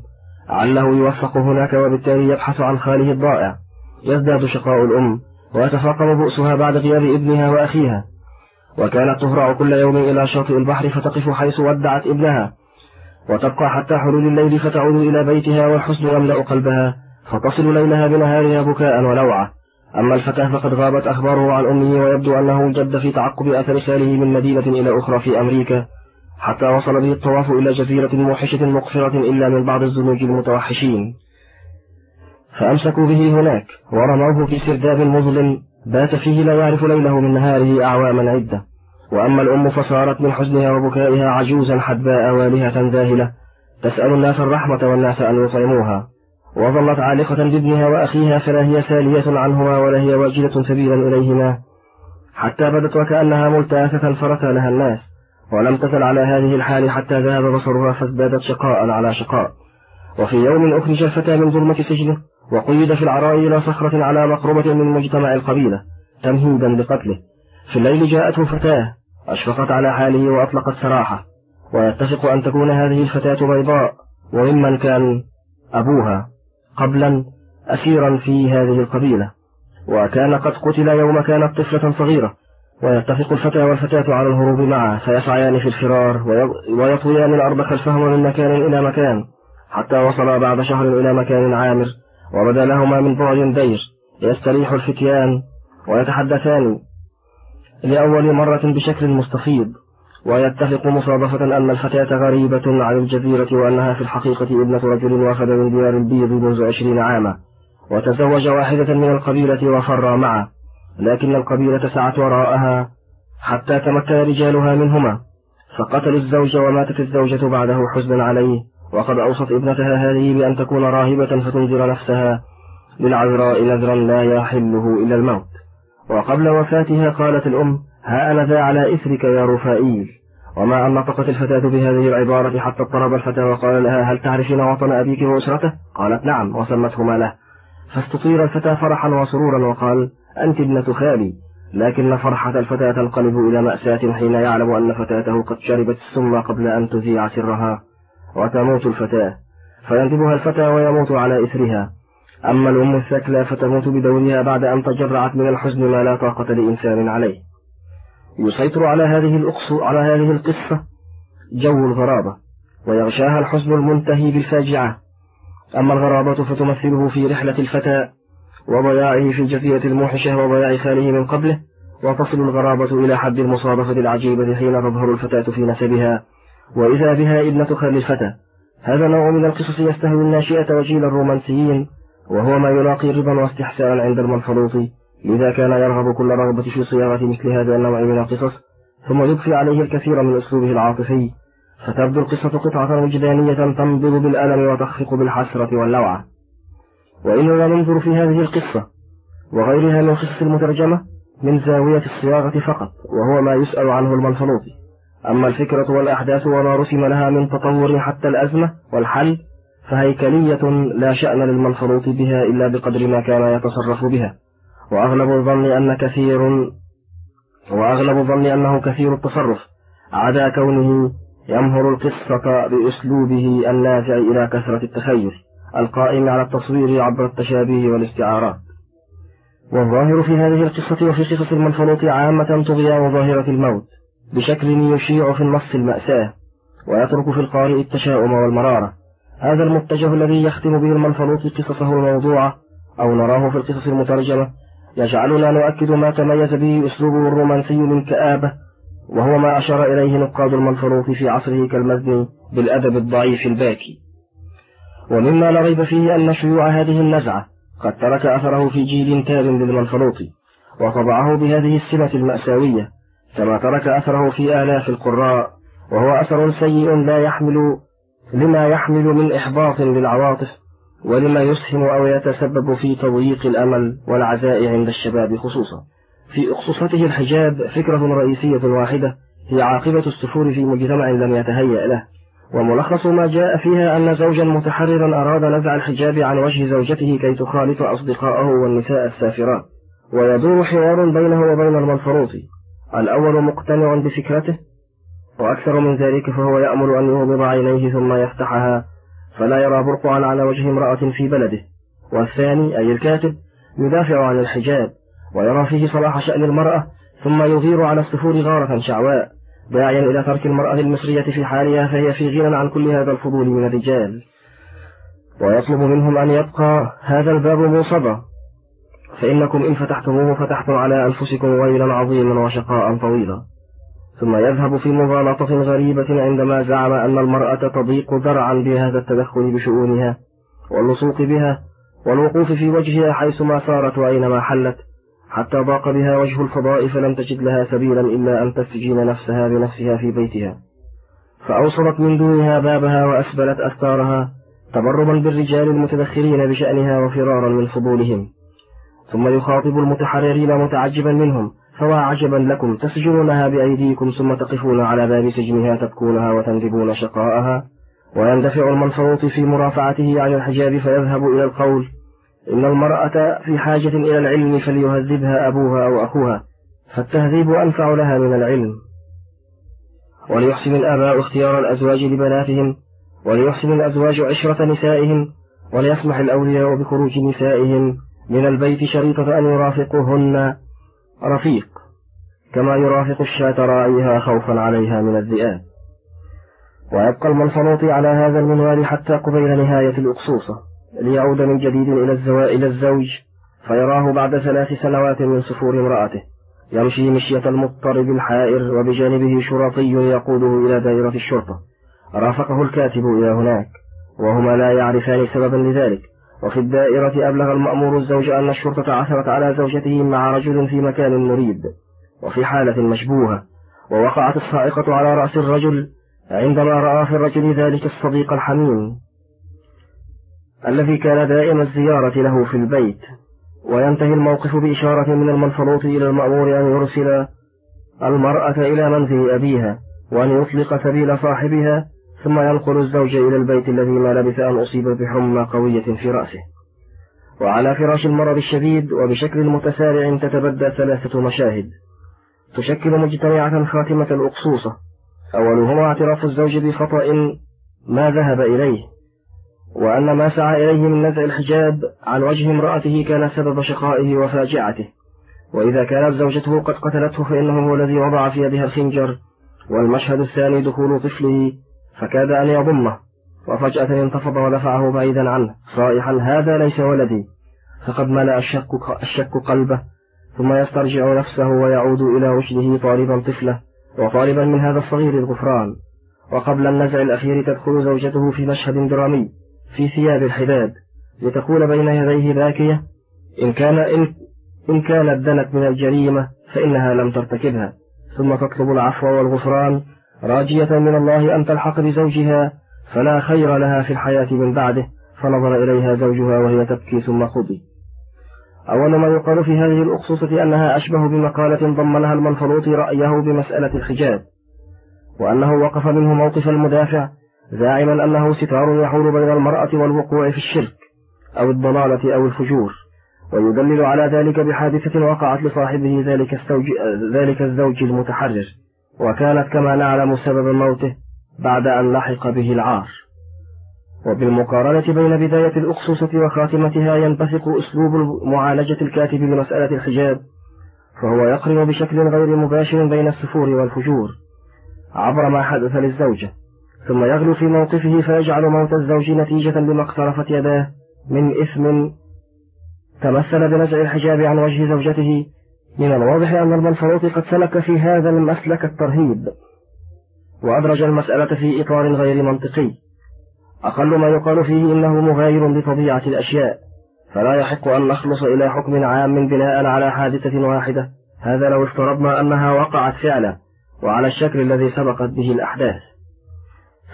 عله يوفق هناك وبالتالي يبحث عن خاله الضائع. يزداد شقاء الأم ويتفاقم بؤسها بعد غياب ابنها وأخيها. وكانت تهرع كل يوم إلى شاطئ البحر فتقف حيث ودعت ابنها. وتبقى حتى حلول الليل فتعود إلى بيتها والحزن يملأ قلبها فتصل ليلها بنهارها بكاء ولوعة. أما الفتاة فقد غابت أخباره عن أمه ويبدو أنه جد في تعقب أثر ساله من مدينة إلى أخرى في أمريكا. حتى وصل به الطواف إلى جزيرة موحشة مقفرة إلا من بعض الزنوج المتوحشين. فأمسكوا به هناك ورموه في سرداب مظلم بات فيه لا يعرف ليله من نهاره أعواما عدة. وأما الأم فصارت من حزنها وبكائها عجوزا حدباء والهة ذاهلة تسأل الناس الرحمة والناس أن يطعموها. وظلت عالقة بابنها وأخيها فلا هي سالية عنهما ولا هي واجلة سبيلا إليهما. حتى بدت وكأنها ملتاثة فرثى لها الناس. ولم تزل على هذه الحال حتى ذهب بصرها فازدادت شقاء على شقاء. وفي يوم أخرج الفتى من ظلمة سجنه وقيد في العراء إلى صخرة على مقربة من مجتمع القبيلة تمهيدا لقتله. في الليل جاءته فتاة أشفقت على حاله وأطلقت سراحة. ويتفق أن تكون هذه الفتاة بيضاء وممن كان أبوها قبلا أسيرا في هذه القبيلة. وكان قد قتل يوم كانت طفلة صغيرة. ويتفق الفتى والفتاة على الهروب معه فيسعيان في الفرار ويطويان الأرض خلفهما من مكان إلى مكان حتى وصلا بعد شهر إلى مكان عامر وبدا لهما من بعد دير يستريح الفتيان ويتحدثان لأول مرة بشكل مستفيض ويتفق مصادفة أن الفتاة غريبة عن الجزيرة وأنها في الحقيقة ابنة رجل وافد من ديار البيض منذ عشرين عاما وتزوج واحدة من القبيلة وفر معه. لكن القبيلة سعت وراءها حتى تمكن رجالها منهما فقتلوا الزوج وماتت الزوجة بعده حزنا عليه وقد أوصت ابنتها هذه بأن تكون راهبة فتنذر نفسها للعذراء نذرا لا يحله إلا الموت. وقبل وفاتها قالت الأم ها أنا ذا على إثرك يا رفائيل. وما أن نطقت الفتاة بهذه العبارة حتى اضطرب الفتى وقال لها هل تعرفين وطن أبيك وأسرته؟ قالت نعم. وسمته ماله فاستطير الفتى فرحا وسرورا وقال أنت ابنة خالي. لكن فرحة الفتاة تنقلب إلى مأساة حين يعلم أن فتاته قد شربت السم قبل أن تذيع سرها. وتموت الفتاة. فينتبها الفتى ويموت على إثرها. أما الأم الثكلى فتموت بدورها بعد أن تجرعت من الحزن ما لا طاقة لإنسان عليه. يسيطر على هذه الأقص على هذه القصة جو الغرابة ويغشاها الحزن المنتهي بالفاجعة. أما الغرابة فتمثله في رحلة الفتى وضياعه في الجزيرة الموحشة وضياع خاله من قبله وتصل الغرابة إلى حد المصادفة العجيبة حين تظهر الفتاة في نسبها. وإذا بها ابنة خال الفتى هذا نوع من القصص يستهوي الناشئة وجيل الرومانسيين وهو ما يلاقي رضا واستحسانا عند المنفلوط لذا كان يرغب كل رغبة في صياغة مثل هذا النوع من القصص ثم يضفي عليه الكثير من أسلوبه العاطفي. فتبدو القصة قطعة وجدانية تنبض بالألم وتخفق بالحسرة واللوعة. وإننا ننظر في هذه القصة وغيرها من قصص المترجمة من زاوية الصياغة فقط وهو ما يسأل عنه المنفلوطي أما الفكرة والأحداث وما رسم لها من تطور حتى الأزمة والحل فهيكلية لا شأن للمنفلوط بها إلا بقدر ما كان يتصرف بها. وأغلب الظن أن كثير وأغلب الظن أنه كثير التصرف عدا كونه يمهر القصة بأسلوبه النافع إلى كثرة التخيل القائم على التصوير عبر التشابيه والاستعارات. والظاهر في هذه القصة وفي قصص المنفلوط عامة طغيان ظاهرة الموت بشكل يشيع في النص المأساة ويترك في القارئ التشاؤم والمرارة. هذا المتجه الذي يختم به المنفلوط قصصه الموضوعة أو نراه في القصص المترجمة يجعلنا نؤكد ما تميز به أسلوبه الرومانسي من كآبة وهو ما أشار إليه نقاد المنفلوط في عصره كالمزني بالأدب الضعيف الباكي. ومما لا ريب فيه أن شيوع هذه النزعة قد ترك أثره في جيل تاب للمنفلوط وطبعه بهذه السمة المأساوية كما ترك أثره في آلاف القراء وهو أثر سيء لا يحمل لما يحمل من إحباط للعواطف ولما يسهم أو يتسبب في تضييق الأمل والعزاء عند الشباب خصوصا. في أخصصته الحجاب فكرة رئيسية واحدة هي عاقبة السفور في مجتمع لم يتهيأ له. وملخص ما جاء فيها أن زوجا متحررا أراد نزع الحجاب عن وجه زوجته كي تخالط أصدقاءه والنساء السافرات ويدور حوار بينه وبين المنفروط. الأول مقتنع بفكرته وأكثر من ذلك فهو يأمل أن يغمض عينيه ثم يفتحها فلا يرى برقعا على وجه امرأة في بلده. والثاني أي الكاتب يدافع عن الحجاب. ويرى فيه صلاح شأن المرأة ثم يغير على السفور غارة شعواء داعيا إلى ترك المرأة المصرية في حالها فهي في غنى عن كل هذا الفضول من الرجال. ويطلب منهم أن يبقى هذا الباب موصبا فإنكم إن فتحتموه فتحتم على أنفسكم ويلا عظيما وشقاء طويلا. ثم يذهب في مغالطة غريبة عندما زعم أن المرأة تضيق ذرعا بهذا التدخل بشؤونها واللصوق بها والوقوف في وجهها حيثما صارت وأينما حلت. حتى ضاق بها وجه الفضاء فلم تجد لها سبيلا إلا أن تسجين نفسها بنفسها في بيتها. فأوصلت من دونها بابها وأسبلت أستارها تبرما بالرجال المتدخلين بشأنها وفرارا من فضولهم. ثم يخاطب المتحررين متعجبا منهم فوا عجبا لكم تسجنونها بأيديكم ثم تقفون على باب سجنها تبكونها وتنذبون شقاءها ويندفع المنفروط في مرافعته عن الحجاب فيذهب إلى القول إن المرأة في حاجة إلى العلم فليهذبها أبوها أو أخوها فالتهذيب أنفع لها من العلم. وليحسن الآباء اختيار الأزواج لبناتهم وليحسن الأزواج عشرة نسائهم وليسمح الأولياء بخروج نسائهم. من البيت شريطة أن يرافقهن رفيق كما يرافق الشاة راعيها خوفا عليها من الذئاب. ويبقى المنفلوط على هذا المنوال حتى قبيل نهاية الأقصوصة. ليعود من جديد إلى الزواء إلى الزوج فيراه بعد ثلاث سنوات من سفور امرأته يمشي مشية المضطرب الحائر وبجانبه شرطي يقوده إلى دائرة الشرطة. رافقه الكاتب إلى هناك وهما لا يعرفان سببا لذلك. وفي الدائرة أبلغ المأمور الزوج أن الشرطة عثرت على زوجته مع رجل في مكان مريب وفي حالة مشبوهة. ووقعت الصائقة على رأس الرجل عندما رأى في الرجل ذلك الصديق الحميم. الذي كان دائم الزيارة له في البيت وينتهي الموقف بإشارة من المنفلوط إلى المأمور أن يرسل المرأة إلى منزل أبيها وأن يطلق سبيل صاحبها ثم ينقل الزوج إلى البيت الذي ما لبث أن أصيب بحمى قوية في رأسه. وعلى فراش المرض الشديد وبشكل متسارع تتبدى ثلاثة مشاهد. تشكل مجتمعة خاتمة الأقصوصة أولهما اعتراف الزوج بخطأ ما ذهب إليه. وأن ما سعى إليه من نزع الحجاب عن وجه امرأته كان سبب شقائه وفاجعته. وإذا كانت زوجته قد قتلته فإنه هو الذي وضع في يدها الخنجر. والمشهد الثاني دخول طفله فكاد أن يضمه. وفجأة انتفض ودفعه بعيدا عنه. صائحا هذا ليس ولدي. فقد ملأ الشك, الشك قلبه. ثم يسترجع نفسه ويعود إلى رشده طالبا طفله. وطالبا من هذا الصغير الغفران. وقبل النزع الأخير تدخل زوجته في مشهد درامي. في ثياب الحداد لتقول بين يديه باكية إن كان إن, إن كانت دنت من الجريمة فإنها لم ترتكبها. ثم تطلب العفو والغفران راجية من الله أن تلحق بزوجها فلا خير لها في الحياة من بعده فنظر إليها زوجها وهي تبكي ثم قضي أول ما يقال في هذه الأخصوصة أنها أشبه بمقالة ضمنها المنفلوط رأيه بمسألة الحجاب وأنه وقف منه موقف المدافع زاعما أنه ستار يحول بين المرأة والوقوع في الشرك أو الضلالة أو الفجور ويدلل على ذلك بحادثة وقعت لصاحبه ذلك الزوج, ذلك الزوج المتحرر وكانت كما نعلم سبب موته بعد أن لحق به العار. وبالمقارنة بين بداية الأقصوصة وخاتمتها ينبثق أسلوب معالجة الكاتب لمسألة الحجاب فهو يقرن بشكل غير مباشر بين السفور والفجور عبر ما حدث للزوجة. ثم يغلو في موقفه فيجعل موت الزوج نتيجة لما اقترفت يداه من إثم تمثل بنزع الحجاب عن وجه زوجته. من الواضح أن المنفروط قد سلك في هذا المسلك الترهيب وأدرج المسألة في إطار غير منطقي. أقل ما يقال فيه إنه مغاير بطبيعة الأشياء فلا يحق أن نخلص إلى حكم عام بناء على حادثة واحدة. هذا لو افترضنا أنها وقعت فعلا وعلى الشكل الذي سبقت به الأحداث.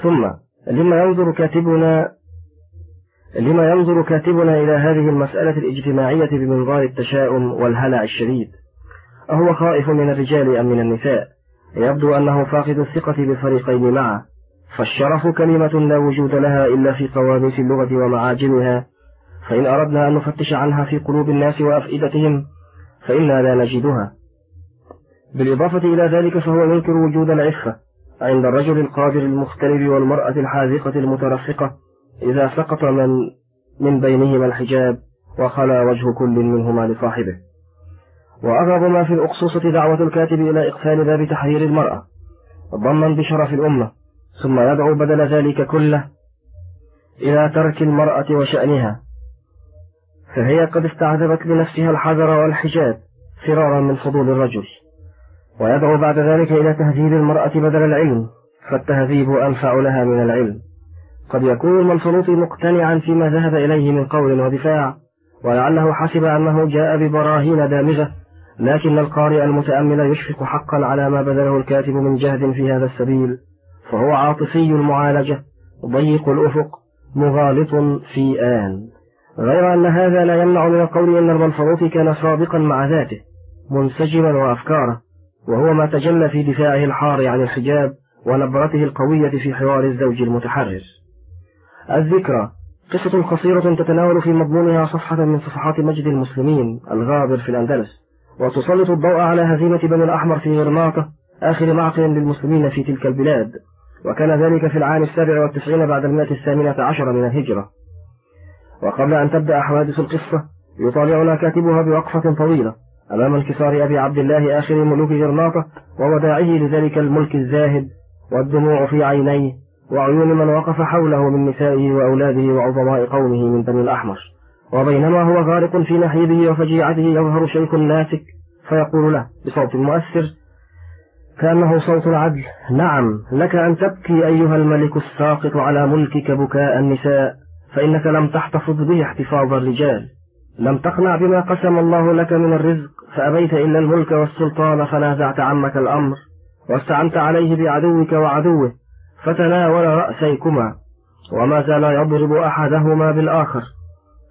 ثم لما ينظر كاتبنا لما ينظر كاتبنا إلى هذه المسألة الاجتماعية بمنظار التشاؤم والهلع الشديد أهو خائف من الرجال أم من النساء؟ يبدو أنه فاقد الثقة بالفريقين معه فالشرف كلمة لا وجود لها إلا في قواميس اللغة ومعاجمها فإن أردنا أن نفتش عنها في قلوب الناس وأفئدتهم فإنا لا نجدها. بالإضافة إلى ذلك فهو ينكر وجود العفة عند الرجل القادر المختلف والمرأة الحاذقة المترفقة إذا سقط من من بينهما الحجاب وخلا وجه كل منهما لصاحبه. وأغرب ما في الأقصوصة دعوة الكاتب إلى إقفال باب تحرير المرأة ضمنا بشرف الأمة ثم يدعو بدل ذلك كله إلى ترك المرأة وشأنها. فهي قد استعذبت لنفسها الحذر والحجاب فرارا من فضول الرجل. ويدعو بعد ذلك إلى تهذيب المرأة بدل العلم فالتهذيب أنفع لها من العلم. قد يكون المنفلوط مقتنعا فيما ذهب إليه من قول ودفاع ولعله حسب أنه جاء ببراهين دامغة لكن القارئ المتأمل يشفق حقا على ما بذله الكاتب من جهد في هذا السبيل فهو عاطفي المعالجة ضيق الأفق مغالط في آن. غير أن هذا لا يمنع من القول أن المنفروطي كان صادقا مع ذاته منسجما وأفكاره وهو ما تجلى في دفاعه الحار عن الحجاب ونبرته القوية في حوار الزوج المتحرر. الذكرى قصة قصيرة تتناول في مضمونها صفحة من صفحات مجد المسلمين الغابر في الأندلس وتسلط الضوء على هزيمة بني الأحمر في غرناطة آخر معقل للمسلمين في تلك البلاد. وكان ذلك في العام السابع والتسعين بعد المئة الثامنة عشر من الهجرة. وقبل أن تبدأ حوادث القصة يطالعنا كاتبها بوقفة طويلة. أمام انكسار أبي عبد الله آخر ملوك غرناطة ووداعه لذلك الملك الزاهد والدموع في عينيه وعيون من وقف حوله من نسائه وأولاده وعظماء قومه من بني الأحمر. وبينما هو غارق في نحيبه وفجيعته يظهر شيخ ناسك فيقول له بصوت مؤثر كأنه صوت العدل. نعم لك أن تبكي أيها الملك الساقط على ملكك بكاء النساء فإنك لم تحتفظ به احتفاظ الرجال. لم تقنع بما قسم الله لك من الرزق فأبيت إلا الملك والسلطان فنازعت عمك الأمر واستعنت عليه بعدوك وعدوه فتناول رأسيكما وما زال يضرب أحدهما بالآخر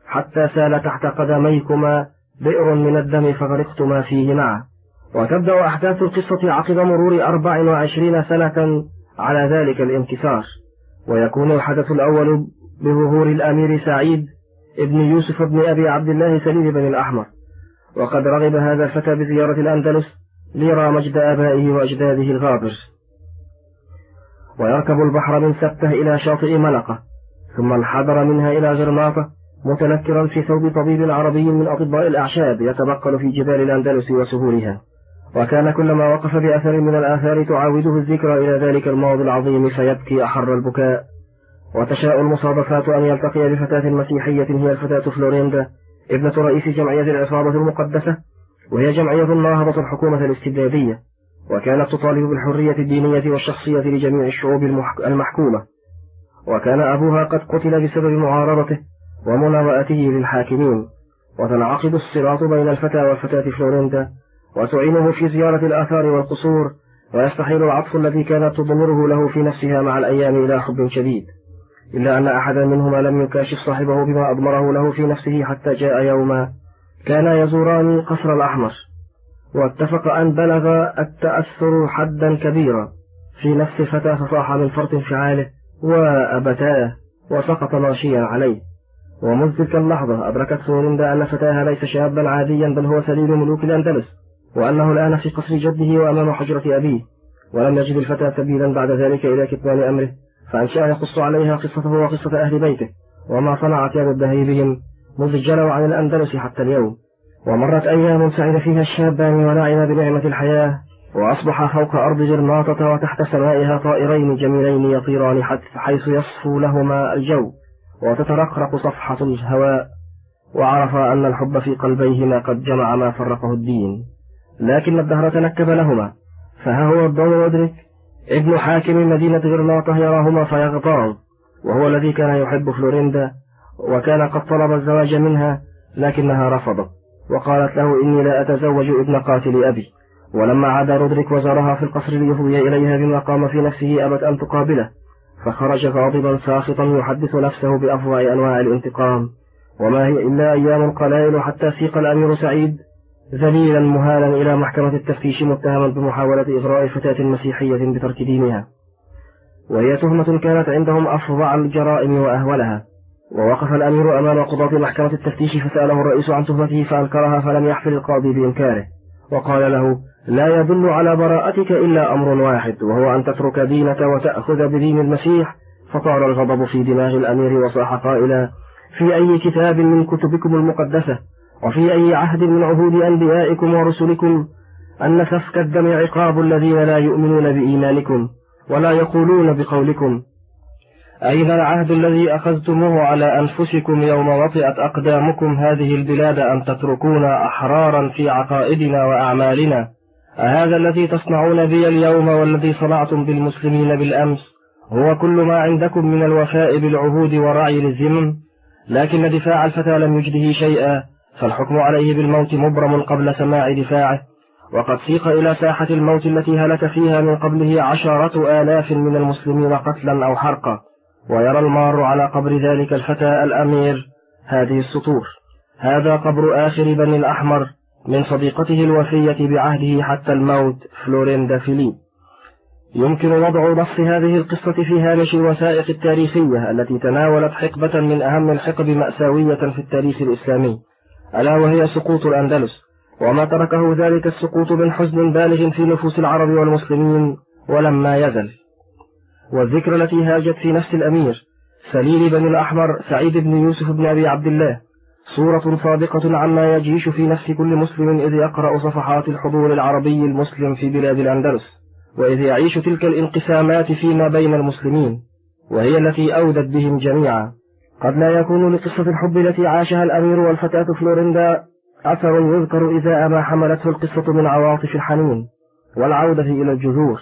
حتى سال تحت قدميكما بئر من الدم فغرقتما فيه معه. وتبدأ أحداث القصة عقب مرور أربع وعشرين سنة على ذلك الانكسار. ويكون الحدث الأول بظهور الأمير سعيد ابن يوسف بن أبي عبد الله سليم بن الأحمر. وقد رغب هذا الفتى بزيارة الأندلس ليرى مجد آبائه وأجداده الغابر. ويركب البحر من سبته إلى شاطئ ملقة ثم انحدر منها إلى غرناطة متنكرا في ثوب طبيب عربي من أطباء الأعشاب يتبقل في جبال الأندلس وسهولها. وكان كلما وقف بأثر من الآثار تعاوده الذكرى إلى ذلك الماضي العظيم فيبكي أحر البكاء. وتشاء المصادفات أن يلتقي بفتاة مسيحية هي الفتاة فلوريندا. ابنة رئيس جمعية العصابة المقدسة وهي جمعية ناهضة الحكومة الاستبدادية وكانت تطالب بالحرية الدينية والشخصية لجميع الشعوب المحكومة. وكان أبوها قد قتل بسبب معارضته ومناوئته للحاكمين. وتنعقد الصراط بين الفتى والفتاة فلوريندا وتعينه في زيارة الآثار والقصور ويستحيل العطف الذي كانت تضمره له في نفسها مع الأيام إلى حب شديد. إلا أن أحدا منهما لم يكاشف صاحبه بما أضمره له في نفسه حتى جاء يوما كان يزوران قصر الأحمر واتفق أن بلغ التأثر حدا كبيرا. في نفس الفتى فصاح من فرط انفعاله وأبتاه وسقط ماشيا عليه. ومنذ تلك اللحظة أدركت سورندا أن فتاها ليس شابا عاديا بل هو سليم ملوك الأندلس وأنه الآن في قصر جده وأمام حجرة أبيه. ولم يجد الفتى سبيلا بعد ذلك إلى كتمان أمره. فأنشأ يقص عليها قصته وقصة أهل بيته وما صنعت يد الدهي بهم منذ جلوا عن الأندلس حتى اليوم. ومرت أيام سعد فيها الشابان ونعم بنعمة الحياة وأصبح فوق أرض جرناطة وتحت سمائها طائرين جميلين يطيران حيث يصفو لهما الجو. وتترقرق صفحة الهواء وعرف أن الحب في قلبيهما قد جمع ما فرقه الدين. لكن الدهر تنكب لهما فها هو الضوء يدرك ابن حاكم مدينة غرناطة يراهما فيغطاه وهو الذي كان يحب فلوريندا وكان قد طلب الزواج منها لكنها رفضت وقالت له إني لا أتزوج ابن قاتل أبي. ولما عاد رودريك وزارها في القصر ليفضي إليها بما قام في نفسه أبت أن تقابله فخرج غاضبا ساخطا يحدث نفسه بأفظع أنواع الانتقام. وما هي إلا أيام قلائل حتى سيق الأمير سعيد ذليلا مهانا إلى محكمة التفتيش متهما بمحاولة إغراء فتاة مسيحية بترك دينها. وهي تهمة كانت عندهم أفظع الجرائم وأهولها. ووقف الأمير أمام قضاة محكمة التفتيش فسأله الرئيس عن تهمته فأنكرها فلم يحفل القاضي بإنكاره. وقال له لا يدل على براءتك إلا أمر واحد وهو أن تترك دينك وتأخذ بدين المسيح. فطار الغضب في دماغ الأمير وصاح قائلا في أي كتاب من كتبكم المقدسة؟ وفي أي عهد من عهود أنبيائكم ورسلكم أن سفك الدم عقاب الذين لا يؤمنون بإيمانكم ولا يقولون بقولكم؟ أين العهد الذي أخذتموه على أنفسكم يوم وطئت أقدامكم هذه البلاد أن تتركونا أحرارا في عقائدنا وأعمالنا؟ أهذا الذي تصنعون بي اليوم والذي صنعتم بالمسلمين بالأمس هو كل ما عندكم من الوفاء بالعهود ورعي الزمن لكن دفاع الفتى لم يجده شيئا. فالحكم عليه بالموت مبرم قبل سماع دفاعه وقد سيق إلى ساحة الموت التي هلك فيها من قبله عشرة آلاف من المسلمين قتلا أو حرقا ويرى المار على قبر ذلك الفتى الأمير هذه السطور. هذا قبر آخر بني الأحمر من صديقته الوفية بعهده حتى الموت فلوريندا فيلي. يمكن وضع نص هذه القصة في هامش الوثائق التاريخية التي تناولت حقبة من أهم الحقب مأساوية في التاريخ الإسلامي. ألا وهي سقوط الأندلس؟ وما تركه ذلك السقوط من حزن بالغ في نفوس العرب والمسلمين ولما يزل. والذكرى التي هاجت في نفس الأمير سليل بن الأحمر سعيد بن يوسف بن أبي عبد الله صورة صادقة عما يجيش في نفس كل مسلم إذ يقرأ صفحات الحضور العربي المسلم في بلاد الأندلس وإذ يعيش تلك الانقسامات فيما بين المسلمين وهي التي أودت بهم جميعا. قد لا يكون لقصة الحب التي عاشها الأمير والفتاة فلوريندا أثر يذكر إذا ما حملته القصة من عواطف الحنين والعودة إلى الجذور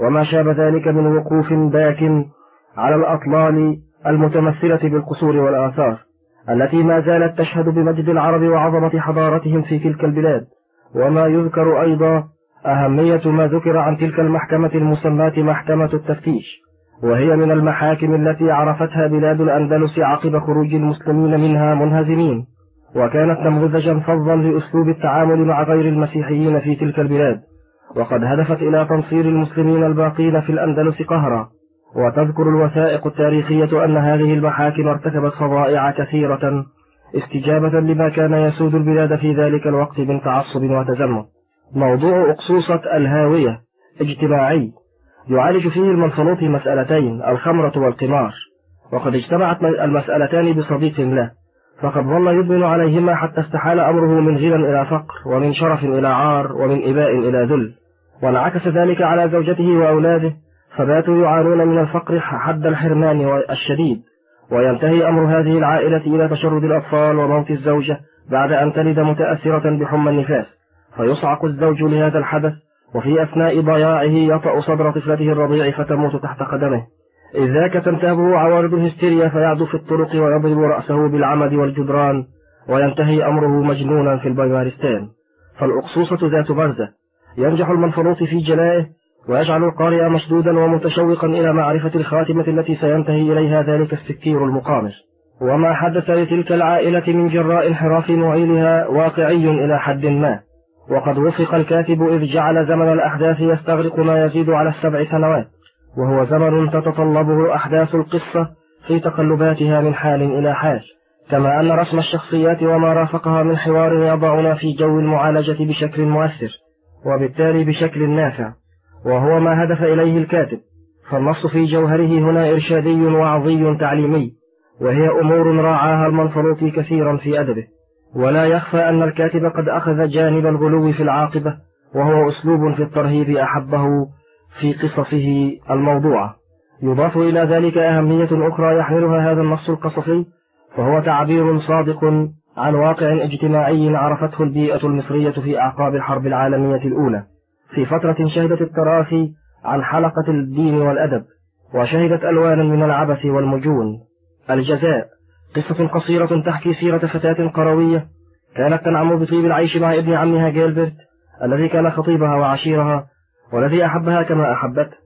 وما شاب ذلك من وقوف باك على الأطلال المتمثلة بالقصور والآثار التي ما زالت تشهد بمجد العرب وعظمة حضارتهم في تلك البلاد وما يذكر أيضا أهمية ما ذكر عن تلك المحكمة المسماة محكمة التفتيش. وهي من المحاكم التي عرفتها بلاد الأندلس عقب خروج المسلمين منها منهزمين وكانت نموذجا فظا لأسلوب التعامل مع غير المسيحيين في تلك البلاد. وقد هدفت إلى تنصير المسلمين الباقين في الأندلس قهرا وتذكر الوثائق التاريخية أن هذه المحاكم ارتكبت فظائع كثيرة استجابة لما كان يسود البلاد في ذلك الوقت من تعصب وتزمت موضوع أقصوصة الهاوية اجتماعي. يعالج فيه المنفلوطي مسألتين الخمرة والقمار. وقد اجتمعت المسألتان بصديق له فقد ظل يدمن عليهما حتى استحال أمره من غنى إلى فقر ومن شرف إلى عار ومن إباء إلى ذل. وانعكس ذلك على زوجته وأولاده فباتوا يعانون من الفقر حد الحرمان الشديد. وينتهي أمر هذه العائلة إلى تشرد الأطفال وموت الزوجة بعد أن تلد متأثرة بحمى النفاس. فيصعق الزوج لهذا الحدث وفي أثناء ضياعه يطأ صدر طفلته الرضيع فتموت تحت قدمه. إذ ذاك تنتابه عوارض الهستيريا فيعدو في الطرق ويضرب رأسه بالعمد والجدران وينتهي أمره مجنونا في البيمارستان فالأقصوصة ذات غرزة ينجح المنفلوط في جلائه ويجعل القارئ مشدودا ومتشوقا إلى معرفة الخاتمة التي سينتهي إليها ذلك السكير المقامر. وما حدث لتلك العائلة من جراء انحراف معيلها واقعي إلى حد ما. وقد وفق الكاتب إذ جعل زمن الأحداث يستغرق ما يزيد على السبع سنوات وهو زمن تتطلبه أحداث القصة في تقلباتها من حال إلى حال كما أن رسم الشخصيات وما رافقها من حوار يضعنا في جو المعالجة بشكل مؤثر وبالتالي بشكل نافع وهو ما هدف إليه الكاتب فالنص في جوهره هنا إرشادي وعظي تعليمي وهي أمور راعاها المنفلوطي كثيرا في أدبه. ولا يخفى أن الكاتب قد أخذ جانب الغلو في العاقبة وهو أسلوب في الترهيب أحبه في قصصه الموضوعة. يضاف إلى ذلك أهمية أخرى يحملها هذا النص القصصي فهو تعبير صادق عن واقع اجتماعي عرفته البيئة المصرية في أعقاب الحرب العالمية الأولى. في فترة شهدت التراخي عن حلقة الدين والأدب وشهدت ألوانا من العبث والمجون الجزاء. قصة قصيرة تحكي سيرة فتاة قروية كانت تنعم بطيب العيش مع ابن عمها جيلبرت الذي كان خطيبها وعشيرها والذي أحبها كما أحبته.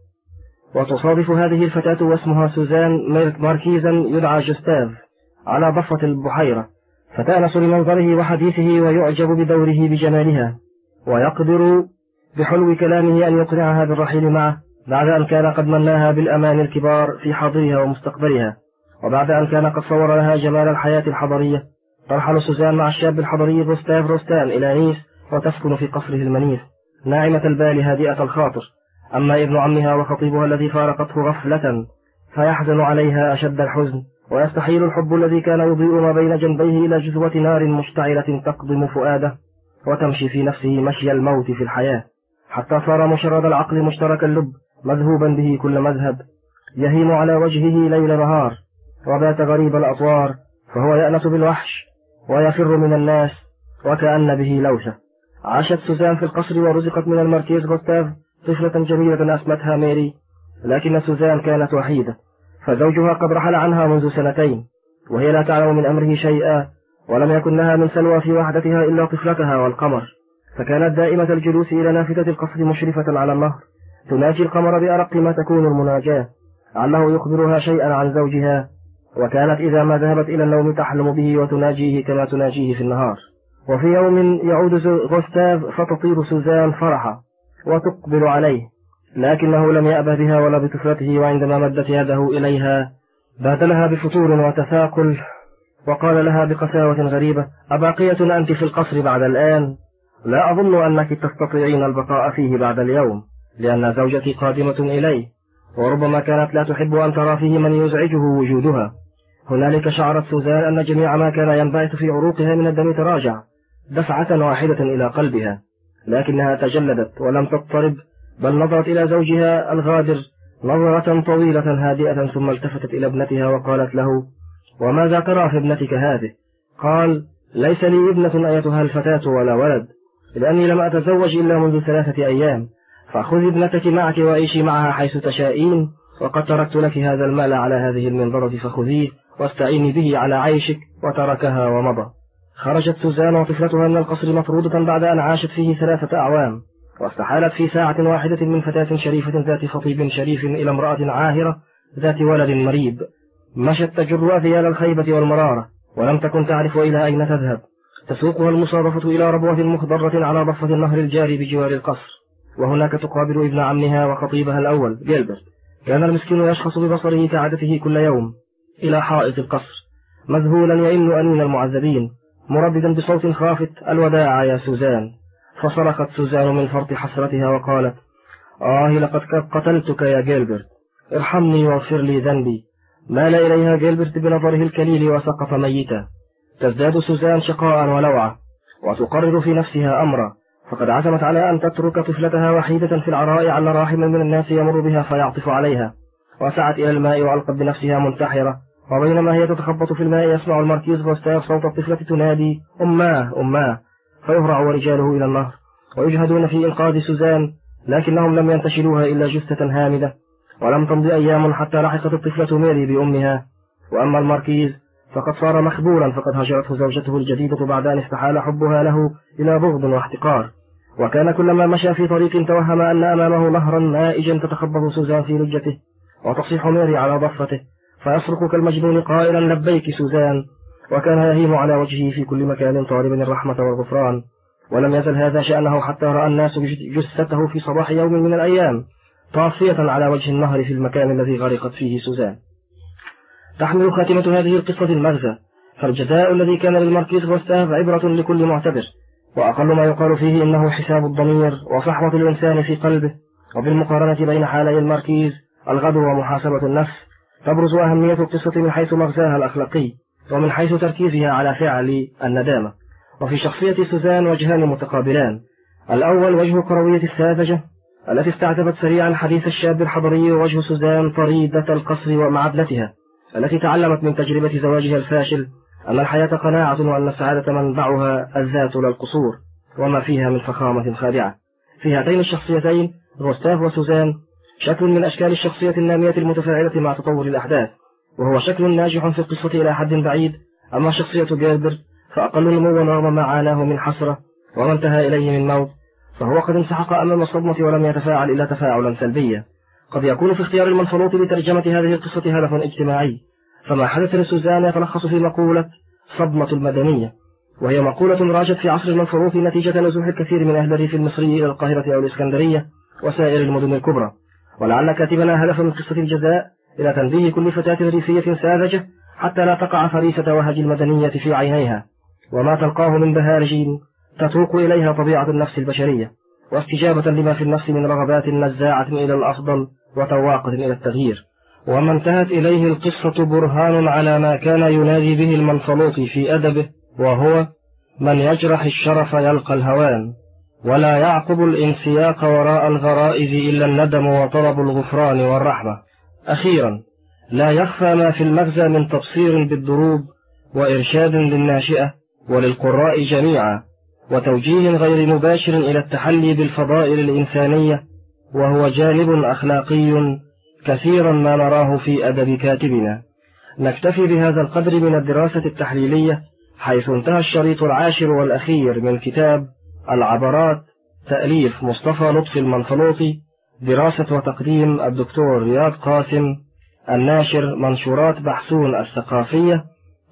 وتصادف هذه الفتاة واسمها سوزان ماركيزا يدعى جوستاف على ضفة البحيرة فتأنس لمنظره وحديثه ويعجب بدوره بجمالها ويقدر بحلو كلامه أن يقنعها بالرحيل معه بعد أن كان قد مناها بالأمان الكبار في حاضرها ومستقبلها. وبعد أن كان قد صور لها جمال الحياة الحضرية ترحل سوزان مع الشاب الحضري روستاف روستان إلى نيس وتسكن في قصره المنيف ناعمة البال هادئة الخاطر. أما ابن عمها وخطيبها الذي فارقته غفلة فيحزن عليها أشد الحزن ويستحيل الحب الذي كان يضيء ما بين جنبيه إلى جذوة نار مشتعلة تقضم فؤاده وتمشي في نفسه مشي الموت في الحياة. حتى صار مشرد العقل مشترك اللب مذهوبا به كل مذهب. يهيم على وجهه ليل نهار. وبات غريب الأطوار فهو يأنس بالوحش ويفر من الناس وكأن به لوثة عاشت سوزان في القصر ورزقت من المركيز غوستاف طفلة جميلة أسمتها ميري لكن سوزان كانت وحيدة. فزوجها قد رحل عنها منذ سنتين وهي لا تعلم من أمره شيئا ولم يكن لها من سلوى في وحدتها إلا طفلتها والقمر. فكانت دائمة الجلوس إلى نافذة القصر مشرفة على النهر تناجي القمر بأرق ما تكون المناجاة لعله يخبرها شيئا عن زوجها. وكانت إذا ما ذهبت إلى النوم تحلم به وتناجيه كما تناجيه في النهار. وفي يوم يعود غوستاف فتطير سوزان فرحا وتقبل عليه لكنه لم يأبه بها ولا بطفلته وعندما مدت يده إليها بادلها بفتور وتثاقل وقال لها بقساوة غريبة أباقية أنت في القصر بعد الآن؟ لا أظن أنك تستطيعين البقاء فيه بعد اليوم لأن زوجتي قادمة إلي وربما كانت لا تحب أن ترى فيه من يزعجه وجودها. هنالك شعرت سوزان أن جميع ما كان ينبعث في عروقها من الدم تراجع دفعة واحدة إلى قلبها لكنها تجلدت ولم تضطرب بل نظرت إلى زوجها الغادر نظرة طويلة هادئة ثم التفتت إلى ابنتها وقالت له وماذا ترى في ابنتك هذه؟ قال ليس لي ابنة أيتها الفتاة ولا ولد لأني لم أتزوج إلا منذ ثلاثة أيام فخذي ابنتك معك وعيشي معها حيث تشائين وقد تركت لك هذا المال على هذه المنظرة فخذيه. واستعيني به على عيشك وتركها ومضى. خرجت سوزان وطفلتها من القصر مطرودة بعد أن عاشت فيه ثلاثة أعوام واستحالت في ساعة واحدة من فتاة شريفة ذات خطيب شريف إلى امرأة عاهرة ذات ولد مريب. مشت تجر أذيال الخيبة والمرارة ولم تكن تعرف إلى أين تذهب. تسوقها المصادفة إلى ربوة مخضرة على ضفة النهر الجاري بجوار القصر. وهناك تقابل ابن عمها وخطيبها الأول جيلبرت كان المسكين يشخص ببصره كعادته كل يوم. إلى حائط القصر مذهولا يئن أنين المعذبين مرددا بصوت خافت الوداع يا سوزان. فصرخت سوزان من فرط حسرتها وقالت آه لقد قتلتك يا جيلبرت. ارحمني واغفر لي ذنبي. مال إليها جيلبرت بنظره الكليل وسقط ميتا. تزداد سوزان شقاء ولوعة وتقرر في نفسها أمرا. فقد عزمت على أن تترك طفلتها وحيدة في العراء على راحم من الناس يمر بها فيعطف عليها. وسعت إلى الماء وألقت بنفسها منتحرة. وبينما هي تتخبط في الماء يسمع المركيز غوستاف صوت الطفلة تنادي أماه أماه فيهرع ورجاله إلى النهر. ويجهدون في إنقاذ سوزان لكنهم لم ينتشلوها إلا جثة هامدة. ولم تمض أيام حتى لحقت الطفلة ميري بأمها. وأما الماركيز فقد صار مخبولا فقد هجرته زوجته الجديدة بعد أن استحال حبها له إلى بغض واحتقار. وكان كلما مشى في طريق توهم أن أمامه نهرا مائجا تتخبط سوزان في لجته. وتصيح ميري على ضفته فيصرخ كالمجنون قائلا لبيك سوزان! وكان يهيم على وجهه في كل مكان طالبا الرحمة والغفران. ولم يزل هذا شأنه حتى رأى الناس جثته في صباح يوم من الأيام طافية على وجه النهر في المكان الذي غرقت فيه سوزان. تحمل خاتمة هذه القصة المغزى فالجزاء الذي كان للماركيز غوستاف عبرة لكل معتبر. وأقل ما يقال فيه إنه حساب الضمير وصحوة الإنسان في قلبه وبالمقارنة بين حالي الماركيز الغدر ومحاسبة النفس تبرز أهمية القصة من حيث مغزاها الأخلاقي ومن حيث تركيزها على فعل الندامة. وفي شخصية سوزان وجهان متقابلان الأول وجه كروية الساذجة التي استعتبت سريعا حديث الشاب الحضري ووجه سوزان طريدة القصر ومعادلتها التي تعلمت من تجربة زواجها الفاشل أن الحياة قناعة وأن السعادة منبعها الذات لا القصور وما فيها من فخامة خادعة. في هاتين الشخصيتين غوستاف وسوزان شكل من أشكال الشخصية النامية المتفاعلة مع تطور الأحداث وهو شكل ناجح في القصة إلى حد بعيد. أما شخصية جيربرت فأقل نموا رغم ما عاناه من حسرة وما انتهى إليه من موت فهو قد انسحق أمام الصدمة ولم يتفاعل إلا تفاعلا سلبيا. قد يكون في اختيار المنفلوط لترجمة هذه القصة هدف اجتماعي. فما حدث لسوزان يتلخص في مقولة صدمة المدنية وهي مقولة راجت في عصر المنفروض نتيجة نزوح الكثير من أهل الريف المصري إلى القاهرة أو الإسكندرية وسائر المدن الكبرى. ولعل كاتبنا هدف من قصة الجزاء إلى تنبيه كل فتاة ريفية ساذجة حتى لا تقع فريسة وهج المدنية في عينيها. وما تلقاه من بهارج تتوق إليها طبيعة النفس البشرية واستجابة لما في النفس من رغبات نزاعة إلى الأفضل وتواقد إلى التغيير. وما انتهت إليه القصة برهان على ما كان ينادي به المنفلوط في أدبه وهو من يجرح الشرف يلقى الهوان ولا يعقب الانسياق وراء الغرائز إلا الندم وطلب الغفران والرحمة. أخيرا لا يخفى ما في المغزى من تبصير بالدروب وإرشاد للناشئة وللقراء جميعا وتوجيه غير مباشر إلى التحلي بالفضائل الإنسانية وهو جانب أخلاقي كثيرا ما نراه في أدب كاتبنا. نكتفي بهذا القدر من الدراسة التحليلية حيث انتهى الشريط العاشر والأخير من كتاب العبرات تأليف مصطفى لطفي المنفلوطي دراسة وتقديم الدكتور رياض قاسم الناشر منشورات بحثون الثقافية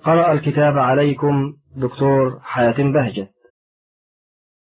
قرأ الكتاب عليكم دكتور حاتم بهجة.